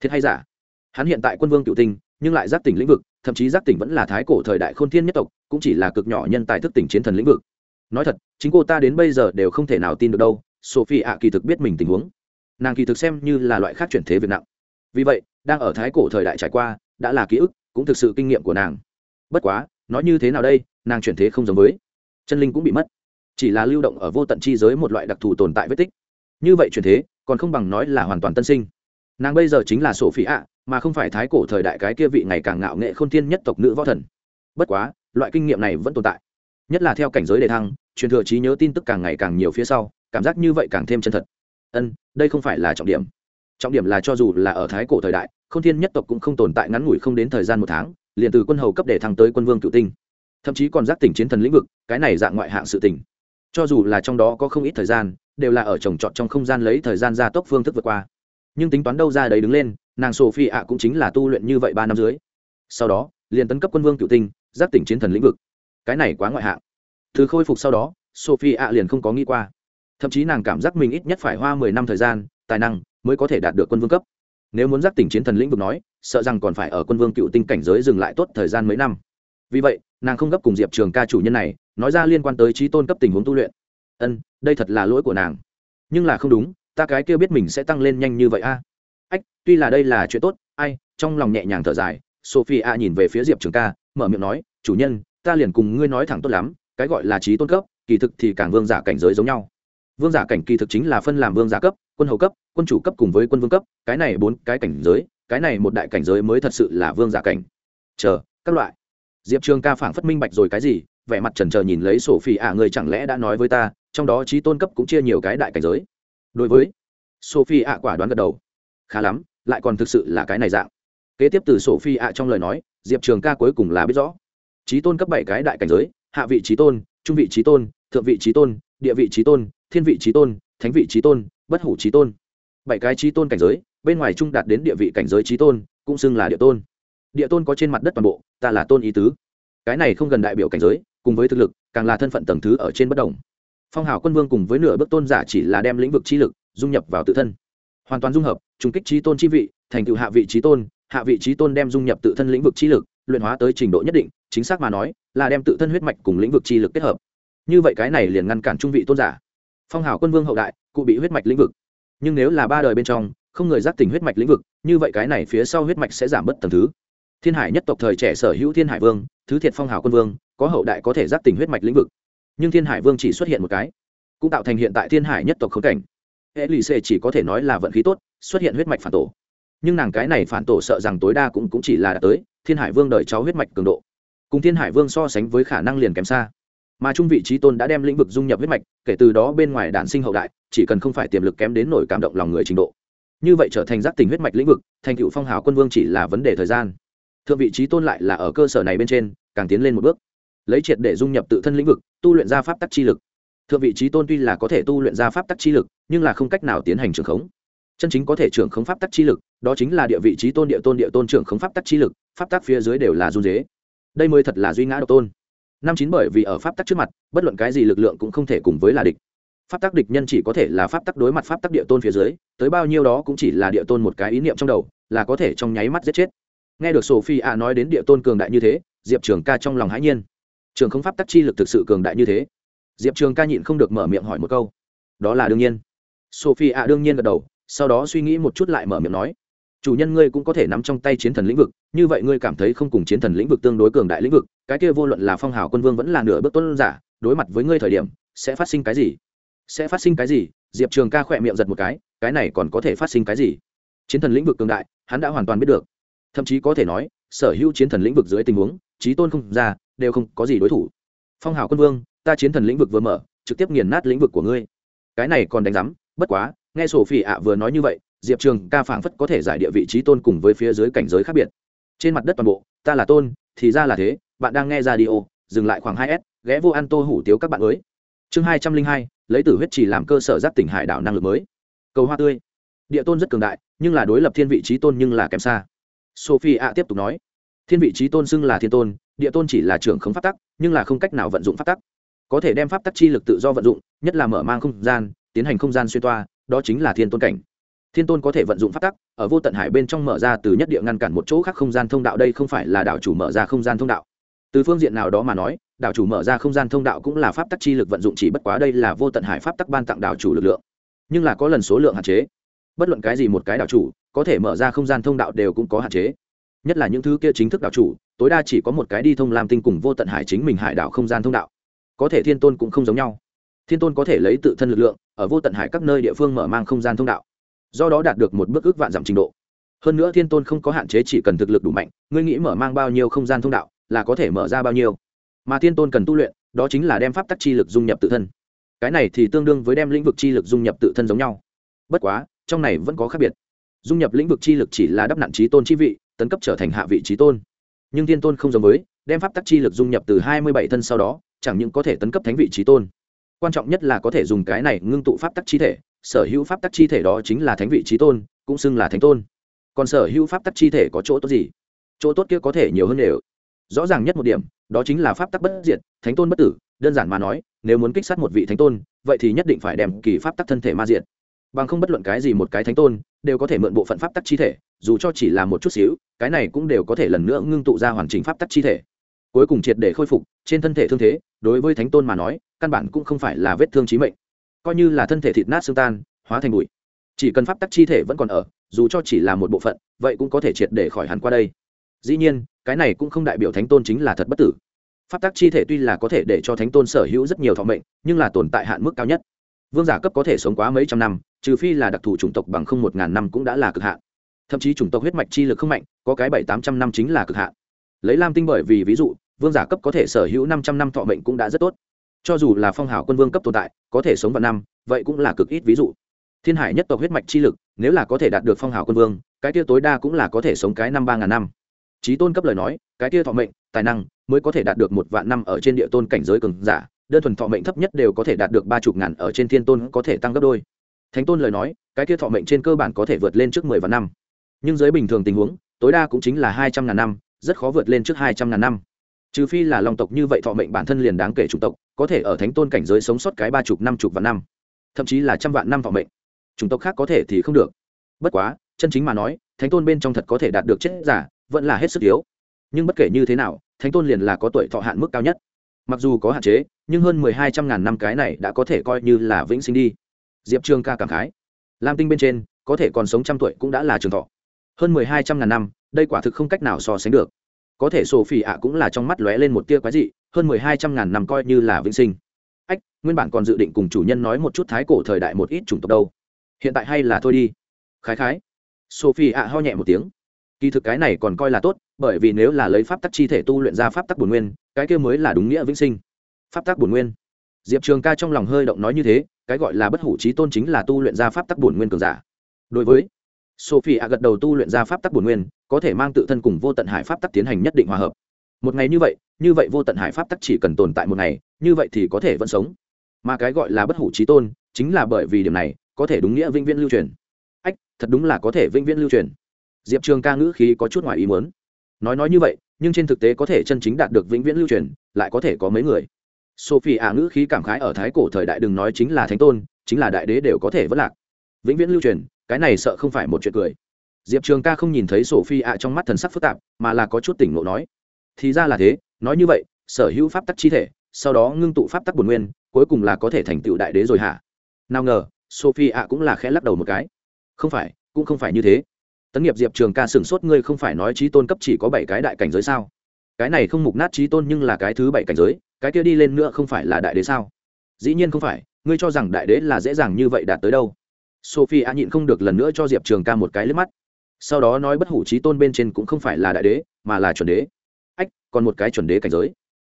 Thiệt hay giả? Hắn hiện tại quân vương cựu tinh, nhưng lại giác tỉnh lĩnh vực, thậm chí giác tỉnh vẫn là thái cổ thời đại khôn thiên nhất tộc, cũng chỉ là cực nhỏ nhân tài thức tỉnh chiến thần lĩnh vực. Nói thật, chính cô ta đến bây giờ đều không thể nào tin được đâu, sophie ạ kỳ thực biết mình tình huống. Nàng kỳ thực xem như là loại khác chuyển thế việc nặng. Vì vậy, đang ở thái cổ thời đại trải qua, đã là ký ức cũng thực sự kinh nghiệm của nàng. Bất quá, nói như thế nào đây, nàng chuyển thế không giống với. Chân linh cũng bị mất. Chỉ là lưu động ở vô tận chi giới một loại đặc thù tồn tại vết tích. Như vậy chuyển thế, còn không bằng nói là hoàn toàn tân sinh. Nàng bây giờ chính là sổ phỉ ạ mà không phải thái cổ thời đại cái kia vị ngày càng ngạo nghệ khôn thiên nhất tộc nữ võ thần. Bất quá, loại kinh nghiệm này vẫn tồn tại. Nhất là theo cảnh giới đề thăng, truyền thừa trí nhớ tin tức càng ngày càng nhiều phía sau, cảm giác như vậy càng thêm chân thật. Ân, đây không phải là trọng điểm trọng điểm là cho dù là ở thái cổ thời đại không thiên nhất tộc cũng không tồn tại ngắn ngủi không đến thời gian một tháng, liền từ quân hầu cấp để thăng tới quân vương cựu tinh. Thậm chí còn giác tỉnh chiến thần lĩnh vực, cái này dạng ngoại hạng sự tỉnh cho dù là trong đó có không ít thời gian, đều là ở trồng trọt trong không gian lấy thời gian gia tốc phương thức vượt qua. Nhưng tính toán đâu ra đấy đứng lên, nàng sophie ạ cũng chính là tu luyện như vậy ba năm dưới. Sau đó, liền tấn cấp quân vương cựu tinh, giác tỉnh chiến thần lĩnh vực. Cái này quá ngoại hạng. Thứ khôi phục sau đó sophie ạ liền không có nghĩ qua. Thậm chí nàng cảm giác mình ít nhất phải hoa mười năm thời gian, tài năng mới có thể đạt được quân vương cấp. Nếu muốn giác tỉnh chiến thần lĩnh vực nói, sợ rằng còn phải ở quân vương cựu tinh cảnh giới dừng lại tốt thời gian mấy năm. Vì vậy, nàng không gấp cùng diệp trường ca chủ nhân này, nói ra liên quan tới trí tôn cấp tình huống tu luyện. Ân, đây thật là lỗi của nàng. Nhưng là không đúng, ta cái kia biết mình sẽ tăng lên nhanh như vậy a. Ách, tuy là đây là chuyện tốt, ai, trong lòng nhẹ nhàng thở dài sophie a nhìn về phía diệp trường ca, mở miệng nói, chủ nhân, ta liền cùng ngươi nói thẳng tốt lắm, cái gọi là trí tôn cấp, kỳ thực thì càng vương giả cảnh giới giống nhau vương giả cảnh kỳ thực chính là phân làm vương giả cấp, quân hầu cấp, quân chủ cấp cùng với quân vương cấp, cái này bốn cái cảnh giới, cái này một đại cảnh giới mới thật sự là vương giả cảnh. Chờ, các loại. Diệp trường ca phảng phất minh bạch rồi cái gì, vẻ mặt trần trờ nhìn lấy sổ phi ạ à, người chẳng lẽ đã nói với ta, trong đó trí tôn cấp cũng chia nhiều cái đại cảnh giới. Đối với sophie ạ quả đoán gật đầu. Khá lắm, lại còn thực sự là cái này dạng. Kế tiếp từ sophie ạ trong lời nói, diệp trường ca cuối cùng là biết rõ. Trí tôn cấp bảy cái đại cảnh giới, hạ vị trí tôn, trung vị trí tôn, thượng vị trí tôn, địa vị trí tôn thiên vị trí tôn, thánh vị trí tôn, bất hủ trí tôn. Bảy cái trí tôn cảnh giới, bên ngoài trung đạt đến địa vị cảnh giới trí tôn, cũng xưng là địa tôn. Địa tôn có trên mặt đất toàn bộ, ta là tôn ý tứ. Cái này không gần đại biểu cảnh giới, cùng với thực lực, càng là thân phận tầng thứ ở trên bất đồng. Phong hào quân vương cùng với nửa bước tôn giả chỉ là đem lĩnh vực trí lực, dung nhập vào tự thân. Hoàn toàn dung hợp trung kích trí tôn chi vị, thành tựu hạ vị trí tôn, hạ vị trí tôn đem dung nhập tự thân lĩnh vực trí lực, luyện hóa tới trình độ nhất định, chính xác mà nói, là đem tự thân huyết mạch cùng lĩnh vực trí lực kết hợp. Như vậy cái này liền ngăn cản trung vị tôn giả phong hào quân vương hậu đại cụ bị huyết mạch lĩnh vực. Nhưng nếu là ba đời bên trong không người giác tỉnh huyết mạch lĩnh vực như vậy cái này phía sau huyết mạch sẽ giảm bớt tầng thứ. Thiên hải nhất tộc thời trẻ sở hữu thiên hải vương thứ thiệt phong hào quân vương có hậu đại có thể giác tỉnh huyết mạch lĩnh vực. Nhưng thiên hải vương chỉ xuất hiện một cái cũng tạo thành hiện tại thiên hải nhất tộc khống cảnh. Hệ lì xê chỉ có thể nói là vận khí tốt xuất hiện huyết mạch phản tổ. Nhưng nàng cái này phản tổ sợ rằng tối đa cũng, cũng chỉ là đã tới thiên hải vương đợi cháu huyết mạch cường độ. Cùng thiên hải vương so sánh với khả năng liền kém xa mà trung vị trí tôn đã đem lĩnh vực dung nhập huyết mạch, kể từ đó bên ngoài đản sinh hậu đại, chỉ cần không phải tiềm lực kém đến nổi cảm động lòng người trình độ. Như vậy trở thành giác tình huyết mạch lĩnh vực, thành cựu phong hào quân vương chỉ là vấn đề thời gian. Thượng vị trí tôn lại là ở cơ sở này bên trên, càng tiến lên một bước. Lấy triệt để dung nhập tự thân lĩnh vực, tu luyện ra pháp tắc chi lực. Thượng vị trí tôn tuy là có thể tu luyện ra pháp tắc chi lực, nhưng là không cách nào tiến hành trường khống. Chân chính có thể trưởng khống pháp tắc chi lực, đó chính là địa vị trí tôn, địa tôn địa tôn trưởng khống pháp tắc chi lực, pháp tắc phía dưới đều là run dế đây mới thật là duy ngã độc tôn năm chín bởi vì ở pháp tắc trước mặt, bất luận cái gì lực lượng cũng không thể cùng với là địch. Pháp tắc địch nhân chỉ có thể là pháp tắc đối mặt pháp tắc địa tôn phía dưới, tới bao nhiêu đó cũng chỉ là địa tôn một cái ý niệm trong đầu, là có thể trong nháy mắt giết chết. Nghe được sophie a nói đến địa tôn cường đại như thế, diệp trường ca trong lòng hãi nhiên. Trường không pháp tắc chi lực thực sự cường đại như thế. Diệp trường ca nhịn không được mở miệng hỏi một câu. Đó là đương nhiên. Sophie a đương nhiên gật đầu, sau đó suy nghĩ một chút lại mở miệng nói chủ nhân ngươi cũng có thể nắm trong tay chiến thần lĩnh vực, như vậy ngươi cảm thấy không cùng chiến thần lĩnh vực tương đối cường đại lĩnh vực, cái kia vô luận là phong hào quân vương vẫn là nửa bước tuân giả, đối mặt với ngươi thời điểm, sẽ phát sinh cái gì? Sẽ phát sinh cái gì? Diệp trường ca khỏe miệng giật một cái cái này còn có thể phát sinh cái gì? Chiến thần lĩnh vực cường đại, hắn đã hoàn toàn biết được. Thậm chí có thể nói, sở hữu chiến thần lĩnh vực dưới tình huống trí tôn không ra, đều không có gì đối thủ. Phong hào quân vương, ta chiến thần lĩnh vực vừa mở, trực tiếp nghiền nát lĩnh vực của ngươi. Cái này còn đánh giám, bất quá, nghe sổ phỉ ạ vừa nói như vậy diệp trường ca phảng phất có thể giải địa vị trí tôn cùng với phía dưới cảnh giới khác biệt. Trên mặt đất toàn bộ, ta là tôn, thì ra là thế, bạn đang nghe ra đi ô dừng lại khoảng hai s, ghé vô ăn tô hủ tiếu các bạn mới. Chương hai trăm linh hai, lấy tử huyết chỉ làm cơ sở giáp tỉnh hải đảo năng lực mới. Cầu hoa tươi. Địa tôn rất cường đại, nhưng là đối lập thiên vị trí tôn nhưng là kém xa. Sophie a tiếp tục nói. Thiên vị trí tôn xưng là thiên tôn, địa tôn chỉ là trưởng khống pháp tắc, nhưng là không cách nào vận dụng pháp tắc. Có thể đem pháp tắc chi lực tự do vận dụng, nhất là mở mang không gian, tiến hành không gian xuyên toa, đó chính là thiên tôn cảnh thiên tôn có thể vận dụng pháp tắc, ở vô tận hải bên trong mở ra từ nhất địa ngăn cản một chỗ khác không gian thông đạo, đây không phải là đảo chủ mở ra không gian thông đạo. Từ phương diện nào đó mà nói, đảo chủ mở ra không gian thông đạo cũng là pháp tắc chi lực vận dụng, chỉ bất quá đây là vô tận hải pháp tắc ban tặng đảo chủ lực lượng. Nhưng là có lần số lượng hạn chế. Bất luận cái gì một cái đảo chủ, có thể mở ra không gian thông đạo đều cũng có hạn chế. Nhất là những thứ kia chính thức đảo chủ, tối đa chỉ có một cái đi thông làm tinh cùng vô tận hải chính mình hải đảo không gian thông đạo. Có thể thiên tôn cũng không giống nhau. Thiên tôn có thể lấy tự thân lực lượng, ở vô tận hải các nơi địa phương mở mang không gian thông đạo do đó đạt được một bước ước vạn giảm trình độ. Hơn nữa thiên tôn không có hạn chế chỉ cần thực lực đủ mạnh, ngươi nghĩ mở mang bao nhiêu không gian thông đạo, là có thể mở ra bao nhiêu. Mà thiên tôn cần tu luyện, đó chính là đem pháp tắc chi lực dung nhập tự thân. Cái này thì tương đương với đem lĩnh vực chi lực dung nhập tự thân giống nhau. Bất quá, trong này vẫn có khác biệt. Dung nhập lĩnh vực chi lực chỉ là đắp nặng trí tôn chi vị, tấn cấp trở thành hạ vị trí tôn. Nhưng thiên tôn không giống với, đem pháp tắc chi lực dung nhập từ hai mươi bảy thân sau đó, chẳng những có thể tấn cấp thánh vị trí tôn. Quan trọng nhất là có thể dùng cái này ngưng tụ pháp tắc chi thể sở hữu pháp tắc chi thể đó chính là thánh vị trí tôn, cũng xưng là thánh tôn. Còn sở hữu pháp tắc chi thể có chỗ tốt gì? Chỗ tốt kia có thể nhiều hơn đều. Rõ ràng nhất một điểm, đó chính là pháp tắc bất diệt, thánh tôn bất tử, đơn giản mà nói, nếu muốn kích sát một vị thánh tôn, vậy thì nhất định phải đem kỳ pháp tắc thân thể ma diệt. Bằng không bất luận cái gì một cái thánh tôn, đều có thể mượn bộ phận pháp tắc chi thể, dù cho chỉ là một chút xíu, cái này cũng đều có thể lần nữa ngưng tụ ra hoàn chỉnh pháp tắc chi thể. Cuối cùng triệt để khôi phục, trên thân thể thương thế, đối với thánh tôn mà nói, căn bản cũng không phải là vết thương trí mệnh coi như là thân thể thịt nát xương tan, hóa thành bụi. Chỉ cần pháp tắc chi thể vẫn còn ở, dù cho chỉ là một bộ phận, vậy cũng có thể triệt để khỏi hẳn qua đây. Dĩ nhiên, cái này cũng không đại biểu thánh tôn chính là thật bất tử. Pháp tắc chi thể tuy là có thể để cho thánh tôn sở hữu rất nhiều thọ mệnh, nhưng là tồn tại hạn mức cao nhất. Vương giả cấp có thể sống quá mấy trăm năm, trừ phi là đặc thù chủng tộc bằng không một ngàn năm cũng đã là cực hạn. Thậm chí chủng tộc huyết mạch chi lực không mạnh, có cái bảy tám trăm năm chính là cực hạn. Lấy lam tinh bởi vì ví dụ, vương giả cấp có thể sở hữu năm trăm năm thọ mệnh cũng đã rất tốt cho dù là phong hào quân vương cấp tồn tại, có thể sống vào năm, vậy cũng là cực ít ví dụ. Thiên hải nhất tộc huyết mạch chi lực, nếu là có thể đạt được phong hào quân vương, cái tia tối đa cũng là có thể sống cái năm ba ngàn năm. Trí tôn cấp lời nói, cái tia thọ mệnh, tài năng, mới có thể đạt được một vạn năm ở trên địa tôn cảnh giới cường giả, đơn thuần thọ mệnh thấp nhất đều có thể đạt được ba chục ngàn ở trên thiên tôn có thể tăng gấp đôi. Thánh tôn lời nói, cái tia thọ mệnh trên cơ bản có thể vượt lên trước mười vạn năm. Nhưng dưới bình thường tình huống, tối đa cũng chính là hai trăm ngàn năm, rất khó vượt lên trước hai trăm ngàn năm trừ phi là long tộc như vậy thọ mệnh bản thân liền đáng kể chủng tộc, có thể ở thánh tôn cảnh giới sống sót cái ba chục, năm chục vạn năm. Thậm chí là trăm vạn năm thọ mệnh. Chủng tộc khác có thể thì không được. Bất quá, chân chính mà nói, thánh tôn bên trong thật có thể đạt được chết giả, vẫn là hết sức yếu. Nhưng bất kể như thế nào, thánh tôn liền là có tuổi thọ hạn mức cao nhất. Mặc dù có hạn chế, nhưng hơn mười hai trăm ngàn năm cái này đã có thể coi như là vĩnh sinh đi. Diệp trương ca cảm khái. Lam tinh bên trên, có thể còn sống trăm tuổi cũng đã là trường thọ. Hơn mười hai trăm ngàn năm, đây quả thực không cách nào so sánh được có thể sổ ạ cũng là trong mắt lóe lên một tia quái dị, hơn mười hai trăm ngàn năm coi như là vĩnh sinh. Ách, nguyên bản còn dự định cùng chủ nhân nói một chút thái cổ thời đại một ít chủng tộc đâu. Hiện tại hay là thôi đi. Khái khái. Sophie ạ ho nhẹ một tiếng. Kỳ thực cái này còn coi là tốt, bởi vì nếu là lấy pháp tắc chi thể tu luyện ra pháp tắc bổn nguyên, cái kia mới là đúng nghĩa vĩnh sinh. Pháp tắc bổn nguyên. Diệp trường ca trong lòng hơi động nói như thế, cái gọi là bất hủ trí tôn chính là tu luyện ra pháp tắc bổn nguyên cường giả. Đối với sophie ạ gật đầu tu luyện ra pháp tắc bổn nguyên, có thể mang tự thân cùng vô tận hải pháp tắc tiến hành nhất định hòa hợp. Một ngày như vậy như vậy vô tận hải pháp tắc chỉ cần tồn tại một ngày, như vậy thì có thể vẫn sống. Mà cái gọi là bất hủ trí tôn, chính là bởi vì điểm này, có thể đúng nghĩa vĩnh viễn lưu truyền. Ách, thật đúng là có thể vĩnh viễn lưu truyền. Diệp trường ca ngữ khí có chút ngoài ý muốn. Nói nói như vậy, nhưng trên thực tế có thể chân chính đạt được vĩnh viễn lưu truyền, lại có thể có mấy người. Sophie ả ngữ khí cảm khái ở thái cổ thời đại đừng nói chính là thánh tôn, chính là đại đế đều có thể vất lạc. Vĩnh viễn lưu truyền cái này sợ không phải một chuyện cười. Diệp trường ca không nhìn thấy sophie ạ trong mắt thần sắc phức tạp, mà là có chút tỉnh ngộ nói, thì ra là thế, nói như vậy, sở hữu pháp tắc chi thể, sau đó ngưng tụ pháp tắc bồn nguyên, cuối cùng là có thể thành tựu đại đế rồi hả? Nào ngờ, sophie ạ cũng là khẽ lắc đầu một cái, không phải, cũng không phải như thế. Tấn nghiệp diệp trường ca sửng sốt ngươi không phải nói trí tôn cấp chỉ có bảy cái đại cảnh giới sao? Cái này không mục nát trí tôn nhưng là cái thứ bảy cảnh giới, cái kia đi lên nữa không phải là đại đế sao? Dĩ nhiên không phải, ngươi cho rằng đại đế là dễ dàng như vậy đạt tới đâu? Sophie a nhịn không được lần nữa cho diệp trường ca một cái liếc mắt. Sau đó nói bất hủ trí tôn bên trên cũng không phải là đại đế, mà là chuẩn đế. Ách, còn một cái chuẩn đế cảnh giới.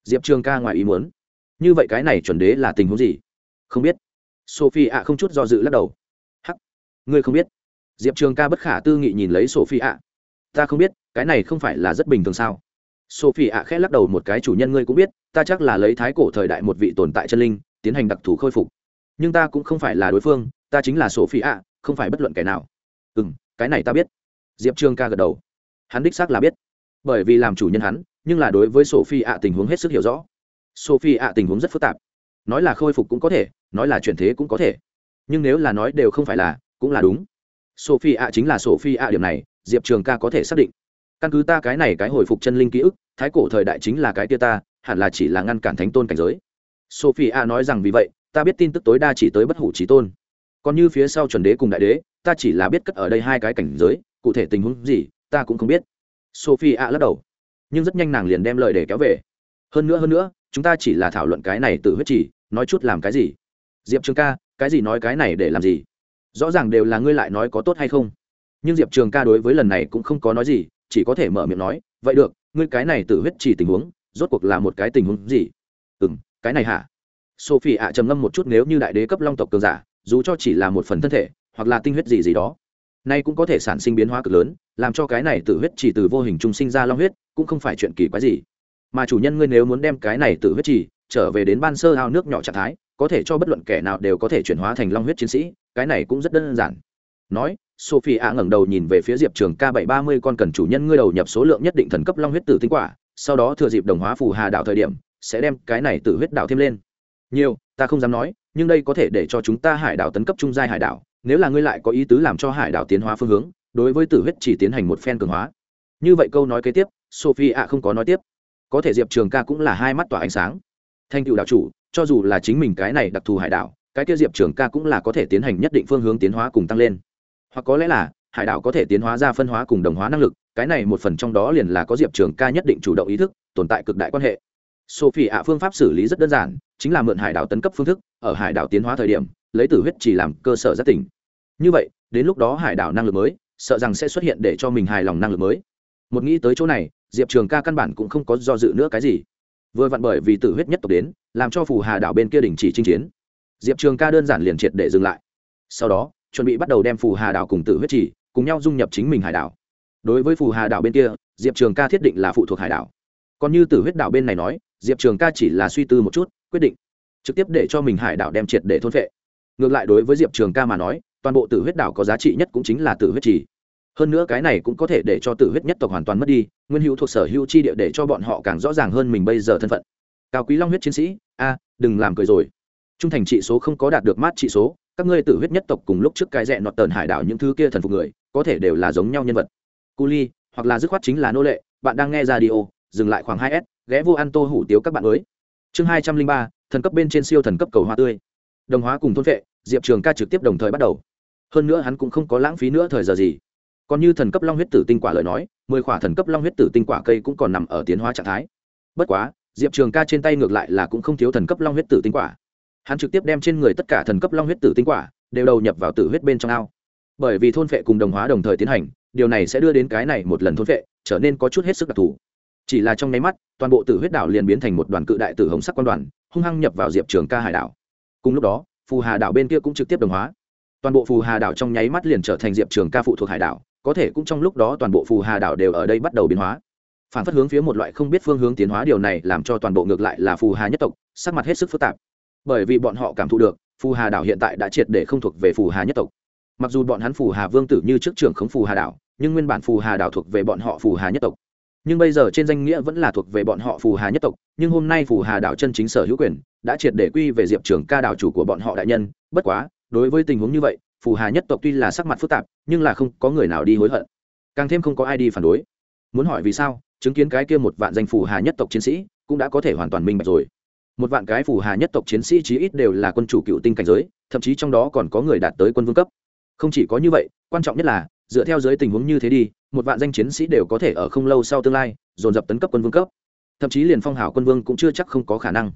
Diệp trường ca ngoài ý muốn. Như vậy cái này chuẩn đế là tình huống gì? Không biết. Sophie ạ không chút do dự lắc đầu. Hắc. Ngươi không biết. Diệp trường ca bất khả tư nghị nhìn lấy sophie ạ ta không biết, cái này không phải là rất bình thường sao? Sophie ạ khẽ lắc đầu một cái chủ nhân ngươi cũng biết, ta chắc là lấy thái cổ thời đại một vị tồn tại chân linh, tiến hành đặc thù khôi phục. Nhưng ta cũng không phải là đối phương ta chính là sophie ạ, không phải bất luận kẻ nào. Ừ m cái này ta biết. Diệp trường ca gật đầu. Hắn đích xác là biết. Bởi vì làm chủ nhân hắn, nhưng là đối với sophie ạ tình huống hết sức hiểu rõ. Sophie ạ tình huống rất phức tạp. Nói là khôi phục cũng có thể, nói là chuyển thế cũng có thể. Nhưng nếu là nói đều không phải là, cũng là đúng. Sophie ạ chính là sophie ạ điểm này, diệp trường ca có thể xác định. Căn cứ ta cái này cái hồi phục chân linh ký ức, thái cổ thời đại chính là cái tia ta, hẳn là chỉ là ngăn cản thánh tôn cảnh giới. Sophie a nói rằng vì vậy, ta biết tin tức tối đa chỉ tới bất hủ trí tôn còn như phía sau chuẩn đế cùng đại đế, ta chỉ là biết cất ở đây hai cái cảnh giới, cụ thể tình huống gì, ta cũng không biết. Sophie ạ lắc đầu. Nhưng rất nhanh nàng liền đem lời để kéo về. Hơn nữa hơn nữa, chúng ta chỉ là thảo luận cái này từ huyết chỉ nói chút làm cái gì? Diệp trường ca, cái gì nói cái này để làm gì? Rõ ràng đều là ngươi lại nói có tốt hay không? Nhưng diệp trường ca đối với lần này cũng không có nói gì, chỉ có thể mở miệng nói, vậy được, ngươi cái này tự huyết chỉ tình huống, rốt cuộc là một cái tình huống gì? Ừ m cái này hả? Sophie ạ trầm ngâm một chút, nếu như đại đế cấp long tộc cường giả dù cho chỉ là một phần thân thể, hoặc là tinh huyết gì gì đó. Nay cũng có thể sản sinh biến hóa cực lớn, làm cho cái này tự huyết chỉ từ vô hình trung sinh ra long huyết, cũng không phải chuyện kỳ quái gì. Mà chủ nhân ngươi nếu muốn đem cái này tự huyết chỉ trở về đến ban sơ ao nước nhỏ trạng thái, có thể cho bất luận kẻ nào đều có thể chuyển hóa thành long huyết chiến sĩ, cái này cũng rất đơn giản. Nói sophie a ngẩng đầu nhìn về phía diệp trường k bảy ba mươi con cần chủ nhân ngươi đầu nhập số lượng nhất định thần cấp long huyết tử tinh quả, sau đó thừa dịp đồng hóa phù hà đạo thời điểm, sẽ đem cái này tử huyết đạo thêm lên. Nhiều, ta không dám nói nhưng đây có thể để cho chúng ta hải đảo tấn cấp trung giai hải đảo, nếu là ngươi lại có ý tứ làm cho hải đảo tiến hóa phương hướng, đối với tử huyết chỉ tiến hành một phen cường hóa. Như vậy câu nói kế tiếp, sophie ạ không có nói tiếp. Có thể diệp trường ca cũng là hai mắt tỏa ánh sáng. Thanh cựu đạo chủ, cho dù là chính mình cái này đặc thù hải đảo, cái kia diệp trường ca cũng là có thể tiến hành nhất định phương hướng tiến hóa cùng tăng lên. Hoặc có lẽ là, hải đảo có thể tiến hóa ra phân hóa cùng đồng hóa năng lực, cái này một phần trong đó liền là có diệp trường ca nhất định chủ động ý thức, tồn tại cực đại quan hệ sophie ạ, phương pháp xử lý rất đơn giản, chính là mượn hải đảo tấn cấp phương thức, ở hải đảo tiến hóa thời điểm, lấy tử huyết chỉ làm cơ sở giác tỉnh. Như vậy, đến lúc đó hải đảo năng lực mới, sợ rằng sẽ xuất hiện để cho mình hài lòng năng lực mới. Một nghĩ tới chỗ này, diệp trường ca căn bản cũng không có do dự nữa cái gì. Vừa vặn bởi vì tử huyết nhất tộc đến, làm cho phù hà đảo bên kia đình chỉ chinh chiến. Diệp trường ca đơn giản liền triệt để dừng lại. Sau đó, chuẩn bị bắt đầu đem phù hà đảo cùng tử huyết chỉ cùng nhau dung nhập chính mình hải đảo. Đối với phù hà đảo bên kia, diệp trường ca thiết định là phụ thuộc hải đảo. Còn như tử huyết đảo bên này nói diệp trường ca chỉ là suy tư một chút, quyết định trực tiếp để cho mình hải đảo đem triệt để thôn vệ ngược lại đối với diệp trường ca mà nói, toàn bộ tử huyết đảo có giá trị nhất cũng chính là tử huyết trì. Hơn nữa cái này cũng có thể để cho tử huyết nhất tộc hoàn toàn mất đi, nguyên hữu thuộc sở hữu chi địa để cho bọn họ càng rõ ràng hơn mình bây giờ thân phận. Cao quý long huyết chiến sĩ, a, đừng làm cười rồi. Trung thành trị số không có đạt được mát trị số, các ngươi tử huyết nhất tộc cùng lúc trước cái rẽ nọt tờn hải đảo những thứ kia thần phục người, có thể đều là giống nhau nhân vật. Cu ly, hoặc là dứt khoát chính là nô lệ, bạn đang nghe ra đi ô dừng lại khoảng hai s ghé vô ăn tô hủ tiếu các bạn mới chương hai trăm linh ba, thần cấp bên trên siêu thần cấp cầu hoa tươi. Đồng hóa cùng thôn vệ, diệp trường ca trực tiếp đồng thời bắt đầu. Hơn nữa hắn cũng không có lãng phí nữa thời giờ gì. Còn như thần cấp long huyết tử tinh quả lời nói, mười khỏa thần cấp long huyết tử tinh quả cây cũng còn nằm ở tiến hóa trạng thái. Bất quá, diệp trường ca trên tay ngược lại là cũng không thiếu thần cấp long huyết tử tinh quả. Hắn trực tiếp đem trên người tất cả thần cấp long huyết tử tinh quả đều đầu nhập vào tử huyết bên trong ao. Bởi vì thôn vệ cùng đồng hóa đồng thời tiến hành, điều này sẽ đưa đến cái này một lần thôn vệ trở nên có chút hết sức đặc thù chỉ là trong nháy mắt toàn bộ tử huyết đảo liền biến thành một đoàn cự đại tử hồng sắc quan đoàn hung hăng nhập vào diệp trường ca hải đảo cùng lúc đó phù hà đảo bên kia cũng trực tiếp đồng hóa toàn bộ phù hà đảo trong nháy mắt liền trở thành diệp trường ca phụ thuộc hải đảo có thể cũng trong lúc đó toàn bộ phù hà đảo đều ở đây bắt đầu biến hóa phản phất hướng phía một loại không biết phương hướng tiến hóa điều này làm cho toàn bộ ngược lại là phù hà nhất tộc sắc mặt hết sức phức tạp bởi vì bọn họ cảm thụ được phù hà đảo hiện tại đã triệt để không thuộc về phù hà nhất tộc mặc dù bọn hắn phù hà vương tử như trước trưởng khống phù hà đảo nhưng nguyên bản phù hà đảo thuộc về bọn họ phù hà nhất tộc nhưng bây giờ trên danh nghĩa vẫn là thuộc về bọn họ phù hà nhất tộc, nhưng hôm nay phù hà đảo chân chính sở hữu quyền đã triệt để quy về diệp trường ca đảo chủ của bọn họ đại nhân. Bất quá, đối với tình huống như vậy, phù hà nhất tộc tuy là sắc mặt phức tạp, nhưng là không có người nào đi hối hận. Càng thêm không có ai đi phản đối. Muốn hỏi vì sao, chứng kiến cái kia một vạn danh phù hà nhất tộc chiến sĩ cũng đã có thể hoàn toàn minh bạch rồi. Một vạn cái phù hà nhất tộc chiến sĩ chí ít đều là quân chủ cựu tinh cảnh giới, thậm chí trong đó còn có người đạt tới quân vương cấp. Không chỉ có như vậy, quan trọng nhất là, dựa theo giới tình huống như thế đi một vạn danh chiến sĩ đều có thể ở không lâu sau tương lai, dồn dập tấn cấp quân vương cấp. Thậm chí liền phong hào quân vương cũng chưa chắc không có khả năng.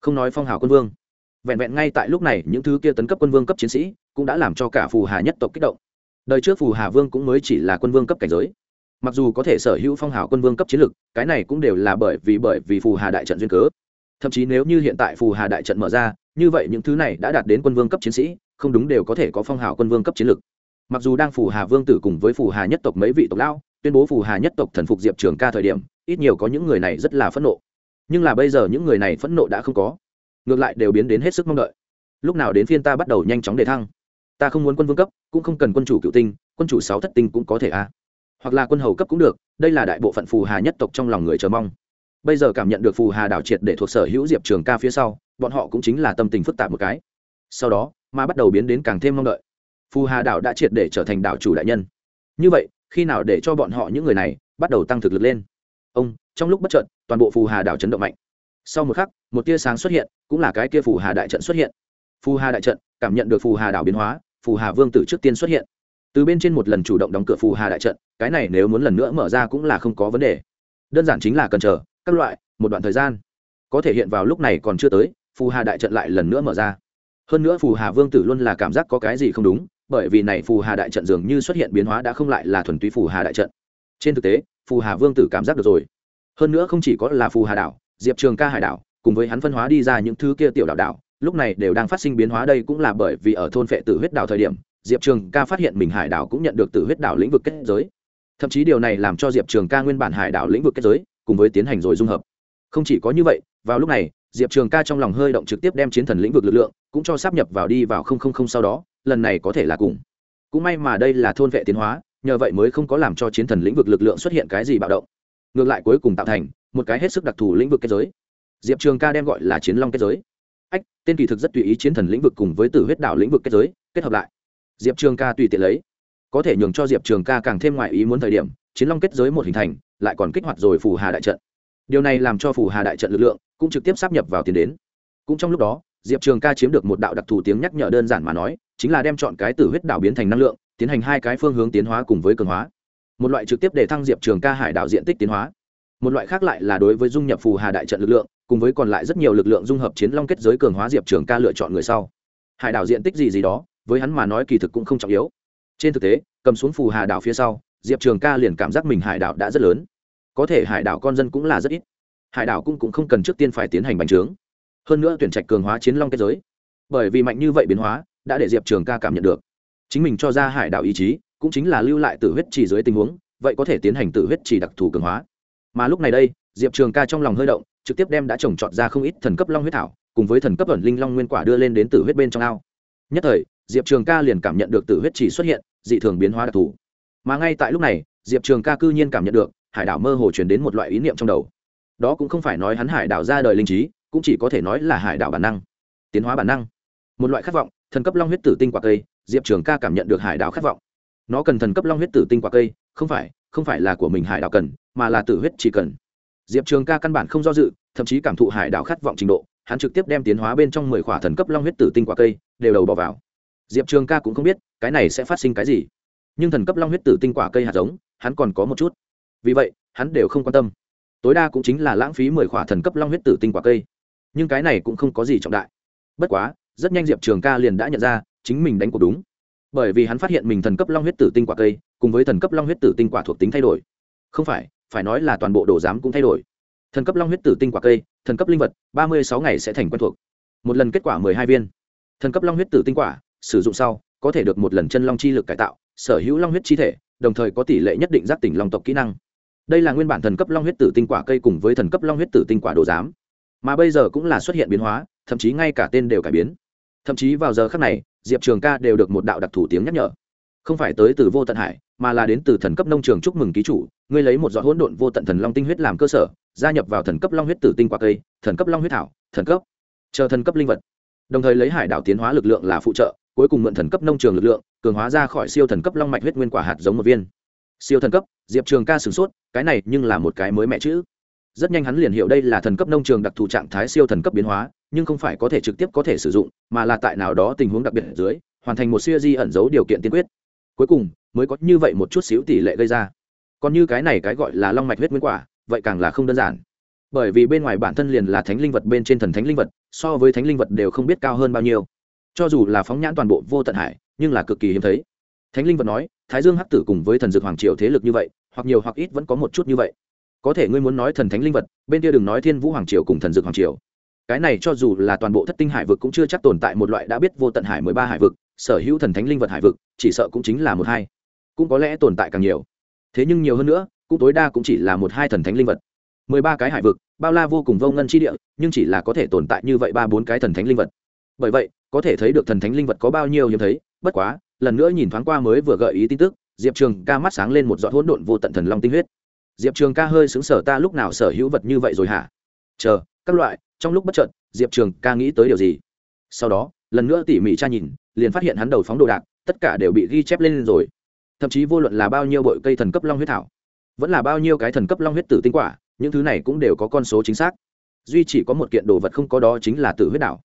Không nói phong hào quân vương, vẹn vẹn ngay tại lúc này, những thứ kia tấn cấp quân vương cấp chiến sĩ cũng đã làm cho cả phù hà nhất tộc kích động. Đời trước phù hà vương cũng mới chỉ là quân vương cấp cảnh giới. Mặc dù có thể sở hữu phong hào quân vương cấp chiến lực, cái này cũng đều là bởi vì bởi vì phù hà đại trận duyên cớ. Thậm chí nếu như hiện tại phù hà đại trận mở ra, như vậy những thứ này đã đạt đến quân vương cấp chiến sĩ, không đúng đều có thể có phong hào quân vương cấp chiến lực mặc dù đang phù hà vương tử cùng với phù hà nhất tộc mấy vị tộc lão, tuyên bố phù hà nhất tộc thần phục diệp trường ca thời điểm, ít nhiều có những người này rất là phẫn nộ. Nhưng là bây giờ những người này phẫn nộ đã không có. Ngược lại đều biến đến hết sức mong đợi. Lúc nào đến phiên ta bắt đầu nhanh chóng đề thăng. Ta không muốn quân vương cấp, cũng không cần quân chủ cựu tinh, quân chủ sáu thất tinh cũng có thể a hoặc là quân hầu cấp cũng được, đây là đại bộ phận phù hà nhất tộc trong lòng người chờ mong. Bây giờ cảm nhận được phù hà đảo triệt để thuộc sở hữu diệp trường ca phía sau, bọn họ cũng chính là tâm tình phức tạp một cái. Sau đó, mà bắt đầu biến đến càng thêm mong đợi phù hà đảo đã triệt để trở thành đảo chủ đại nhân. Như vậy, khi nào để cho bọn họ những người này bắt đầu tăng thực lực lên? Ông, trong lúc bất trợn toàn bộ phù hà đảo chấn động mạnh. Sau một khắc, một tia sáng xuất hiện, cũng là cái kia phù hà đại trận xuất hiện. Phù hà đại trận, cảm nhận được phù hà đảo biến hóa, phù hà vương tử trước tiên xuất hiện. Từ bên trên một lần chủ động đóng cửa phù hà đại trận, cái này nếu muốn lần nữa mở ra cũng là không có vấn đề. Đơn giản chính là cần chờ, các loại, một đoạn thời gian. Có thể hiện vào lúc này còn chưa tới, phù hà đại trận lại lần nữa mở ra. Hơn nữa phù hà vương tử luôn là cảm giác có cái gì không đúng bởi vì này phù hà đại trận dường như xuất hiện biến hóa đã không lại là thuần túy phù hà đại trận. Trên thực tế, phù hà vương tử cảm giác được rồi. Hơn nữa không chỉ có là phù hà đảo, diệp trường ca hải đảo, cùng với hắn phân hóa đi ra những thứ kia tiểu đảo đảo, lúc này đều đang phát sinh biến hóa đây cũng là bởi vì ở thôn phệ tử huyết đảo thời điểm, diệp trường ca phát hiện mình hải đảo cũng nhận được tử huyết đảo lĩnh vực kết giới. Thậm chí điều này làm cho diệp trường ca nguyên bản hải đảo lĩnh vực kết giới cùng với tiến hành rồi dung hợp. Không chỉ có như vậy, vào lúc này, diệp trường ca trong lòng hơi động trực tiếp đem chiến thần lĩnh vực lực lượng cũng cho sắp nhập vào đi vào không không không sau đó lần này có thể là cùng. Cũng may mà đây là thôn vệ tiến hóa, nhờ vậy mới không có làm cho chiến thần lĩnh vực lực lượng xuất hiện cái gì bạo động. Ngược lại cuối cùng tạo thành một cái hết sức đặc thù lĩnh vực kết giới. Diệp trường ca đem gọi là chiến long kết giới. Ách, tên kỳ thực rất tùy ý chiến thần lĩnh vực cùng với tử huyết đảo lĩnh vực kết giới, kết hợp lại. Diệp trường ca tùy tiện lấy. Có thể nhường cho diệp trường ca càng thêm ngoại ý muốn thời điểm, chiến long kết giới một hình thành, lại còn kích hoạt rồi phù hà đại trận. Điều này làm cho phù hà đại trận lực lượng cũng trực tiếp sắp nhập vào tiền đến. Cũng trong lúc đó diệp trường ca chiếm được một đạo đặc thù tiếng nhắc nhở đơn giản mà nói chính là đem chọn cái tử huyết đảo biến thành năng lượng tiến hành hai cái phương hướng tiến hóa cùng với cường hóa. Một loại trực tiếp để thăng diệp trường ca hải đảo diện tích tiến hóa. Một loại khác lại là đối với dung nhập phù hà đại trận lực lượng cùng với còn lại rất nhiều lực lượng dung hợp chiến long kết giới cường hóa diệp trường ca lựa chọn người sau. Hải đảo diện tích gì gì đó với hắn mà nói kỳ thực cũng không trọng yếu. Trên thực tế cầm xuống phù hà đảo phía sau diệp trường ca liền cảm giác mình hải đảo đã rất lớn. Có thể hải đảo con dân cũng là rất ít. Hải đảo cũng, cũng không cần trước tiên phải tiến hành bành trướng hơn nữa tuyển trạch cường hóa chiến long kết giới. Bởi vì mạnh như vậy biến hóa, đã để diệp trường ca cảm nhận được. Chính mình cho ra hải đảo ý chí, cũng chính là lưu lại tử huyết chỉ dưới tình huống, vậy có thể tiến hành tử huyết chỉ đặc thù cường hóa. Mà lúc này đây, diệp trường ca trong lòng hơi động, trực tiếp đem đã trồng trọt ra không ít thần cấp long huyết thảo, cùng với thần cấp ẩn linh long nguyên quả đưa lên đến tử huyết bên trong ao. Nhất thời, diệp trường ca liền cảm nhận được tử huyết chỉ xuất hiện, dị thường biến hóa đặc thù. Mà ngay tại lúc này, diệp trường ca cư nhiên cảm nhận được, hải đảo mơ hồ chuyển đến một loại ý niệm trong đầu. Đó cũng không phải nói hắn hải đảo ra đời linh trí cũng chỉ có thể nói là hải đảo bản năng. Tiến hóa bản năng. Một loại khát vọng, thần cấp long huyết tử tinh quả cây, diệp trường ca cảm nhận được hải đảo khát vọng. Nó cần thần cấp long huyết tử tinh quả cây, không phải không phải là của mình hải đảo cần, mà là tử huyết chỉ cần. Diệp trường ca căn bản không do dự, thậm chí cảm thụ hải đảo khát vọng trình độ, hắn trực tiếp đem tiến hóa bên trong mười khỏa thần cấp long huyết tử tinh quả cây đều đầu bỏ vào. Diệp trường ca cũng không biết, cái này sẽ phát sinh cái gì. Nhưng thần cấp long huyết tử tinh quả cây hạt giống, hắn còn có một chút. Vì vậy, hắn đều không quan tâm. Tối đa cũng chính là lãng phí mười khỏa thần cấp long huyết tử tinh quả cây nhưng cái này cũng không có gì trọng đại. Bất quá, rất nhanh diệp trường ca liền đã nhận ra, chính mình đánh cuộc đúng. Bởi vì hắn phát hiện mình thần cấp long huyết tử tinh quả cây, cùng với thần cấp long huyết tử tinh quả thuộc tính thay đổi. Không phải phải nói là toàn bộ đồ giám cũng thay đổi. Thần cấp long huyết tử tinh quả cây, thần cấp linh vật, ba mươi sáu ngày sẽ thành quen thuộc. Một lần kết quả mười hai viên. Thần cấp long huyết tử tinh quả, sử dụng sau, có thể được một lần chân long chi lực cải tạo, sở hữu long huyết chi thể, đồng thời có tỷ lệ nhất định giác tỉnh long tộc kỹ năng. Đây là nguyên bản thần cấp long huyết tử tinh quả cây cùng với thần cấp long huyết tử tinh quả đồ giám mà bây giờ cũng là xuất hiện biến hóa, thậm chí ngay cả tên đều cải biến. Thậm chí vào giờ khác này, diệp trường ca đều được một đạo đặc thủ tiếng nhắc nhở. Không phải tới từ vô tận hải, mà là đến từ thần cấp nông trường chúc mừng ký chủ, ngươi lấy một giọt hỗn độn vô tận thần long tinh huyết làm cơ sở, gia nhập vào thần cấp long huyết tử tinh quả cây, thần cấp long huyết thảo, thần cấp. Chờ thần cấp linh vật. Đồng thời lấy hải đảo tiến hóa lực lượng là phụ trợ, cuối cùng mượn thần cấp nông trường lực lượng, cường hóa ra khỏi siêu thần cấp long mạch huyết nguyên quả hạt giống một viên. Siêu thần cấp, diệp trường ca sửng sốt, cái này nhưng là một cái mới mẹ chữ rất nhanh hắn liền hiểu đây là thần cấp nông trường đặc thù trạng thái siêu thần cấp biến hóa, nhưng không phải có thể trực tiếp có thể sử dụng, mà là tại nào đó tình huống đặc biệt ở dưới, hoàn thành một siêu di ẩn dấu điều kiện tiên quyết. Cuối cùng, mới có như vậy một chút xíu tỷ lệ gây ra. Còn như cái này cái gọi là long mạch huyết nguyên quả, vậy càng là không đơn giản. Bởi vì bên ngoài bản thân liền là thánh linh vật, bên trên thần thánh linh vật, so với thánh linh vật đều không biết cao hơn bao nhiêu. Cho dù là phóng nhãn toàn bộ vô tận hải, nhưng là cực kỳ hiếm thấy. Thánh linh vật nói, thái dương hắc tử cùng với thần dược hoàng triều thế lực như vậy, hoặc nhiều hoặc ít vẫn có một chút như vậy có thể ngươi muốn nói thần thánh linh vật, bên kia đừng nói thiên vũ hoàng triều cùng thần dược hoàng triều. Cái này cho dù là toàn bộ thất tinh hải vực cũng chưa chắc tồn tại một loại đã biết vô tận hải mười ba hải vực, sở hữu thần thánh linh vật hải vực, chỉ sợ cũng chính là một hai. Cũng có lẽ tồn tại càng nhiều. Thế nhưng nhiều hơn nữa, cũng tối đa cũng chỉ là một hai thần thánh linh vật. Mười ba cái hải vực, bao la vô cùng vô ngân chi địa, nhưng chỉ là có thể tồn tại như vậy ba bốn cái thần thánh linh vật. Bởi vậy, có thể thấy được thần thánh linh vật có bao nhiêu hiếm thấy, bất quá, lần nữa nhìn thoáng qua mới vừa gợi ý tin tức, diệp trường ca mắt sáng lên một giọt hỗn độn vô tận thần long tinh huyết diệp trường ca hơi xứng sở ta lúc nào sở hữu vật như vậy rồi hả? Chờ, các loại, trong lúc bất trợn diệp trường ca nghĩ tới điều gì? Sau đó, lần nữa tỉ mỉ tra nhìn, liền phát hiện hắn đầu phóng đồ đạc, tất cả đều bị ghi chép lên rồi. Thậm chí vô luận là bao nhiêu bội cây thần cấp long huyết thảo, vẫn là bao nhiêu cái thần cấp long huyết tử tinh quả, những thứ này cũng đều có con số chính xác. Duy chỉ có một kiện đồ vật không có đó chính là tử huyết đảo.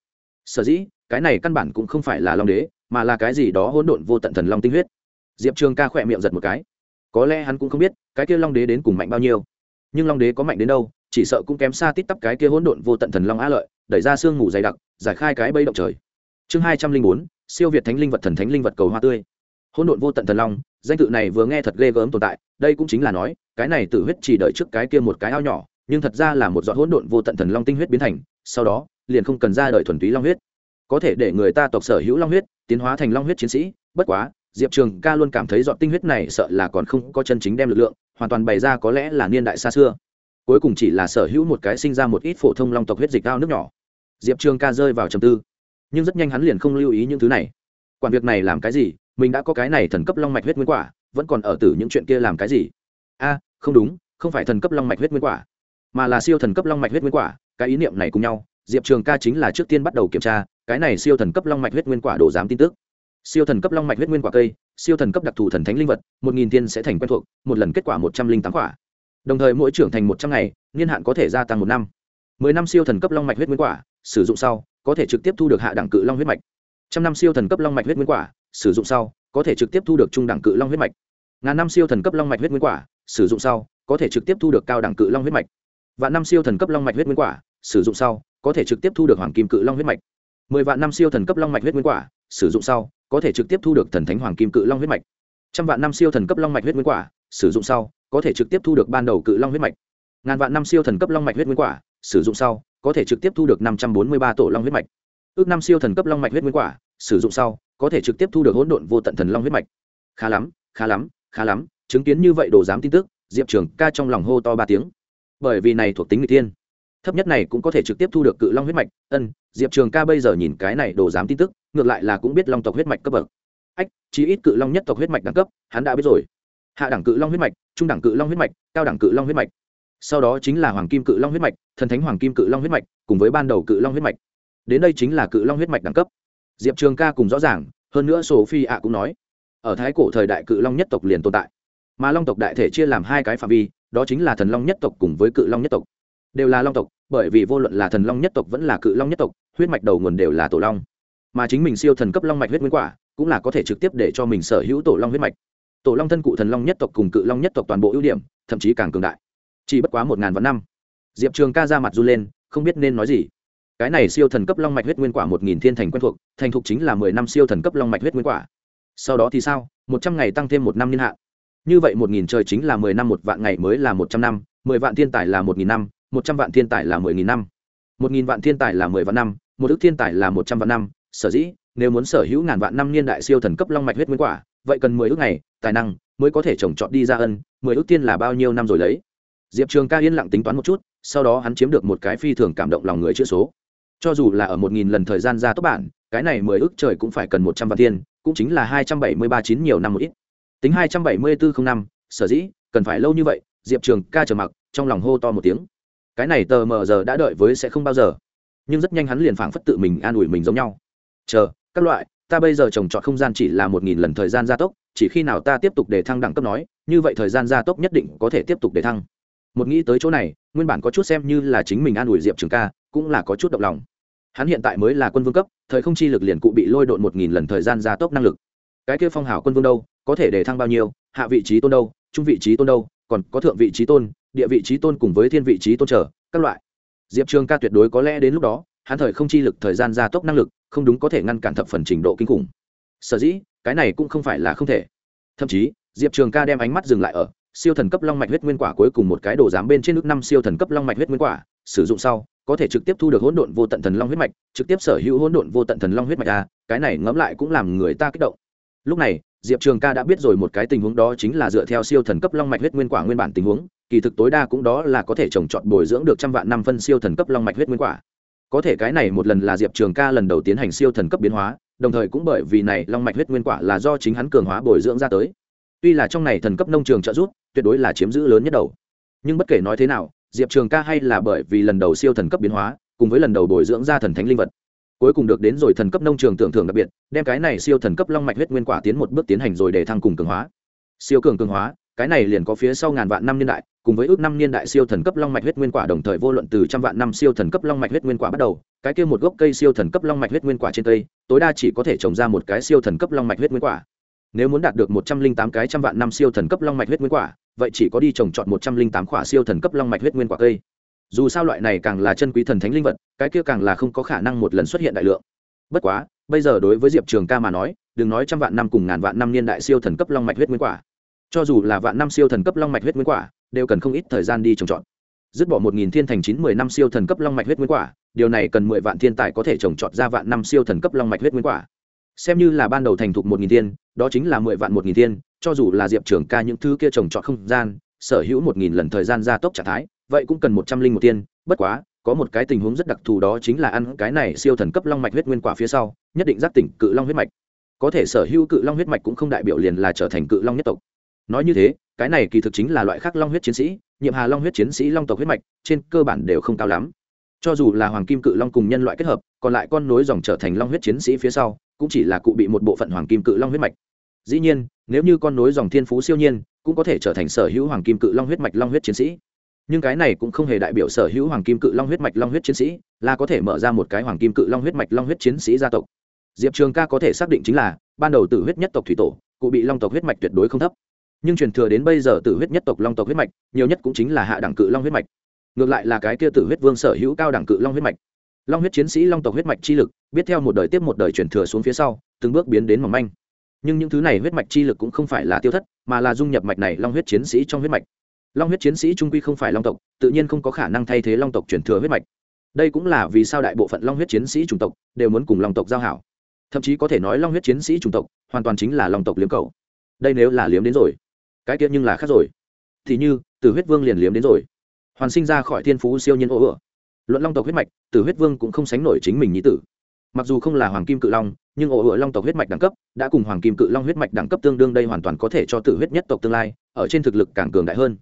Sở dĩ, cái này căn bản cũng không phải là long đế, mà là cái gì đó hỗn độn vô tận thần long tinh huyết. Diệp trường ca khỏe miệng giật một cái có lẽ hắn cũng không biết cái kia long đế đến cùng mạnh bao nhiêu. Nhưng long đế có mạnh đến đâu, chỉ sợ cũng kém xa tít tắp cái kia hỗn độn vô tận thần long á lợi, đẩy ra sương ngủ dày đặc, giải khai cái bây động trời. Chương hai trăm linh bốn, siêu việt thánh linh vật thần thánh linh vật cầu hoa tươi. Hỗn độn vô tận thần long, danh tự này vừa nghe thật ghê gớm tồn tại, đây cũng chính là nói, cái này tự huyết chỉ đợi trước cái kia một cái ao nhỏ, nhưng thật ra là một giọt hỗn độn vô tận thần long tinh huyết biến thành, sau đó, liền không cần ra đời thuần túy long huyết. Có thể để người ta tộc sở hữu long huyết, tiến hóa thành long huyết chiến sĩ, bất quá diệp trường ca luôn cảm thấy dọn tinh huyết này sợ là còn không có chân chính đem lực lượng, hoàn toàn bày ra có lẽ là niên đại xa xưa. Cuối cùng chỉ là sở hữu một cái sinh ra một ít phổ thông long tộc huyết dịch cao nước nhỏ. Diệp trường ca rơi vào trầm tư. Nhưng rất nhanh hắn liền không lưu ý những thứ này. Quản việc này làm cái gì, mình đã có cái này thần cấp long mạch huyết nguyên quả, vẫn còn ở tử những chuyện kia làm cái gì? A, không đúng, không phải thần cấp long mạch huyết nguyên quả, mà là siêu thần cấp long mạch huyết nguyên quả, cái ý niệm này cùng nhau, diệp trường ca chính là trước tiên bắt đầu kiểm tra, cái này siêu thần cấp long mạch huyết nguyên quả đồ giám tin tức siêu thần cấp long mạch huyết nguyên quả cây, siêu thần cấp đặc thù thần thánh linh vật, một nghìn tiên sẽ thành quen thuộc, một lần kết quả một trăm linh tám quả. Đồng thời mỗi trưởng thành một trăm ngày, niên hạn có thể gia tăng một năm. Mười năm siêu thần cấp long mạch huyết nguyên quả, sử dụng sau, có thể trực tiếp thu được hạ đẳng cự long huyết mạch. Trăm năm siêu thần cấp long mạch huyết nguyên quả, sử dụng sau, có thể trực tiếp thu được trung đẳng cự long huyết mạch. Ngàn năm siêu thần cấp long mạch huyết nguyên quả, sử dụng sau, có thể trực tiếp thu được cao đẳng cự long huyết mạch. Vạn năm siêu thần cấp long mạch huyết nguyên quả, sử dụng sau, có thể trực tiếp thu được hoàng kim cự long huyết mạch. Mười vạn năm siêu thần cấp long mạch huyết nguyên quả, sử dụng sau có thể trực tiếp thu được thần thánh hoàng kim cự long huyết mạch. Trăm vạn năm siêu thần cấp long mạch huyết nguyên quả, sử dụng sau, có thể trực tiếp thu được ban đầu cự long huyết mạch. Ngàn vạn năm siêu thần cấp long mạch huyết nguyên quả, sử dụng sau, có thể trực tiếp thu được năm trăm bốn mươi ba tổ long huyết mạch. Ước năm siêu thần cấp long mạch huyết nguyên quả, sử dụng sau, có thể trực tiếp thu được hỗn độn vô tận thần long huyết mạch. Khá lắm khá lắm khá lắm, chứng kiến như vậy đồ dám tin tức, diệp trường ca trong lòng hô to ba tiếng. Bởi vì này thuộc tính người tiên thấp nhất này cũng có thể trực tiếp thu được cự long huyết mạch ân diệp trường ca bây giờ nhìn cái này đồ dám tin tức ngược lại là cũng biết long tộc huyết mạch cấp bậc ách chí ít cự long nhất tộc huyết mạch đẳng cấp hắn đã biết rồi hạ đẳng cự long huyết mạch trung đẳng cự long huyết mạch cao đẳng cự long huyết mạch sau đó chính là hoàng kim cự long huyết mạch thần thánh hoàng kim cự long huyết mạch cùng với ban đầu cự long huyết mạch đến đây chính là cự long huyết mạch đẳng cấp diệp trường ca cùng rõ ràng hơn nữa sổ phi ạ cũng nói ở thái cổ thời đại cự long nhất tộc liền tồn tại mà long tộc đại thể chia làm hai cái phạm vi đó chính là thần long nhất tộc cùng với cự long nhất tộc đều là long tộc, bởi vì vô luận là thần long nhất tộc vẫn là cự long nhất tộc, huyết mạch đầu nguồn đều là tổ long. Mà chính mình siêu thần cấp long mạch huyết nguyên quả, cũng là có thể trực tiếp để cho mình sở hữu tổ long huyết mạch. Tổ long thân cụ thần long nhất tộc cùng cự long nhất tộc toàn bộ ưu điểm, thậm chí càng cường đại. Chỉ bất quá một ngàn vạn năm, diệp trường ca ra mặt run lên, không biết nên nói gì. Cái này siêu thần cấp long mạch huyết nguyên quả một nghìn thiên thành quen thuộc, thành thục chính là mười năm siêu thần cấp long mạch huyết nguyên quả. Sau đó thì sao? Một trăm ngày tăng thêm một năm niên hạn. Như vậy một nghìn trời chính là mười năm, một vạn ngày mới là một trăm năm, mười vạn thiên tài là một nghìn năm một trăm vạn thiên tài là mười nghìn năm. Một nghìn vạn thiên tài là mười vạn năm, một ước thiên tài là một trăm vạn năm. Sở dĩ, nếu muốn sở hữu ngàn vạn năm niên đại siêu thần cấp long mạch huyết nguyên quả, vậy cần mười ước ngày, tài năng, mới có thể trồng trọt đi ra ân, mười ước tiên là bao nhiêu năm rồi lấy? Diệp trường ca yên lặng tính toán một chút, sau đó hắn chiếm được một cái phi thường cảm động lòng người chữ số. Cho dù là ở một nghìn lần thời gian ra tốc bản, cái này mười ước trời cũng phải cần một trăm vạn tiên cũng chính là hai trăm bảy mươi ba chín nhiều năm một ít. Tính hai trăm bảy mươi bốn không năm, sở dĩ, cần phải lâu như vậy, diệp trường ca trở mặc, trong lòng hô to một tiếng cái này tờ mờ giờ đã đợi với sẽ không bao giờ. Nhưng rất nhanh hắn liền phảng phất tự mình an ủi mình giống nhau. Chờ, các loại, ta bây giờ trồng trọt không gian chỉ là một nghìn lần thời gian gia tốc, chỉ khi nào ta tiếp tục để thăng đẳng cấp nói, như vậy thời gian gia tốc nhất định có thể tiếp tục để thăng. Một nghĩ tới chỗ này, nguyên bản có chút xem như là chính mình an ủi diệp trường ca, cũng là có chút động lòng. Hắn hiện tại mới là quân vương cấp, thời không chi lực liền cụ bị lôi độn một nghìn lần thời gian gia tốc năng lực. Cái kia phong hào quân vương đâu, có thể để thăng bao nhiêu, hạ vị trí tôn đâu, trung vị trí tôn đâu, còn có thượng vị trí tôn địa vị trí tôn cùng với thiên vị trí tôn trở, các loại. Diệp trường ca tuyệt đối có lẽ đến lúc đó, hắn thời không chi lực, thời gian gia tốc năng lực, không đúng có thể ngăn cản thập phần trình độ kinh khủng. Sở dĩ, cái này cũng không phải là không thể. Thậm chí, diệp trường ca đem ánh mắt dừng lại ở siêu thần cấp long mạch huyết nguyên quả cuối cùng một cái đồ giám bên trên nước năm siêu thần cấp long mạch huyết nguyên quả, sử dụng sau, có thể trực tiếp thu được hỗn độn vô tận thần long huyết mạch, trực tiếp sở hữu hỗn độn vô tận thần long huyết mạch a cái này ngẫm lại cũng làm người ta kích động. Lúc này, diệp trường ca đã biết rồi một cái tình huống đó chính là dựa theo siêu thần cấp long mạch huyết nguyên quả nguyên bản tình huống kỳ thực tối đa cũng đó là có thể trồng trọt bồi dưỡng được trăm vạn năm phân siêu thần cấp long mạch huyết nguyên quả. Có thể cái này một lần là diệp trường ca lần đầu tiến hành siêu thần cấp biến hóa, đồng thời cũng bởi vì này long mạch huyết nguyên quả là do chính hắn cường hóa bồi dưỡng ra tới. Tuy là trong này thần cấp nông trường trợ giúp, tuyệt đối là chiếm giữ lớn nhất đầu. Nhưng bất kể nói thế nào, diệp trường ca hay là bởi vì lần đầu siêu thần cấp biến hóa, cùng với lần đầu bồi dưỡng ra thần thánh linh vật, cuối cùng được đến rồi thần cấp nông trường tưởng thưởng đặc biệt, đem cái này siêu thần cấp long mạch huyết nguyên quả tiến một bước tiến hành rồi để thăng cùng cường hóa. Siêu cường cường hóa cái này liền có phía sau ngàn vạn năm niên đại, cùng với ước năm niên đại siêu thần cấp long mạch huyết nguyên quả đồng thời vô luận từ trăm vạn năm siêu thần cấp long mạch huyết nguyên quả bắt đầu, cái kia một gốc cây siêu thần cấp long mạch huyết nguyên quả trên cây, tối đa chỉ có thể trồng ra một cái siêu thần cấp long mạch huyết nguyên quả. Nếu muốn đạt được một trăm linh tám cái trăm vạn năm siêu thần cấp long mạch huyết nguyên quả, vậy chỉ có đi trồng chọn một trăm linh tám quả siêu thần cấp long mạch huyết nguyên quả cây. Dù sao loại này càng là chân quý thần thánh linh vật, cái kia càng là không có khả năng một lần xuất hiện đại lượng. Bất quá, bây giờ đối với diệp trường ca mà nói, đừng nói trăm vạn năm cùng ngàn vạn năm niên đại siêu thần cấp long mạch huyết nguyên quả cho dù là vạn năm siêu thần cấp long mạch huyết nguyên quả, đều cần không ít thời gian đi trồng trọt. Dứt bỏ một nghìn thiên thành chín mười năm siêu thần cấp long mạch huyết nguyên quả, điều này cần mười vạn thiên tài có thể trồng trọt ra vạn năm siêu thần cấp long mạch huyết nguyên quả. Xem như là ban đầu thành thục một nghìn thiên, đó chính là mười vạn một nghìn thiên, cho dù là diệp trưởng ca những thứ kia trồng trọt không gian, sở hữu một nghìn lần thời gian gia tốc trạng thái, vậy cũng cần một trăm linh một tiên bất quá, có một cái tình huống rất đặc thù đó chính là ăn cái này siêu thần cấp long mạch huyết nguyên quả phía sau, nhất định giác tỉnh cự long huyết mạch. Có thể sở hữu cự long huyết mạch cũng không đại biểu liền là trở thành cự long nhất tộc nói như thế, cái này kỳ thực chính là loại khác long huyết chiến sĩ, nhiệm hà long huyết chiến sĩ long tộc huyết mạch, trên cơ bản đều không cao lắm. Cho dù là hoàng kim cự long cùng nhân loại kết hợp, còn lại con nối dòng trở thành long huyết chiến sĩ phía sau, cũng chỉ là cụ bị một bộ phận hoàng kim cự long huyết mạch. Dĩ nhiên, nếu như con nối dòng thiên phú siêu nhiên, cũng có thể trở thành sở hữu hoàng kim cự long huyết mạch long huyết chiến sĩ. Nhưng cái này cũng không hề đại biểu sở hữu hoàng kim cự long huyết mạch long huyết chiến sĩ là có thể mở ra một cái hoàng kim cự long huyết mạch long huyết chiến sĩ gia tộc. Diệp trường ca có thể xác định chính là, ban đầu tử huyết nhất tộc thủy tổ, cụ bị long tộc huyết mạch tuyệt đối không thấp nhưng truyền thừa đến bây giờ tử huyết nhất tộc long tộc huyết mạch, nhiều nhất cũng chính là hạ đẳng cự long huyết mạch. Ngược lại là cái kia tử huyết vương sở hữu cao đẳng cự long huyết mạch. Long huyết chiến sĩ long tộc huyết mạch chi lực, biết theo một đời tiếp một đời truyền thừa xuống phía sau, từng bước biến đến mỏng manh. Nhưng những thứ này huyết mạch chi lực cũng không phải là tiêu thất, mà là dung nhập mạch này long huyết chiến sĩ trong huyết mạch. Long huyết chiến sĩ trung quy không phải long tộc, tự nhiên không có khả năng thay thế long tộc truyền thừa huyết mạch. Đây cũng là vì sao đại bộ phận long huyết chiến sĩ chủng tộc đều muốn cùng long tộc giao hảo. Thậm chí có thể nói long huyết chiến sĩ chủng tộc hoàn toàn chính là long tộc liếm cầu. Đây nếu là liếm đến rồi cái kia nhưng là khác rồi. Thì như từ huyết vương liền liếm đến rồi. Hoàn sinh ra khỏi thiên phú siêu nhiên ô ửa luận long tộc huyết mạch từ huyết vương cũng không sánh nổi chính mình nhí tử. Mặc dù không là hoàng kim cự long, nhưng ổ ựa long tộc huyết mạch đẳng cấp, đã cùng hoàng kim cự long huyết mạch đẳng cấp tương đương đây hoàn toàn có thể cho tử huyết nhất tộc tương lai, ở trên thực lực càng cường đại hơn.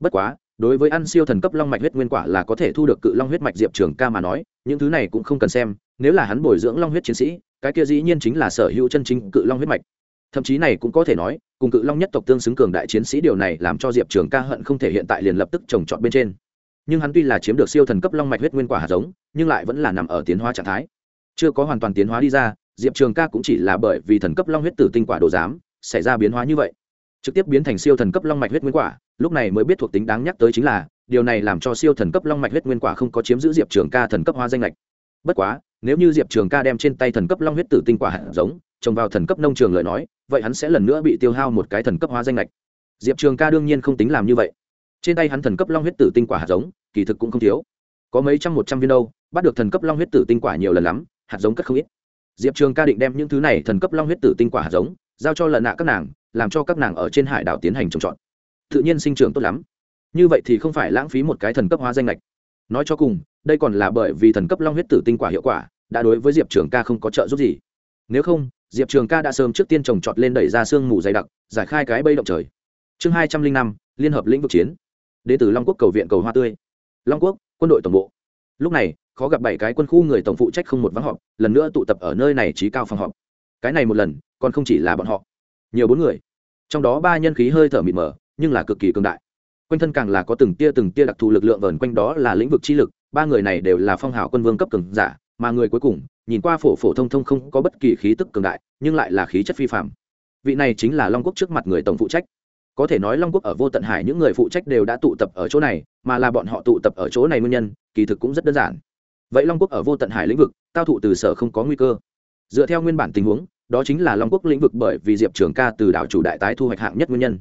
Bất quá, đối với ăn siêu thần cấp long mạch huyết nguyên quả là có thể thu được cự long huyết mạch diệp trường ca mà nói, những thứ này cũng không cần xem, nếu là hắn bồi dưỡng long huyết chiến sĩ, cái kia dĩ nhiên chính là sở hữu chân chính cự long huyết mạch thậm chí này cũng có thể nói, cùng cự long nhất tộc tương xứng cường đại chiến sĩ điều này làm cho diệp trường ca hận không thể hiện tại liền lập tức trồng trọt bên trên. Nhưng hắn tuy là chiếm được siêu thần cấp long mạch huyết nguyên quả hạt giống, nhưng lại vẫn là nằm ở tiến hóa trạng thái. Chưa có hoàn toàn tiến hóa đi ra, diệp trường ca cũng chỉ là bởi vì thần cấp long huyết tử tinh quả đồ giám, xảy ra biến hóa như vậy. Trực tiếp biến thành siêu thần cấp long mạch huyết nguyên quả, lúc này mới biết thuộc tính đáng nhắc tới chính là, điều này làm cho siêu thần cấp long mạch huyết nguyên quả không có chiếm giữ diệp trường ca thần cấp hoa danh lệch. Bất quá, nếu như diệp trường ca đem trên tay thần cấp long huyết tử tinh quả hạt giống, trồng vào thần cấp nông trường lời nói vậy hắn sẽ lần nữa bị tiêu hao một cái thần cấp hoa danh lệch diệp trường ca đương nhiên không tính làm như vậy. Trên tay hắn thần cấp long huyết tử tinh quả hạt giống, kỳ thực cũng không thiếu. Có mấy trăm một trăm viên đâu, bắt được thần cấp long huyết tử tinh quả nhiều lần lắm, hạt giống cất không ít. Diệp trường ca định đem những thứ này thần cấp long huyết tử tinh quả hạt giống, giao cho lần nạ các nàng, làm cho các nàng ở trên hải đảo tiến hành trồng trọt. Tự nhiên sinh trưởng tốt lắm. Như vậy thì không phải lãng phí một cái thần cấp hóa danh lệch nói cho cùng, đây còn là bởi vì thần cấp long huyết tử tinh quả hiệu quả, đã đối với diệp trường ca không có trợ giúp gì. Nếu không diệp trường ca đã sớm trước tiên trồng trọt lên đẩy ra sương mù dày đặc, giải khai cái bây động trời. Chương hai trăm linh năm, liên hợp lĩnh vực chiến. Đến từ long quốc cầu viện cầu hoa tươi. Long quốc, quân đội tổng bộ. Lúc này, khó gặp bảy cái quân khu người tổng phụ trách không một vắng họp, lần nữa tụ tập ở nơi này trí cao phòng họp. Cái này một lần, còn không chỉ là bọn họ, nhiều bốn người. Trong đó ba nhân khí hơi thở mịt mờ, nhưng là cực kỳ cường đại. Quanh thân càng là có từng tia từng tia đặc thù lực lượng vờn quanh đó là lĩnh vực chi lực, ba người này đều là phong hào quân vương cấp cường giả, mà người cuối cùng nhìn qua phổ phổ thông thông không có bất kỳ khí tức cường đại, nhưng lại là khí chất phi phạm vị này chính là long quốc trước mặt người tổng phụ trách. Có thể nói long quốc ở vô tận hải những người phụ trách đều đã tụ tập ở chỗ này, mà là bọn họ tụ tập ở chỗ này nguyên nhân, kỳ thực cũng rất đơn giản. Vậy long quốc ở vô tận hải lĩnh vực, tao thụ từ sở không có nguy cơ. Dựa theo nguyên bản tình huống, đó chính là long quốc lĩnh vực bởi vì diệp trường ca từ đảo chủ đại tái thu hoạch hạng nhất nguyên nhân.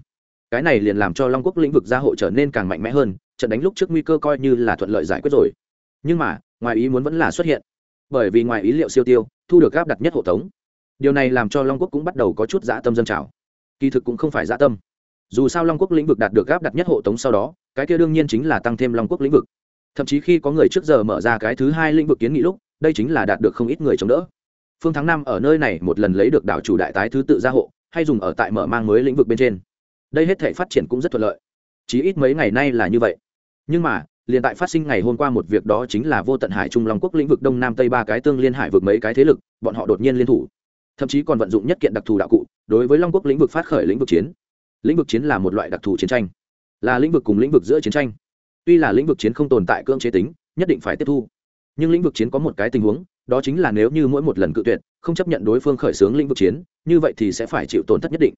Cái này liền làm cho long quốc lĩnh vực gia hộ trở nên càng mạnh mẽ hơn, trận đánh lúc trước nguy cơ coi như là thuận lợi giải quyết rồi. Nhưng mà, ngoài ý muốn vẫn là xuất hiện bởi vì ngoài ý liệu siêu tiêu, thu được gáp đặt nhất hộ tống. Điều này làm cho long quốc cũng bắt đầu có chút dã tâm dân trào. Kỳ thực cũng không phải dã tâm. Dù sao long quốc lĩnh vực đạt được gáp đặt nhất hộ tống sau đó, cái kia đương nhiên chính là tăng thêm long quốc lĩnh vực. Thậm chí khi có người trước giờ mở ra cái thứ hai lĩnh vực kiến nghị lúc, đây chính là đạt được không ít người chống đỡ. Phương thắng năm ở nơi này một lần lấy được đảo chủ đại tái thứ tự gia hộ, hay dùng ở tại mở mang mới lĩnh vực bên trên. Đây hết thể phát triển cũng rất thuận lợi. Chí ít mấy ngày nay là như vậy. Nhưng mà liền tại phát sinh ngày hôm qua một việc đó chính là vô tận hải trung long quốc lĩnh vực đông nam tây ba cái tương liên hải vực mấy cái thế lực, bọn họ đột nhiên liên thủ. Thậm chí còn vận dụng nhất kiện đặc thù đạo cụ, đối với long quốc lĩnh vực phát khởi lĩnh vực chiến. Lĩnh vực chiến là một loại đặc thù chiến tranh. Là lĩnh vực cùng lĩnh vực giữa chiến tranh. Tuy là lĩnh vực chiến không tồn tại cưỡng chế tính, nhất định phải tiếp thu. Nhưng lĩnh vực chiến có một cái tình huống, đó chính là nếu như mỗi một lần cự tuyệt, không chấp nhận đối phương khởi xướng lĩnh vực chiến, như vậy thì sẽ phải chịu tổn thất nhất định.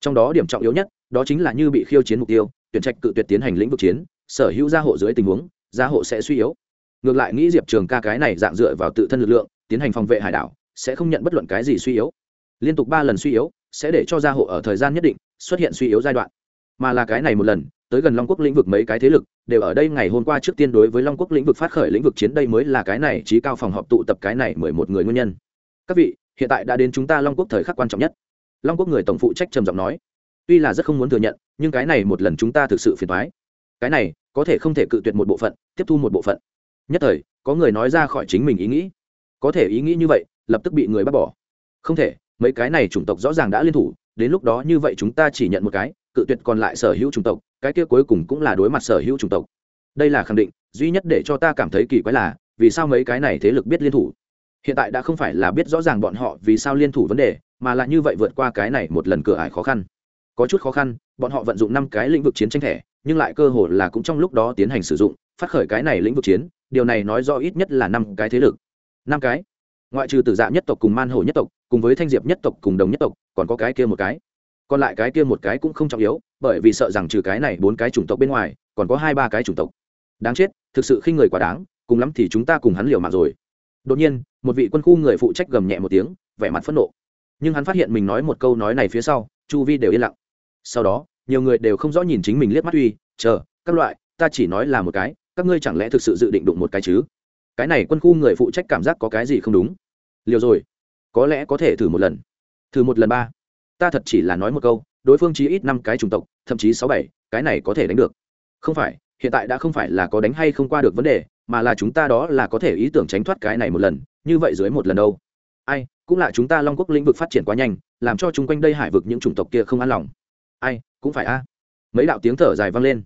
Trong đó điểm trọng yếu nhất, đó chính là như bị khiêu chiến mục tiêu, tuyển trạch cự tuyệt tiến hành lĩnh vực chiến sở hữu gia hộ dưới tình huống, gia hộ sẽ suy yếu. Ngược lại nghĩ diệp trường ca cái này dạng dựa vào tự thân lực lượng, tiến hành phòng vệ hải đảo, sẽ không nhận bất luận cái gì suy yếu. Liên tục ba lần suy yếu, sẽ để cho gia hộ ở thời gian nhất định, xuất hiện suy yếu giai đoạn. Mà là cái này một lần, tới gần long quốc lĩnh vực mấy cái thế lực, đều ở đây ngày hôm qua trước tiên đối với long quốc lĩnh vực phát khởi lĩnh vực chiến đây mới là cái này trí cao phòng họp tụ tập cái này mười một người nguyên nhân. Các vị, hiện tại đã đến chúng ta long quốc thời khắc quan trọng nhất. Long quốc người tổng phụ trách trầm giọng nói. Tuy là rất không muốn thừa nhận, nhưng cái này một lần chúng ta thực sự phiền thoái cái này có thể không thể cự tuyệt một bộ phận, tiếp thu một bộ phận. Nhất thời, có người nói ra khỏi chính mình ý nghĩ. Có thể ý nghĩ như vậy, lập tức bị người bắt bỏ. Không thể, mấy cái này chủng tộc rõ ràng đã liên thủ, đến lúc đó như vậy chúng ta chỉ nhận một cái, cự tuyệt còn lại sở hữu chủng tộc, cái kia cuối cùng cũng là đối mặt sở hữu chủng tộc. Đây là khẳng định, duy nhất để cho ta cảm thấy kỳ quái là, vì sao mấy cái này thế lực biết liên thủ? Hiện tại đã không phải là biết rõ ràng bọn họ vì sao liên thủ vấn đề, mà là như vậy vượt qua cái này một lần cửa ải khó khăn. Có chút khó khăn, bọn họ vận dụng năm cái lĩnh vực chiến tranh thẻ nhưng lại cơ hội là cũng trong lúc đó tiến hành sử dụng, phát khởi cái này lĩnh vực chiến, điều này nói rõ ít nhất là năm cái thế lực. Năm cái? Ngoại trừ tử dạ nhất tộc cùng man hổ nhất tộc, cùng với thanh diệp nhất tộc cùng đồng nhất tộc, còn có cái kia một cái. Còn lại cái kia một cái cũng không trọng yếu, bởi vì sợ rằng trừ cái này bốn cái chủng tộc bên ngoài, còn có hai ba cái chủng tộc. Đáng chết, thực sự khi người quá đáng, cùng lắm thì chúng ta cùng hắn liều mạng rồi. Đột nhiên, một vị quân khu người phụ trách gầm nhẹ một tiếng, vẻ mặt phẫn nộ. Nhưng hắn phát hiện mình nói một câu nói này phía sau, chu vi đều yên lặng. Sau đó nhiều người đều không rõ nhìn chính mình liếc mắt uy, chờ, các loại, ta chỉ nói là một cái, các ngươi chẳng lẽ thực sự dự định đụng một cái chứ? Cái này quân khu người phụ trách cảm giác có cái gì không đúng? Liều rồi, có lẽ có thể thử một lần. Thử một lần ba. Ta thật chỉ là nói một câu, đối phương chí ít năm cái chủng tộc, thậm chí sáu bảy, cái này có thể đánh được. Không phải, hiện tại đã không phải là có đánh hay không qua được vấn đề, mà là chúng ta đó là có thể ý tưởng tránh thoát cái này một lần, như vậy dưới một lần đâu. Ai, cũng là chúng ta long quốc lĩnh vực phát triển quá nhanh, làm cho chung quanh đây hải vực những chủng tộc kia không an lòng ai, cũng phải a. Mấy đạo tiếng thở dài vang lên.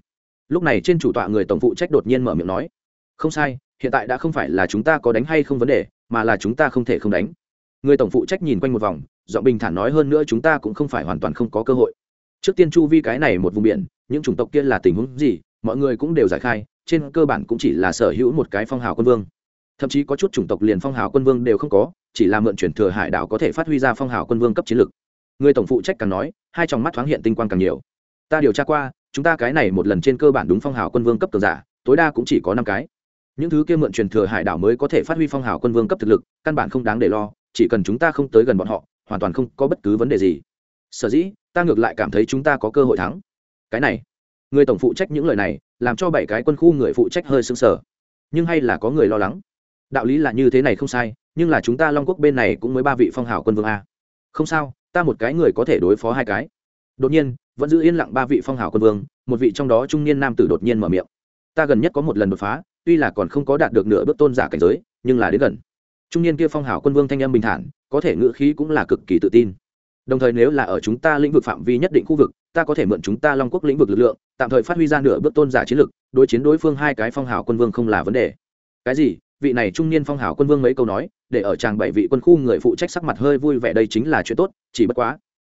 Lúc này trên chủ tọa người tổng phụ trách đột nhiên mở miệng nói, không sai, hiện tại đã không phải là chúng ta có đánh hay không vấn đề, mà là chúng ta không thể không đánh. Người tổng phụ trách nhìn quanh một vòng, giọng bình thản nói hơn nữa chúng ta cũng không phải hoàn toàn không có cơ hội. Trước tiên chu vi cái này một vùng biển, những chủng tộc kia là tình huống gì, mọi người cũng đều giải khai, trên cơ bản cũng chỉ là sở hữu một cái phong hào quân vương. Thậm chí có chút chủng tộc liền phong hào quân vương đều không có, chỉ là mượn chuyển thừa hải đảo có thể phát huy ra phong hào quân vương cấp chiến lược người tổng phụ trách càng nói, hai trong mắt thoáng hiện tinh quang càng nhiều. Ta điều tra qua, chúng ta cái này một lần trên cơ bản đúng phong hào quân vương cấp cường giả, tối đa cũng chỉ có năm cái. Những thứ kia mượn truyền thừa hải đảo mới có thể phát huy phong hào quân vương cấp thực lực, căn bản không đáng để lo, chỉ cần chúng ta không tới gần bọn họ, hoàn toàn không có bất cứ vấn đề gì. Sở dĩ, ta ngược lại cảm thấy chúng ta có cơ hội thắng. Cái này, người tổng phụ trách những lời này, làm cho bảy cái quân khu người phụ trách hơi sưng sờ. Nhưng hay là có người lo lắng? Đạo lý là như thế này không sai, nhưng là chúng ta long quốc bên này cũng mới ba vị phong hào quân vương a. Không sao ta một cái người có thể đối phó hai cái. Đột nhiên, vẫn giữ yên lặng ba vị phong hào quân vương, một vị trong đó trung niên nam tử đột nhiên mở miệng. Ta gần nhất có một lần đột phá, tuy là còn không có đạt được nửa bước tôn giả cảnh giới, nhưng là đến gần. Trung niên kia phong hào quân vương thanh âm bình thản, có thể ngữ khí cũng là cực kỳ tự tin. Đồng thời nếu là ở chúng ta lĩnh vực phạm vi nhất định khu vực, ta có thể mượn chúng ta long quốc lĩnh vực lực lượng, tạm thời phát huy ra nửa bước tôn giả chiến lực, đối chiến đối phương hai cái phong hào quân vương không là vấn đề. Cái gì? Vị này trung niên phong hào quân vương mấy câu nói để ở chàng bảy vị quân khu người phụ trách sắc mặt hơi vui vẻ đây chính là chuyện tốt, chỉ bất quá,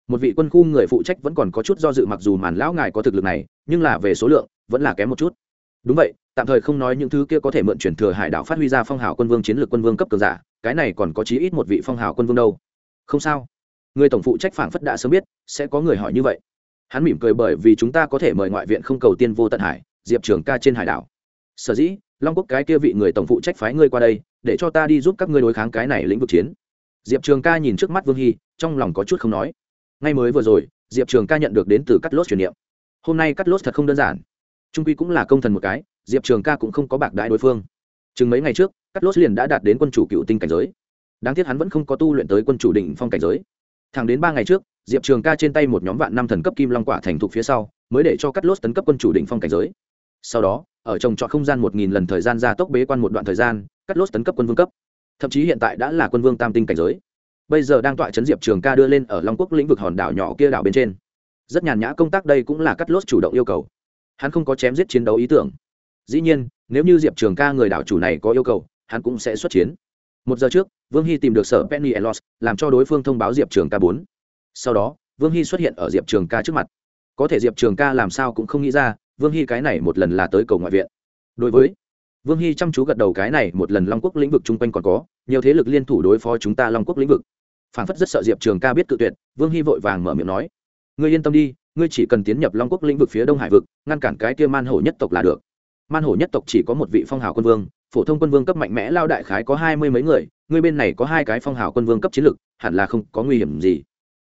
một vị quân khu người phụ trách vẫn còn có chút do dự mặc dù màn lão ngài có thực lực này, nhưng là về số lượng, vẫn là kém một chút. Đúng vậy, tạm thời không nói những thứ kia có thể mượn chuyển thừa hải đảo phát huy ra phong hào quân vương chiến lược quân vương cấp cường giả, cái này còn có chí ít một vị phong hào quân vương đâu. Không sao. Người tổng phụ trách phảng phất đã sớm biết, sẽ có người hỏi như vậy. Hắn mỉm cười bởi vì chúng ta có thể mời ngoại viện không cầu tiên vô tận hải, diệp trường ca trên hải đảo. Sở dĩ long quốc cái kia vị người tổng phụ trách phái ngươi qua đây, để cho ta đi giúp các ngươi đối kháng cái này lĩnh vực chiến. Diệp trường ca nhìn trước mắt vương hy, trong lòng có chút không nói. Ngay mới vừa rồi, diệp trường ca nhận được đến từ cắt lốt truyền niệm. Hôm nay cắt lốt thật không đơn giản. Trung quy cũng là công thần một cái, diệp trường ca cũng không có bạc đại đối phương. Chừng mấy ngày trước, cắt lốt liền đã đạt đến quân chủ cựu tinh cảnh giới. Đáng tiếc hắn vẫn không có tu luyện tới quân chủ định phong cảnh giới. Thẳng đến ba ngày trước, diệp trường ca trên tay một nhóm vạn năm thần cấp kim long quả thành thục phía sau, mới để cho cắt lốt tấn cấp quân chủ định phong cảnh giới. Sau đó ở trồng trọt không gian một nghìn lần thời gian ra tốc bế quan một đoạn thời gian, cắt lốt tấn cấp quân vương cấp. Thậm chí hiện tại đã là quân vương tam tinh cảnh giới. Bây giờ đang tọa chấn diệp trường ca đưa lên ở long quốc lĩnh vực hòn đảo nhỏ kia đảo bên trên. Rất nhàn nhã công tác đây cũng là cắt lốt chủ động yêu cầu. Hắn không có chém giết chiến đấu ý tưởng. Dĩ nhiên, nếu như diệp trường ca người đảo chủ này có yêu cầu, hắn cũng sẽ xuất chiến. Một giờ trước, vương hy tìm được sở penny elos, làm cho đối phương thông báo diệp trường ca bốn. Sau đó, vương hy xuất hiện ở diệp trường ca trước mặt. Có thể diệp trường ca làm sao cũng không nghĩ ra vương hy cái này một lần là tới cầu ngoại viện. Đối với vương hy chăm chú gật đầu cái này một lần long quốc lĩnh vực chung quanh còn có, nhiều thế lực liên thủ đối phó chúng ta long quốc lĩnh vực. Phản phất rất sợ diệp trường ca biết tự tuyệt, vương hy vội vàng mở miệng nói, ngươi yên tâm đi, ngươi chỉ cần tiến nhập long quốc lĩnh vực phía đông hải vực, ngăn cản cái kia man hổ nhất tộc là được. Man hổ nhất tộc chỉ có một vị phong hào quân vương, phổ thông quân vương cấp mạnh mẽ, lao đại khái có hai mươi mấy người, ngươi bên này có hai cái phong hào quân vương cấp chiến lực, hẳn là không có nguy hiểm gì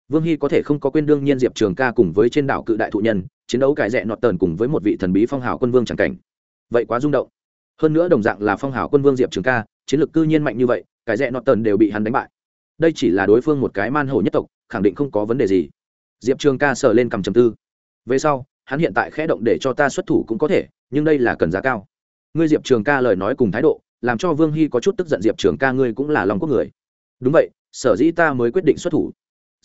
vương hy có thể không có quên đương nhiên diệp trường ca cùng với trên đảo cự đại thụ nhân, chiến đấu cải rẽ nọt tờn cùng với một vị thần bí phong hào quân vương c cảnh. Vậy quá rung động. Hơn nữa đồng dạng là phong hào quân vương diệp trường ca, chiến lược cư nhiên mạnh như vậy, cải rẽ nọt tờn đều bị hắn đánh bại. Đây chỉ là đối phương một cái man hổ nhất tộc, khẳng định không có vấn đề gì. Diệp trường ca sờ lên cầm trầm tư. Về sau, hắn hiện tại khẽ động để cho ta xuất thủ cũng có thể, nhưng đây là cần giá cao. Ngươi diệp trường ca lời nói cùng thái độ, làm cho vương hy có chút tức giận diệp trường ca ngươi cũng là lòng quốc người. Đúng vậy, sở dĩ ta mới quyết định xuất thủ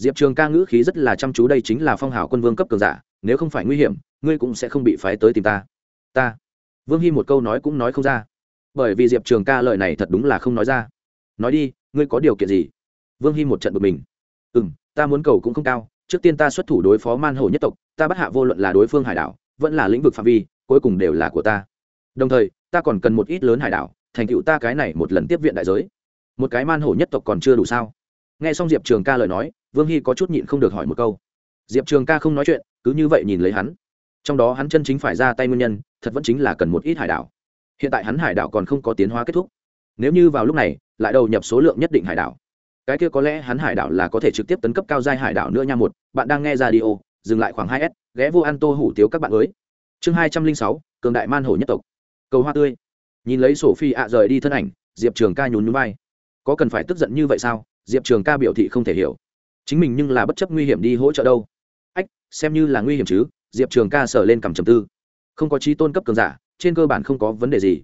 diệp trường ca ngữ khí rất là chăm chú, đây chính là phong hào quân vương cấp cường giả, nếu không phải nguy hiểm, ngươi cũng sẽ không bị phái tới tìm ta. Ta. Vương hy một câu nói cũng nói không ra. Bởi vì diệp trường ca lời này thật đúng là không nói ra. Nói đi, ngươi có điều kiện gì? Vương hy một trận bực mình. Ừ m ta muốn cầu cũng không cao, trước tiên ta xuất thủ đối phó man Hổ nhất tộc, ta bắt hạ vô luận là đối phương hải đảo, vẫn là lĩnh vực phạm vi, cuối cùng đều là của ta. Đồng thời, ta còn cần một ít lớn hải đảo, thành tựu ta cái này một lần tiếp viện đại giới. Một cái man hổ nhất tộc còn chưa đủ sao? Nghe xong diệp trường ca lời nói, vương hy có chút nhịn không được hỏi một câu. Diệp trường ca không nói chuyện, cứ như vậy nhìn lấy hắn. Trong đó hắn chân chính phải ra tay nguyên nhân, thật vẫn chính là cần một ít hải đảo. Hiện tại hắn hải đảo còn không có tiến hóa kết thúc. Nếu như vào lúc này, lại đầu nhập số lượng nhất định hải đảo. Cái kia có lẽ hắn hải đảo là có thể trực tiếp tấn cấp cao giai hải đảo nữa nha một, bạn đang nghe ra đi ô dừng lại khoảng hai s, ghé vô ăn tô hủ tiếu các bạn mới chương hai trăm linh sáu, cường đại man hổ nhất tộc. Cầu hoa tươi. Nhìn lấy sổ phi ạ rời đi thân ảnh, diệp trường ca nhún nhún vai. Có cần phải tức giận như vậy sao? Diệp trường ca biểu thị không thể hiểu chính mình nhưng là bất chấp nguy hiểm đi hỗ trợ đâu ách xem như là nguy hiểm chứ diệp trường ca sở lên cầm trầm tư không có trí tôn cấp cường giả trên cơ bản không có vấn đề gì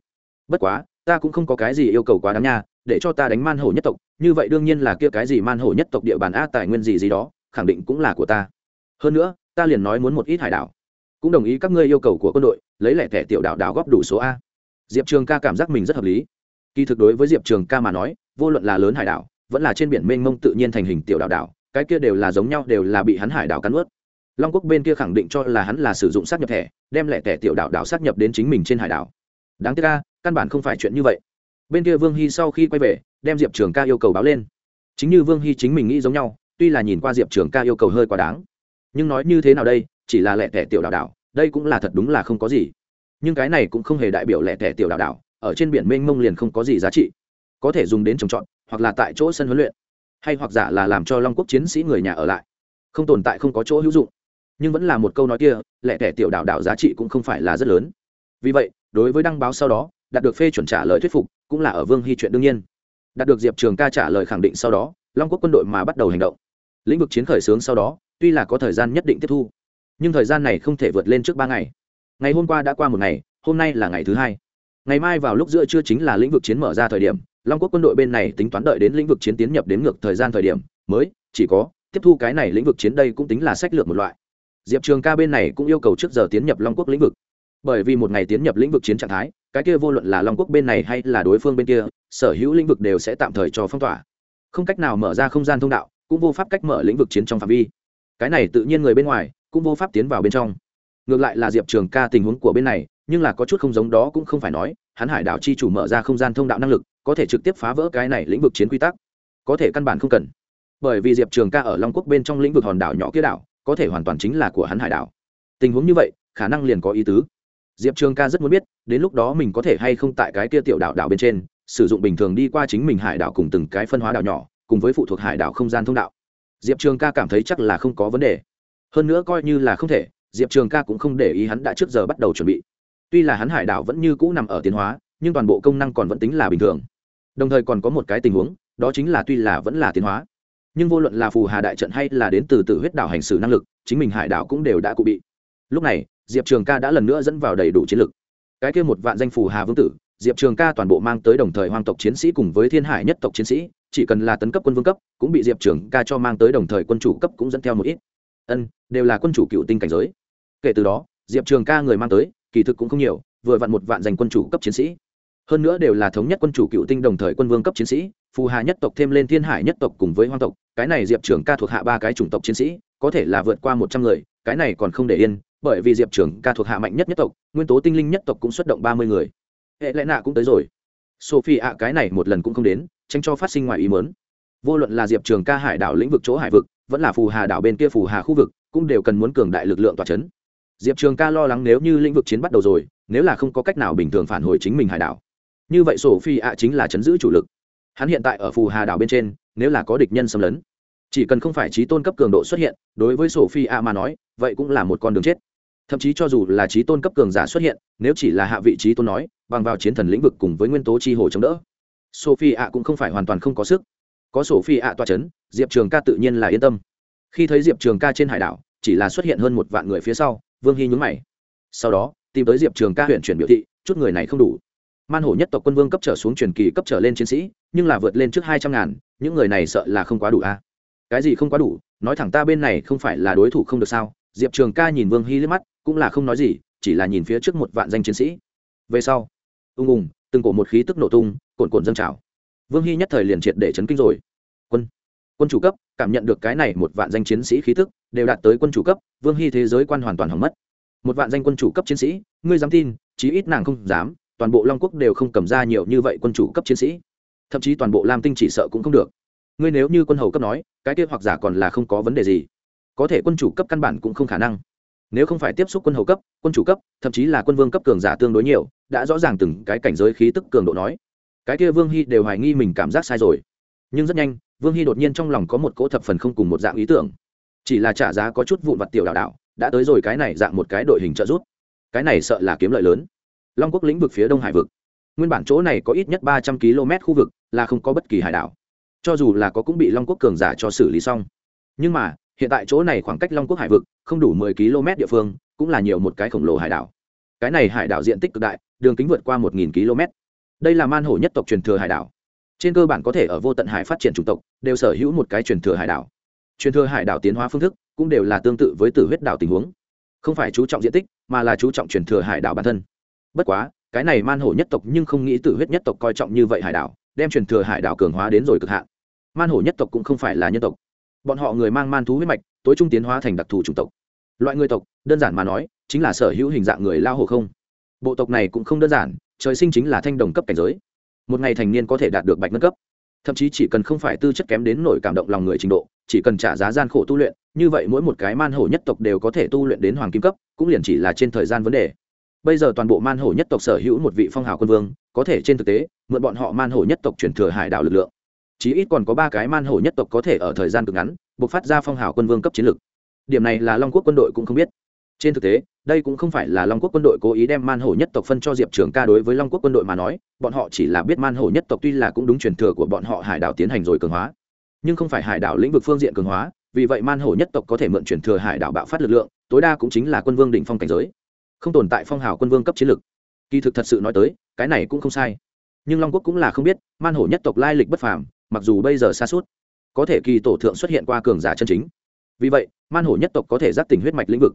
bất quá ta cũng không có cái gì yêu cầu quá đáng nha để cho ta đánh man hổ nhất tộc như vậy đương nhiên là kia cái gì man hổ nhất tộc địa bàn a tài nguyên gì gì đó khẳng định cũng là của ta hơn nữa ta liền nói muốn một ít hải đảo cũng đồng ý các ngươi yêu cầu của quân đội lấy lẻ thẻ tiểu đảo đảo góp đủ số a diệp trường ca cảm giác mình rất hợp lý kỳ thực đối với diệp trường ca mà nói vô luận là lớn hải đảo vẫn là trên biển mênh mông tự nhiên thành hình tiểu đảo đảo, cái kia đều là giống nhau, đều là bị hắn hải đảo cắn ướt long quốc bên kia khẳng định cho là hắn là sử dụng sát nhập thẻ, đem lẻ thẻ tiểu đảo đảo sát nhập đến chính mình trên hải đảo. Đáng tiếc ca căn bản không phải chuyện như vậy. Bên kia vương hy sau khi quay về, đem diệp trường ca yêu cầu báo lên. Chính như vương hy chính mình nghĩ giống nhau, tuy là nhìn qua diệp trường ca yêu cầu hơi quá đáng, nhưng nói như thế nào đây, chỉ là lẻ thẻ tiểu đảo đảo, đây cũng là thật đúng là không có gì. Nhưng cái này cũng không hề đại biểu lẻ thẻ tiểu đảo đảo, ở trên biển mênh mông liền không có gì giá trị. Có thể dùng đến trồng trọt hoặc là tại chỗ sân huấn luyện, hay hoặc giả là làm cho long quốc chiến sĩ người nhà ở lại. Không tồn tại không có chỗ hữu dụng. Nhưng vẫn là một câu nói kia lẻ tẻ tiểu đạo đạo giá trị cũng không phải là rất lớn. Vì vậy, đối với đăng báo sau đó, đạt được phê chuẩn trả lời thuyết phục, cũng là ở vương hy chuyện đương nhiên. Đạt được diệp trường ca trả lời khẳng định sau đó, long quốc quân đội mà bắt đầu hành động. Lĩnh vực chiến khởi xướng sau đó, tuy là có thời gian nhất định tiếp thu, nhưng thời gian này không thể vượt lên trước ba ngày. Ngày hôm qua đã qua một ngày, hôm nay là ngày thứ hai ngày mai vào lúc giữa trưa chính là lĩnh vực chiến mở ra thời điểm, long quốc quân đội bên này tính toán đợi đến lĩnh vực chiến tiến nhập đến ngược thời gian thời điểm, mới, chỉ có, tiếp thu cái này lĩnh vực chiến đây cũng tính là sách lược một loại. Diệp trường ca bên này cũng yêu cầu trước giờ tiến nhập long quốc lĩnh vực. Bởi vì một ngày tiến nhập lĩnh vực chiến trạng thái, cái kia vô luận là long quốc bên này hay là đối phương bên kia, sở hữu lĩnh vực đều sẽ tạm thời cho phong tỏa. Không cách nào mở ra không gian thông đạo, cũng vô pháp cách mở lĩnh vực chiến trong phạm vi. Cái này tự nhiên người bên ngoài, cũng vô pháp tiến vào bên trong. Ngược lại là diệp trường ca tình huống của bên này nhưng là có chút không giống đó cũng không phải nói, hắn hải đảo chi chủ mở ra không gian thông đạo năng lực, có thể trực tiếp phá vỡ cái này lĩnh vực chiến quy tắc. Có thể căn bản không cần. Bởi vì diệp trường ca ở long quốc bên trong lĩnh vực hòn đảo nhỏ kia đảo, có thể hoàn toàn chính là của hắn hải đảo. Tình huống như vậy, khả năng liền có ý tứ. Diệp trường ca rất muốn biết, đến lúc đó mình có thể hay không tại cái kia tiểu đảo đảo bên trên, sử dụng bình thường đi qua chính mình hải đảo cùng từng cái phân hóa đảo nhỏ, cùng với phụ thuộc hải đảo không gian thông đạo. Diệp trường ca cảm thấy chắc là không có vấn đề. Hơn nữa coi như là không thể, diệp trường ca cũng không để ý hắn đã trước giờ bắt đầu chuẩn bị tuy là hắn hải đảo vẫn như cũ nằm ở tiến hóa, nhưng toàn bộ công năng còn vẫn tính là bình thường. Đồng thời còn có một cái tình huống, đó chính là tuy là vẫn là tiến hóa, nhưng vô luận là phù hà đại trận hay là đến từ tự huyết đảo hành xử năng lực, chính mình hải đảo cũng đều đã cụ bị. Lúc này, diệp trường ca đã lần nữa dẫn vào đầy đủ chiến lực. Cái kia một vạn danh phù hà vương tử, diệp trường ca toàn bộ mang tới đồng thời hoàng tộc chiến sĩ cùng với thiên hải nhất tộc chiến sĩ, chỉ cần là tấn cấp quân vương cấp, cũng bị diệp trường ca cho mang tới đồng thời quân chủ cấp cũng dẫn theo một ít. Ân, đều là quân chủ cựu tinh cảnh giới. Kể từ đó, diệp trường ca người mang tới kỳ thực cũng không nhiều, vừa vặn một vạn danh quân chủ cấp chiến sĩ. Hơn nữa đều là thống nhất quân chủ cựu tinh đồng thời quân vương cấp chiến sĩ, phù hà nhất tộc thêm lên thiên hải nhất tộc cùng với hoang tộc, cái này diệp trường ca thuộc hạ ba cái chủng tộc chiến sĩ, có thể là vượt qua một trăm người, cái này còn không để yên, bởi vì diệp trường ca thuộc hạ mạnh nhất nhất tộc, nguyên tố tinh linh nhất tộc cũng xuất động ba mươi người. Hệ lẽ nạ cũng tới rồi. Sophie ạ cái này một lần cũng không đến, tránh cho phát sinh ngoài ý mớn vô luận là diệp trường ca hải đảo lĩnh vực chỗ hải vực, vẫn là phù hà đảo bên kia phù hà khu vực, cũng đều cần muốn cường đại lực lượng tỏa c h ấ n diệp trường ca lo lắng nếu như lĩnh vực chiến bắt đầu rồi, nếu là không có cách nào bình thường phản hồi chính mình hải đảo. Như vậy sổ phi ạ chính là chấn giữ chủ lực. Hắn hiện tại ở phù hà đảo bên trên, nếu là có địch nhân xâm lấn, chỉ cần không phải trí tôn cấp cường độ xuất hiện, đối với sổ phi ạ mà nói, vậy cũng là một con đường chết. Thậm chí cho dù là trí tôn cấp cường giả xuất hiện, nếu chỉ là hạ vị trí tôn nói, bằng vào chiến thần lĩnh vực cùng với nguyên tố chi hồ chống đỡ, sophie ạ cũng không phải hoàn toàn không có sức. Có sophie ạ toa c h ấ n diệp trường ca tự nhiên là yên tâm. Khi thấy diệp trường ca trên hải đảo, chỉ là xuất hiện hơn một vạn người phía sau vương hy nhúng mày. Sau đó, tìm tới diệp trường ca huyện chuyển biểu thị, chút người này không đủ. Man hổ nhất tộc quân vương cấp trở xuống truyền kỳ cấp trở lên chiến sĩ, nhưng là vượt lên trước hai trăm ngàn, những người này sợ là không quá đủ a. Cái gì không quá đủ? Nói thẳng ta bên này không phải là đối thủ không được sao? Diệp trường ca nhìn vương hy liếc mắt, cũng là không nói gì, chỉ là nhìn phía trước một vạn danh chiến sĩ. Về sau, ung ung, từng cổ một khí tức nổ tung cồn cồn dâng trào. Vương hy nhất thời liền triệt để chấn kinh rồi. Quân quân chủ cấp, cảm nhận được cái này một vạn danh chiến sĩ khí tức, đều đạt tới quân chủ cấp, vương hy thế giới quan hoàn toàn hỏng mất. Một vạn danh quân chủ cấp chiến sĩ, ngươi dám tin, chí ít nàng không dám, toàn bộ long quốc đều không cầm ra nhiều như vậy quân chủ cấp chiến sĩ. Thậm chí toàn bộ lam tinh chỉ sợ cũng không được. Ngươi nếu như quân hầu cấp nói, cái kia hoặc giả còn là không có vấn đề gì. Có thể quân chủ cấp căn bản cũng không khả năng. Nếu không phải tiếp xúc quân hầu cấp, quân chủ cấp, thậm chí là quân vương cấp cường giả tương đối nhiều, đã rõ ràng từng cái cảnh giới khí tức cường độ nói. Cái kia vương hy đều hoài nghi mình cảm giác sai rồi nhưng rất nhanh, vương hy đột nhiên trong lòng có một cỗ thập phần không cùng một dạng ý tưởng. Chỉ là trả giá có chút vụn vặt tiểu đạo đạo, đã tới rồi cái này dạng một cái đội hình trợ giúp. Cái này sợ là kiếm lợi lớn. Long quốc lĩnh vực phía đông hải vực. Nguyên bản chỗ này có ít nhất ba trăm km khu vực, là không có bất kỳ hải đảo. Cho dù là có cũng bị long quốc cường giả cho xử lý xong. Nhưng mà, hiện tại chỗ này khoảng cách long quốc hải vực không đủ mười km địa phương, cũng là nhiều một cái khổng lồ hải đảo. Cái này hải đảo diện tích cực đại, đường kính vượt qua một nghìn km. Đây là man hổ nhất tộc truyền thừa hải đảo trên cơ bản có thể ở vô tận hải phát triển chủng tộc, đều sở hữu một cái truyền thừa hải đảo. Truyền thừa hải đảo tiến hóa phương thức cũng đều là tương tự với tử huyết đảo tình huống. Không phải chú trọng diện tích, mà là chú trọng truyền thừa hải đảo bản thân. Bất quá, cái này man hổ nhất tộc nhưng không nghĩ tử huyết nhất tộc coi trọng như vậy hải đảo, đem truyền thừa hải đảo cường hóa đến rồi cực hạn. Man hổ nhất tộc cũng không phải là nhân tộc. Bọn họ người mang man thú huyết mạch, tối trung tiến hóa thành đặc thù chủng tộc. Loại người tộc, đơn giản mà nói, chính là sở hữu hình dạng người lao hồ không. Bộ tộc này cũng không đơn giản, trời sinh chính là thanh đồng cấp cảnh giới một ngày thành niên có thể đạt được bạch ngân cấp. Thậm chí chỉ cần không phải tư chất kém đến nổi cảm động lòng người trình độ, chỉ cần trả giá gian khổ tu luyện, như vậy mỗi một cái man hổ nhất tộc đều có thể tu luyện đến hoàng kim cấp, cũng liền chỉ là trên thời gian vấn đề. Bây giờ toàn bộ man hổ nhất tộc sở hữu một vị phong hào quân vương, có thể trên thực tế, mượn bọn họ man hổ nhất tộc chuyển thừa hải đảo lực lượng. Chí ít còn có ba cái man hổ nhất tộc có thể ở thời gian cực ngắn buộc phát ra phong hào quân vương cấp chiến lực. Điểm này là long quốc quân đội cũng không biết. Trên thực tế đây cũng không phải là long quốc quân đội cố ý đem man hổ nhất tộc phân cho diệp trường ca đối với long quốc quân đội mà nói, bọn họ chỉ là biết man hổ nhất tộc tuy là cũng đúng truyền thừa của bọn họ hải đảo tiến hành rồi cường hóa, nhưng không phải hải đảo lĩnh vực phương diện cường hóa, vì vậy man hổ nhất tộc có thể mượn truyền thừa hải đảo bạo phát lực lượng, tối đa cũng chính là quân vương đỉnh phong cảnh giới, không tồn tại phong hào quân vương cấp chiến lực. Kỳ thực thật sự nói tới, cái này cũng không sai. Nhưng long quốc cũng là không biết, man hổ nhất tộc lai lịch bất phàm, mặc dù bây giờ xa suốt, có thể kỳ tổ thượng xuất hiện qua cường giả chân chính. Vì vậy, man hổ nhất tộc có thể giáp tình huyết mạch lĩnh vực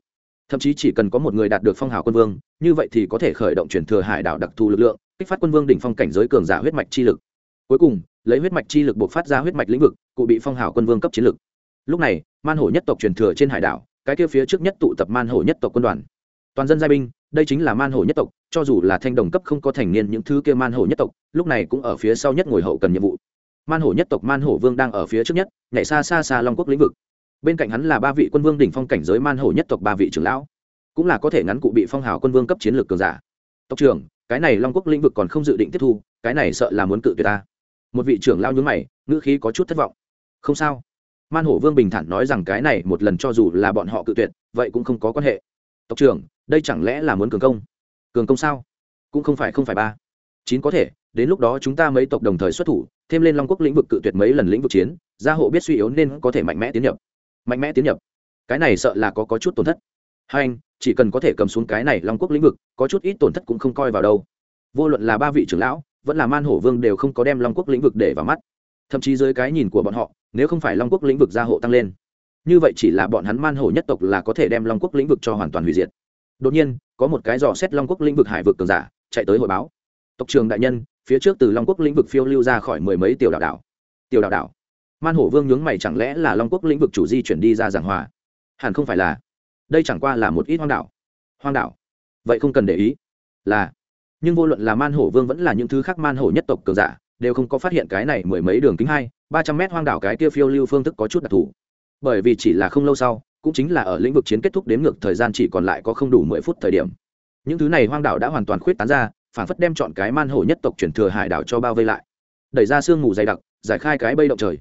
thậm chí chỉ cần có một người đạt được phong hào quân vương, như vậy thì có thể khởi động truyền thừa hải đảo đặc thù lực lượng, kích phát quân vương đỉnh phong cảnh giới cường giả huyết mạch chi lực. Cuối cùng, lấy huyết mạch chi lực buộc phát ra huyết mạch lĩnh vực, cụ bị phong hào quân vương cấp chiến lực. Lúc này, man hổ nhất tộc truyền thừa trên hải đảo, cái kia phía trước nhất tụ tập man hổ nhất tộc quân đoàn. Toàn dân giai binh, đây chính là man hổ nhất tộc, cho dù là thanh đồng cấp không có thành niên những thứ kia man hổ nhất tộc, lúc này cũng ở phía sau nhất ngồi hậu cần nhiệm vụ. Man hổ nhất tộc, man hổ vương đang ở phía trước nhất, nhảy xa xa xa long quốc lĩnh vực bên cạnh hắn là ba vị quân vương đỉnh phong cảnh giới man hổ nhất tộc ba vị trưởng lão, cũng là có thể ngắn cụ bị phong hào quân vương cấp chiến lược cường giả. Tộc trưởng, cái này long quốc lĩnh vực còn không dự định tiếp thu, cái này sợ là muốn cự tuyệt ta. Một vị trưởng lao nhún mày, ngữ khí có chút thất vọng. Không sao. Man hổ vương bình thản nói rằng cái này một lần cho dù là bọn họ cự tuyệt, vậy cũng không có quan hệ. Tộc trưởng, đây chẳng lẽ là muốn cường công? Cường công sao? Cũng không phải không phải ba. Chín có thể, đến lúc đó chúng ta mấy tộc đồng thời xuất thủ, thêm lên long quốc lĩnh vực cự tuyệt mấy lần lĩnh vực chiến, gia hộ biết suy yếu nên có thể mạnh mẽ tiến nhập mạnh mẽ tiến nhập. Cái này sợ là có, có chút tổn thất. Hai anh chỉ cần có thể cầm xuống cái này long quốc lĩnh vực có chút ít tổn thất cũng không coi vào đâu. Vô luận là ba vị trưởng lão vẫn là man hổ vương đều không có đem long quốc lĩnh vực để vào mắt. Thậm chí dưới cái nhìn của bọn họ nếu không phải long quốc lĩnh vực gia hộ tăng lên như vậy chỉ là bọn hắn man hổ nhất tộc là có thể đem long quốc lĩnh vực cho hoàn toàn hủy diệt. Đột nhiên có một cái dò xét long quốc lĩnh vực hải vực cường giả chạy tới hội báo. Tộc trường đại nhân phía trước từ long quốc lĩnh vực phiêu lưu ra khỏi mười mấy tiểu đạo đảo. Tiểu đạo đảo man hổ vương nhướng mày chẳng lẽ là long quốc lĩnh vực chủ di chuyển đi ra giảng hòa? Hẳn không phải là. Đây chẳng qua là một ít hoang đảo. Hoang đảo? Vậy không cần để ý. Là. Nhưng vô luận là man hổ vương vẫn là những thứ khác man hổ nhất tộc cường giả, đều không có phát hiện cái này mười mấy đường kính hai, ba trăm mét hoang đảo cái kia phiêu lưu phương thức có chút đặc thù. Bởi vì chỉ là không lâu sau, cũng chính là ở lĩnh vực chiến kết thúc đến ngược thời gian chỉ còn lại có không đủ mười phút thời điểm. Những thứ này hoang đảo đã hoàn toàn khuyết tán ra, phản phất đem chọn cái man hổ nhất tộc chuyển thừa hải đảo cho bao vây lại. Đẩy ra sương mù dày đặc, giải khai cái bây động trời.